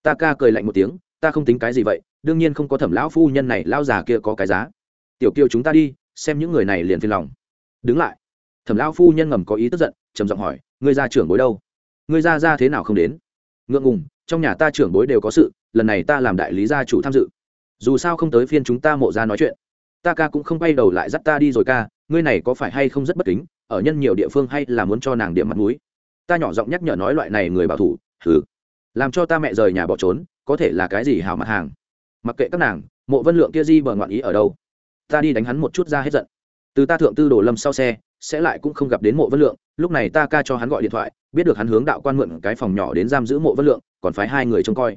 Ta ca cười lạnh một tiếng, ta không tính cái gì vậy, đương nhiên không có thẩm lão phu nhân này, lão già kia có cái giá. Tiểu kiều chúng ta đi, xem những người này liền phiền lòng. Đứng lại. Thẩm lão phu nhân ngầm có ý tức giận, trầm giọng hỏi, ngươi ra trưởng bối đâu? Ngươi ra ra thế nào không đến? Ngượng ngùng, trong nhà ta trưởng bối đều có sự lần này ta làm đại lý gia chủ tham dự. Dù sao không tới phiên chúng ta mộ ra nói chuyện. Ta ca cũng không quay đầu lại dắt ta đi rồi ca, ngươi này có phải hay không rất bất kính, ở nhân nhiều địa phương hay là muốn cho nàng điểm mặt mũi? Ta nhỏ giọng nhắc nhở nói loại này người bảo thủ thử làm cho ta mẹ rời nhà bỏ trốn, có thể là cái gì hào mặt hàng? Mặc kệ các nàng, mộ vân lượng kia di bờ ngoạn ý ở đâu? Ta đi đánh hắn một chút ra hết giận. Từ ta thượng tư đồ lâm sau xe, sẽ lại cũng không gặp đến mộ vân lượng, lúc này ta ca cho hắn gọi điện thoại, biết được hắn hướng đạo quan mượn cái phòng nhỏ đến giam giữ mộ vân lượng, còn phái hai người trông coi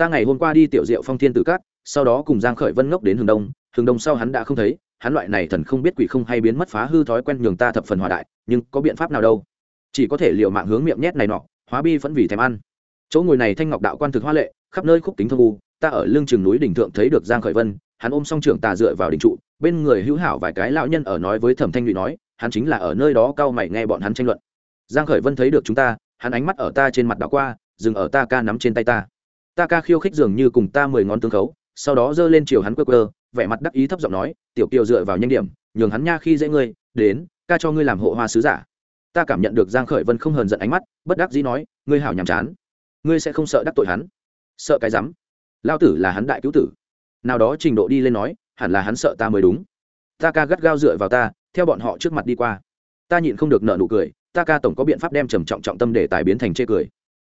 ta ngày hôm qua đi tiểu diệu phong thiên tử cát, sau đó cùng giang khởi vân ngốc đến hướng đông hướng đông sau hắn đã không thấy, hắn loại này thần không biết quỷ không hay biến mất phá hư thói quen nhường ta thập phần hòa đại, nhưng có biện pháp nào đâu? Chỉ có thể liều mạng hướng miệng nhét này nọ, hóa bi vẫn vì thèm ăn. Chỗ ngồi này thanh ngọc đạo quan thực hoa lệ, khắp nơi khúc kính thông u, ta ở lưng chừng núi đỉnh thượng thấy được giang khởi vân, hắn ôm song trưởng tà dựa vào đỉnh trụ, bên người hữu hảo vài cái lão nhân ở nói với thẩm thanh nhụy nói, hắn chính là ở nơi đó cao mày nghe bọn hắn tranh luận. Giang khởi vân thấy được chúng ta, hắn ánh mắt ở ta trên mặt đảo qua, dừng ở ta ca nắm trên tay ta ta ca khiêu khích dường như cùng ta mười ngón tương khấu, sau đó giơ lên chiều hắn quơ quơ, vẻ mặt đắc ý thấp giọng nói, tiểu kiều dựa vào nhanh điểm, nhường hắn nha khi dễ ngươi, đến, ca cho ngươi làm hộ hoa sứ giả. Ta cảm nhận được giang khởi vân không hờn giận ánh mắt, bất đắc dĩ nói, ngươi hảo nhảm chán, ngươi sẽ không sợ đắc tội hắn. Sợ cái rắm. Lao tử là hắn đại cứu tử. Nào đó trình độ đi lên nói, hẳn là hắn sợ ta mới đúng. Ta ca gắt gao dựa vào ta, theo bọn họ trước mặt đi qua. Ta nhịn không được nợ nụ cười, ta ca tổng có biện pháp đem trầm trọng trọng tâm để tài biến thành chê cười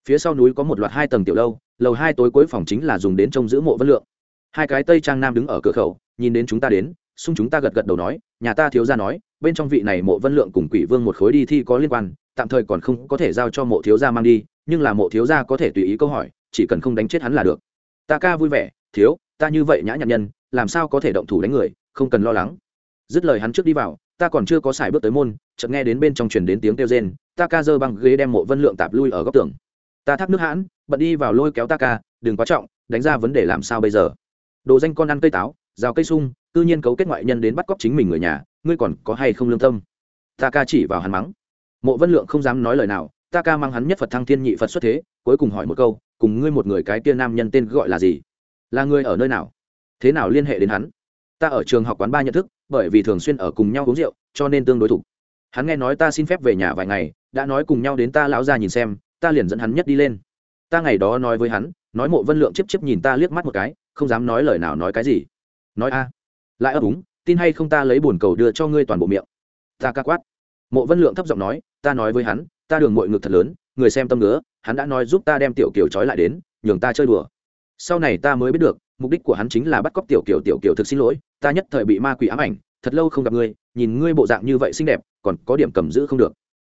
phía sau núi có một loạt hai tầng tiểu lâu, lầu hai tối cuối phòng chính là dùng đến trông giữ mộ vân lượng. Hai cái tây trang nam đứng ở cửa khẩu, nhìn đến chúng ta đến, xung chúng ta gật gật đầu nói, nhà ta thiếu gia nói, bên trong vị này mộ vân lượng cùng quỷ vương một khối đi thi có liên quan, tạm thời còn không có thể giao cho mộ thiếu gia mang đi, nhưng là mộ thiếu gia có thể tùy ý câu hỏi, chỉ cần không đánh chết hắn là được. Ta ca vui vẻ, thiếu, ta như vậy nhã nhặn nhân, làm sao có thể động thủ đánh người, không cần lo lắng. Dứt lời hắn trước đi vào, ta còn chưa có xài bước tới môn, chợt nghe đến bên trong truyền đến tiếng kêu rên, ta ca giơ băng ghế đem mộ vân lượng tạp lui ở góc tường ta thác nước hãn, bận đi vào lôi kéo ta ca, đừng quá trọng, đánh ra vấn đề làm sao bây giờ? Đồ danh con ăn cây táo, rào cây sung tự nhiên cấu kết ngoại nhân đến bắt cóc chính mình người nhà, ngươi còn có hay không lương tâm? Ta ca chỉ vào hắn mắng. Mộ vân lượng không dám nói lời nào, ta ca mang hắn nhất phật thăng thiên nhị phật xuất thế, cuối cùng hỏi một câu, cùng ngươi một người cái tia nam nhân tên gọi là gì? Là ngươi ở nơi nào? Thế nào liên hệ đến hắn? Ta ở trường học quán ba nhận thức, bởi vì thường xuyên ở cùng nhau uống rượu, cho nên tương đối thủ hắn nghe nói ta xin phép về nhà vài ngày, đã nói cùng nhau đến ta lão ra nhìn xem ta liền dẫn hắn nhất đi lên. Ta ngày đó nói với hắn, nói mộ vân lượng chiếp chiếp nhìn ta liếc mắt một cái, không dám nói lời nào nói cái gì. Nói a. Lại ấp úng, tin hay không ta lấy bồn cầu đưa cho ngươi toàn bộ miệng. Ta ca quát. Mộ vân lượng thấp giọng nói, ta nói với hắn, ta đường mội ngực thật lớn, người xem tâm ngứa, hắn đã nói giúp ta đem tiểu kiều trói lại đến, nhường ta chơi đùa. Sau này ta mới biết được, mục đích của hắn chính là bắt cóc tiểu kiều tiểu kiều thực xin lỗi, ta nhất thời bị ma quỷ ám ảnh, thật lâu không gặp ngươi, nhìn ngươi bộ dạng như vậy xinh đẹp, còn có điểm cầm giữ không được.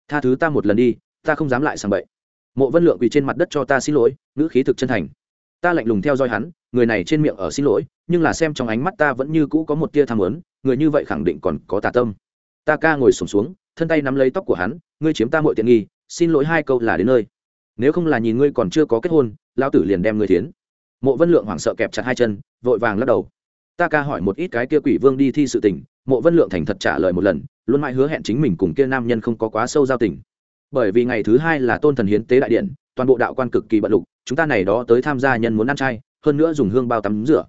Tha thứ ta một lần đi, ta không dám lại sang bậy mộ vân lượng quỳ trên mặt đất cho ta xin lỗi ngữ khí thực chân thành. Ta lạnh lùng theo dõi hắn người này trên miệng ở xin lỗi nhưng là xem trong ánh mắt ta vẫn như cũ có một tia tham lớn người như vậy khẳng định còn có tà tâm. Ta ca ngồi sổm xuống, xuống thân tay nắm lấy tóc của hắn ngươi chiếm ta mọi tiện nghi xin lỗi hai câu là đến nơi. Nếu không là nhìn ngươi còn chưa có kết hôn lao tử liền đem ngươi tiến mộ vân lượng hoảng sợ kẹp chặt hai chân vội vàng lắc đầu. Ta ca hỏi một ít cái kia quỷ vương đi thi sự tình mộ vân lượng thành thật trả lời một lần luôn mãi hứa hẹn chính mình cùng kia nam nhân không có quá sâu giao tình bởi vì ngày thứ hai là tôn thần hiến tế đại điện, toàn bộ đạo quan cực kỳ bận lục, chúng ta này đó tới tham gia nhân muốn ăn chay, hơn nữa dùng hương bao tắm rửa.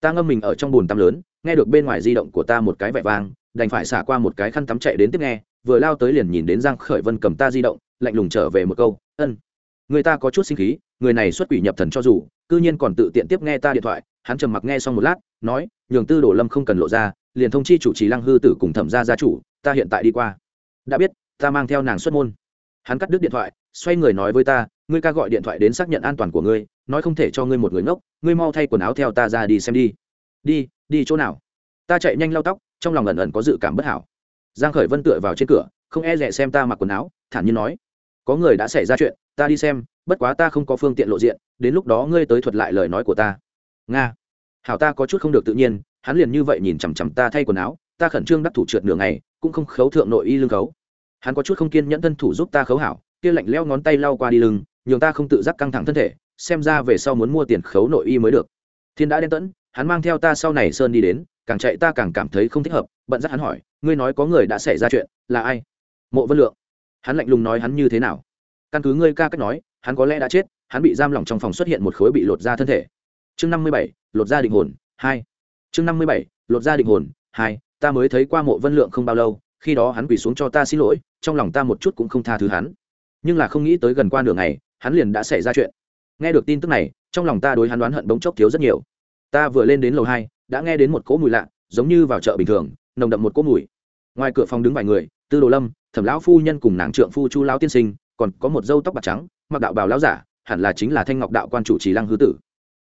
Ta ngâm mình ở trong bồn tắm lớn, nghe được bên ngoài di động của ta một cái vẻ vang, đành phải xả qua một cái khăn tắm chạy đến tiếp nghe, vừa lao tới liền nhìn đến giang khởi vân cầm ta di động, lạnh lùng trở về một câu, ân, người ta có chút sinh khí, người này xuất quỷ nhập thần cho dù, cư nhiên còn tự tiện tiếp nghe ta điện thoại. Hắn trầm mặc nghe xong một lát, nói, nhường tư đồ lâm không cần lộ ra, liền thông chi chủ trì lăng hư tử cùng thẩm gia gia chủ, ta hiện tại đi qua. Đã biết, ta mang theo nàng xuất môn hắn cắt đứt điện thoại, xoay người nói với ta, ngươi ca gọi điện thoại đến xác nhận an toàn của ngươi, nói không thể cho ngươi một người ngốc, ngươi mau thay quần áo theo ta ra đi xem đi. Đi đi chỗ nào? Ta chạy nhanh lau tóc, trong lòng ẩn ẩn có dự cảm bất hảo. Giang khởi vân tựa vào trên cửa, không e rẻ xem ta mặc quần áo, thản nhiên nói, có người đã xảy ra chuyện, ta đi xem, bất quá ta không có phương tiện lộ diện, đến lúc đó ngươi tới thuật lại lời nói của ta. Nga, hảo ta có chút không được tự nhiên. Hắn liền như vậy nhìn chằm chằm ta thay quần áo, ta khẩn trương đắc thủ trượt nửa ngày, cũng không khấu thượng nội y lương khấu hắn có chút không kiên nhẫn thân thủ giúp ta khấu hảo, kia lạnh leo ngón tay lau qua đi lưng, nhường ta không tự giác căng thẳng thân thể, xem ra về sau muốn mua tiền khấu nội y mới được. Thiên đã đen tẫn, hắn mang theo ta sau này sơn đi đến, càng chạy ta càng cảm thấy không thích hợp, bận dắt hắn hỏi, ngươi nói có người đã xảy ra chuyện, là ai? Mộ vân lượng. Hắn lạnh lùng nói hắn như thế nào? Căn cứ ngươi ca cách nói, hắn có lẽ đã chết, hắn bị giam lỏng trong phòng xuất hiện một khối bị lột ra thân thể. Chương năm mươi bảy, lột ra định hồn, hai. Chương năm mươi bảy, lột ra định hồn, hai, ta mới thấy qua mộ vân lượng không bao lâu, khi đó hắn quỳ xuống cho ta xin lỗi trong lòng ta một chút cũng không tha thứ hắn. Nhưng là không nghĩ tới gần qua nửa ngày hắn liền đã xảy ra chuyện. Nghe được tin tức này trong lòng ta đối hắn đoán hận bỗng chốc thiếu rất nhiều. Ta vừa lên đến lầu hai đã nghe đến một cỗ mùi lạ giống như vào chợ bình thường nồng đậm một cỗ mùi. Ngoài cửa phòng đứng vài người tư đồ lâm thẩm lão phu nhân cùng nàng trượng phu chu lão tiên sinh còn có một dâu tóc bạc trắng mặc đạo bào lão giả hẳn là chính là thanh ngọc đạo quan chủ trì lăng hư tử.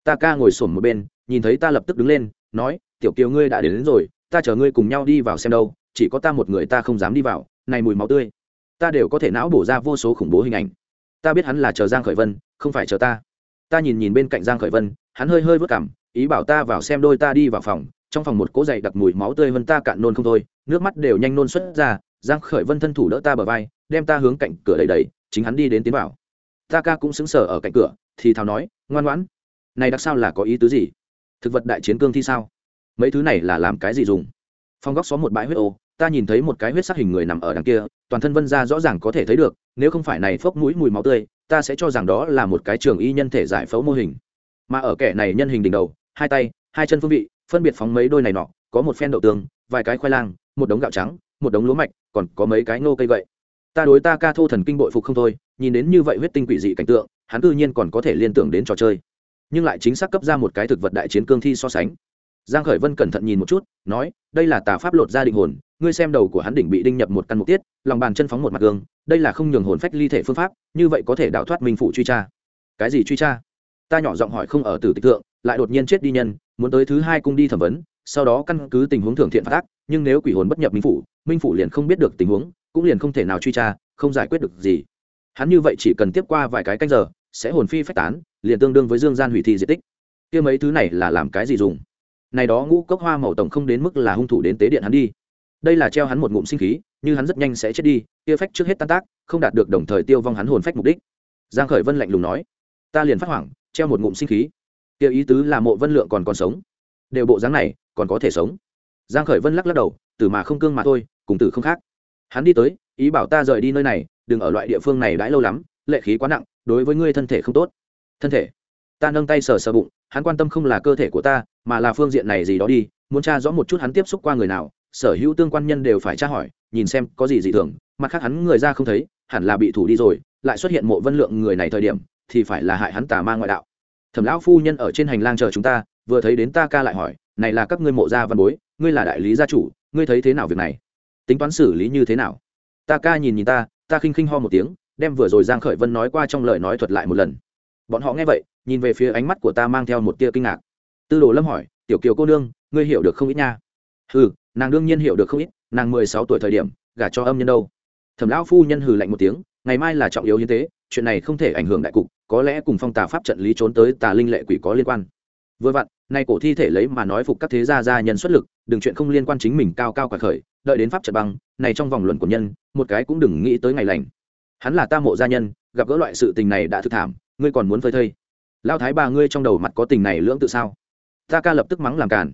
Ta ca ngồi sổm một bên nhìn thấy ta lập tức đứng lên nói tiểu kiều ngươi đã đến, đến rồi ta chờ ngươi cùng nhau đi vào xem đâu chỉ có ta một người ta không dám đi vào này mùi máu tươi. Ta đều có thể não bổ ra vô số khủng bố hình ảnh. Ta biết hắn là chờ giang khởi vân, không phải chờ ta. Ta nhìn nhìn bên cạnh giang khởi vân, hắn hơi hơi vớt cảm, ý bảo ta vào xem đôi ta đi vào phòng, trong phòng một cỗ dày đặc mùi máu tươi vân ta cạn nôn không thôi, nước mắt đều nhanh nôn xuất ra, giang khởi vân thân thủ đỡ ta bờ vai, đem ta hướng cạnh cửa đẩy đẩy, chính hắn đi đến tiến vào. Ta ca cũng sững sờ ở cạnh cửa, thì thào nói, ngoan ngoãn, này đặc sao là có ý tứ gì? Thực vật đại chiến cương thi sao? Mấy thứ này là làm cái gì dùng? Phong góc xó một bãi huyết ô ta nhìn thấy một cái huyết sắc hình người nằm ở đằng kia, toàn thân vân ra rõ ràng có thể thấy được, nếu không phải này phốc mũi mùi máu tươi, ta sẽ cho rằng đó là một cái trường y nhân thể giải phẫu mô hình. Mà ở kẻ này nhân hình đỉnh đầu, hai tay, hai chân phương vị, phân biệt phóng mấy đôi này nọ, có một phen đậu tường vài cái khoai lang, một đống gạo trắng, một đống lúa mạch, còn có mấy cái ngô cây vậy. ta đối ta ca thô thần kinh bội phục không thôi, nhìn đến như vậy huyết tinh quỷ dị cảnh tượng, hắn tự nhiên còn có thể liên tưởng đến trò chơi. Nhưng lại chính xác cấp ra một cái thực vật đại chiến cương thi so sánh. Giang khởi vân cẩn thận nhìn một chút, nói, đây là tà pháp lột ra định hồn ngươi xem đầu của hắn đỉnh bị đinh nhập một căn mục tiết, lòng bàn chân phóng một mặt gương, đây là không nhường hồn phách ly thể phương pháp, như vậy có thể đào thoát minh phụ truy tra. Cái gì truy tra? Ta nhỏ giọng hỏi không ở tử tịch thượng, lại đột nhiên chết đi nhân, muốn tới thứ hai cung đi thẩm vấn, sau đó căn cứ tình huống thường thiện phát ác, nhưng nếu quỷ hồn bất nhập minh phủ minh phủ liền không biết được tình huống, cũng liền không thể nào truy tra, không giải quyết được gì. Hắn như vậy chỉ cần tiếp qua vài cái canh giờ, sẽ hồn phi phách tán, liền tương đương với dương gian hủy thi di tích. Kia mấy thứ này là làm cái gì dùng? Này đó ngũ cốc hoa màu tổng không đến mức là hung thủ đến tế điện hắn đi đây là treo hắn một ngụm sinh khí, như hắn rất nhanh sẽ chết đi Tiêu phách trước hết tan tác, không đạt được đồng thời tiêu vong hắn hồn phách mục đích. Giang khởi vân lạnh lùng nói, ta liền phát hoảng, treo một ngụm sinh khí. Tiêu ý tứ là mộ vân lượng còn còn sống. Đều bộ dáng này, còn có thể sống. Giang khởi vân lắc lắc đầu, tử mà không cương mà thôi, cùng tử không khác. Hắn đi tới, ý bảo ta rời đi nơi này, đừng ở loại địa phương này đãi lâu lắm, lệ khí quá nặng, đối với ngươi thân thể không tốt. Thân thể? Ta nâng tay sờ sờ bụng, hắn quan tâm không là cơ thể của ta, mà là phương diện này gì đó đi, muốn tra rõ một chút hắn tiếp xúc qua người nào sở hữu tương quan nhân đều phải tra hỏi, nhìn xem có gì dị thường, mặt khác hắn người ra không thấy, hẳn là bị thủ đi rồi, lại xuất hiện mộ vân lượng người này thời điểm, thì phải là hại hắn tà ma ngoại đạo. Thẩm lão phu nhân ở trên hành lang chờ chúng ta, vừa thấy đến ta ca lại hỏi, này là các ngươi mộ gia văn bối, ngươi là đại lý gia chủ, ngươi thấy thế nào việc này? Tính toán xử lý như thế nào? Ta ca nhìn nhìn ta ta khinh khinh ho một tiếng, đem vừa rồi giang khởi vân nói qua trong lời nói thuật lại một lần. Bọn họ nghe vậy, nhìn về phía ánh mắt của ta mang theo một tia kinh ngạc. Tư đồ lâm hỏi, tiểu kiều cô nương, ngươi hiểu được không ít nha? Ừ nàng đương nhiên hiểu được không ít, nàng mười sáu tuổi thời điểm, gả cho âm nhân đâu. Thẩm lão phu nhân hừ lạnh một tiếng, ngày mai là trọng yếu như thế chuyện này không thể ảnh hưởng đại cục, có lẽ cùng phong tà pháp trận lý trốn tới tà linh lệ quỷ có liên quan. Vừa vặn, nay cổ thi thể lấy mà nói phục các thế gia gia nhân xuất lực, đừng chuyện không liên quan chính mình cao cao quả khởi, đợi đến pháp trận băng, này trong vòng luận của nhân, một cái cũng đừng nghĩ tới ngày lành. Hắn là ta mộ gia nhân, gặp gỡ loại sự tình này đã thực thảm, ngươi còn muốn phơi thây. Lao thái bà ngươi trong đầu mặt có tình này lưỡng tự sao? Ta ca lập tức mắng làm cản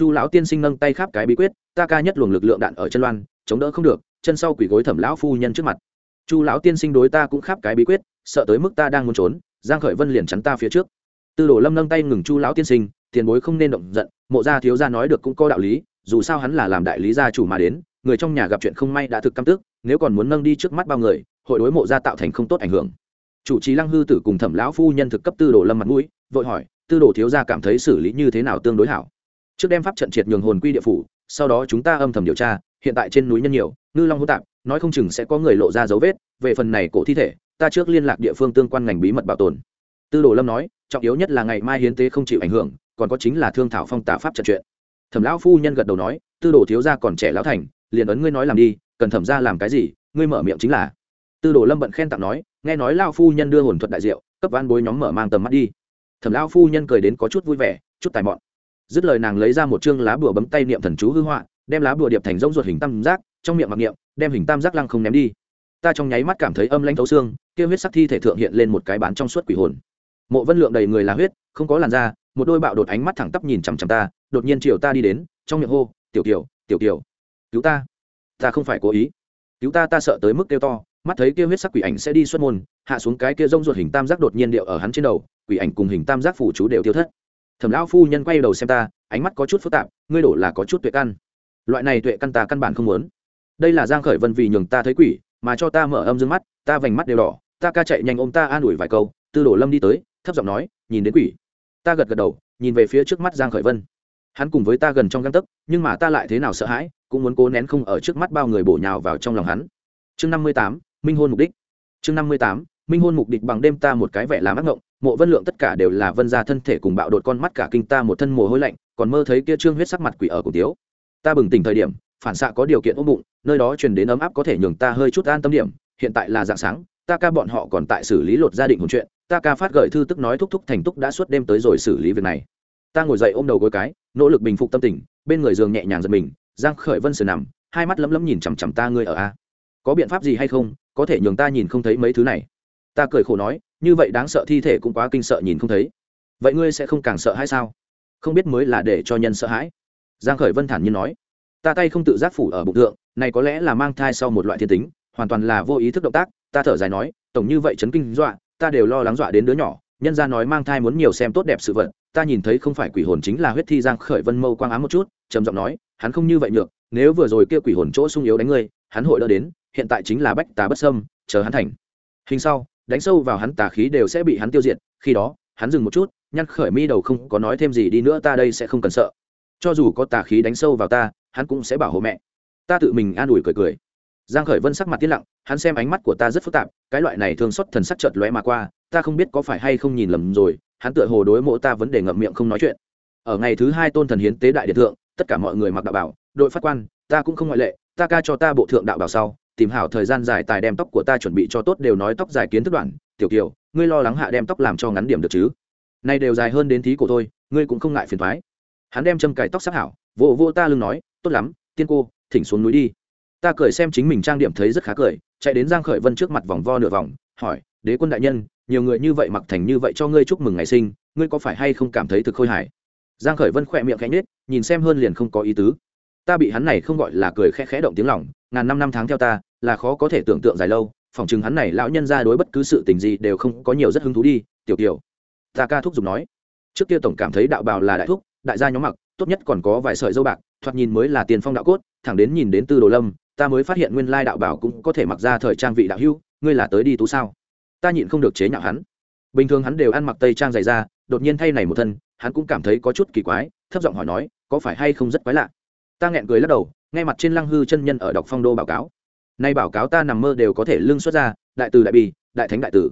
chu lão tiên sinh nâng tay khắp cái bí quyết, ta ca nhất luồng lực lượng đạn ở chân loan, chống đỡ không được, chân sau quỷ gối thẩm lão phu nhân trước mặt. Chu lão tiên sinh đối ta cũng khắp cái bí quyết, sợ tới mức ta đang muốn trốn, giang khởi vân liền chắn ta phía trước. Tư đồ lâm nâng tay ngừng chu lão tiên sinh, tiền bối không nên động giận, mộ gia thiếu gia nói được cũng có đạo lý, dù sao hắn là làm đại lý gia chủ mà đến, người trong nhà gặp chuyện không may đã thực căm tức, nếu còn muốn nâng đi trước mắt bao người, hội đối mộ gia tạo thành không tốt ảnh hưởng. Chủ trì lăng hư tử cùng thẩm lão phu nhân thực cấp tư đồ lâm mặt mũi, vội hỏi, tư đồ thiếu gia cảm thấy xử lý như thế nào tương đối hảo? Trước đem pháp trận triệt nhường hồn quy địa phủ, sau đó chúng ta âm thầm điều tra, hiện tại trên núi nhân nhiều, ngư long hỗn tạp, nói không chừng sẽ có người lộ ra dấu vết, về phần này cổ thi thể, ta trước liên lạc địa phương tương quan ngành bí mật bảo tồn. Tư đồ lâm nói, trọng yếu nhất là ngày mai hiến tế không chịu ảnh hưởng, còn có chính là thương thảo phong tả pháp trận chuyện. Thẩm lão phu nhân gật đầu nói, tư đồ thiếu gia còn trẻ lão thành, liền ấn ngươi nói làm đi, cần thẩm ra làm cái gì, ngươi mở miệng chính là. Tư đồ lâm bận khen tặng nói, nghe nói lao phu nhân đưa hồn thuật đại diệu, cấp van bối nhóm mở mang tầm mắt đi. Thẩm lão phu nhân cười đến có chút vui vẻ, chút tài mọn dứt lời nàng lấy ra một chương lá bùa bấm tay niệm thần chú hư họa, đem lá bùa điệp thành rông ruột hình tam giác, trong miệng mặc niệm, đem hình tam giác lăng không ném đi. Ta trong nháy mắt cảm thấy âm lãnh thấu xương, kia huyết sắc thi thể thượng hiện lên một cái bán trong suốt quỷ hồn. Mộ vân lượng đầy người là huyết, không có làn da, một đôi bạo đột ánh mắt thẳng tắp nhìn chằm chằm ta, đột nhiên chiều ta đi đến, trong miệng hô, tiểu kiều tiểu kiều, cứu ta ta không phải cố ý. Cứu ta ta sợ tới mức kêu to, mắt thấy kia huyết sắc quỷ ảnh sẽ đi xuất môn, hạ xuống cái kia rông ruột hình tam giác đột nhiên điệu ở hắn trên đầu, quỷ ảnh cùng hình tam giác phủ chú đều tiêu thất thẩm lão phu nhân quay đầu xem ta, ánh mắt có chút phức tạp, ngươi đổ là có chút tuệ căn. Loại này tuệ căn ta căn bản không muốn. Đây là giang khởi vân vì nhường ta thấy quỷ, mà cho ta mở âm dương mắt, ta vành mắt đều đỏ, ta ca chạy nhanh ôm ta an ủi vài câu, tư đổ lâm đi tới, thấp giọng nói, nhìn đến quỷ. Ta gật gật đầu, nhìn về phía trước mắt giang khởi vân. Hắn cùng với ta gần trong găng tấc, nhưng mà ta lại thế nào sợ hãi, cũng muốn cố nén không ở trước mắt bao người bổ nhào vào trong lòng hắn. Chương năm mươi tám, minh hôn mục đích. Chương năm mươi tám, minh hôn mục đích bằng đêm ta một cái vẻ làm ác ngộng mộ vân lượng tất cả đều là vân gia thân thể cùng bạo đột con mắt cả kinh ta một thân mồ hôi lạnh, còn mơ thấy kia trương huyết sắc mặt quỷ ở cổ tiếu. Ta bừng tỉnh thời điểm, phản xạ có điều kiện ôm bụng, nơi đó truyền đến ấm áp có thể nhường ta hơi chút an tâm điểm, hiện tại là dạng sáng, ta ca bọn họ còn tại xử lý lột gia đình hồn chuyện, ta ca phát gợi thư tức nói thúc thúc thành túc đã suốt đêm tới rồi xử lý việc này. Ta ngồi dậy ôm đầu gối cái, nỗ lực bình phục tâm tình, bên người giường nhẹ nhàng giật mình, giang khởi vân sờ nằm, hai mắt lấm lấm nhìn chằm chằm ta ngươi ở a. Có biện pháp gì hay không, có thể nhường ta nhìn không thấy mấy thứ này. Ta cười khổ nói như vậy đáng sợ thi thể cũng quá kinh sợ nhìn không thấy. Vậy ngươi sẽ không càng sợ hay sao? Không biết mới là để cho nhân sợ hãi. Giang khởi vân thản nhiên nói, ta tay không tự giác phủ ở bụng thượng, này có lẽ là mang thai sau một loại thiên tính, hoàn toàn là vô ý thức động tác. Ta thở dài nói, tổng như vậy chấn kinh dọa, ta đều lo lắng dọa đến đứa nhỏ, nhân ra nói mang thai muốn nhiều xem tốt đẹp sự vật, ta nhìn thấy không phải quỷ hồn chính là huyết thi. Giang khởi vân mâu quang ám một chút, trầm giọng nói, hắn không như vậy nhược, nếu vừa rồi kia quỷ hồn chỗ sung yếu đánh ngươi, hắn hội đỡ đến, hiện tại chính là bách tá bất sâm chờ hắn thành. Hình sau đánh sâu vào hắn tà khí đều sẽ bị hắn tiêu diệt, khi đó, hắn dừng một chút, nhăn khởi mi đầu không có nói thêm gì đi nữa, ta đây sẽ không cần sợ. Cho dù có tà khí đánh sâu vào ta, hắn cũng sẽ bảo hộ mẹ. Ta tự mình an ủi cười cười. Giang khởi vân sắc mặt tiết lặng, hắn xem ánh mắt của ta rất phức tạp, cái loại này thường xuất thần sắc chợt lóe mà qua, ta không biết có phải hay không nhìn lầm rồi, hắn tựa hồ đối mộ ta vấn đề ngậm miệng không nói chuyện. Ở ngày thứ hai tôn thần hiến tế đại điện thượng, tất cả mọi người mặc đạo bảo, đội phát quan, ta cũng không ngoại lệ, ta ca cho ta bộ thượng đạo bảo sau tìm hảo thời gian dài tài đem tóc của ta chuẩn bị cho tốt đều nói tóc dài kiến thức đoạn, tiểu kiều, ngươi lo lắng hạ đem tóc làm cho ngắn điểm được chứ? Nay đều dài hơn đến thí của tôi ngươi cũng không ngại phiền thoái. Hắn đem châm cài tóc sắc hảo, vô vô ta lưng nói, tốt lắm, tiên cô, thỉnh xuống núi đi. Ta cười xem chính mình trang điểm thấy rất khá cười, chạy đến giang khởi vân trước mặt vòng vo nửa vòng, hỏi, đế quân đại nhân, nhiều người như vậy mặc thành như vậy cho ngươi chúc mừng ngày sinh, ngươi có phải hay không cảm thấy thực khôi hài giang khởi vân khỏe miệng khẽ nhếch, nhìn xem hơn liền không có ý tứ ta bị hắn này không gọi là cười khẽ khẽ động tiếng lòng, ngàn năm năm tháng theo ta, là khó có thể tưởng tượng dài lâu phỏng chừng hắn này lão nhân ra đối bất cứ sự tình gì đều không có nhiều rất hứng thú đi, tiểu tiểu. Ta ca thúc giục nói. Trước kia tổng cảm thấy đạo bào là đại thúc, đại gia nhóm mặc, tốt nhất còn có vài sợi dâu bạc, thoạt nhìn mới là tiền phong đạo cốt, thẳng đến nhìn đến tư đồ lâm, ta mới phát hiện nguyên lai đạo bảo cũng có thể mặc ra thời trang vị đạo hưu, ngươi là tới đi tú sao? Ta nhịn không được chế nhạo hắn. Bình thường hắn đều ăn mặc tây trang dày ra đột nhiên thay này một thân, hắn cũng cảm thấy có chút kỳ quái, thấp giọng hỏi nói, có phải hay không rất quái lạ? Ta nghẹn cười lắc đầu ngay mặt trên lăng hư chân nhân ở đọc phong đô báo cáo. Nay báo cáo ta nằm mơ đều có thể lưng xuất ra, đại từ đại bi, đại thánh đại tử.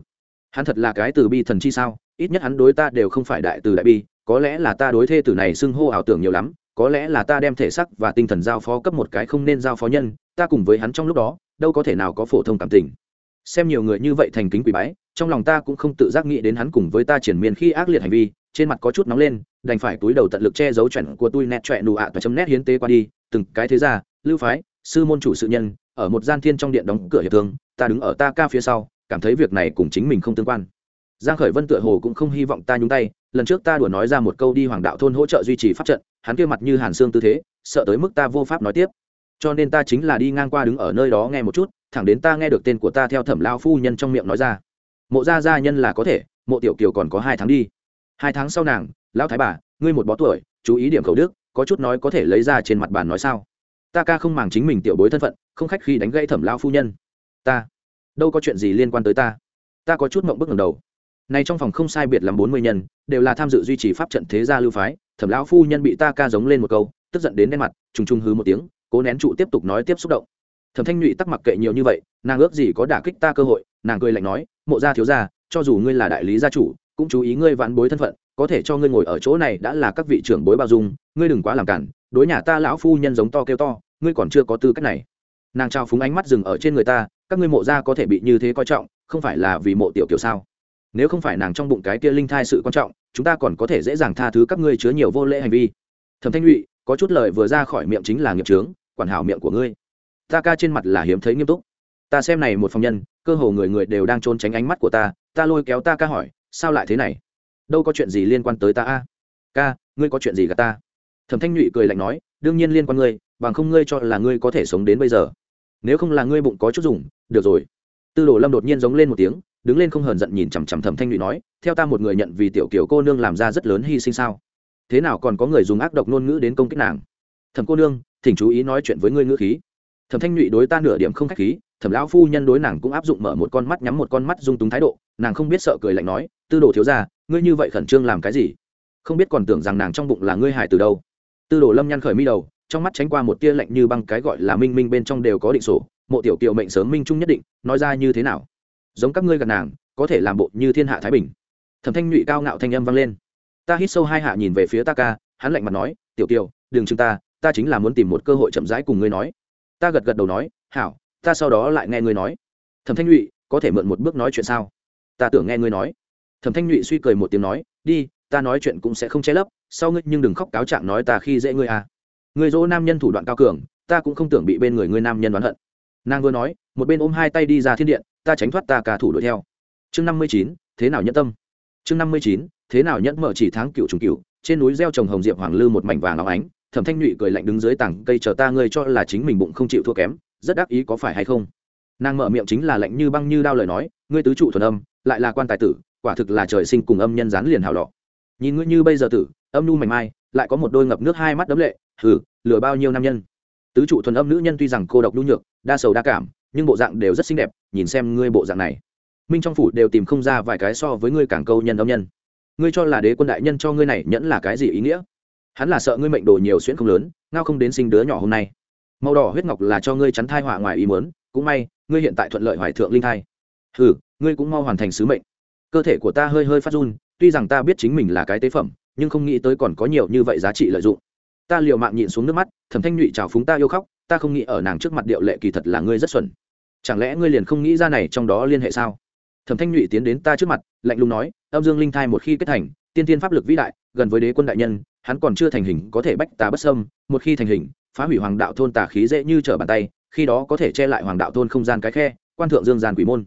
Hắn thật là cái từ bi thần chi sao, ít nhất hắn đối ta đều không phải đại từ đại bi, có lẽ là ta đối thê tử này xưng hô ảo tưởng nhiều lắm, có lẽ là ta đem thể sắc và tinh thần giao phó cấp một cái không nên giao phó nhân, ta cùng với hắn trong lúc đó, đâu có thể nào có phổ thông cảm tình. Xem nhiều người như vậy thành kính quỷ bái, trong lòng ta cũng không tự giác nghĩ đến hắn cùng với ta triển miên khi ác liệt hành vi, trên mặt có chút nóng lên đành phải túi đầu tận lực che giấu chuẩn của tôi nét trọe nụ ạ và chấm nét hiến tế qua đi. Từng cái thế ra lưu phái, sư môn chủ sự nhân, ở một gian thiên trong điện đóng cửa hiệp thương, ta đứng ở ta ca phía sau, cảm thấy việc này cùng chính mình không tương quan. Giang khởi vân tựa hồ cũng không hy vọng ta nhúng tay, lần trước ta đùa nói ra một câu đi hoàng đạo thôn hỗ trợ duy trì pháp trận, hắn kia mặt như hàn xương tư thế, sợ tới mức ta vô pháp nói tiếp. Cho nên ta chính là đi ngang qua đứng ở nơi đó nghe một chút, thẳng đến ta nghe được tên của ta theo thẩm lao phu nhân trong miệng nói ra. Mộ gia gia nhân là có thể, mộ tiểu kiều còn có hai tháng đi. Hai tháng sau nàng lão thái bà, ngươi một bó tuổi, chú ý điểm khẩu đức, có chút nói có thể lấy ra trên mặt bàn nói sao? Ta ca không màng chính mình tiểu bối thân phận, không khách khi đánh gãy thẩm lao phu nhân. Ta? Đâu có chuyện gì liên quan tới ta? Ta có chút mộng bức ngầm đầu. Này trong phòng không sai biệt làm bốn mươi nhân, đều là tham dự duy trì pháp trận thế gia lưu phái, thẩm lão phu nhân bị ta ca giống lên một câu, tức giận đến đen mặt, trùng trùng hứ một tiếng, cố nén trụ tiếp tục nói tiếp xúc động. Thẩm thanh nhụy tắc mặc kệ nhiều như vậy, nàng ước gì có đả kích ta cơ hội, nàng cười lạnh nói, mộ gia thiếu gia, cho dù ngươi là đại lý gia chủ cũng chú ý ngươi vãn bối thân phận, có thể cho ngươi ngồi ở chỗ này đã là các vị trưởng bối bao dung, ngươi đừng quá làm cản, đối nhà ta lão phu nhân giống to kêu to, ngươi còn chưa có tư cách này. Nàng trao phúng ánh mắt dừng ở trên người ta, các ngươi mộ gia có thể bị như thế coi trọng, không phải là vì mộ tiểu kiểu sao? Nếu không phải nàng trong bụng cái kia linh thai sự quan trọng, chúng ta còn có thể dễ dàng tha thứ các ngươi chứa nhiều vô lễ hành vi. Thẩm thanh nhụy, có chút lời vừa ra khỏi miệng chính là nghiệp trướng quản hảo miệng của ngươi. Ta ca trên mặt là hiếm thấy nghiêm túc. Ta xem này một phòng nhân, cơ hồ người người đều đang trốn tránh ánh mắt của ta ta lôi kéo ta ca hỏi sao lại thế này? Đâu có chuyện gì liên quan tới ta a? Ca, ngươi có chuyện gì gà ta? Thẩm thanh nhụy cười lạnh nói, đương nhiên liên quan ngươi, bằng không ngươi cho là ngươi có thể sống đến bây giờ. Nếu không là ngươi bụng có chút dùng, được rồi. Tư đồ lâm đột nhiên giống lên một tiếng, đứng lên không hờn giận nhìn chằm chằm thẩm thanh nhụy nói, theo ta một người nhận vì tiểu kiểu cô nương làm ra rất lớn hy sinh sao? Thế nào còn có người dùng ác độc ngôn ngữ đến công kích nàng? Thẩm cô nương, thỉnh chú ý nói chuyện với ngươi ngữ khí. Thẩm thanh nhụy đối ta nửa điểm không k h á c h khí, thẩm lão phu nhân đối nàng cũng áp dụng mở một con mắt nhắm một con mắt dung túng thái độ, nàng không biết sợ cười lạnh nói tư đồ thiếu ra ngươi như vậy khẩn trương làm cái gì? Không biết còn tưởng rằng nàng trong bụng là ngươi hải từ đâu. Tư đồ lâm nhăn khởi mi đầu, trong mắt tránh qua một tia lạnh như băng cái gọi là minh minh bên trong đều có định sổ, mộ tiểu kiều mệnh sớm minh trung nhất định, nói ra như thế nào? Giống các ngươi gần nàng, có thể làm bộ như thiên hạ thái bình. Thẩm thanh nhụy cao ngạo thanh âm vang lên. Ta hít sâu hai hạ nhìn về phía ta ca, hắn lạnh mặt nói, tiểu kiều, đừng chừng ta ta chính là muốn tìm một cơ hội chậm rãi cùng ngươi nói. Ta gật gật đầu nói, hảo, ta sau đó lại nghe ngươi nói. Thẩm thanh nhụy, có thể mượn một bước nói chuyện sao? Ta tưởng nghe ngươi nói thẩm thanh nhụy suy cười một tiếng nói, đi, ta nói chuyện cũng sẽ không che lấp, sau ngươi nhưng đừng khóc cáo trạng nói ta khi dễ ngươi à. Ngươi dỗ nam nhân thủ đoạn cao cường, ta cũng không tưởng bị bên người ngươi nam nhân đoán hận. Nàng vừa nói, một bên ôm hai tay đi ra thiên điện, ta tránh thoát ta cả thủ đuổi theo. Chương năm mươi chín, thế nào nhẫn tâm? Chương năm mươi chín, thế nào nhẫn mở chỉ tháng cựu trùng cựu, trên núi gieo trồng hồng diệp hoàng lư một mảnh vàng óng ánh. Thẩm thanh nhụy cười lạnh đứng dưới tảng cây chờ ta ngươi cho là chính mình bụng không chịu thua kém, rất đắc ý có phải hay không? Nàng mở miệng chính là lạnh như băng như đao lời nói, ngươi tứ trụ thuần âm, lại là quan tài tử quả thực là trời sinh cùng âm nhân dán liền hào lọ. Nhìn ngươi như bây giờ tử, âm nu mảnh mai, lại có một đôi ngập nước hai mắt đấm lệ hử lừa bao nhiêu nam nhân. Tứ trụ thuần âm nữ nhân tuy rằng cô độc nhu nhược, đa sầu đa cảm, nhưng bộ dạng đều rất xinh đẹp, nhìn xem ngươi bộ dạng này. Minh trong phủ đều tìm không ra vài cái so với ngươi càng câu nhân âm nhân. Ngươi cho là đế quân đại nhân cho ngươi này nhẫn là cái gì ý nghĩa? Hắn là sợ ngươi mệnh đồ nhiều xuyễn không lớn, ngao không đến sinh đứa nhỏ hôm nay. Màu đỏ huyết ngọc là cho ngươi chắn thai họa ngoài ý muốn, cũng may, ngươi hiện tại thuận lợi hoài thượng linh thai. Ừ ngươi cũng mau hoàn thành sứ mệnh cơ thể của ta hơi hơi phát run, tuy rằng ta biết chính mình là cái tế phẩm, nhưng không nghĩ tới còn có nhiều như vậy giá trị lợi dụng. Ta liều mạng nhịn xuống nước mắt thẩm thanh nhụy chào phúng ta yêu khóc, ta không nghĩ ở nàng trước mặt điệu lệ kỳ thật là ngươi rất xuẩn. Chẳng lẽ ngươi liền không nghĩ ra này trong đó liên hệ sao? Thẩm thanh nhụy tiến đến ta trước mặt, lạnh lùng nói, âm dương linh thai một khi kết thành, tiên tiên pháp lực vĩ đại, gần với đế quân đại nhân, hắn còn chưa thành hình có thể bách tà bất sâm một khi thành hình, phá hủy hoàng đạo thôn tà khí dễ như trở bàn tay, khi đó có thể che lại hoàng đạo thôn không gian cái khe, quan thượng dương gian quỷ môn.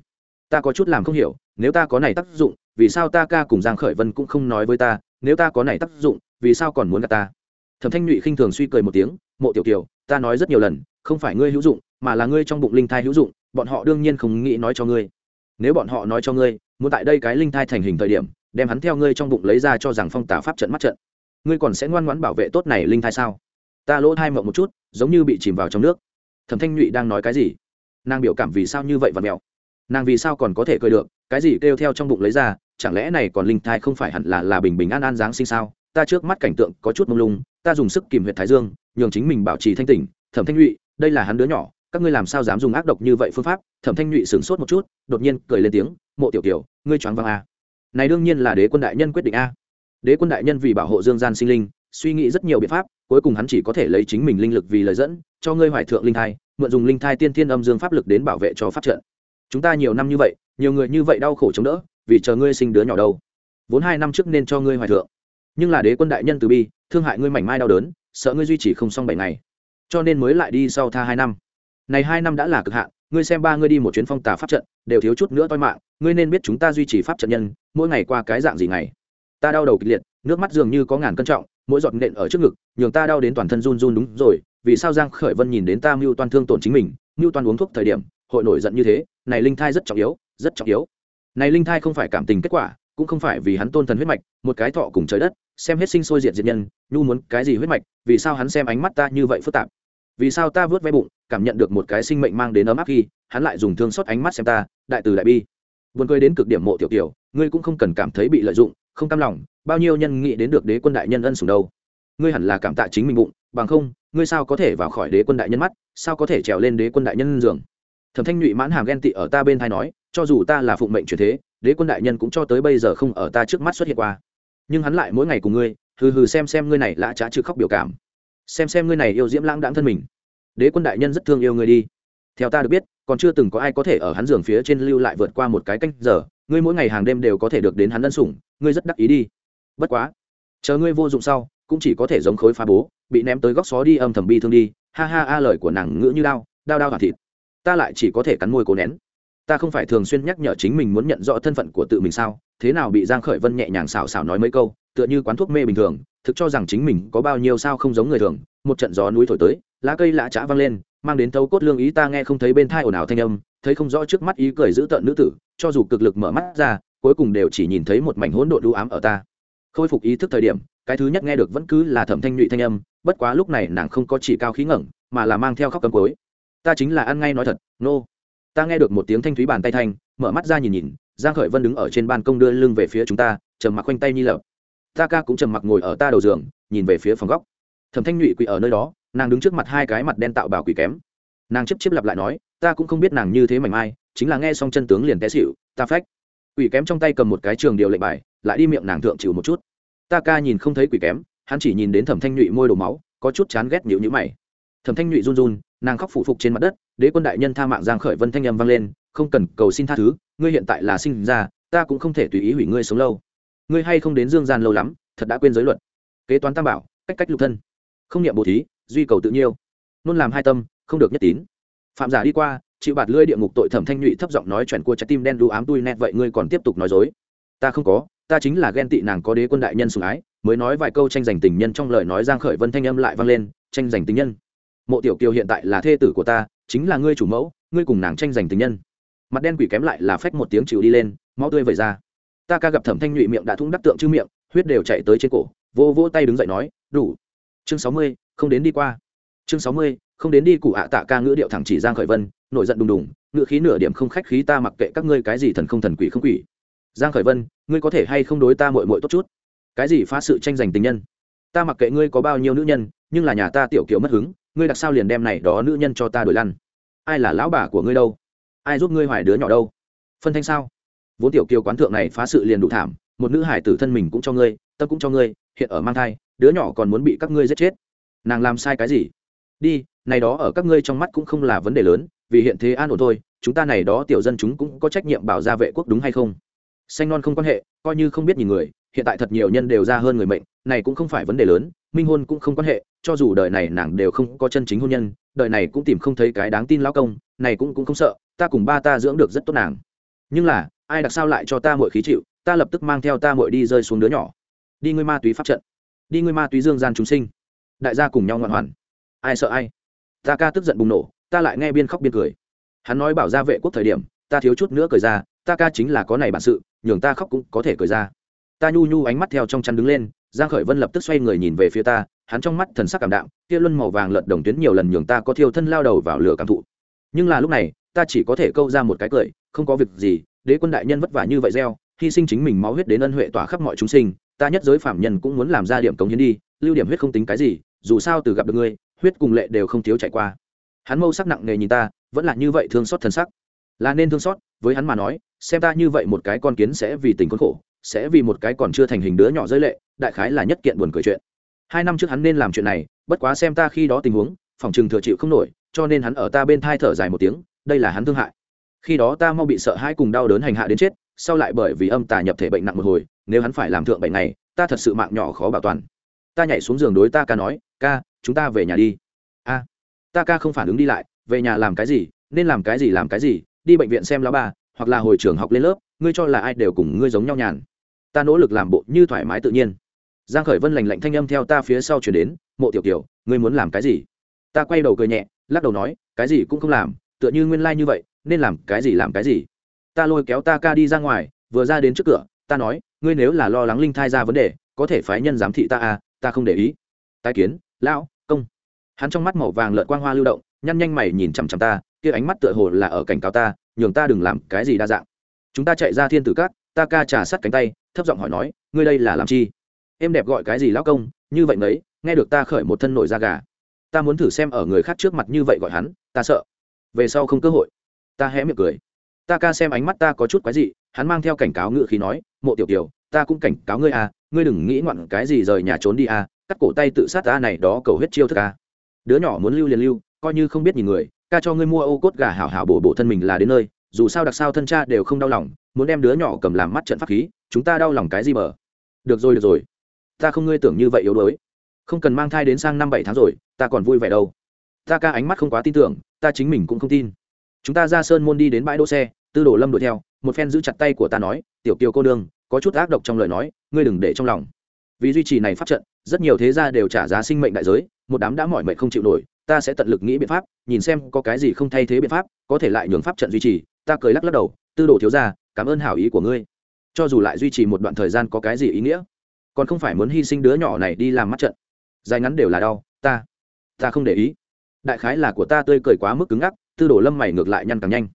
Ta có chút làm không hiểu nếu ta có này tác dụng, vì sao ta ca cùng giang khởi vân cũng không nói với ta, nếu ta có này tác dụng, vì sao còn muốn gặp ta? Thẩm thanh nhụy khinh thường suy cười một tiếng, mộ tiểu kiều, ta nói rất nhiều lần, không phải ngươi hữu dụng, mà là ngươi trong bụng linh thai hữu dụng, bọn họ đương nhiên không nghĩ nói cho ngươi. Nếu bọn họ nói cho ngươi, muốn tại đây cái linh thai thành hình thời điểm, đem hắn theo ngươi trong bụng lấy ra cho rằng phong tả pháp trận mắt trận. Ngươi còn sẽ ngoan ngoãn bảo vệ tốt này linh thai sao? Ta lỗ thai mộng một chút, giống như bị chìm vào trong nước. Thẩm thanh nhụy đang nói cái gì? Nàng biểu cảm vì sao như vậy và mèo nàng vì sao còn có thể cười được? Cái gì kêu theo trong bụng lấy ra chẳng lẽ này còn linh thai không phải hẳn là là bình bình an an giáng sinh sao? Ta trước mắt cảnh tượng có chút mông lung ta dùng sức kìm huyệt thái dương nhường chính mình bảo trì thanh tỉnh thẩm thanh nhụy đây là hắn đứa nhỏ các ngươi làm sao dám dùng ác độc như vậy phương pháp? Thẩm thanh nhụy sửng sốt một chút đột nhiên cười lên tiếng mộ tiểu tiểu, ngươi choáng văng a. Này đương nhiên là đế quân đại nhân quyết định a. Đế quân đại nhân vì bảo hộ dương gian sinh linh suy nghĩ rất nhiều biện pháp cuối cùng hắn chỉ có thể lấy chính mình linh lực vì lời dẫn cho ngươi hoài thượng linh thai mượn dùng linh thai tiên thiên âm dương pháp lực đến bảo vệ cho pháp trận. Chúng ta nhiều năm như vậy nhiều người như vậy đau khổ chống đỡ, vì chờ ngươi sinh đứa nhỏ đâu. Vốn hai năm trước nên cho ngươi hoài thượng. Nhưng là đế quân đại nhân từ bi, thương hại ngươi mảnh mai đau đớn, sợ ngươi duy trì không xong bảy ngày. Cho nên mới lại đi sau tha hai năm. Này hai năm đã là cực hạn, ngươi xem ba ngươi đi một chuyến phong tà pháp trận, đều thiếu chút nữa toi mạng, ngươi nên biết chúng ta duy trì pháp trận nhân, mỗi ngày qua cái dạng gì ngày. Ta đau đầu kịch liệt, nước mắt dường như có ngàn cân trọng, mỗi giọt nện ở trước ngực, nhường ta đau đến toàn thân run run đúng rồi, vì sao giang khởi vân nhìn đến ta mưu toan thương tổn chính mình, mưu toan uống thuốc thời điểm, hội nổi giận như thế, này linh thai rất trọng yếu rất trọng yếu. Này linh thai không phải cảm tình kết quả, cũng không phải vì hắn tôn thần huyết mạch, một cái thọ cùng trời đất, xem hết sinh sôi diệt diệt nhân, nhu muốn cái gì huyết mạch, vì sao hắn xem ánh mắt ta như vậy phức tạp? Vì sao ta vớt ve bụng, cảm nhận được một cái sinh mệnh mang đến ấm áp khi, hắn lại dùng thương xót ánh mắt xem ta, đại từ đại bi. Buồn cười đến cực điểm mộ tiểu tiểu, ngươi cũng không cần cảm thấy bị lợi dụng, không cam lòng, bao nhiêu nhân nghĩ đến được đế quân đại nhân ân sủng đâu. Ngươi hẳn là cảm tạ chính mình bụng, bằng không, ngươi sao có thể vào khỏi đế quân đại nhân mắt, sao có thể trèo lên đế quân đại nhân giường? Thẩm thanh nhụy mãn hàm ghen tị ở ta bên thai nói cho dù ta là phụng mệnh truyền thế, đế quân đại nhân cũng cho tới bây giờ không ở ta trước mắt xuất hiện qua. Nhưng hắn lại mỗi ngày cùng ngươi, hừ hừ xem xem ngươi này lã trá chữ khóc biểu cảm. Xem xem ngươi này yêu diễm lãng đãng thân mình. Đế quân đại nhân rất thương yêu ngươi đi. Theo ta được biết, còn chưa từng có ai có thể ở hắn giường phía trên lưu lại vượt qua một cái canh giờ. Ngươi mỗi ngày hàng đêm đều có thể được đến hắn ân sủng, ngươi rất đắc ý đi. Bất quá, chờ ngươi vô dụng sau, cũng chỉ có thể giống khối phá bố, bị ném tới góc xó đi âm thầm bi thương đi. Ha ha, a lời của nàng ngữ như đau đau đau và thịt. Ta lại chỉ có thể cắn môi cố nén ta không phải thường xuyên nhắc nhở chính mình muốn nhận rõ thân phận của tự mình sao? Thế nào bị giang khởi vân nhẹ nhàng xào xào nói mấy câu, tựa như quán thuốc mê bình thường, thực cho rằng chính mình có bao nhiêu sao không giống người thường, một trận gió núi thổi tới, lá cây lạ chã văng lên, mang đến thấu cốt lương ý ta nghe không thấy bên thai ồn ào thanh âm, thấy không rõ trước mắt ý cười giữ tợn nữ tử, cho dù cực lực mở mắt ra, cuối cùng đều chỉ nhìn thấy một mảnh hỗn độn u ám ở ta. Khôi phục ý thức thời điểm, cái thứ nhất nghe được vẫn cứ là thẩm thanh nhụy thanh âm, bất quá lúc này nàng không có chỉ cao khí ngẩng, mà là mang theo khóc cầm cối ta chính là ăn ngay nói thật, nô、no ta nghe được một tiếng thanh thúy bàn tay thanh, mở mắt ra nhìn nhìn, giang khởi vân đứng ở trên ban công đưa lưng về phía chúng ta, trầm mặc quanh tay nhi lập. Ta ca cũng trầm mặc ngồi ở ta đầu giường, nhìn về phía phòng góc. Thẩm thanh nhụy quỳ ở nơi đó, nàng đứng trước mặt hai cái mặt đen tạo bảo quỷ kém. Nàng chấp chấp lặp lại nói, ta cũng không biết nàng như thế mảnh mai, chính là nghe xong chân tướng liền té xỉu, ta phách. Quỷ kém trong tay cầm một cái trường điều lệnh bài, lại đi miệng nàng thượng chịu một chút. Ta ca nhìn không thấy quỷ kém, hắn chỉ nhìn đến thẩm thanh nhụy môi đổ máu, có chút chán ghét nhịu nhữ mày. Thẩm thanh nhụy run run nàng khóc phủ phục trên mặt đất, đế quân đại nhân tha mạng giang khởi vân thanh âm vang lên, không cần cầu xin tha thứ, ngươi hiện tại là sinh ra, ta cũng không thể tùy ý hủy ngươi sống lâu. Ngươi hay không đến dương gian lâu lắm, thật đã quên giới luật. Kế toán tam bảo, cách cách lục thân. Không niệm bồ thí, duy cầu tự nhiêu. Luôn làm hai tâm, không được nhất tín. Phạm giả đi qua, chịu bạt lưỡi địa ngục tội thẩm thanh nhụy thấp giọng nói chuyện cua trái tim đen đu ám tui nét, vậy ngươi còn tiếp tục nói dối? Ta không có, ta chính là ghen tị nàng có đế quân đại nhân sủng ái. Mới nói vài câu tranh giành tình nhân, trong lời nói giang khởi vân thanh âm lại vang lên, tranh giành tình nhân mộ tiểu kiều hiện tại là thê tử của ta, chính là ngươi chủ mẫu, ngươi cùng nàng tranh giành tình nhân. Mặt đen quỷ kém lại là phách một tiếng chịu đi lên, máu tươi vẩy ra. Ta ca gặp thẩm thanh nhụy miệng đã thủng đắc tượng chư miệng, huyết đều chạy tới trên cổ vô vô tay đứng dậy nói, đủ. Chương sáu mươi, không đến đi qua. Chương sáu mươi, không đến đi cụ ạ tạ ca ngữ điệu thẳng chỉ giang khởi vân, nổi giận đùng đùng, ngữ khí nửa điểm không khách khí, ta mặc kệ các ngươi cái gì thần không thần quỷ không quỷ. Giang khởi vân, ngươi có thể hay không đối ta muội muội tốt chút? Cái gì phá sự tranh giành tình nhân? Ta mặc kệ ngươi có bao nhiêu nữ nhân, nhưng là nhà ta tiểu kiểu mất hứng ngươi đặc sao liền đem này đó nữ nhân cho ta đổi lăn? Ai là lão bà của ngươi đâu? Ai giúp ngươi hoài đứa nhỏ đâu? Phân thanh sao? Vốn tiểu kiều quán thượng này phá sự liền đủ thảm, một nữ hải tử thân mình cũng cho ngươi, tâm cũng cho ngươi, hiện ở mang thai, đứa nhỏ còn muốn bị các ngươi giết chết. Nàng làm sai cái gì? Đi, này đó ở các ngươi trong mắt cũng không là vấn đề lớn, vì hiện thế an ổn thôi, chúng ta này đó tiểu dân chúng cũng có trách nhiệm bảo gia vệ quốc đúng hay không? Xanh non không quan hệ, coi như không biết nhìn người, hiện tại thật nhiều nhân đều ra hơn người mệnh, này cũng không phải vấn đề lớn minh hôn cũng không quan hệ, cho dù đời này nàng đều không có chân chính hôn nhân, đời này cũng tìm không thấy cái đáng tin lão công, này cũng cũng không sợ, ta cùng ba ta dưỡng được rất tốt nàng. Nhưng là, ai đặc sao lại cho ta mọi khí chịu, ta lập tức mang theo ta mọi đi rơi xuống đứa nhỏ. Đi ngươi ma túy pháp trận. Đi ngươi ma túy dương gian chúng sinh. Đại gia cùng nhau ngoan hoàn ai sợ ai? Ta ca tức giận bùng nổ, ta lại nghe biên khóc biên cười. Hắn nói bảo ra vệ quốc thời điểm, ta thiếu chút nữa cười ra, ta ca chính là có này bản sự, nhường ta khóc cũng có thể cười ra. Ta nhu nhu ánh mắt theo trong chăn đứng lên giang khởi vân lập tức xoay người nhìn về phía ta, hắn trong mắt thần sắc cảm đạm, kia luân màu vàng lợn đồng tuyến nhiều lần nhường ta có thiêu thân lao đầu vào lửa cảm thụ. Nhưng là lúc này, ta chỉ có thể câu ra một cái cười, không có việc gì, đế quân đại nhân vất vả như vậy gieo, hy sinh chính mình máu huyết đến ân huệ tỏa khắp mọi chúng sinh, ta nhất giới phạm nhân cũng muốn làm ra điểm cống hiến đi, lưu điểm huyết không tính cái gì, dù sao từ gặp được ngươi, huyết cùng lệ đều không thiếu chạy qua. Hắn mâu sắc nặng nề nhìn ta, vẫn là như vậy thương xót thần sắc. Là nên thương xót, với hắn mà nói, xem ta như vậy một cái con kiến sẽ vì tình khốn khổ, sẽ vì một cái còn chưa thành hình đứa nhỏ rơi lệ đại khái là nhất kiện buồn cười chuyện. Hai năm trước hắn nên làm chuyện này, bất quá xem ta khi đó tình huống, phòng chừng thừa chịu không nổi, cho nên hắn ở ta bên thai thở dài một tiếng, đây là hắn thương hại. Khi đó ta mau bị sợ hãi cùng đau đớn hành hạ đến chết, sau lại bởi vì âm tà nhập thể bệnh nặng một hồi, nếu hắn phải làm thượng bệnh này, ta thật sự mạng nhỏ khó bảo toàn. Ta nhảy xuống giường đối ta ca nói, ca, chúng ta về nhà đi. A, ta ca không phản ứng đi lại, về nhà làm cái gì, nên làm cái gì làm cái gì, đi bệnh viện xem lão ba hoặc là hồi trường học lên lớp, ngươi cho là ai đều cùng ngươi giống nhau nhàn. Ta nỗ lực làm bộ như thoải mái tự nhiên giang khởi vân lành lạnh thanh âm theo ta phía sau chuyển đến, mộ tiểu kiều, ngươi muốn làm cái gì? Ta quay đầu cười nhẹ, lắc đầu nói, cái gì cũng không làm, tựa như nguyên lai like như vậy, nên làm cái gì làm cái gì. Ta lôi kéo ta ca đi ra ngoài, vừa ra đến trước cửa, ta nói, ngươi nếu là lo lắng linh thai ra vấn đề, có thể phái nhân giám thị ta à ta không để ý. Tái kiến, lão, công. Hắn trong mắt màu vàng lợn quang hoa lưu động, nhăn nhanh mày nhìn chằm chằm ta, kia ánh mắt tựa hồ là ở cảnh cáo ta, nhường ta đừng làm cái gì đa dạng. Chúng ta chạy ra thiên tử cát ta ca trà sát cánh tay, thấp giọng hỏi nói, ngươi đây là làm chi? Em đẹp gọi cái gì lão công như vậy mấy nghe được ta khởi một thân nổi da gà. Ta muốn thử xem ở người khác trước mặt như vậy gọi hắn ta sợ. Về sau không cơ hội. Ta hé miệng cười. Ta ca xem ánh mắt ta có chút quái gì, hắn mang theo cảnh cáo ngựa khí nói mộ tiểu tiểu ta cũng cảnh cáo ngươi à ngươi đừng nghĩ ngoạn cái gì rời nhà trốn đi à cắt cổ tay tự sát ta này đó cầu huyết chiêu thức à. Đứa nhỏ muốn lưu liền lưu coi như không biết nhìn người ca cho ngươi mua ô cốt gà hảo hảo bổ bổ thân mình là đến nơi dù sao đặc sao thân cha đều không đau lòng muốn đem đứa nhỏ cầm làm mắt trận pháp khí chúng ta đau lòng cái gì bờ? Được rồi được rồi ta không ngươi tưởng như vậy yếu đuối. Không cần mang thai đến sang năm bảy tháng rồi, ta còn vui vẻ đâu. Ta ca ánh mắt không quá tin tưởng, ta chính mình cũng không tin. Chúng ta ra sơn môn đi đến bãi đỗ xe, tư đồ lâm đuổi theo, một phen giữ chặt tay của ta nói, tiểu kiều cô đương có chút ác độc trong lời nói, ngươi đừng để trong lòng. Vì duy trì này pháp trận, rất nhiều thế gia đều trả giá sinh mệnh đại giới, một đám đã mỏi mệt không chịu nổi, ta sẽ tận lực nghĩ biện pháp, nhìn xem có cái gì không thay thế biện pháp, có thể lại nhường pháp trận duy trì. Ta cười lắc lắc đầu, tư đồ thiếu ra cảm ơn hảo ý của ngươi. Cho dù lại duy trì một đoạn thời gian có cái gì ý nghĩa? Còn không phải muốn hy sinh đứa nhỏ này đi làm mắt trận. Dài ngắn đều là đau, ta ta không để ý. Đại khái là của ta tươi cười quá mức cứng ngắc, tư đồ lâm mày ngược lại nhăn càng nhanh.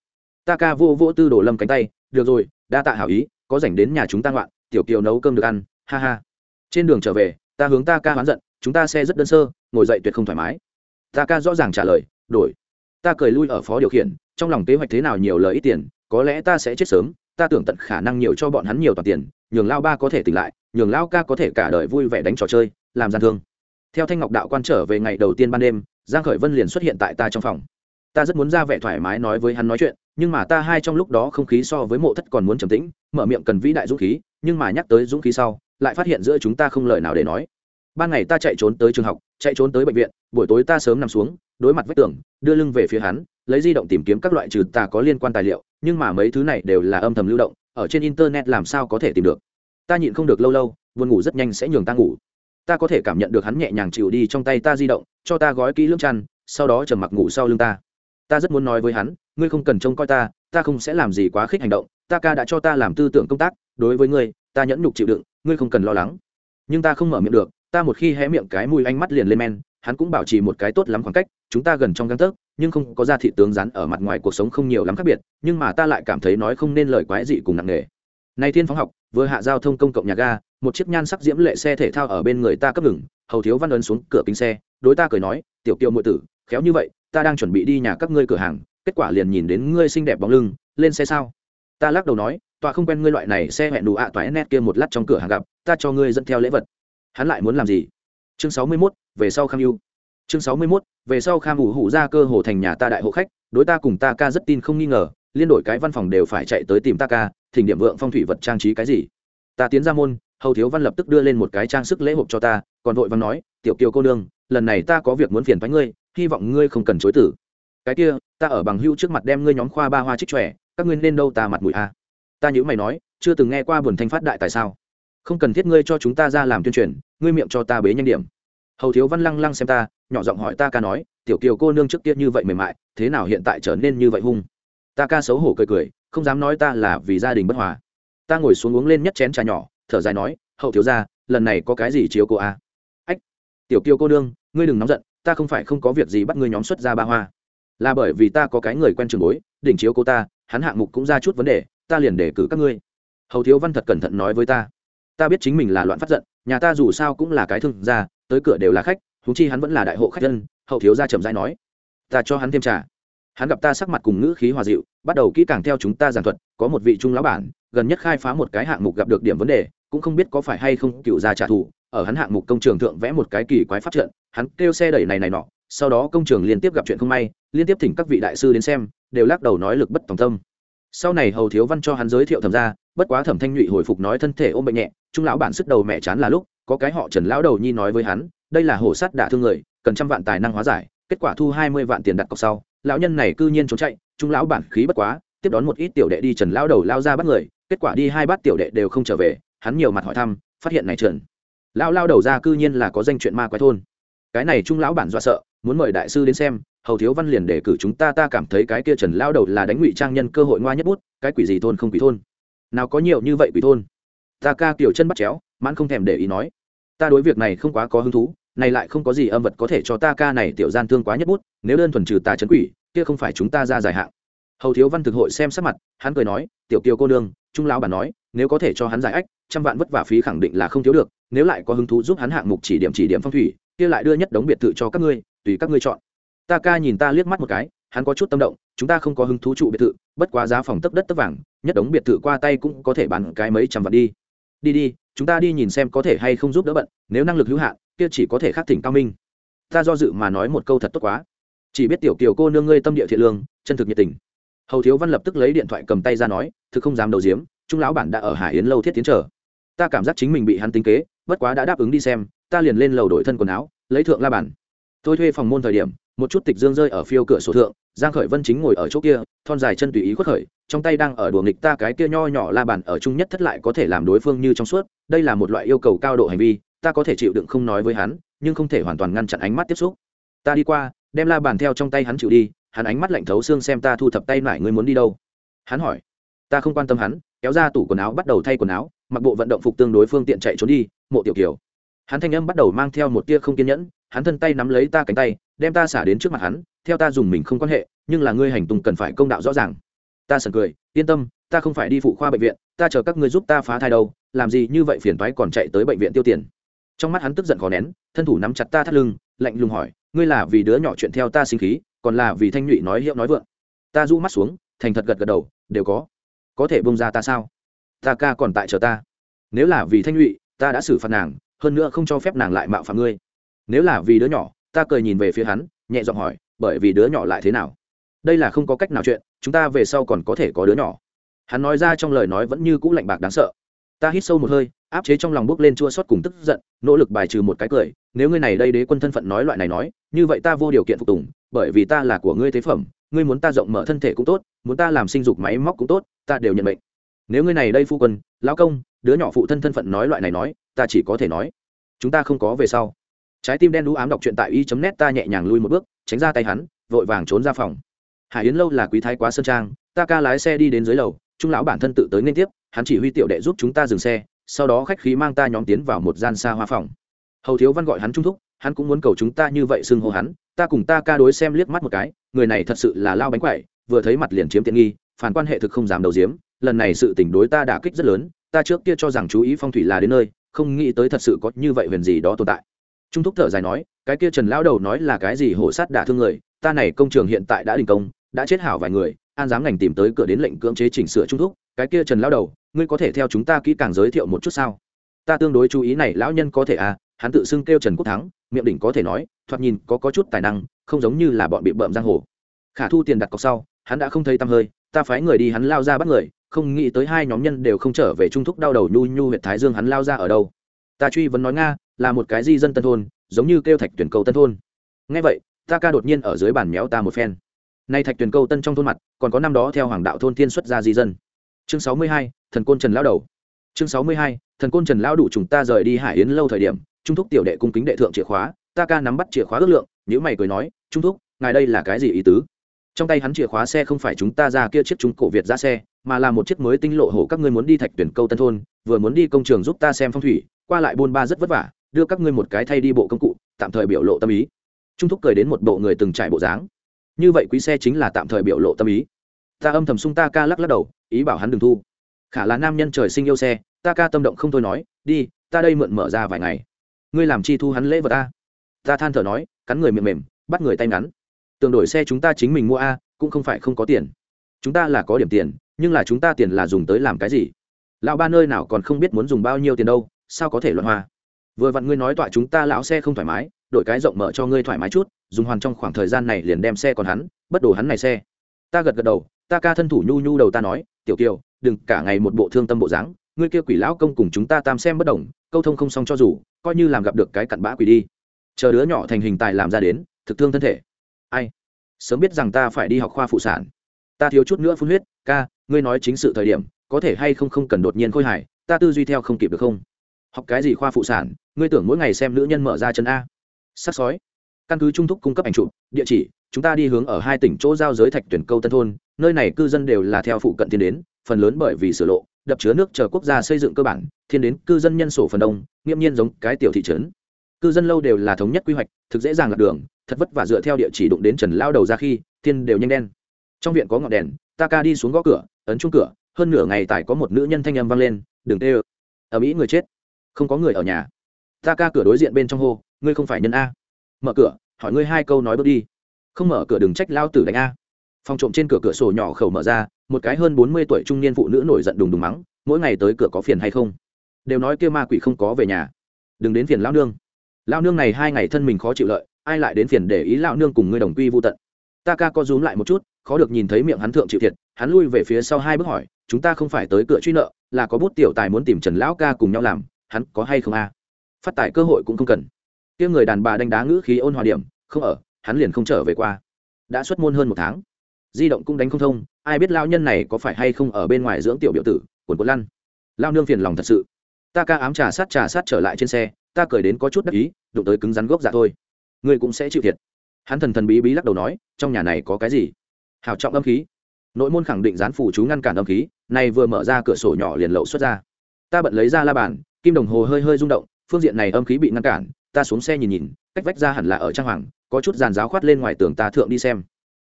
Ta ca vô vô tư đồ lâm cánh tay, được rồi, đa tạ hảo ý, có dành đến nhà chúng ta ngoạn, tiểu kiều nấu cơm được ăn, ha ha. Trên đường trở về, ta hướng ta ca hoán giận, chúng ta xe rất đơn sơ, ngồi dậy tuyệt không thoải mái. Ta ca rõ ràng trả lời, đổi. Ta cười lui ở phó điều khiển, trong lòng kế hoạch thế nào nhiều lời ít tiền, có lẽ ta sẽ chết sớm, ta tưởng tận khả năng nhiều cho bọn hắn nhiều toàn tiền nhường lao ba có thể tỉnh lại, nhường lao ca có thể cả đời vui vẻ đánh trò chơi, làm gian thương. Theo thanh ngọc đạo quan trở về ngày đầu tiên ban đêm, giang khởi vân liền xuất hiện tại ta trong phòng. Ta rất muốn ra vẻ thoải mái nói với hắn nói chuyện, nhưng mà ta hai trong lúc đó không khí so với mộ thất còn muốn trầm tĩnh, mở miệng cần vĩ đại dũng khí, nhưng mà nhắc tới dũng khí sau, lại phát hiện giữa chúng ta không lời nào để nói ban ngày ta chạy trốn tới trường học, chạy trốn tới bệnh viện, buổi tối ta sớm nằm xuống, đối mặt vách tường, đưa lưng về phía hắn, lấy di động tìm kiếm các loại trừ ta có liên quan tài liệu, nhưng mà mấy thứ này đều là âm thầm lưu động, ở trên internet làm sao có thể tìm được. Ta nhịn không được lâu lâu, buồn ngủ rất nhanh sẽ nhường ta ngủ. Ta có thể cảm nhận được hắn nhẹ nhàng chịu đi trong tay ta di động, cho ta gói kỹ lưỡng chăn, sau đó trầm mặc ngủ sau lưng ta. Ta rất muốn nói với hắn, ngươi không cần trông coi ta ta không sẽ làm gì quá khích hành động, ta ca đã cho ta làm tư tưởng công tác, đối với ngươi, ta nhẫn nhục chịu đựng, ngươi không cần lo lắng. Nhưng ta không mở miệng được ta một khi hé miệng cái mùi ánh mắt liền lên men, hắn cũng bảo trì một cái tốt lắm khoảng cách, chúng ta gần trong găng tấc, nhưng không có ra thị tướng rắn ở mặt ngoài cuộc sống không nhiều lắm khác biệt, nhưng mà ta lại cảm thấy nói không nên lời quái dị cùng nặng nề. Nay thiên phóng học, vừa hạ giao thông công cộng nhà ga, một chiếc nhan sắc diễm lệ xe thể thao ở bên người ta cấp ngừng, hầu thiếu văn ấn xuống cửa kính xe, đối ta cười nói, tiểu kiều muội tử, khéo như vậy, ta đang chuẩn bị đi nhà các ngươi cửa hàng, kết quả liền nhìn đến ngươi xinh đẹp bóng lưng, lên xe sao? Ta lắc đầu nói, tọa không quen ngươi loại này, xe hẹn đủ ạ à toái nét kia một lát trong cửa hàng gặp, ta cho ngươi dẫn theo lễ vật hắn lại muốn làm gì? Chương sáu mươi mốt, về sau kham ưu. Chương sáu mươi mốt, về sau kham ủ hủ ra cơ hồ thành nhà ta đại hộ khách, đối ta cùng ta ca rất tin không nghi ngờ, liên đổi cái văn phòng đều phải chạy tới tìm ta ca, thỉnh điểm vượng phong thủy vật trang trí cái gì? Ta tiến ra môn, hầu thiếu văn lập tức đưa lên một cái trang sức lễ hộp cho ta, còn vội văn nói, tiểu kiều cô nương, lần này ta có việc muốn phiền thoái ngươi, hy vọng ngươi không cần chối tử. Cái kia, ta ở bằng hưu trước mặt đem ngươi nhóm khoa ba hoa trích trẻ các ngươi nên đâu ta mặt mũi a ta nhữ mày nói, chưa từng nghe qua buồn thanh phát đại tại sao? Không cần thiết ngươi cho chúng ta ra làm tuyên truyền, ngươi miệng cho ta bế nhanh điểm. Hầu thiếu văn lăng lăng xem ta, nhỏ giọng hỏi ta ca nói, tiểu kiều cô nương trước kia như vậy mềm mại, thế nào hiện tại trở nên như vậy hung? Ta ca xấu hổ cười cười, không dám nói ta là vì gia đình bất hòa. Ta ngồi xuống uống lên nhất chén trà nhỏ, thở dài nói, hậu thiếu ra lần này có cái gì chiếu cô a? Ách, tiểu kiều cô nương, ngươi đừng nóng giận, ta không phải không có việc gì bắt ngươi nhóm xuất ra ba hoa. Là bởi vì ta có cái người quen trường bối, đỉnh chiếu cô ta, hắn hạng mục cũng ra chút vấn đề, ta liền để cử các ngươi. Hầu thiếu văn thật cẩn thận nói với ta ta biết chính mình là loạn phát giận, nhà ta dù sao cũng là cái thương gia, tới cửa đều là khách thú chi hắn vẫn là đại hộ khách dân hậu thiếu gia trầm dai nói, ta cho hắn thêm trà. Hắn gặp ta sắc mặt cùng ngữ khí hòa dịu, bắt đầu kỹ càng theo chúng ta giảng thuật, có một vị trung lão bản, gần nhất khai phá một cái hạng mục gặp được điểm vấn đề, cũng không biết có phải hay không cựu gia trả thù, ở hắn hạng mục công trường thượng vẽ một cái kỳ quái pháp trận, hắn kêu xe đẩy này này nọ, sau đó công trường liên tiếp gặp chuyện không may, liên tiếp thỉnh các vị đại sư đến xem, đều lắc đầu nói lực bất tòng tâm. Sau này hầu thiếu văn cho hắn giới thiệu thẩm ra bất quá thẩm thanh nhụy hồi phục nói thân thể ôm bệnh nhẹ, trung lão bản sức đầu mẹ chán là lúc, có cái họ trần lão đầu nhi nói với hắn, đây là hổ sắt đả thương người, cần trăm vạn tài năng hóa giải, kết quả thu hai mươi vạn tiền đặt cọc sau, lão nhân này cư nhiên trốn chạy, trung lão bản khí bất quá, tiếp đón một ít tiểu đệ đi trần lão đầu lao ra bắt người, kết quả đi hai bát tiểu đệ đều không trở về, hắn nhiều mặt hỏi thăm, phát hiện này trần lão lao đầu ra cư nhiên là có danh chuyện ma quái thôn. Cái này trung lão bản dọa sợ, muốn mời đại sư đến xem, hầu thiếu văn liền để cử chúng ta ta cảm thấy cái kia trần lao đầu là đánh ngụy trang nhân cơ hội ngoa nhất bút, cái quỷ gì thôn không quỷ thôn nào có nhiều như vậy quỷ thôn. Ta ca kiểu chân bắt chéo, mãn không thèm để ý nói. Ta đối việc này không quá có hứng thú, này lại không có gì âm vật có thể cho ta ca này tiểu gian thương quá nhất bút, nếu đơn thuần trừ ta chấn quỷ, kia không phải chúng ta ra dài hạn hầu thiếu văn thực hội xem sắc mặt, hắn cười nói, tiểu kiều cô nương, trung lão bà nói, nếu có thể cho hắn giải ách, trăm vạn vất vả phí khẳng định là không thiếu được, nếu lại có hứng thú giúp hắn hạng mục chỉ điểm chỉ điểm phong thủy, kia lại đưa nhất đống biệt thự cho các ngươi, tùy các ngươi chọn. Ta ca nhìn ta liếc mắt một cái, hắn có chút tâm động chúng ta không có hứng thú trụ biệt thự, bất quá giá phòng tấp đất tấp vàng, nhất đống biệt thự qua tay cũng có thể bán cái mấy trăm vạn đi. Đi đi, chúng ta đi nhìn xem có thể hay không giúp đỡ bận, nếu năng lực hữu hạn, kia chỉ có thể khắc thỉnh cao minh. Ta do dự mà nói một câu thật tốt quá. Chỉ biết tiểu kiều cô nương ngươi tâm địa thiện lương, chân thực nhiệt tình. Hầu thiếu văn lập tức lấy điện thoại cầm tay ra nói, thực không dám đầu diếm trung lão bản đã ở hải yến lâu thiết tiến trở ta cảm giác chính mình bị hắn tính kế, bất quá đã đáp ứng đi xem, ta liền lên lầu đổi thân quần áo, lấy thượng la bản tôi thuê phòng môn thời điểm, một chút tịch dương rơi ở phiêu cửa sổ thượng giang khởi vân chính ngồi ở chỗ kia, thon dài chân tùy ý khuất khởi, trong tay đang ở đùa nghịch ta cái kia nho nhỏ la bàn ở chung nhất thất lại có thể làm đối phương như trong suốt, đây là một loại yêu cầu cao độ hành vi, ta có thể chịu đựng không nói với hắn, nhưng không thể hoàn toàn ngăn chặn ánh mắt tiếp xúc. Ta đi qua, đem la bàn theo trong tay hắn chịu đi, hắn ánh mắt lạnh thấu xương xem ta thu thập tay lại ngươi muốn đi đâu. Hắn hỏi. Ta không quan tâm hắn, kéo ra tủ quần áo bắt đầu thay quần áo, mặc bộ vận động phục tương đối phương tiện chạy trốn đi, mộ tiểu kiều. Hắn thanh âm bắt đầu mang theo một tia không kiên nhẫn, hắn thân tay nắm lấy ta cánh tay, đem ta xả đến trước mặt hắn theo ta dùng mình không quan hệ, nhưng là ngươi hành tùng cần phải công đạo rõ ràng. Ta sần cười, yên tâm, ta không phải đi phụ khoa bệnh viện, ta chờ các ngươi giúp ta phá thai đâu, làm gì như vậy phiền toái còn chạy tới bệnh viện tiêu tiền. Trong mắt hắn tức giận khó nén, thân thủ nắm chặt ta thắt lưng, lạnh lùng hỏi, ngươi là vì đứa nhỏ chuyện theo ta sinh khí, còn là vì thanh nhụy nói hiệu nói vượng? Ta du mắt xuống, thành thật gật gật đầu, đều có. Có thể bông ra ta sao? Ta ca còn tại chờ ta. Nếu là vì thanh nhụy, ta đã xử phạt nàng, hơn nữa không cho phép nàng lại mạo phạm ngươi. Nếu là vì đứa nhỏ, ta cười nhìn về phía hắn, nhẹ giọng hỏi bởi vì đứa nhỏ lại thế nào? Đây là không có cách nào chuyện, chúng ta về sau còn có thể có đứa nhỏ. Hắn nói ra trong lời nói vẫn như cũ lạnh bạc đáng sợ. Ta hít sâu một hơi, áp chế trong lòng bước lên chua xót cùng tức giận, nỗ lực bài trừ một cái cười, nếu ngươi này đây đế quân thân phận nói loại này nói, như vậy ta vô điều kiện phục tùng, bởi vì ta là của ngươi thế phẩm, ngươi muốn ta rộng mở thân thể cũng tốt, muốn ta làm sinh dục máy móc cũng tốt, ta đều nhận mệnh. Nếu ngươi này đây phu quân, lão công, đứa nhỏ phụ thân thân phận nói loại này nói, ta chỉ có thể nói, chúng ta không có về sau. Trái tim đen đũ ám đọc truyện tại y chấm nét ta nhẹ nhàng lui một bước tránh ra tay hắn, vội vàng trốn ra phòng. Hải yến lâu là quý thái quá sơn trang, ta ca lái xe đi đến dưới lầu, trung lão bản thân tự tới nên tiếp, hắn chỉ huy tiểu đệ giúp chúng ta dừng xe, sau đó khách khí mang ta nhóm tiến vào một gian xa hoa phòng. Hầu thiếu văn gọi hắn trung thúc, hắn cũng muốn cầu chúng ta như vậy xưng hô hắn, ta cùng ta ca đối xem liếc mắt một cái, người này thật sự là lao bánh quậy vừa thấy mặt liền chiếm tiện nghi, phản quan hệ thực không dám đầu diếm lần này sự tình đối ta đả kích rất lớn, ta trước kia cho rằng chú ý phong thủy là đến nơi, không nghĩ tới thật sự có như vậy huyền gì đó tồn tại trung thúc thở dài nói, cái kia trần lão đầu nói là cái gì hổ sát đả thương người, ta này công trường hiện tại đã đình công, đã chết hảo vài người, an giám ngành tìm tới cửa đến lệnh cưỡng chế chỉnh sửa trung thúc, cái kia trần lão đầu, ngươi có thể theo chúng ta kỹ càng giới thiệu một chút sao? Ta tương đối chú ý này lão nhân có thể à hắn tự xưng kêu trần quốc thắng, miệng đỉnh có thể nói, thoạt nhìn có có chút tài năng, không giống như là bọn bị bợm giang hồ. Khả thu tiền đặt cọc sau, hắn đã không thấy tăm hơi, ta phái người đi hắn lao ra bắt người, không nghĩ tới hai nhóm nhân đều không trở về trung thúc đau đầu nhu nhu huyện thái dương hắn lao ra ở đâu ta truy vấn nói nga, là một cái di dân tân thôn, giống như kêu thạch tuyển cầu tân thôn. Ngay vậy, ta ca đột nhiên ở dưới bàn méo ta một phen. Nay thạch tuyển cầu tân trong thôn mặt, còn có năm đó theo hoàng đạo thôn thiên xuất ra di dân. Chương sáu mươi hai, thần côn trần lao đầu. Chương sáu mươi hai, thần côn trần lao đủ chúng ta rời đi hải yến lâu thời điểm, trung thúc tiểu đệ cung kính đệ thượng chìa khóa, ta ca nắm bắt chìa khóa ước lượng nếu mày cười nói, trung thúc, ngài đây là cái gì ý tứ? Trong tay hắn chìa khóa xe không phải chúng ta ra kia chiếc trung cổ việt ra xe, mà là một chiếc mới tinh lộ hổ các ngươi muốn đi thạch tuyển câu tân thôn, vừa muốn đi công trường giúp ta xem phong thủy, qua lại buôn ba rất vất vả, đưa các ngươi một cái thay đi bộ công cụ, tạm thời biểu lộ tâm ý. Trung thúc cười đến một bộ người từng trải bộ dáng. Như vậy quý xe chính là tạm thời biểu lộ tâm ý. Ta âm thầm sung ta ca lắc lắc đầu, ý bảo hắn đừng thu. Khả là nam nhân trời sinh yêu xe, ta ca tâm động không thôi nói, đi, ta đây mượn mở ra vài ngày. Ngươi làm chi thu hắn lễ vật ta? Ta than thở nói, cắn người miệng mềm, bắt người tay ngắn tường đổi xe chúng ta chính mình mua a, cũng không phải không có tiền. Chúng ta là có điểm tiền, nhưng là chúng ta tiền là dùng tới làm cái gì? Lão ba nơi nào còn không biết muốn dùng bao nhiêu tiền đâu, sao có thể luận hoa? Vừa vặn ngươi nói tọa chúng ta lão xe không thoải mái, đổi cái rộng mở cho ngươi thoải mái chút, dùng hoàn trong khoảng thời gian này liền đem xe còn hắn, bất đồ hắn này xe. Ta gật gật đầu, ta ca thân thủ nhu nhu đầu ta nói, tiểu kiều, đừng cả ngày một bộ thương tâm bộ dáng, ngươi kia quỷ lão công cùng chúng ta tam xem bất đồng, câu thông không xong cho dù, coi như làm gặp được cái cặn bã quỷ đi. Chờ đứa nhỏ thành hình tài làm ra đến, thực thương thân thể ai? Sớm biết rằng ta phải đi học khoa phụ sản. Ta thiếu chút nữa phun huyết, ca, ngươi nói chính sự thời điểm, có thể hay không không cần đột nhiên khôi hài, ta tư duy theo không kịp được không? Học cái gì khoa phụ sản, ngươi tưởng mỗi ngày xem nữ nhân mở ra chân a. Sắc sói. Căn cứ trung thúc cung cấp ảnh chụp, địa chỉ, chúng ta đi hướng ở hai tỉnh chỗ giao giới thạch tuyển câu tân thôn, nơi này cư dân đều là theo phụ cận tiến đến, phần lớn bởi vì sửa lộ, đập chứa nước chờ quốc gia xây dựng cơ bản, thiên đến cư dân nhân sổ phần đông, nghiêm nhiên giống cái tiểu thị trấn cư dân lâu đều là thống nhất quy hoạch, thực dễ dàng lạc đường, thật vất vả dựa theo địa chỉ đụng đến trần lao đầu ra khi thiên đều nhanh đen. Trong viện có ngọn đèn ta ca đi xuống gõ cửa, ấn chung cửa, hơn nửa ngày tại có một nữ nhân thanh âm vang lên, đừng tê ơ. Ở mỹ người chết. Không có người ở nhà. Ta ca cửa đối diện bên trong hô, ngươi không phải nhân a. Mở cửa, hỏi ngươi hai câu nói bước đi. Không mở cửa đừng trách lao tử đánh a. Phòng trộm trên cửa cửa sổ nhỏ khẩu mở ra, một cái hơn bốn mươi tuổi trung niên phụ nữ nổi giận đùng đùng mắng, mỗi ngày tới cửa có phiền hay không? Đều nói kia ma quỷ không có về nhà. Đừng đến phiền lao nương lao nương này hai ngày thân mình khó chịu lợi, ai lại đến phiền để ý lao nương cùng ngươi đồng quy vô tận? Ta ca co rúm lại một chút, khó được nhìn thấy miệng hắn thượng chịu thiệt, hắn lui về phía sau hai bước hỏi, chúng ta không phải tới cửa truy nợ, là có bút tiểu tài muốn tìm trần lão ca cùng nhau làm, hắn có hay không a? Phát tài cơ hội cũng không cần. Kia người đàn bà đánh đá ngữ khí ôn hòa điểm, không ở, hắn liền không trở về qua. Đã xuất môn hơn một tháng, di động cũng đánh không thông, ai biết lao nhân này có phải hay không ở bên ngoài dưỡng tiểu biểu tử quần quần lăn. Lao nương phiền lòng thật sự. Ta ca ám trà sát trà sát trở lại trên xe ta cười đến có chút đắc ý, đụng tới cứng rắn gốc dạ thôi. Ngươi cũng sẽ chịu thiệt. Hắn thần thần bí bí lắc đầu nói, trong nhà này có cái gì? Hào trọng âm khí. Nội môn khẳng định dán phủ chú ngăn cản âm khí, này vừa mở ra cửa sổ nhỏ liền lậu xuất ra. Ta bận lấy ra la bàn, kim đồng hồ hơi hơi rung động, phương diện này âm khí bị ngăn cản, ta xuống xe nhìn nhìn, cách vách ra hẳn là ở trang hoàng, có chút giàn giáo khoát lên ngoài tường ta thượng đi xem.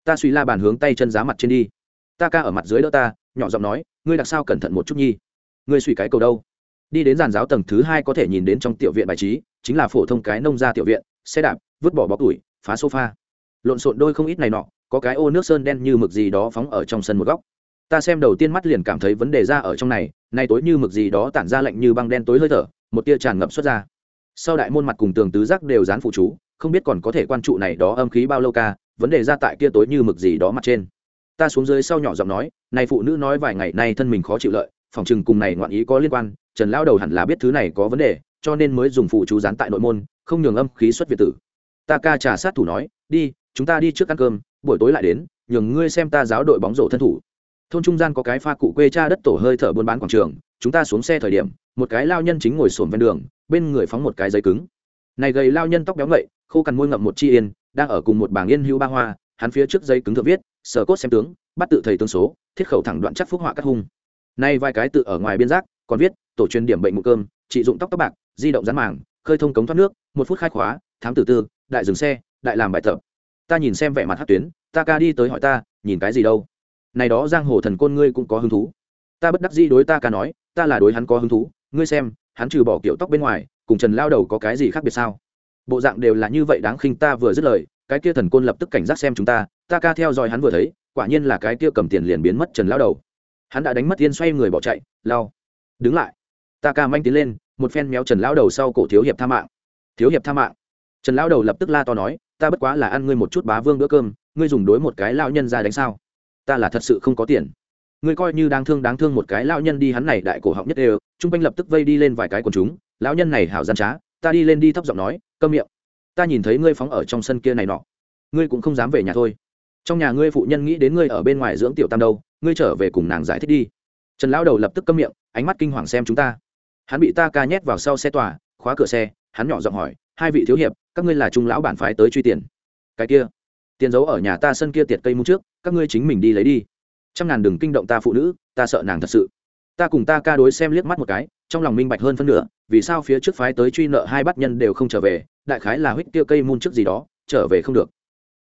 Ta suy la bàn hướng tay chân giá mặt trên đi. Ta ca ở mặt dưới đỡ ta, nhỏ giọng nói, ngươi đặc sao cẩn thận một chút nhi. Ngươi suy cái cầu đâu? Đi đến giàn giáo tầng thứ hai có thể nhìn đến trong tiểu viện bài trí, chính là phổ thông cái nông gia tiểu viện, xe đạp, vứt bỏ bóc tuổi phá sofa. Lộn xộn đôi không ít này nọ, có cái ô nước sơn đen như mực gì đó phóng ở trong sân một góc. Ta xem đầu tiên mắt liền cảm thấy vấn đề ra ở trong này, nay tối như mực gì đó tản ra lạnh như băng đen tối hơi thở, một tia tràn ngập xuất ra. Sau đại môn mặt cùng tường tứ giác đều dán phụ chú, không biết còn có thể quan trụ này đó âm khí bao lâu ca, vấn đề ra tại kia tối như mực gì đó mặt trên. Ta xuống dưới sau nhỏ giọng nói, này phụ nữ nói vài ngày nay thân mình khó chịu lợi, phòng chừng cùng này ngoạn ý có liên quan trần lao đầu hẳn là biết thứ này có vấn đề, cho nên mới dùng phụ chú dán tại nội môn, không nhường âm khí xuất việt tử. Ta ca trà sát thủ nói, đi, chúng ta đi trước ăn cơm, buổi tối lại đến, nhường ngươi xem ta giáo đội bóng rổ thân thủ. Thôn trung gian có cái pha cụ quê cha đất tổ hơi thở buôn bán quảng trường, chúng ta xuống xe thời điểm, một cái lao nhân chính ngồi sổm ven đường, bên người phóng một cái giấy cứng. Này gầy lao nhân tóc béo ngậy, khô cằn môi ngậm một chi yên, đang ở cùng một bảng yên hữu ba hoa, hắn phía trước giấy cứng thượng viết, sở cốt xem tướng, bắt tự thầy tướng số, thiết khẩu thẳng đoạn chắc phúc họa cắt hung. Nay vài cái tự ở ngoài biên giác, còn viết tổ truyền điểm bệnh mụ cơm, trị dụng tóc tóc bạc, di động rán màng, khơi thông cống thoát nước, một phút khai khóa, thám tử tư, đại dừng xe, đại làm bài tập. Ta nhìn xem vẻ mặt hát tuyến, ta ca đi tới hỏi ta, nhìn cái gì đâu? Này đó giang hồ thần côn ngươi cũng có hứng thú. Ta bất đắc dĩ đối ta ca nói, ta là đối hắn có hứng thú, ngươi xem, hắn trừ bỏ kiểu tóc bên ngoài, cùng trần lao đầu có cái gì khác biệt sao? Bộ dạng đều là như vậy đáng khinh ta vừa dứt lời, cái kia thần côn lập tức cảnh giác xem chúng ta ta ca theo dõi hắn vừa thấy, quả nhiên là cái kia cầm tiền liền biến mất trần lao đầu. Hắn đã đánh mất tiên xoay người bỏ chạy, lao. Đứng lại ta ca manh tiến lên, một phen méo trần lao đầu sau cổ thiếu hiệp tha mạng. Thiếu hiệp tha mạng. Trần lao đầu lập tức la to nói, ta bất quá là ăn ngươi một chút bá vương bữa cơm, ngươi dùng đối một cái lao nhân ra đánh sao? Ta là thật sự không có tiền. Ngươi coi như đáng thương đáng thương một cái lao nhân đi hắn này đại cổ họng nhất đều chung quanh lập tức vây đi lên vài cái quần chúng, lão nhân này hảo gian trá, ta đi lên đi thấp giọng nói, câm miệng. Ta nhìn thấy ngươi phóng ở trong sân kia này nọ, ngươi cũng không dám về nhà thôi. Trong nhà ngươi phụ nhân nghĩ đến ngươi ở bên ngoài dưỡng tiểu tam đâu, ngươi trở về cùng nàng giải thích đi. Trần lão đầu lập tức câm miệng, ánh mắt kinh hoàng xem chúng ta hắn bị ta ca nhét vào sau xe tòa, khóa cửa xe, hắn nhỏ giọng hỏi, hai vị thiếu hiệp, các ngươi là trung lão bản phái tới truy tiền? Cái kia, tiền giấu ở nhà ta sân kia tiệt cây mung trước, các ngươi chính mình đi lấy đi. Trăm ngàn đừng kinh động ta phụ nữ, ta sợ nàng thật sự. Ta cùng ta ca đối xem liếc mắt một cái, trong lòng minh bạch hơn phân nửa, vì sao phía trước phái tới truy nợ hai bắt nhân đều không trở về, đại khái là huých kia cây môn trước gì đó, trở về không được.